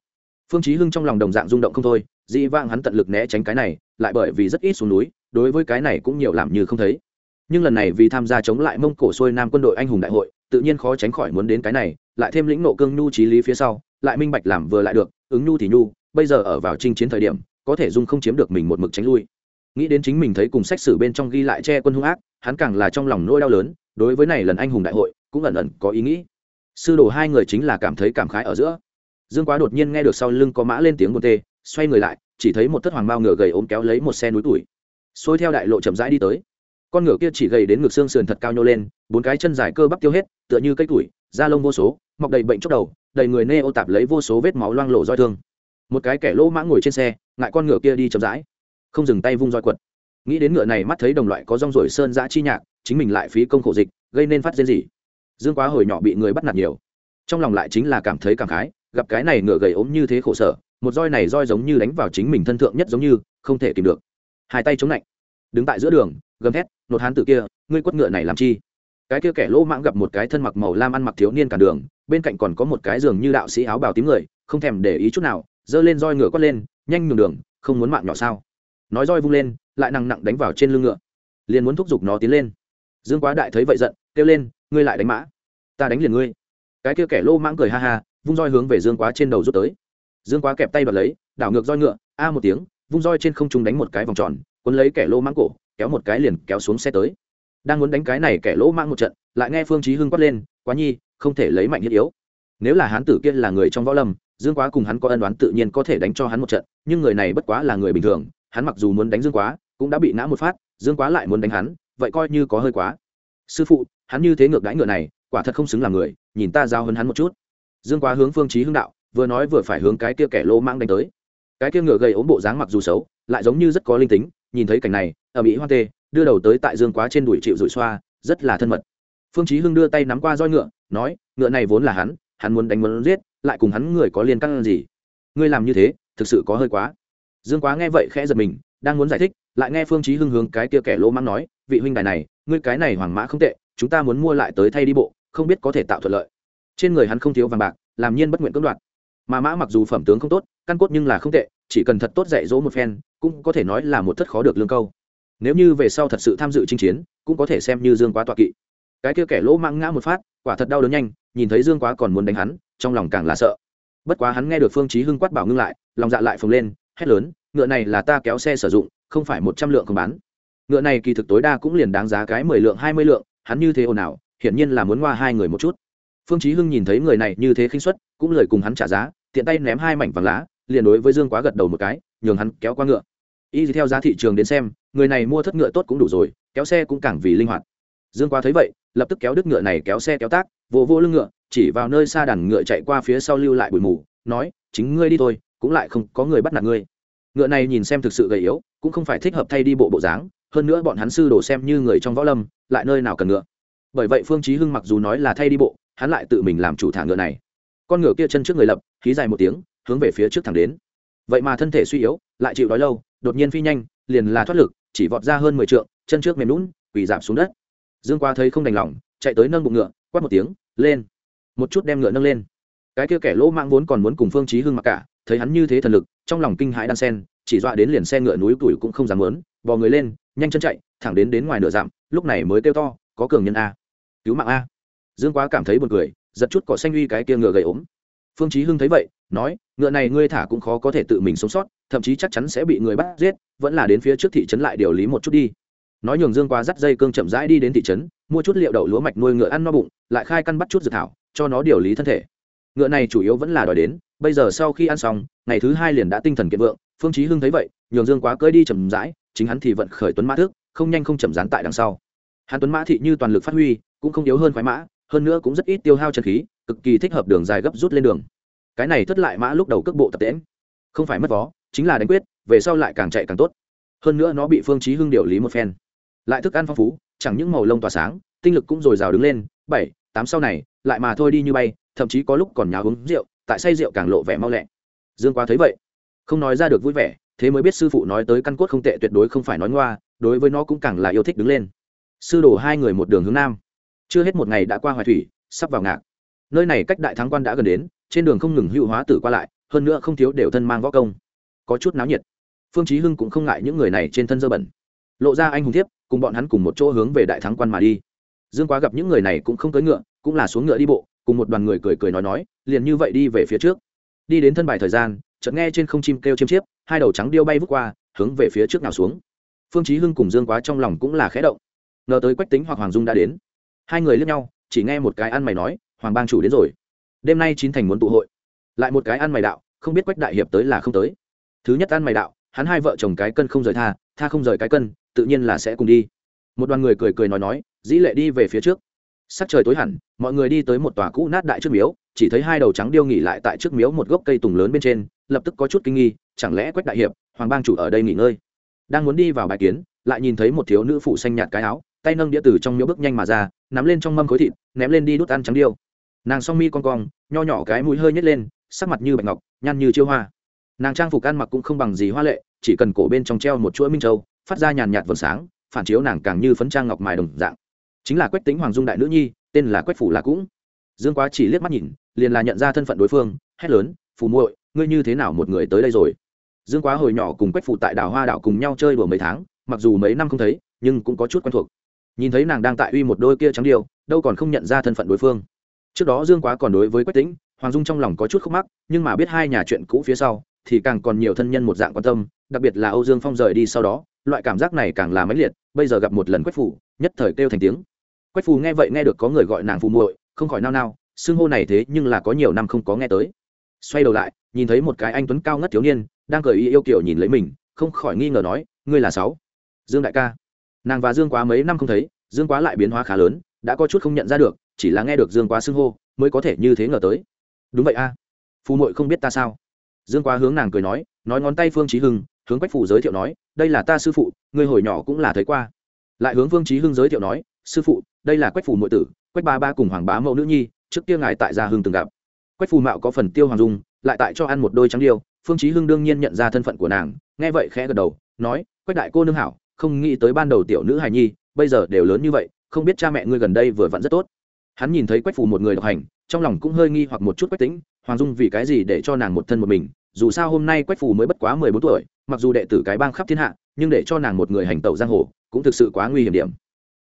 Phương chí hưng trong lòng đồng dạng rung động không thôi, dị vang hắn tận lực né tránh cái này, lại bởi vì rất ít xuống núi, đối với cái này cũng nhiều làm như không thấy. Nhưng lần này vì tham gia chống lại mông cổ xuôi nam quân đội anh hùng đại hội, tự nhiên khó tránh khỏi muốn đến cái này, lại thêm lĩnh nộ cương nhu trí lý phía sau, lại minh bạch làm vừa lại được, ứng nhu thì nhu, bây giờ ở vào chinh chiến thời điểm, có thể dung không chiếm được mình một mực tránh lui. Nghĩ đến chính mình thấy cùng sách sử bên trong ghi lại che quân hung ác, hắn càng là trong lòng nỗi đau lớn, đối với này lần anh hùng đại hội, cũng ẩn ẩn có ý nghĩ sư đồ hai người chính là cảm thấy cảm khái ở giữa. Dương quá đột nhiên nghe được sau lưng có mã lên tiếng buồn tê, xoay người lại, chỉ thấy một thất hoàng bao ngựa gầy ốm kéo lấy một xe núi tuổi xôi theo đại lộ chậm rãi đi tới. Con ngựa kia chỉ gầy đến ngực xương sườn thật cao nhô lên, bốn cái chân dài cơ bắp tiêu hết, tựa như cây tuổi da lông vô số, mọc đầy bệnh chốc đầu, đầy người nê ô tạp lấy vô số vết máu loang lộ roi thương. Một cái kẻ lỗ mã ngồi trên xe, ngại con ngựa kia đi chậm rãi. Không dừng tay vung roi quật. Nghĩ đến ngựa này mắt thấy đồng loại có rong rổi sơn giã chi nhạc, chính mình lại phí công khổ dịch, gây nên phát rên gì dương quá hồi nhỏ bị người bắt nạt nhiều. Trong lòng lại chính là cảm thấy cảm khái, gặp cái này ngựa gầy ốm như thế khổ sở, một roi này roi giống như đánh vào chính mình thân thượng nhất giống như, không thể kìm được. Hai tay chống lạnh đứng tại giữa đường, gầm thét, nột hán tử kia, ngươi quất ngựa này làm chi? Cái kia kẻ lỗ mãng gặp một cái thân mặc màu lam ăn mặc thiếu niên cản đường, bên cạnh còn có một cái giường như đạo sĩ áo bào tím người, không thèm để ý chút nào, giơ lên roi ngựa quất lên, nhanh nhường đường, không muốn mạng nhỏ sao. Nói roi vung lên, lại nặng nặng đánh vào trên lưng ngựa, liền muốn thúc giục nó tiến lên. Dương quá đại thấy vậy giận kêu lên, ngươi lại đánh mã. Ta đánh liền ngươi. Cái kia kẻ lô mãng cười ha ha, vung roi hướng về dương quá trên đầu rút tới. Dương quá kẹp tay bật lấy, đảo ngược roi ngựa, a một tiếng, vung roi trên không trung đánh một cái vòng tròn, cuốn lấy kẻ lô mãng cổ, kéo một cái liền kéo xuống xe tới. Đang muốn đánh cái này kẻ lỗ mãng một trận, lại nghe phương chí hưng quát lên, quá nhi, không thể lấy mạnh hiết yếu. Nếu là hán tử kia là người trong võ lâm, dương quá cùng hắn có ân đoán tự nhiên có thể đánh cho hắn một trận, nhưng người này bất quá là người bình thường, hắn mặc dù muốn đánh dương quá, cũng đã bị nã một phát, dương quá lại muốn đánh hắn, vậy coi như có hơi quá sư phụ, hắn như thế ngược đãi ngựa này, quả thật không xứng làm người, nhìn ta giao hơn hắn một chút. Dương quá hướng phương chí hưng đạo, vừa nói vừa phải hướng cái kia kẻ lỗ mang đánh tới. Cái kia ngựa gầy ốm bộ dáng mặc dù xấu, lại giống như rất có linh tính, nhìn thấy cảnh này ở mỹ hoa tê, đưa đầu tới tại dương quá trên đùi chịu rủi xoa, rất là thân mật. Phương chí hưng đưa tay nắm qua roi ngựa, nói, ngựa này vốn là hắn hắn muốn đánh muốn giết, lại cùng hắn người có liên căn gì? Ngươi làm như thế, thực sự có hơi quá. Dương quá nghe vậy khẽ giật mình, đang muốn giải thích, lại nghe phương chí hưng hướng cái kia kẻ lỗ mang nói vị huynh đài này, ngươi cái này hoàng mã không tệ, chúng ta muốn mua lại tới thay đi bộ, không biết có thể tạo thuận lợi. Trên người hắn không thiếu vàng bạc, làm nhiên bất nguyện cưỡng đoạt. Mà mã mặc dù phẩm tướng không tốt, căn cốt nhưng là không tệ, chỉ cần thật tốt dạy dỗ một phen, cũng có thể nói là một thất khó được lương câu. Nếu như về sau thật sự tham dự chinh chiến, cũng có thể xem như dương quá tọa kỵ. Cái kia kẻ lỗ mang ngã một phát, quả thật đau đớn nhanh, nhìn thấy dương quá còn muốn đánh hắn, trong lòng càng là sợ. Bất quá hắn nghe được phương chí hưng quát bảo ngưng lại, lòng dạ lại phồng lên, hét lớn, ngựa này là ta kéo xe sử dụng, không phải một trăm lượng không bán ngựa này kỳ thực tối đa cũng liền đáng giá cái mười lượng, hai mươi lượng, hắn như thế ồn ào, hiển nhiên là muốn qua hai người một chút. Phương chí hưng nhìn thấy người này như thế khinh suất, cũng lời cùng hắn trả giá, tiện tay ném hai mảnh vàng lá, liền đối với dương quá gật đầu một cái, nhường hắn kéo qua ngựa. Y theo giá thị trường đến xem, người này mua thất ngựa tốt cũng đủ rồi, kéo xe cũng càng vì linh hoạt. Dương quá thấy vậy, lập tức kéo đứt ngựa này kéo xe kéo tác, vỗ vỗ lưng ngựa, chỉ vào nơi xa đàn ngựa chạy qua phía sau lưu lại bụi mù, nói, chính ngươi đi thôi, cũng lại không có người bắt nạt ngươi. Ngựa này nhìn xem thực sự gầy yếu, cũng không phải thích hợp thay đi bộ bộ dáng hơn nữa bọn hắn sư đồ xem như người trong võ lâm, lại nơi nào cần ngựa. Bởi vậy phương chí hưng mặc dù nói là thay đi bộ, hắn lại tự mình làm chủ thả ngựa này. Con ngựa kia chân trước người lập, khí dài một tiếng, hướng về phía trước thẳng đến. Vậy mà thân thể suy yếu, lại chịu đói lâu, đột nhiên phi nhanh, liền là thoát lực, chỉ vọt ra hơn mười trượng, chân trước mềm lún quỳ giảm xuống đất. Dương qua thấy không đành lòng, chạy tới nâng bụng ngựa, quát một tiếng, lên! Một chút đem ngựa nâng lên. Cái kia kẻ lỗ mạng vốn còn muốn cùng phương chí hưng mặc cả, thấy hắn như thế thần lực, trong lòng kinh hãi đan sen chỉ dọa đến liền xe ngựa núi tuổi cũng không dám muốn, bò người lên nhanh chân chạy, thẳng đến đến ngoài nửa dặm, lúc này mới kêu to, có cường nhân a, cứu mạng a. Dương quá cảm thấy buồn cười, giật chút cỏ xanh uy cái kia ngựa gầy ốm. Phương chí hưng thấy vậy, nói, ngựa này ngươi thả cũng khó có thể tự mình sống sót, thậm chí chắc chắn sẽ bị người bắt giết, vẫn là đến phía trước thị trấn lại điều lý một chút đi. Nói nhường dương quá dắt dây cương chậm rãi đi đến thị trấn, mua chút liệu đậu lúa mạch nuôi ngựa ăn no bụng, lại khai căn bắt chút dược thảo, cho nó điều lý thân thể. Ngựa này chủ yếu vẫn là đòi đến, bây giờ sau khi ăn xong, ngày thứ hai liền đã tinh thần kiện vượng, phương chí hưng thấy vậy, nhường dương quá cơi đi chậm rãi chính hắn thì vận khởi tuấn mã thước không nhanh không chậm dán tại đằng sau. Hắn tuấn mã thị như toàn lực phát huy, cũng không yếu hơn khoái mã, hơn nữa cũng rất ít tiêu hao chân khí, cực kỳ thích hợp đường dài gấp rút lên đường. Cái này thất lại mã lúc đầu cước bộ tập tễm không phải mất vó, chính là đánh quyết, về sau lại càng chạy càng tốt. Hơn nữa nó bị phương chí hưng điều lý một phen. Lại thức ăn phong phú, chẳng những màu lông tỏa sáng, tinh lực cũng dồi dào đứng lên, bảy, tám sau này, lại mà thôi đi như bay, thậm chí có lúc còn nháo uống rượu, tại say rượu càng lộ vẻ mau lẹ. Dương quá thấy vậy, không nói ra được vui vẻ thế mới biết sư phụ nói tới căn cốt không tệ tuyệt đối không phải nói ngoa, đối với nó cũng càng là yêu thích đứng lên. Sư đổ hai người một đường hướng nam. Chưa hết một ngày đã qua hoài thủy, sắp vào ngạc. Nơi này cách đại thắng quan đã gần đến, trên đường không ngừng hữu hóa tử qua lại, hơn nữa không thiếu đều thân mang võ công. Có chút náo nhiệt. Phương chí hưng cũng không ngại những người này trên thân dơ bẩn. Lộ ra anh hùng thiếp, cùng bọn hắn cùng một chỗ hướng về đại thắng quan mà đi. Dương quá gặp những người này cũng không cưỡi ngựa, cũng là xuống ngựa đi bộ, cùng một đoàn người cười cười nói nói, liền như vậy đi về phía trước. Đi đến thân bài thời gian chợt nghe trên không chim kêu chiêm chiếp, hai đầu trắng điêu bay vút qua, hướng về phía trước nào xuống. Phương chí hưng cùng dương quá trong lòng cũng là khẽ động. Ngờ tới quách tính hoặc hoàng dung đã đến. Hai người liếc nhau, chỉ nghe một cái ăn mày nói, hoàng bang chủ đến rồi. Đêm nay chín thành muốn tụ hội. Lại một cái ăn mày đạo, không biết quách đại hiệp tới là không tới. Thứ nhất ăn mày đạo, hắn hai vợ chồng cái cân không rời tha tha không rời cái cân, tự nhiên là sẽ cùng đi. Một đoàn người cười cười nói nói, dĩ lệ đi về phía trước. Sắc trời tối hẳn, mọi người đi tới một tòa cũ nát đại trước miếu chỉ thấy hai đầu trắng điêu nghỉ lại tại trước miếu một gốc cây tùng lớn bên trên, lập tức có chút kinh nghi, chẳng lẽ quách đại hiệp, hoàng bang chủ ở đây nghỉ ngơi? Đang muốn đi vào bài kiến, lại nhìn thấy một thiếu nữ phụ xanh nhạt cái áo, tay nâng đĩa từ trong miếu bước nhanh mà ra, nắm lên trong mâm khối thịt, ném lên đi đút ăn trắng điêu. Nàng song mi con cong, nho nhỏ cái mũi hơi nhét lên, sắc mặt như bạch ngọc, nhăn như chiêu hoa. Nàng trang phục ăn mặc cũng không bằng gì hoa lệ, chỉ cần cổ bên trong treo một chuỗi minh châu, phát ra nhàn nhạt vầng sáng, phản chiếu nàng càng như phấn trang ngọc mài đồng dạng. Chính là quách tính hoàng dung đại nữ nhi, tên là quách phủ là cũng dương quá chỉ liếc mắt nhìn liền là nhận ra thân phận đối phương hét lớn phù muội ngươi như thế nào một người tới đây rồi? Dương quá hồi nhỏ cùng quách phủ tại đảo hoa đảo cùng nhau chơi đùa mấy tháng mặc dù mấy năm không thấy nhưng cũng có chút quen thuộc. Nhìn thấy nàng đang tại uy một đôi kia trắng điều đâu còn không nhận ra thân phận đối phương. Trước đó dương quá còn đối với quách Tĩnh, hoàng dung trong lòng có chút khúc mắc nhưng mà biết hai nhà chuyện cũ phía sau thì càng còn nhiều thân nhân một dạng quan tâm đặc biệt là âu dương phong rời đi sau đó loại cảm giác này càng là mãnh liệt bây giờ gặp một lần quách phủ nhất thời kêu thành tiếng. Quách phù nghe vậy nghe được có người gọi nàng phù muội không khỏi nao nao, xưng hô này thế nhưng là có nhiều năm không có nghe tới. Xoay đầu lại, nhìn thấy một cái anh tuấn cao ngất thiếu niên, đang cười y yêu kiểu nhìn lấy mình, không khỏi nghi ngờ nói, ngươi là sáu? Dương đại ca. Nàng và dương quá mấy năm không thấy, dương quá lại biến hóa khá lớn, đã có chút không nhận ra được, chỉ là nghe được dương quá xưng hô, mới có thể như thế ngờ tới. Đúng vậy a, phù muội không biết ta sao? Dương quá hướng nàng cười nói nói ngón tay phương trí hưng, hướng quách phủ giới thiệu nói, đây là ta sư phụ, ngươi hồi nhỏ cũng là thấy qua. Lại hướng phương trí hưng giới thiệu nói, sư phụ, đây là quách phủ nội tử quách ba ba cùng hoàng bá mẫu nữ nhi, trước kia ngài tại gia hưng từng gặp. Quách phù mạo có phần tiêu hoàng dung, lại tại cho ăn một đôi trắng điêu, phương chí hưng đương nhiên nhận ra thân phận của nàng, nghe vậy khẽ gật đầu, nói, quách đại cô nương hảo, không nghĩ tới ban đầu tiểu nữ hài nhi, bây giờ đều lớn như vậy, không biết cha mẹ ngươi gần đây vừa vặn rất tốt. Hắn nhìn thấy quách phù một người độc hành, trong lòng cũng hơi nghi hoặc một chút quách tĩnh, hoàng dung vì cái gì để cho nàng một thân một mình, dù sao hôm nay quách phù mới bất quá mười bốn tuổi, mặc dù đệ tử cái bang khắp thiên hạ, nhưng để cho nàng một người hành tẩu giang hồ, cũng thực sự quá nguy hiểm điểm.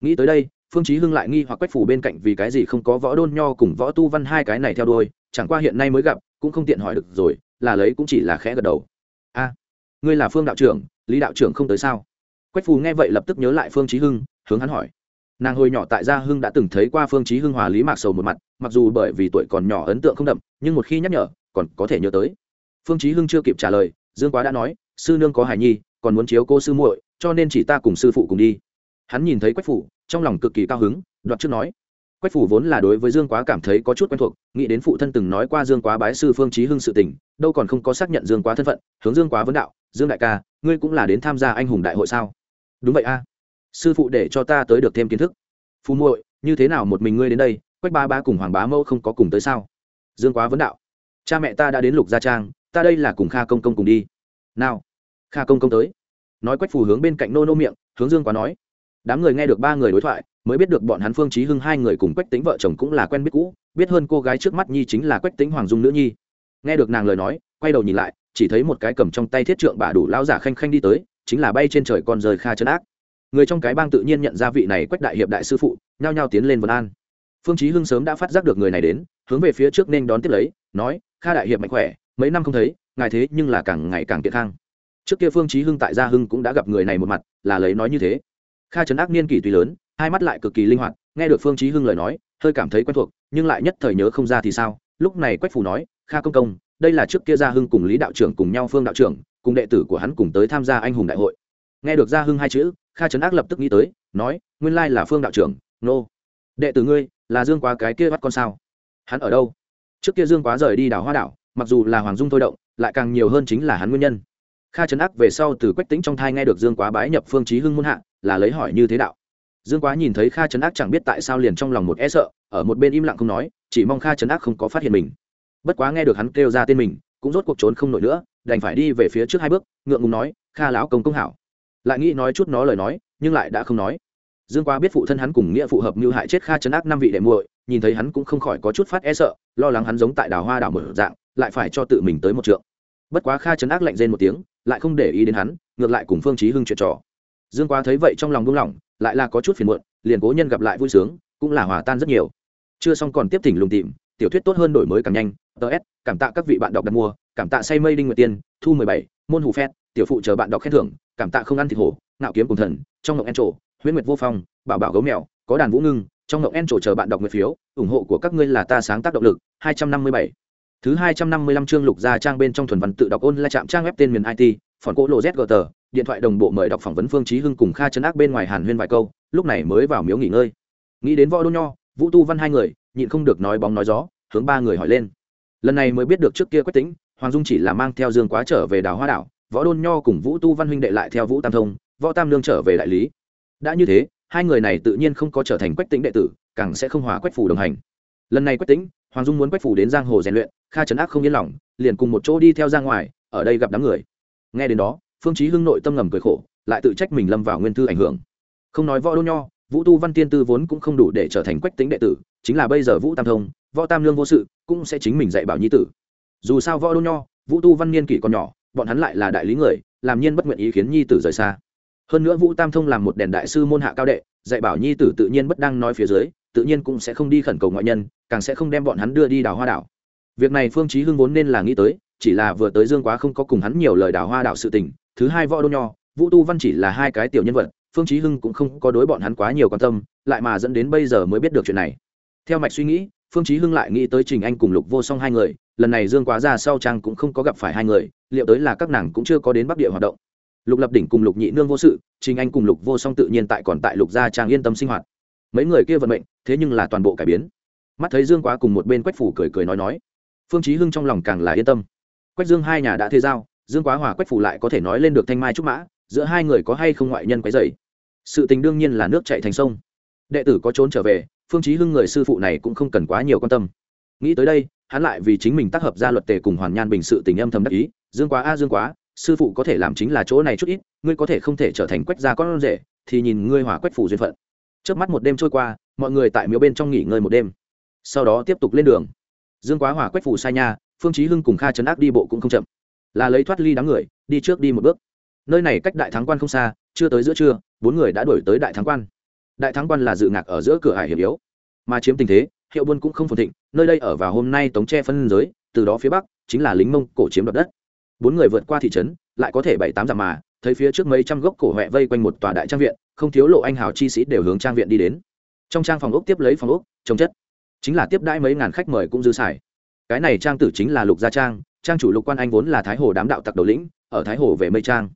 Nghĩ tới đây phương chí hưng lại nghi hoặc quách phủ bên cạnh vì cái gì không có võ đôn nho cùng võ tu văn hai cái này theo đuôi, chẳng qua hiện nay mới gặp, cũng không tiện hỏi được rồi, là lấy cũng chỉ là khẽ gật đầu. A, ngươi là phương đạo trưởng, lý đạo trưởng không tới sao? Quách Phủ nghe vậy lập tức nhớ lại phương chí hưng, hướng hắn hỏi. Nàng hồi nhỏ tại gia hưng đã từng thấy qua phương chí hưng hòa lý mạc sầu một mặt, mặc dù bởi vì tuổi còn nhỏ ấn tượng không đậm, nhưng một khi nhắc nhở, còn có thể nhớ tới. Phương chí hưng chưa kịp trả lời, dương quá đã nói, sư nương có hài nhi, còn muốn chiếu cô sư muội, cho nên chỉ ta cùng sư phụ cùng đi hắn nhìn thấy quách phủ, trong lòng cực kỳ cao hứng, đoạt trước nói. Quách phủ vốn là đối với dương quá cảm thấy có chút quen thuộc, nghĩ đến phụ thân từng nói qua dương quá bái sư phương trí hưng sự tình, đâu còn không có xác nhận dương quá thân phận, hướng dương quá vấn đạo, dương đại ca, ngươi cũng là đến tham gia anh hùng đại hội sao? Đúng vậy a. Sư phụ để cho ta tới được thêm kiến thức. Phù muội, như thế nào một mình ngươi đến đây, quách ba ba cùng hoàng bá mẫu không có cùng tới sao? Dương quá vấn đạo. Cha mẹ ta đã đến lục gia trang, ta đây là cùng kha công công cùng đi. Nào. Kha công công tới. Nói quách phù hướng bên cạnh nô nô miệng, hướng dương quá nói đám người nghe được ba người đối thoại, mới biết được bọn hắn phương chí hưng hai người cùng quách tính vợ chồng cũng là quen biết cũ, biết hơn cô gái trước mắt nhi chính là quách tính hoàng dung nữ nhi. Nghe được nàng lời nói, quay đầu nhìn lại, chỉ thấy một cái cầm trong tay thiết trượng bà đủ lão giả khanh khanh đi tới, chính là bay trên trời con rời kha chân ác. Người trong cái bang tự nhiên nhận ra vị này quách đại hiệp đại sư phụ, nhao nhao tiến lên vân an. Phương chí hưng sớm đã phát giác được người này đến, hướng về phía trước nên đón tiếp lấy, nói, kha đại hiệp mạnh khỏe, mấy năm không thấy, ngài thế nhưng là càng ngày càng kiệt khang trước kia phương chí hưng tại gia hưng cũng đã gặp người này một mặt, là lấy nói như thế kha trấn ác niên kỷ tùy lớn, hai mắt lại cực kỳ linh hoạt, nghe được phương chí hưng lời nói, hơi cảm thấy quen thuộc, nhưng lại nhất thời nhớ không ra thì sao. Lúc này quách phủ nói, kha công công, đây là trước kia gia hưng cùng lý đạo trưởng cùng nhau phương đạo trưởng, cùng đệ tử của hắn cùng tới tham gia anh hùng đại hội. Nghe được gia hưng hai chữ, kha trấn ác lập tức nghĩ tới, nói, nguyên lai là phương đạo trưởng, nô. Đệ tử ngươi, là dương quá cái kia bắt con sao? Hắn ở đâu? Trước kia dương quá rời đi đảo hoa đảo, mặc dù là hoàng dung thôi động, lại càng nhiều hơn chính là hắn nguyên nhân kha trấn ác về sau từ quách tính trong thai nghe được dương quá bái nhập phương chí hưng muôn hạ, là lấy hỏi như thế đạo. Dương quá nhìn thấy kha trấn ác chẳng biết tại sao liền trong lòng một e sợ, ở một bên im lặng không nói, chỉ mong kha trấn ác không có phát hiện mình. Bất quá nghe được hắn kêu ra tên mình, cũng rốt cuộc trốn không nổi nữa, đành phải đi về phía trước hai bước, ngượng ngùng nói, kha lão công công hảo. Lại nghĩ nói chút nó lời nói, nhưng lại đã không nói. Dương quá biết phụ thân hắn cùng nghĩa phụ hợp mưu hại chết kha trấn ác năm vị đệ muội, nhìn thấy hắn cũng không khỏi có chút phát e sợ, lo lắng hắn giống tại đào hoa đảo mở dạng, lại phải cho tự mình tới một trượng bất quá kha trấn ác lạnh rên một tiếng, lại không để ý đến hắn, ngược lại cùng phương chí hưng chuyện trò. Dương quá thấy vậy trong lòng buông lỏng, lại là có chút phiền muộn, liền cố nhân gặp lại vui sướng, cũng là hòa tan rất nhiều. Chưa xong còn tiếp thỉnh lùng tìm, tiểu thuyết tốt hơn đổi mới càng nhanh ts cảm tạ các vị bạn đọc đặt mua, cảm tạ say mây đinh nguyệt tiên, thu mười bảy, môn hủ phét, tiểu phụ chờ bạn đọc khen thưởng, cảm tạ không ăn thịt hổ, ngạo kiếm cùng thần, trong ngọc en trổ, huyễn nguyệt vô phong, bảo bảo gấu mèo, có đàn vũ ngưng, trong ngọc en trổ chờ bạn đọc nguyệt phiếu, ủng hộ của các ngươi là ta sáng tác động lực, hai trăm năm mươi bảy thứ hai trăm năm mươi lăm chương lục ra trang bên trong thuần văn tự đọc ôn là trạm trang web tên miền it phòn cỗ lộ z tờ điện thoại đồng bộ mời đọc phỏng vấn phương chí hưng cùng kha chấn ác bên ngoài hàn huyên vài câu, lúc này mới vào miếu nghỉ ngơi. Nghĩ đến võ đôn nho, vũ tu văn hai người, nhịn không được nói bóng nói gió, hướng ba người hỏi lên. Lần này mới biết được trước kia quách tính hoàng dung chỉ là mang theo dương quá trở về đảo hoa đảo, võ đôn nho cùng vũ tu văn huynh đệ lại theo vũ tam thông, võ tam lương trở về đại lý. Đã như thế, hai người này tự nhiên không có trở thành quách tính đệ tử, càng sẽ không hòa quách phủ đồng hành. Lần này quách tính hoàng dung muốn quách phủ đến giang hồ rèn luyện kha trấn ác không yên lòng, liền cùng một chỗ đi theo ra ngoài, ở đây gặp đám người. Nghe đến đó, phương chí hưng nội tâm ngầm cười khổ, lại tự trách mình lâm vào nguyên thư ảnh hưởng. Không nói võ đô nho, vũ tu văn tiên tư vốn cũng không đủ để trở thành quách tính đệ tử, chính là bây giờ vũ tam thông, võ tam lương vô sự, cũng sẽ chính mình dạy bảo nhi tử. Dù sao võ đô nho, vũ tu văn niên kỷ còn nhỏ, bọn hắn lại là đại lý người, làm nhiên bất nguyện ý khiến nhi tử rời xa. Hơn nữa vũ tam thông làm một đèn đại sư môn hạ cao đệ, dạy bảo nhi tử tự nhiên bất đang nói phía dưới, tự nhiên cũng sẽ không đi khẩn cầu ngoại nhân, càng sẽ không đem bọn hắn đưa đi đào hoa đảo việc này phương chí hưng vốn nên là nghĩ tới, chỉ là vừa tới dương quá không có cùng hắn nhiều lời đào hoa đạo sự tình, thứ hai võ đô nho, vũ tu văn chỉ là hai cái tiểu nhân vật, phương chí hưng cũng không có đối bọn hắn quá nhiều quan tâm, lại mà dẫn đến bây giờ mới biết được chuyện này. Theo mạch suy nghĩ, phương chí hưng lại nghĩ tới trình anh cùng lục vô song hai người, lần này dương quá ra sau trang cũng không có gặp phải hai người, liệu tới là các nàng cũng chưa có đến bắc địa hoạt động. Lục lập đỉnh cùng lục nhị nương vô sự, trình anh cùng lục vô song tự nhiên tại còn tại lục gia trang yên tâm sinh hoạt. Mấy người kia vận mệnh, thế nhưng là toàn bộ cải biến. Mắt thấy dương quá cùng một bên quách phủ cười cười nói nói phương chí hưng trong lòng càng là yên tâm. Quách dương hai nhà đã thế giao, dương quá hòa quách phủ lại có thể nói lên được thanh mai trúc mã, giữa hai người có hay không ngoại nhân quấy rầy? sự tình đương nhiên là nước chảy thành sông. Đệ tử có trốn trở về, phương chí hưng người sư phụ này cũng không cần quá nhiều quan tâm. Nghĩ tới đây, hắn lại vì chính mình tác hợp ra luật tề cùng hoàn nhan bình sự tình âm thầm đắc ý, dương quá a, dương quá, sư phụ có thể làm chính là chỗ này chút ít, ngươi có thể không thể trở thành quách gia con rể, thì nhìn ngươi hỏa quách phủ duyên phận. Trước mắt một đêm trôi qua, mọi người tại miếu bên trong nghỉ ngơi một đêm. Sau đó tiếp tục lên đường dương quá hỏa quách phủ sai nha, phương chí hưng cùng kha trấn ác đi bộ cũng không chậm. Là lấy thoát ly đám người, đi trước đi một bước. Nơi này cách đại thắng quan không xa, chưa tới giữa trưa, bốn người đã đuổi tới đại thắng quan. Đại thắng quan là dự ngạc ở giữa cửa hải hiểm yếu, mà chiếm tình thế, hiệu buôn cũng không phồn thịnh, nơi đây ở vào hôm nay tống tre phân giới, từ đó phía bắc, chính là lính mông cổ chiếm đoạt đất. Bốn người vượt qua thị trấn, lại có thể bảy tám dặm mà, thấy phía trước mấy trăm gốc cổ huệ vây quanh một tòa đại trang viện, không thiếu lộ anh hào chi sĩ đều hướng trang viện đi đến. Trong trang phòng ốc tiếp lấy phòng ốc, trồng chất chính là tiếp đãi mấy ngàn khách mời cũng dư xài. Cái này trang tử chính là lục gia trang trang chủ lục quan anh vốn là thái hồ đám đạo tặc đầu lĩnh, ở thái hồ về mây trang.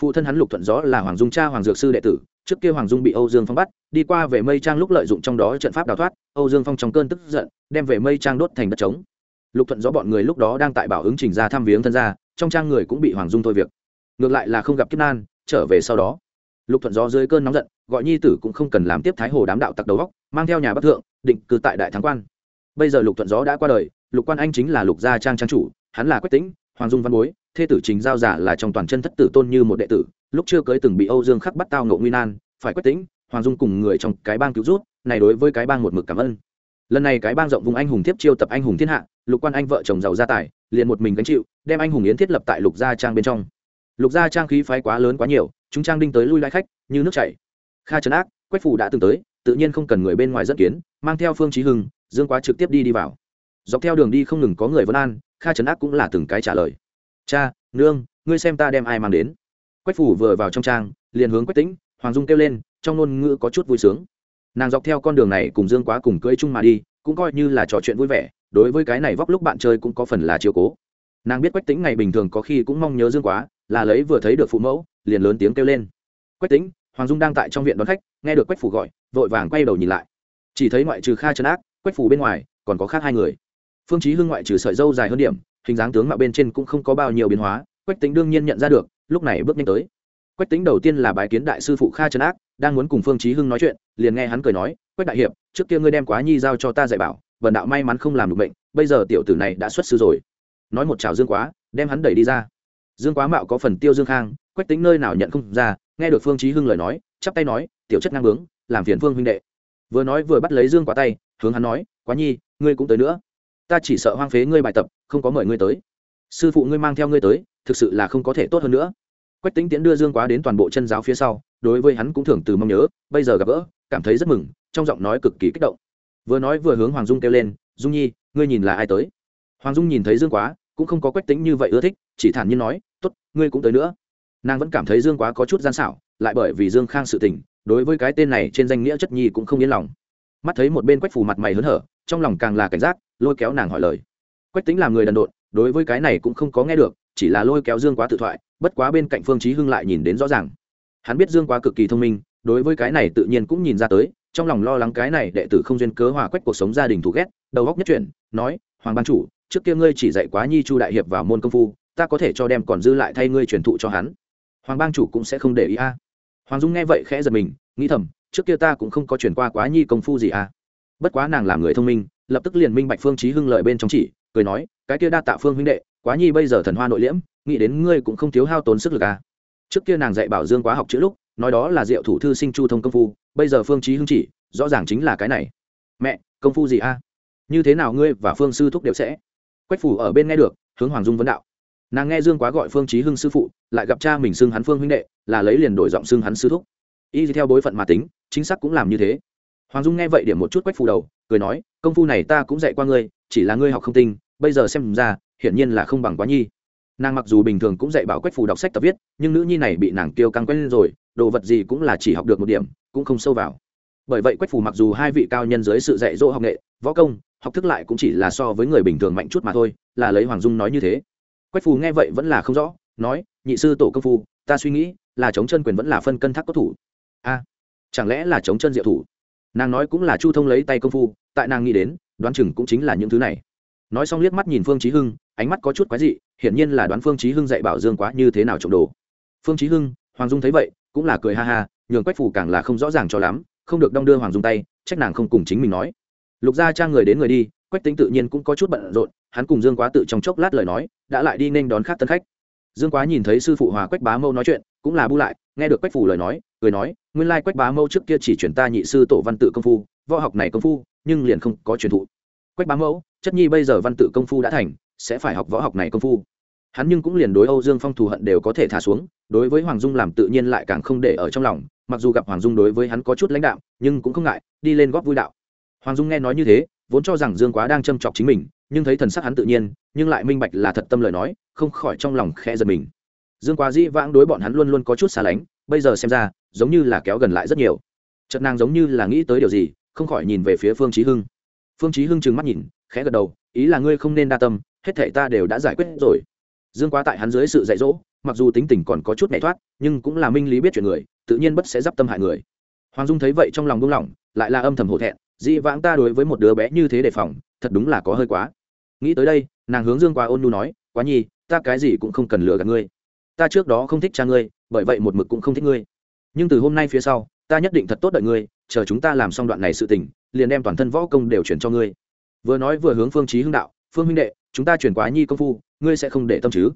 Phụ thân hắn lục thuận gió là hoàng dung cha hoàng dược sư đệ tử, trước kia hoàng dung bị âu dương phong bắt, đi qua về mây trang lúc lợi dụng trong đó trận pháp đào thoát, âu dương phong trong cơn tức giận, đem về mây trang đốt thành đất trống. Lục thuận gió bọn người lúc đó đang tại bảo ứng trình ra thăm viếng thân gia, trong trang người cũng bị hoàng dung thôi việc. Ngược lại là không gặp kiếp nan, trở về sau đó. Lục thuận gió dưới cơn nóng giận, gọi nhi tử cũng không cần làm tiếp thái hồ đám đạo tặc đầu góc mang theo nhà bắc thượng, định cư tại đại thắng quan. Bây giờ lục thuận gió đã qua đời, lục quan anh chính là lục gia trang trang chủ, hắn là quách tĩnh, hoàng dung văn bối, thê tử chính giao giả là trong toàn chân thất tử tôn như một đệ tử, lúc chưa cưới từng bị âu dương khắc bắt tao ngộ nguy nan, phải quách tĩnh, hoàng dung cùng người trong cái bang cứu rút, này đối với cái bang một mực cảm ơn. Lần này cái bang rộng vùng anh hùng tiếp chiêu tập anh hùng thiên hạ, lục quan anh vợ chồng giàu gia tài, liền một mình gánh chịu, đem anh hùng yến thiết lập tại lục gia trang bên trong. Lục gia trang khí phái quá lớn quá nhiều, chúng trang đinh tới lui lai khách, như nước chảy. Kha trấn ác, quách phủ đã từng tới tự nhiên không cần người bên ngoài dẫn kiến, mang theo phương trí hưng, dương quá trực tiếp đi đi vào. Dọc theo đường đi không ngừng có người vấn an, kha trấn ác cũng là từng cái trả lời. Cha, nương, ngươi xem ta đem ai mang đến. Quách phủ vừa vào trong trang, liền hướng quách tĩnh, hoàng dung kêu lên, trong ngôn ngữ có chút vui sướng. Nàng dọc theo con đường này cùng dương quá cùng cưỡi chung mà đi, cũng coi như là trò chuyện vui vẻ, đối với cái này vóc lúc bạn chơi cũng có phần là chiều cố. Nàng biết quách tính ngày bình thường có khi cũng mong nhớ dương quá, là lấy vừa thấy được phụ mẫu, liền lớn tiếng kêu lên. Quách tính hoàng dung đang tại trong viện đón khách, nghe được quách phủ gọi, vội vàng quay đầu nhìn lại. Chỉ thấy ngoại trừ kha trấn ác, quách phủ bên ngoài, còn có khác hai người. Phương chí hưng ngoại trừ sợi dâu dài hơn điểm, hình dáng tướng mạo bên trên cũng không có bao nhiêu biến hóa, quách tính đương nhiên nhận ra được, lúc này bước nhanh tới. Quách tính đầu tiên là bái kiến đại sư phụ kha trấn ác, đang muốn cùng phương chí hưng nói chuyện, liền nghe hắn cười nói, quách đại hiệp, trước kia ngươi đem quá nhi giao cho ta dạy bảo, vần đạo may mắn không làm được bệnh, bây giờ tiểu tử này đã xuất sư rồi. Nói một chào dương quá, đem hắn đẩy đi ra. Dương quá mạo có phần tiêu dương khang, quách tính nơi nào nhận không ra nghe được phương chí hưng lời nói, chắp tay nói, tiểu chất ngang bướng, làm phiền phương huynh đệ. Vừa nói vừa bắt lấy dương quá tay, hướng hắn nói, quá nhi, ngươi cũng tới nữa. Ta chỉ sợ hoang phế ngươi bài tập, không có mời ngươi tới. Sư phụ ngươi mang theo ngươi tới, thực sự là không có thể tốt hơn nữa. Quách tính tiễn đưa dương quá đến toàn bộ chân giáo phía sau, đối với hắn cũng thường từ mong nhớ, bây giờ gặp gỡ, cảm thấy rất mừng, trong giọng nói cực kỳ kích động. Vừa nói vừa hướng hoàng dung kêu lên, dung nhi, ngươi nhìn là ai tới? Hoàng dung nhìn thấy dương quá, cũng không có quách tính như vậy ưa thích, chỉ thản nhiên nói t ố t ngươi cũng tới nữa nàng vẫn cảm thấy dương quá có chút gian xảo, lại bởi vì dương khang sự tình, đối với cái tên này trên danh nghĩa chất nhi cũng không yên lòng. Mắt thấy một bên quách phù mặt mày hớn hở, trong lòng càng là cảnh giác, lôi kéo nàng hỏi lời. Quách tính làm người đần độn, đối với cái này cũng không có nghe được, chỉ là lôi kéo dương quá tự thoại, bất quá bên cạnh phương trí hưng lại nhìn đến rõ ràng. Hắn biết dương quá cực kỳ thông minh, đối với cái này tự nhiên cũng nhìn ra tới, trong lòng lo lắng cái này đệ tử không duyên cớ hòa quách cuộc sống gia đình thù ghét, đầu góc nhất chuyển, nói, hoàng ban chủ, trước kia ngươi chỉ dạy quá nhi chu đại hiệp vào môn công phu, ta có thể cho đem còn dư lại thay ngươi truyền thụ cho hắn hoàng bang chủ cũng sẽ không để ý a. Hoàng dung nghe vậy khẽ giật mình, nghĩ thầm, trước kia ta cũng không có truyền qua quá nhi công phu gì a. Bất quá nàng làm người thông minh, lập tức liền minh bạch phương trí hưng lợi bên trong chỉ, cười nói, cái kia đa tạ phương huynh đệ, quá nhi bây giờ thần hoa nội liễm, nghĩ đến ngươi cũng không thiếu hao tốn sức lực a. Trước kia nàng dạy bảo dương quá học chữ lúc, nói đó là diệu thủ thư sinh chu thông công phu, bây giờ phương trí hưng chỉ, rõ ràng chính là cái này. Mẹ, công phu gì a? Như thế nào ngươi và phương sư thúc đều sẽ? Quách phủ ở bên nghe được, hướng hoàng dung vấn đạo nàng nghe dương quá gọi phương trí hưng sư phụ, lại gặp cha mình xưng hắn phương huynh đệ, là lấy liền đổi giọng xưng hắn sư thúc. Y theo bối phận mà tính, chính xác cũng làm như thế. Hoàng dung nghe vậy điểm một chút quách phù đầu, cười nói, công phu này ta cũng dạy qua ngươi, chỉ là ngươi học không tinh, bây giờ xem ra, hiển nhiên là không bằng quá nhi. Nàng mặc dù bình thường cũng dạy bảo quách phù đọc sách tập viết, nhưng nữ nhi này bị nàng kêu căng quen lên rồi, đồ vật gì cũng là chỉ học được một điểm, cũng không sâu vào. Bởi vậy quách phù mặc dù hai vị cao nhân dưới sự dạy dỗ học nghệ, võ công, học thức lại cũng chỉ là so với người bình thường mạnh chút mà thôi, là lấy hoàng dung nói như thế quách phù nghe vậy vẫn là không rõ, nói, nhị sư tổ công phu, ta suy nghĩ là chống chân quyền vẫn là phân cân thác có thủ. A, chẳng lẽ là chống chân diệu thủ? Nàng nói cũng là chu thông lấy tay công phu, tại nàng nghĩ đến, đoán chừng cũng chính là những thứ này. Nói xong liếc mắt nhìn phương trí hưng, ánh mắt có chút quái dị, hiển nhiên là đoán phương trí hưng dạy bảo dương quá như thế nào trộm đồ. Phương trí hưng, hoàng dung thấy vậy, cũng là cười ha ha, nhường quách phủ càng là không rõ ràng cho lắm, không được đong đưa hoàng dung tay, trách nàng không cùng chính mình nói. Lục gia trang người đến người đi quách tính tự nhiên cũng có chút bận rộn, hắn cùng dương quá tự trong chốc lát lời nói, đã lại đi nên đón khác tân khách. Dương quá nhìn thấy sư phụ hòa quách bá mâu nói chuyện, cũng là bu lại, nghe được quách phủ lời nói, cười nói, nguyên lai quách bá mâu trước kia chỉ chuyển ta nhị sư tổ văn tự công phu, võ học này công phu, nhưng liền không có truyền thụ. Quách bá mẫu chất nhi bây giờ văn tự công phu đã thành, sẽ phải học võ học này công phu. Hắn nhưng cũng liền đối âu dương phong thù hận đều có thể thả xuống, đối với hoàng dung làm tự nhiên lại càng không để ở trong lòng, mặc dù gặp hoàng dung đối với hắn có chút lãnh đạo nhưng cũng không ngại, đi lên góp vui đạo. Hoàng dung nghe nói như thế vốn cho rằng dương quá đang châm chọc chính mình, nhưng thấy thần sắc hắn tự nhiên, nhưng lại minh bạch là thật tâm lời nói, không khỏi trong lòng khẽ giật mình. Dương quá dĩ vãng đối bọn hắn luôn luôn có chút xa lánh, bây giờ xem ra, giống như là kéo gần lại rất nhiều. Chợt nàng giống như là nghĩ tới điều gì, không khỏi nhìn về phía phương chí hưng. Phương chí hưng trừng mắt nhìn, khẽ gật đầu, ý là ngươi không nên đa tâm, hết thảy ta đều đã giải quyết rồi. Dương quá tại hắn dưới sự dạy dỗ, mặc dù tính tình còn có chút nhẹ thoát, nhưng cũng là minh lý biết chuyện người, tự nhiên bất sẽ d tâm hại người. Hoàng dung thấy vậy trong lòng buông lỏng, lại là âm thầm hổ thẹn dị vãng ta đối với một đứa bé như thế đề phòng, thật đúng là có hơi quá. Nghĩ tới đây, nàng hướng dương quá ôn nu nói, quá nhi, ta cái gì cũng không cần lừa gạt ngươi. Ta trước đó không thích cha ngươi, bởi vậy một mực cũng không thích ngươi. Nhưng từ hôm nay phía sau, ta nhất định thật tốt đợi ngươi, chờ chúng ta làm xong đoạn này sự tình, liền đem toàn thân võ công đều chuyển cho ngươi. Vừa nói vừa hướng phương chí hưng đạo, phương huynh đệ, chúng ta chuyển quá nhi công phu, ngươi sẽ không để tâm chứ?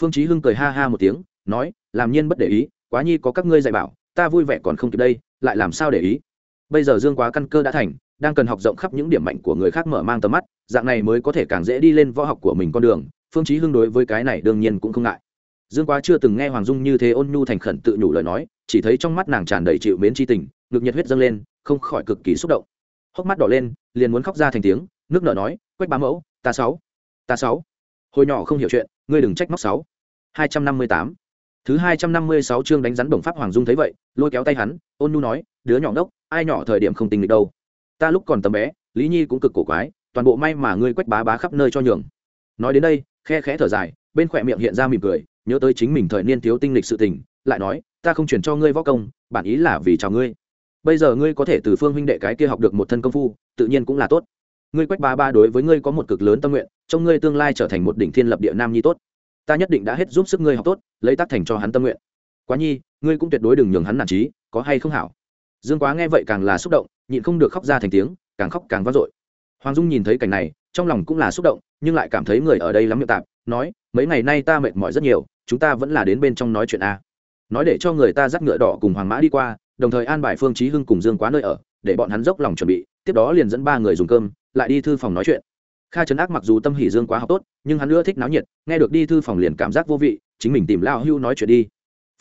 Phương chí hưng cười ha ha một tiếng, nói, làm nhiên bất để ý, quá nhi có các ngươi dạy bảo, ta vui vẻ còn không kịp đây, lại làm sao để ý? Bây giờ dương quá căn cơ đã thành, đang cần học rộng khắp những điểm mạnh của người khác mở mang tầm mắt, dạng này mới có thể càng dễ đi lên võ học của mình con đường, phương chí hưng đối với cái này đương nhiên cũng không ngại. Dương quá chưa từng nghe hoàng dung như thế ôn nhu thành khẩn tự nhủ lời nói, chỉ thấy trong mắt nàng tràn đầy chịu mến chi tình, ngực nhiệt huyết dâng lên, không khỏi cực kỳ xúc động. Hốc mắt đỏ lên, liền muốn khóc ra thành tiếng, nước nở nói, quách bá mẫu, ta sáu ta sáu. Hồi nhỏ không hiểu chuyện, ngươi đừng trách móc sáu. Hai trăm năm mươi tám. Thứ hai trăm năm mươi sáu chương đánh rắn đồng pháp hoàng dung thấy vậy, lôi kéo tay hắn, ôn nhu nói, đứa nhỏ đốc ai nhỏ thời điểm không tình địch đâu. Ta lúc còn tầm bé, lý nhi cũng cực cổ quái, toàn bộ may mà ngươi quách bá bá khắp nơi cho nhường. Nói đến đây, khe khẽ thở dài, bên khỏe miệng hiện ra mỉm cười, nhớ tới chính mình thời niên thiếu tinh lịch sự tình, lại nói, ta không chuyển cho ngươi võ công, bản ý là vì chào ngươi. Bây giờ ngươi có thể từ phương huynh đệ cái kia học được một thân công phu, tự nhiên cũng là tốt. Ngươi quách ba ba đối với ngươi có một cực lớn tâm nguyện trong ngươi tương lai trở thành một đỉnh thiên lập địa nam nhi tốt. Ta nhất định đã hết giúp sức ngươi học tốt, lấy tác thành cho hắn tâm nguyện. Quá nhi, ngươi cũng tuyệt đối đừng nhường hắn nản trí, có hay không hảo? Dương quá nghe vậy càng là xúc động, nhịn không được khóc ra thành tiếng, càng khóc càng vang dội. Hoàng dung nhìn thấy cảnh này, trong lòng cũng là xúc động, nhưng lại cảm thấy người ở đây lắm miệng tạp, nói, mấy ngày nay ta mệt mỏi rất nhiều, chúng ta vẫn là đến bên trong nói chuyện a. Nói để cho người ta dắt ngựa đỏ cùng hoàng mã đi qua, đồng thời an bài phương chí hưng cùng dương quá nơi ở, để bọn hắn dốc lòng chuẩn bị, tiếp đó liền dẫn ba người dùng cơm, lại đi thư phòng nói chuyện. Kha trấn ác mặc dù tâm hỉ dương quá học tốt, nhưng hắn ưa thích náo nhiệt, nghe được đi thư phòng liền cảm giác vô vị, chính mình tìm lao hưu nói chuyện đi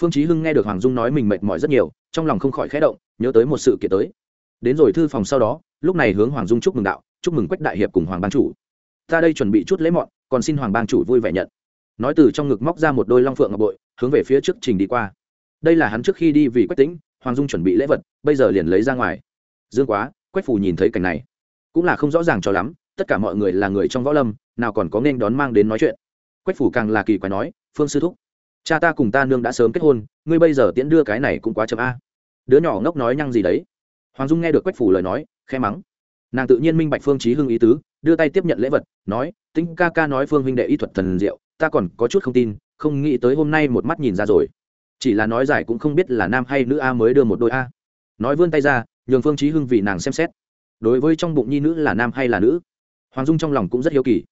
phương chí hưng nghe được hoàng dung nói mình mệt mỏi rất nhiều trong lòng không khỏi khẽ động nhớ tới một sự kiện tới. Đến rồi thư phòng sau đó lúc này hướng hoàng dung chúc mừng đạo chúc mừng quách đại hiệp cùng hoàng Bang chủ. Ta đây chuẩn bị chút lễ mọn còn xin hoàng bang chủ vui vẻ nhận. Nói từ trong ngực móc ra một đôi long phượng ngọc bội hướng về phía trước trình đi qua. Đây là hắn trước khi đi vì quách tĩnh, hoàng dung chuẩn bị lễ vật bây giờ liền lấy ra ngoài. Dương quá quách phù nhìn thấy cảnh này cũng là không rõ ràng cho lắm tất cả mọi người là người trong võ lâm nào còn có nên đón mang đến nói chuyện. Quách phủ càng là kỳ quái nói phương sư thúc cha ta cùng ta nương đã sớm kết hôn, ngươi bây giờ tiễn đưa cái này cũng quá chậm a. Đứa nhỏ ngốc nói nhăng gì đấy. Hoàng dung nghe được quách phủ lời nói khe mắng. Nàng tự nhiên minh bạch phương trí hưng ý tứ, đưa tay tiếp nhận lễ vật, nói tính ca ca nói phương huynh đệ y thuật thần diệu, ta còn có chút không tin, không nghĩ tới hôm nay một mắt nhìn ra rồi. Chỉ là nói giải cũng không biết là nam hay nữ a mới đưa một đôi a. Nói vươn tay ra, nhường phương trí hưng vì nàng xem xét. Đối với trong bụng nhi nữ là nam hay là nữ? Hoàng dung trong lòng cũng rất hiếu kỳ.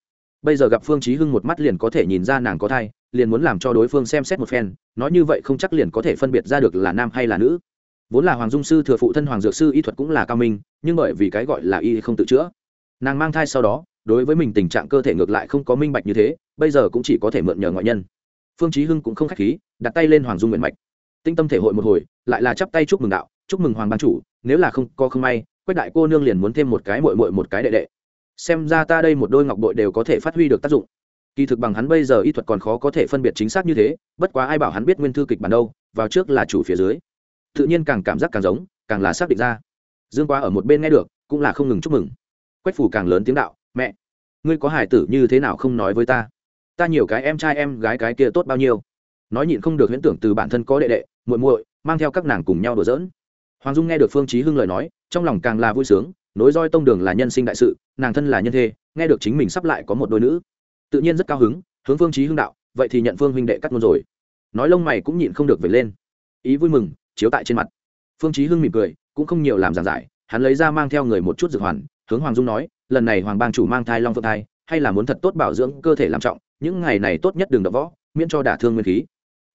Bây giờ gặp phương trí hưng một mắt liền có thể nhìn ra nàng có thai liền muốn làm cho đối phương xem xét một phen, nói như vậy không chắc liền có thể phân biệt ra được là nam hay là nữ. Vốn là hoàng dung sư thừa phụ thân hoàng dược sư y thuật cũng là cao minh, nhưng bởi vì cái gọi là y không tự chữa. Nàng mang thai sau đó, đối với mình tình trạng cơ thể ngược lại không có minh bạch như thế, bây giờ cũng chỉ có thể mượn nhờ ngoại nhân. Phương chí hưng cũng không khách khí, đặt tay lên hoàng dung nguyện mạch. Tinh tâm thể hội một hồi, lại là chắp tay chúc mừng đạo, chúc mừng hoàng ban chủ, nếu là không có không may, quách đại cô nương liền muốn thêm một cái muội muội một cái đệ đệ. Xem ra ta đây một đôi ngọc bội đều có thể phát huy được tác dụng kỳ thực bằng hắn bây giờ y thuật còn khó có thể phân biệt chính xác như thế, bất quá ai bảo hắn biết nguyên thư kịch bản đâu, vào trước là chủ phía dưới. Tự nhiên càng cảm giác càng giống, càng là xác định ra. Dương quá ở một bên nghe được, cũng là không ngừng chúc mừng. Quách phủ càng lớn tiếng đạo, mẹ, ngươi có hải tử như thế nào không nói với ta? Ta nhiều cái em trai em gái cái kia tốt bao nhiêu? Nói nhịn không được huyễn tưởng từ bản thân có đệ đệ, muội muội, mang theo các nàng cùng nhau đùa giỡn. Hoàng dung nghe được phương chí hưng lời nói, trong lòng càng là vui sướng, nối roi tông đường là nhân sinh đại sự, nàng thân là nhân thê, nghe được chính mình sắp lại có một đôi nữ tự nhiên rất cao hứng, hướng phương chí hưng đạo, vậy thì nhận phương huynh đệ cắt ngôn rồi. Nói lông mày cũng nhịn không được về lên. Ý vui mừng, chiếu tại trên mặt. Phương chí hưng mỉm cười, cũng không nhiều làm giảng giải, hắn lấy ra mang theo người một chút dược hoàn, hướng hoàng dung nói, lần này hoàng bang chủ mang thai long phượng thai, hay là muốn thật tốt bảo dưỡng cơ thể làm trọng, những ngày này tốt nhất đừng đập võ, miễn cho đả thương nguyên khí.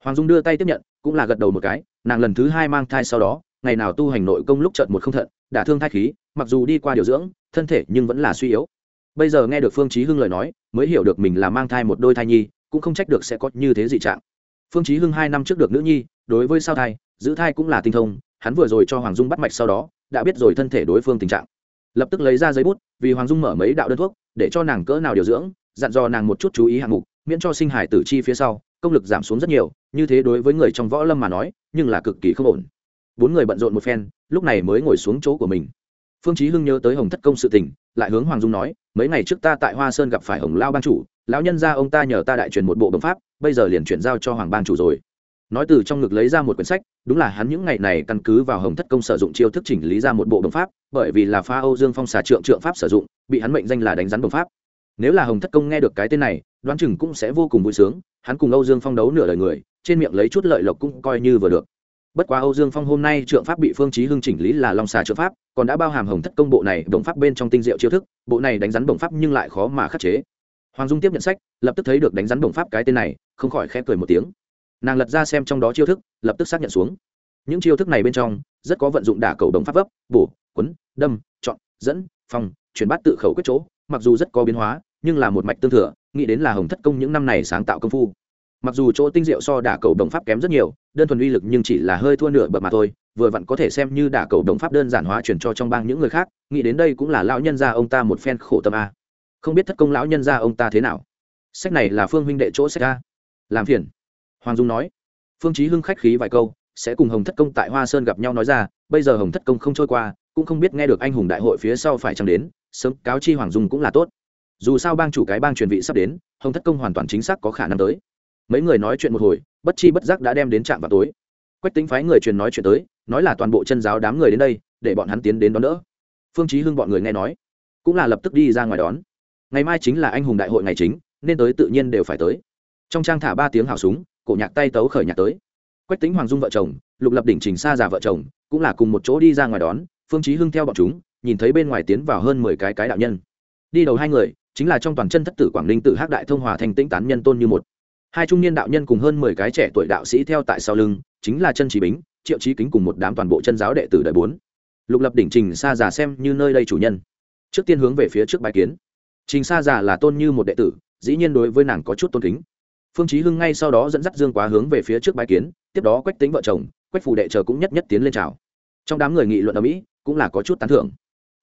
Hoàng dung đưa tay tiếp nhận, cũng là gật đầu một cái, nàng lần thứ hai mang thai sau đó, ngày nào tu hành nội công lúc trận một không thận, đả thương thai khí, mặc dù đi qua điều dưỡng, thân thể nhưng vẫn là suy yếu bây giờ nghe được phương chí hưng lời nói, mới hiểu được mình là mang thai một đôi thai nhi, cũng không trách được sẽ có như thế dị trạng. Phương chí hưng hai năm trước được nữ nhi, đối với sao thai, giữ thai cũng là tinh thông, hắn vừa rồi cho hoàng dung bắt mạch sau đó, đã biết rồi thân thể đối phương tình trạng. Lập tức lấy ra giấy bút, vì hoàng dung mở mấy đạo đơn thuốc, để cho nàng cỡ nào điều dưỡng, dặn dò nàng một chút chú ý hạng mục, miễn cho sinh hải tử chi phía sau, công lực giảm xuống rất nhiều, như thế đối với người trong võ lâm mà nói, nhưng là cực kỳ không ổn. Bốn người bận rộn một phen, lúc này mới ngồi xuống chỗ của mình phương chí hưng nhớ tới hồng thất công sự tình, lại hướng hoàng dung nói, mấy ngày trước ta tại hoa sơn gặp phải hồng lao ban chủ, lão nhân gia ông ta nhờ ta đại truyền một bộ bấm pháp, bây giờ liền chuyển giao cho hoàng ban chủ rồi. Nói từ trong ngực lấy ra một quyển sách, đúng là hắn những ngày này căn cứ vào hồng thất công sử dụng chiêu thức chỉnh lý ra một bộ bấm pháp, bởi vì là pha âu dương phong xà trượng trượng pháp sử dụng, bị hắn mệnh danh là đánh rắn bấm pháp. Nếu là hồng thất công nghe được cái tên này, đoán chừng cũng sẽ vô cùng vui sướng, hắn cùng âu dương phong đấu nửa đời người, trên miệng lấy chút lợi lộc cũng coi như vừa được bất quá âu dương phong hôm nay trượng pháp bị phương chí hưng chỉnh lý là long xà trượng pháp, còn đã bao hàm hồng thất công bộ này đồng pháp bên trong tinh diệu chiêu thức, bộ này đánh rắn đồng pháp nhưng lại khó mà khắc chế. Hoàng dung tiếp nhận sách, lập tức thấy được đánh rắn đồng pháp cái tên này, không khỏi khẽ cười một tiếng. Nàng lật ra xem trong đó chiêu thức, lập tức xác nhận xuống. Những chiêu thức này bên trong, rất có vận dụng đả cầu đồng pháp vấp bổ, quấn, đâm, chọn, dẫn phong chuyển bát tự khẩu quyết chỗ, mặc dù rất có biến hóa, nhưng là một mạch tương thừa, nghĩ đến là hồng thất công những năm này sáng tạo công phu mặc dù chỗ tinh diệu so đả cầu đồng pháp kém rất nhiều, đơn thuần uy lực nhưng chỉ là hơi thua nửa bậc mà thôi, vừa vặn có thể xem như đả cầu đồng pháp đơn giản hóa chuyển cho trong bang những người khác, nghĩ đến đây cũng là lão nhân gia ông ta một phen khổ tâm a. Không biết thất công lão nhân gia ông ta thế nào. Sách này là phương huynh đệ chỗ sách a. Làm phiền. Hoàng dung nói. Phương chí hưng khách khí vài câu, sẽ cùng hồng thất công tại hoa sơn gặp nhau nói ra, bây giờ hồng thất công không trôi qua, cũng không biết nghe được anh hùng đại hội phía sau phải chẳng đến, sớm, cáo chi hoàng dung cũng là tốt. Dù sao bang chủ cái bang truyền vị sắp đến, hồng thất công hoàn toàn chính xác có khả năng tới mấy người nói chuyện một hồi, bất chi bất giác đã đem đến trạm vào tối. Quách tính phái người truyền nói chuyện tới, nói là toàn bộ chân giáo đám người đến đây, để bọn hắn tiến đến đón đỡ. Phương chí hưng bọn người nghe nói, cũng là lập tức đi ra ngoài đón. Ngày mai chính là anh hùng đại hội ngày chính, nên tới tự nhiên đều phải tới. Trong trang thả ba tiếng hào súng, cổ nhạc tay tấu khởi nhạc tới. Quách tính hoàng dung vợ chồng, lục lập đỉnh, trình xa già vợ chồng, cũng là cùng một chỗ đi ra ngoài đón. Phương chí hưng theo bọn chúng, nhìn thấy bên ngoài tiến vào hơn mười cái cái đạo nhân. Đi đầu hai người, chính là trong toàn chân thất tử quảng ninh tự hắc đại thông hòa thành tĩnh tán nhân tôn như một hai trung niên đạo nhân cùng hơn mười cái trẻ tuổi đạo sĩ theo tại sau lưng, chính là chân trí bính, triệu trí kính cùng một đám toàn bộ chân giáo đệ tử đời bốn. Lục lập đỉnh trình Sa già xem như nơi đây chủ nhân. Trước tiên hướng về phía trước bài kiến. Trình Sa già là tôn như một đệ tử, dĩ nhiên đối với nàng có chút tôn kính. Phương chí hưng ngay sau đó dẫn dắt dương quá hướng về phía trước bài kiến, tiếp đó quách tính vợ chồng, quách phủ đệ chờ cũng nhất nhất tiến lên chào. Trong đám người nghị luận ở mỹ cũng là có chút tán thưởng.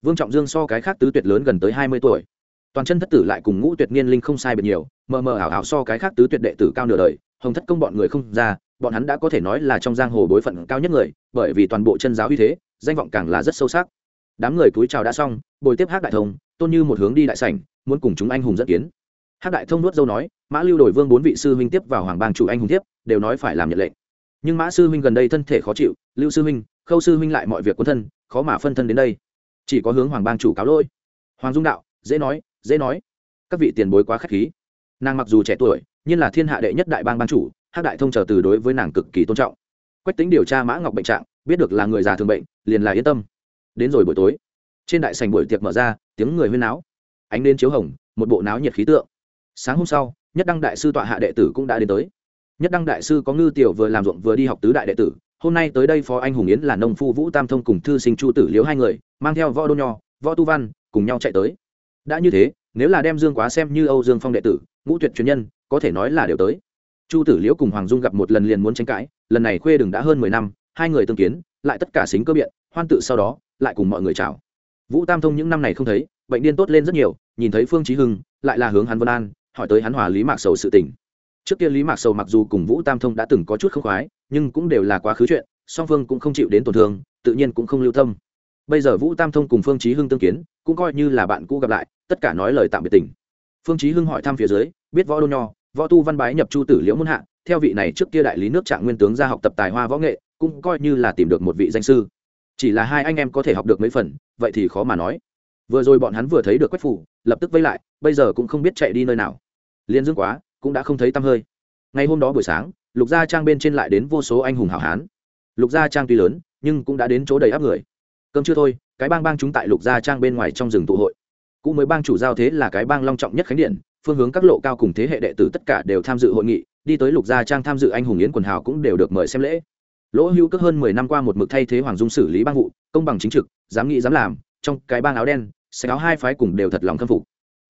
Vương trọng dương so cái khác tứ tuyệt lớn gần tới hai mươi tuổi toàn chân thất tử lại cùng ngũ tuyệt niên linh không sai biệt nhiều, mờ mờ ảo ảo so cái khác tứ tuyệt đệ tử cao nửa đời, hồng thất công bọn người không ra, bọn hắn đã có thể nói là trong giang hồ bối phận cao nhất người, bởi vì toàn bộ chân giáo uy thế, danh vọng càng là rất sâu sắc. Đám người cúi chào đã xong, bồi tiếp hát đại thông, tôn như một hướng đi đại sảnh, muốn cùng chúng anh hùng dẫn kiến. Hát đại thông nuốt dâu nói, mã lưu đổi vương bốn vị sư huynh tiếp vào hoàng bang chủ anh hùng tiếp, đều nói phải làm nhận lệnh. Nhưng mã sư huynh gần đây thân thể khó chịu, lưu sư huynh, khâu sư huynh lại mọi việc quân thân, khó mà phân thân đến đây. Chỉ có hướng hoàng bang chủ cáo lỗi. Hoàng dung đạo, dễ nói dễ nói. Các vị tiền bối quá k h á c h khí. Nàng mặc dù trẻ tuổi, nhưng là thiên hạ đệ nhất đại bang ban chủ hát đại thông trở từ đối với nàng cực kỳ tôn trọng. Quách tính điều tra mã ngọc bệnh trạng, biết được là người già thường bệnh, liền là yên tâm. Đến rồi buổi tối, trên đại sành buổi tiệc mở ra, tiếng người huyên náo. Ánh lên chiếu hồng, một bộ náo nhiệt khí tượng. Sáng hôm sau, nhất đăng đại sư tọa hạ đệ tử cũng đã đến tới. Nhất đăng đại sư có ngư tiểu vừa làm ruộng vừa đi học tứ đại đệ tử. Hôm nay tới đây phó anh hùng yến là nông phu vũ tam thông cùng thư sinh chu tử liếu hai người, mang theo võ đô nho, võ tu văn, cùng nhau chạy tới đã như thế, nếu là đem dương quá xem như âu dương phong đệ tử, ngũ tuyệt truyền nhân, có thể nói là đều tới. Chu tử liễu cùng hoàng dung gặp một lần liền muốn tranh cãi, lần này khuê đừng đã hơn mười năm, hai người tương kiến, lại tất cả xính cơ biện, hoan tự sau đó, lại cùng mọi người chào. Vũ tam thông những năm này không thấy, bệnh điên tốt lên rất nhiều, nhìn thấy phương trí hưng, lại là hướng hắn vân an, hỏi tới hắn hòa lý mạc sầu sự tình. Trước kia lý mạc sầu mặc dù cùng vũ tam thông đã từng có chút không khoái, nhưng cũng đều là quá khứ chuyện, song phương cũng không chịu đến tổn thương, tự nhiên cũng không lưu tâm bây giờ vũ tam thông cùng phương chí hưng tương kiến, cũng coi như là bạn cũ gặp lại, tất cả nói lời tạm biệt tình. Phương chí hưng hỏi thăm phía dưới, biết võ đô nho, võ tu văn bái nhập chu tử liễu muôn hạ, theo vị này trước kia đại lý nước trạng nguyên tướng ra học tập tài hoa võ nghệ, cũng coi như là tìm được một vị danh sư. Chỉ là hai anh em có thể học được mấy phần, vậy thì khó mà nói. Vừa rồi bọn hắn vừa thấy được quách phủ, lập tức vây lại, bây giờ cũng không biết chạy đi nơi nào. Liên dương quá, cũng đã không thấy tăm hơi. Ngày hôm đó buổi sáng, lục gia trang bên trên lại đến vô số anh hùng hảo hán. Lục gia trang tuy lớn, nhưng cũng đã đến chỗ đầy áp người cơm chưa thôi, cái bang bang chúng tại lục gia trang bên ngoài trong rừng tụ hội. Cũ mới bang chủ giao thế là cái bang long trọng nhất khánh điện, phương hướng các lộ cao cùng thế hệ đệ tử tất cả đều tham dự hội nghị, đi tới lục gia trang tham dự anh hùng yến quần hào cũng đều được mời xem lễ. Lỗ hữu cất hơn mười năm qua một mực thay thế hoàng dung xử lý bang vụ, công bằng chính trực, dám nghĩ dám làm, trong cái bang áo đen, sạch áo hai phái cùng đều thật lòng khâm phục.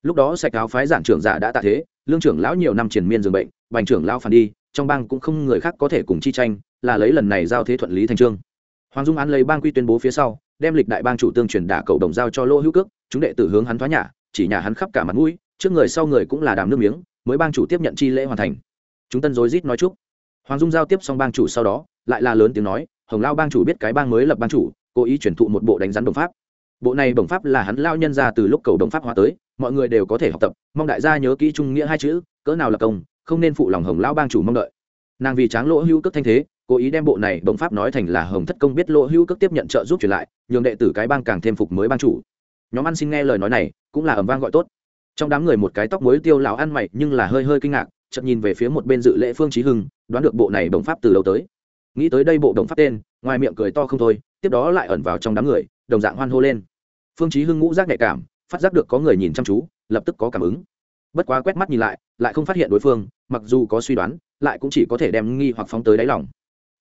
Lúc đó sạch áo phái giản trưởng giả đã tạ thế, lương trưởng lão nhiều năm triền miên dường bệnh, bành trưởng lão phản đi, trong bang cũng không người khác có thể cùng chi tranh, là lấy lần này giao thế thuận lý thành trương. Hoàng dung án lấy bang quy tuyên bố phía sau đem lịch đại bang chủ tương truyền đả cầu đồng giao cho lỗ hữu cước, chúng đệ tử hướng hắn thoá nhả chỉ nhà hắn khắp cả mặt mũi, trước người sau người cũng là đàm nước miếng, mới bang chủ tiếp nhận chi lễ hoàn thành. Chúng tân rối rít nói chúc. Hoàng dung giao tiếp xong bang chủ sau đó, lại là lớn tiếng nói, hồng lao bang chủ biết cái bang mới lập bang chủ, cố ý chuyển thụ một bộ đánh rắn đồng pháp. Bộ này đồng pháp là hắn lao nhân ra từ lúc cầu đồng pháp hóa tới, mọi người đều có thể học tập, mong đại gia nhớ kỹ trung nghĩa hai chữ, cỡ nào là công, không nên phụ lòng hồng lao bang chủ mong đợi. Nàng vì tráng lỗ hữu cước thanh thế cố ý đem bộ này bổng pháp nói thành là hồng thất công biết lỗ hữu cước tiếp nhận trợ giúp truyền lại, nhường đệ tử cái bang càng thêm phục mới bang chủ. Nhóm ăn xin nghe lời nói này, cũng là ẩm vang gọi tốt. Trong đám người một cái tóc muối tiêu lão ăn mày, nhưng là hơi hơi kinh ngạc, chợt nhìn về phía một bên dự lễ phương trí hưng, đoán được bộ này bổng pháp từ đầu tới. Nghĩ tới đây bộ đồng pháp tên, ngoài miệng cười to không thôi, tiếp đó lại ẩn vào trong đám người, đồng dạng hoan hô lên. Phương chí hưng ngũ giác nhạy cảm, phát giác được có người nhìn chăm chú, lập tức có cảm ứng. Bất quá quét mắt nhìn lại lại không phát hiện đối phương, mặc dù có suy đoán, lại cũng chỉ có thể đem nghi hoặc phóng tới đáy lòng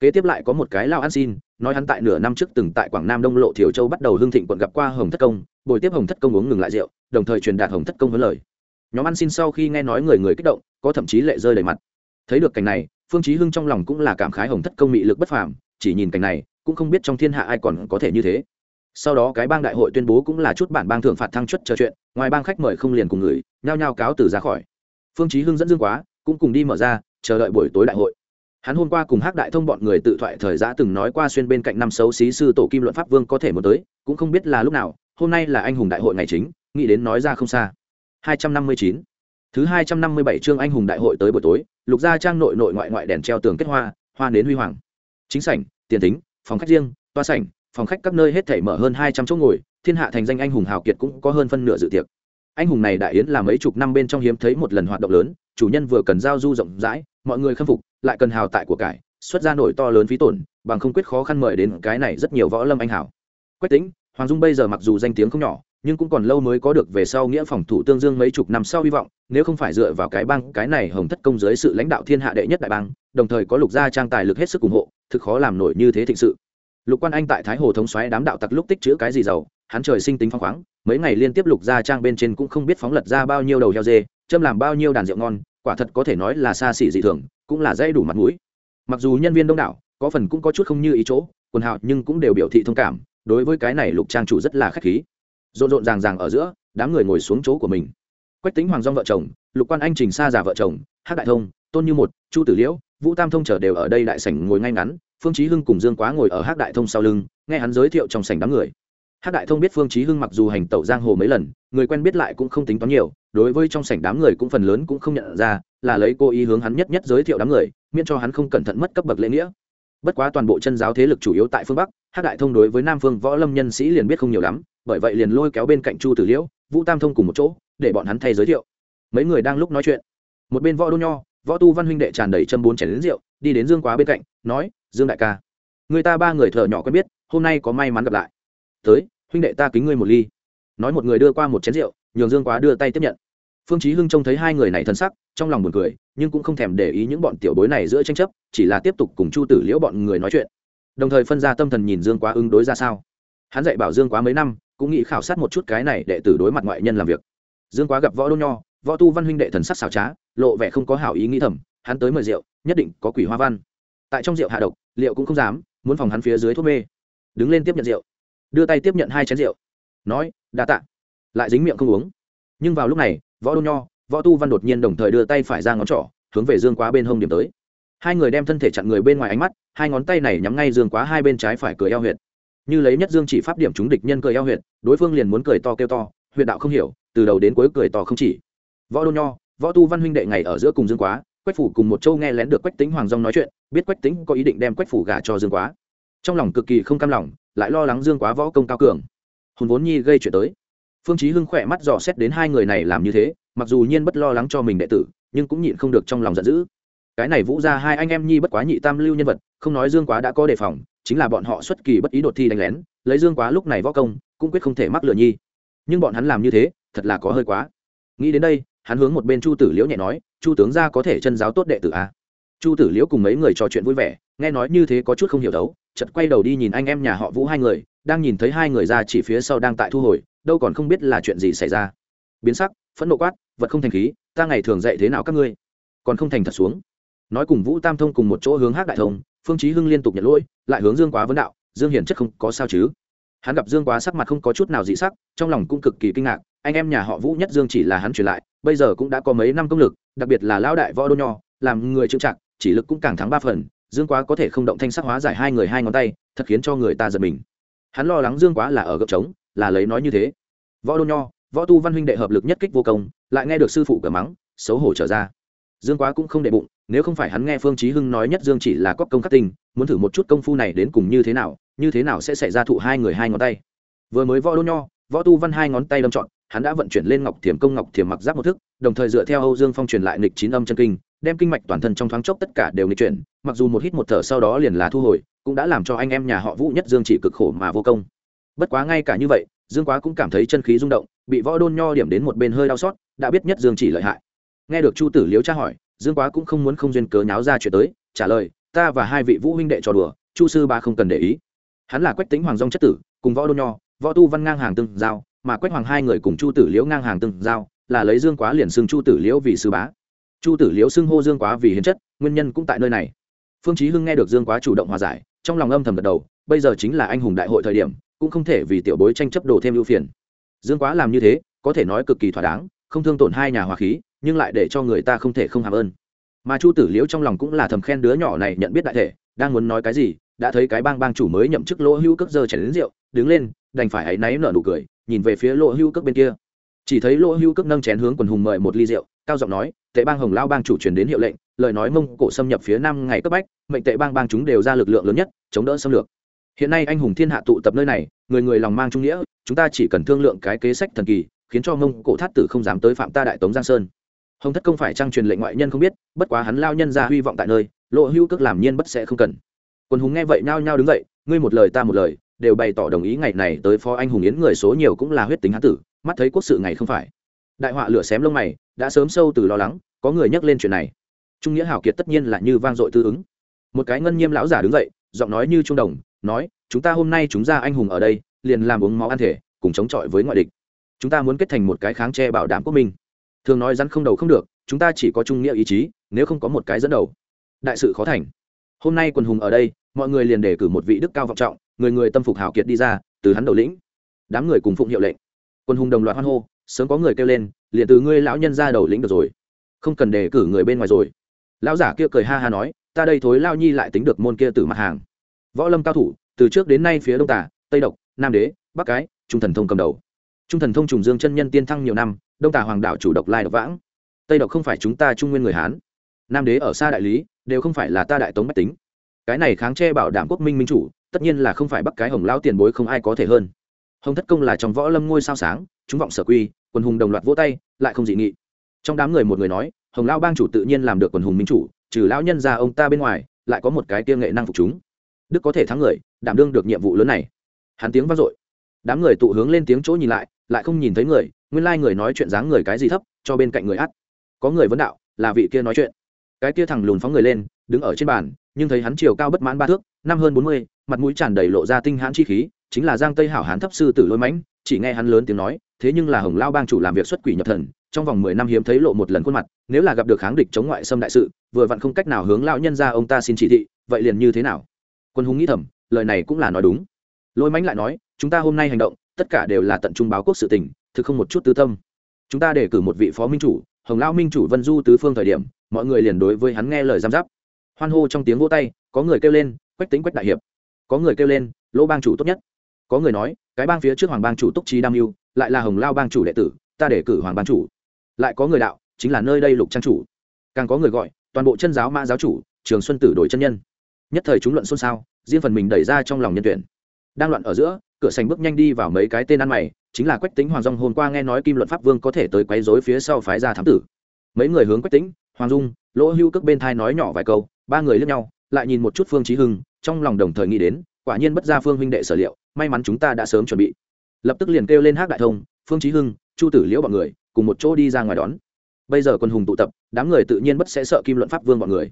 kế tiếp lại có một cái lao ăn xin, nói hắn tại nửa năm trước từng tại quảng nam đông lộ thiểu châu bắt đầu hương thịnh quận gặp qua hồng thất công, buổi tiếp hồng thất công uống ngừng lại rượu, đồng thời truyền đạt hồng thất công với lời. Nhóm ăn xin sau khi nghe nói người người kích động, có thậm chí lệ rơi đầy mặt. Thấy được cảnh này, phương chí hưng trong lòng cũng là cảm khái hồng thất công mị lực bất phàm, chỉ nhìn cảnh này, cũng không biết trong thiên hạ ai còn có thể như thế. Sau đó cái bang đại hội tuyên bố cũng là chút bản bang thưởng phạt thăng chức trò chuyện, ngoài bang khách mời không liền cùng người, nhao nhao cáo từ ra khỏi. Phương chí hưng dẫn dương quá, cũng cùng đi mở ra, chờ đợi buổi tối đại hội hắn hôm qua cùng hắc đại thông bọn người tự thoại thời giã từng nói qua xuyên bên cạnh năm xấu xí sư tổ kim luận pháp vương có thể muốn tới, cũng không biết là lúc nào, hôm nay là anh hùng đại hội ngày chính, nghĩ đến nói ra không xa. 259 thứ 257 chương anh hùng đại hội tới buổi tối, lục gia trang nội nội ngoại ngoại đèn treo tường kết hoa hoa đến huy hoàng. Chính sảnh, tiền tính phòng khách riêng toa sảnh, phòng khách các nơi hết thảy mở hơn 200 chỗ ngồi, thiên hạ thành danh anh hùng hào kiệt cũng có hơn phân nửa dự tiệc. Anh hùng này đại yến là mấy chục năm bên trong hiếm thấy một lần hoạt động lớn chủ nhân vừa cần giao du rộng rãi, mọi người khâm phục, lại cần hào tại của cải, xuất ra nổi to lớn phí tổn, bằng không quyết khó khăn mời đến cái này rất nhiều võ lâm anh hảo quách tính hoàng dung bây giờ mặc dù danh tiếng không nhỏ, nhưng cũng còn lâu mới có được về sau nghĩa phòng thủ tương dương mấy chục năm sau hy vọng, nếu không phải dựa vào cái bang, cái này hồng thất công dưới sự lãnh đạo thiên hạ đệ nhất đại bang, đồng thời có lục gia trang tài lực hết sức ủng hộ, thực khó làm nổi như thế thịnh sự. Lục quan anh tại thái hồ thống xoáy đám đạo tặc lúc tích chữ cái gì giàu, hắn trời sinh tính phong khoáng, mấy ngày liên tiếp lục gia trang bên trên cũng không biết phóng lật ra bao nhiêu đầu heo dê châm làm bao nhiêu đàn rượu ngon, quả thật có thể nói là xa xỉ dị thường, cũng là dây đủ mặt mũi. Mặc dù nhân viên đông đảo, có phần cũng có chút không như ý chỗ, quần hào nhưng cũng đều biểu thị thông cảm, đối với cái này lục trang chủ rất là khách khí. Rộn rộn ràng ràng ở giữa, đám người ngồi xuống chỗ của mình. Quách tính hoàng dong vợ chồng, lục quan anh, trình sa già vợ chồng hát đại thông, tôn như một, chu tử liễu, vũ tam thông trở đều ở đây đại sảnh ngồi ngay ngắn, phương trí hưng cùng dương quá ngồi ở hát đại thông sau lưng, nghe hắn giới thiệu trong sảnh đám người hát đại thông biết phương chí hưng mặc dù hành tẩu giang hồ mấy lần, người quen biết lại cũng không tính toán nhiều, đối với trong sảnh đám người cũng phần lớn cũng không nhận ra, là lấy cô ý hướng hắn nhất nhất giới thiệu đám người, miễn cho hắn không cẩn thận mất cấp bậc lễ nghĩa. Bất quá toàn bộ chân giáo thế lực chủ yếu tại phương bắc hát đại thông đối với nam phương võ lâm nhân sĩ liền biết không nhiều lắm, bởi vậy liền lôi kéo bên cạnh chu tử liễu, vũ tam thông cùng một chỗ, để bọn hắn thay giới thiệu. Mấy người đang lúc nói chuyện, một bên võ đô nho, võ tu văn huynh đệ tràn đầy châm bốn chén đến rượu, đi đến dương quá bên cạnh, nói, dương đại ca, người ta ba người thợ nhỏ quen biết, hôm nay có may mắn gặp lại. Tới huynh đệ ta kính ngươi một ly. Nói một người đưa qua một chén rượu, nhường dương quá đưa tay tiếp nhận. Phương chí hưng trông thấy hai người này thân sắc, trong lòng buồn cười, nhưng cũng không thèm để ý những bọn tiểu bối này giữa tranh chấp, chỉ là tiếp tục cùng chu tử liễu bọn người nói chuyện. Đồng thời phân ra tâm thần nhìn dương quá ứng đối ra sao. Hắn dạy bảo dương quá mấy năm, cũng nghĩ khảo sát một chút cái này đệ tử đối mặt ngoại nhân làm việc. Dương quá gặp võ đô nho, võ tu văn huynh đệ thần sắc xảo trá, lộ vẻ không có hảo ý nghĩ thầm, hắn tới mời rượu, nhất định có quỷ hoa văn. Tại trong rượu hạ độc, liệu cũng không dám, muốn phòng hắn phía dưới thuốc mê. Đứng lên tiếp nhận rượu đưa tay tiếp nhận hai chén rượu. Nói, đa tạ. Lại dính miệng không uống. Nhưng vào lúc này, võ đô nho, võ tu văn đột nhiên đồng thời đưa tay phải ra ngón trỏ, hướng về dương quá bên hông điểm tới. Hai người đem thân thể chặn người bên ngoài ánh mắt, hai ngón tay này nhắm ngay dương quá hai bên trái phải cười eo huyệt. Như lấy nhất dương chỉ pháp điểm chúng địch nhân cười eo huyệt, đối phương liền muốn cười to kêu to, huyệt đạo không hiểu, từ đầu đến cuối cười to không chỉ. Võ đô nho, võ tu văn huynh đệ ngày ở giữa cùng dương quá, quách phủ cùng một châu nghe lén được quách tính hoàng dông nói chuyện, biết quách tính có ý định đem quách phủ gả cho dương quá. Trong lòng cực kỳ không cam lòng lại lo lắng dương quá võ công cao cường. Hồn vốn nhi gây chuyện tới. Phương chí hưng khỏe mắt dò xét đến hai người này làm như thế, mặc dù nhiên bất lo lắng cho mình đệ tử, nhưng cũng nhịn không được trong lòng giận dữ. Cái này vũ ra hai anh em nhi bất quá nhị tam lưu nhân vật, không nói dương quá đã có đề phòng, chính là bọn họ xuất kỳ bất ý đột thi đánh lén, lấy dương quá lúc này võ công, cũng quyết không thể mắc lừa nhi. Nhưng bọn hắn làm như thế, thật là có hơi quá. Nghĩ đến đây, hắn hướng một bên chu tử liễu nhẹ nói, chu tướng gia có thể chân giáo tốt đệ tử à? Chu tử liễu cùng mấy người trò chuyện vui vẻ, nghe nói như thế có chút không hiểu đấu chật quay đầu đi nhìn anh em nhà họ vũ hai người, đang nhìn thấy hai người ra chỉ phía sau đang tại thu hồi, đâu còn không biết là chuyện gì xảy ra. Biến sắc, phẫn nộ quát, vật không thành khí, ta ngày thường dạy thế nào các ngươi? Còn không thành thật xuống. Nói cùng vũ tam thông cùng một chỗ hướng hát đại thông, phương chí hưng liên tục nhận lỗi, lại hướng dương quá vấn đạo, dương hiển chất không có sao chứ? Hắn gặp dương quá sắc mặt không có chút nào dị sắc, trong lòng cũng cực kỳ kinh ngạc, anh em nhà họ vũ nhất dương chỉ là hắn truyền lại, bây giờ cũng đã có mấy năm công lực, đặc biệt là lão đại võ đô nho, làm người trưng trạng chỉ lực cũng càng thắng ba phần, dương quá có thể không động thanh sắc hóa giải hai người hai ngón tay, thật khiến cho người ta giật mình. Hắn lo lắng dương quá là ở gập trống, là lấy nói như thế. Võ đô nho, võ tu văn huynh đệ hợp lực nhất kích vô công, lại nghe được sư phụ cờ mắng, xấu hổ trở ra. Dương quá cũng không đệ bụng, nếu không phải hắn nghe phương chí hưng nói nhất dương chỉ là cóc công khắc tinh, muốn thử một chút công phu này đến cùng như thế nào, như thế nào sẽ xảy ra thụ hai người hai ngón tay. Vừa mới võ đô nho, võ tu văn hai ngón tay đâm trọn, hắn đã vận chuyển lên ngọc thiềm công ngọc thiềm mặc giáp một thức, đồng thời dựa theo âu dương phong truyền lại nịch chín âm chân kinh đem kinh mạch toàn thân trong thoáng chốc tất cả đều nghịch chuyển, mặc dù một hít một thở sau đó liền là thu hồi, cũng đã làm cho anh em nhà họ vũ nhất dương chỉ cực khổ mà vô công. Bất quá ngay cả như vậy, dương quá cũng cảm thấy chân khí rung động, bị võ đôn nho điểm đến một bên hơi đau xót, đã biết nhất dương chỉ lợi hại. Nghe được chu tử liếu tra hỏi, dương quá cũng không muốn không duyên cớ nháo ra chuyện tới, trả lời, ta và hai vị vũ huynh đệ trò đùa, chu sư ba không cần để ý. Hắn là quách tính hoàng dông chất tử, cùng võ đôn nho, võ tu văn ngang hàng tương giao, mà quách hoàng hai người cùng chu tử liễu ngang hàng tương giao, là lấy dương quá liền xưng chu tử liễu vì sư bá chu tử liễu xưng hô dương quá vì hiến chất, nguyên nhân cũng tại nơi này. Phương chí hưng nghe được dương quá chủ động hòa giải, trong lòng âm thầm gật đầu, bây giờ chính là anh hùng đại hội thời điểm, cũng không thể vì tiểu bối tranh chấp đồ thêm ưu phiền. Dương quá làm như thế, có thể nói cực kỳ thỏa đáng, không thương tổn hai nhà hòa khí, nhưng lại để cho người ta không thể không hàm ơn. Mà chu tử liễu trong lòng cũng là thầm khen đứa nhỏ này nhận biết đại thể, đang muốn nói cái gì, đã thấy cái bang bang chủ mới nhậm chức lỗ hưu cước giờ chảy đến rượu, đứng lên, đành phải áy náy nở nụ cười, nhìn về phía lỗ hưu cước bên kia chỉ thấy lỗ hưu cước nâng chén hướng quần hùng mời một ly rượu, cao giọng nói, tệ bang hồng lao bang chủ truyền đến hiệu lệnh, lời nói mông cổ xâm nhập phía nam ngày cấp bách, mệnh tệ bang bang chúng đều ra lực lượng lớn nhất, chống đỡ xâm lược. Hiện nay anh hùng thiên hạ tụ tập nơi này, người người lòng mang trung nghĩa, chúng ta chỉ cần thương lượng cái kế sách thần kỳ, khiến cho mông cổ thát tử không dám tới phạm ta đại tống giang sơn. Hồng thất công phải trang truyền lệnh ngoại nhân không biết, bất quá hắn lao nhân ra hy vọng tại nơi lộ hưu cước làm nhiên bất sẽ không cần. Quân hùng nghe vậy nhao nhao đứng dậy, ngươi một lời ta một lời, đều bày tỏ đồng ý ngày này tới phó anh hùng yến người số nhiều cũng là huyết tính hán tử mắt thấy quốc sự ngày không phải. Đại họa lửa xém lông mày, đã sớm sâu từ lo lắng, có người nhắc lên chuyện này. Trung nghĩa hảo kiệt tất nhiên là như vang dội tư ứng. Một cái ngân nhiêm lão giả đứng dậy, giọng nói như trung đồng, nói, chúng ta hôm nay chúng ra anh hùng ở đây, liền làm uống máu ăn thể, cùng chống chọi với ngoại địch. Chúng ta muốn kết thành một cái kháng tre bảo đảm quốc minh. Thường nói rắn không đầu không được, chúng ta chỉ có trung nghĩa ý chí, nếu không có một cái dẫn đầu. Đại sự khó thành. Hôm nay quần hùng ở đây, mọi người liền đề cử một vị đức cao vọng trọng, người người tâm phục hảo kiệt đi ra, từ hắn đầu lĩnh. Đám người cùng phụng hiệu lệnh quân hùng đồng loạt hoan hô, sớm có người kêu lên, liền từ ngươi lão nhân ra đầu lĩnh được rồi. Không cần để cử người bên ngoài rồi. Lão giả kia cười ha ha nói, ta đây thối lao nhi lại tính được môn kia từ mặt hàng. Võ lâm cao thủ, từ trước đến nay phía đông tả tây độc, nam đế, bắc cái, trung thần thông cầm đầu. Trung thần thông trùng dương chân nhân tiên thăng nhiều năm, đông tả hoàng đảo chủ độc lai độc vãng. Tây độc không phải chúng ta trung nguyên người hán. Nam đế ở xa đại lý, đều không phải là ta đại tống bách tính. Cái này kháng che bảo đảm quốc minh minh chủ, tất nhiên là không phải bắc cái hồng lao tiền bối không ai có thể hơn hồng thất công là trong võ lâm ngôi sao sáng, chúng vọng sở quy, quần hùng đồng loạt vỗ tay, lại không dị nghị. Trong đám người một người nói, hồng lao bang chủ tự nhiên làm được quần hùng minh chủ, trừ lão nhân ra ông ta bên ngoài, lại có một cái tiêng nghệ năng phục chúng. Đức có thể thắng người, đảm đương được nhiệm vụ lớn này. Hắn tiếng vang dội. Đám người tụ hướng lên tiếng chỗ nhìn lại lại không nhìn thấy người, nguyên lai người nói chuyện dáng người cái gì thấp, cho bên cạnh người ắt. Có người vấn đạo, là vị kia nói chuyện. Cái kia thằng lùn phóng người lên, đứng ở trên bàn, nhưng thấy hắn chiều cao bất mãn ba thước, năm hơn bốn mươi, mặt mũi tràn đầy lộ ra tinh hãn chi khí chính là giang tây hảo hán thấp sư tử lôi mãnh, chỉ nghe hắn lớn tiếng nói, thế nhưng là hồng lao bang chủ làm việc xuất quỷ nhập thần, trong vòng mười năm hiếm thấy lộ một lần khuôn mặt, nếu là gặp được kháng địch chống ngoại xâm đại sự, vừa vặn không cách nào hướng lão nhân ra ông ta xin chỉ thị, vậy liền như thế nào? Quân hùng nghĩ thầm, lời này cũng là nói đúng. Lôi mãnh lại nói, chúng ta hôm nay hành động, tất cả đều là tận trung báo quốc sự tình, thực không một chút tư tâm. Chúng ta để cử một vị phó minh chủ, hồng lao minh chủ vân du tứ phương thời điểm, mọi người liền đối với hắn nghe lời giam giáp. Hoan hô trong tiếng vỗ tay, có người kêu lên, quách tính quách đại hiệp. Có người kêu lên, lỗ bang chủ tốt nhất có người nói, cái bang phía trước hoàng bang chủ túc trí đam mưu, lại là hồng lao bang chủ đệ tử, ta để cử hoàng bang chủ. Lại có người đạo, chính là nơi đây lục trang chủ. Càng có người gọi, toàn bộ chân giáo mã giáo chủ, trường xuân tử đổi chân nhân. Nhất thời chúng luận xôn xao, riêng phần mình đẩy ra trong lòng nhân tuyển. Đang loạn ở giữa, cửa sành bước nhanh đi vào mấy cái tên ăn mày, chính là quách tính hoàng dung. Hôm qua nghe nói kim luận pháp vương có thể tới quấy rối phía sau phái ra thám tử. Mấy người hướng quách tính hoàng dung, lỗ hưu cước bên thai nói nhỏ vài câu, ba người lướt nhau, lại nhìn một chút phương trí hưng, trong lòng đồng thời nghĩ đến quả nhiên bất ra phương huynh đệ sở liệu, may mắn chúng ta đã sớm chuẩn bị. Lập tức liền kêu lên hát đại thông, phương trí hưng, chu tử liễu bọn người, cùng một chỗ đi ra ngoài đón. Bây giờ quân hùng tụ tập, đám người tự nhiên bất sẽ sợ kim luận pháp vương bọn người.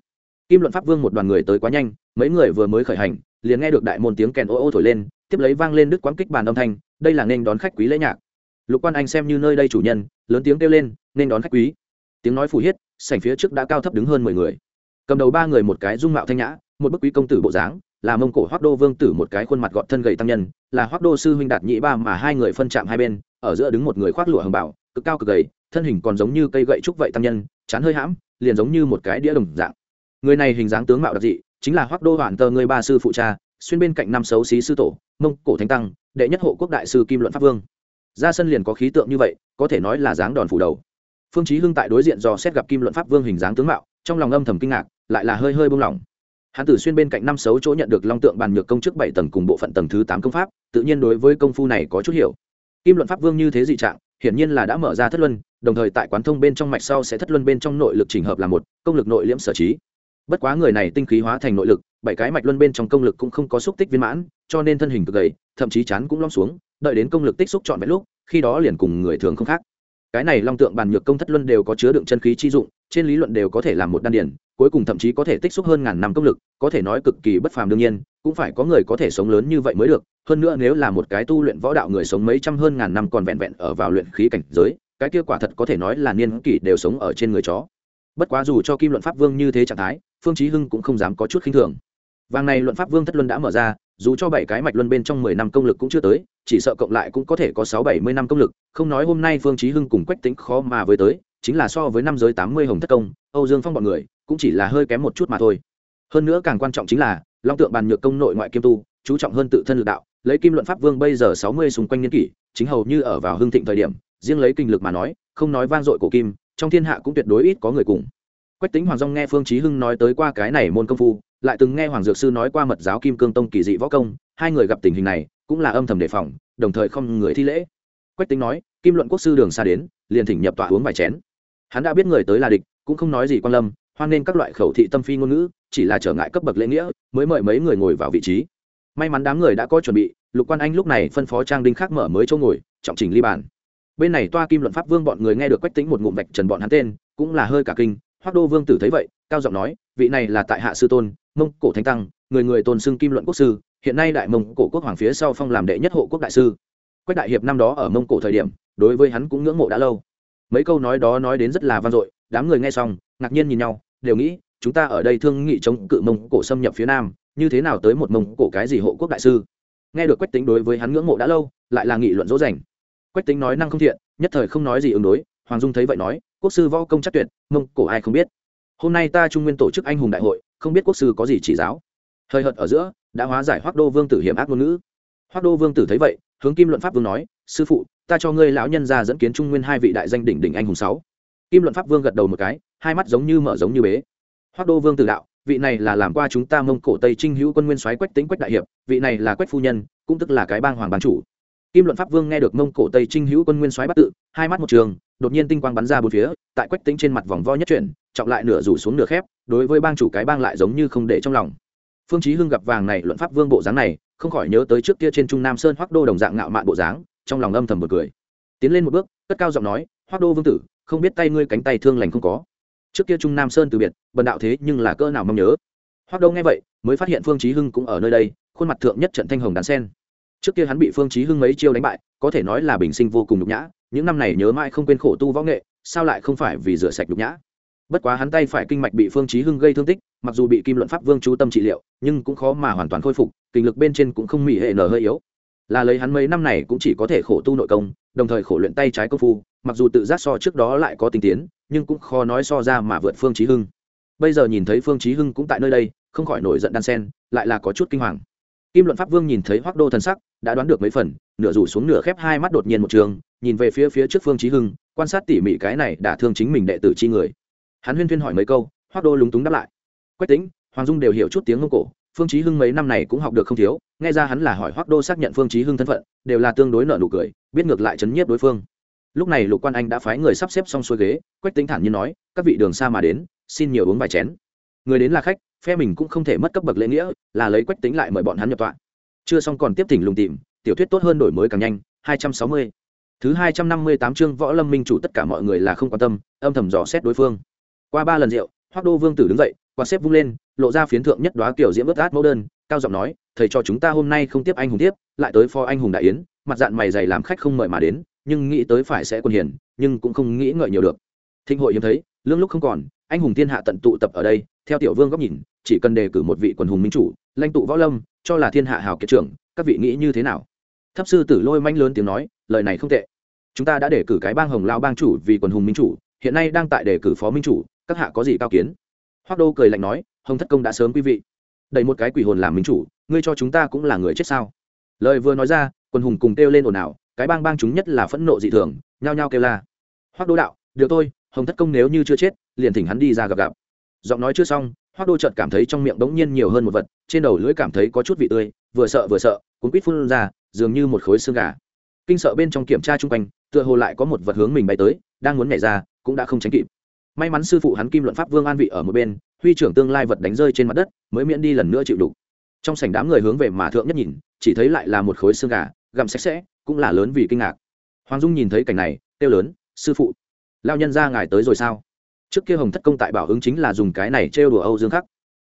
Kim luận pháp vương một đoàn người tới quá nhanh, mấy người vừa mới khởi hành, liền nghe được đại môn tiếng kèn ô ô thổi lên, tiếp lấy vang lên đức quán kích bàn âm thanh, đây là nên đón khách quý lễ nhạc. Lục quan anh xem như nơi đây chủ nhân, lớn tiếng kêu lên, nên đón khách quý. Tiếng nói phù hiết, sảnh phía trước đã cao thấp đứng hơn mười người. Cầm đầu ba người một cái dung mạo thanh nhã, một bức quý công tử bộ dáng là mông cổ hoác đô vương tử một cái khuôn mặt gọn thân gầy tăng nhân, là hoác đô sư huynh đạt nhị ba mà hai người phân chạm hai bên, ở giữa đứng một người khoác lụa hồng bảo, cực cao cực gầy, thân hình còn giống như cây gậy trúc vậy tăng nhân, chán hơi hãm, liền giống như một cái đĩa đồng dạng. Người này hình dáng tướng mạo đặc dị, chính là hoác đô hoàn tờ người ba sư phụ cha, xuyên bên cạnh năm xấu xí sư tổ, mông cổ thánh tăng, đệ nhất hộ quốc đại sư kim luận pháp vương. Ra sân liền có khí tượng như vậy, có thể nói là dáng đòn phủ đầu. Phương chí hưng tại đối diện do xét gặp kim luận pháp vương hình dáng tướng mạo, trong lòng âm thầm kinh ngạc, lại là hơi hơi buông lỏng hắn tử xuyên bên cạnh năm xấu chỗ nhận được long tượng bàn nhược công chức bảy tầng cùng bộ phận tầng thứ tám công pháp, tự nhiên đối với công phu này có chút hiểu. Kim luận pháp vương như thế dị trạng, hiển nhiên là đã mở ra thất luân, đồng thời tại quán thông bên trong mạch sau sẽ thất luân bên trong nội lực chỉnh hợp là một, công lực nội liễm sở trí. Bất quá người này tinh khí hóa thành nội lực, bảy cái mạch luân bên trong công lực cũng không có xúc tích viên mãn, cho nên thân hình cực gầy, thậm chí chán cũng lom xuống, đợi đến công lực tích xúc trọn vẹn lúc, khi đó liền cùng người thường không khác. Cái này long tượng bàn nhược công thất luân đều có chứa đựng chân khí chi dụng, trên lý luận đều có thể làm một đan điển cuối cùng thậm chí có thể tích xúc hơn ngàn năm công lực, có thể nói cực kỳ bất phàm đương nhiên, cũng phải có người có thể sống lớn như vậy mới được. Hơn nữa nếu là một cái tu luyện võ đạo người sống mấy trăm hơn ngàn năm còn vẹn vẹn ở vào luyện khí cảnh giới, cái kia quả thật có thể nói là niên kỷ đều sống ở trên người chó. Bất quá dù cho kim luận pháp vương như thế trạng thái, phương chí hưng cũng không dám có chút khinh thường. Vàng này luận pháp vương thất luân đã mở ra, dù cho bảy cái mạch luân bên trong mười năm công lực cũng chưa tới, chỉ sợ cộng lại cũng có thể có sáu bảy mươi năm công lực, không nói hôm nay phương chí hưng cùng quách tính khó mà với tới, chính là so với năm giới tám mươi hồng thất công, âu dương phong bọn người cũng chỉ là hơi kém một chút mà thôi. Hơn nữa càng quan trọng chính là, long tượng bàn nhược công nội ngoại kiêm tu, chú trọng hơn tự thân lực đạo, lấy kim luận pháp vương bây giờ sáu mươi xung quanh niên kỷ, chính hầu như ở vào hưng thịnh thời điểm, riêng lấy kinh lực mà nói, không nói vang dội cổ kim, trong thiên hạ cũng tuyệt đối ít có người cùng. Quách tính hoàng dung nghe phương chí hưng nói tới qua cái này môn công phu, lại từng nghe hoàng dược sư nói qua mật giáo kim cương tông kỳ dị võ công, hai người gặp tình hình này, cũng là âm thầm đề phòng, đồng thời không người thi lễ. Quách tính nói, kim luận quốc sư đường xa đến, liền thỉnh nhập tọa uống vài chén. Hắn đã biết người tới là địch, cũng không nói gì quan lâm hoan nên các loại khẩu thị tâm phi ngôn ngữ, chỉ là trở ngại cấp bậc lễ nghĩa, mới mời mấy người ngồi vào vị trí. May mắn đám người đã có chuẩn bị, lục quan anh lúc này phân phó trang đinh khác mở mới chỗ ngồi, trọng trình ly bàn. Bên này toa kim luận pháp vương bọn người nghe được quách tính một ngụm vạch trần bọn hắn tên, cũng là hơi cả kinh hoác đô vương tử thấy vậy, cao giọng nói, vị này là tại hạ sư tôn, mông cổ thánh tăng, người người tôn xưng kim luận quốc sư, hiện nay đại mông cổ quốc hoàng phía sau phong làm đệ nhất hộ quốc đại sư. Quách đại hiệp năm đó ở mông cổ thời điểm, đối với hắn cũng ngưỡng mộ đã lâu. Mấy câu nói đó nói đến rất là vang dội, đám người nghe xong ngạc nhiên nhìn nhau, đều nghĩ, chúng ta ở đây thương nghị chống cự mông cổ xâm nhập phía nam, như thế nào tới một mông cổ cái gì hộ quốc đại sư? Nghe được quách tính đối với hắn ngưỡng mộ đã lâu, lại là nghị luận dỗ dành. Quách tính nói năng không thiện, nhất thời không nói gì ứng đối, hoàng dung thấy vậy nói, quốc sư võ công chắc tuyệt, mông cổ ai không biết? Hôm nay ta trung nguyên tổ chức anh hùng đại hội, không biết quốc sư có gì chỉ giáo. Thời hợt ở giữa, đã hóa giải hoác đô vương tử hiểm ác ngôn ngữ. Hoác đô vương tử thấy vậy, hướng kim luận pháp vương nói, sư phụ, ta cho ngươi lão nhân ra dẫn kiến trung nguyên hai vị đại danh đỉnh đỉnh anh hùng sáu. Kim luận pháp vương gật đầu một cái hai mắt giống như mở giống như bế. Hoác đô vương tử đạo, vị này là làm qua chúng ta mông cổ tây trinh hữu quân nguyên soái quách tính quách đại hiệp, vị này là quách phu nhân, cũng tức là cái bang hoàng bán chủ. Kim luận pháp vương nghe được mông cổ tây trinh hữu quân nguyên soái bắt tự, hai mắt một trường, đột nhiên tinh quang bắn ra bốn phía, tại quách tính trên mặt vòng vo nhất chuyển, trọng lại nửa rủ xuống nửa khép, đối với bang chủ cái bang lại giống như không để trong lòng. Phương chí hưng gặp vàng này luận pháp vương bộ dáng này, không khỏi nhớ tới trước kia trên trung nam sơn hoắc đô đồng dạng ngạo mạn bộ dáng, trong lòng âm thầm bật cười. Tiến lên một bước, cất cao giọng nói, hoắc đô vương tử, không biết tay ngươi cánh tay thương lành không có trước kia trung nam sơn từ biệt, bần đạo thế nhưng là cỡ nào mong nhớ. Hoắc đâu nghe vậy, mới phát hiện phương chí hưng cũng ở nơi đây, khuôn mặt thượng nhất trận thanh hồng đàn sen. Trước kia hắn bị phương chí hưng mấy chiêu đánh bại, có thể nói là bình sinh vô cùng nhục nhã, những năm này nhớ mãi không quên khổ tu võ nghệ, sao lại không phải vì rửa sạch nhục nhã? Bất quá hắn tay phải kinh mạch bị phương chí hưng gây thương tích, mặc dù bị kim luận pháp vương chú tâm trị liệu, nhưng cũng khó mà hoàn toàn khôi phục, kinh lực bên trên cũng không mỉ hệ nở hơi yếu. Là lấy hắn mấy năm này cũng chỉ có thể khổ tu nội công, đồng thời khổ luyện tay trái công phu, mặc dù tự giác so trước đó lại có tinh tiến nhưng cũng khó nói so ra mà vượt phương chí hưng. Bây giờ nhìn thấy phương chí hưng cũng tại nơi đây, không khỏi nổi giận đan sen, lại là có chút kinh hoàng. Kim luận pháp vương nhìn thấy hoắc đô thần sắc, đã đoán được mấy phần, nửa rủ xuống nửa khép hai mắt đột nhiên một trường, nhìn về phía phía trước phương chí hưng, quan sát tỉ mỉ cái này đã thương chính mình đệ tử chi người. Hắn huyên thuyên hỏi mấy câu, hoắc đô lúng túng đáp lại. Quách tính hoàng dung đều hiểu chút tiếng ngông cổ, phương chí hưng mấy năm này cũng học được không thiếu, nghe ra hắn là hỏi hoắc đô xác nhận phương chí hưng thân phận, đều là tương đối nợ nụ cười, biết ngược lại chấn nhiếp đối phương lúc này lục quan anh đã phái người sắp xếp xong xuôi ghế, quách tính thản nhiên nói, các vị đường xa mà đến, xin nhiều uống vài chén. Người đến là khách, phe mình cũng không thể mất cấp bậc lễ nghĩa, là lấy quách tính lại mời bọn hắn nhập tọa. Chưa xong còn tiếp tỉnh lùng tìm, tiểu thuyết tốt hơn đổi mới càng nhanh 260. thứ 258 chương võ lâm minh chủ tất cả mọi người là không quan tâm, âm thầm dò xét đối phương. Qua ba lần rượu hoác đô vương tử đứng dậy, quạt xếp vung lên, lộ ra phiến thượng nhất đoá kiểu diễm ướt át mẫu đơn, cao giọng nói, thầy cho chúng ta hôm nay không tiếp anh hùng tiếp, lại tới phó anh hùng đại yến, mặt dạng mày dày làm khách không mời mà đến nhưng nghĩ tới phải sẽ quân hiền, nhưng cũng không nghĩ ngợi nhiều được. Thịnh hội hiếm thấy, lương lúc không còn, anh hùng thiên hạ tận tụ tập ở đây, theo tiểu vương góc nhìn, chỉ cần đề cử một vị quần hùng minh chủ, lãnh tụ võ lâm, cho là thiên hạ hào kiệt trưởng, các vị nghĩ như thế nào? Thấp sư tử lôi manh lớn tiếng nói, lời này không tệ. Chúng ta đã đề cử cái bang hồng lao bang chủ vì quần hùng minh chủ, hiện nay đang tại đề cử phó minh chủ, các hạ có gì cao kiến? Hoác đô cười lạnh nói, hồng thất công đã sớm quý vị. Đẩy một cái quỷ hồn làm minh chủ, ngươi cho chúng ta cũng là người chết sao? Lời vừa nói ra, quần hùng cùng kêu lên ồn ào cái bang bang chúng nhất là phẫn nộ dị thường, nhao nhao kêu la. Hoác đô đạo, được tôi hồng thất công nếu như chưa chết, liền thỉnh hắn đi ra gặp gặp. Giọng nói chưa xong hoác đô chợt cảm thấy trong miệng bỗng nhiên nhiều hơn một vật, trên đầu lưỡi cảm thấy có chút vị tươi, vừa sợ vừa sợ, cuốn quýt phun ra, dường như một khối xương gà. Kinh sợ bên trong kiểm tra chung quanh, tựa hồ lại có một vật hướng mình bay tới, đang muốn nhảy ra, cũng đã không tránh kịp. May mắn sư phụ hắn kim luận pháp vương an vị ở một bên, huy trưởng tương lai vật đánh rơi trên mặt đất, mới miễn đi lần nữa chịu đục. Trong sảnh đám người hướng về mà thượng nhất nhìn, chỉ thấy lại là một khối xương gà, gặm sạch sẽ cũng là lớn vì kinh ngạc. Hoàng dung nhìn thấy cảnh này, kêu lớn, sư phụ lao nhân ra ngài tới rồi sao? Trước kia hồng thất công tại bảo ứng chính là dùng cái này trêu đùa âu dương khắc.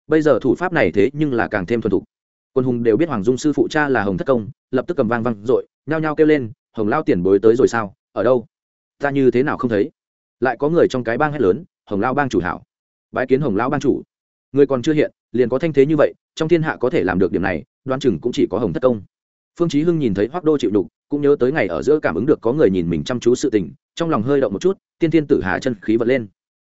Bây giờ thủ pháp này thế nhưng là càng thêm thuần thục. Quân hùng đều biết hoàng dung sư phụ cha là hồng thất công, lập tức cầm vang vang r ộ i nhao nhao kêu lên, hồng lao tiền bối tới rồi sao? Ở đâu? Ta như thế nào không thấy? Lại có người trong cái bang hét lớn, hồng lao bang chủ hảo. Bái kiến hồng lao bang chủ. Người còn chưa hiện, liền có thanh thế như vậy, trong thiên hạ có thể làm được điểm này đoan chừng cũng chỉ có hồng thất công. Phương chí hưng nhìn thấy hoác đô chịu đục cũng nhớ tới ngày ở giữa cảm ứng được có người nhìn mình chăm chú sự tình, trong lòng hơi động một chút, tiên tiên tử hà chân khí vật lên.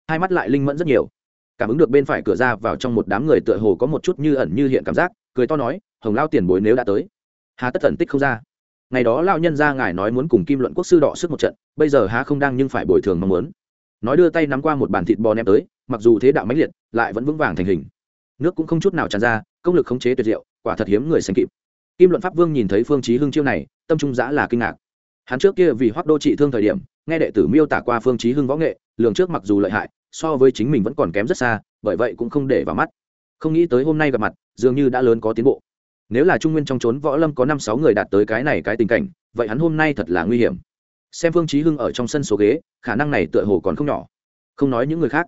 Hai mắt lại linh mẫn rất nhiều. Cảm ứng được bên phải cửa ra vào trong một đám người tựa hồ có một chút như ẩn như hiện cảm giác, cười to nói, hồng lao tiền bối nếu đã tới. Hà tất thần tích không ra. Ngày đó lao nhân ra ngài nói muốn cùng kim luận quốc sư đọ sức một trận, bây giờ há không đang nhưng phải bồi thường mong muốn. Nói đưa tay nắm qua một bàn thịt bò ném tới, mặc dù thế đạo mãnh liệt, lại vẫn vững vàng thành hình. Nước cũng không chút nào tràn ra, công lực khống chế tuyệt diệu, quả thật hiếm người sánh kịp kim luận pháp vương nhìn thấy phương chí hưng chiêu này, tâm trung giã là kinh ngạc. Hắn trước kia vì hoắc đô trị thương thời điểm, nghe đệ tử miêu tả qua phương chí hưng võ nghệ, lường trước mặc dù lợi hại, so với chính mình vẫn còn kém rất xa, bởi vậy cũng không để vào mắt. Không nghĩ tới hôm nay gặp mặt, dường như đã lớn có tiến bộ. Nếu là trung nguyên trong trốn võ lâm có năm sáu người đạt tới cái này cái tình cảnh, vậy hắn hôm nay thật là nguy hiểm. Xem phương chí hưng ở trong sân số ghế, khả năng này tựa hồ còn không nhỏ. Không nói những người khác.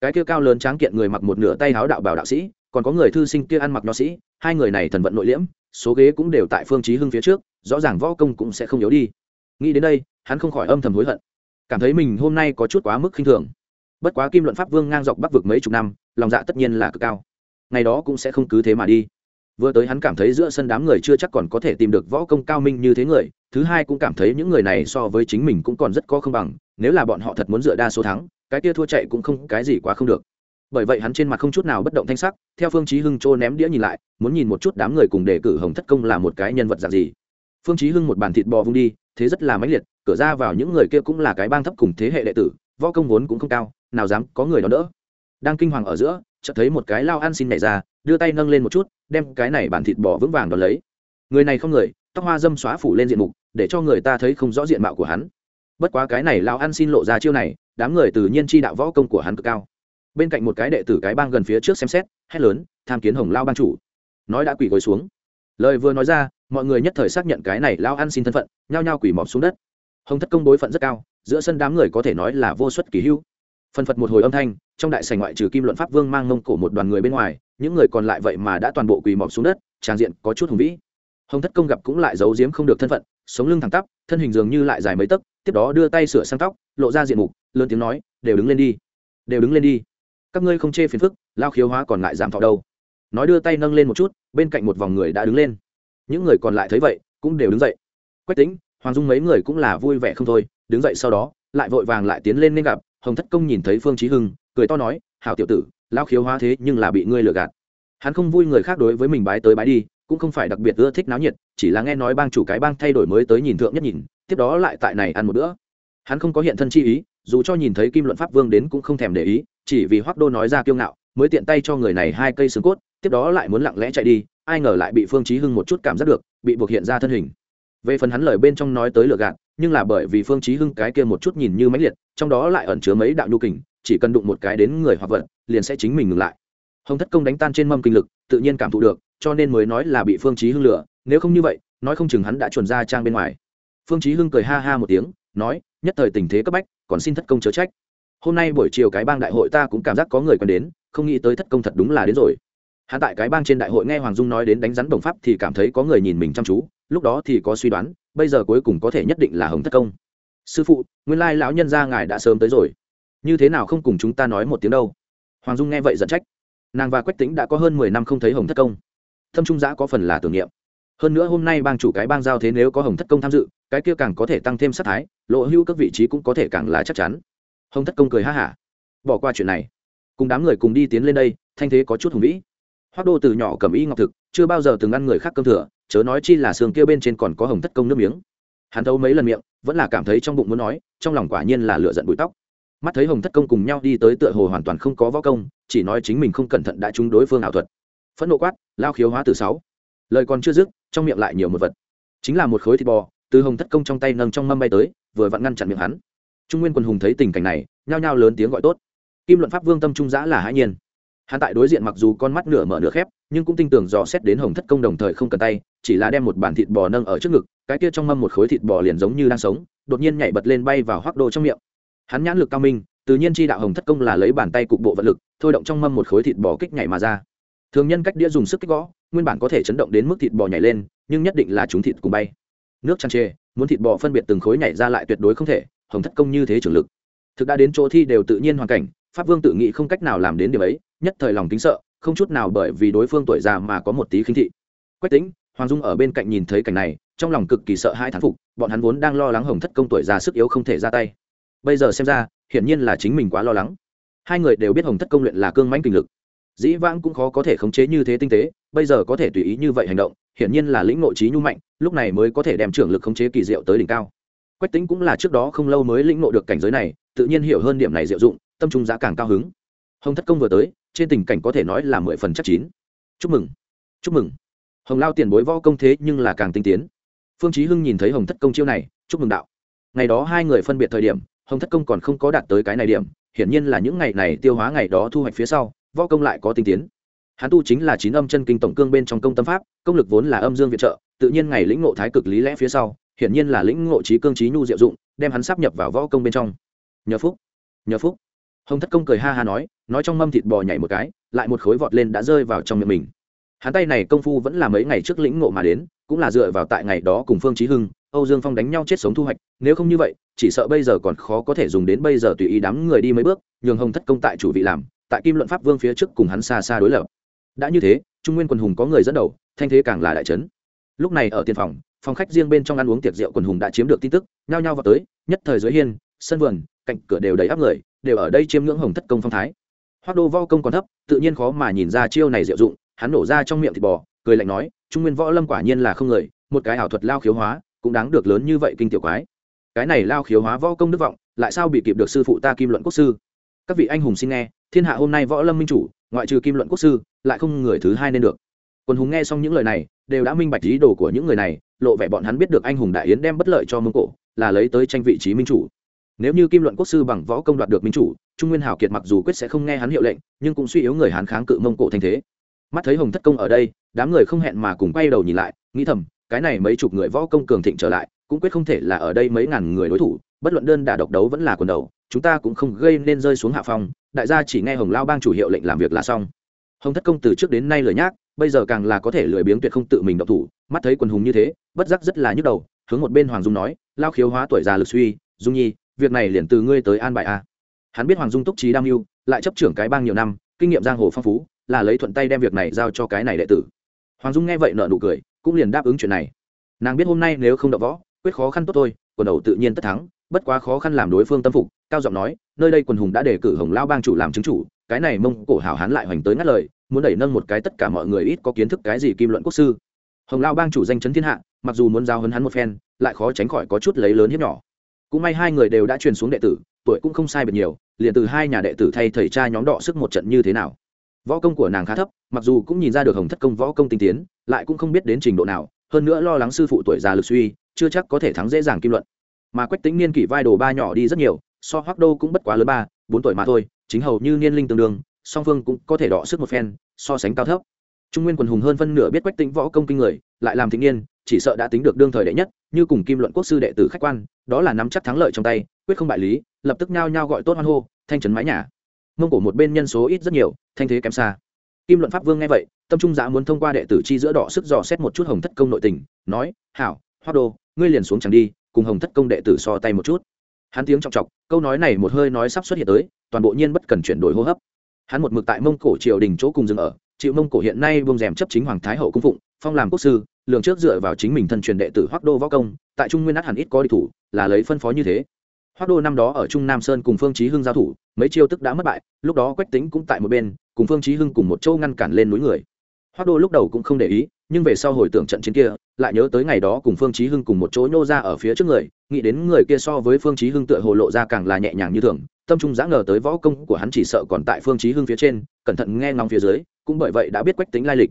Cái kia cao lớn tráng kiện người mặc một nửa tay háo đạo bảo đạo sĩ, còn có người thư sinh kia ăn mặc nho sĩ, hai người này thần vận nội liễm số ghế cũng đều tại phương chí hưng phía trước, rõ ràng võ công cũng sẽ không yếu đi. Nghĩ đến đây, hắn không khỏi âm thầm hối hận. Cảm thấy mình hôm nay có chút quá mức khinh thường. Bất quá kim luận pháp vương ngang dọc bắc vực mấy chục năm, lòng dạ tất nhiên là cực cao. Ngày đó cũng sẽ không cứ thế mà đi. Vừa tới hắn cảm thấy giữa sân đám người chưa chắc còn có thể tìm được võ công cao minh như thế người, thứ hai cũng cảm thấy những người này so với chính mình cũng còn rất có không bằng, nếu là bọn họ thật muốn dựa đa số thắng, cái kia thua chạy cũng không, cái gì quá không được bởi vậy hắn trên mặt không chút nào bất động thanh sắc, theo phương chí hưng trô ném đĩa nhìn lại, muốn nhìn một chút đám người cùng đề cử hồng thất công là một cái nhân vật dạng gì. Phương chí hưng một bàn thịt bò vung đi, thế rất là mãnh liệt, cửa ra vào những người kia cũng là cái bang thấp cùng thế hệ đệ tử, võ công vốn cũng không cao, nào dám có người đó đỡ. Đang kinh hoàng ở giữa, chợt thấy một cái lao ăn xin nhảy ra, đưa tay nâng lên một chút, đem cái này bàn thịt bò vững vàng đón lấy. Người này không người, tóc hoa dâm xóa phủ lên diện mục, để cho người ta thấy không rõ diện mạo của hắn. Bất quá cái này lao ăn xin lộ ra chiêu này, đám người tự nhiên chi đạo võ công của hắn cực cao bên cạnh một cái đệ tử cái bang gần phía trước xem xét, hét lớn, tham kiến hồng lao ban chủ. Nói đã quỳ gối xuống. Lời vừa nói ra, mọi người nhất thời xác nhận cái này lao ăn xin thân phận, nhao nhao quỳ mọp xuống đất. Hồng thất công đối phận rất cao, giữa sân đám người có thể nói là vô suất kỳ hưu phân phật một hồi âm thanh, trong đại sảnh ngoại trừ kim luận pháp vương mang mông cổ một đoàn người bên ngoài, những người còn lại vậy mà đã toàn bộ quỳ mọp xuống đất tràng diện có chút hùng vĩ. Hồng thất công gặp cũng lại giấu giếm không được thân phận, sống lưng thẳng tắp, thân hình dường như lại dài mấy tấc, tiếp đó đưa tay sửa sang tóc, lộ ra diện mục, lớn tiếng nói, đều đứng lên đi, đều đứng lên đi các ngươi không chê phiền phức, lao khiếu hóa còn lại giảm thọ đâu. Nói đưa tay nâng lên một chút, bên cạnh một vòng người đã đứng lên. Những người còn lại thấy vậy, cũng đều đứng dậy. Quách tính hoàng dung mấy người cũng là vui vẻ không thôi, đứng dậy sau đó, lại vội vàng lại tiến lên nên gặp, hồng thất công nhìn thấy phương trí hưng, cười to nói, hảo tiểu tử, lao khiếu hóa thế nhưng là bị ngươi lừa gạt. Hắn không vui người khác đối với mình bái tới bái đi, cũng không phải đặc biệt ưa thích náo nhiệt, chỉ là nghe nói bang chủ cái bang thay đổi mới tới nhìn thượng nhất nhìn, tiếp đó lại tại này ăn một bữa. Hắn không có hiện thân chi ý dù cho nhìn thấy kim luận pháp vương đến cũng không thèm để ý, chỉ vì hoác đô nói ra kiêu ngạo, mới tiện tay cho người này hai cây xương cốt, tiếp đó lại muốn lặng lẽ chạy đi, ai ngờ lại bị phương chí hưng một chút cảm giác được, bị buộc hiện ra thân hình. Về phần hắn lời bên trong nói tới lừa gạt, nhưng là bởi vì phương chí hưng cái kia một chút nhìn như mãnh liệt, trong đó lại ẩn chứa mấy đạo nhu kình, chỉ cần đụng một cái đến người hoặc vật, liền sẽ chính mình ngừng lại. Hồng thất công đánh tan trên mâm kinh lực, tự nhiên cảm thụ được, cho nên mới nói là bị phương chí hưng lừa, nếu không như vậy, nói không chừng hắn đã chuẩn ra trang bên ngoài. Phương chí hưng cười ha ha một tiếng, nói nhất thời tình thế cấp bách, còn xin thất công chớ trách. Hôm nay buổi chiều cái bang đại hội ta cũng cảm giác có người quen đến, không nghĩ tới thất công thật đúng là đến rồi. Hạ tại cái bang trên đại hội nghe hoàng dung nói đến đánh rắn đồng pháp thì cảm thấy có người nhìn mình chăm chú, lúc đó thì có suy đoán, bây giờ cuối cùng có thể nhất định là hồng thất công. Sư phụ, nguyên lai lão nhân gia ngài đã sớm tới rồi. Như thế nào không cùng chúng ta nói một tiếng đâu? Hoàng dung nghe vậy giận trách. Nàng và quách tính đã có hơn mười năm không thấy hồng thất công. Thâm trung giã có phần là tưởng niệm hơn nữa hôm nay bang chủ cái bang giao thế nếu có hồng thất công tham dự, cái kia càng có thể tăng thêm sát thái lộ hưu các vị trí cũng có thể càng là chắc chắn. Hồng thất công cười ha hả. Bỏ qua chuyện này. Cùng đám người cùng đi tiến lên đây, thanh thế có chút hùng vĩ. Hoác đô từ nhỏ cầm y ngọc thực, chưa bao giờ từng ăn người khác cơm thừa, chớ nói chi là sườn kia bên trên còn có hồng thất công nước miếng. Hắn thấu mấy lần miệng, vẫn là cảm thấy trong bụng muốn nói, trong lòng quả nhiên là lựa giận bụi tóc. Mắt thấy hồng thất công cùng nhau đi tới tựa hồ hoàn toàn không có võ công, chỉ nói chính mình không cẩn thận đã trúng đối phương ảo thuật. Phẫn nộ quát, lao khiếu hóa từ sáu lời còn chưa dứt, trong miệng lại nhiều một vật. Chính là một khối thịt bò, từ hồng thất công trong tay nâng trong mâm bay tới, vừa vặn ngăn chặn miệng hắn. Trung nguyên quần hùng thấy tình cảnh này, nhao nhao lớn tiếng gọi tốt. Kim luận pháp vương tâm trung giã là hãi nhiên. Hắn tại đối diện mặc dù con mắt nửa mở nửa khép, nhưng cũng tin tưởng dò xét đến hồng thất công đồng thời không cần tay, chỉ là đem một bản thịt bò nâng ở trước ngực, cái kia trong mâm một khối thịt bò liền giống như đang sống, đột nhiên nhảy bật lên bay vào hoác đồ trong miệng. Hắn nhãn lực cao minh, tự nhiên chi đạo hồng thất công là lấy bàn tay cục bộ vận lực, thôi động trong mâm một khối thịt bò kích nhảy mà ra. Thường nhân cách đĩa dùng sức kích gõ nguyên bản có thể chấn động đến mức thịt bò nhảy lên, nhưng nhất định là chúng thịt cùng bay. Nước chăn chê muốn thịt bò phân biệt từng khối nhảy ra lại tuyệt đối không thể, hồng thất công như thế trưởng lực. Thực đã đến chỗ thi đều tự nhiên hoàn cảnh, pháp vương tự nghĩ không cách nào làm đến điều ấy, nhất thời lòng kính sợ, không chút nào bởi vì đối phương tuổi già mà có một tí khinh thị. Quách tính hoàng dung ở bên cạnh nhìn thấy cảnh này, trong lòng cực kỳ sợ hai thán phục, bọn hắn vốn đang lo lắng hồng thất công tuổi già sức yếu không thể ra tay. Bây giờ xem ra, hiển nhiên là chính mình quá lo lắng. Hai người đều biết hồng thất công luyện là cương mãnh kinh lực dĩ vãng cũng khó có thể khống chế như thế tinh tế, bây giờ có thể tùy ý như vậy hành động, hiển nhiên là lĩnh nội trí nhu mạnh, lúc này mới có thể đem trưởng lực khống chế kỳ diệu tới đỉnh cao. Quách tính cũng là trước đó không lâu mới lĩnh ngộ được cảnh giới này, tự nhiên hiểu hơn điểm này diệu dụng, tâm trung giá càng cao hứng. Hồng thất công vừa tới, trên tình cảnh có thể nói là mười phần chắc chín. Chúc mừng chúc mừng. Hồng lao tiền bối võ công thế nhưng là càng tinh tiến. Phương chí hưng nhìn thấy hồng thất công chiêu này, chúc mừng đạo. Ngày đó hai người phân biệt thời điểm, hồng thất công còn không có đạt tới cái này điểm, hiển nhiên là những ngày này tiêu hóa ngày đó thu hoạch phía sau võ công lại có tinh tiến. Hắn tu chính là chín âm chân kinh tổng cương bên trong công tâm pháp, công lực vốn là âm dương viện trợ, tự nhiên ngày lĩnh ngộ thái cực lý lẽ phía sau, hiển nhiên là lĩnh ngộ trí cương trí nhu diệu dụng, đem hắn sắp nhập vào võ công bên trong. Nhờ phúc nhờ phúc. Hồng thất công cười ha ha nói nói trong mâm thịt bò nhảy một cái, lại một khối vọt lên đã rơi vào trong miệng mình. Hắn tay này công phu vẫn là mấy ngày trước lĩnh ngộ mà đến, cũng là dựa vào tại ngày đó cùng phương trí hưng, âu dương phong đánh nhau chết sống thu hoạch, nếu không như vậy, chỉ sợ bây giờ còn khó có thể dùng đến bây giờ tùy ý đám người đi mấy bước, nhường hồng thất công tại chủ vị làm tại kim luận pháp vương phía trước cùng hắn xa xa đối lập. Đã như thế, trung nguyên quần hùng có người dẫn đầu, thanh thế càng là đại trấn lúc này ở tiền phòng phòng khách riêng bên trong ăn uống tiệc rượu quần hùng đã chiếm được tin tức, nhao nhao vào tới, nhất thời dưới hiên, sân vườn, cạnh cửa đều đầy áp người, đều ở đây chiêm ngưỡng hồng thất công phong thái. Hoác đô võ công còn thấp, tự nhiên khó mà nhìn ra chiêu này diệu dụng, hắn nổ ra trong miệng thịt bò, cười lạnh nói, trung nguyên võ lâm quả nhiên là không người, một cái ảo thuật lao khiếu hóa, cũng đáng được lớn như vậy kinh tiểu quái. Cái này lao khiếu hóa võ công đức vọng, lại sao bị kịp được sư phụ ta kim luận quốc sư? Các vị anh hùng xin nghe, thiên hạ hôm nay võ lâm minh chủ, ngoại trừ kim luận quốc sư, lại không người thứ hai nên được. Quân hùng nghe xong những lời này, đều đã minh bạch ý đồ của những người này, lộ vẻ bọn hắn biết được anh hùng đại yến đem bất lợi cho mông cổ, là lấy tới tranh vị trí minh chủ. Nếu như kim luận quốc sư bằng võ công đoạt được minh chủ, trung nguyên hào kiệt mặc dù quyết sẽ không nghe hắn hiệu lệnh, nhưng cũng suy yếu người hắn kháng cự mông cổ thành thế. Mắt thấy hồng thất công ở đây, đám người không hẹn mà cùng quay đầu nhìn lại, nghĩ thầm, cái này mấy chục người võ công cường thịnh trở lại, cũng quyết không thể là ở đây mấy ngàn người đối thủ bất luận đơn đả độc đấu vẫn là quần đầu, chúng ta cũng không gây nên rơi xuống hạ phong, đại gia chỉ nghe hồng lao bang chủ hiệu lệnh làm việc là xong. Hồng thất công từ trước đến nay lười nhác, bây giờ càng là có thể lười biếng tuyệt không tự mình độc thủ, mắt thấy quần hùng như thế, bất giác rất là nhức đầu, hướng một bên hoàng dung nói, lao khiếu hóa tuổi già lực suy, dung nhi, việc này liền từ ngươi tới an bài a. Hắn biết hoàng dung túc trí đam mưu, lại chấp trưởng cái bang nhiều năm, kinh nghiệm giang hồ phong phú, là lấy thuận tay đem việc này giao cho cái này đệ tử. Hoàng dung nghe vậy nợ nụ cười, cũng liền đáp ứng chuyện này. Nàng biết hôm nay nếu không đậu võ, quyết khó khăn tốt thôi, quần đầu tự nhiên tất thắng bất quá khó khăn làm đối phương tâm phục, cao giọng nói, nơi đây quần hùng đã đề cử hồng lao bang chủ làm chứng chủ, cái này mông cổ hảo hán lại hoành tới ngắt lời, muốn đẩy nâng một cái tất cả mọi người ít có kiến thức cái gì kim luận quốc sư. Hồng lao bang chủ danh chấn thiên hạ, mặc dù muốn giao hấn hắn một phen, lại khó tránh khỏi có chút lấy lớn hiếp nhỏ. Cũng may hai người đều đã truyền xuống đệ tử, tuổi cũng không sai biệt nhiều, liền từ hai nhà đệ tử thay thầy cha nhóm đọ sức một trận như thế nào. Võ công của nàng khá thấp, mặc dù cũng nhìn ra được hồng thất công võ công tinh tiến, lại cũng không biết đến trình độ nào, hơn nữa lo lắng sư phụ tuổi già lực suy, chưa chắc có thể thắng dễ dàng kim luận mà quách tính niên kỷ vai đồ ba nhỏ đi rất nhiều, so hoác đô cũng bất quá lớn ba, bốn tuổi mà thôi, chính hầu như niên linh tương đương, song phương cũng có thể đọ sức một phen, so sánh cao thấp. Trung nguyên quần hùng hơn phân nửa biết quách tính võ công kinh người, lại làm thịnh niên, chỉ sợ đã tính được đương thời đệ nhất, như cùng kim luận quốc sư đệ tử khách quan, đó là nắm chắc thắng lợi trong tay, quyết không bại lý, lập tức nhao nhao gọi tốt hoan hô, thanh trấn mái nhà. Mông cổ một bên nhân số ít rất nhiều, thanh thế kém xa. Kim luận pháp vương nghe vậy, tâm trung giá muốn thông qua đệ tử chi giữa đỏ sức dò xét một chút hồng thất công nội tình, nói, hảo hoa đô, ngươi liền xuống chẳng đi cùng hồng thất công đệ tử so tay một chút. Hắn tiếng trọng trọc câu nói này một hơi nói sắp xuất hiện tới, toàn bộ nhiên bất cần chuyển đổi hô hấp. Hắn một mực tại mông cổ triều đình chỗ cùng dừng ở, chịu mông cổ hiện nay buông rèm chấp chính hoàng thái hậu cung phụng, phong làm quốc sư, lường trước dựa vào chính mình thân truyền đệ tử hoác đô võ công, tại trung nguyên át hẳn ít có địch thủ, là lấy phân phó như thế. Hoác đô năm đó ở trung nam sơn cùng phương chí hưng giao thủ, mấy chiêu tức đã mất bại, lúc đó quách tính cũng tại một bên, cùng phương chí hưng cùng một châu ngăn cản lên núi người. Hoác đô lúc đầu cũng không để ý nhưng về sau hồi tưởng trận chiến kia, lại nhớ tới ngày đó cùng phương chí hưng cùng một chỗ nhô ra ở phía trước người, nghĩ đến người kia so với phương chí hưng tựa hồ lộ ra càng là nhẹ nhàng như thường, tâm trung giã ngờ tới võ công của hắn chỉ sợ còn tại phương chí hưng phía trên, cẩn thận nghe ngóng phía dưới, cũng bởi vậy đã biết quách tính lai lịch.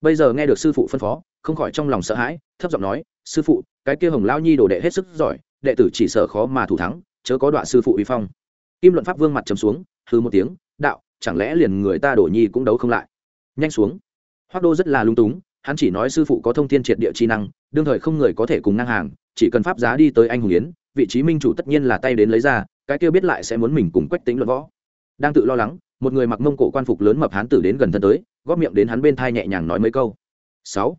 Bây giờ nghe được sư phụ phân phó, không khỏi trong lòng sợ hãi, thấp giọng nói, sư phụ, cái kia hồng lao nhi đồ đệ hết sức giỏi, đệ tử chỉ sợ khó mà thủ thắng, chớ có đoạn sư phụ uy phong. Kim luận pháp vương mặt trầm xuống hư một tiếng, đạo, chẳng lẽ liền người ta đổ nhi cũng đấu không lại? Nhanh xuống. Hoắc đô rất là lung túng hắn chỉ nói sư phụ có thông thiên triệt địa chi năng, đương thời không người có thể cùng ngang hàng, chỉ cần pháp giá đi tới anh hùng yến, vị trí minh chủ tất nhiên là tay đến lấy ra, cái kia biết lại sẽ muốn mình cùng quách tính luận võ. Đang tự lo lắng, một người mặc mông cổ quan phục lớn mập hán tử đến gần thân tới, góp miệng đến hắn bên thai nhẹ nhàng nói mấy câu. Sáu.